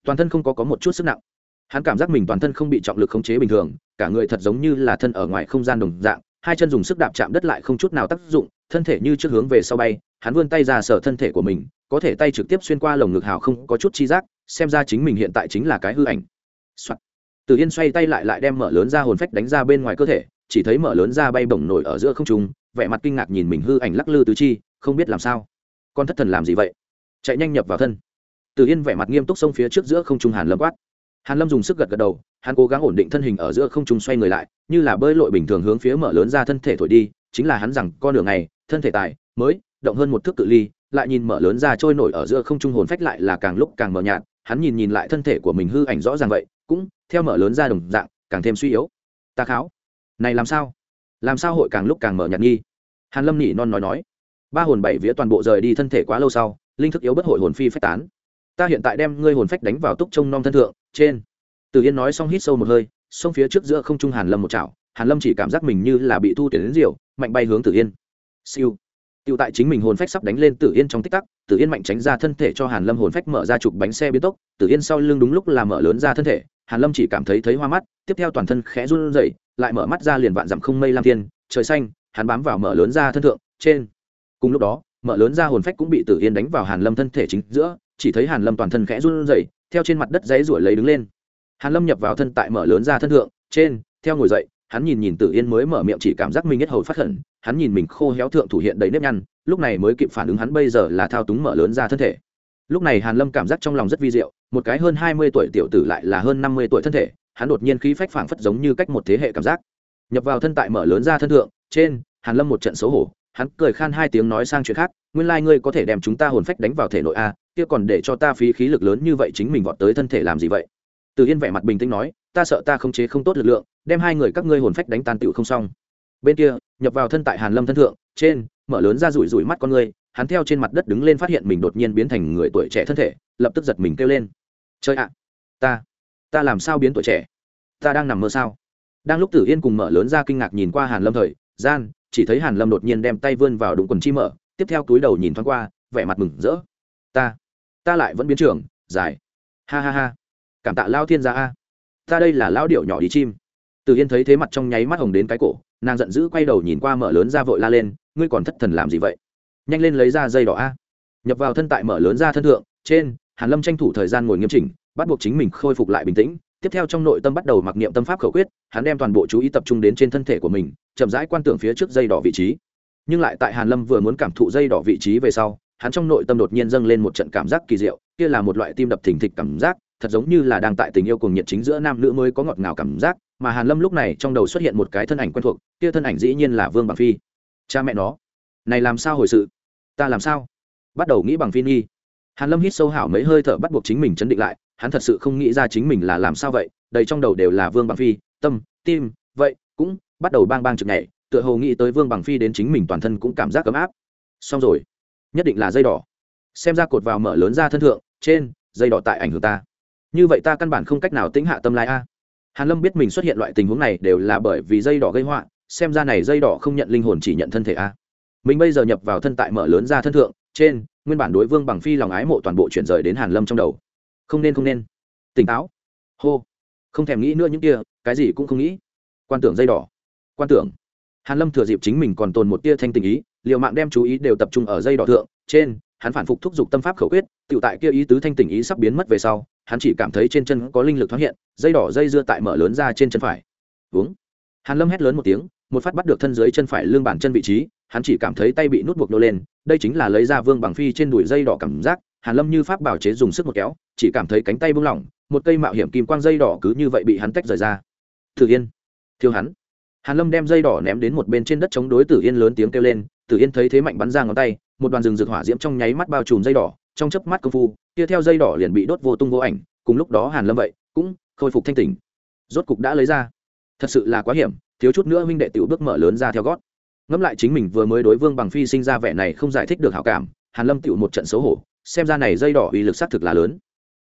Toàn thân không có có một chút sức nặng. Hắn cảm giác mình toàn thân không bị trọng lực khống chế bình thường cả người thật giống như là thân ở ngoài không gian đồng dạng hai chân dùng sức đạp chạm đất lại không chút nào tác dụng thân thể như trước hướng về sau bay hắn vươn tay ra sở thân thể của mình có thể tay trực tiếp xuyên qua lồng ngực hào không có chút chi giác xem ra chính mình hiện tại chính là cái hư ảnh、Soạn. Từ Yên xoay tay lại lại đem mở lớn ra hồn phách đánh ra bên ngoài cơ thể, chỉ thấy mở lớn ra bay bổng nổi ở giữa không trung, vẻ mặt kinh ngạc nhìn mình hư ảnh lắc lư tứ chi, không biết làm sao. Con thất thần làm gì vậy? Chạy nhanh nhập vào thân. Từ Yên vẻ mặt nghiêm túc xông phía trước giữa không trung Hàn Lâm quát. Hàn Lâm dùng sức gật gật đầu, hắn cố gắng ổn định thân hình ở giữa không trung xoay người lại, như là bơi lội bình thường hướng phía mở lớn ra thân thể thổi đi, chính là hắn rằng con đường này, thân thể tài mới động hơn một thước cự ly, lại nhìn mở lớn ra trôi nổi ở giữa không trung hồn phách lại là càng lúc càng mờ nhạt, hắn nhìn nhìn lại thân thể của mình hư ảnh rõ ràng vậy, cũng theo mở lớn ra đồng dạng, càng thêm suy yếu. Ta kháo, này làm sao? Làm sao hội càng lúc càng mờ nhạt nghi? Hàn Lâm nhị non nói nói, ba hồn bảy vía toàn bộ rời đi thân thể quá lâu sau, linh thức yếu bất hội hồn phi phách tán. Ta hiện tại đem ngươi hồn phách đánh vào túc trông non thân thượng, trên. Từ Yên nói xong hít sâu một hơi, xông phía trước giữa không trung Hàn Lâm một chảo, Hàn Lâm chỉ cảm giác mình như là bị thu tuyển đến diều, mạnh bay hướng Tử Yên. Siêu. Tiêu tại chính mình hồn phách sắp đánh lên Tử Yên trong tích tắc, Tử Yên mạnh tránh ra thân thể cho Hàn Lâm hồn phách mở ra trục bánh xe biến tốc, Tử Yên sau lưng đúng lúc là mở lớn ra thân thể, Hàn Lâm chỉ cảm thấy thấy hoa mắt, tiếp theo toàn thân khẽ run rẩy, lại mở mắt ra liền vạn dặm không mây lam thiên, trời xanh, hắn bám vào mở lớn ra thân thượng, trên. Cùng lúc đó, mở lớn ra hồn phách cũng bị Tử Yên đánh vào Hàn Lâm thân thể chính giữa, chỉ thấy Hàn Lâm toàn thân khẽ run rẩy, theo trên mặt đất giấy rủi lấy đứng lên. Hàn Lâm nhập vào thân tại mở lớn ra thân thượng, trên, theo ngồi dậy, hắn nhìn nhìn Tử Yên mới mở miệng chỉ cảm giác mình hết hầu phát khẩn, hắn nhìn mình khô héo thượng thủ hiện đầy nếp nhăn, lúc này mới kịp phản ứng hắn bây giờ là thao túng mở lớn ra thân thể. Lúc này Hàn Lâm cảm giác trong lòng rất vi diệu, một cái hơn hai mươi tuổi tiểu tử lại là hơn năm mươi tuổi thân thể, hắn đột nhiên khí phách phảng phất giống như cách một thế hệ cảm giác. Nhập vào thân tại mở lớn ra thân thượng, trên, Hàn Lâm một trận xấu hổ, hắn cười khan hai tiếng nói sang chuyện khác, nguyên lai like ngươi có thể đem chúng ta hồn phách đánh vào thể nội a, kia còn để cho ta phí khí lực lớn như vậy chính mình vọt tới thân thể làm gì vậy? Từ Yên vẻ mặt bình tĩnh nói, ta sợ ta không chế không tốt lực lượng, đem hai người các ngươi hồn phách đánh tan tựu không xong. Bên kia nhập vào thân tại hàn lâm thân thượng trên mở lớn ra rủi rủi mắt con ngươi hắn theo trên mặt đất đứng lên phát hiện mình đột nhiên biến thành người tuổi trẻ thân thể lập tức giật mình kêu lên. Chơi ạ ta ta làm sao biến tuổi trẻ? Ta đang nằm mơ sao? Đang lúc tử yên cùng mở lớn ra kinh ngạc nhìn qua hàn lâm thời gian chỉ thấy hàn lâm đột nhiên đem tay vươn vào đụng quần chi mở tiếp theo túi đầu nhìn thoáng qua vẻ mặt mừng rỡ. Ta ta lại vẫn biến trưởng dài. Ha ha ha. Cảm tạ lao thiên gia a. Ta đây là lao điệu nhỏ đi chim. Từ yên thấy thế mặt trong nháy mắt hồng đến cái cổ, nàng giận dữ quay đầu nhìn qua mở lớn ra vội la lên, ngươi còn thất thần làm gì vậy? Nhanh lên lấy ra dây đỏ a. Nhập vào thân tại mở lớn ra thân thượng, trên, hàn lâm tranh thủ thời gian ngồi nghiêm chỉnh, bắt buộc chính mình khôi phục lại bình tĩnh. Tiếp theo trong nội tâm bắt đầu mặc niệm tâm pháp khẩu quyết, hắn đem toàn bộ chú ý tập trung đến trên thân thể của mình, chậm rãi quan tưởng phía trước dây đỏ vị trí. Nhưng lại tại hàn lâm vừa muốn cảm thụ dây đỏ vị trí về sau hắn trong nội tâm đột nhiên dâng lên một trận cảm giác kỳ diệu, kia là một loại tim đập thình thịch cảm giác, thật giống như là đang tại tình yêu cùng nhiệt chính giữa nam nữ mới có ngọt ngào cảm giác, mà hàn lâm lúc này trong đầu xuất hiện một cái thân ảnh quen thuộc, kia thân ảnh dĩ nhiên là vương bằng phi. Cha mẹ nó, này làm sao hồi sự? Ta làm sao? Bắt đầu nghĩ bằng phi nghi. Hàn lâm hít sâu hảo mấy hơi thở bắt buộc chính mình chấn định lại, hắn thật sự không nghĩ ra chính mình là làm sao vậy, đầy trong đầu đều là vương bằng phi, tâm, tim, vậy, cũng bắt đầu bang bang trực nhảy, tựa hồ nghĩ tới vương bằng phi đến chính mình toàn thân cũng cảm giác ấm áp. Xong rồi nhất định là dây đỏ. Xem ra cột vào mở lớn ra thân thượng, trên, dây đỏ tại ảnh hưởng ta. Như vậy ta căn bản không cách nào tĩnh hạ tâm lai a. Hàn lâm biết mình xuất hiện loại tình huống này đều là bởi vì dây đỏ gây họa, xem ra này dây đỏ không nhận linh hồn chỉ nhận thân thể a. Mình bây giờ nhập vào thân tại mở lớn ra thân thượng, trên, nguyên bản đối vương bằng phi lòng ái mộ toàn bộ chuyển rời đến hàn lâm trong đầu. Không nên không nên. Tỉnh táo. Hô. Không thèm nghĩ nữa những kia, cái gì cũng không nghĩ. Quan tưởng dây đỏ. Quan tưởng. Hàn lâm thừa dịp chính mình còn tồn một tia thanh tình ý liều mạng đem chú ý đều tập trung ở dây đỏ thượng, trên, hắn phản phục thúc giục tâm pháp khẩu quyết tự tại kia ý tứ thanh tình ý sắp biến mất về sau, hắn chỉ cảm thấy trên chân có linh lực thoáng hiện, dây đỏ dây dưa tại mở lớn ra trên chân phải. Uống hàn lâm hét lớn một tiếng, một phát bắt được thân dưới chân phải lưng bàn chân vị trí, hắn chỉ cảm thấy tay bị nút buộc nô lên, đây chính là lấy ra vương bằng phi trên đùi dây đỏ cảm giác, hàn lâm như pháp bảo chế dùng sức một kéo, chỉ cảm thấy cánh tay buông lỏng, một cây mạo hiểm kim quang dây đỏ cứ như vậy bị hắn tách rời ra. Thử yên. Thiêu hắn. Hàn lâm đem dây đỏ ném đến một bên trên đất chống đối tử yên lớn tiếng kêu lên tử yên thấy thế mạnh bắn ra ngón tay một đoàn rừng rực hỏa diễm trong nháy mắt bao trùm dây đỏ trong chớp mắt công phu kia theo dây đỏ liền bị đốt vô tung vô ảnh cùng lúc đó hàn lâm vậy cũng khôi phục thanh tỉnh. Rốt cục đã lấy ra. Thật sự là quá hiểm thiếu chút nữa minh đệ tiểu bước mở lớn ra theo gót. Ngẫm lại chính mình vừa mới đối vương bằng phi sinh ra vẻ này không giải thích được hảo cảm hàn lâm tiểu một trận xấu hổ xem ra này dây đỏ uy lực xác thực là lớn.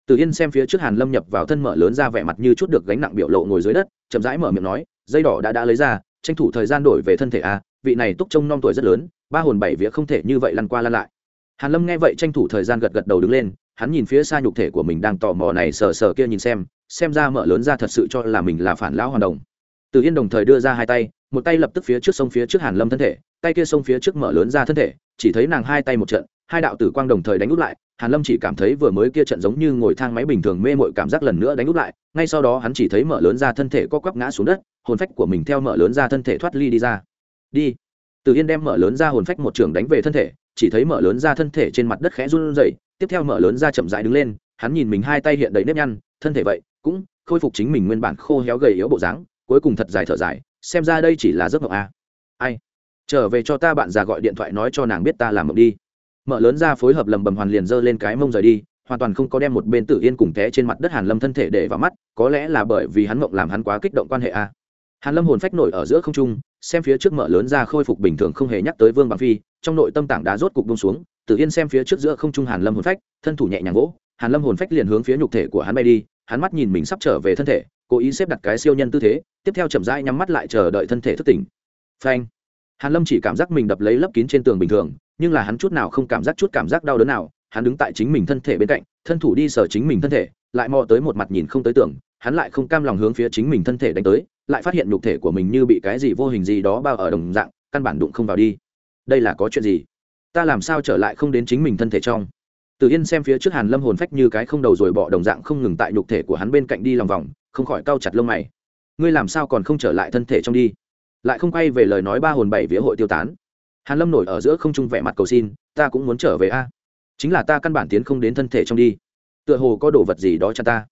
Tử Yên xem phía trước Hàn Lâm nhập vào thân mở lớn ra vẻ mặt như chút được gánh nặng biểu lộ ngồi dưới đất, chậm rãi mở miệng nói, dây đỏ đã đã lấy ra, tranh thủ thời gian đổi về thân thể a, vị này túc trông non tuổi rất lớn, ba hồn bảy vía không thể như vậy lăn qua lăn lại. Hàn Lâm nghe vậy tranh thủ thời gian gật gật đầu đứng lên, hắn nhìn phía xa nhục thể của mình đang tò mò này sờ sờ kia nhìn xem, xem ra mở lớn ra thật sự cho là mình là phản lão hoàn đồng. Từ Yên đồng thời đưa ra hai tay, một tay lập tức phía trước sông phía trước Hàn Lâm thân thể, tay kia sông phía trước mở lớn ra thân thể, chỉ thấy nàng hai tay một trận, hai đạo tử quang đồng thời đánh úp lại hàn lâm chỉ cảm thấy vừa mới kia trận giống như ngồi thang máy bình thường mê mội cảm giác lần nữa đánh úp lại ngay sau đó hắn chỉ thấy mở lớn ra thân thể co quắp ngã xuống đất hồn phách của mình theo mở lớn ra thân thể thoát ly đi ra đi từ yên đem mở lớn ra hồn phách một trường đánh về thân thể, chỉ thấy mở lớn ra thân thể trên mặt đất khẽ run rẩy, tiếp theo mở lớn ra chậm rãi đứng lên, hắn nhìn mình hai tay hiện đầy nếp nhăn, thân thể vậy, cũng khôi phục chính mình nguyên bản khô héo gầy yếu bộ dáng, cuối cùng thật dài thở dài, xem ra đây chỉ là giấc mộng a. À. ai? Trở về cho ta bạn già gọi điện thoại nói cho nàng biết ta làm mộng đi. Mở lớn ra phối hợp lầm bầm hoàn liền giơ lên cái mông rời đi, hoàn toàn không có đem một bên tử yên cùng té trên mặt đất hàn lâm thân thể để vào mắt, có lẽ là bởi vì hắn mộng làm hắn quá kích động quan hệ a hàn lâm hồn phách nổi ở giữa không trung, xem phía trước mở lớn ra khôi phục bình thường không hề nhắc tới vương bằng phi, trong nội tâm tảng đá rốt cục bông xuống, tử yên xem phía trước giữa không trung hàn lâm hồn phách, thân thủ nhẹ nhàng gỗ hàn lâm hồn phách liền hướng phía nhục thể của hắn bay đi, hắn mắt nhìn mình sắp trở về thân thể, cố ý xếp đặt cái siêu nhân tư thế, tiếp theo chậm rãi nhắm mắt lại chờ đợi thân thể thức tỉnh. Phanh! Hàn lâm chỉ cảm giác mình đập lấy lấp kín trên tường bình thường, nhưng là hắn chút nào không cảm giác chút cảm giác đau đớn nào, hắn đứng tại chính mình thân thể bên cạnh, thân thủ đi sở chính mình thân thể, lại mò tới một mặt nhìn không tới tưởng hắn lại không cam lòng hướng phía chính mình thân thể đánh tới lại phát hiện nhục thể của mình như bị cái gì vô hình gì đó bao ở đồng dạng, căn bản đụng không vào đi. Đây là có chuyện gì? Ta làm sao trở lại không đến chính mình thân thể trong? Từ yên xem phía trước hàn lâm hồn phách như cái không đầu rồi bỏ đồng dạng không ngừng tại nhục thể của hắn bên cạnh đi lòng vòng, không khỏi cau chặt lông mày. Ngươi làm sao còn không trở lại thân thể trong đi? Lại không quay về lời nói ba hồn bảy vía hội tiêu tán. Hàn lâm nổi ở giữa không trung vẻ mặt cầu xin, ta cũng muốn trở về a. Chính là ta căn bản tiến không đến thân thể trong đi. Tựa hồ có đồ vật gì đó cho ta.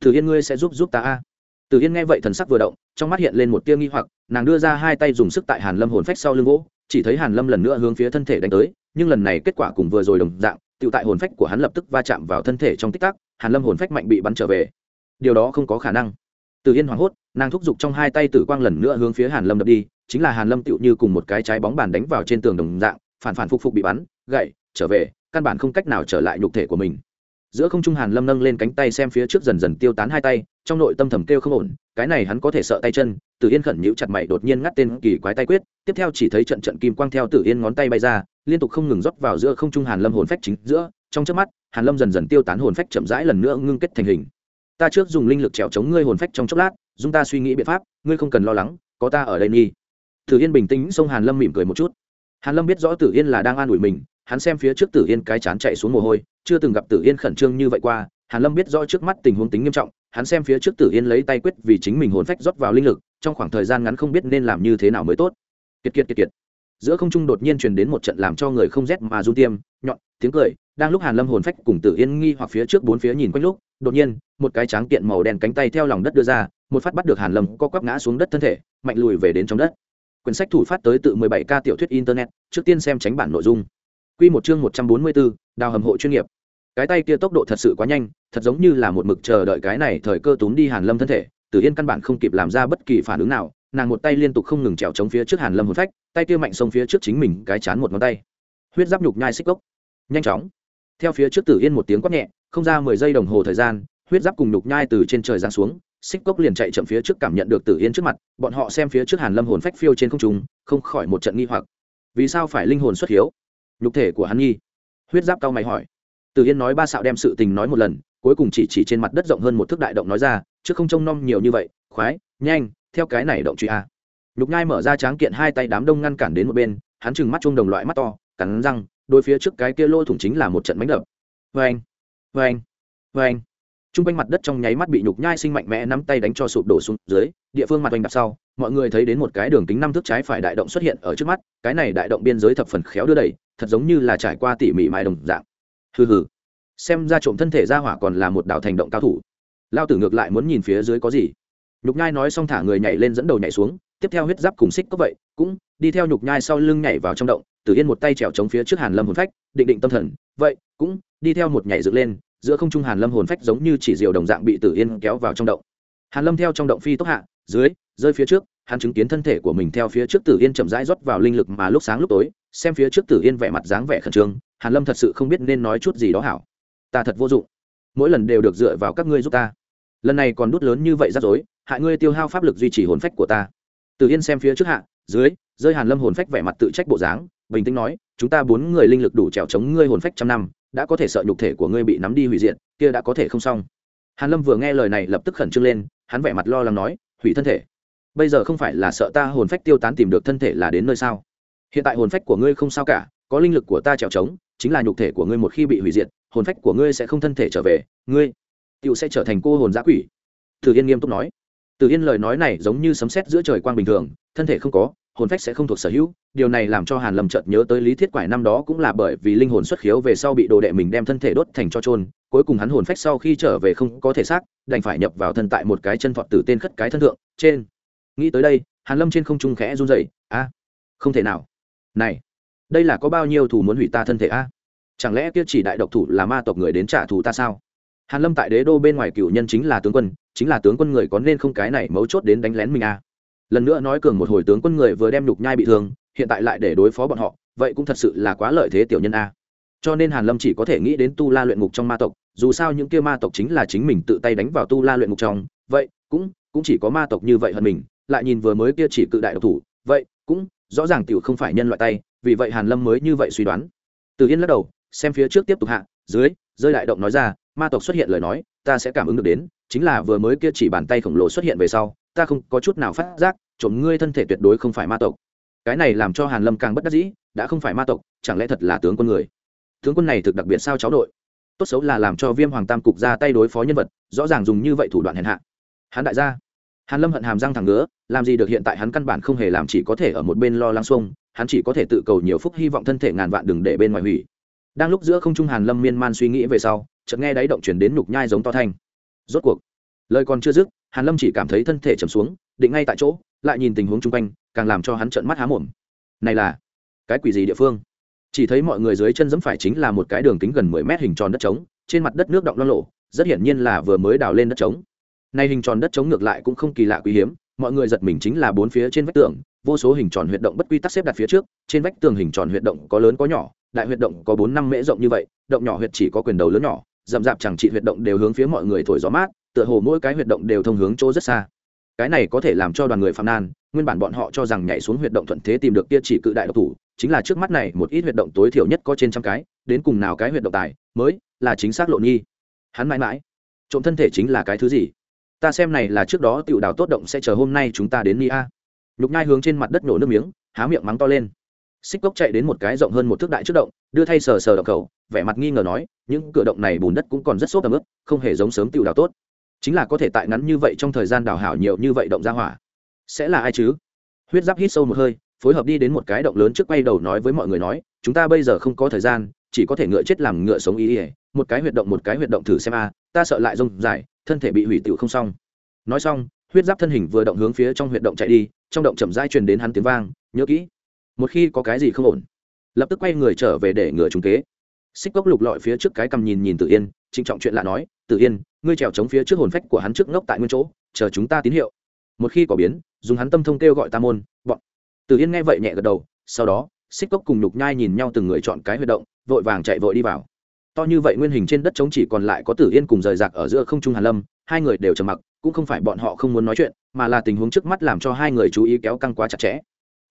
Từ yên ngươi sẽ giúp giúp ta a. Từ yên nghe vậy thần sắc vừa động trong mắt hiện lên một tia nghi hoặc, nàng đưa ra hai tay dùng sức tại hàn lâm hồn phách sau lưng gỗ, chỉ thấy hàn lâm lần nữa hướng phía thân thể đánh tới, nhưng lần này kết quả cùng vừa rồi đồng dạng tự tại hồn phách của hắn lập tức va chạm vào thân thể trong tích tắc, hàn lâm hồn phách mạnh bị bắn trở về. Điều đó không có khả năng. Từ yên hoảng hốt, nàng thúc giục trong hai tay tử quang lần nữa hướng phía hàn lâm đập đi, chính là hàn lâm tựu như cùng một cái trái bóng bàn đánh vào trên tường đồng dạng, phản phản phục phục bị bắn, gậy, trở về, căn bản không cách nào trở lại nhục thể của mình giữa không trung hàn lâm nâng lên cánh tay xem phía trước dần dần tiêu tán hai tay, trong nội tâm thầm kêu không ổn, cái này hắn có thể sợ tay chân, tử yên khẩn nhíu chặt mày đột nhiên ngắt tên kỳ quái tay quyết, tiếp theo chỉ thấy trận trận kim quang theo tử yên ngón tay bay ra, liên tục không ngừng rót vào giữa không trung hàn lâm hồn phách chính giữa, trong chớp mắt, hàn lâm dần dần tiêu tán hồn phách chậm rãi lần nữa ngưng kết thành hình. Ta trước dùng linh lực trèo chống ngươi hồn phách trong chốc lát, dùng ta suy nghĩ biện pháp, ngươi không cần lo lắng, có ta ở đây nghi tử yên bình tĩnh xông hàn lâm mỉm cười một chút. Hàn lâm biết rõ tử yên là đang an ủi mình hắn xem phía trước tử yên cái chán chạy xuống mồ hôi, chưa từng gặp tử yên khẩn trương như vậy qua, hàn lâm biết rõ trước mắt tình huống tính nghiêm trọng, hắn xem phía trước tử yên lấy tay quyết vì chính mình hồn phách rót vào linh lực, trong khoảng thời gian ngắn không biết nên làm như thế nào mới tốt. Kiệt kiệt kiệt kiệt. Giữa không trung đột nhiên truyền đến một trận làm cho người không rét mà run tiêm, nhọn, tiếng cười, đang lúc hàn lâm hồn phách cùng tử yên nghi hoặc phía trước bốn phía nhìn quanh lúc, đột nhiên, một cái tráng kiện màu đen cánh tay theo lòng đất đưa ra, một phát bắt được hàn lâm, co quắp ngã xuống đất thân thể, mạnh lùi về đến trong đất. Quyển sách thủ phát tới tự 17 k tiểu thuyết internet, trước tiên xem tránh bản nội dung quy một chương 144, đào hầm hộ chuyên nghiệp. Cái tay kia tốc độ thật sự quá nhanh thật giống như là một mực chờ đợi cái này thời cơ túm đi hàn lâm thân thể. Tử yên căn bản không kịp làm ra bất kỳ phản ứng nào nàng một tay liên tục không ngừng trèo chống phía trước hàn lâm hồn phách tay kia mạnh xông phía trước chính mình cái chán một ngón tay. Huyết giáp nhục nhai xích gốc. Nhanh chóng. Theo phía trước tử yên một tiếng quát nhẹ không ra mười giây đồng hồ thời gian huyết giáp cùng nhục nhai từ trên trời giáng xuống xích cốc liền chạy chậm phía trước cảm nhận được tử yên trước mặt bọn họ xem phía trước hàn lâm hồn phách phiêu trên không trung không khỏi một trận nghi hoặc. Vì sao phải linh hồn xuất hiếu? Nhục thể của hắn nghi huyết giáp cao mày hỏi. Từ yên nói ba xạo đem sự tình nói một lần, cuối cùng chỉ chỉ trên mặt đất rộng hơn một thước đại động nói ra, chứ không trông nom nhiều như vậy, khoái, nhanh, theo cái này động truy a. Nhục nhai mở ra tráng kiện hai tay đám đông ngăn cản đến một bên, hắn chừng mắt chung đồng loại mắt to, cắn răng, đôi phía trước cái kia lô thủng chính là một trận bánh đập. Vê anh vê anh vê anh t r u n g quanh mặt đất trong nháy mắt bị nhục nhai sinh mạnh mẽ nắm tay đánh cho sụp đổ xuống dưới địa phương mặt oanh đạp sau mọi người thấy đến một cái đường kính năm thước trái phải đại động xuất hiện ở trước mắt cái này đại động biên giới thập phần khéo đưa đầy, thật giống như là trải qua tỉ mỉ mài đồng dạng. Hừ hừ. Xem ra trộm thân thể ra hỏa còn là một đảo thành động cao thủ. Lao tử ngược lại muốn nhìn phía dưới có gì. Nhục nhai nói xong thả người nhảy lên dẫn đầu nhảy xuống tiếp theo huyết giáp cùng xích có vậy cũng đi theo nhục nhai sau lưng nhảy vào trong động tử yên một tay trèo chống phía trước hàn lâm hồn phách định định tâm thần vậy cũng đi theo một nhảy dựng lên giữa không trung hàn lâm hồn phách giống như chỉ diều đồng dạng bị tử yên kéo vào trong động. Hàn lâm theo trong động phi tốc hạ, dưới, rơi phía trước, hắn chứng kiến thân thể của mình theo phía trước tử yên chậm rãi rót vào linh lực mà lúc sáng lúc tối, xem phía trước tử yên vẻ mặt dáng vẻ khẩn trương, hàn lâm thật sự không biết nên nói chút gì đó hảo. Ta thật vô dụng. Mỗi lần đều được dựa vào các ngươi giúp ta. Lần này còn đút lớn như vậy rắc rối, hại ngươi tiêu hao pháp lực duy trì hồn phách của ta. Tử yên xem phía trước hạ, dưới, rơi hàn lâm hồn phách vẻ mặt tự trách bộ dáng bình tĩnh nói, chúng ta bốn người linh lực đủ trèo chống ngươi hồn phách trăm năm, đã có thể sợ nhục thể của ngươi bị nắm đi hủy diệt, kia đã có thể không xong. Hàn lâm vừa nghe lời này lập tức khẩn trương lên, hắn vẻ mặt lo lắng nói, hủy thân thể? Bây giờ không phải là sợ ta hồn phách tiêu tán tìm được thân thể là đến nơi sao? Hiện tại hồn phách của ngươi không sao cả, có linh lực của ta trèo trống chính là nhục thể của ngươi một khi bị hủy diệt, hồn phách của ngươi sẽ không thân thể trở về, ngươi tựu sẽ trở thành cô hồn giã quỷ. Từ yên nghiêm túc nói. Từ yên lời nói này giống như sấm sét giữa trời quang bình thường, thân thể không có hồn phách sẽ không thuộc sở hữu, điều này làm cho hàn lâm chợt nhớ tới lý thiết quải năm đó cũng là bởi vì linh hồn xuất khiếu về sau bị đồ đệ mình đem thân thể đốt thành cho trôn cuối cùng hắn hồn phách sau khi trở về không có thể xác, đành phải nhập vào thân tại một cái chân phật tử tên khất cái thân thượng, trên. Nghĩ tới đây, hàn lâm trên không trung khẽ run rẩy, a, không thể nào. Này, đây là có bao nhiêu thủ muốn hủy ta thân thể a? Chẳng lẽ kia chỉ đại độc thủ là ma tộc người đến trả thù ta sao? Hàn lâm tại đế đô bên ngoài cựu nhân chính là tướng quân, chính là tướng quân người có nên không cái này mấu chốt đến đánh lén mình a? Lần nữa nói cường một hồi tướng quân người vừa đem nhục nhai bị thương, hiện tại lại để đối phó bọn họ, vậy cũng thật sự là quá lợi thế tiểu nhân a. Cho nên hàn lâm chỉ có thể nghĩ đến tu la luyện ngục trong ma tộc, dù sao những kia ma tộc chính là chính mình tự tay đánh vào tu la luyện ngục trong, vậy cũng cũng chỉ có ma tộc như vậy hơn mình, lại nhìn vừa mới kia chỉ cự đại độc thủ, vậy cũng rõ ràng tiểu không phải nhân loại tay, vì vậy hàn lâm mới như vậy suy đoán. Từ yên lắc đầu, xem phía trước tiếp tục hạ, dưới, rơi đại động nói ra, ma tộc xuất hiện lời nói, ta sẽ cảm ứng được đến, chính là vừa mới kia chỉ bàn tay khổng lồ xuất hiện về sau, ta không có chút nào phát giác trộm ngươi thân thể tuyệt đối không phải ma tộc. Cái này làm cho hàn lâm càng bất đắc dĩ, đã không phải ma tộc, chẳng lẽ thật là tướng quân người? Tướng quân này thực đặc biệt sao cháu đội? tốt xấu là làm cho viêm hoàng tam cục ra tay đối phó nhân vật, rõ ràng dùng như vậy thủ đoạn hèn hạ. Hắn đại gia. Hàn lâm hận hàm răng thẳng ngứa, làm gì được hiện tại hắn căn bản không hề làm chỉ có thể ở một bên lo lắng xuông, hắn chỉ có thể tự cầu nhiều phúc hy vọng thân thể ngàn vạn đừng để bên ngoài hủy. Đang lúc giữa không trung hàn lâm miên man suy nghĩ về sau, chợt nghe đáy động chuyển đến nhục nhai giống to thanh. Rốt cuộc, lời còn chưa dứt, hàn lâm chỉ cảm thấy thân thể trầm xuống, định ngay tại chỗ lại nhìn tình huống chung quanh, càng làm cho hắn trợn mắt há mồm. Này là, cái quỷ gì địa phương? Chỉ thấy mọi người dưới chân dẫm phải chính là một cái đường kính gần mười mét hình tròn đất trống, trên mặt đất nước động loang lộ rất hiển nhiên là vừa mới đào lên đất trống. Nay hình tròn đất trống ngược lại cũng không kỳ lạ quý hiếm, mọi người giật mình chính là bốn phía trên vách tường, vô số hình tròn huyệt động bất quy tắc xếp đặt phía trước, trên vách tường hình tròn huyệt động có lớn có nhỏ, đại huyệt động có bốn năm mễ rộng như vậy, động nhỏ huyệt chỉ có quyền đầu lớn nhỏ, rậm rạp chẳng trị huyệt động đều hướng phía mọi người thổi gió mát, tựa hồ mỗi cái huyệt động đều thông hướng chỗ rất xa cái này có thể làm cho đoàn người phạm nan, nguyên bản bọn họ cho rằng nhảy xuống huyệt động thuận thế tìm được kia chỉ cự đại độc thủ, chính là trước mắt này một ít huyệt động tối thiểu nhất có trên trăm cái, đến cùng nào cái huyệt động tài, mới là chính xác lộ nhi hắn mãi mãi, trộm thân thể chính là cái thứ gì? Ta xem này là trước đó tiểu đào tốt động sẽ chờ hôm nay chúng ta đến ni a nhục nhai hướng trên mặt đất nổ nước miếng, há miệng mắng to lên. Xích cốc chạy đến một cái rộng hơn một thước đại trước động, đưa thay sờ sờ động khẩu, vẻ mặt nghi ngờ nói, những cửa động này bùn đất cũng còn rất sốt ấm ức không hề giống sớm tiểu đào tốt chính là có thể tại ngắn như vậy trong thời gian đào hảo nhiều như vậy động ra hỏa. Sẽ là ai chứ? Huyết giáp hít sâu một hơi, phối hợp đi đến một cái động lớn trước quay đầu nói với mọi người nói, chúng ta bây giờ không có thời gian, chỉ có thể ngựa chết làm ngựa sống ý ỉa một cái huyệt động một cái huyệt động thử xem a, ta sợ lại rông dài, thân thể bị hủy tựu không xong. Nói xong, huyết giáp thân hình vừa động hướng phía trong huyệt động chạy đi, trong động chậm rãi truyền đến hắn tiếng vang, nhớ kỹ, một khi có cái gì không ổn, lập tức quay người trở về để ngựa trúng kế. Xích cốc lục lọi phía trước cái cầm nhìn nhìn tự yên, trịnh trọng chuyện lạ nói tự yên ngươi trèo chống phía trước hồn phách của hắn trước ngốc tại nguyên chỗ, chờ chúng ta tín hiệu. Một khi có biến, dùng hắn tâm thông kêu gọi ta môn, bọn. Tử yên nghe vậy nhẹ gật đầu, sau đó, xích cốc cùng nhục nhai nhìn nhau từng người chọn cái huy động, vội vàng chạy vội đi vào. To như vậy nguyên hình trên đất trống chỉ còn lại có tử yên cùng rời rạc ở giữa không trung hàn lâm, hai người đều trầm mặc, cũng không phải bọn họ không muốn nói chuyện, mà là tình huống trước mắt làm cho hai người chú ý kéo căng quá chặt chẽ.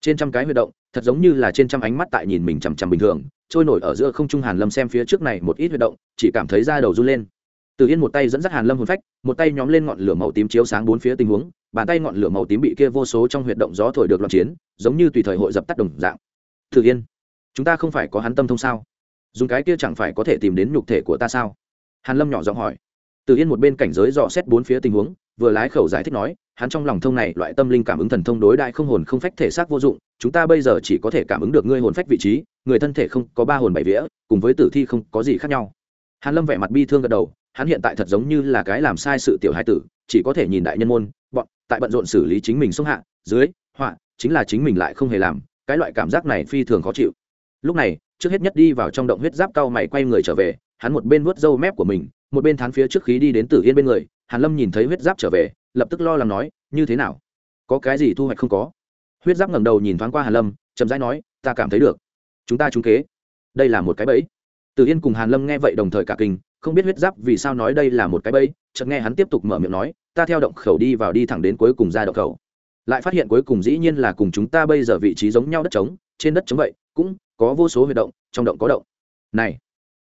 Trên trăm cái huy động, thật giống như là trên trăm ánh mắt tại nhìn mình chằm chằm bình thường, trôi nổi ở giữa không trung hàn lâm xem phía trước này một ít huy động, chỉ cảm thấy da đầu run lên từ yên một tay dẫn dắt hàn lâm hồn phách, một tay nhóm lên ngọn lửa màu tím chiếu sáng bốn phía tình huống, bàn tay ngọn lửa màu tím bị kia vô số trong huyệt động gió thổi được loạn chiến, giống như tùy thời hội dập tắt đồng dạng. Từ yên, chúng ta không phải có hắn tâm thông sao? Dùng cái kia chẳng phải có thể tìm đến nhục thể của ta sao? Hàn lâm nhỏ giọng hỏi. Từ yên một bên cảnh giới dò xét bốn phía tình huống, vừa lái khẩu giải thích nói, hắn trong lòng thông này loại tâm linh cảm ứng thần thông đối đại không hồn không phách thể xác vô dụng, chúng ta bây giờ chỉ có thể cảm ứng được ngươi hồn phách vị trí, người thân thể không có ba hồn bảy vía, cùng với tử thi không có gì khác nhau. Hàn lâm vẻ mặt bi thương gật đầu hắn hiện tại thật giống như là cái làm sai sự tiểu hai tử, chỉ có thể nhìn đại nhân môn, bọn, tại bận rộn xử lý chính mình xuống hạ, dưới, họa, chính là chính mình lại không hề làm, cái loại cảm giác này phi thường khó chịu. Lúc này, trước hết nhất đi vào trong động huyết giáp cao mày quay người trở về, hắn một bên vuốt râu mép của mình, một bên thán phía trước khí đi đến tử yên bên người, hàn lâm nhìn thấy huyết giáp trở về, lập tức lo lắng nói, như thế nào? Có cái gì thu hoạch không có? Huyết giáp ngẩng đầu nhìn thoáng qua hàn lâm, chậm rãi nói, ta cảm thấy được. Chúng ta trúng kế. Đây là một cái bẫy. Tử yên cùng hàn lâm nghe vậy đồng thời cả kinh không biết huyết giáp vì sao nói đây là một cái bẫy, chợt nghe hắn tiếp tục mở miệng nói, ta theo động khẩu đi vào đi thẳng đến cuối cùng ra động khẩu. Lại phát hiện cuối cùng dĩ nhiên là cùng chúng ta bây giờ vị trí giống nhau đất trống, trên đất trống vậy, cũng có vô số huyệt động, trong động có động. Này,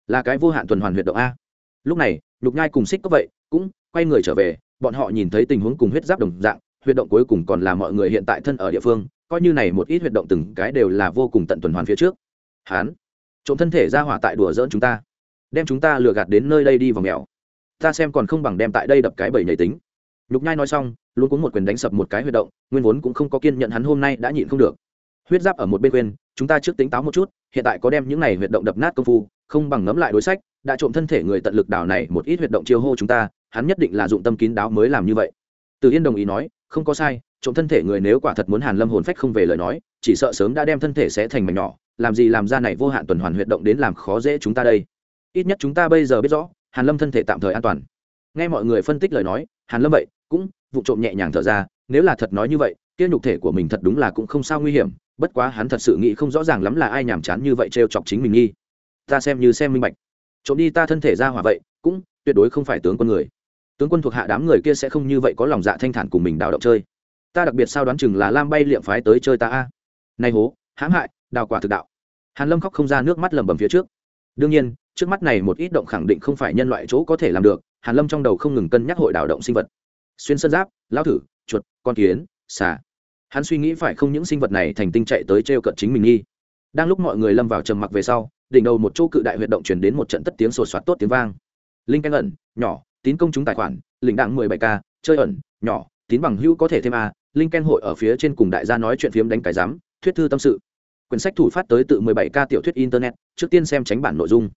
là cái vô hạn tuần hoàn huyệt động a. Lúc này nhục nhai cùng xích có vậy, cũng quay người trở về, bọn họ nhìn thấy tình huống cùng huyết giáp đồng dạng, huyệt động cuối cùng còn là mọi người hiện tại thân ở địa phương, coi như này một ít huyệt động từng cái đều là vô cùng tận tuần hoàn phía trước. Hán, trộm thân thể ra hỏa tại đùa dỡn chúng ta đem chúng ta lừa gạt đến nơi đây đi vào mèo. Ta xem còn không bằng đem tại đây đập cái bầy nhảy tính. Nhục nhai nói xong, luôn cuốn một quyền đánh sập một cái huyệt động, nguyên vốn cũng không có kiên nhận hắn hôm nay đã nhịn không được. Huyết giáp ở một bên quên, chúng ta trước tính táo một chút, hiện tại có đem những này huyệt động đập nát công phu, không bằng ngấm lại đối sách, đã trộm thân thể người tận lực đảo này một ít huyệt động chiêu hô chúng ta, hắn nhất định là dụng tâm kín đáo mới làm như vậy. Từ yên đồng ý nói, không có sai, trộm thân thể người nếu quả thật muốn hàn lâm hồn phách không về lời nói, chỉ sợ sớm đã đem thân thể sẽ thành mảnh nhỏ, làm gì làm ra này vô hạn tuần hoàn huyệt động đến làm khó dễ chúng ta đây ít nhất chúng ta bây giờ biết rõ, hàn lâm thân thể tạm thời an toàn. Nghe mọi người phân tích lời nói, hàn lâm vậy, cũng vụ trộm nhẹ nhàng thở ra, nếu là thật nói như vậy, kia nhục thể của mình thật đúng là cũng không sao nguy hiểm, bất quá hắn thật sự nghĩ không rõ ràng lắm là ai nhàm chán như vậy trêu chọc chính mình nghi. Ta xem như xem minh bạch. Trộm đi ta thân thể ra hỏa vậy, cũng tuyệt đối không phải tướng quân người. Tướng quân thuộc hạ đám người kia sẽ không như vậy có lòng dạ thanh thản cùng mình đào động chơi. Ta đặc biệt sao đoán chừng là lam bay liệm phái tới chơi ta a. Này hố, hãm hại, đào quả thực đạo. Hàn lâm khóc không ra nước mắt lẩm bẩm phía trước. Đương nhiên trước mắt này một ít động khẳng định không phải nhân loại chỗ có thể làm được, hàn lâm trong đầu không ngừng cân nhắc hội đảo động sinh vật. Xuyên sơn giáp lao thử, chuột, con kiến, xà. Hắn suy nghĩ phải không những sinh vật này thành tinh chạy tới t r e o cận chính mình nghi. Đang lúc mọi người lâm vào trầm mặc về sau, đỉnh đầu một chỗ cự đại huyệt động chuyển đến một trận tất tiếng sột soạt tốt tiếng vang. Linh canh ẩn, nhỏ, tín công chúng tài khoản, lĩnh đặng mười bảy k, chơi ẩn, nhỏ, tín bằng hữu có thể thêm a, linh ken hội ở phía trên cùng đại gia nói chuyện phiếm đánh cái giám, thuyết thư tâm sự. Quyển sách thủ phát tới tự mười bảy k tiểu thuyết internet, trước tiên xem tránh bản nội dung.